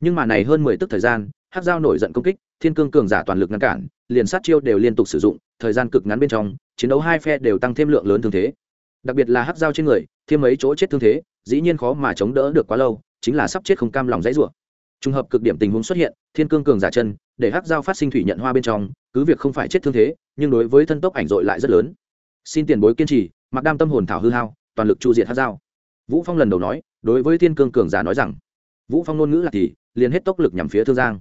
Nhưng mà này hơn mười tức thời gian, hắc giao nổi giận công kích, thiên cương cường giả toàn lực ngăn cản, liền sát chiêu đều liên tục sử dụng thời gian cực ngắn bên trong, chiến đấu hai phe đều tăng thêm lượng lớn thương thế. Đặc biệt là hắc dao trên người, thêm mấy chỗ chết thương thế, dĩ nhiên khó mà chống đỡ được quá lâu, chính là sắp chết không cam lòng dãy rủa. Trùng hợp cực điểm tình huống xuất hiện, thiên cương cường giả chân, để hắc dao phát sinh thủy nhận hoa bên trong, cứ việc không phải chết thương thế, nhưng đối với thân tốc ảnh dội lại rất lớn. Xin tiền bối kiên trì, mặc đam tâm hồn thảo hư hao, toàn lực chu diệt hát dao. Vũ phong lần đầu nói, đối với thiên cương cường giả nói rằng, vũ phong ngôn ngữ là thì, liền hết tốc lực nhằm phía thương giang.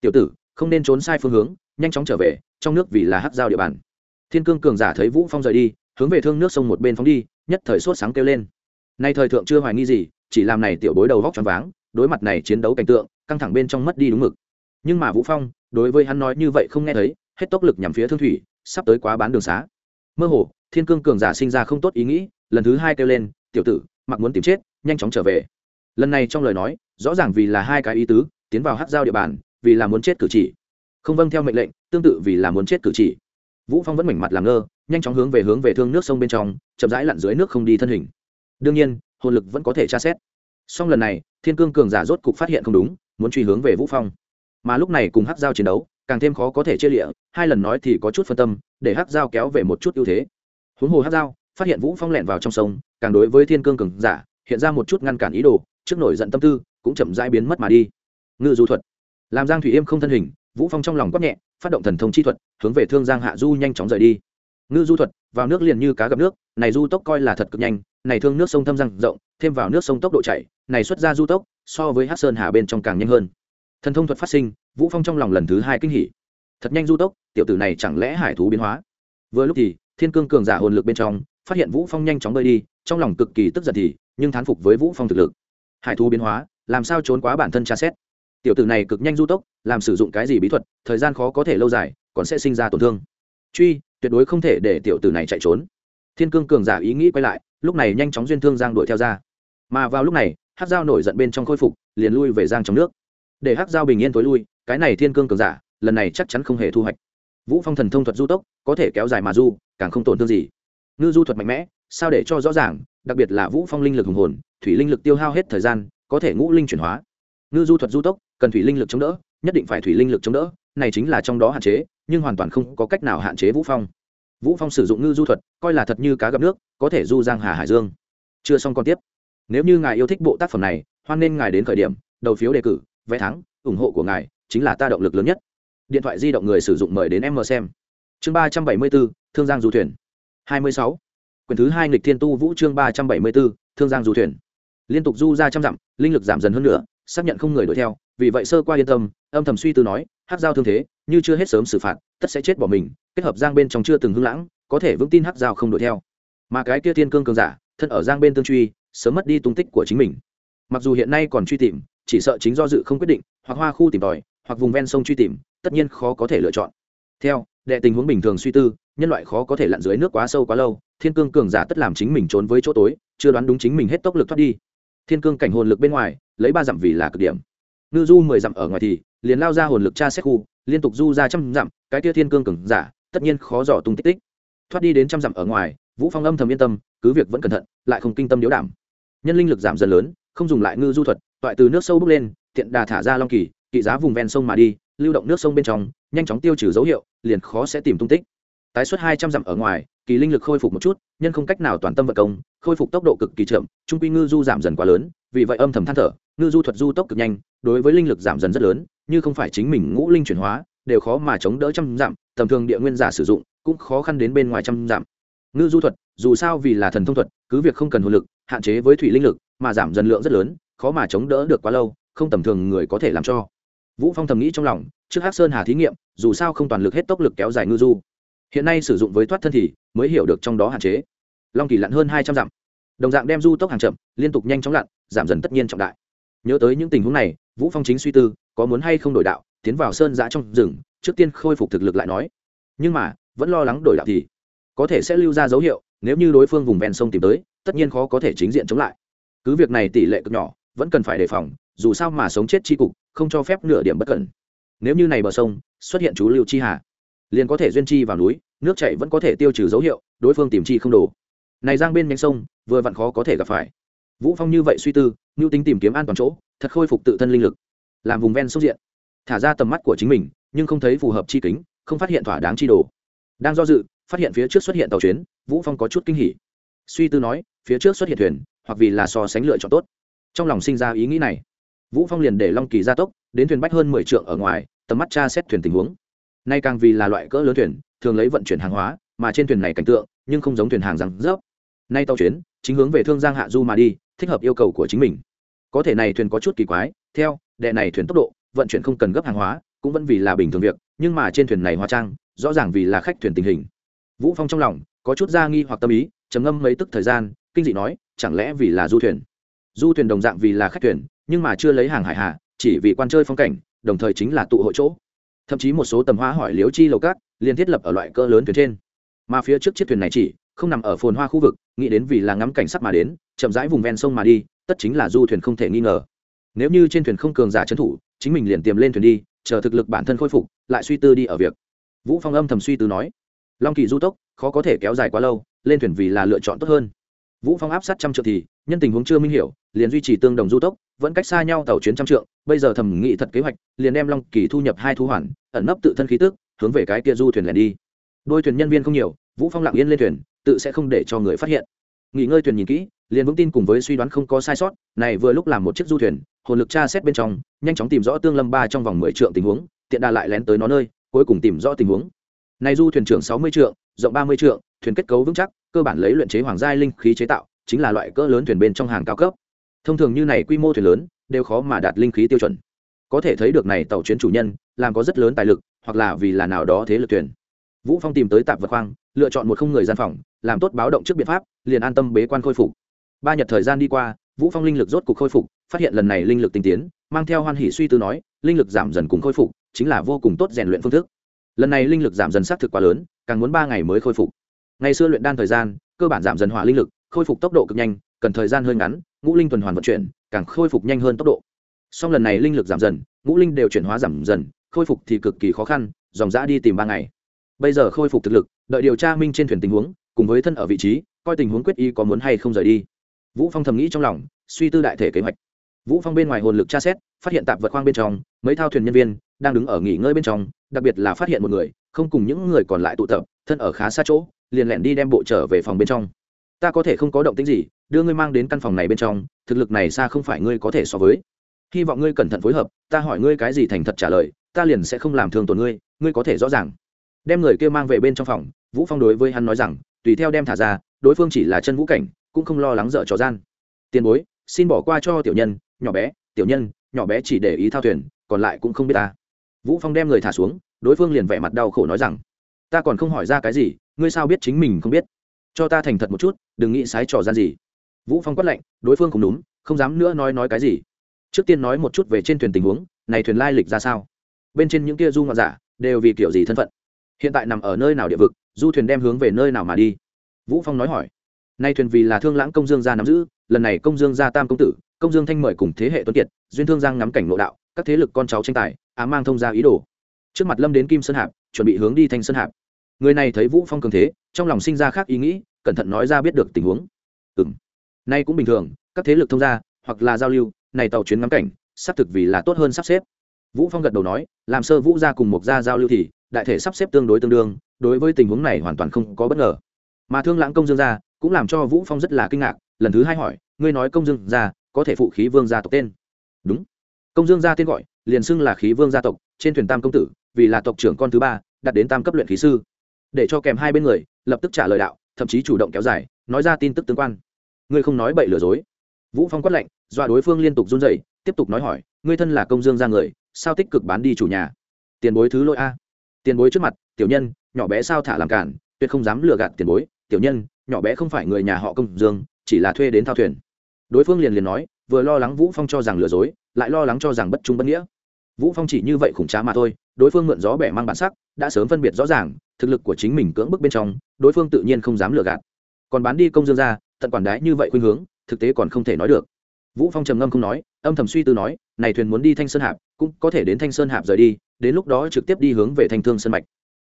Tiểu tử, không nên trốn sai phương hướng, nhanh chóng trở về trong nước vì là hát giao địa bàn. Thiên cương cường giả thấy vũ phong rời đi, hướng về thương nước sông một bên phóng đi, nhất thời sốt sáng kêu lên. Nay thời thượng chưa hoài nghi gì, chỉ làm này tiểu bối đầu vóc choáng váng, đối mặt này chiến đấu cảnh tượng, căng thẳng bên trong mất đi đúng mực. Nhưng mà vũ phong, đối với hắn nói như vậy không nghe thấy, hết tốc lực nhằm phía thương thủy, sắp tới quá bán đường xá. Mơ hồ, thiên cương cường giả sinh ra không tốt ý nghĩ, lần thứ hai kêu lên, tiểu tử, mặc muốn tìm chết, nhanh chóng trở về. Lần này trong lời nói, rõ ràng vì là hai cái ý tứ, tiến vào hát giao địa bàn, vì là muốn chết cử chỉ. Không vâng theo mệnh lệnh tương tự vì là muốn chết cử chỉ. Vũ phong vẫn mảnh mặt làm ngơ, nhanh chóng hướng về hướng về thương nước sông bên trong, chậm rãi lặn dưới nước không đi thân hình. Đương nhiên, hồn lực vẫn có thể tra xét. Song lần này, thiên cương cường giả rốt cục phát hiện không đúng, muốn truy hướng về vũ phong. Mà lúc này cùng hắc giao chiến đấu, càng thêm khó có thể chia lịa, hai lần nói thì có chút phân tâm, để hắc giao kéo về một chút ưu thế. Huống hồ hắc giao, phát hiện vũ phong lẹn vào trong sông, càng đối với thiên cương cường giả, hiện ra một chút ngăn cản ý đồ, trước nổi giận tâm tư, cũng chậm rãi biến mất mà đi. Ngư du thuật. Làm giang thủy yêm không thân hình, vũ phong trong lòng quát nhẹ phát động thần thông chi thuật, hướng về thương giang hạ du nhanh chóng rời đi. Ngư du thuật, vào nước liền như cá gặp nước, này du tốc coi là thật cực nhanh, này thương nước sông thâm răng rộng, thêm vào nước sông tốc độ chảy, này xuất ra du tốc, so với hát sơn hà bên trong càng nhanh hơn. Thần thông thuật phát sinh, vũ phong trong lòng lần thứ hai kinh hỉ. Thật nhanh du tốc, tiểu tử này chẳng lẽ hải thú biến hóa? Vừa lúc thì, thiên cương cường giả hồn lực bên trong, phát hiện vũ phong nhanh chóng bơi đi, trong lòng cực kỳ tức giận thì, nhưng thán phục với vũ phong thực lực. Hải thú biến hóa, làm sao trốn quá bản thân tra xét? Tiểu tử này cực nhanh du tốc, làm sử dụng cái gì bí thuật, thời gian khó có thể lâu dài, còn sẽ sinh ra tổn thương. Truy, tuyệt đối không thể để tiểu tử này chạy trốn. Thiên cương cường giả ý nghĩ quay lại, lúc này nhanh chóng duyên thương giang đuổi theo ra. Mà vào lúc này hát dao nổi giận bên trong khôi phục, liền lui về giang trong nước. Để hát dao bình yên tối lui, cái này thiên cương cường giả, lần này chắc chắn không hề thu hoạch. Vũ phong thần thông thuật du tốc, có thể kéo dài mà du, càng không tổn thương gì. Ngư du thuật mạnh mẽ, sao để cho rõ ràng, đặc biệt là vũ phong linh lực hùng hồn, thủy linh lực tiêu hao hết thời gian, có thể ngũ linh chuyển hóa. Ngư du thuật du tốc cần thủy linh lực chống đỡ, nhất định phải thủy linh lực chống đỡ, này chính là trong đó hạn chế, nhưng hoàn toàn không có cách nào hạn chế vũ phong. Vũ phong sử dụng ngư du thuật, coi là thật như cá gặp nước, có thể du giang hà hải dương. Chưa xong còn tiếp. Nếu như ngài yêu thích bộ tác phẩm này, hoan nên ngài đến khởi điểm, đầu phiếu đề cử, vé thắng, ủng hộ của ngài chính là ta động lực lớn nhất. Điện thoại di động người sử dụng mời đến em mờ xem. Chương ba trăm bảy mươi bốn, thương giang du thuyền. hai mươi sáu. Quyển thứ hai nghịch thiên tu vũ chương ba trăm bảy mươi bốn, thương giang du thuyền. Liên tục du ra trăm dặm, linh lực giảm dần hơn nữa, xác nhận không người đuổi theo vì vậy sơ qua yên tâm, âm thầm suy tư nói, hát giao thương thế, như chưa hết sớm xử phạt, tất sẽ chết bỏ mình, kết hợp giang bên trong chưa từng hưng lãng, có thể vững tin hát giao không đuổi theo. Mà cái kia thiên cương cường giả, thân ở giang bên tương truy, sớm mất đi tung tích của chính mình. Mặc dù hiện nay còn truy tìm, chỉ sợ chính do dự không quyết định, hoặc hoa khu tìm tòi, hoặc vùng ven sông truy tìm, tất nhiên khó có thể lựa chọn. Theo, đệ tình huống bình thường suy tư, nhân loại khó có thể lặn dưới nước quá sâu quá lâu, thiên cương cường giả tất làm chính mình trốn với chỗ tối, chưa đoán đúng chính mình hết tốc lực thoát đi. Thiên cương cảnh hồn lực bên ngoài, lấy ba dặm vì là cực điểm ngư du mười dặm ở ngoài thì, liền lao ra hồn lực tra xét khu, liên tục du ra trăm dặm, cái tia thiên cương cứng giả, tất nhiên khó dò tung tích tích. Thoát đi đến trăm dặm ở ngoài, vũ phong âm thầm yên tâm, cứ việc vẫn cẩn thận, lại không kinh tâm điếu đảm nhân linh lực giảm dần lớn, không dùng lại ngư du thuật, toại từ nước sâu bước lên, tiện đà thả ra long kỳ, kỵ giá vùng ven sông mà đi, lưu động nước sông bên trong, nhanh chóng tiêu trừ dấu hiệu, liền khó sẽ tìm tung tích. Tái xuất hai trăm dặm ở ngoài, kỳ linh lực khôi phục một chút, nhân không cách nào toàn tâm vận công, khôi phục tốc độ cực kỳ chậm, trung quy ngư du giảm dần quá lớn, vì vậy âm thầm than thở, ngư du thuật du tốc cực nhanh đối với linh lực giảm dần rất lớn, như không phải chính mình ngũ linh chuyển hóa, đều khó mà chống đỡ trăm dặm, tầm thường địa nguyên giả sử dụng, cũng khó khăn đến bên ngoài trăm dặm. Ngư du thuật, dù sao vì là thần thông thuật, cứ việc không cần hồn lực, hạn chế với thủy linh lực, mà giảm dần lượng rất lớn, khó mà chống đỡ được quá lâu, không tầm thường người có thể làm cho. Vũ phong thầm nghĩ trong lòng, trước hắc sơn hà thí nghiệm, dù sao không toàn lực hết tốc lực kéo dài ngư du. Hiện nay sử dụng với thoát thân thì mới hiểu được trong đó hạn chế. Long kỳ lặn hơn hai trăm dặm. Đồng dạng đem du tốc hàng chậm, liên tục nhanh chóng lặn, giảm dần tất nhiên trọng đại nhớ tới những tình huống này, vũ phong chính suy tư, có muốn hay không đổi đạo, tiến vào sơn giã trong rừng, trước tiên khôi phục thực lực lại nói. Nhưng mà, vẫn lo lắng đổi đạo thì có thể sẽ lưu ra dấu hiệu, nếu như đối phương vùng ven sông tìm tới, tất nhiên khó có thể chính diện chống lại. Cứ việc này tỷ lệ cực nhỏ, vẫn cần phải đề phòng, dù sao mà sống chết chi cục, không cho phép nửa điểm bất cẩn. Nếu như này bờ sông xuất hiện chú lưu chi hà, liền có thể duyên chi vào núi, nước chảy vẫn có thể tiêu trừ dấu hiệu, đối phương tìm chi không đủ. Này giang bên nhánh sông, vừa vặn khó có thể gặp phải vũ phong như vậy suy tư nhu tính tìm kiếm an toàn chỗ, thật khôi phục tự thân linh lực. Làm vùng ven sông diện, thả ra tầm mắt của chính mình, nhưng không thấy phù hợp chi kính, không phát hiện thỏa đáng chi đồ. Đang do dự, phát hiện phía trước xuất hiện tàu chuyến, vũ phong có chút kinh hỉ. Suy tư nói, phía trước xuất hiện thuyền, hoặc vì là so sánh lựa chọn tốt. Trong lòng sinh ra ý nghĩ này, vũ phong liền để long kỳ gia tốc, đến thuyền bách hơn 10 trượng ở ngoài, tầm mắt tra xét thuyền tình huống. Nay càng vì là loại cỡ lớn thuyền, thường lấy vận chuyển hàng hóa, mà trên thuyền này cảnh tượng, nhưng không giống thuyền hàng rằng rớp. Nay tàu chuyến, chính hướng về thương giang hạ du mà đi thích hợp yêu cầu của chính mình. Có thể này thuyền có chút kỳ quái, theo đệ này thuyền tốc độ, vận chuyển không cần gấp hàng hóa, cũng vẫn vì là bình thường việc, nhưng mà trên thuyền này hóa trang, rõ ràng vì là khách thuyền tình hình. Vũ phong trong lòng, có chút ra nghi hoặc tâm ý, trầm ngâm mấy tức thời gian, kinh dị nói, chẳng lẽ vì là du thuyền? Du thuyền đồng dạng vì là khách thuyền, nhưng mà chưa lấy hàng hải hạ, chỉ vì quan chơi phong cảnh, đồng thời chính là tụ hội chỗ. Thậm chí một số tầm hoa hỏi liếu chi lầu cát liên thiết lập ở loại cỡ lớn thuyền trên. Mà phía trước chiếc thuyền này chỉ không nằm ở phồn hoa khu vực, nghĩ đến vì là ngắm cảnh sắc mà đến, chậm rãi vùng ven sông mà đi, tất chính là du thuyền không thể nghi ngờ. Nếu như trên thuyền không cường giả trấn thủ, chính mình liền tiềm lên thuyền đi, chờ thực lực bản thân khôi phục, lại suy tư đi ở việc. Vũ phong âm thầm suy tư nói, long kỳ du tốc, khó có thể kéo dài quá lâu, lên thuyền vì là lựa chọn tốt hơn. Vũ phong áp sát trăm trượng thì, nhân tình huống chưa minh hiểu, liền duy trì tương đồng du tốc, vẫn cách xa nhau tàu chuyến trăm trượng, bây giờ thẩm nghị thật kế hoạch, liền đem long kỳ thu nhập hai thu hoàn, ẩn nấp tự thân khí tức, hướng về cái kia du thuyền lẻn đi. Đôi thuyền nhân viên không nhiều, vũ phong lặng yên lên thuyền tự sẽ không để cho người phát hiện. Nghỉ ngơi thuyền nhìn kỹ, liền vững tin cùng với suy đoán không có sai sót, này vừa lúc làm một chiếc du thuyền, hồn lực tra xét bên trong, nhanh chóng tìm rõ tương lâm ba trong vòng mười trượng tình huống, tiện đà lại lén tới nó nơi, cuối cùng tìm rõ tình huống. Này du thuyền trưởng sáu mươi trượng, rộng ba mươi trượng, thuyền kết cấu vững chắc, cơ bản lấy luyện chế hoàng giai linh khí chế tạo, chính là loại cỡ lớn thuyền bên trong hàng cao cấp. Thông thường như này quy mô thuyền lớn, đều khó mà đạt linh khí tiêu chuẩn. Có thể thấy được này tàu chuyến chủ nhân, làm có rất lớn tài lực, hoặc là vì là nào đó thế lực thuyền. Vũ phong tìm tới tạp vật khoang, lựa chọn một không người gian phòng làm tốt báo động trước biện pháp, liền an tâm bế quan khôi phục. Ba nhật thời gian đi qua, vũ phong linh lực rốt cục khôi phục, phát hiện lần này linh lực tinh tiến, mang theo hoan hỷ suy tư nói, linh lực giảm dần cùng khôi phục, chính là vô cùng tốt rèn luyện phương thức. Lần này linh lực giảm dần xác thực quá lớn, càng muốn ba ngày mới khôi phục. Ngày xưa luyện đan thời gian, cơ bản giảm dần hỏa linh lực, khôi phục tốc độ cực nhanh, cần thời gian hơi ngắn, ngũ linh tuần hoàn vận chuyển, càng khôi phục nhanh hơn tốc độ. Song lần này linh lực giảm dần, ngũ linh đều chuyển hóa giảm dần, khôi phục thì cực kỳ khó khăn, dòng dã đi tìm ba ngày. Bây giờ khôi phục thực lực, đợi điều tra minh trên thuyền tình huống cùng với thân ở vị trí, coi tình huống quyết y có muốn hay không rời đi. Vũ phong thầm nghĩ trong lòng, suy tư đại thể kế hoạch. Vũ phong bên ngoài hồn lực tra xét, phát hiện tạp vật khoang bên trong, mấy thao thuyền nhân viên đang đứng ở nghỉ ngơi bên trong, đặc biệt là phát hiện một người, không cùng những người còn lại tụ tập, thân ở khá xa chỗ, liền lẹn đi đem bộ trở về phòng bên trong. Ta có thể không có động tĩnh gì, đưa ngươi mang đến căn phòng này bên trong, thực lực này xa không phải ngươi có thể so với. Hy vọng ngươi cẩn thận phối hợp, ta hỏi ngươi cái gì thành thật trả lời, ta liền sẽ không làm thương tổn ngươi ngươi có thể rõ ràng. Đem người kia mang về bên trong phòng, vũ phong đối với hắn nói rằng tùy theo đem thả ra, đối phương chỉ là chân vũ cảnh, cũng không lo lắng dở trò gian. Tiền bối, xin bỏ qua cho tiểu nhân, nhỏ bé, tiểu nhân, nhỏ bé chỉ để ý thao thuyền, còn lại cũng không biết ta. Vũ phong đem người thả xuống, đối phương liền vẻ mặt đau khổ nói rằng, ta còn không hỏi ra cái gì, ngươi sao biết chính mình không biết? Cho ta thành thật một chút, đừng nghĩ sái trò gian gì. Vũ phong quát lạnh, đối phương cũng đúng, không dám nữa nói nói cái gì. Trước tiên nói một chút về trên thuyền tình huống, này thuyền lai lịch ra sao? Bên trên những kia du ngoạn giả, đều vì kiểu gì thân phận? Hiện tại nằm ở nơi nào địa vực du thuyền đem hướng về nơi nào mà đi? Vũ phong nói hỏi. Nay thuyền vì là thương lãng công dương gia nắm giữ, lần này công dương gia tam công tử, công dương thanh mời cùng thế hệ tuấn kiệt, duyên thương giang ngắm cảnh nội đạo, các thế lực con cháu tranh tài, á mang thông gia ý đồ. Trước mặt lâm đến kim sơn hạp, chuẩn bị hướng đi thanh sơn hạp. Người này thấy vũ phong cường thế, trong lòng sinh ra khác ý nghĩ, cẩn thận nói ra biết được tình huống. Ừm. Nay cũng bình thường, các thế lực thông gia, hoặc là giao lưu, này tàu chuyến ngắm cảnh, xác thực vì là tốt hơn sắp xếp. Vũ phong gật đầu nói, làm sơ vũ gia cùng một gia giao lưu thì, đại thể sắp xếp tương đối tương đương đối với tình huống này hoàn toàn không có bất ngờ. Mà thương lãng công dương gia cũng làm cho vũ phong rất là kinh ngạc, lần thứ hai hỏi, ngươi nói công dương gia có thể phụ khí vương gia tộc tên? Đúng. Công dương gia tên gọi, liền xưng là khí vương gia tộc, trên thuyền tam công tử, vì là tộc trưởng con thứ ba, đặt đến tam cấp luyện khí sư. Để cho kèm hai bên người, lập tức trả lời đạo, thậm chí chủ động kéo dài, nói ra tin tức tương quan. Ngươi không nói bậy lừa dối. Vũ phong quát lệnh dọa đối phương liên tục run rẩy, tiếp tục nói hỏi, ngươi thân là công dương gia người, sao tích cực bán đi chủ nhà? Tiền bối thứ lỗi a. Tiền bối trước mặt, tiểu nhân nhỏ bé sao thả làm cản, tuyệt không dám lừa gạt tiền bối. Tiểu nhân, nhỏ bé không phải người nhà họ công dương, chỉ là thuê đến thao thuyền. Đối phương liền liền nói, vừa lo lắng vũ phong cho rằng lừa dối, lại lo lắng cho rằng bất trung bất nghĩa. Vũ phong chỉ như vậy khủng trá mà thôi, đối phương mượn gió bẻ mang bản sắc, đã sớm phân biệt rõ ràng, thực lực của chính mình cưỡng bức bên trong, đối phương tự nhiên không dám lừa gạt. Còn bán đi công dương ra, tận quản đái như vậy khuynh hướng, thực tế còn không thể nói được. Vũ phong trầm ngâm không nói, âm thầm suy tư nói, này thuyền muốn đi thanh sơn hạp, cũng có thể đến thanh sơn hạp rời đi, đến lúc đó trực tiếp đi hướng về thanh thương sơn mạch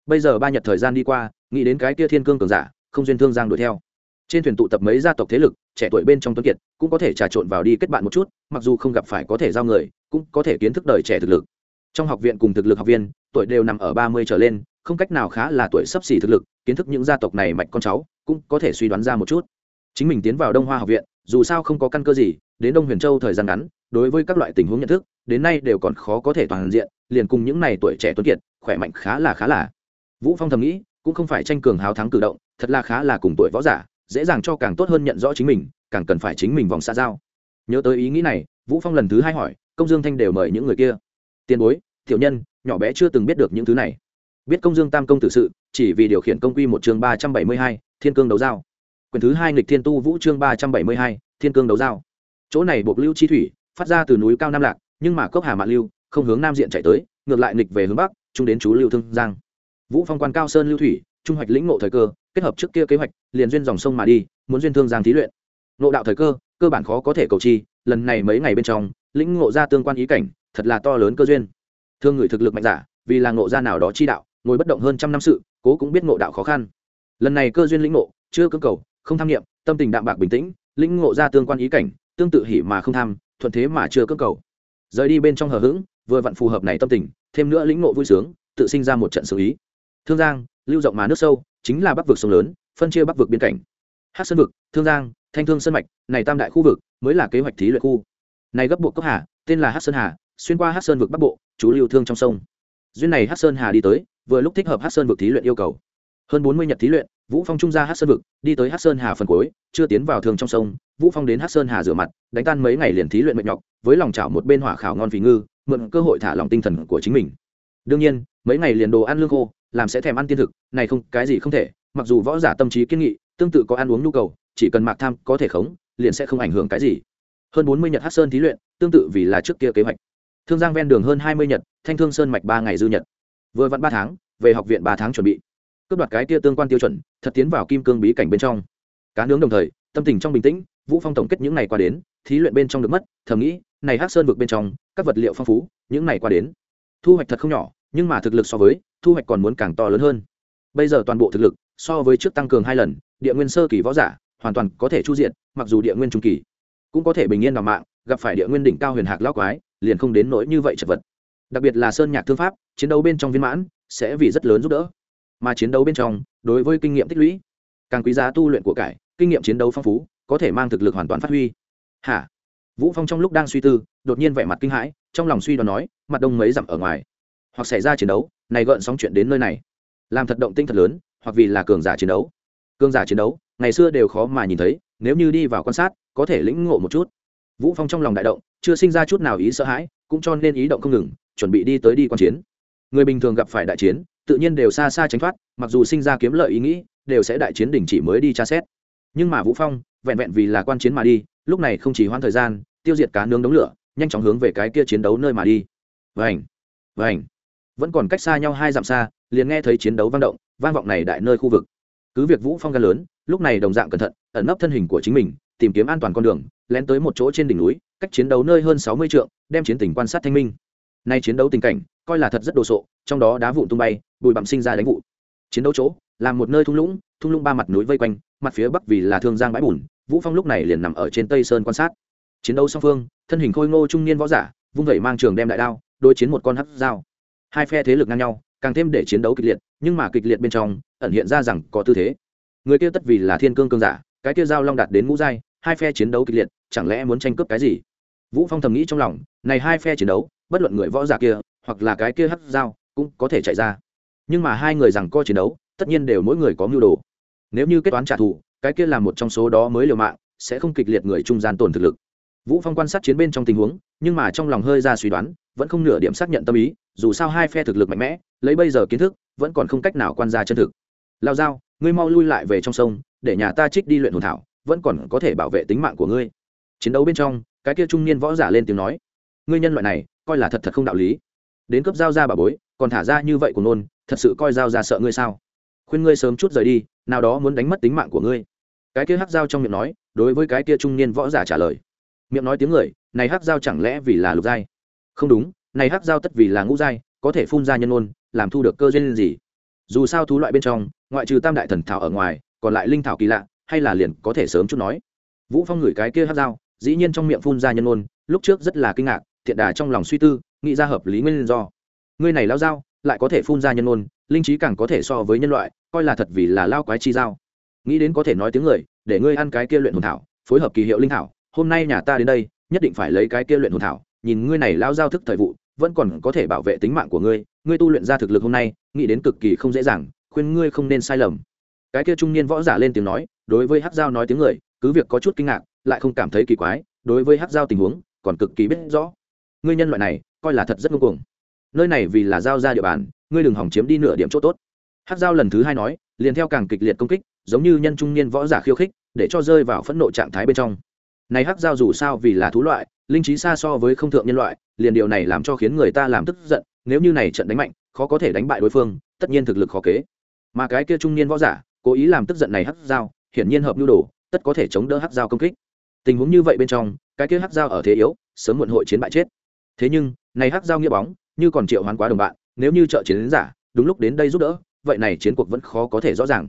bây giờ ba nhật thời gian đi qua, nghĩ đến cái kia thiên cương cường giả, không duyên thương giang đuổi theo. Trên thuyền tụ tập mấy gia tộc thế lực, trẻ tuổi bên trong tuấn kiệt, cũng có thể trà trộn vào đi kết bạn một chút, mặc dù không gặp phải có thể giao người, cũng có thể kiến thức đời trẻ thực lực. Trong học viện cùng thực lực học viên, tuổi đều nằm ở ba mươi trở lên, không cách nào khá là tuổi sấp xỉ thực lực, kiến thức những gia tộc này mạch con cháu, cũng có thể suy đoán ra một chút. Chính mình tiến vào đông hoa học viện, dù sao không có căn cơ gì, đến đông huyền châu thời gian ngắn, đối với các loại tình huống nhận thức, đến nay đều còn khó có thể toàn diện, liền cùng những này tuổi trẻ tuấn kiệt, khỏe mạnh khá là khá là vũ phong thầm nghĩ, cũng không phải tranh cường hào thắng cử động, thật là khá là cùng tuổi võ giả, dễ dàng cho càng tốt hơn nhận rõ chính mình, càng cần phải chính mình vòng xa giao. Nhớ tới ý nghĩ này, vũ phong lần thứ hai hỏi, công dương thanh đều mời những người kia? Tiền bối, tiểu nhân, nhỏ bé chưa từng biết được những thứ này. Biết công dương tam công tử sự, chỉ vì điều khiển công quy một chương ba trăm bảy mươi hai, thiên cương đấu giao. Quyển thứ hai nghịch thiên tu vũ chương ba trăm bảy mươi hai, thiên cương đấu giao. Chỗ này buộc lưu chi thủy, phát ra từ núi cao nam lạc, nhưng mà cốc hà mạn lưu, không hướng nam diện chạy tới, ngược lại nghịch về hướng bắc trung đến chú lưu thương giang vũ phong quan cao sơn lưu thủy, trung hoạch lĩnh ngộ thời cơ, kết hợp trước kia kế hoạch, liền duyên dòng sông mà đi, muốn duyên thương giang thí luyện. Ngộ đạo thời cơ cơ bản khó có thể cầu chi, lần này mấy ngày bên trong, lĩnh ngộ ra tương quan ý cảnh, thật là to lớn cơ duyên. Thương người thực lực mạnh giả vì là ngộ ra nào đó chi đạo, ngồi bất động hơn trăm năm sự, cố cũng biết ngộ đạo khó khăn. Lần này cơ duyên lĩnh ngộ, chưa cơ cầu, không tham nghiệm, tâm tình đạm bạc bình tĩnh, lĩnh ngộ ra tương quan ý cảnh, tương tự hỉ mà không tham, thuận thế mà chưa cơ cầu. Rời đi bên trong hờ hững, vừa vặn phù hợp này tâm tình, thêm nữa lĩnh ngộ vui sướng, tự sinh ra một trận xử ý thương giang, lưu rộng mà nước sâu, chính là bắc vực sông lớn, phân chia bắc vực biên cảnh. Hát sơn vực, thương giang, thanh thương sơn mạch, này tam đại khu vực mới là kế hoạch thí luyện khu. Này gấp bộ cốc hà, tên là hát sơn hà, xuyên qua hát sơn vực bắc bộ, chú lưu thương trong sông. Duyên này hát sơn hà đi tới, vừa lúc thích hợp hát sơn vực thí luyện yêu cầu. Hơn bốn mươi nhật thí luyện, vũ phong trung ra hát sơn vực, đi tới hát sơn hà phần cuối, chưa tiến vào thường trong sông, vũ phong đến hát sơn hà rửa mặt, đánh tan mấy ngày liền thí luyện mệt nhọc, với lòng chảo một bên hỏa khảo ngon phí ngư, mượn cơ hội thả lòng tinh thần của chính mình. Đương nhiên, mấy ngày liền đồ ăn lương khô làm sẽ thèm ăn tiên thực, này không, cái gì không thể, mặc dù võ giả tâm trí kiên nghị, tương tự có ăn uống nhu cầu, chỉ cần mạc tham có thể khống, liền sẽ không ảnh hưởng cái gì. Hơn bốn mươi nhật hát sơn thí luyện, tương tự vì là trước kia kế hoạch. Thương giang ven đường hơn hai mươi nhật, thanh thương sơn mạch ba ngày dư nhật. Vừa vặn ba tháng, về học viện ba tháng chuẩn bị. Cướp đoạt cái kia tương quan tiêu chuẩn, thật tiến vào kim cương bí cảnh bên trong. Cá nướng đồng thời, tâm tình trong bình tĩnh, vũ phong tổng kết những ngày qua đến, thí luyện bên trong được mất, thầm nghĩ, này hát sơn vực bên trong, các vật liệu phong phú, những ngày qua đến. Thu hoạch thật không nhỏ, nhưng mà thực lực so với thu hoạch còn muốn càng to lớn hơn. Bây giờ toàn bộ thực lực, so với trước tăng cường hai lần, địa nguyên sơ kỳ võ giả, hoàn toàn có thể chu diện, mặc dù địa nguyên trung kỳ, cũng có thể bình yên vào mạng, gặp phải địa nguyên đỉnh cao huyền hạc lao quái, liền không đến nỗi như vậy chật vật. Đặc biệt là sơn nhạc thương pháp, chiến đấu bên trong viên mãn, sẽ vì rất lớn giúp đỡ. Mà chiến đấu bên trong, đối với kinh nghiệm tích lũy, càng quý giá tu luyện của cải, kinh nghiệm chiến đấu phong phú, có thể mang thực lực hoàn toàn phát huy. Hả? Vũ phong trong lúc đang suy tư, đột nhiên vẻ mặt kinh hãi, trong lòng suy đoán nói, mặt đông mấy dặm ở ngoài. Hoặc xảy ra chiến đấu này gợn sóng chuyện đến nơi này, làm thật động tinh thật lớn, hoặc vì là cường giả chiến đấu. Cường giả chiến đấu, ngày xưa đều khó mà nhìn thấy, nếu như đi vào quan sát, có thể lĩnh ngộ một chút. Vũ phong trong lòng đại động, chưa sinh ra chút nào ý sợ hãi, cũng cho nên ý động không ngừng, chuẩn bị đi tới đi quan chiến. Người bình thường gặp phải đại chiến, tự nhiên đều xa xa tránh thoát, mặc dù sinh ra kiếm lợi ý nghĩ, đều sẽ đại chiến đình chỉ mới đi tra xét. Nhưng mà vũ phong, vẹn vẹn vì là quan chiến mà đi, lúc này không chỉ hoãn thời gian, tiêu diệt cá nướng đống lửa, nhanh chóng hướng về cái kia chiến đấu nơi mà đi. Vảnh vảnh vẫn còn cách xa nhau hai dặm xa, liền nghe thấy chiến đấu vang động, vang vọng này đại nơi khu vực. Cứ việc vũ phong gan lớn, lúc này đồng dạng cẩn thận, ẩn nấp thân hình của chính mình, tìm kiếm an toàn con đường, lén tới một chỗ trên đỉnh núi, cách chiến đấu nơi hơn sáu mươi trượng, đem chiến tình quan sát thanh minh. Nay chiến đấu tình cảnh, coi là thật rất đồ sộ, trong đó đá vụn tung bay, bụi bặm sinh ra đánh vụ chiến đấu chỗ, là một nơi thung lũng thung lũng ba mặt núi vây quanh, mặt phía bắc vì là thương giang bãi bùn, vũ phong lúc này liền nằm ở trên tây sơn quan sát. Chiến đấu song phương, thân hình khôi ngô trung niên võ giả, vung vẩy mang trường đem đại đao, đối chiến một con hắc dao hai phe thế lực ngang nhau, càng thêm để chiến đấu kịch liệt, nhưng mà kịch liệt bên trong, ẩn hiện ra rằng có tư thế. Người kia tất vì là thiên cương cương giả, cái kia dao long đạt đến ngũ giai, hai phe chiến đấu kịch liệt, chẳng lẽ muốn tranh cướp cái gì? Vũ phong thầm nghĩ trong lòng, này hai phe chiến đấu, bất luận người võ giả kia, hoặc là cái kia hắt dao cũng có thể chạy ra. Nhưng mà hai người rằng co chiến đấu, tất nhiên đều mỗi người có mưu đồ. Nếu như kết toán trả thù, cái kia là một trong số đó mới liều mạng, sẽ không kịch liệt người trung gian tổn thực lực. Vũ phong quan sát chiến bên trong tình huống, nhưng mà trong lòng hơi ra suy đoán vẫn không nửa điểm xác nhận tâm ý, dù sao hai phe thực lực mạnh mẽ, lấy bây giờ kiến thức, vẫn còn không cách nào quan ra chân thực. Lao dao ngươi mau lui lại về trong sông, để nhà ta trích đi luyện hồn thảo, vẫn còn có thể bảo vệ tính mạng của ngươi. Chiến đấu bên trong, cái kia trung niên võ giả lên tiếng nói, ngươi nhân loại này, coi là thật thật không đạo lý. Đến cấp giao ra bà bối, còn thả ra như vậy của nôn, thật sự coi giao ra sợ ngươi sao? Khuyên ngươi sớm chút rời đi, nào đó muốn đánh mất tính mạng của ngươi. Cái kia hắc dao trong miệng nói, đối với cái kia trung niên võ giả trả lời. Miệng nói tiếng người, này hắc dao chẳng lẽ vì là lục giai? Không đúng, này hắc giao tất vì là ngũ giai, có thể phun ra nhân ôn, làm thu được cơ duyên gì? Dù sao thú loại bên trong, ngoại trừ tam đại thần thảo ở ngoài, còn lại linh thảo kỳ lạ, hay là liền có thể sớm chút nói. Vũ phong ngửi cái kia hắc dao dĩ nhiên trong miệng phun ra nhân ôn, lúc trước rất là kinh ngạc, thiện đà trong lòng suy tư, nghĩ ra hợp lý nguyên do. Ngươi này lao dao lại có thể phun ra nhân ôn, linh trí càng có thể so với nhân loại, coi là thật vì là lao quái chi dao nghĩ đến có thể nói tiếng người, để ngươi ăn cái kia luyện hồn thảo, phối hợp kỳ hiệu linh thảo, hôm nay nhà ta đến đây, nhất định phải lấy cái kia luyện hồn thảo nhìn ngươi này lao giao thức thời vụ, vẫn còn có thể bảo vệ tính mạng của ngươi. Ngươi tu luyện ra thực lực hôm nay, nghĩ đến cực kỳ không dễ dàng, khuyên ngươi không nên sai lầm. Cái kia trung niên võ giả lên tiếng nói, đối với hắc giao nói tiếng người, cứ việc có chút kinh ngạc, lại không cảm thấy kỳ quái, đối với hắc giao tình huống, còn cực kỳ biết rõ. Ngươi nhân loại này, coi là thật rất ngông cuồng. Nơi này vì là giao ra địa bàn, ngươi đừng hỏng chiếm đi nửa điểm chỗ tốt. Hắc giao lần thứ hai nói, liền theo càng kịch liệt công kích, giống như nhân trung niên võ giả khiêu khích, để cho rơi vào phẫn nộ trạng thái bên trong. Này hắc giao dù sao vì là thú loại linh trí xa so với không thượng nhân loại, liền điều này làm cho khiến người ta làm tức giận, nếu như này trận đánh mạnh, khó có thể đánh bại đối phương, tất nhiên thực lực khó kế. Mà cái kia trung niên võ giả, cố ý làm tức giận này hắc giao hiển nhiên hợp nhu đồ, tất có thể chống đỡ hắc giao công kích. Tình huống như vậy bên trong, cái kia hắc giao ở thế yếu, sớm muộn hội chiến bại chết. Thế nhưng, này hắc giao nghĩa bóng, như còn triệu hoán quá đồng bạn, nếu như trợ chiến đến giả, đúng lúc đến đây giúp đỡ, vậy này chiến cuộc vẫn khó có thể rõ ràng.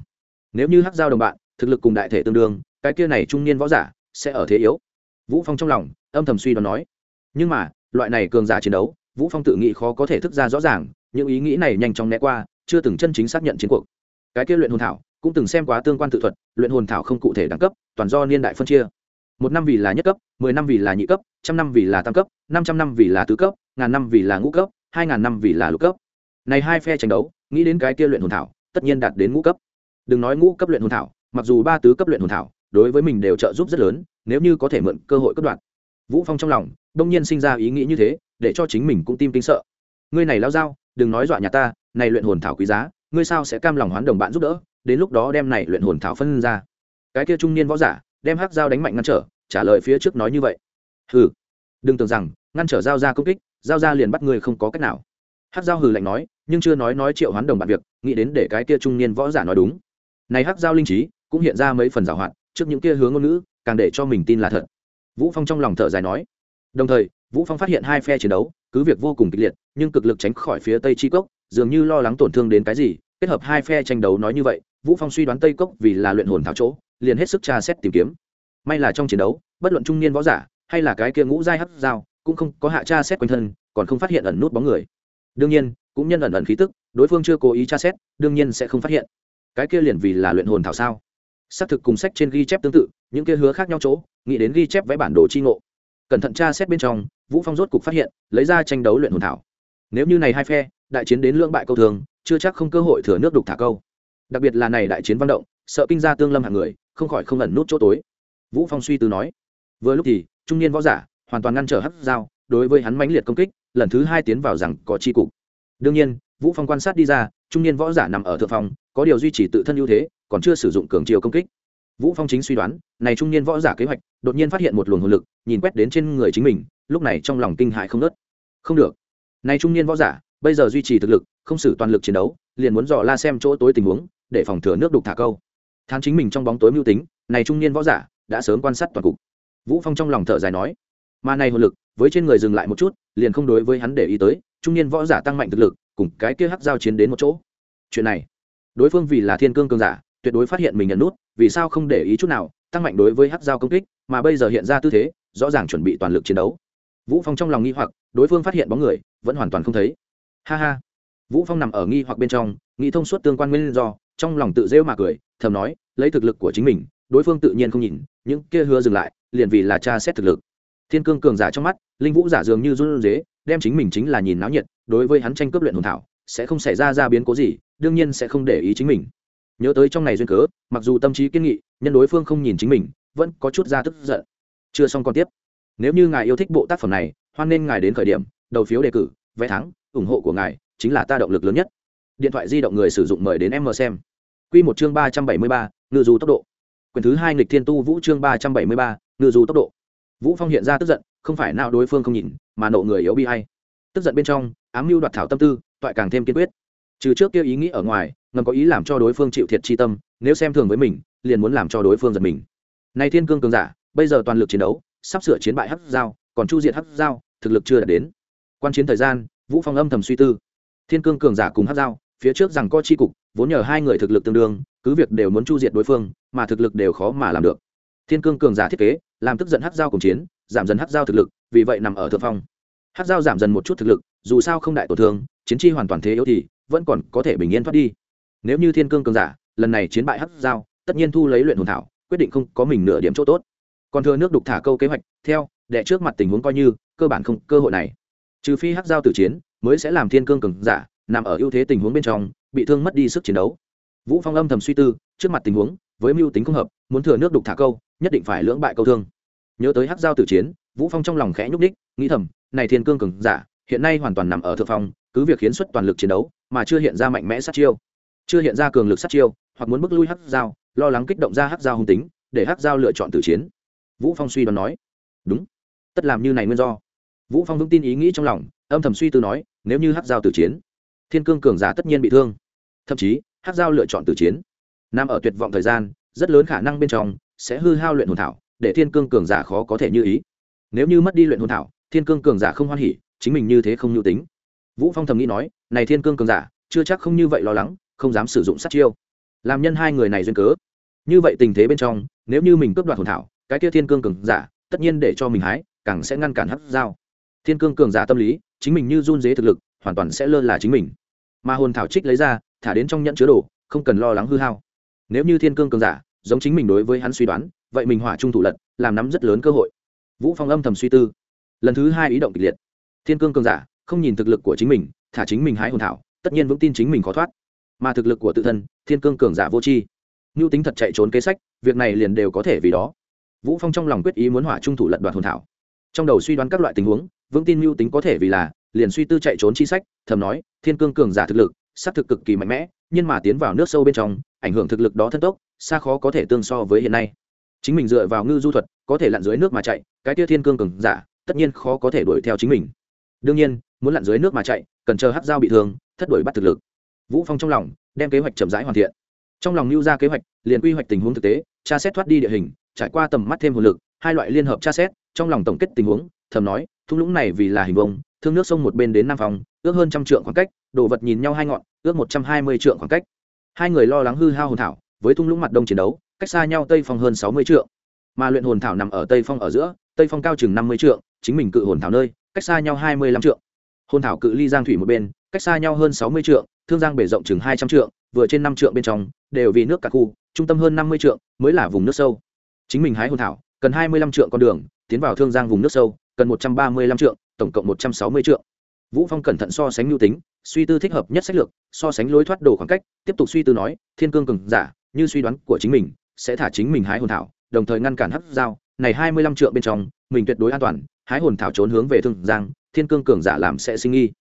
Nếu như hắc giao đồng bạn, thực lực cùng đại thể tương đương, cái kia này trung niên võ giả, sẽ ở thế yếu. Vũ phong trong lòng âm thầm suy đoán nói. Nhưng mà, loại này cường giả chiến đấu, vũ phong tự nghĩ khó có thể thức ra rõ ràng, những ý nghĩ này nhanh chóng né qua, chưa từng chân chính xác nhận chiến cuộc. Cái kia luyện hồn thảo, cũng từng xem quá tương quan tự thuật, luyện hồn thảo không cụ thể đẳng cấp, toàn do niên đại phân chia. Một năm vì là nhất cấp, mười năm vì là nhị cấp, trăm năm vì là tam cấp, năm trăm năm vì là tứ cấp, ngàn năm vì là ngũ cấp, hai ngàn năm vì là lục cấp. Này hai phe tranh đấu, nghĩ đến cái kia luyện hồn thảo, tất nhiên đạt đến ngũ cấp. Đừng nói ngũ cấp luyện hồn thảo, mặc dù ba tứ cấp luyện hồn thảo, đối với mình đều trợ giúp rất lớn, nếu như có thể mượn cơ hội cấp đoạn vũ phong trong lòng, đông nhiên sinh ra ý nghĩ như thế, để cho chính mình cũng tim kinh sợ. Ngươi này lao dao, đừng nói dọa nhà ta, này luyện hồn thảo quý giá, ngươi sao sẽ cam lòng hoán đồng bạn giúp đỡ, đến lúc đó đem này luyện hồn thảo phân ra. Cái kia trung niên võ giả, đem hắc dao đánh mạnh ngăn trở, trả lời phía trước nói như vậy. Hừ. Đừng tưởng rằng, ngăn trở dao ra công kích dao ra liền bắt ngươi không có cách nào. Hắc dao hừ lạnh nói, nhưng chưa nói nói triệu hoán đồng bạn việc, nghĩ đến để cái kia trung niên võ giả nói đúng. Này hắc dao linh trí, cũng hiện ra mấy phần giảo hoạt, trước những kia hướng ngôn ngữ, càng để cho mình tin là thật vũ phong trong lòng thở dài nói. Đồng thời, vũ phong phát hiện hai phe chiến đấu cứ việc vô cùng kịch liệt, nhưng cực lực tránh khỏi phía tây chi cốc, dường như lo lắng tổn thương đến cái gì, kết hợp hai phe tranh đấu nói như vậy, vũ phong suy đoán tây cốc vì là luyện hồn thảo chỗ, liền hết sức tra xét tìm kiếm. May là trong chiến đấu, bất luận trung niên võ giả, hay là cái kia ngũ giai hấp dao cũng không có hạ tra xét quanh thân, còn không phát hiện ẩn nút bóng người. Đương nhiên, cũng nhân ẩn ẩn khí tức, đối phương chưa cố ý tra xét, đương nhiên sẽ không phát hiện. Cái kia liền vì là luyện hồn thảo sao? Xác thực cùng sách trên ghi chép tương tự, những kia hứa khác nhau chỗ, nghĩ đến ghi chép vẽ bản đồ chi ngộ. Cẩn thận tra xét bên trong, vũ phong rốt cục phát hiện, lấy ra tranh đấu luyện hồn thảo. Nếu như này hai phe, đại chiến đến lưỡng bại câu thường, chưa chắc không cơ hội thừa nước đục thả câu. Đặc biệt là này đại chiến văn động, sợ kinh gia tương lâm hạng người, không khỏi không ẩn nút chỗ tối. Vũ phong suy tư nói, vừa lúc thì, trung niên võ giả, hoàn toàn ngăn trở hắc dao đối với hắn mãnh liệt công kích, lần thứ hai tiến vào rằng có chi cục. Đương nhiên, vũ phong quan sát đi ra, trung niên võ giả nằm ở thượng phòng, có điều duy trì tự thân ưu thế còn chưa sử dụng cường chiều công kích. Vũ phong chính suy đoán, này trung niên võ giả kế hoạch, đột nhiên phát hiện một luồng hồn lực, nhìn quét đến trên người chính mình, lúc này trong lòng kinh hại không nớt không được. Này trung niên võ giả, bây giờ duy trì thực lực, không sử toàn lực chiến đấu, liền muốn dò la xem chỗ tối tình huống, để phòng thừa nước đục thả câu. Thán chính mình trong bóng tối mưu tính, này trung niên võ giả, đã sớm quan sát toàn cục. Vũ phong trong lòng thở dài nói, mà này hồn lực, với trên người dừng lại một chút, liền không đối với hắn để ý tới, trung niên võ giả tăng mạnh thực lực, cùng cái kia hắc giao chiến đến một chỗ. Chuyện này, đối phương vì là thiên cương cường giả tuyệt đối phát hiện mình nhận nút, vì sao không để ý chút nào, tăng mạnh đối với hắc giao công kích, mà bây giờ hiện ra tư thế, rõ ràng chuẩn bị toàn lực chiến đấu. Vũ phong trong lòng nghi hoặc, đối phương phát hiện bóng người, vẫn hoàn toàn không thấy. Ha ha. Vũ phong nằm ở nghi hoặc bên trong, nghĩ thông suốt tương quan nguyên do, trong lòng tự rêu mà cười, thầm nói, lấy thực lực của chính mình, đối phương tự nhiên không nhìn, những kia hứa dừng lại, liền vì là tra xét thực lực. Thiên cương cường giả trong mắt, linh vũ giả dường như run rế, đem chính mình chính là nhìn náo nhiệt, đối với hắn tranh cướp luyện hồn thảo, sẽ không xảy ra ra biến cố gì, đương nhiên sẽ không để ý chính mình nhớ tới trong này duyên cớ, mặc dù tâm trí kiên nghị nhân đối phương không nhìn chính mình, vẫn có chút ra tức giận. Chưa xong còn tiếp. Nếu như ngài yêu thích bộ tác phẩm này, hoan nên ngài đến khởi điểm, đầu phiếu đề cử, vé thắng, ủng hộ của ngài chính là ta động lực lớn nhất. Điện thoại di động người sử dụng mời đến em mờ xem. Q một chương ba trăm bảy mươi ba, ngự dù tốc độ. Quyền thứ hai nghịch thiên tu vũ chương ba trăm bảy mươi ba, ngự dù tốc độ. Vũ phong hiện ra tức giận, không phải nào đối phương không nhìn, mà nộ người yếu bi hay. Tức giận bên trong, ám mưu đoạt thảo tâm tư, toại càng thêm kiên quyết. Trừ trước kia ý nghĩ ở ngoài ngầm có ý làm cho đối phương chịu thiệt chi tâm, nếu xem thường với mình, liền muốn làm cho đối phương giật mình. Nay thiên cương cường giả, bây giờ toàn lực chiến đấu, sắp sửa chiến bại hắc giao, còn chu diệt hắc giao, thực lực chưa đạt đến. Quan chiến thời gian, vũ phong âm thầm suy tư. Thiên cương cường giả cùng hắc giao, phía trước rằng có chi cục, vốn nhờ hai người thực lực tương đương, cứ việc đều muốn chu diệt đối phương, mà thực lực đều khó mà làm được. Thiên cương cường giả thiết kế, làm tức giận hắc giao cùng chiến, giảm dần hắc giao thực lực, vì vậy nằm ở thượng phong. Hắc giao giảm dần một chút thực lực, dù sao không đại tổn thương, chiến chi hoàn toàn thế yếu thì, vẫn còn có thể bình yên thoát đi nếu như thiên cương cường giả, lần này chiến bại hắc giao, tất nhiên thu lấy luyện hồn thảo, quyết định không có mình nửa điểm chỗ tốt. Còn thừa nước đục thả câu kế hoạch, theo đệ trước mặt tình huống coi như, cơ bản không, cơ hội này. Trừ phi hắc giao tử chiến, mới sẽ làm thiên cương cường giả, nằm ở ưu thế tình huống bên trong, bị thương mất đi sức chiến đấu. Vũ phong âm thầm suy tư, trước mặt tình huống, với mưu tính không hợp, muốn thừa nước đục thả câu, nhất định phải lưỡng bại câu thương. Nhớ tới hắc giao tử chiến, vũ phong trong lòng khẽ nhúc đích nghĩ thầm, này thiên cương cường giả, hiện nay hoàn toàn nằm ở thượng phong, cứ việc khiến xuất toàn lực chiến đấu, mà chưa hiện ra mạnh mẽ sát chiêu chưa hiện ra cường lực sát chiêu, hoặc muốn bước lui hắc giao, lo lắng kích động ra hắc giao hung tính, để hắc giao lựa chọn tử chiến. Vũ phong suy đoán nói, đúng, tất làm như này nguyên do. Vũ phong vững tin ý nghĩ trong lòng, âm thầm suy tư nói, nếu như hắc giao tử chiến, thiên cương cường giả tất nhiên bị thương. Thậm chí, hắc giao lựa chọn tử chiến. Nằm ở tuyệt vọng thời gian, rất lớn khả năng bên trong sẽ hư hao luyện hồn thảo, để thiên cương cường giả khó có thể như ý. Nếu như mất đi luyện hồn thảo, thiên cương cường giả không hoan hỉ, chính mình như thế không nhu tính. Vũ phong thầm nghĩ nói, này thiên cương cường giả, chưa chắc không như vậy lo lắng không dám sử dụng sát chiêu. Làm nhân hai người này duyên cớ. Như vậy tình thế bên trong, nếu như mình cướp đoạt hồn thảo, cái kia thiên cương cường giả, tất nhiên để cho mình hái, càng sẽ ngăn cản hắc giao. Thiên cương cường giả tâm lý, chính mình như run dế thực lực, hoàn toàn sẽ lơ là chính mình. Mà hồn thảo trích lấy ra, thả đến trong nhẫn chứa đồ, không cần lo lắng hư hao. Nếu như thiên cương cường giả, giống chính mình đối với hắn suy đoán, vậy mình hỏa trung thủ lật, làm nắm rất lớn cơ hội. Vũ phong âm thầm suy tư. Lần thứ hai ý động kịch liệt. Thiên cương cường giả, không nhìn thực lực của chính mình, thả chính mình hái hồn thảo, tất nhiên vững tin chính mình khó thoát mà thực lực của tự thân, thiên cương cường giả vô tri. Ngưu tính thật chạy trốn kế sách, việc này liền đều có thể vì đó. Vũ phong trong lòng quyết ý muốn hỏa trung thủ lật đoạt hồn thảo. Trong đầu suy đoán các loại tình huống, vững tin mưu tính có thể vì là, liền suy tư chạy trốn chi sách, thầm nói, thiên cương cường giả thực lực xác thực cực kỳ mạnh mẽ, nhưng mà tiến vào nước sâu bên trong, ảnh hưởng thực lực đó thân tốc, xa khó có thể tương so với hiện nay. Chính mình dựa vào ngư du thuật, có thể lặn dưới nước mà chạy, cái tia thiên cương cường giả, tất nhiên khó có thể đuổi theo chính mình. Đương nhiên, muốn lặn dưới nước mà chạy, cần chờ hát dao bị thương, thất đuổi bắt thực lực vũ phong trong lòng, đem kế hoạch chậm rãi hoàn thiện. Trong lòng lưu ra kế hoạch, liền quy hoạch tình huống thực tế, tra xét thoát đi địa hình, trải qua tầm mắt thêm hồn lực, hai loại liên hợp tra xét, trong lòng tổng kết tình huống, thầm nói, thung lũng này vì là hình vông thương nước sông một bên đến nam phòng ước hơn trăm trượng khoảng cách, đồ vật nhìn nhau hai ngọn, ước một trăm hai mươi trượng khoảng cách. Hai người lo lắng hư hao hồn thảo, với thung lũng mặt đông chiến đấu, cách xa nhau tây phong hơn sáu mươi trượng. Mà luyện hồn thảo nằm ở tây phong ở giữa, tây phong cao chừng năm mươi trượng, chính mình cự hồn thảo nơi, cách xa nhau hai mươi lăm trượng. Hồn thảo cự ly giang thủy một bên, cách xa nhau hơn sáu mươi trượng thương giang bể rộng chừng hai trăm trượng, vừa trên năm trượng bên trong, đều vì nước cả khu, trung tâm hơn năm mươi trượng mới là vùng nước sâu. Chính mình hái hồn thảo, cần hai mươi lăm trượng con đường, tiến vào thương giang vùng nước sâu, cần một trăm ba mươi lăm trượng, tổng cộng một trăm sáu mươi trượng. Vũ phong cẩn thận so sánh lưu tính, suy tư thích hợp nhất sách lược, so sánh lối thoát đồ khoảng cách, tiếp tục suy tư nói, thiên cương cường giả, như suy đoán của chính mình, sẽ thả chính mình hái hồn thảo, đồng thời ngăn cản hấp dao này hai mươi lăm trượng bên trong, mình tuyệt đối an toàn, hái hồn thảo trốn hướng về thương giang, thiên cương cường giả làm sẽ sinh nghi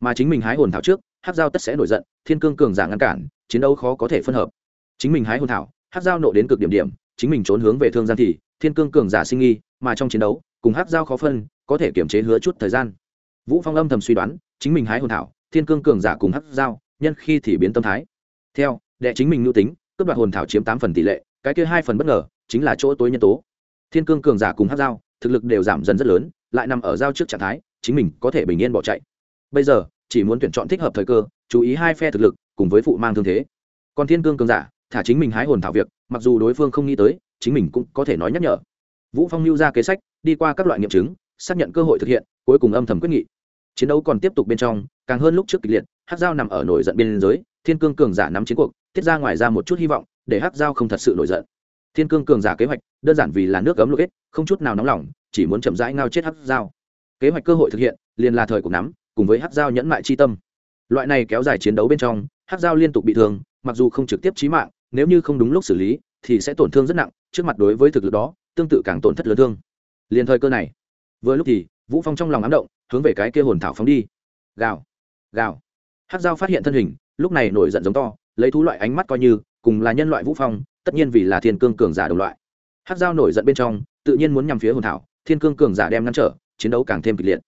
mà chính mình hái hồn thảo trước hắc dao tất sẽ nổi giận, thiên cương cường giả ngăn cản, chiến đấu khó có thể phân hợp. Chính mình hái hồn thảo hắc dao nộ đến cực điểm điểm, chính mình trốn hướng về thương gian thì, thiên cương cường giả sinh nghi, mà trong chiến đấu, cùng hắc dao khó phân, có thể kiểm chế hứa chút thời gian. Vũ phong âm thầm suy đoán, chính mình hái hồn thảo, thiên cương cường giả cùng hắc dao, nhân khi thì biến tâm thái. Theo, đệ chính mình nữ tính, cướp đoạt hồn thảo chiếm tám phần tỷ lệ, cái kia hai phần bất ngờ, chính là chỗ tối nhân tố. Thiên cương cường giả cùng hắc dao, thực lực đều giảm dần rất lớn, lại nằm ở giao trước trạng thái, chính mình có thể bình yên bỏ chạy. Bây giờ chỉ muốn tuyển chọn thích hợp thời cơ, chú ý hai phe thực lực, cùng với phụ mang thương thế. Còn thiên cương cường giả, thả chính mình hái hồn thảo việc, mặc dù đối phương không nghĩ tới, chính mình cũng có thể nói nhắc nhở. Vũ phong lưu ra kế sách, đi qua các loại nghiệm chứng, xác nhận cơ hội thực hiện, cuối cùng âm thầm quyết nghị. Chiến đấu còn tiếp tục bên trong, càng hơn lúc trước kịch liệt hát dao nằm ở nổi giận biên giới, thiên cương cường giả nắm chiến cuộc, tiết ra ngoài ra một chút hy vọng, để hát dao không thật sự nổi giận. Thiên cương cường giả kế hoạch, đơn giản vì là nước cấm lục ít không chút nào nóng lòng, chỉ muốn chậm rãi ngao chết hát dao kế hoạch cơ hội thực hiện, liền là thời cuộc nắm cùng với hát dao nhẫn mại chi tâm. Loại này kéo dài chiến đấu bên trong, hát dao liên tục bị thương, mặc dù không trực tiếp chí mạng, nếu như không đúng lúc xử lý, thì sẽ tổn thương rất nặng, trước mặt đối với thực lực đó, tương tự càng tổn thất lớn thương. Liền thời cơ này, vừa lúc thì, vũ phong trong lòng ám động, hướng về cái kia hồn thảo phóng đi. Gào gào. Hát dao phát hiện thân hình, lúc này nổi giận giống to, lấy thú loại ánh mắt coi như, cùng là nhân loại vũ phong, tất nhiên vì là thiên cương cường giả đồng loại. Hát dao nổi giận bên trong, tự nhiên muốn nhằm phía hồn thảo, thiên cương cường giả đem ngăn trở, chiến đấu càng thêm kịch liệt.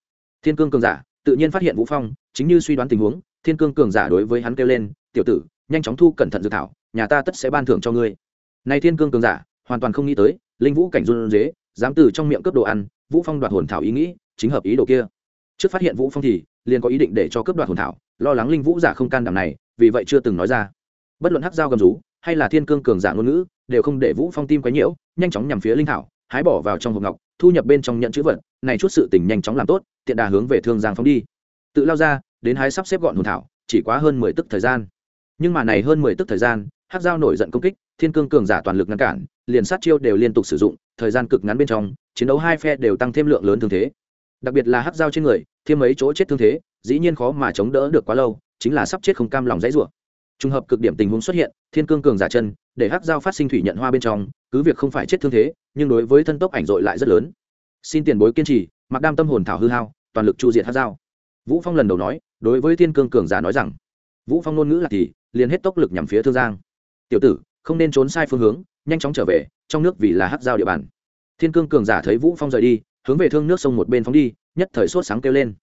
Thiên cương cường giả tự nhiên phát hiện vũ phong, chính như suy đoán tình huống, thiên cương cường giả đối với hắn kêu lên, tiểu tử, nhanh chóng thu cẩn thận dự thảo, nhà ta tất sẽ ban thưởng cho ngươi. Này thiên cương cường giả, hoàn toàn không nghĩ tới, linh vũ cảnh run dế dám từ trong miệng cướp đồ ăn, vũ phong đoạt hồn thảo ý nghĩ, chính hợp ý đồ kia. Trước phát hiện vũ phong thì, liền có ý định để cho cướp đoạt hồn thảo, lo lắng linh vũ giả không can đảm này, vì vậy chưa từng nói ra. Bất luận hắc dao gầm rú, hay là thiên cương cường giả ngôn ngữ, đều không để vũ phong tim quấy nhiễu, nhanh chóng nhằm phía linh thảo hái bỏ vào trong hộp ngọc, thu nhập bên trong nhận chữ vật, này chút sự tình nhanh chóng làm tốt, tiện đà hướng về thương giang phóng đi. Tự lao ra, đến hái sắp xếp gọn hồn thảo, chỉ quá hơn mười tức thời gian. Nhưng mà này hơn mười tức thời gian, hắc dao nổi giận công kích, thiên cương cường giả toàn lực ngăn cản, liền sát chiêu đều liên tục sử dụng, thời gian cực ngắn bên trong, chiến đấu hai phe đều tăng thêm lượng lớn thương thế. Đặc biệt là hắc dao trên người, thêm mấy chỗ chết thương thế, dĩ nhiên khó mà chống đỡ được quá lâu, chính là sắp chết không cam lòng dãy ruộng trùng hợp cực điểm tình huống xuất hiện, thiên cương cường giả chân, để hắc giao phát sinh thủy nhận hoa bên trong, cứ việc không phải chết thương thế, nhưng đối với thân tốc ảnh dội lại rất lớn. Xin tiền bối kiên trì mặc đam tâm hồn thảo hư hao, toàn lực chu diệt hắc giao. Vũ phong lần đầu nói, đối với thiên cương cường giả nói rằng, vũ phong ngôn ngữ là thì liền hết tốc lực nhằm phía thương giang. Tiểu tử, không nên trốn sai phương hướng, nhanh chóng trở về, trong nước vì là hắc giao địa bàn. Thiên cương cường giả thấy vũ phong rời đi, hướng về thương nước sông một bên phóng đi, nhất thời sốt sáng kêu lên.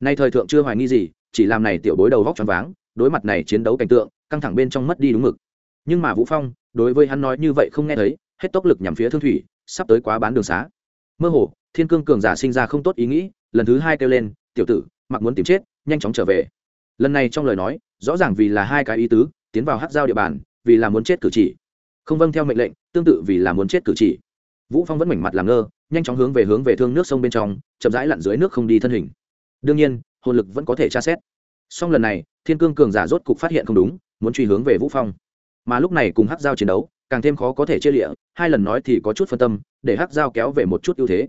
Nay thời thượng chưa hoài nghi gì, chỉ làm này tiểu bối đầu vóc choáng váng, đối mặt này chiến đấu cảnh tượng căng thẳng bên trong mất đi đúng mực. Nhưng mà vũ phong, đối với hắn nói như vậy không nghe thấy, hết tốc lực nhằm phía thương thủy, sắp tới quá bán đường xá. Mơ hồ, thiên cương cường giả sinh ra không tốt ý nghĩ, lần thứ hai kêu lên, tiểu tử, mặc muốn tìm chết, nhanh chóng trở về. Lần này trong lời nói, rõ ràng vì là hai cái ý tứ, tiến vào hát giao địa bàn, vì là muốn chết cử chỉ. Không vâng theo mệnh lệnh, tương tự vì là muốn chết cử chỉ. Vũ phong vẫn mảnh mặt làm ngơ, nhanh chóng hướng về hướng về thương nước sông bên trong, chậm rãi lặn dưới nước không đi thân hình. Đương nhiên, hồn lực vẫn có thể tra xét. Song lần này, thiên cương cường giả rốt cục phát hiện không đúng muốn truy hướng về vũ phong. Mà lúc này cùng hắc giao chiến đấu, càng thêm khó có thể chia lịa, hai lần nói thì có chút phân tâm, để hắc giao kéo về một chút ưu thế.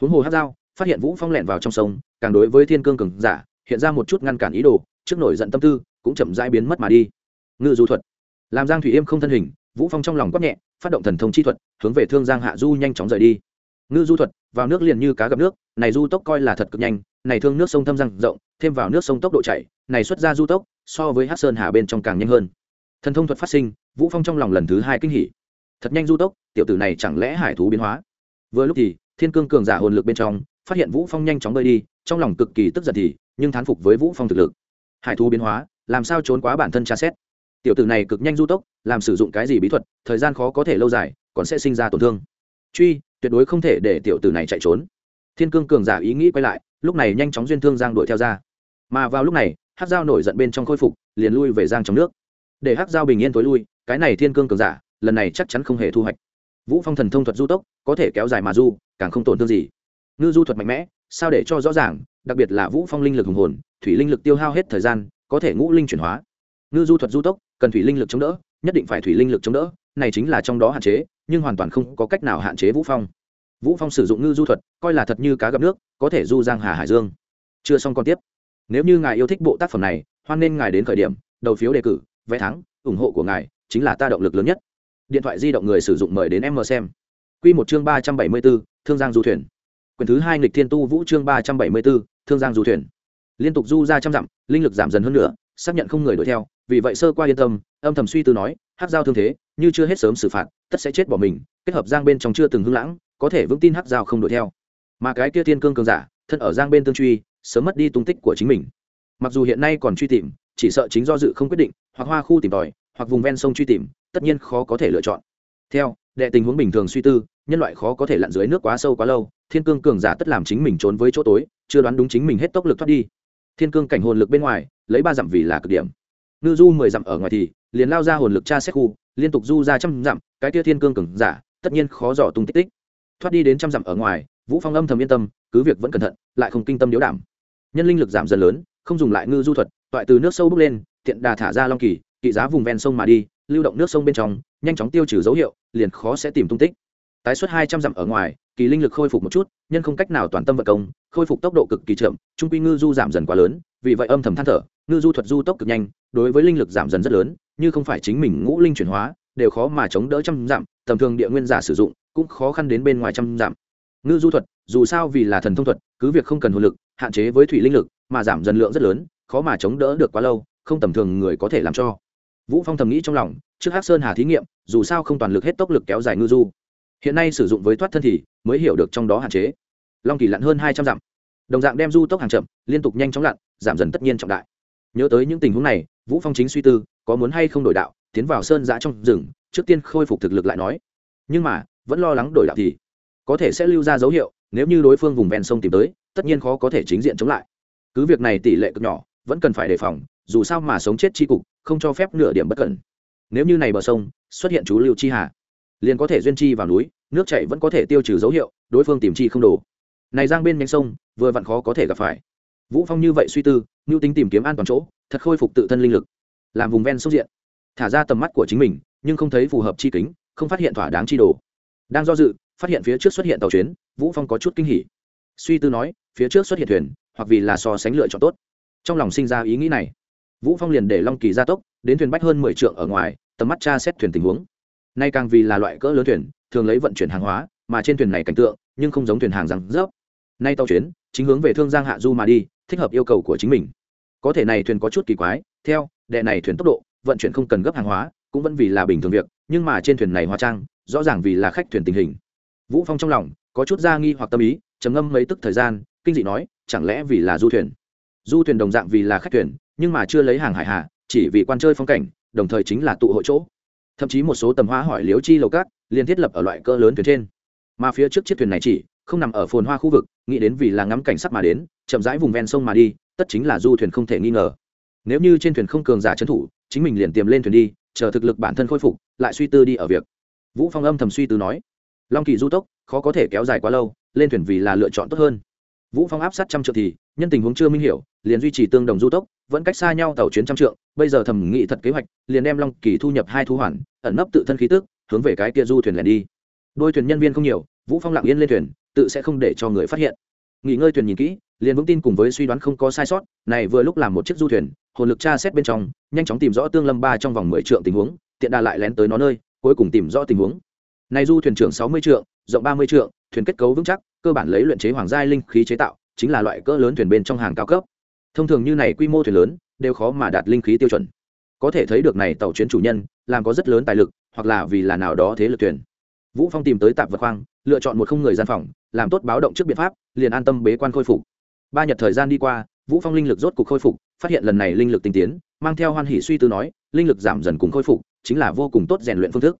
Huống hồ hắc giao phát hiện vũ phong lẹn vào trong sông, càng đối với thiên cương cường giả, hiện ra một chút ngăn cản ý đồ, trước nổi giận tâm tư, cũng chậm rãi biến mất mà đi. Ngự du thuật. Làm giang thủy yêm không thân hình, vũ phong trong lòng quát nhẹ, phát động thần thông chi thuật, hướng về thương giang hạ du nhanh chóng rời đi. Ngư du thuật, vào nước liền như cá gặp nước, này du tốc coi là thật cực nhanh này thương nước sông thâm răng rộng, thêm vào nước sông tốc độ chảy, này xuất ra du tốc, so với hát sơn hà bên trong càng nhanh hơn. Thần thông thuật phát sinh, vũ phong trong lòng lần thứ hai kinh hỉ. Thật nhanh du tốc, tiểu tử này chẳng lẽ hải thú biến hóa? Vừa lúc thì, thiên cương cường giả hồn lực bên trong, phát hiện vũ phong nhanh chóng bơi đi, trong lòng cực kỳ tức giận thì, nhưng thán phục với vũ phong thực lực. Hải thú biến hóa, làm sao trốn quá bản thân tra xét? Tiểu tử này cực nhanh du tốc, làm sử dụng cái gì bí thuật, thời gian khó có thể lâu dài, còn sẽ sinh ra tổn thương. Truy, tuyệt đối không thể để tiểu tử này chạy trốn thiên cương cường giả ý nghĩ quay lại, lúc này nhanh chóng duyên thương giang đuổi theo ra. Mà vào lúc này hát dao nổi giận bên trong khôi phục, liền lui về giang trong nước. Để hát dao bình yên tối lui, cái này thiên cương cường giả, lần này chắc chắn không hề thu hoạch. Vũ phong thần thông thuật du tốc, có thể kéo dài mà du, càng không tổn thương gì. Ngư du thuật mạnh mẽ, sao để cho rõ ràng, đặc biệt là vũ phong linh lực hùng hồn, thủy linh lực tiêu hao hết thời gian, có thể ngũ linh chuyển hóa. Ngư du thuật du tốc, cần thủy linh lực chống đỡ, nhất định phải thủy linh lực chống đỡ, này chính là trong đó hạn chế, nhưng hoàn toàn không có cách nào hạn chế vũ phong vũ phong sử dụng ngư du thuật coi là thật như cá gặp nước có thể du giang hà hải dương. Chưa xong còn tiếp. Nếu như ngài yêu thích bộ tác phẩm này hoan nên ngài đến khởi điểm đầu phiếu đề cử vé thắng ủng hộ của ngài chính là ta động lực lớn nhất. Điện thoại di động người sử dụng mời đến em mờ xem. Quy một chương ba trăm bảy mươi 374, thương giang du thuyền. Quyển thứ hai nghịch thiên tu vũ chương ba trăm bảy mươi 374, thương giang du thuyền. Liên tục du ra trăm dặm linh lực giảm dần hơn nữa xác nhận không người đuổi theo vì vậy sơ qua yên tâm âm thầm suy tư nói hắc giao thương thế như chưa hết sớm xử phạt tất sẽ chết bỏ mình kết hợp giang bên trong chưa từng hưng lãng có thể vững tin hắc giao không đuổi theo. Mà cái kia thiên cương cường giả, thân ở giang bên tương truy, sớm mất đi tung tích của chính mình. Mặc dù hiện nay còn truy tìm, chỉ sợ chính do dự không quyết định, hoặc hoa khu tìm tòi, hoặc vùng ven sông truy tìm, tất nhiên khó có thể lựa chọn. Theo, đệ tình huống bình thường suy tư, nhân loại khó có thể lặn dưới nước quá sâu quá lâu, thiên cương cường giả tất làm chính mình trốn với chỗ tối, chưa đoán đúng chính mình hết tốc lực thoát đi. Thiên cương cảnh hồn lực bên ngoài, lấy ba dặm vì là cực điểm. Ngư du mười dặm ở ngoài thì, liền lao ra hồn lực tra xét khu, liên tục du ra trăm dặm, cái tia thiên cương cường giả, tất nhiên khó dò tung tích tích thoát đi đến trăm dặm ở ngoài, vũ phong âm thầm yên tâm, cứ việc vẫn cẩn thận, lại không kinh tâm điếu đảm nhân linh lực giảm dần lớn, không dùng lại ngư du thuật, toại từ nước sâu bước lên, tiện đà thả ra long kỳ, kỵ giá vùng ven sông mà đi, lưu động nước sông bên trong, nhanh chóng tiêu trừ dấu hiệu, liền khó sẽ tìm tung tích. Tái xuất hai trăm dặm ở ngoài, kỳ linh lực khôi phục một chút, nhân không cách nào toàn tâm vận công, khôi phục tốc độ cực kỳ chậm, trung quy ngư du giảm dần quá lớn, vì vậy âm thầm than thở, ngư du thuật du tốc cực nhanh, đối với linh lực giảm dần rất lớn, như không phải chính mình ngũ linh chuyển hóa đều khó mà chống đỡ trăm dặm, tầm thường địa nguyên giả sử dụng cũng khó khăn đến bên ngoài trăm dặm. Ngư du thuật, dù sao vì là thần thông thuật, cứ việc không cần hồn lực, hạn chế với thủy linh lực, mà giảm dần lượng rất lớn, khó mà chống đỡ được quá lâu, không tầm thường người có thể làm cho. Vũ phong thầm nghĩ trong lòng, trước hắc sơn hà thí nghiệm, dù sao không toàn lực hết tốc lực kéo dài ngư du. Hiện nay sử dụng với thoát thân thì mới hiểu được trong đó hạn chế. Long kỳ lặn hơn hai trăm dặm. Đồng dạng đem du tốc hàng chậm, liên tục nhanh chóng lặn, giảm dần tất nhiên trọng đại. Nhớ tới những tình huống này vũ phong chính suy tư, có muốn hay không đổi đạo, tiến vào sơn giã trong rừng, trước tiên khôi phục thực lực lại nói. Nhưng mà, vẫn lo lắng đổi đạo thì có thể sẽ lưu ra dấu hiệu, nếu như đối phương vùng ven sông tìm tới, tất nhiên khó có thể chính diện chống lại. Cứ việc này tỷ lệ cực nhỏ, vẫn cần phải đề phòng, dù sao mà sống chết chi cục, không cho phép nửa điểm bất cẩn. Nếu như này bờ sông xuất hiện chú lưu chi hà, liền có thể duyên chi vào núi, nước chảy vẫn có thể tiêu trừ dấu hiệu, đối phương tìm chi không đủ. Này giang bên nhánh sông, vừa vặn khó có thể gặp phải. Vũ phong như vậy suy tư nhu tính tìm kiếm an toàn chỗ thật khôi phục tự thân linh lực, làm vùng ven sông diện, thả ra tầm mắt của chính mình, nhưng không thấy phù hợp chi kính, không phát hiện thỏa đáng chi đồ. Đang do dự, phát hiện phía trước xuất hiện tàu chuyến, vũ phong có chút kinh hỉ. Suy tư nói, phía trước xuất hiện thuyền, hoặc vì là so sánh lựa chọn tốt. Trong lòng sinh ra ý nghĩ này, vũ phong liền để long kỳ gia tốc, đến thuyền bách hơn 10 trượng ở ngoài, tầm mắt tra xét thuyền tình huống. Nay càng vì là loại cỡ lớn thuyền, thường lấy vận chuyển hàng hóa, mà trên thuyền này cảnh tượng, nhưng không giống thuyền hàng rằng rớp. Nay tàu chuyến, chính hướng về thương giang hạ du mà đi, thích hợp yêu cầu của chính mình có thể này thuyền có chút kỳ quái, theo đệ này thuyền tốc độ, vận chuyển không cần gấp hàng hóa, cũng vẫn vì là bình thường việc, nhưng mà trên thuyền này hóa trang, rõ ràng vì là khách thuyền tình hình. Vũ phong trong lòng, có chút ra nghi hoặc tâm ý, trầm ngâm mấy tức thời gian, kinh dị nói, chẳng lẽ vì là du thuyền? Du thuyền đồng dạng vì là khách thuyền, nhưng mà chưa lấy hàng hải hà chỉ vì quan chơi phong cảnh, đồng thời chính là tụ hội chỗ. Thậm chí một số tầm hoa hỏi liếu chi lầu cát liên thiết lập ở loại cỡ lớn thuyền trên. Mà phía trước chiếc thuyền này chỉ, không nằm ở phồn hoa khu vực, nghĩ đến vì là ngắm cảnh sắc mà đến, chậm rãi vùng ven sông mà đi tất chính là du thuyền không thể nghi ngờ. Nếu như trên thuyền không cường giả trấn thủ, chính mình liền tiềm lên thuyền đi, chờ thực lực bản thân khôi phục, lại suy tư đi ở việc. Vũ phong âm thầm suy tư nói, long kỳ du tốc, khó có thể kéo dài quá lâu, lên thuyền vì là lựa chọn tốt hơn. Vũ phong áp sát trăm trượng thì, nhân tình huống chưa minh hiểu, liền duy trì tương đồng du tốc, vẫn cách xa nhau tàu chuyến trăm trượng, bây giờ thẩm nghị thật kế hoạch, liền đem long kỳ thu nhập hai thu hoàn, ẩn nấp tự thân khí tức, hướng về cái kia du thuyền lẻn đi. Đôi thuyền nhân viên không nhiều, vũ phong lặng yên lên thuyền, tự sẽ không để cho người phát hiện nghỉ ngơi thuyền nhìn kỹ, liền vững tin cùng với suy đoán không có sai sót, này vừa lúc làm một chiếc du thuyền, hồn lực tra xét bên trong, nhanh chóng tìm rõ tương lâm ba trong vòng mười trượng tình huống, tiện đà lại lén tới nó nơi, cuối cùng tìm rõ tình huống. Này du thuyền trưởng sáu mươi trượng, rộng ba mươi trượng, thuyền kết cấu vững chắc, cơ bản lấy luyện chế hoàng gia linh khí chế tạo, chính là loại cỡ lớn thuyền bên trong hàng cao cấp. Thông thường như này quy mô thuyền lớn, đều khó mà đạt linh khí tiêu chuẩn. Có thể thấy được này tàu chuyến chủ nhân, làm có rất lớn tài lực, hoặc là vì là nào đó thế lực thuyền vũ phong tìm tới tạp vật khoang, lựa chọn một không người gian phòng, làm tốt báo động trước biện pháp, liền an tâm bế quan khôi phục. Ba nhật thời gian đi qua, vũ phong linh lực rốt cục khôi phục, phát hiện lần này linh lực tinh tiến, mang theo hoan hỷ suy tư nói, linh lực giảm dần cùng khôi phục, chính là vô cùng tốt rèn luyện phương thức.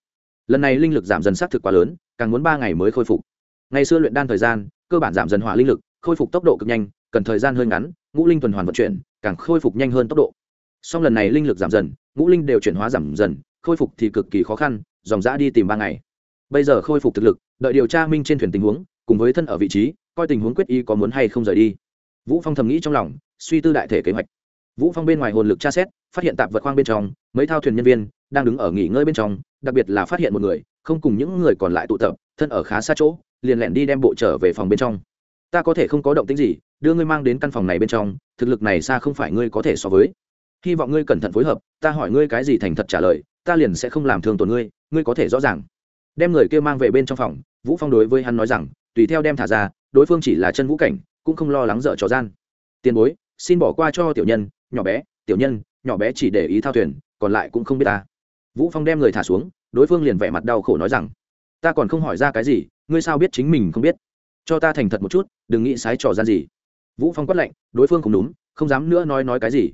Lần này linh lực giảm dần xác thực quá lớn, càng muốn ba ngày mới khôi phục. Ngày xưa luyện đan thời gian, cơ bản giảm dần hỏa linh lực, khôi phục tốc độ cực nhanh, cần thời gian hơi ngắn, ngũ linh tuần hoàn vận chuyển, càng khôi phục nhanh hơn tốc độ. Song lần này linh lực giảm dần, ngũ linh đều chuyển hóa giảm dần, khôi phục thì cực kỳ khó khăn, dòng dã đi tìm ba ngày bây giờ khôi phục thực lực, đợi điều tra minh trên thuyền tình huống, cùng với thân ở vị trí, coi tình huống quyết y có muốn hay không rời đi. Vũ phong thầm nghĩ trong lòng, suy tư đại thể kế hoạch. Vũ phong bên ngoài hồn lực tra xét, phát hiện tạp vật khoang bên trong, mấy thao thuyền nhân viên đang đứng ở nghỉ ngơi bên trong, đặc biệt là phát hiện một người, không cùng những người còn lại tụ tập, thân ở khá xa chỗ, liền lẹn đi đem bộ trở về phòng bên trong. Ta có thể không có động tĩnh gì, đưa ngươi mang đến căn phòng này bên trong, thực lực này xa không phải ngươi có thể so với. Hy vọng ngươi cẩn thận phối hợp, ta hỏi ngươi cái gì thành thật trả lời, ta liền sẽ không làm thương tổn ngươi ngươi có thể rõ ràng đem người kia mang về bên trong phòng, vũ phong đối với hắn nói rằng, tùy theo đem thả ra, đối phương chỉ là chân vũ cảnh, cũng không lo lắng dở trò gian. Tiền bối, xin bỏ qua cho tiểu nhân, nhỏ bé, tiểu nhân, nhỏ bé chỉ để ý thao thuyền, còn lại cũng không biết ta. Vũ phong đem người thả xuống, đối phương liền vẻ mặt đau khổ nói rằng, ta còn không hỏi ra cái gì, ngươi sao biết chính mình không biết? Cho ta thành thật một chút, đừng nghĩ sái trò gian gì. Vũ phong quát lạnh, đối phương cũng đúng, không dám nữa nói nói cái gì.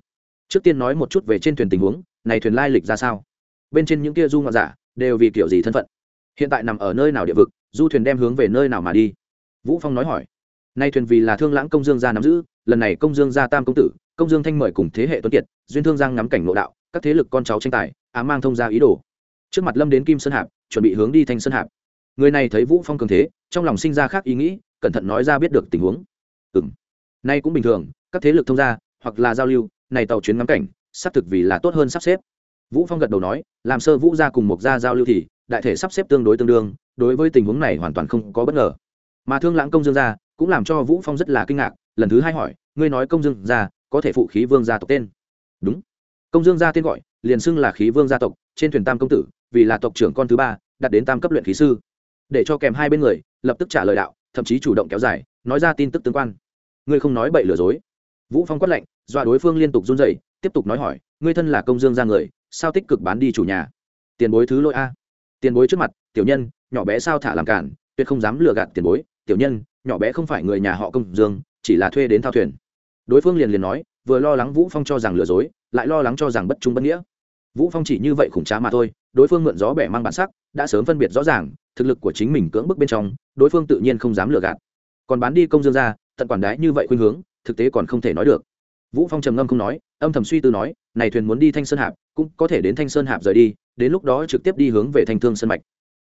Trước tiên nói một chút về trên thuyền tình huống, này thuyền lai lịch ra sao? Bên trên những kia du ngoạn giả, đều vì kiểu gì thân phận? Hiện tại nằm ở nơi nào địa vực, du thuyền đem hướng về nơi nào mà đi? Vũ phong nói hỏi. Nay thuyền vì là thương lãng công dương gia nắm giữ, lần này công dương gia tam công tử, công dương thanh mời cùng thế hệ tuấn kiệt, duyên thương giang ngắm cảnh nội đạo, các thế lực con cháu tranh tài, á mang thông gia ý đồ. Trước mặt lâm đến kim sơn hạp, chuẩn bị hướng đi thanh sơn hạp. Người này thấy vũ phong cường thế, trong lòng sinh ra khác ý nghĩ, cẩn thận nói ra biết được tình huống. Ừ nay cũng bình thường, các thế lực thông gia, hoặc là giao lưu, này tàu chuyến ngắm cảnh sắp thực vì là tốt hơn sắp xếp. Vũ phong gật đầu nói, làm sơ vũ gia cùng một gia giao lưu thì đại thể sắp xếp tương đối tương đương, đối với tình huống này hoàn toàn không có bất ngờ. Mà thương lãng công dương gia cũng làm cho vũ phong rất là kinh ngạc, lần thứ hai hỏi, ngươi nói công dương gia có thể phụ khí vương gia tộc tên? Đúng. Công dương gia tên gọi, liền xưng là khí vương gia tộc, trên thuyền tam công tử, vì là tộc trưởng con thứ ba đạt đến tam cấp luyện khí sư. Để cho kèm hai bên người, lập tức trả lời đạo, thậm chí chủ động kéo dài, nói ra tin tức tương quan. Ngươi không nói bậy lừa dối. Vũ phong quát lệnh dọa đối phương liên tục run rẩy, tiếp tục nói hỏi, ngươi thân là công dương gia người, sao tích cực bán đi chủ nhà? Tiền bối thứ lỗi a tiền bối trước mặt, tiểu nhân, nhỏ bé sao thả làm cản, tuyệt không dám lừa gạt tiền bối. Tiểu nhân, nhỏ bé không phải người nhà họ công dương, chỉ là thuê đến thao thuyền. Đối phương liền liền nói, vừa lo lắng vũ phong cho rằng lừa dối, lại lo lắng cho rằng bất trung bất nghĩa. Vũ phong chỉ như vậy khủng trá mà thôi, đối phương mượn gió bẻ mang bản sắc, đã sớm phân biệt rõ ràng, thực lực của chính mình cưỡng bức bên trong, đối phương tự nhiên không dám lừa gạt. Còn bán đi công dương ra, tận quản đái như vậy khuynh hướng, thực tế còn không thể nói được. Vũ phong trầm ngâm không nói, âm thầm suy tư nói, này thuyền muốn đi thanh sơn hạp, cũng có thể đến thanh sơn hạp rời đi đến lúc đó trực tiếp đi hướng về thanh thương sân mạch.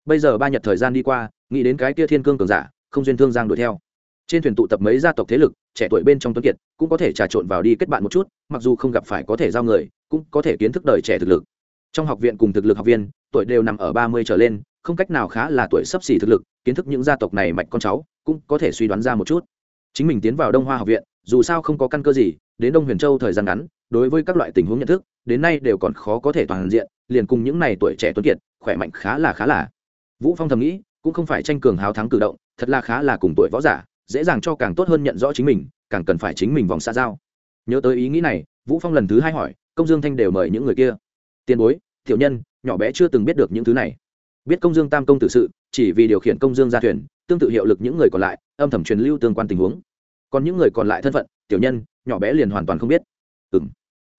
Bây giờ ba nhật thời gian đi qua, nghĩ đến cái kia thiên cương cường giả, không duyên thương giang đuổi theo. Trên thuyền tụ tập mấy gia tộc thế lực, trẻ tuổi bên trong tuấn kiệt, cũng có thể trà trộn vào đi kết bạn một chút, mặc dù không gặp phải có thể giao người, cũng có thể kiến thức đời trẻ thực lực. Trong học viện cùng thực lực học viên, tuổi đều nằm ở ba mươi trở lên, không cách nào khá là tuổi sấp xỉ thực lực, kiến thức những gia tộc này mạch con cháu, cũng có thể suy đoán ra một chút. Chính mình tiến vào đông hoa học viện, dù sao không có căn cơ gì, đến đông huyền châu thời gian ngắn, đối với các loại tình huống nhận thức đến nay đều còn khó có thể toàn diện, liền cùng những này tuổi trẻ tuấn kiệt, khỏe mạnh khá là khá là. Vũ phong thầm nghĩ, cũng không phải tranh cường hào thắng cử động, thật là khá là cùng tuổi võ giả, dễ dàng cho càng tốt hơn nhận rõ chính mình, càng cần phải chính mình vòng xa giao. Nhớ tới ý nghĩ này, vũ phong lần thứ hai hỏi, công dương thanh đều mời những người kia? Tiền bối thiểu nhân, nhỏ bé chưa từng biết được những thứ này. Biết công dương tam công tử sự, chỉ vì điều khiển công dương ra thuyền, tương tự hiệu lực những người còn lại, âm thầm truyền lưu tương quan tình huống. Còn những người còn lại thân phận, tiểu nhân, nhỏ bé liền hoàn toàn không biết. Ừm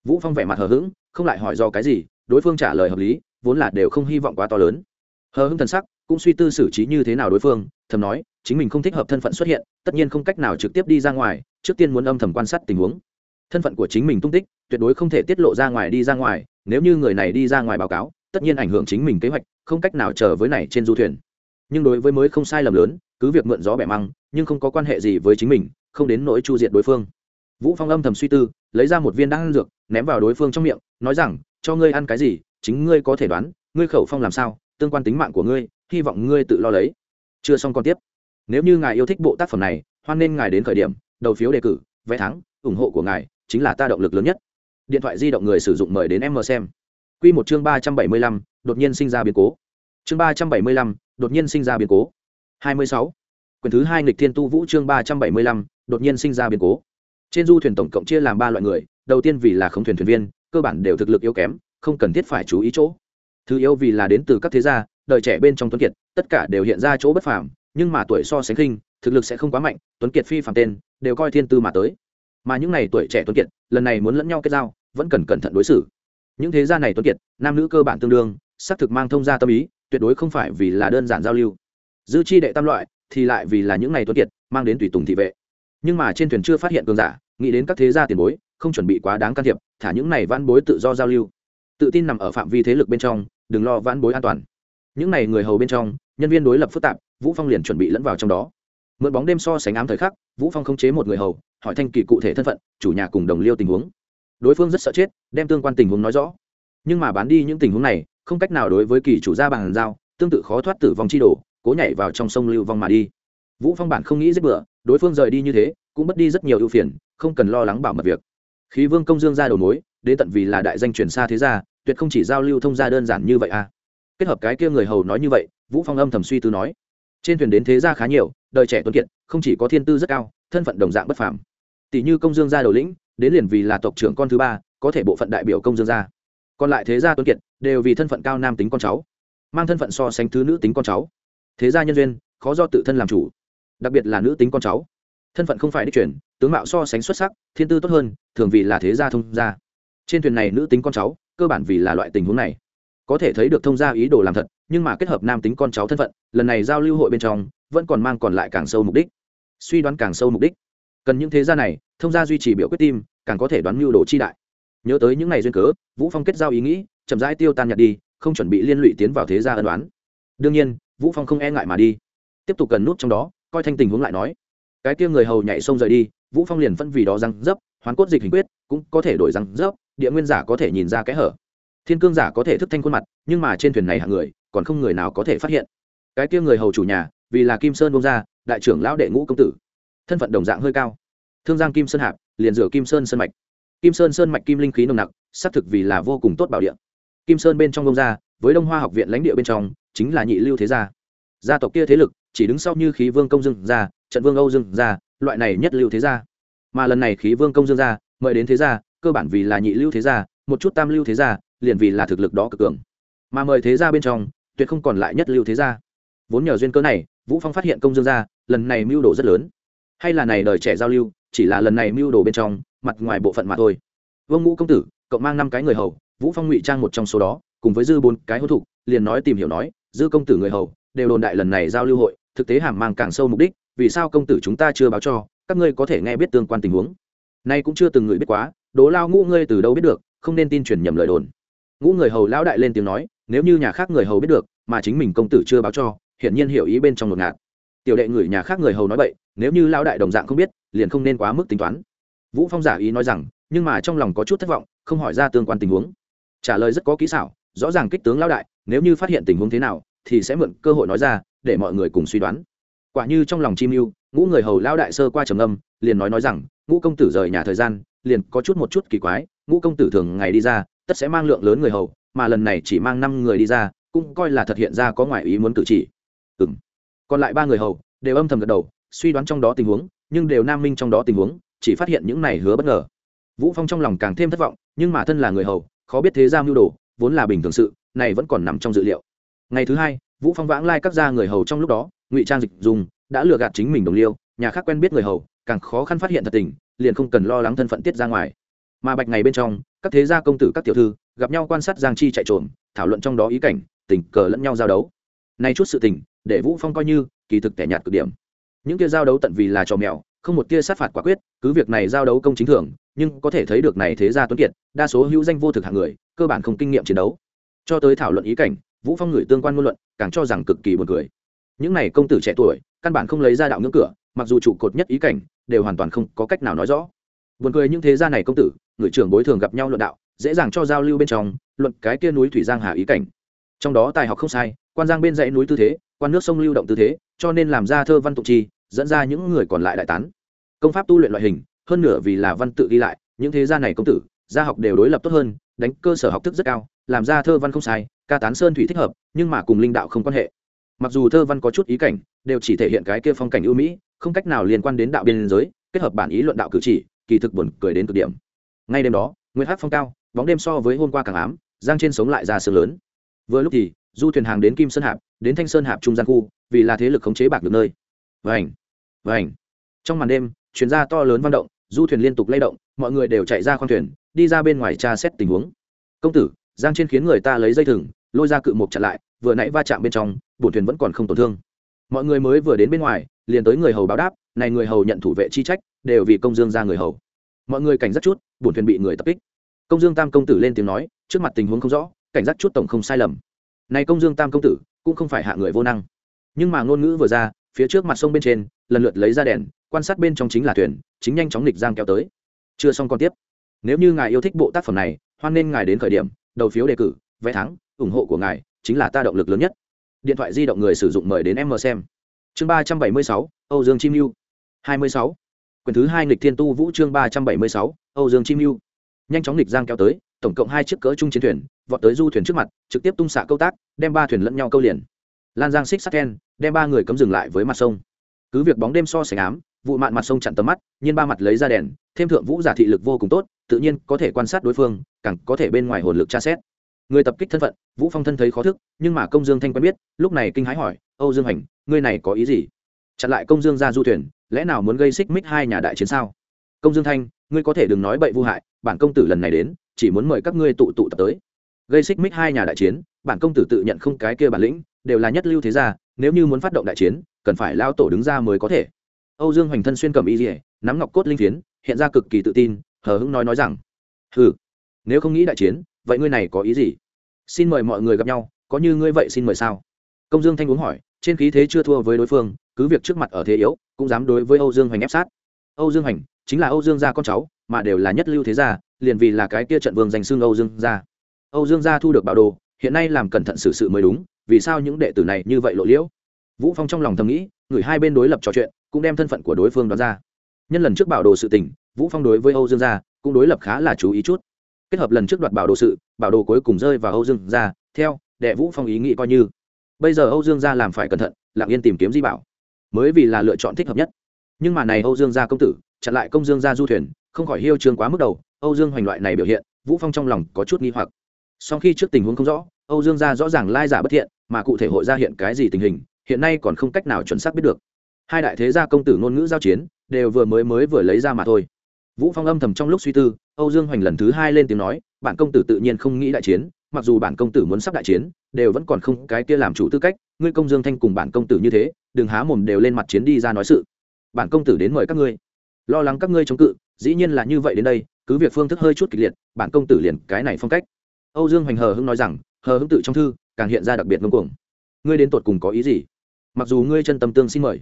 vũ phong vẻ mặt hờ hững, không lại hỏi do cái gì, đối phương trả lời hợp lý, vốn là đều không hy vọng quá to lớn. Hờ hững thần sắc, cũng suy tư xử trí như thế nào đối phương, thầm nói, chính mình không thích hợp thân phận xuất hiện, tất nhiên không cách nào trực tiếp đi ra ngoài, trước tiên muốn âm thầm quan sát tình huống. Thân phận của chính mình tung tích, tuyệt đối không thể tiết lộ ra ngoài đi ra ngoài, nếu như người này đi ra ngoài báo cáo, tất nhiên ảnh hưởng chính mình kế hoạch, không cách nào chờ với này trên du thuyền. Nhưng đối với mới không sai lầm lớn, cứ việc mượn gió bẻ măng, nhưng không có quan hệ gì với chính mình, không đến nỗi chu diệt đối phương vũ phong âm thầm suy tư, lấy ra một viên đan dược, ném vào đối phương trong miệng, nói rằng, cho ngươi ăn cái gì, chính ngươi có thể đoán, ngươi khẩu phong làm sao, tương quan tính mạng của ngươi, hy vọng ngươi tự lo lấy. Chưa xong còn tiếp. Nếu như ngài yêu thích bộ tác phẩm này, hoan nên ngài đến khởi điểm, đầu phiếu đề cử, vé thắng, ủng hộ của ngài chính là ta động lực lớn nhất. Điện thoại di động người sử dụng mời đến em mờ xem. Q một chương ba trăm bảy mươi lăm, đột nhiên sinh ra biến cố. Chương ba trăm bảy mươi lăm, đột nhiên sinh ra biến cố. Hai mươi sáu. Quyển thứ hai nghịch thiên tu vũ chương ba trăm bảy mươi lăm, đột nhiên sinh ra biến cố trên du thuyền tổng cộng chia làm ba loại người, đầu tiên vì là không thuyền thuyền viên, cơ bản đều thực lực yếu kém, không cần thiết phải chú ý chỗ. Thứ yếu vì là đến từ các thế gia, đời trẻ bên trong tuấn kiệt, tất cả đều hiện ra chỗ bất phàm, nhưng mà tuổi so sánh khinh, thực lực sẽ không quá mạnh, tuấn kiệt phi phàm tên, đều coi thiên tư mà tới. Mà những này tuổi trẻ tuấn kiệt, lần này muốn lẫn nhau kết giao, vẫn cần cẩn thận đối xử. Những thế gia này tuấn kiệt, nam nữ cơ bản tương đương, xác thực mang thông gia tâm ý, tuyệt đối không phải vì là đơn giản giao lưu. Dư chi đệ tam loại, thì lại vì là những này tuấn kiệt, mang đến tùy tùng thị vệ nhưng mà trên thuyền chưa phát hiện cường giả, nghĩ đến các thế gia tiền bối, không chuẩn bị quá đáng can thiệp, thả những này vãn bối tự do giao lưu. Tự tin nằm ở phạm vi thế lực bên trong, đừng lo vãn bối an toàn. Những này người hầu bên trong, nhân viên đối lập phức tạp, vũ phong liền chuẩn bị lẫn vào trong đó. Mượn bóng đêm so sánh ám thời khắc, vũ phong khống chế một người hầu, hỏi thanh kỳ cụ thể thân phận, chủ nhà cùng đồng liêu tình huống. Đối phương rất sợ chết, đem tương quan tình huống nói rõ. Nhưng mà bán đi những tình huống này, không cách nào đối với kỳ chủ gia bàn giao, tương tự khó thoát tử vong chi đổ cố nhảy vào trong sông lưu vong mà đi. Vũ phong bản không nghĩ giết bựa đối phương rời đi như thế, cũng mất đi rất nhiều ưu phiền, không cần lo lắng bảo mật việc. Khí vương công dương ra đầu mối, đến tận vì là đại danh truyền xa thế gia, tuyệt không chỉ giao lưu thông gia đơn giản như vậy à. Kết hợp cái kia người hầu nói như vậy, vũ phong âm thầm suy tư nói. Trên thuyền đến thế gia khá nhiều, đời trẻ tuấn kiệt, không chỉ có thiên tư rất cao, thân phận đồng dạng bất phàm. Tỷ như công dương gia đầu lĩnh, đến liền vì là tộc trưởng con thứ ba, có thể bộ phận đại biểu công dương gia còn lại thế gia tuấn kiệt, đều vì thân phận cao nam tính con cháu, mang thân phận so sánh thứ nữ tính con cháu. Thế gia nhân duyên, khó do tự thân làm chủ đặc biệt là nữ tính con cháu. Thân phận không phải đích chuyển tướng mạo so sánh xuất sắc, thiên tư tốt hơn, thường vì là thế gia thông gia. Trên thuyền này nữ tính con cháu, cơ bản vì là loại tình huống này. Có thể thấy được thông gia ý đồ làm thật, nhưng mà kết hợp nam tính con cháu thân phận, lần này giao lưu hội bên trong, vẫn còn mang còn lại càng sâu mục đích. Suy đoán càng sâu mục đích. Cần những thế gia này, thông gia duy trì biểu quyết tim, càng có thể đoán mưu đồ chi đại. Nhớ tới những ngày duyên cớ, vũ phong kết giao ý nghĩ, chậm rãi tiêu tan nhạt đi, không chuẩn bị liên lụy tiến vào thế gia ân đoán đương nhiên, vũ phong không e ngại mà đi. Tiếp tục cần nút trong đó coi thanh tình huống lại nói. Cái kia người hầu nhảy sông rời đi, vũ phong liền phân vì đó răng dấp, hoán cốt dịch hình quyết, cũng có thể đổi răng dấp, địa nguyên giả có thể nhìn ra cái hở. Thiên cương giả có thể thức thanh khuôn mặt, nhưng mà trên thuyền này hạng người, còn không người nào có thể phát hiện. Cái kia người hầu chủ nhà, vì là kim sơn bông ra, đại trưởng lão đệ ngũ công tử. Thân phận đồng dạng hơi cao. Thương giang kim sơn hạp, liền rửa kim sơn sơn mạch. Kim sơn sơn mạch kim linh khí nồng nặc, xác thực vì là vô cùng tốt bảo địa. Kim sơn bên trong bông ra với đông hoa học viện lãnh địa bên trong, chính là nhị lưu thế gia. Gia tộc kia thế lực chỉ đứng sau như khí vương công dương gia trận vương âu dương gia loại này nhất lưu thế gia. Mà lần này khí vương công dương gia mời đến thế gia cơ bản vì là nhị lưu thế gia một chút tam lưu thế gia liền vì là thực lực đó cực cường. Mà mời thế gia bên trong tuyệt không còn lại nhất lưu thế gia. Vốn nhờ duyên cơ này vũ phong phát hiện công dương gia lần này mưu đồ rất lớn. Hay là này đời trẻ giao lưu chỉ là lần này mưu đồ bên trong mặt ngoài bộ phận mà thôi. Vương ngũ công tử cộng mang năm cái người hầu vũ phong ngụy trang một trong số đó cùng với dư bốn cái hô thủ, liền nói tìm hiểu nói dư công tử người hầu đều đồn đại lần này giao lưu hội thực tế hàm mang càng sâu mục đích, vì sao công tử chúng ta chưa báo cho, các ngươi có thể nghe biết tương quan tình huống. Nay cũng chưa từng người biết quá, đố lao ngũ ngươi từ đâu biết được, không nên tin truyền nhầm lời đồn. Ngũ người hầu lão đại lên tiếng nói, nếu như nhà khác người hầu biết được, mà chính mình công tử chưa báo cho, hiển nhiên hiểu ý bên trong ngột ngạt. Tiểu đệ người nhà khác người hầu nói vậy nếu như lão đại đồng dạng không biết, liền không nên quá mức tính toán. Vũ phong giả ý nói rằng, nhưng mà trong lòng có chút thất vọng, không hỏi ra tương quan tình huống. Trả lời rất có kỹ xảo, rõ ràng kích tướng lão đại, nếu như phát hiện tình huống thế nào, thì sẽ mượn cơ hội nói ra để mọi người cùng suy đoán. Quả như trong lòng chim mưu ngũ người hầu lao đại sơ qua trầm âm liền nói nói rằng, ngũ công tử rời nhà thời gian, liền có chút một chút kỳ quái, ngũ công tử thường ngày đi ra, tất sẽ mang lượng lớn người hầu, mà lần này chỉ mang năm người đi ra, cũng coi là thật hiện ra có ngoại ý muốn cử chỉ. Ừ còn lại ba người hầu, đều âm thầm gật đầu, suy đoán trong đó tình huống, nhưng đều nam minh trong đó tình huống, chỉ phát hiện những này hứa bất ngờ. Vũ phong trong lòng càng thêm thất vọng, nhưng mà thân là người hầu, khó biết thế gia mưu đồ, vốn là bình thường sự, này vẫn còn nằm trong dự liệu. Ngày thứ hai vũ phong vãng lai các gia người hầu trong lúc đó, ngụy trang dịch dùng, đã lừa gạt chính mình đồng liêu, nhà khác quen biết người hầu, càng khó khăn phát hiện thật tình, liền không cần lo lắng thân phận tiết ra ngoài. Mà bạch ngày bên trong, các thế gia công tử, các tiểu thư, gặp nhau quan sát giang chi chạy trộm thảo luận trong đó ý cảnh, tình cờ lẫn nhau giao đấu. Nay chút sự tình, để vũ phong coi như kỳ thực tẻ nhạt cực điểm. Những kia giao đấu tận vì là trò mèo, không một tia sát phạt quả quyết, cứ việc này giao đấu công chính thường, nhưng có thể thấy được này thế gia tuấn kiệt, đa số hữu danh vô thực hạng người, cơ bản không kinh nghiệm chiến đấu. Cho tới thảo luận ý cảnh vũ phong người tương quan ngôn luận càng cho rằng cực kỳ buồn cười. Những này công tử trẻ tuổi, căn bản không lấy ra đạo ngưỡng cửa, mặc dù trụ cột nhất ý cảnh, đều hoàn toàn không có cách nào nói rõ. Buồn cười những thế gia này công tử, người trưởng bối thường gặp nhau luận đạo, dễ dàng cho giao lưu bên trong, luận cái kia núi thủy giang hà ý cảnh. Trong đó tài học không sai, quan giang bên dãy núi tư thế, quan nước sông lưu động tư thế, cho nên làm ra thơ văn tục chi, dẫn ra những người còn lại đại tán. Công pháp tu luyện loại hình, hơn nửa vì là văn tự ghi lại, những thế gia này công tử, gia học đều đối lập tốt hơn, đánh cơ sở học thức rất cao làm ra thơ văn không sai, ca tán sơn thủy thích hợp, nhưng mà cùng linh đạo không quan hệ. Mặc dù thơ văn có chút ý cảnh, đều chỉ thể hiện cái kia phong cảnh ưu mỹ, không cách nào liên quan đến đạo biên giới, kết hợp bản ý luận đạo cử chỉ, kỳ thực buồn cười đến cực điểm. Ngay đêm đó nguyên hát phong cao, bóng đêm so với hôm qua càng ám, giang trên sống lại ra sương lớn. Vừa lúc thì, du thuyền hàng đến kim sơn hạp, đến thanh sơn hạp trung gian khu, vì là thế lực khống chế bạc được nơi. Vảnh vảnh trong màn đêm chuyến ra to lớn văn động, du thuyền liên tục lay động, mọi người đều chạy ra khoang thuyền, đi ra bên ngoài tra xét tình huống. Công tử giang trên khiến người ta lấy dây thừng, lôi ra cự mộc chặn lại, vừa nãy va chạm bên trong, bổn thuyền vẫn còn không tổn thương. Mọi người mới vừa đến bên ngoài, liền tới người hầu báo đáp, này người hầu nhận thủ vệ chi trách, đều vì công dương ra người hầu. Mọi người cảnh giác chút, bổn thuyền bị người tập kích. Công dương tam công tử lên tiếng nói, trước mặt tình huống không rõ, cảnh giác chút tổng không sai lầm. Này công dương tam công tử, cũng không phải hạ người vô năng. Nhưng mà ngôn ngữ vừa ra, phía trước mặt sông bên trên, lần lượt lấy ra đèn, quan sát bên trong chính là thuyền, chính nhanh chóng lịch giang kéo tới. Chưa xong còn tiếp. Nếu như ngài yêu thích bộ tác phẩm này, hoan nên ngài đến khởi điểm đầu phiếu đề cử, vé thắng, ủng hộ của ngài chính là ta động lực lớn nhất. Điện thoại di động người sử dụng mời đến em mờ xem. Chương ba trăm bảy mươi sáu, âu dương chim mưu hai mươi sáu. Quyển thứ hai nghịch thiên tu vũ chương ba trăm bảy mươi sáu, âu dương chim mưu nhanh chóng nghịch giang kéo tới, tổng cộng hai chiếc cỡ chung chiến thuyền, vọt tới du thuyền trước mặt, trực tiếp tung xạ câu tác, đem ba thuyền lẫn nhau câu liền. Lan giang xích sắt ken đem ba người cấm dừng lại với mặt sông. Cứ việc bóng đêm so sánh ám vụ mạn mặt sông chặn tầm mắt, nhiên ba mặt lấy ra đèn, thêm thượng vũ giả thị lực vô cùng tốt, tự nhiên có thể quan sát đối phương, càng có thể bên ngoài hồn lực tra xét. Người tập kích thân phận, vũ phong thân thấy khó thức, nhưng mà công dương thanh quen biết, lúc này kinh hãi hỏi, âu dương hành, ngươi này có ý gì? Chặn lại công dương ra du thuyền, lẽ nào muốn gây xích mích hai nhà đại chiến sao? Công dương thanh, ngươi có thể đừng nói bậy vô hại, bản công tử lần này đến, chỉ muốn mời các ngươi tụ tụ tập tới. Gây xích mích hai nhà đại chiến, bản công tử tự nhận không cái kia bản lĩnh, đều là nhất lưu thế gia, nếu như muốn phát động đại chiến, cần phải lao tổ đứng ra mới có thể âu dương hoành thân xuyên cầm y dỉa nắm ngọc cốt linh phiến, hiện ra cực kỳ tự tin, hờ hững nói nói rằng ừ nếu không nghĩ đại chiến, vậy ngươi này có ý gì? Xin mời mọi người gặp nhau, có như ngươi vậy xin mời sao? Công dương thanh uống hỏi, trên khí thế chưa thua với đối phương, cứ việc trước mặt ở thế yếu, cũng dám đối với âu dương hoành ép sát. Âu dương hoành chính là âu dương gia con cháu, mà đều là nhất lưu thế gia, liền vì là cái kia trận vương danh xưng âu dương gia. Âu dương gia thu được bảo đồ, hiện nay làm cẩn thận xử sự mới đúng, vì sao những đệ tử này như vậy lộ liễu? Vũ phong trong lòng thầm nghĩ người hai bên đối lập trò chuyện, cũng đem thân phận của đối phương đoán ra. Nhân lần trước bảo đồ sự tình, vũ phong đối với âu dương gia cũng đối lập khá là chú ý chút. Kết hợp lần trước đoạt bảo đồ sự, bảo đồ cuối cùng rơi vào âu dương gia, theo, đệ vũ phong ý nghĩ coi như. Bây giờ âu dương gia làm phải cẩn thận, lặng yên tìm kiếm di bảo. Mới vì là lựa chọn thích hợp nhất. Nhưng mà này âu dương gia công tử, chặn lại công dương gia du thuyền, không khỏi hiêu trương quá mức đầu, âu dương hoành loại này biểu hiện, vũ phong trong lòng có chút nghi hoặc. Sau khi trước tình huống không rõ, âu dương gia rõ ràng lai giả bất thiện, mà cụ thể hội ra hiện cái gì tình hình hiện nay còn không cách nào chuẩn xác biết được. Hai đại thế gia công tử ngôn ngữ giao chiến, đều vừa mới mới vừa lấy ra mà thôi. Vũ phong âm thầm trong lúc suy tư, âu dương hoành lần thứ hai lên tiếng nói, bản công tử tự nhiên không nghĩ đại chiến, mặc dù bản công tử muốn sắp đại chiến, đều vẫn còn không cái kia làm chủ tư cách, ngươi công dương thanh cùng bản công tử như thế, đừng há mồm đều lên mặt chiến đi ra nói sự. Bản công tử đến mời các ngươi. Lo lắng các ngươi chống cự, dĩ nhiên là như vậy đến đây, cứ việc phương thức hơi chút kịch liệt, bản công tử liền cái này phong cách. Âu dương hoành hờ hưng nói rằng, hờ hưng tự trong thư, càng hiện ra đặc biệt ngông cuồng. Ngươi đến tột cùng có ý gì? Mặc dù ngươi chân tâm tương xin mời,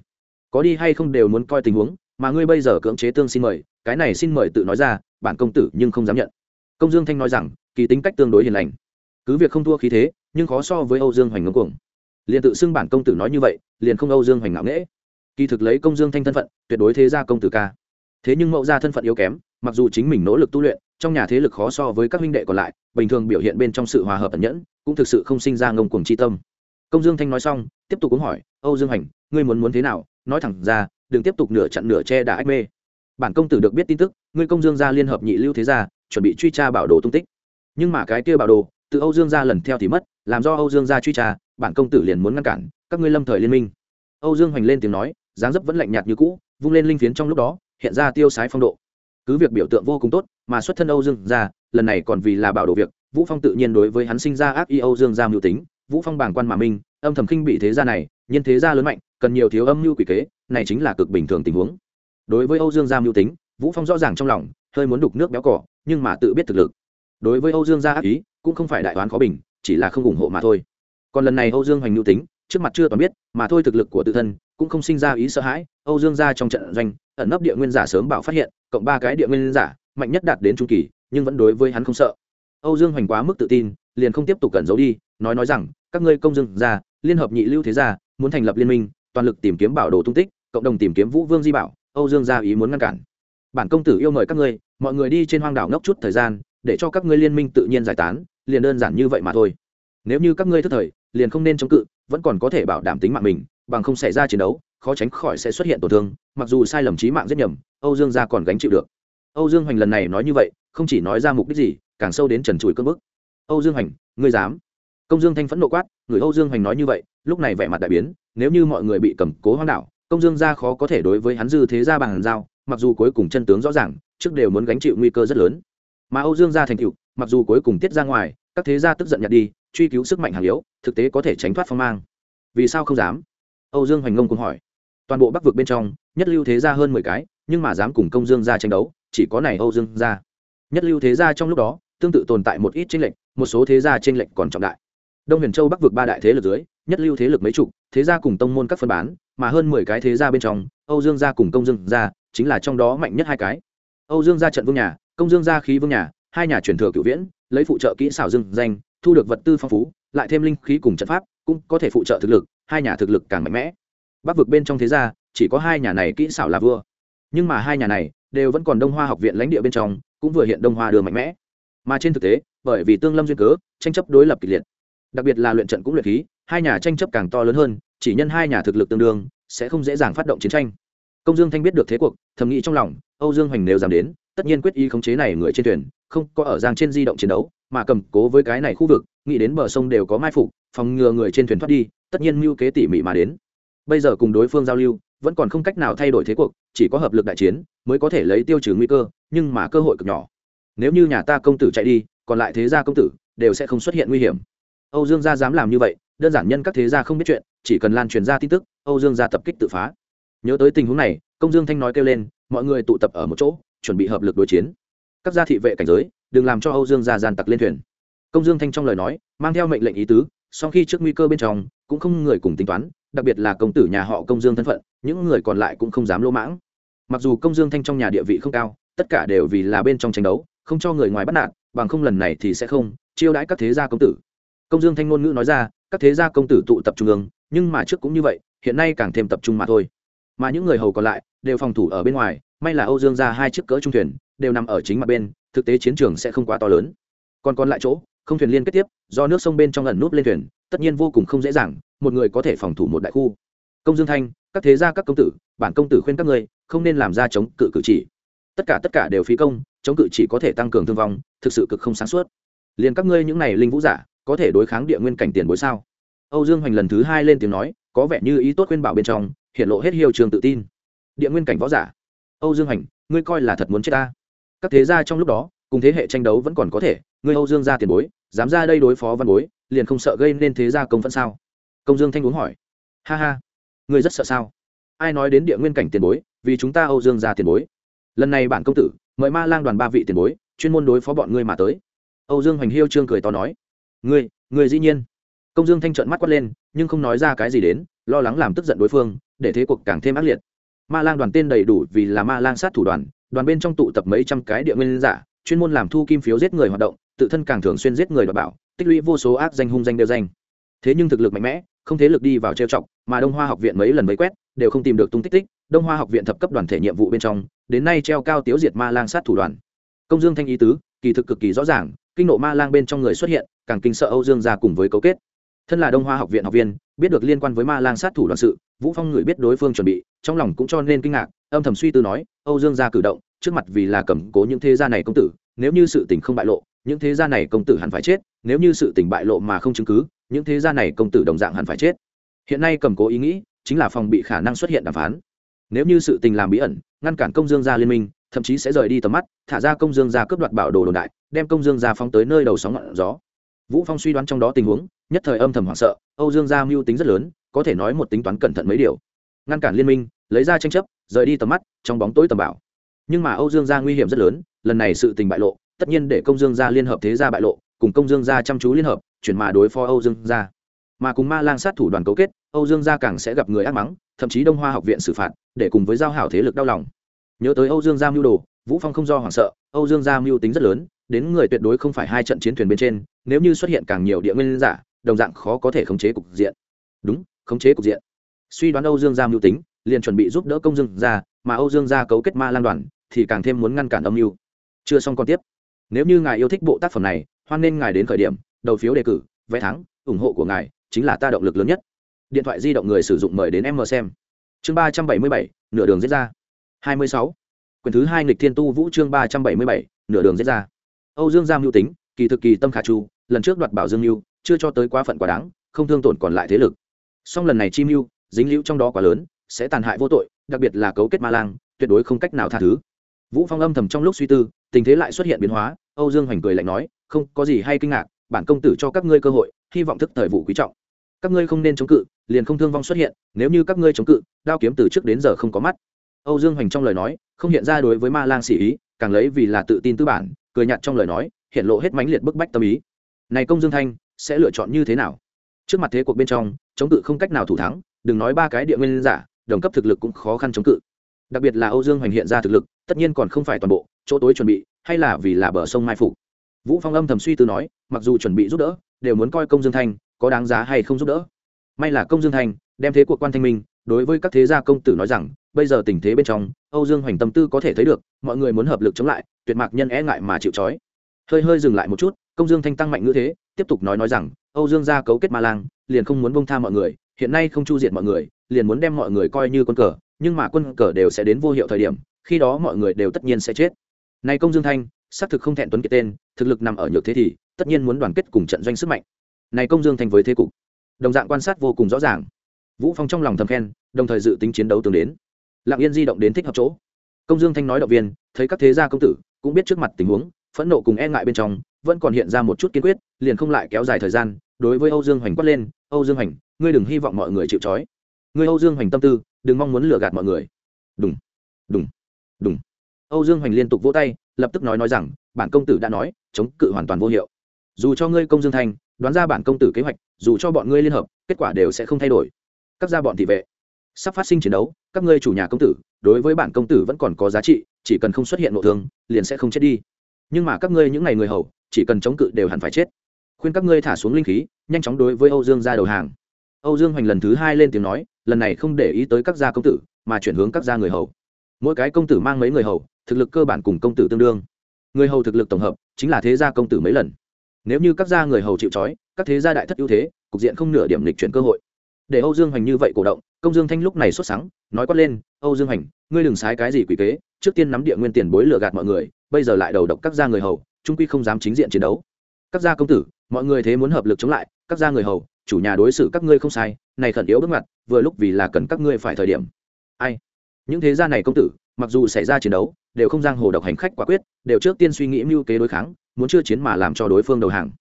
có đi hay không đều muốn coi tình huống, mà ngươi bây giờ cưỡng chế tương xin mời, cái này xin mời tự nói ra, bản công tử nhưng không dám nhận. Công dương thanh nói rằng, kỳ tính cách tương đối hiền lành, cứ việc không thua khí thế, nhưng khó so với âu dương hoành ngông cuồng. Liền tự xưng bản công tử nói như vậy, liền không âu dương hoành ngạo nghễ. Kỳ thực lấy công dương thanh thân phận, tuyệt đối thế gia công tử ca. Thế nhưng mẫu gia thân phận yếu kém, mặc dù chính mình nỗ lực tu luyện, trong nhà thế lực khó so với các huynh đệ còn lại, bình thường biểu hiện bên trong sự hòa hợp ẩn nhẫn, cũng thực sự không sinh ra ngông cuồng chi tâm. Công dương thanh nói xong tiếp tục cũng hỏi, âu dương hành, ngươi muốn muốn thế nào? Nói thẳng ra, đừng tiếp tục nửa chặn nửa che đã ách mê. Bản công tử được biết tin tức, ngươi công dương gia liên hợp nhị lưu thế gia, chuẩn bị truy tra bảo đồ tung tích. Nhưng mà cái kia bảo đồ, từ âu dương gia lần theo thì mất, làm do âu dương gia truy tra, bản công tử liền muốn ngăn cản, các ngươi lâm thời liên minh. Âu dương hoành lên tiếng nói, dáng dấp vẫn lạnh nhạt như cũ, vung lên linh phiến trong lúc đó, hiện ra tiêu sái phong độ. Cứ việc biểu tượng vô cùng tốt, mà xuất thân âu dương gia, lần này còn vì là bảo đồ việc, vũ phong tự nhiên đối với hắn sinh ra ác y âu dương gia mưu tính, vũ phong bàng quan mà minh âm thầm khinh bị thế gia này, nhân thế gia lớn mạnh, cần nhiều thiếu âm mưu quỷ kế, này chính là cực bình thường tình huống. Đối với âu dương gia mưu tính, vũ phong rõ ràng trong lòng, hơi muốn đục nước béo cỏ, nhưng mà tự biết thực lực. Đối với âu dương gia ác ý, cũng không phải đại toán khó bình, chỉ là không ủng hộ mà thôi. Còn lần này âu dương hoành mưu tính, trước mặt chưa toàn biết, mà thôi thực lực của tự thân, cũng không sinh ra ý sợ hãi, âu dương gia trong trận doanh, ẩn nấp địa nguyên giả sớm bảo phát hiện, cộng ba cái địa nguyên giả, mạnh nhất đạt đến trung kỳ, nhưng vẫn đối với hắn không sợ. Âu dương hoành quá mức tự tin, liền không tiếp tục cẩn giấu đi, nói nói rằng, các ngươi công dương gia liên hợp nhị lưu thế gia, muốn thành lập liên minh, toàn lực tìm kiếm bảo đồ tung tích, cộng đồng tìm kiếm vũ vương di bảo, âu dương gia ý muốn ngăn cản. Bản công tử yêu mời các ngươi, mọi người đi trên hoang đảo ngốc chút thời gian, để cho các ngươi liên minh tự nhiên giải tán, liền đơn giản như vậy mà thôi. Nếu như các ngươi thức thời, liền không nên chống cự, vẫn còn có thể bảo đảm tính mạng mình, bằng không xảy ra chiến đấu, khó tránh khỏi sẽ xuất hiện tổn thương, mặc dù sai lầm trí mạng rất nhầm, âu dương gia còn gánh chịu được. Âu dương hoành lần này nói như vậy, không chỉ nói ra mục đích gì, càng sâu đến trần trụi cơn bức. Âu dương hoành, ngươi dám? Công dương thanh phẫn nộ quát, người âu dương hoành nói như vậy, lúc này vẻ mặt đại biến, nếu như mọi người bị cầm cố hoang đảo, công dương gia khó có thể đối với hắn dư thế gia bằng giao, mặc dù cuối cùng chân tướng rõ ràng, trước đều muốn gánh chịu nguy cơ rất lớn. Mà âu dương gia thành cựu mặc dù cuối cùng tiết ra ngoài, các thế gia tức giận nhặt đi, truy cứu sức mạnh hàng yếu, thực tế có thể tránh thoát phong mang. Vì sao không dám? Âu dương hoành ngông cũng hỏi. Toàn bộ bắc vực bên trong, nhất lưu thế gia hơn mười cái, nhưng mà dám cùng công dương gia tranh đấu, chỉ có này âu dương gia. Nhất lưu thế gia trong lúc đó, tương tự tồn tại một ít tranh lệch, một số thế gia tranh lệch còn trọng đại đông huyền châu bắc vực ba đại thế lực dưới, nhất lưu thế lực mấy chục, thế gia cùng tông môn các phân bán, mà hơn mười cái thế gia bên trong, âu dương gia cùng công dương gia chính là trong đó mạnh nhất hai cái. Âu dương gia trận vương nhà, công dương gia khí vương nhà, hai nhà truyền thừa cửu viễn, lấy phụ trợ kỹ xảo dương danh, thu được vật tư phong phú, lại thêm linh khí cùng trận pháp, cũng có thể phụ trợ thực lực, hai nhà thực lực càng mạnh mẽ. Bắc vực bên trong thế gia, chỉ có hai nhà này kỹ xảo là vua. Nhưng mà hai nhà này đều vẫn còn đông hoa học viện lãnh địa bên trong, cũng vừa hiện đông hoa đường mạnh mẽ. Mà trên thực tế, bởi vì tương lâm duyên cớ, tranh chấp đối lập kịch liệt đặc biệt là luyện trận cũng luyện khí, hai nhà tranh chấp càng to lớn hơn, chỉ nhân hai nhà thực lực tương đương, sẽ không dễ dàng phát động chiến tranh. Công dương thanh biết được thế cuộc, thầm nghĩ trong lòng, âu dương hoành nếu dám đến, tất nhiên quyết ý khống chế này người trên thuyền, không có ở giang trên di động chiến đấu, mà cầm cố với cái này khu vực, nghĩ đến bờ sông đều có mai phục, phòng ngừa người trên thuyền thoát đi, tất nhiên mưu kế tỉ mỉ mà đến. Bây giờ cùng đối phương giao lưu, vẫn còn không cách nào thay đổi thế cuộc, chỉ có hợp lực đại chiến, mới có thể lấy tiêu trừ nguy cơ, nhưng mà cơ hội cực nhỏ. Nếu như nhà ta công tử chạy đi, còn lại thế gia công tử, đều sẽ không xuất hiện nguy hiểm âu dương gia dám làm như vậy, đơn giản nhân các thế gia không biết chuyện, chỉ cần lan truyền ra tin tức, âu dương gia tập kích tự phá. Nhớ tới tình huống này, công dương thanh nói kêu lên, mọi người tụ tập ở một chỗ, chuẩn bị hợp lực đối chiến. Các gia thị vệ cảnh giới, đừng làm cho âu dương gia gian tặc lên thuyền. Công dương thanh trong lời nói, mang theo mệnh lệnh ý tứ sau khi trước nguy cơ bên trong, cũng không người cùng tính toán, đặc biệt là công tử nhà họ công dương thân phận, những người còn lại cũng không dám lỗ mãng. Mặc dù công dương thanh trong nhà địa vị không cao, tất cả đều vì là bên trong tranh đấu, không cho người ngoài bắt nạt, bằng không lần này thì sẽ không chiêu đãi các thế gia công tử công dương thanh ngôn ngữ nói ra, các thế gia công tử tụ tập trung ương, nhưng mà trước cũng như vậy, hiện nay càng thêm tập trung mà thôi. Mà những người hầu còn lại, đều phòng thủ ở bên ngoài, may là âu dương ra hai chiếc cỡ trung thuyền, đều nằm ở chính mặt bên, thực tế chiến trường sẽ không quá to lớn. Còn còn lại chỗ, không thuyền liên kết tiếp, do nước sông bên trong ẩn núp lên thuyền, tất nhiên vô cùng không dễ dàng, một người có thể phòng thủ một đại khu. Công dương thanh, các thế gia các công tử, bản công tử khuyên các ngươi, không nên làm ra chống cự cử chỉ. Tất cả tất cả đều phí công, chống cự chỉ có thể tăng cường thương vong, thực sự cực không sáng suốt. Liền các ngươi những này linh vũ giả có thể đối kháng địa nguyên cảnh tiền bối sao? Âu dương hoành lần thứ hai lên tiếng nói, có vẻ như ý tốt khuyên bảo bên trong, hiện lộ hết hiêu trường tự tin. Địa nguyên cảnh võ giả. Âu dương hoành, ngươi coi là thật muốn chết ta. Các thế gia trong lúc đó, cùng thế hệ tranh đấu vẫn còn có thể, ngươi âu dương ra tiền bối, dám ra đây đối phó văn bối, liền không sợ gây nên thế gia công phận sao? Công dương thanh uống hỏi. Ha ha, ngươi rất sợ sao? Ai nói đến địa nguyên cảnh tiền bối, vì chúng ta âu dương ra tiền bối? Lần này bản công tử, mời ma lang đoàn ba vị tiền bối, chuyên môn đối phó bọn ngươi mà tới. Âu dương hoành hiêu trương cười to nói ngươi ngươi dĩ nhiên. Công dương thanh trợn mắt quát lên, nhưng không nói ra cái gì đến, lo lắng làm tức giận đối phương, để thế cuộc càng thêm ác liệt. Ma lang đoàn tên đầy đủ vì là ma lang sát thủ đoàn đoàn bên trong tụ tập mấy trăm cái địa nguyên giả, chuyên môn làm thu kim phiếu giết người hoạt động, tự thân càng thường xuyên giết người đảm bảo, tích lũy vô số ác danh hung danh đều danh. Thế nhưng thực lực mạnh mẽ, không thế lực đi vào trêu chọc, mà đông hoa học viện mấy lần mấy quét, đều không tìm được tung tích tích, đông hoa học viện thập cấp đoàn thể nhiệm vụ bên trong, đến nay treo cao tiếu diệt ma lang sát thủ đoàn. Công dương thanh ý tứ, kỳ thực cực kỳ rõ ràng, kinh nộ ma lang bên trong người xuất hiện càng kinh sợ âu dương Gia cùng với cấu kết. Thân là đông hoa học viện học viên, biết được liên quan với ma lang sát thủ đoàn sự, vũ phong người biết đối phương chuẩn bị, trong lòng cũng cho nên kinh ngạc, âm thầm suy tư nói, âu dương gia cử động, trước mặt vì là cầm cố những thế gia này công tử, nếu như sự tình không bại lộ, những thế gia này công tử hẳn phải chết, nếu như sự tình bại lộ mà không chứng cứ, những thế gia này công tử đồng dạng hẳn phải chết. Hiện nay cầm cố ý nghĩ chính là phòng bị khả năng xuất hiện đàm phán. Nếu như sự tình làm bí ẩn, ngăn cản công dương gia liên minh, thậm chí sẽ rời đi tầm mắt, thả ra công dương gia cướp đoạt bảo đồ đồn đại, đem công dương gia phóng tới nơi đầu sóng ngọn gió vũ phong suy đoán trong đó tình huống, nhất thời âm thầm hoảng sợ, âu dương gia mưu tính rất lớn, có thể nói một tính toán cẩn thận mấy điều. Ngăn cản liên minh, lấy ra tranh chấp, rời đi tầm mắt, trong bóng tối tầm bảo. Nhưng mà âu dương gia nguy hiểm rất lớn, lần này sự tình bại lộ, tất nhiên để công dương gia liên hợp thế gia bại lộ, cùng công dương gia chăm chú liên hợp, chuyển mà đối phó âu dương gia. Mà cùng ma lang sát thủ đoàn cấu kết, âu dương gia càng sẽ gặp người ác mắng, thậm chí đông hoa học viện xử phạt, để cùng với giao hảo thế lực đau lòng. Nhớ tới âu dương gia mưu đồ, vũ phong không do hoảng sợ, âu dương gia mưu tính rất lớn, đến người tuyệt đối không phải hai trận chiến thuyền bên trên nếu như xuất hiện càng nhiều địa nguyên giả, đồng dạng khó có thể khống chế cục diện. Đúng, khống chế cục diện. Suy đoán âu dương gia mưu tính, liền chuẩn bị giúp đỡ công dương gia, mà âu dương gia cấu kết ma lan đoàn, thì càng thêm muốn ngăn cản âm mưu. Chưa xong còn tiếp. Nếu như ngài yêu thích bộ tác phẩm này, hoan nên ngài đến khởi điểm, đầu phiếu đề cử, vé thắng, ủng hộ của ngài chính là ta động lực lớn nhất. Điện thoại di động người sử dụng mời đến em mờ xem. Chương ba trăm bảy mươi bảy, nửa đường giết ra. hai mươi sáu. Quyển thứ hai nghịch thiên tu vũ chương ba trăm bảy mươi bảy, nửa đường giết ra. Âu dương gia mưu tính, kỳ thực kỳ tâm khả chu lần trước đoạt bảo dương mưu, chưa cho tới quá phận quá đáng, không thương tổn còn lại thế lực. Song lần này chi mưu, dính liễu trong đó quá lớn, sẽ tàn hại vô tội, đặc biệt là cấu kết ma lang, tuyệt đối không cách nào tha thứ. Vũ phong âm thầm trong lúc suy tư, tình thế lại xuất hiện biến hóa, âu dương hoành cười lạnh nói, không, có gì hay kinh ngạc, bản công tử cho các ngươi cơ hội, hy vọng thức thời vụ quý trọng. Các ngươi không nên chống cự, liền không thương vong xuất hiện, nếu như các ngươi chống cự, đao kiếm từ trước đến giờ không có mắt. Âu dương hoành trong lời nói, không hiện ra đối với ma lang xỉ ý, càng lấy vì là tự tin tư bản, cười nhạt trong lời nói, hiện lộ hết mãnh liệt bức bách tâm ý này công dương thanh sẽ lựa chọn như thế nào? Trước mặt thế cuộc bên trong, chống cự không cách nào thủ thắng, đừng nói ba cái địa nguyên giả, đồng cấp thực lực cũng khó khăn chống cự. Đặc biệt là âu dương hoành hiện ra thực lực, tất nhiên còn không phải toàn bộ, chỗ tối chuẩn bị, hay là vì là bờ sông mai phục. Vũ phong âm thầm suy tư nói, mặc dù chuẩn bị giúp đỡ, đều muốn coi công dương thanh có đáng giá hay không giúp đỡ. May là công dương thanh đem thế cuộc quan thanh minh, đối với các thế gia công tử nói rằng, bây giờ tình thế bên trong, âu dương hoành tâm tư có thể thấy được, mọi người muốn hợp lực chống lại, tuyệt mạc nhân e ngại mà chịu trói hơi hơi dừng lại một chút, công dương thanh tăng mạnh ngữ thế, tiếp tục nói nói rằng, âu dương gia cấu kết ma lang, liền không muốn bông tha mọi người, hiện nay không chu diện mọi người, liền muốn đem mọi người coi như quân cờ, nhưng mà quân cờ đều sẽ đến vô hiệu thời điểm, khi đó mọi người đều tất nhiên sẽ chết. Này công dương thanh, xác thực không thẹn tuấn kiệt tên, thực lực nằm ở nhược thế thì, tất nhiên muốn đoàn kết cùng trận doanh sức mạnh. Này công dương thanh với thế cục, đồng dạng quan sát vô cùng rõ ràng. Vũ phong trong lòng thầm khen, đồng thời dự tính chiến đấu tương đến. Lặng yên di động đến thích hợp chỗ. Công dương thanh nói động viên, thấy các thế gia công tử, cũng biết trước mặt tình huống phẫn nộ cùng e ngại bên trong, vẫn còn hiện ra một chút kiên quyết, liền không lại kéo dài thời gian, đối với âu dương hoành quát lên, âu dương hoành, ngươi đừng hy vọng mọi người chịu trói. Ngươi âu dương hoành tâm tư, đừng mong muốn lừa gạt mọi người. Đúng đúng đúng âu dương hoành liên tục vỗ tay, lập tức nói nói rằng, bản công tử đã nói, chống cự hoàn toàn vô hiệu. Dù cho ngươi công dương thanh đoán ra bản công tử kế hoạch, dù cho bọn ngươi liên hợp, kết quả đều sẽ không thay đổi. Các gia bọn thị vệ, sắp phát sinh chiến đấu, các ngươi chủ nhà công tử, đối với bản công tử vẫn còn có giá trị, chỉ cần không xuất hiện nội thương, liền sẽ không chết đi nhưng mà các ngươi những ngày người hầu, chỉ cần chống cự đều hẳn phải chết. Khuyên các ngươi thả xuống linh khí, nhanh chóng đối với âu dương ra đầu hàng. Âu dương hoành lần thứ hai lên tiếng nói, lần này không để ý tới các gia công tử, mà chuyển hướng các gia người hầu. Mỗi cái công tử mang mấy người hầu, thực lực cơ bản cùng công tử tương đương. Người hầu thực lực tổng hợp, chính là thế gia công tử mấy lần. Nếu như các gia người hầu chịu trói, các thế gia đại thất ưu thế, cục diện không nửa điểm lịch chuyển cơ hội. Để âu dương hoành như vậy cổ động công dương thanh lúc này xuất sáng nói quát lên âu dương Hành, ngươi đừng sái cái gì quỷ kế trước tiên nắm địa nguyên tiền bối lừa gạt mọi người bây giờ lại đầu độc các gia người hầu trung quy không dám chính diện chiến đấu. Các gia công tử mọi người thế muốn hợp lực chống lại các gia người hầu chủ nhà đối xử các ngươi không sai này khẩn yếu bước ngoặt vừa lúc vì là cần các ngươi phải thời điểm. Ai? Những thế gia này công tử mặc dù xảy ra chiến đấu đều không giang hồ độc hành khách quả quyết đều trước tiên suy nghĩ mưu kế đối kháng muốn chưa chiến mà làm cho đối phương đầu hàng.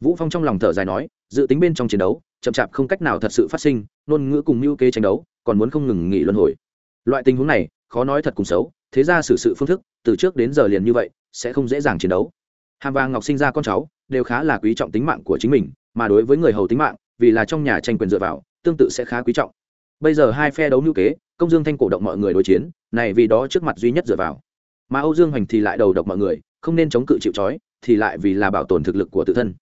Vũ phong trong lòng thở dài nói dự tính bên trong chiến đấu chậm chạp không cách nào thật sự phát sinh, ngôn ngữ cùng mưu kế tranh đấu, còn muốn không ngừng nghỉ luân hồi. Loại tình huống này, khó nói thật cùng xấu, thế ra xử sự phương thức, từ trước đến giờ liền như vậy, sẽ không dễ dàng chiến đấu. Hàm vàng ngọc sinh ra con cháu, đều khá là quý trọng tính mạng của chính mình, mà đối với người hầu tính mạng, vì là trong nhà tranh quyền dựa vào, tương tự sẽ khá quý trọng. Bây giờ hai phe đấu ngữ kế, công dương thanh cổ động mọi người đối chiến, này vì đó trước mặt duy nhất dựa vào. Mà âu dương hoành thì lại đầu độc mọi người, không nên chống cự chịu trói, thì lại vì là bảo tồn thực lực của tự thân.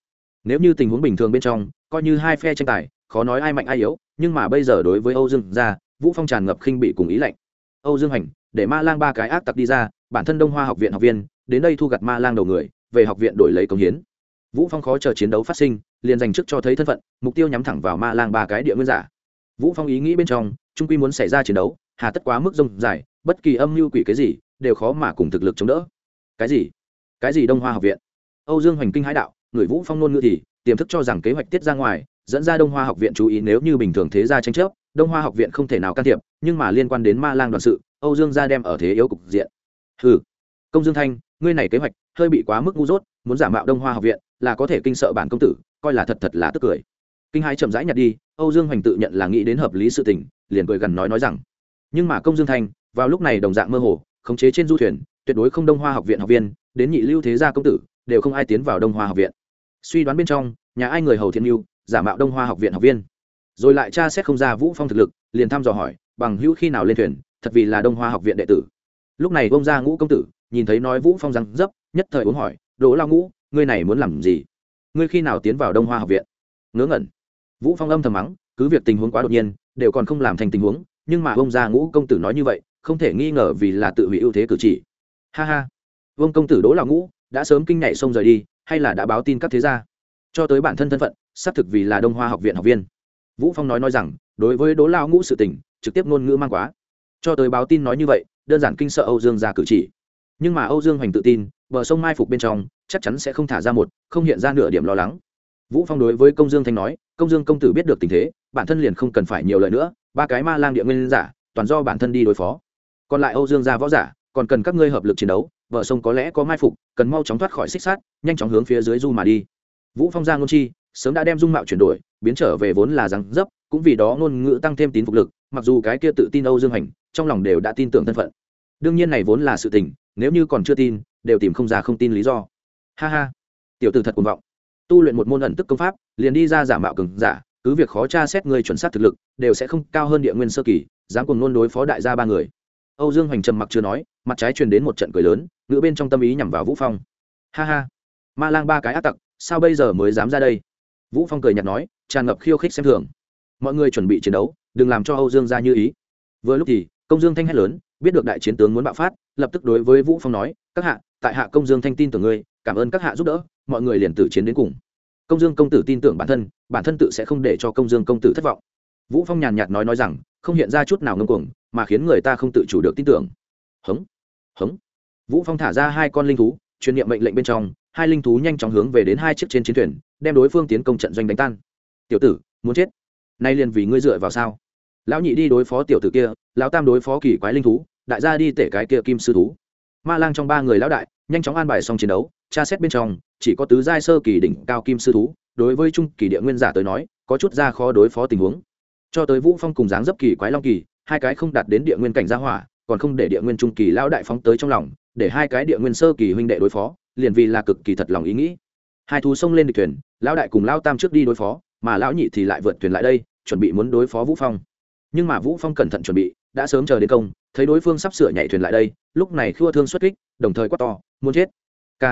Nếu như tình huống bình thường bên trong coi như hai phe tranh tài, khó nói ai mạnh ai yếu, nhưng mà bây giờ đối với âu dương ra, vũ phong tràn ngập khinh bị cùng ý lạnh. Âu dương hành, để ma lang ba cái ác tặc đi ra, bản thân đông hoa học viện học viên, đến đây thu gặt ma lang đầu người, về học viện đổi lấy công hiến. Vũ phong khó chờ chiến đấu phát sinh, liền dành trước cho thấy thân phận, mục tiêu nhắm thẳng vào ma lang ba cái địa nguyên giả. Vũ phong ý nghĩ bên trong, trung quy muốn xảy ra chiến đấu, hà tất quá mức rông dài, bất kỳ âm mưu quỷ cái gì, đều khó mà cùng thực lực chống đỡ. Cái gì? Cái gì đông hoa học viện? Âu dương hoành kinh hãi đạo, người vũ phong nôn ngữ thì tiềm thức cho rằng kế hoạch tiết ra ngoài, dẫn ra đông hoa học viện chú ý nếu như bình thường thế gia tranh chấp, đông hoa học viện không thể nào can thiệp, nhưng mà liên quan đến ma lang đoàn sự, âu dương gia đem ở thế yếu cục diện. Ừ công dương thanh, ngươi này kế hoạch, hơi bị quá mức ngu dốt, muốn giả mạo đông hoa học viện, là có thể kinh sợ bản công tử, coi là thật thật là tức cười. Kinh hai chậm rãi nhặt đi, âu dương hoành tự nhận là nghĩ đến hợp lý sự tình, liền cười gần nói nói rằng, nhưng mà công dương thanh, vào lúc này đồng dạng mơ hồ, khống chế trên du thuyền, tuyệt đối không đông hoa học viện học viên, đến nhị lưu thế gia công tử, đều không ai tiến vào đông hoa học viện suy đoán bên trong, nhà ai người hầu thiên mưu, giả mạo đông hoa học viện học viên. Rồi lại tra xét không ra vũ phong thực lực, liền thăm dò hỏi, bằng hữu khi nào lên thuyền, thật vì là đông hoa học viện đệ tử. Lúc này bông ra ngũ công tử, nhìn thấy nói vũ phong răng dấp, nhất thời uống hỏi, đỗ lao ngũ, ngươi này muốn làm gì? Ngươi khi nào tiến vào đông hoa học viện? Ngớ ngẩn. Vũ phong âm thầm mắng, cứ việc tình huống quá đột nhiên, đều còn không làm thành tình huống, nhưng mà bông ra ngũ công tử nói như vậy, không thể nghi ngờ vì là tự hủy ưu thế cử chỉ. Ha ha. Vương công tử đỗ lao ngũ, đã sớm kinh nhảy xông rời đi hay là đã báo tin các thế gia? Cho tới bản thân thân phận, xác thực vì là đông hoa học viện học viên. Vũ phong nói nói rằng, đối với đỗ lao ngũ sự tình, trực tiếp ngôn ngữ mang quá. Cho tới báo tin nói như vậy, đơn giản kinh sợ âu dương ra cử chỉ. Nhưng mà âu dương hoành tự tin, bờ sông mai phục bên trong, chắc chắn sẽ không thả ra một, không hiện ra nửa điểm lo lắng. Vũ phong đối với công dương thanh nói, công dương công tử biết được tình thế, bản thân liền không cần phải nhiều lời nữa, ba cái ma lang địa nguyên giả, toàn do bản thân đi đối phó. Còn lại âu dương gia võ giả, còn cần các ngươi hợp lực chiến đấu bờ sông có lẽ có mai phục, cần mau chóng thoát khỏi xích sát nhanh chóng hướng phía dưới du mà đi. Vũ phong ra ngôn chi, sớm đã đem dung mạo chuyển đổi, biến trở về vốn là răng dấp, cũng vì đó ngôn ngữ tăng thêm tín phục lực, mặc dù cái kia tự tin âu dương hành, trong lòng đều đã tin tưởng thân phận. Đương nhiên này vốn là sự tình, nếu như còn chưa tin, đều tìm không ra không tin lý do. Ha ha. Tiểu tử thật cuồng vọng. Tu luyện một môn ẩn tức công pháp, liền đi ra giả mạo cường giả, cứ việc khó tra xét người chuẩn xác thực lực, đều sẽ không cao hơn địa nguyên sơ kỳ, dám cùng luôn đối phó đại gia ba người. Âu dương hoành trầm mặc chưa nói, mặt trái truyền đến một trận cười lớn ngựa bên trong tâm ý nhằm vào vũ phong. Ha ha. Ma lang ba cái ác tặc, sao bây giờ mới dám ra đây? Vũ phong cười nhạt nói, tràn ngập khiêu khích xem thường. Mọi người chuẩn bị chiến đấu, đừng làm cho âu dương ra như ý. Vừa lúc thì, công dương thanh hét lớn, biết được đại chiến tướng muốn bạo phát, lập tức đối với vũ phong nói, các hạ, tại hạ công dương thanh tin tưởng ngươi, cảm ơn các hạ giúp đỡ, mọi người liền tử chiến đến cùng. Công dương công tử tin tưởng bản thân bản thân tự sẽ không để cho công dương công tử thất vọng. Vũ phong nhàn nhạt nói nói rằng, không hiện ra chút nào ngâm cuồng, mà khiến người ta không tự chủ được tin tưởng. Hống hống vũ phong thả ra hai con linh thú, truyền niệm mệnh lệnh bên trong, hai linh thú nhanh chóng hướng về đến hai chiếc trên chiến thuyền, đem đối phương tiến công trận doanh đánh tan. Tiểu tử, muốn chết? Nay liền vì ngươi dựa vào sao? Lão nhị đi đối phó tiểu tử kia, lão tam đối phó kỳ quái linh thú, đại gia đi tể cái kia kim sư thú. Ma lang trong ba người lão đại, nhanh chóng an bài xong chiến đấu, tra xét bên trong, chỉ có tứ giai sơ kỳ đỉnh cao kim sư thú, đối với trung kỳ địa nguyên giả tới nói, có chút ra khó đối phó tình huống. Cho tới vũ phong cùng dáng dấp kỳ quái long kỳ, hai cái không đạt đến địa nguyên cảnh gia hỏa, còn không để địa nguyên trung kỳ lão đại phóng tới trong lòng để hai cái địa nguyên sơ kỳ huynh đệ đối phó, liền vì là cực kỳ thật lòng ý nghĩ. Hai thú xông lên địch thuyền, lão đại cùng lão tam trước đi đối phó, mà lão nhị thì lại vượt thuyền lại đây, chuẩn bị muốn đối phó vũ phong. Nhưng mà vũ phong cẩn thận chuẩn bị, đã sớm chờ đến công, thấy đối phương sắp sửa nhảy thuyền lại đây, lúc này khua thương xuất kích, đồng thời quát to, muốn chết k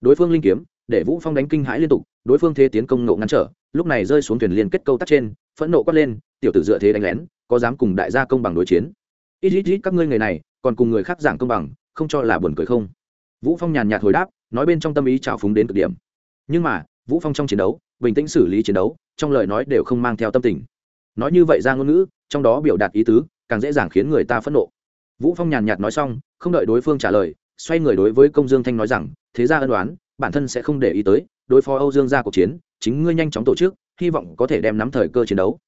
đối phương linh kiếm, để vũ phong đánh kinh hãi liên tục, đối phương thế tiến công nộ ngăn trở, lúc này rơi xuống thuyền liên kết câu tắt trên, phẫn nộ quát lên, tiểu tử dựa thế đánh lén, có dám cùng đại gia công bằng đối chiến? Ít ít ít, các ngươi người này, còn cùng người khác giảng công bằng không cho là buồn cười không? Vũ phong nhàn nhạt hồi đáp, nói bên trong tâm ý trào phúng đến cực điểm. Nhưng mà, vũ phong trong chiến đấu, bình tĩnh xử lý chiến đấu, trong lời nói đều không mang theo tâm tình. Nói như vậy ra ngôn ngữ, trong đó biểu đạt ý tứ, càng dễ dàng khiến người ta phẫn nộ. Vũ phong nhàn nhạt nói xong, không đợi đối phương trả lời, xoay người đối với công dương thanh nói rằng, thế ra ân đoán bản thân sẽ không để ý tới, đối phó âu dương ra cuộc chiến, chính ngươi nhanh chóng tổ chức, hy vọng có thể đem nắm thời cơ chiến đấu.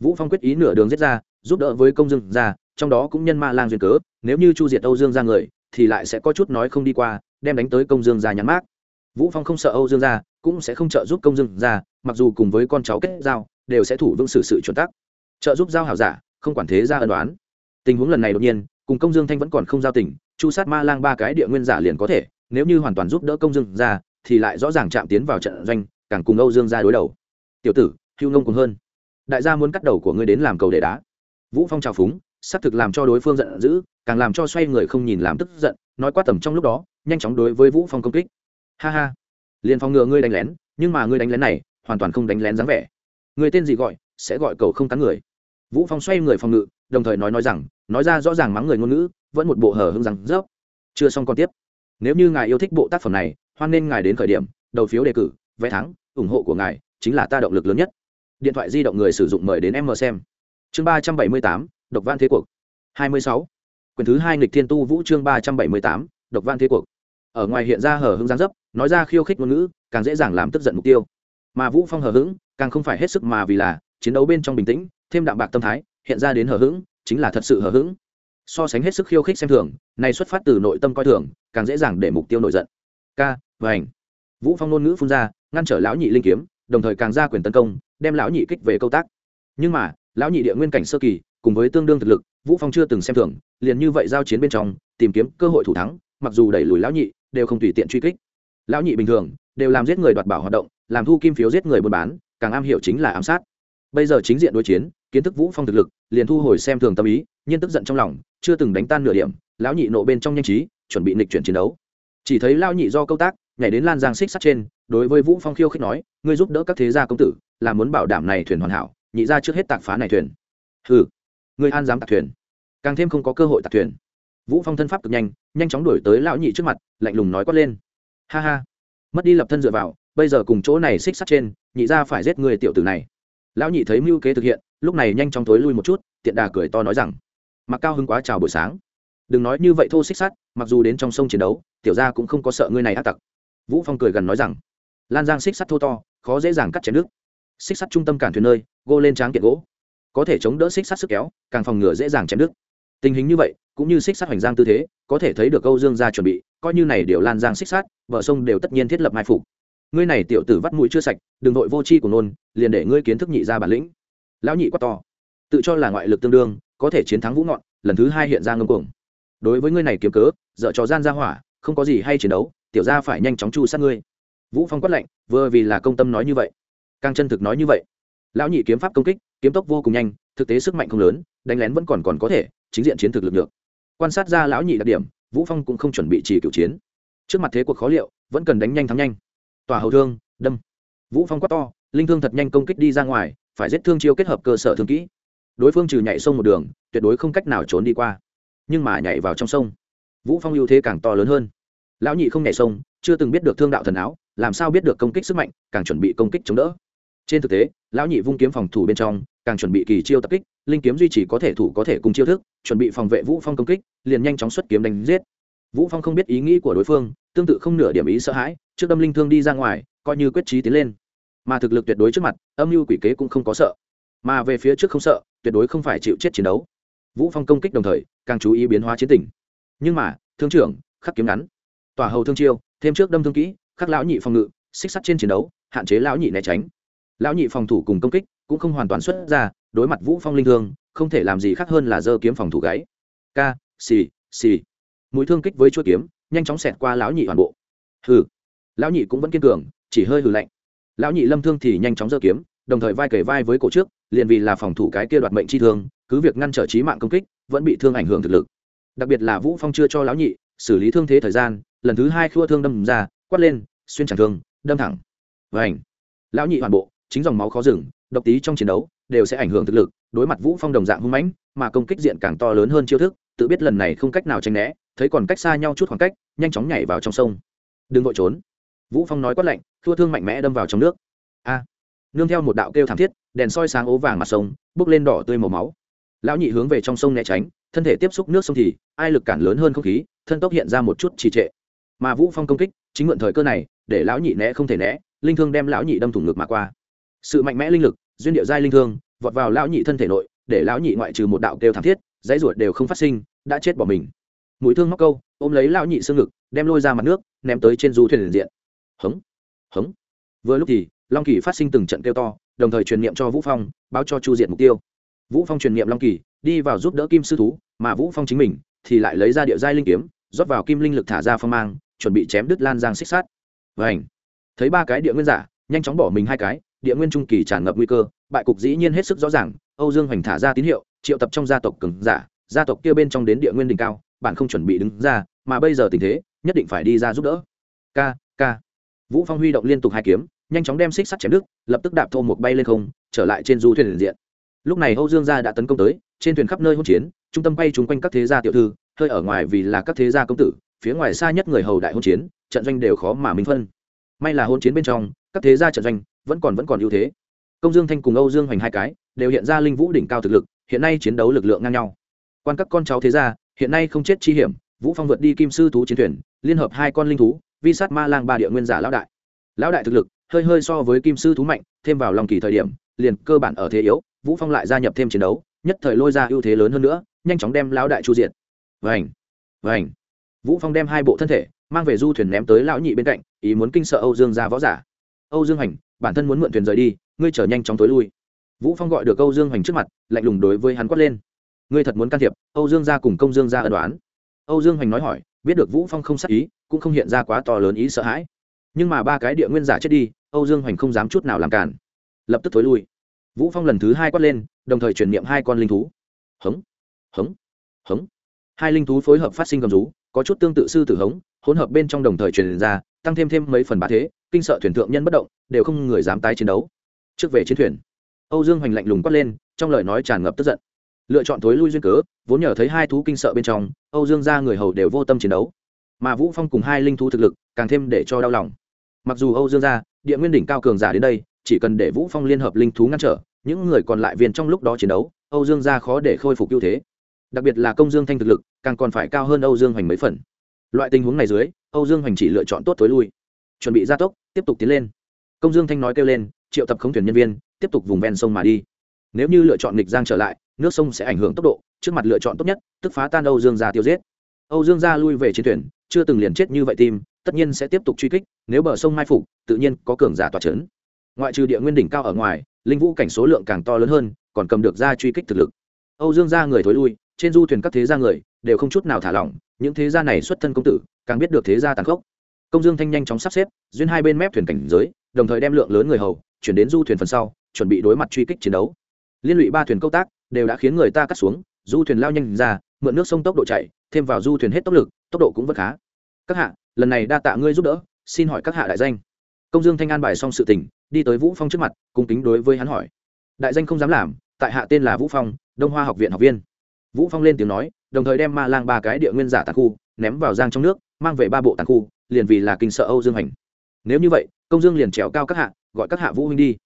Vũ phong quyết ý nửa đường giết ra, giúp đỡ với công dương ra trong đó cũng nhân ma lang duyên cớ, nếu như chu diệt âu dương ra người thì lại sẽ có chút nói không đi qua, đem đánh tới công dương ra nhắn mát vũ phong không sợ âu dương ra cũng sẽ không trợ giúp công dương ra mặc dù cùng với con cháu kết giao, đều sẽ thủ vững sự sự chuẩn tắc. Trợ giúp giao hảo giả, không quản thế ra ân đoán tình huống lần này đột nhiên, cùng công dương thanh vẫn còn không giao tình, chu sát ma lang ba cái địa nguyên giả liền có thể, nếu như hoàn toàn giúp đỡ công dương ra thì lại rõ ràng chạm tiến vào trận doanh, càng cùng âu dương ra đối đầu. Tiểu tử, hưu ngông cùng hơn. Đại gia muốn cắt đầu của ngươi đến làm cầu để đá. Vũ phong trào phúng, xác thực làm cho đối phương giận dữ càng làm cho xoay người không nhìn làm tức giận, nói quá tầm trong lúc đó, nhanh chóng đối với vũ phong công kích. Ha ha. Liền phòng ngừa ngươi đánh lén, nhưng mà ngươi đánh lén này, hoàn toàn không đánh lén dáng vẻ. Người tên gì gọi, sẽ gọi cầu không cắn người. Vũ phong xoay người phòng ngự, đồng thời nói nói rằng, nói ra rõ ràng mắng người ngôn ngữ, vẫn một bộ hở hững rằng, dốc, chưa xong còn tiếp. Nếu như ngài yêu thích bộ tác phẩm này, hoan nên ngài đến khởi điểm, đầu phiếu đề cử, vé thắng, ủng hộ của ngài chính là ta động lực lớn nhất. Điện thoại di động người sử dụng mời đến em mờ xem. Chương ba trăm bảy mươi tám, độc văn thế cuộc. hai mươi sáu quyển thứ hai nghịch thiên tu vũ chương ba trăm bảy mươi tám, độc văn thế cuộc. Ở ngoài hiện ra hở hưng giáng dấp, nói ra khiêu khích ngôn ngữ, càng dễ dàng làm tức giận mục tiêu. Mà vũ phong hở hững, càng không phải hết sức mà vì là chiến đấu bên trong bình tĩnh, thêm đạm bạc tâm thái, hiện ra đến hở hững, chính là thật sự hở hững. So sánh hết sức khiêu khích xem thường này xuất phát từ nội tâm coi thường, càng dễ dàng để mục tiêu nổi giận. Ca và ảnh vũ phong ngôn ngữ phun ra, ngăn trở lão nhị linh kiếm, đồng thời càng ra quyền tấn công, đem lão nhị kích về câu tác. Nhưng mà, lão nhị địa nguyên cảnh sơ kỳ, cùng với tương đương thực lực, vũ phong chưa từng xem thường liền như vậy giao chiến bên trong, tìm kiếm cơ hội thủ thắng, mặc dù đẩy lùi lão nhị, đều không tùy tiện truy kích. Lão nhị bình thường, đều làm giết người đoạt bảo hoạt động, làm thu kim phiếu giết người buôn bán, càng am hiểu chính là ám sát. Bây giờ chính diện đối chiến, kiến thức vũ phong thực lực, liền thu hồi xem thường tâm ý nhưng tức giận trong lòng, chưa từng đánh tan nửa điểm, lão nhị nộ bên trong nhanh trí, chuẩn bị nịch chuyển chiến đấu. Chỉ thấy lão nhị do câu tác, nhảy đến lan giang xích sắt trên, đối với vũ phong khiêu khích nói, ngươi giúp đỡ các thế gia công tử, là muốn bảo đảm này thuyền hoàn hảo, nhị ra trước hết tạc phá này thuyền. Hừ, ngươi an dám tạc thuyền? Càng thêm không có cơ hội tạc thuyền. Vũ phong thân pháp cực nhanh nhanh chóng đuổi tới lão nhị trước mặt, lạnh lùng nói quát lên. Ha ha, mất đi lập thân dựa vào, bây giờ cùng chỗ này xích sắt trên, nhị ra phải giết người tiểu tử này. Lão nhị thấy mưu kế thực hiện, lúc này nhanh chóng tối lui một chút, tiện đà cười to nói rằng, mặc cao hưng quá chào buổi sáng. Đừng nói như vậy thô xích sắt, mặc dù đến trong sông chiến đấu, tiểu gia cũng không có sợ ngươi này ác tặc. Vũ phong cười gần nói rằng, lan giang xích sắt thô to, khó dễ dàng cắt chém nước. Xích sắt trung tâm cản thuyền nơi, gô lên tráng kiện gỗ. Có thể chống đỡ xích sắt sức kéo, càng phòng ngừa dễ dàng chém nước tình hình như vậy cũng như xích sát hoành giang tư thế có thể thấy được câu dương gia chuẩn bị coi như này điều lan giang xích sát, vợ sông đều tất nhiên thiết lập mai phục. Ngươi này tiểu tử vắt mũi chưa sạch đừng nội vô tri của nôn liền để ngươi kiến thức nhị ra bản lĩnh. Lão nhị quát to. Tự cho là ngoại lực tương đương có thể chiến thắng vũ ngọn lần thứ hai hiện ra ngâm cuồng. Đối với ngươi này kiếm cớ dợ trò gian ra hỏa không có gì hay chiến đấu tiểu ra phải nhanh chóng chu sát ngươi. Vũ phong quát lạnh vừa vì là công tâm nói như vậy. Càng chân thực nói như vậy. Lão nhị kiếm pháp công kích kiếm tốc vô cùng nhanh thực tế sức mạnh không lớn đánh lén vẫn còn còn có thể chính diện chiến thực lực được. Quan sát ra lão nhị đặc điểm, vũ phong cũng không chuẩn bị trì cựu chiến. Trước mặt thế cuộc khó liệu, vẫn cần đánh nhanh thắng nhanh. Tòa hầu thương, đâm. Vũ phong quát to, linh thương thật nhanh công kích đi ra ngoài, phải giết thương chiêu kết hợp cơ sở thương kỹ. Đối phương trừ nhảy sông một đường, tuyệt đối không cách nào trốn đi qua. Nhưng mà nhảy vào trong sông, vũ phong ưu thế càng to lớn hơn. Lão nhị không nhảy sông, chưa từng biết được thương đạo thần áo, làm sao biết được công kích sức mạnh, càng chuẩn bị công kích chống đỡ trên thực tế, lão nhị vung kiếm phòng thủ bên trong, càng chuẩn bị kỳ chiêu tập kích, linh kiếm duy trì có thể thủ có thể cùng chiêu thức, chuẩn bị phòng vệ vũ phong công kích, liền nhanh chóng xuất kiếm đánh giết. Vũ phong không biết ý nghĩ của đối phương, tương tự không nửa điểm ý sợ hãi, trước đâm linh thương đi ra ngoài, coi như quyết trí tiến lên. Mà thực lực tuyệt đối trước mặt, âm mưu quỷ kế cũng không có sợ. Mà về phía trước không sợ, tuyệt đối không phải chịu chết chiến đấu. Vũ phong công kích đồng thời, càng chú ý biến hóa chiến tình. Nhưng mà, thương trưởng, khắc kiếm ngắn. Tòa hầu thương chiêu, thêm trước đâm thương kỹ, khắc lão nhị phòng ngự, xích sắt trên chiến đấu, hạn chế lão nhị né tránh lão nhị phòng thủ cùng công kích cũng không hoàn toàn xuất ra, đối mặt vũ phong linh thương, không thể làm gì khác hơn là giơ kiếm phòng thủ gáy k xì xì. Mũi thương kích với chuôi kiếm, nhanh chóng xẹt qua lão nhị toàn bộ. Hừ. Lão nhị cũng vẫn kiên cường, chỉ hơi hừ lạnh. Lão nhị lâm thương thì nhanh chóng giơ kiếm, đồng thời vai kề vai với cổ trước, liền vì là phòng thủ cái kia đoạt mệnh chi thương, cứ việc ngăn trở trí mạng công kích, vẫn bị thương ảnh hưởng thực lực. Đặc biệt là vũ phong chưa cho lão nhị xử lý thương thế thời gian, lần thứ hai khua thương đâm ra, quát lên, xuyên chẳng thương, đâm thẳng. Vảnh lão nhị hoàn bộ chính dòng máu khó dừng, độc tí trong chiến đấu đều sẽ ảnh hưởng thực lực, đối mặt vũ phong đồng dạng hung mãnh, mà công kích diện càng to lớn hơn chiêu thức, tự biết lần này không cách nào tránh né, thấy còn cách xa nhau chút khoảng cách, nhanh chóng nhảy vào trong sông. Đừng vội trốn. Vũ phong nói quát lạnh, thua thương mạnh mẽ đâm vào trong nước. A. Nương theo một đạo kêu thảm thiết, đèn soi sáng ố vàng mặt sông bước lên đỏ tươi màu máu. Lão nhị hướng về trong sông né tránh, thân thể tiếp xúc nước sông thì, ai lực cản lớn hơn không khí, thân tốc hiện ra một chút trì trệ. Mà vũ phong công kích, chính mượn thời cơ này, để lão nhị né không thể né, linh thương đem lão nhị đâm thủng ngực mà qua sự mạnh mẽ linh lực, duyên điệu giai linh thương, vọt vào lão nhị thân thể nội, để lão nhị ngoại trừ một đạo kêu thảm thiết, dãy ruột đều không phát sinh, đã chết bỏ mình. Mũi thương móc câu, ôm lấy lão nhị xương ngực, đem lôi ra mặt nước, ném tới trên du thuyền liền diện. Hống hống. Vừa lúc thì, long kỳ phát sinh từng trận kêu to, đồng thời truyền niệm cho vũ phong, báo cho chu diệt mục tiêu. Vũ phong truyền niệm long kỳ, đi vào giúp đỡ kim sư thú, mà vũ phong chính mình thì lại lấy ra địa giai linh kiếm, rót vào kim linh lực thả ra phong mang, chuẩn bị chém đứt lan giang xích sát vảnh thấy ba cái địa nguyên giả, nhanh chóng bỏ mình hai cái địa nguyên trung kỳ tràn ngập nguy cơ, bại cục dĩ nhiên hết sức rõ ràng, âu dương hoành thả ra tín hiệu, triệu tập trong gia tộc cường giả, gia tộc kia bên trong đến địa nguyên đỉnh cao, bạn không chuẩn bị đứng ra, mà bây giờ tình thế, nhất định phải đi ra giúp đỡ. K k vũ phong huy động liên tục hai kiếm, nhanh chóng đem xích sắt chém đứt, lập tức đạp thô một bay lên không, trở lại trên du thuyền liền diện. Lúc này âu dương gia đã tấn công tới, trên thuyền khắp nơi hỗn chiến, trung tâm bay trúng quanh các thế gia tiểu thư, hơi ở ngoài vì là các thế gia công tử, phía ngoài xa nhất người hầu đại hỗn chiến, trận doanh đều khó mà minh phân. May là hỗn chiến bên trong, các thế gia trận doanh vẫn còn vẫn còn ưu thế. Công dương thanh cùng âu dương hoành hai cái đều hiện ra linh vũ đỉnh cao thực lực hiện nay chiến đấu lực lượng ngang nhau. Quan các con cháu thế gia hiện nay không chết chi hiểm vũ phong vượt đi kim sư thú chiến thuyền liên hợp hai con linh thú vi sát ma lang ba địa nguyên giả lão đại. Lão đại thực lực hơi hơi so với kim sư thú mạnh thêm vào lòng kỳ thời điểm liền cơ bản ở thế yếu vũ phong lại gia nhập thêm chiến đấu nhất thời lôi ra ưu thế lớn hơn nữa nhanh chóng đem lão đại chu diện Vành, Vành, vũ phong đem hai bộ thân thể mang về du thuyền ném tới lão nhị bên cạnh ý muốn kinh sợ âu dương ra võ giả âu dương hành, bản thân muốn mượn thuyền rời đi, ngươi chở nhanh chóng tối lui. Vũ phong gọi được âu dương hành trước mặt, lạnh lùng đối với hắn quát lên. Ngươi thật muốn can thiệp, âu dương gia cùng công dương gia ân đoán âu dương hành nói hỏi, biết được vũ phong không sát ý, cũng không hiện ra quá to lớn ý sợ hãi. Nhưng mà ba cái địa nguyên giả chết đi, âu dương hoành không dám chút nào làm cản. Lập tức thối lui. Vũ phong lần thứ hai quát lên, đồng thời chuyển niệm hai con linh thú. Hống hống hống. Hai linh thú phối hợp phát sinh gầm rú, có chút tương tự sư tử hống, hỗn hợp bên trong đồng thời truyền ra tăng thêm thêm mấy phần bá thế, kinh sợ thuyền thượng nhân bất động, đều không người dám tái chiến đấu. Trước về chiến thuyền, âu dương hoành lạnh lùng quát lên, trong lời nói tràn ngập tức giận. Lựa chọn thối lui duyên cớ, vốn nhờ thấy hai thú kinh sợ bên trong, âu dương ra người hầu đều vô tâm chiến đấu. Mà vũ phong cùng hai linh thú thực lực, càng thêm để cho đau lòng. Mặc dù âu dương gia, địa nguyên đỉnh cao cường giả đến đây, chỉ cần để vũ phong liên hợp linh thú ngăn trở, những người còn lại viên trong lúc đó chiến đấu, âu dương gia khó để khôi phục ưu thế. Đặc biệt là công dương thanh thực lực, càng còn phải cao hơn âu dương hoành mấy phần. Loại tình huống này dưới âu dương hoành chỉ lựa chọn tốt tối lui. Chuẩn bị gia tốc, tiếp tục tiến lên. Công dương thanh nói kêu lên, triệu tập không thuyền nhân viên, tiếp tục vùng ven sông mà đi. Nếu như lựa chọn nghịch giang trở lại, nước sông sẽ ảnh hưởng tốc độ, trước mặt lựa chọn tốt nhất, tức phá tan âu dương gia tiêu giết. Âu dương gia lui về chiến thuyền, chưa từng liền chết như vậy tim tất nhiên sẽ tiếp tục truy kích, nếu bờ sông mai phục, tự nhiên có cường giả tỏa chấn. Ngoại trừ địa nguyên đỉnh cao ở ngoài, linh vũ cảnh số lượng càng to lớn hơn, còn cầm được ra truy kích thực lực. Âu dương gia người thối lui, trên du thuyền các thế gia người, đều không chút nào thả lỏng, những thế gia này xuất thân công tử càng biết được thế gia tàn khốc. Công dương thanh nhanh chóng sắp xếp, duyên hai bên mép thuyền cảnh giới, đồng thời đem lượng lớn người hầu, chuyển đến du thuyền phần sau, chuẩn bị đối mặt truy kích chiến đấu. Liên lụy ba thuyền câu tác, đều đã khiến người ta cắt xuống, du thuyền lao nhanh ra, mượn nước sông tốc độ chạy, thêm vào du thuyền hết tốc lực, tốc độ cũng vẫn khá. Các hạ, lần này đa tạ ngươi giúp đỡ, xin hỏi các hạ đại danh. Công dương thanh an bài xong sự tình, đi tới vũ phong trước mặt, cung kính đối với hắn hỏi. Đại danh không dám làm, tại hạ tên là vũ phong, đông hoa học viện học viên. Vũ phong lên tiếng nói, đồng thời đem ma lang ba cái địa nguyên giả tàn khu, ném vào giang trong nước mang về ba bộ tàn khu, liền vì là kinh sợ âu dương hành. Nếu như vậy, công dương liền trèo cao các hạ, gọi các hạ vũ huynh đi.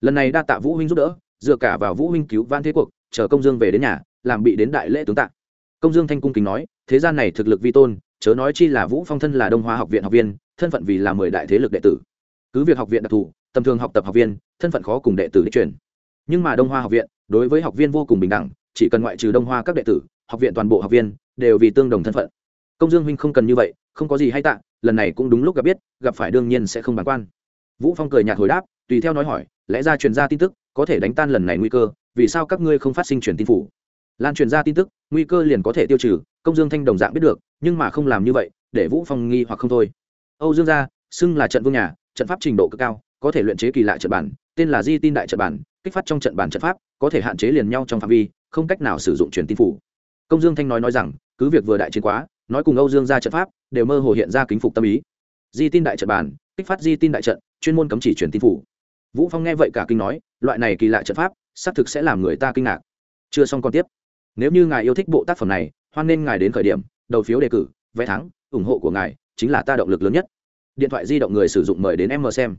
Lần này đa tạ vũ huynh giúp đỡ, dựa cả vào vũ huynh cứu van thế cuộc, chờ công dương về đến nhà, làm bị đến đại lễ tướng tạ. Công dương thanh cung kính nói, thế gian này thực lực vi tôn, chớ nói chi là vũ phong thân là đông hoa học viện học viên, thân phận vì là mười đại thế lực đệ tử. Cứ việc học viện đặc thù, tầm thường học tập học viên, thân phận khó cùng đệ tử đi truyền nhưng mà đông hoa học viện, đối với học viên vô cùng bình đẳng, chỉ cần ngoại trừ đông hoa các đệ tử, học viện toàn bộ học viên, đều vì tương đồng thân phận. Công dương huynh không cần như vậy không có gì hay tạ, lần này cũng đúng lúc gặp biết, gặp phải đương nhiên sẽ không bàng quan. Vũ phong cười nhạt hồi đáp, tùy theo nói hỏi, lẽ ra truyền ra tin tức, có thể đánh tan lần này nguy cơ, vì sao các ngươi không phát sinh truyền tin phủ? Lan truyền ra tin tức, nguy cơ liền có thể tiêu trừ, công dương thanh đồng dạng biết được, nhưng mà không làm như vậy, để vũ phong nghi hoặc không thôi. Âu dương gia, xưng là trận vương nhà, trận pháp trình độ cực cao, có thể luyện chế kỳ lạ trận bản, tên là di tin đại trận bản, kích phát trong trận bản trận pháp, có thể hạn chế liền nhau trong phạm vi, không cách nào sử dụng truyền tin phủ. Công dương thanh nói nói rằng, cứ việc vừa đại chiến quá, nói cùng âu dương gia trận pháp đều mơ hồ hiện ra kính phục tâm ý. Di tin đại trận bản, kích phát di tin đại trận, chuyên môn cấm chỉ truyền tin phủ. Vũ phong nghe vậy cả kinh nói, loại này kỳ lạ trận pháp, xác thực sẽ làm người ta kinh ngạc. Chưa xong còn tiếp. Nếu như ngài yêu thích bộ tác phẩm này, hoan nên ngài đến khởi điểm, đầu phiếu đề cử, vé thắng, ủng hộ của ngài, chính là ta động lực lớn nhất. Điện thoại di động người sử dụng mời đến em mờ xem.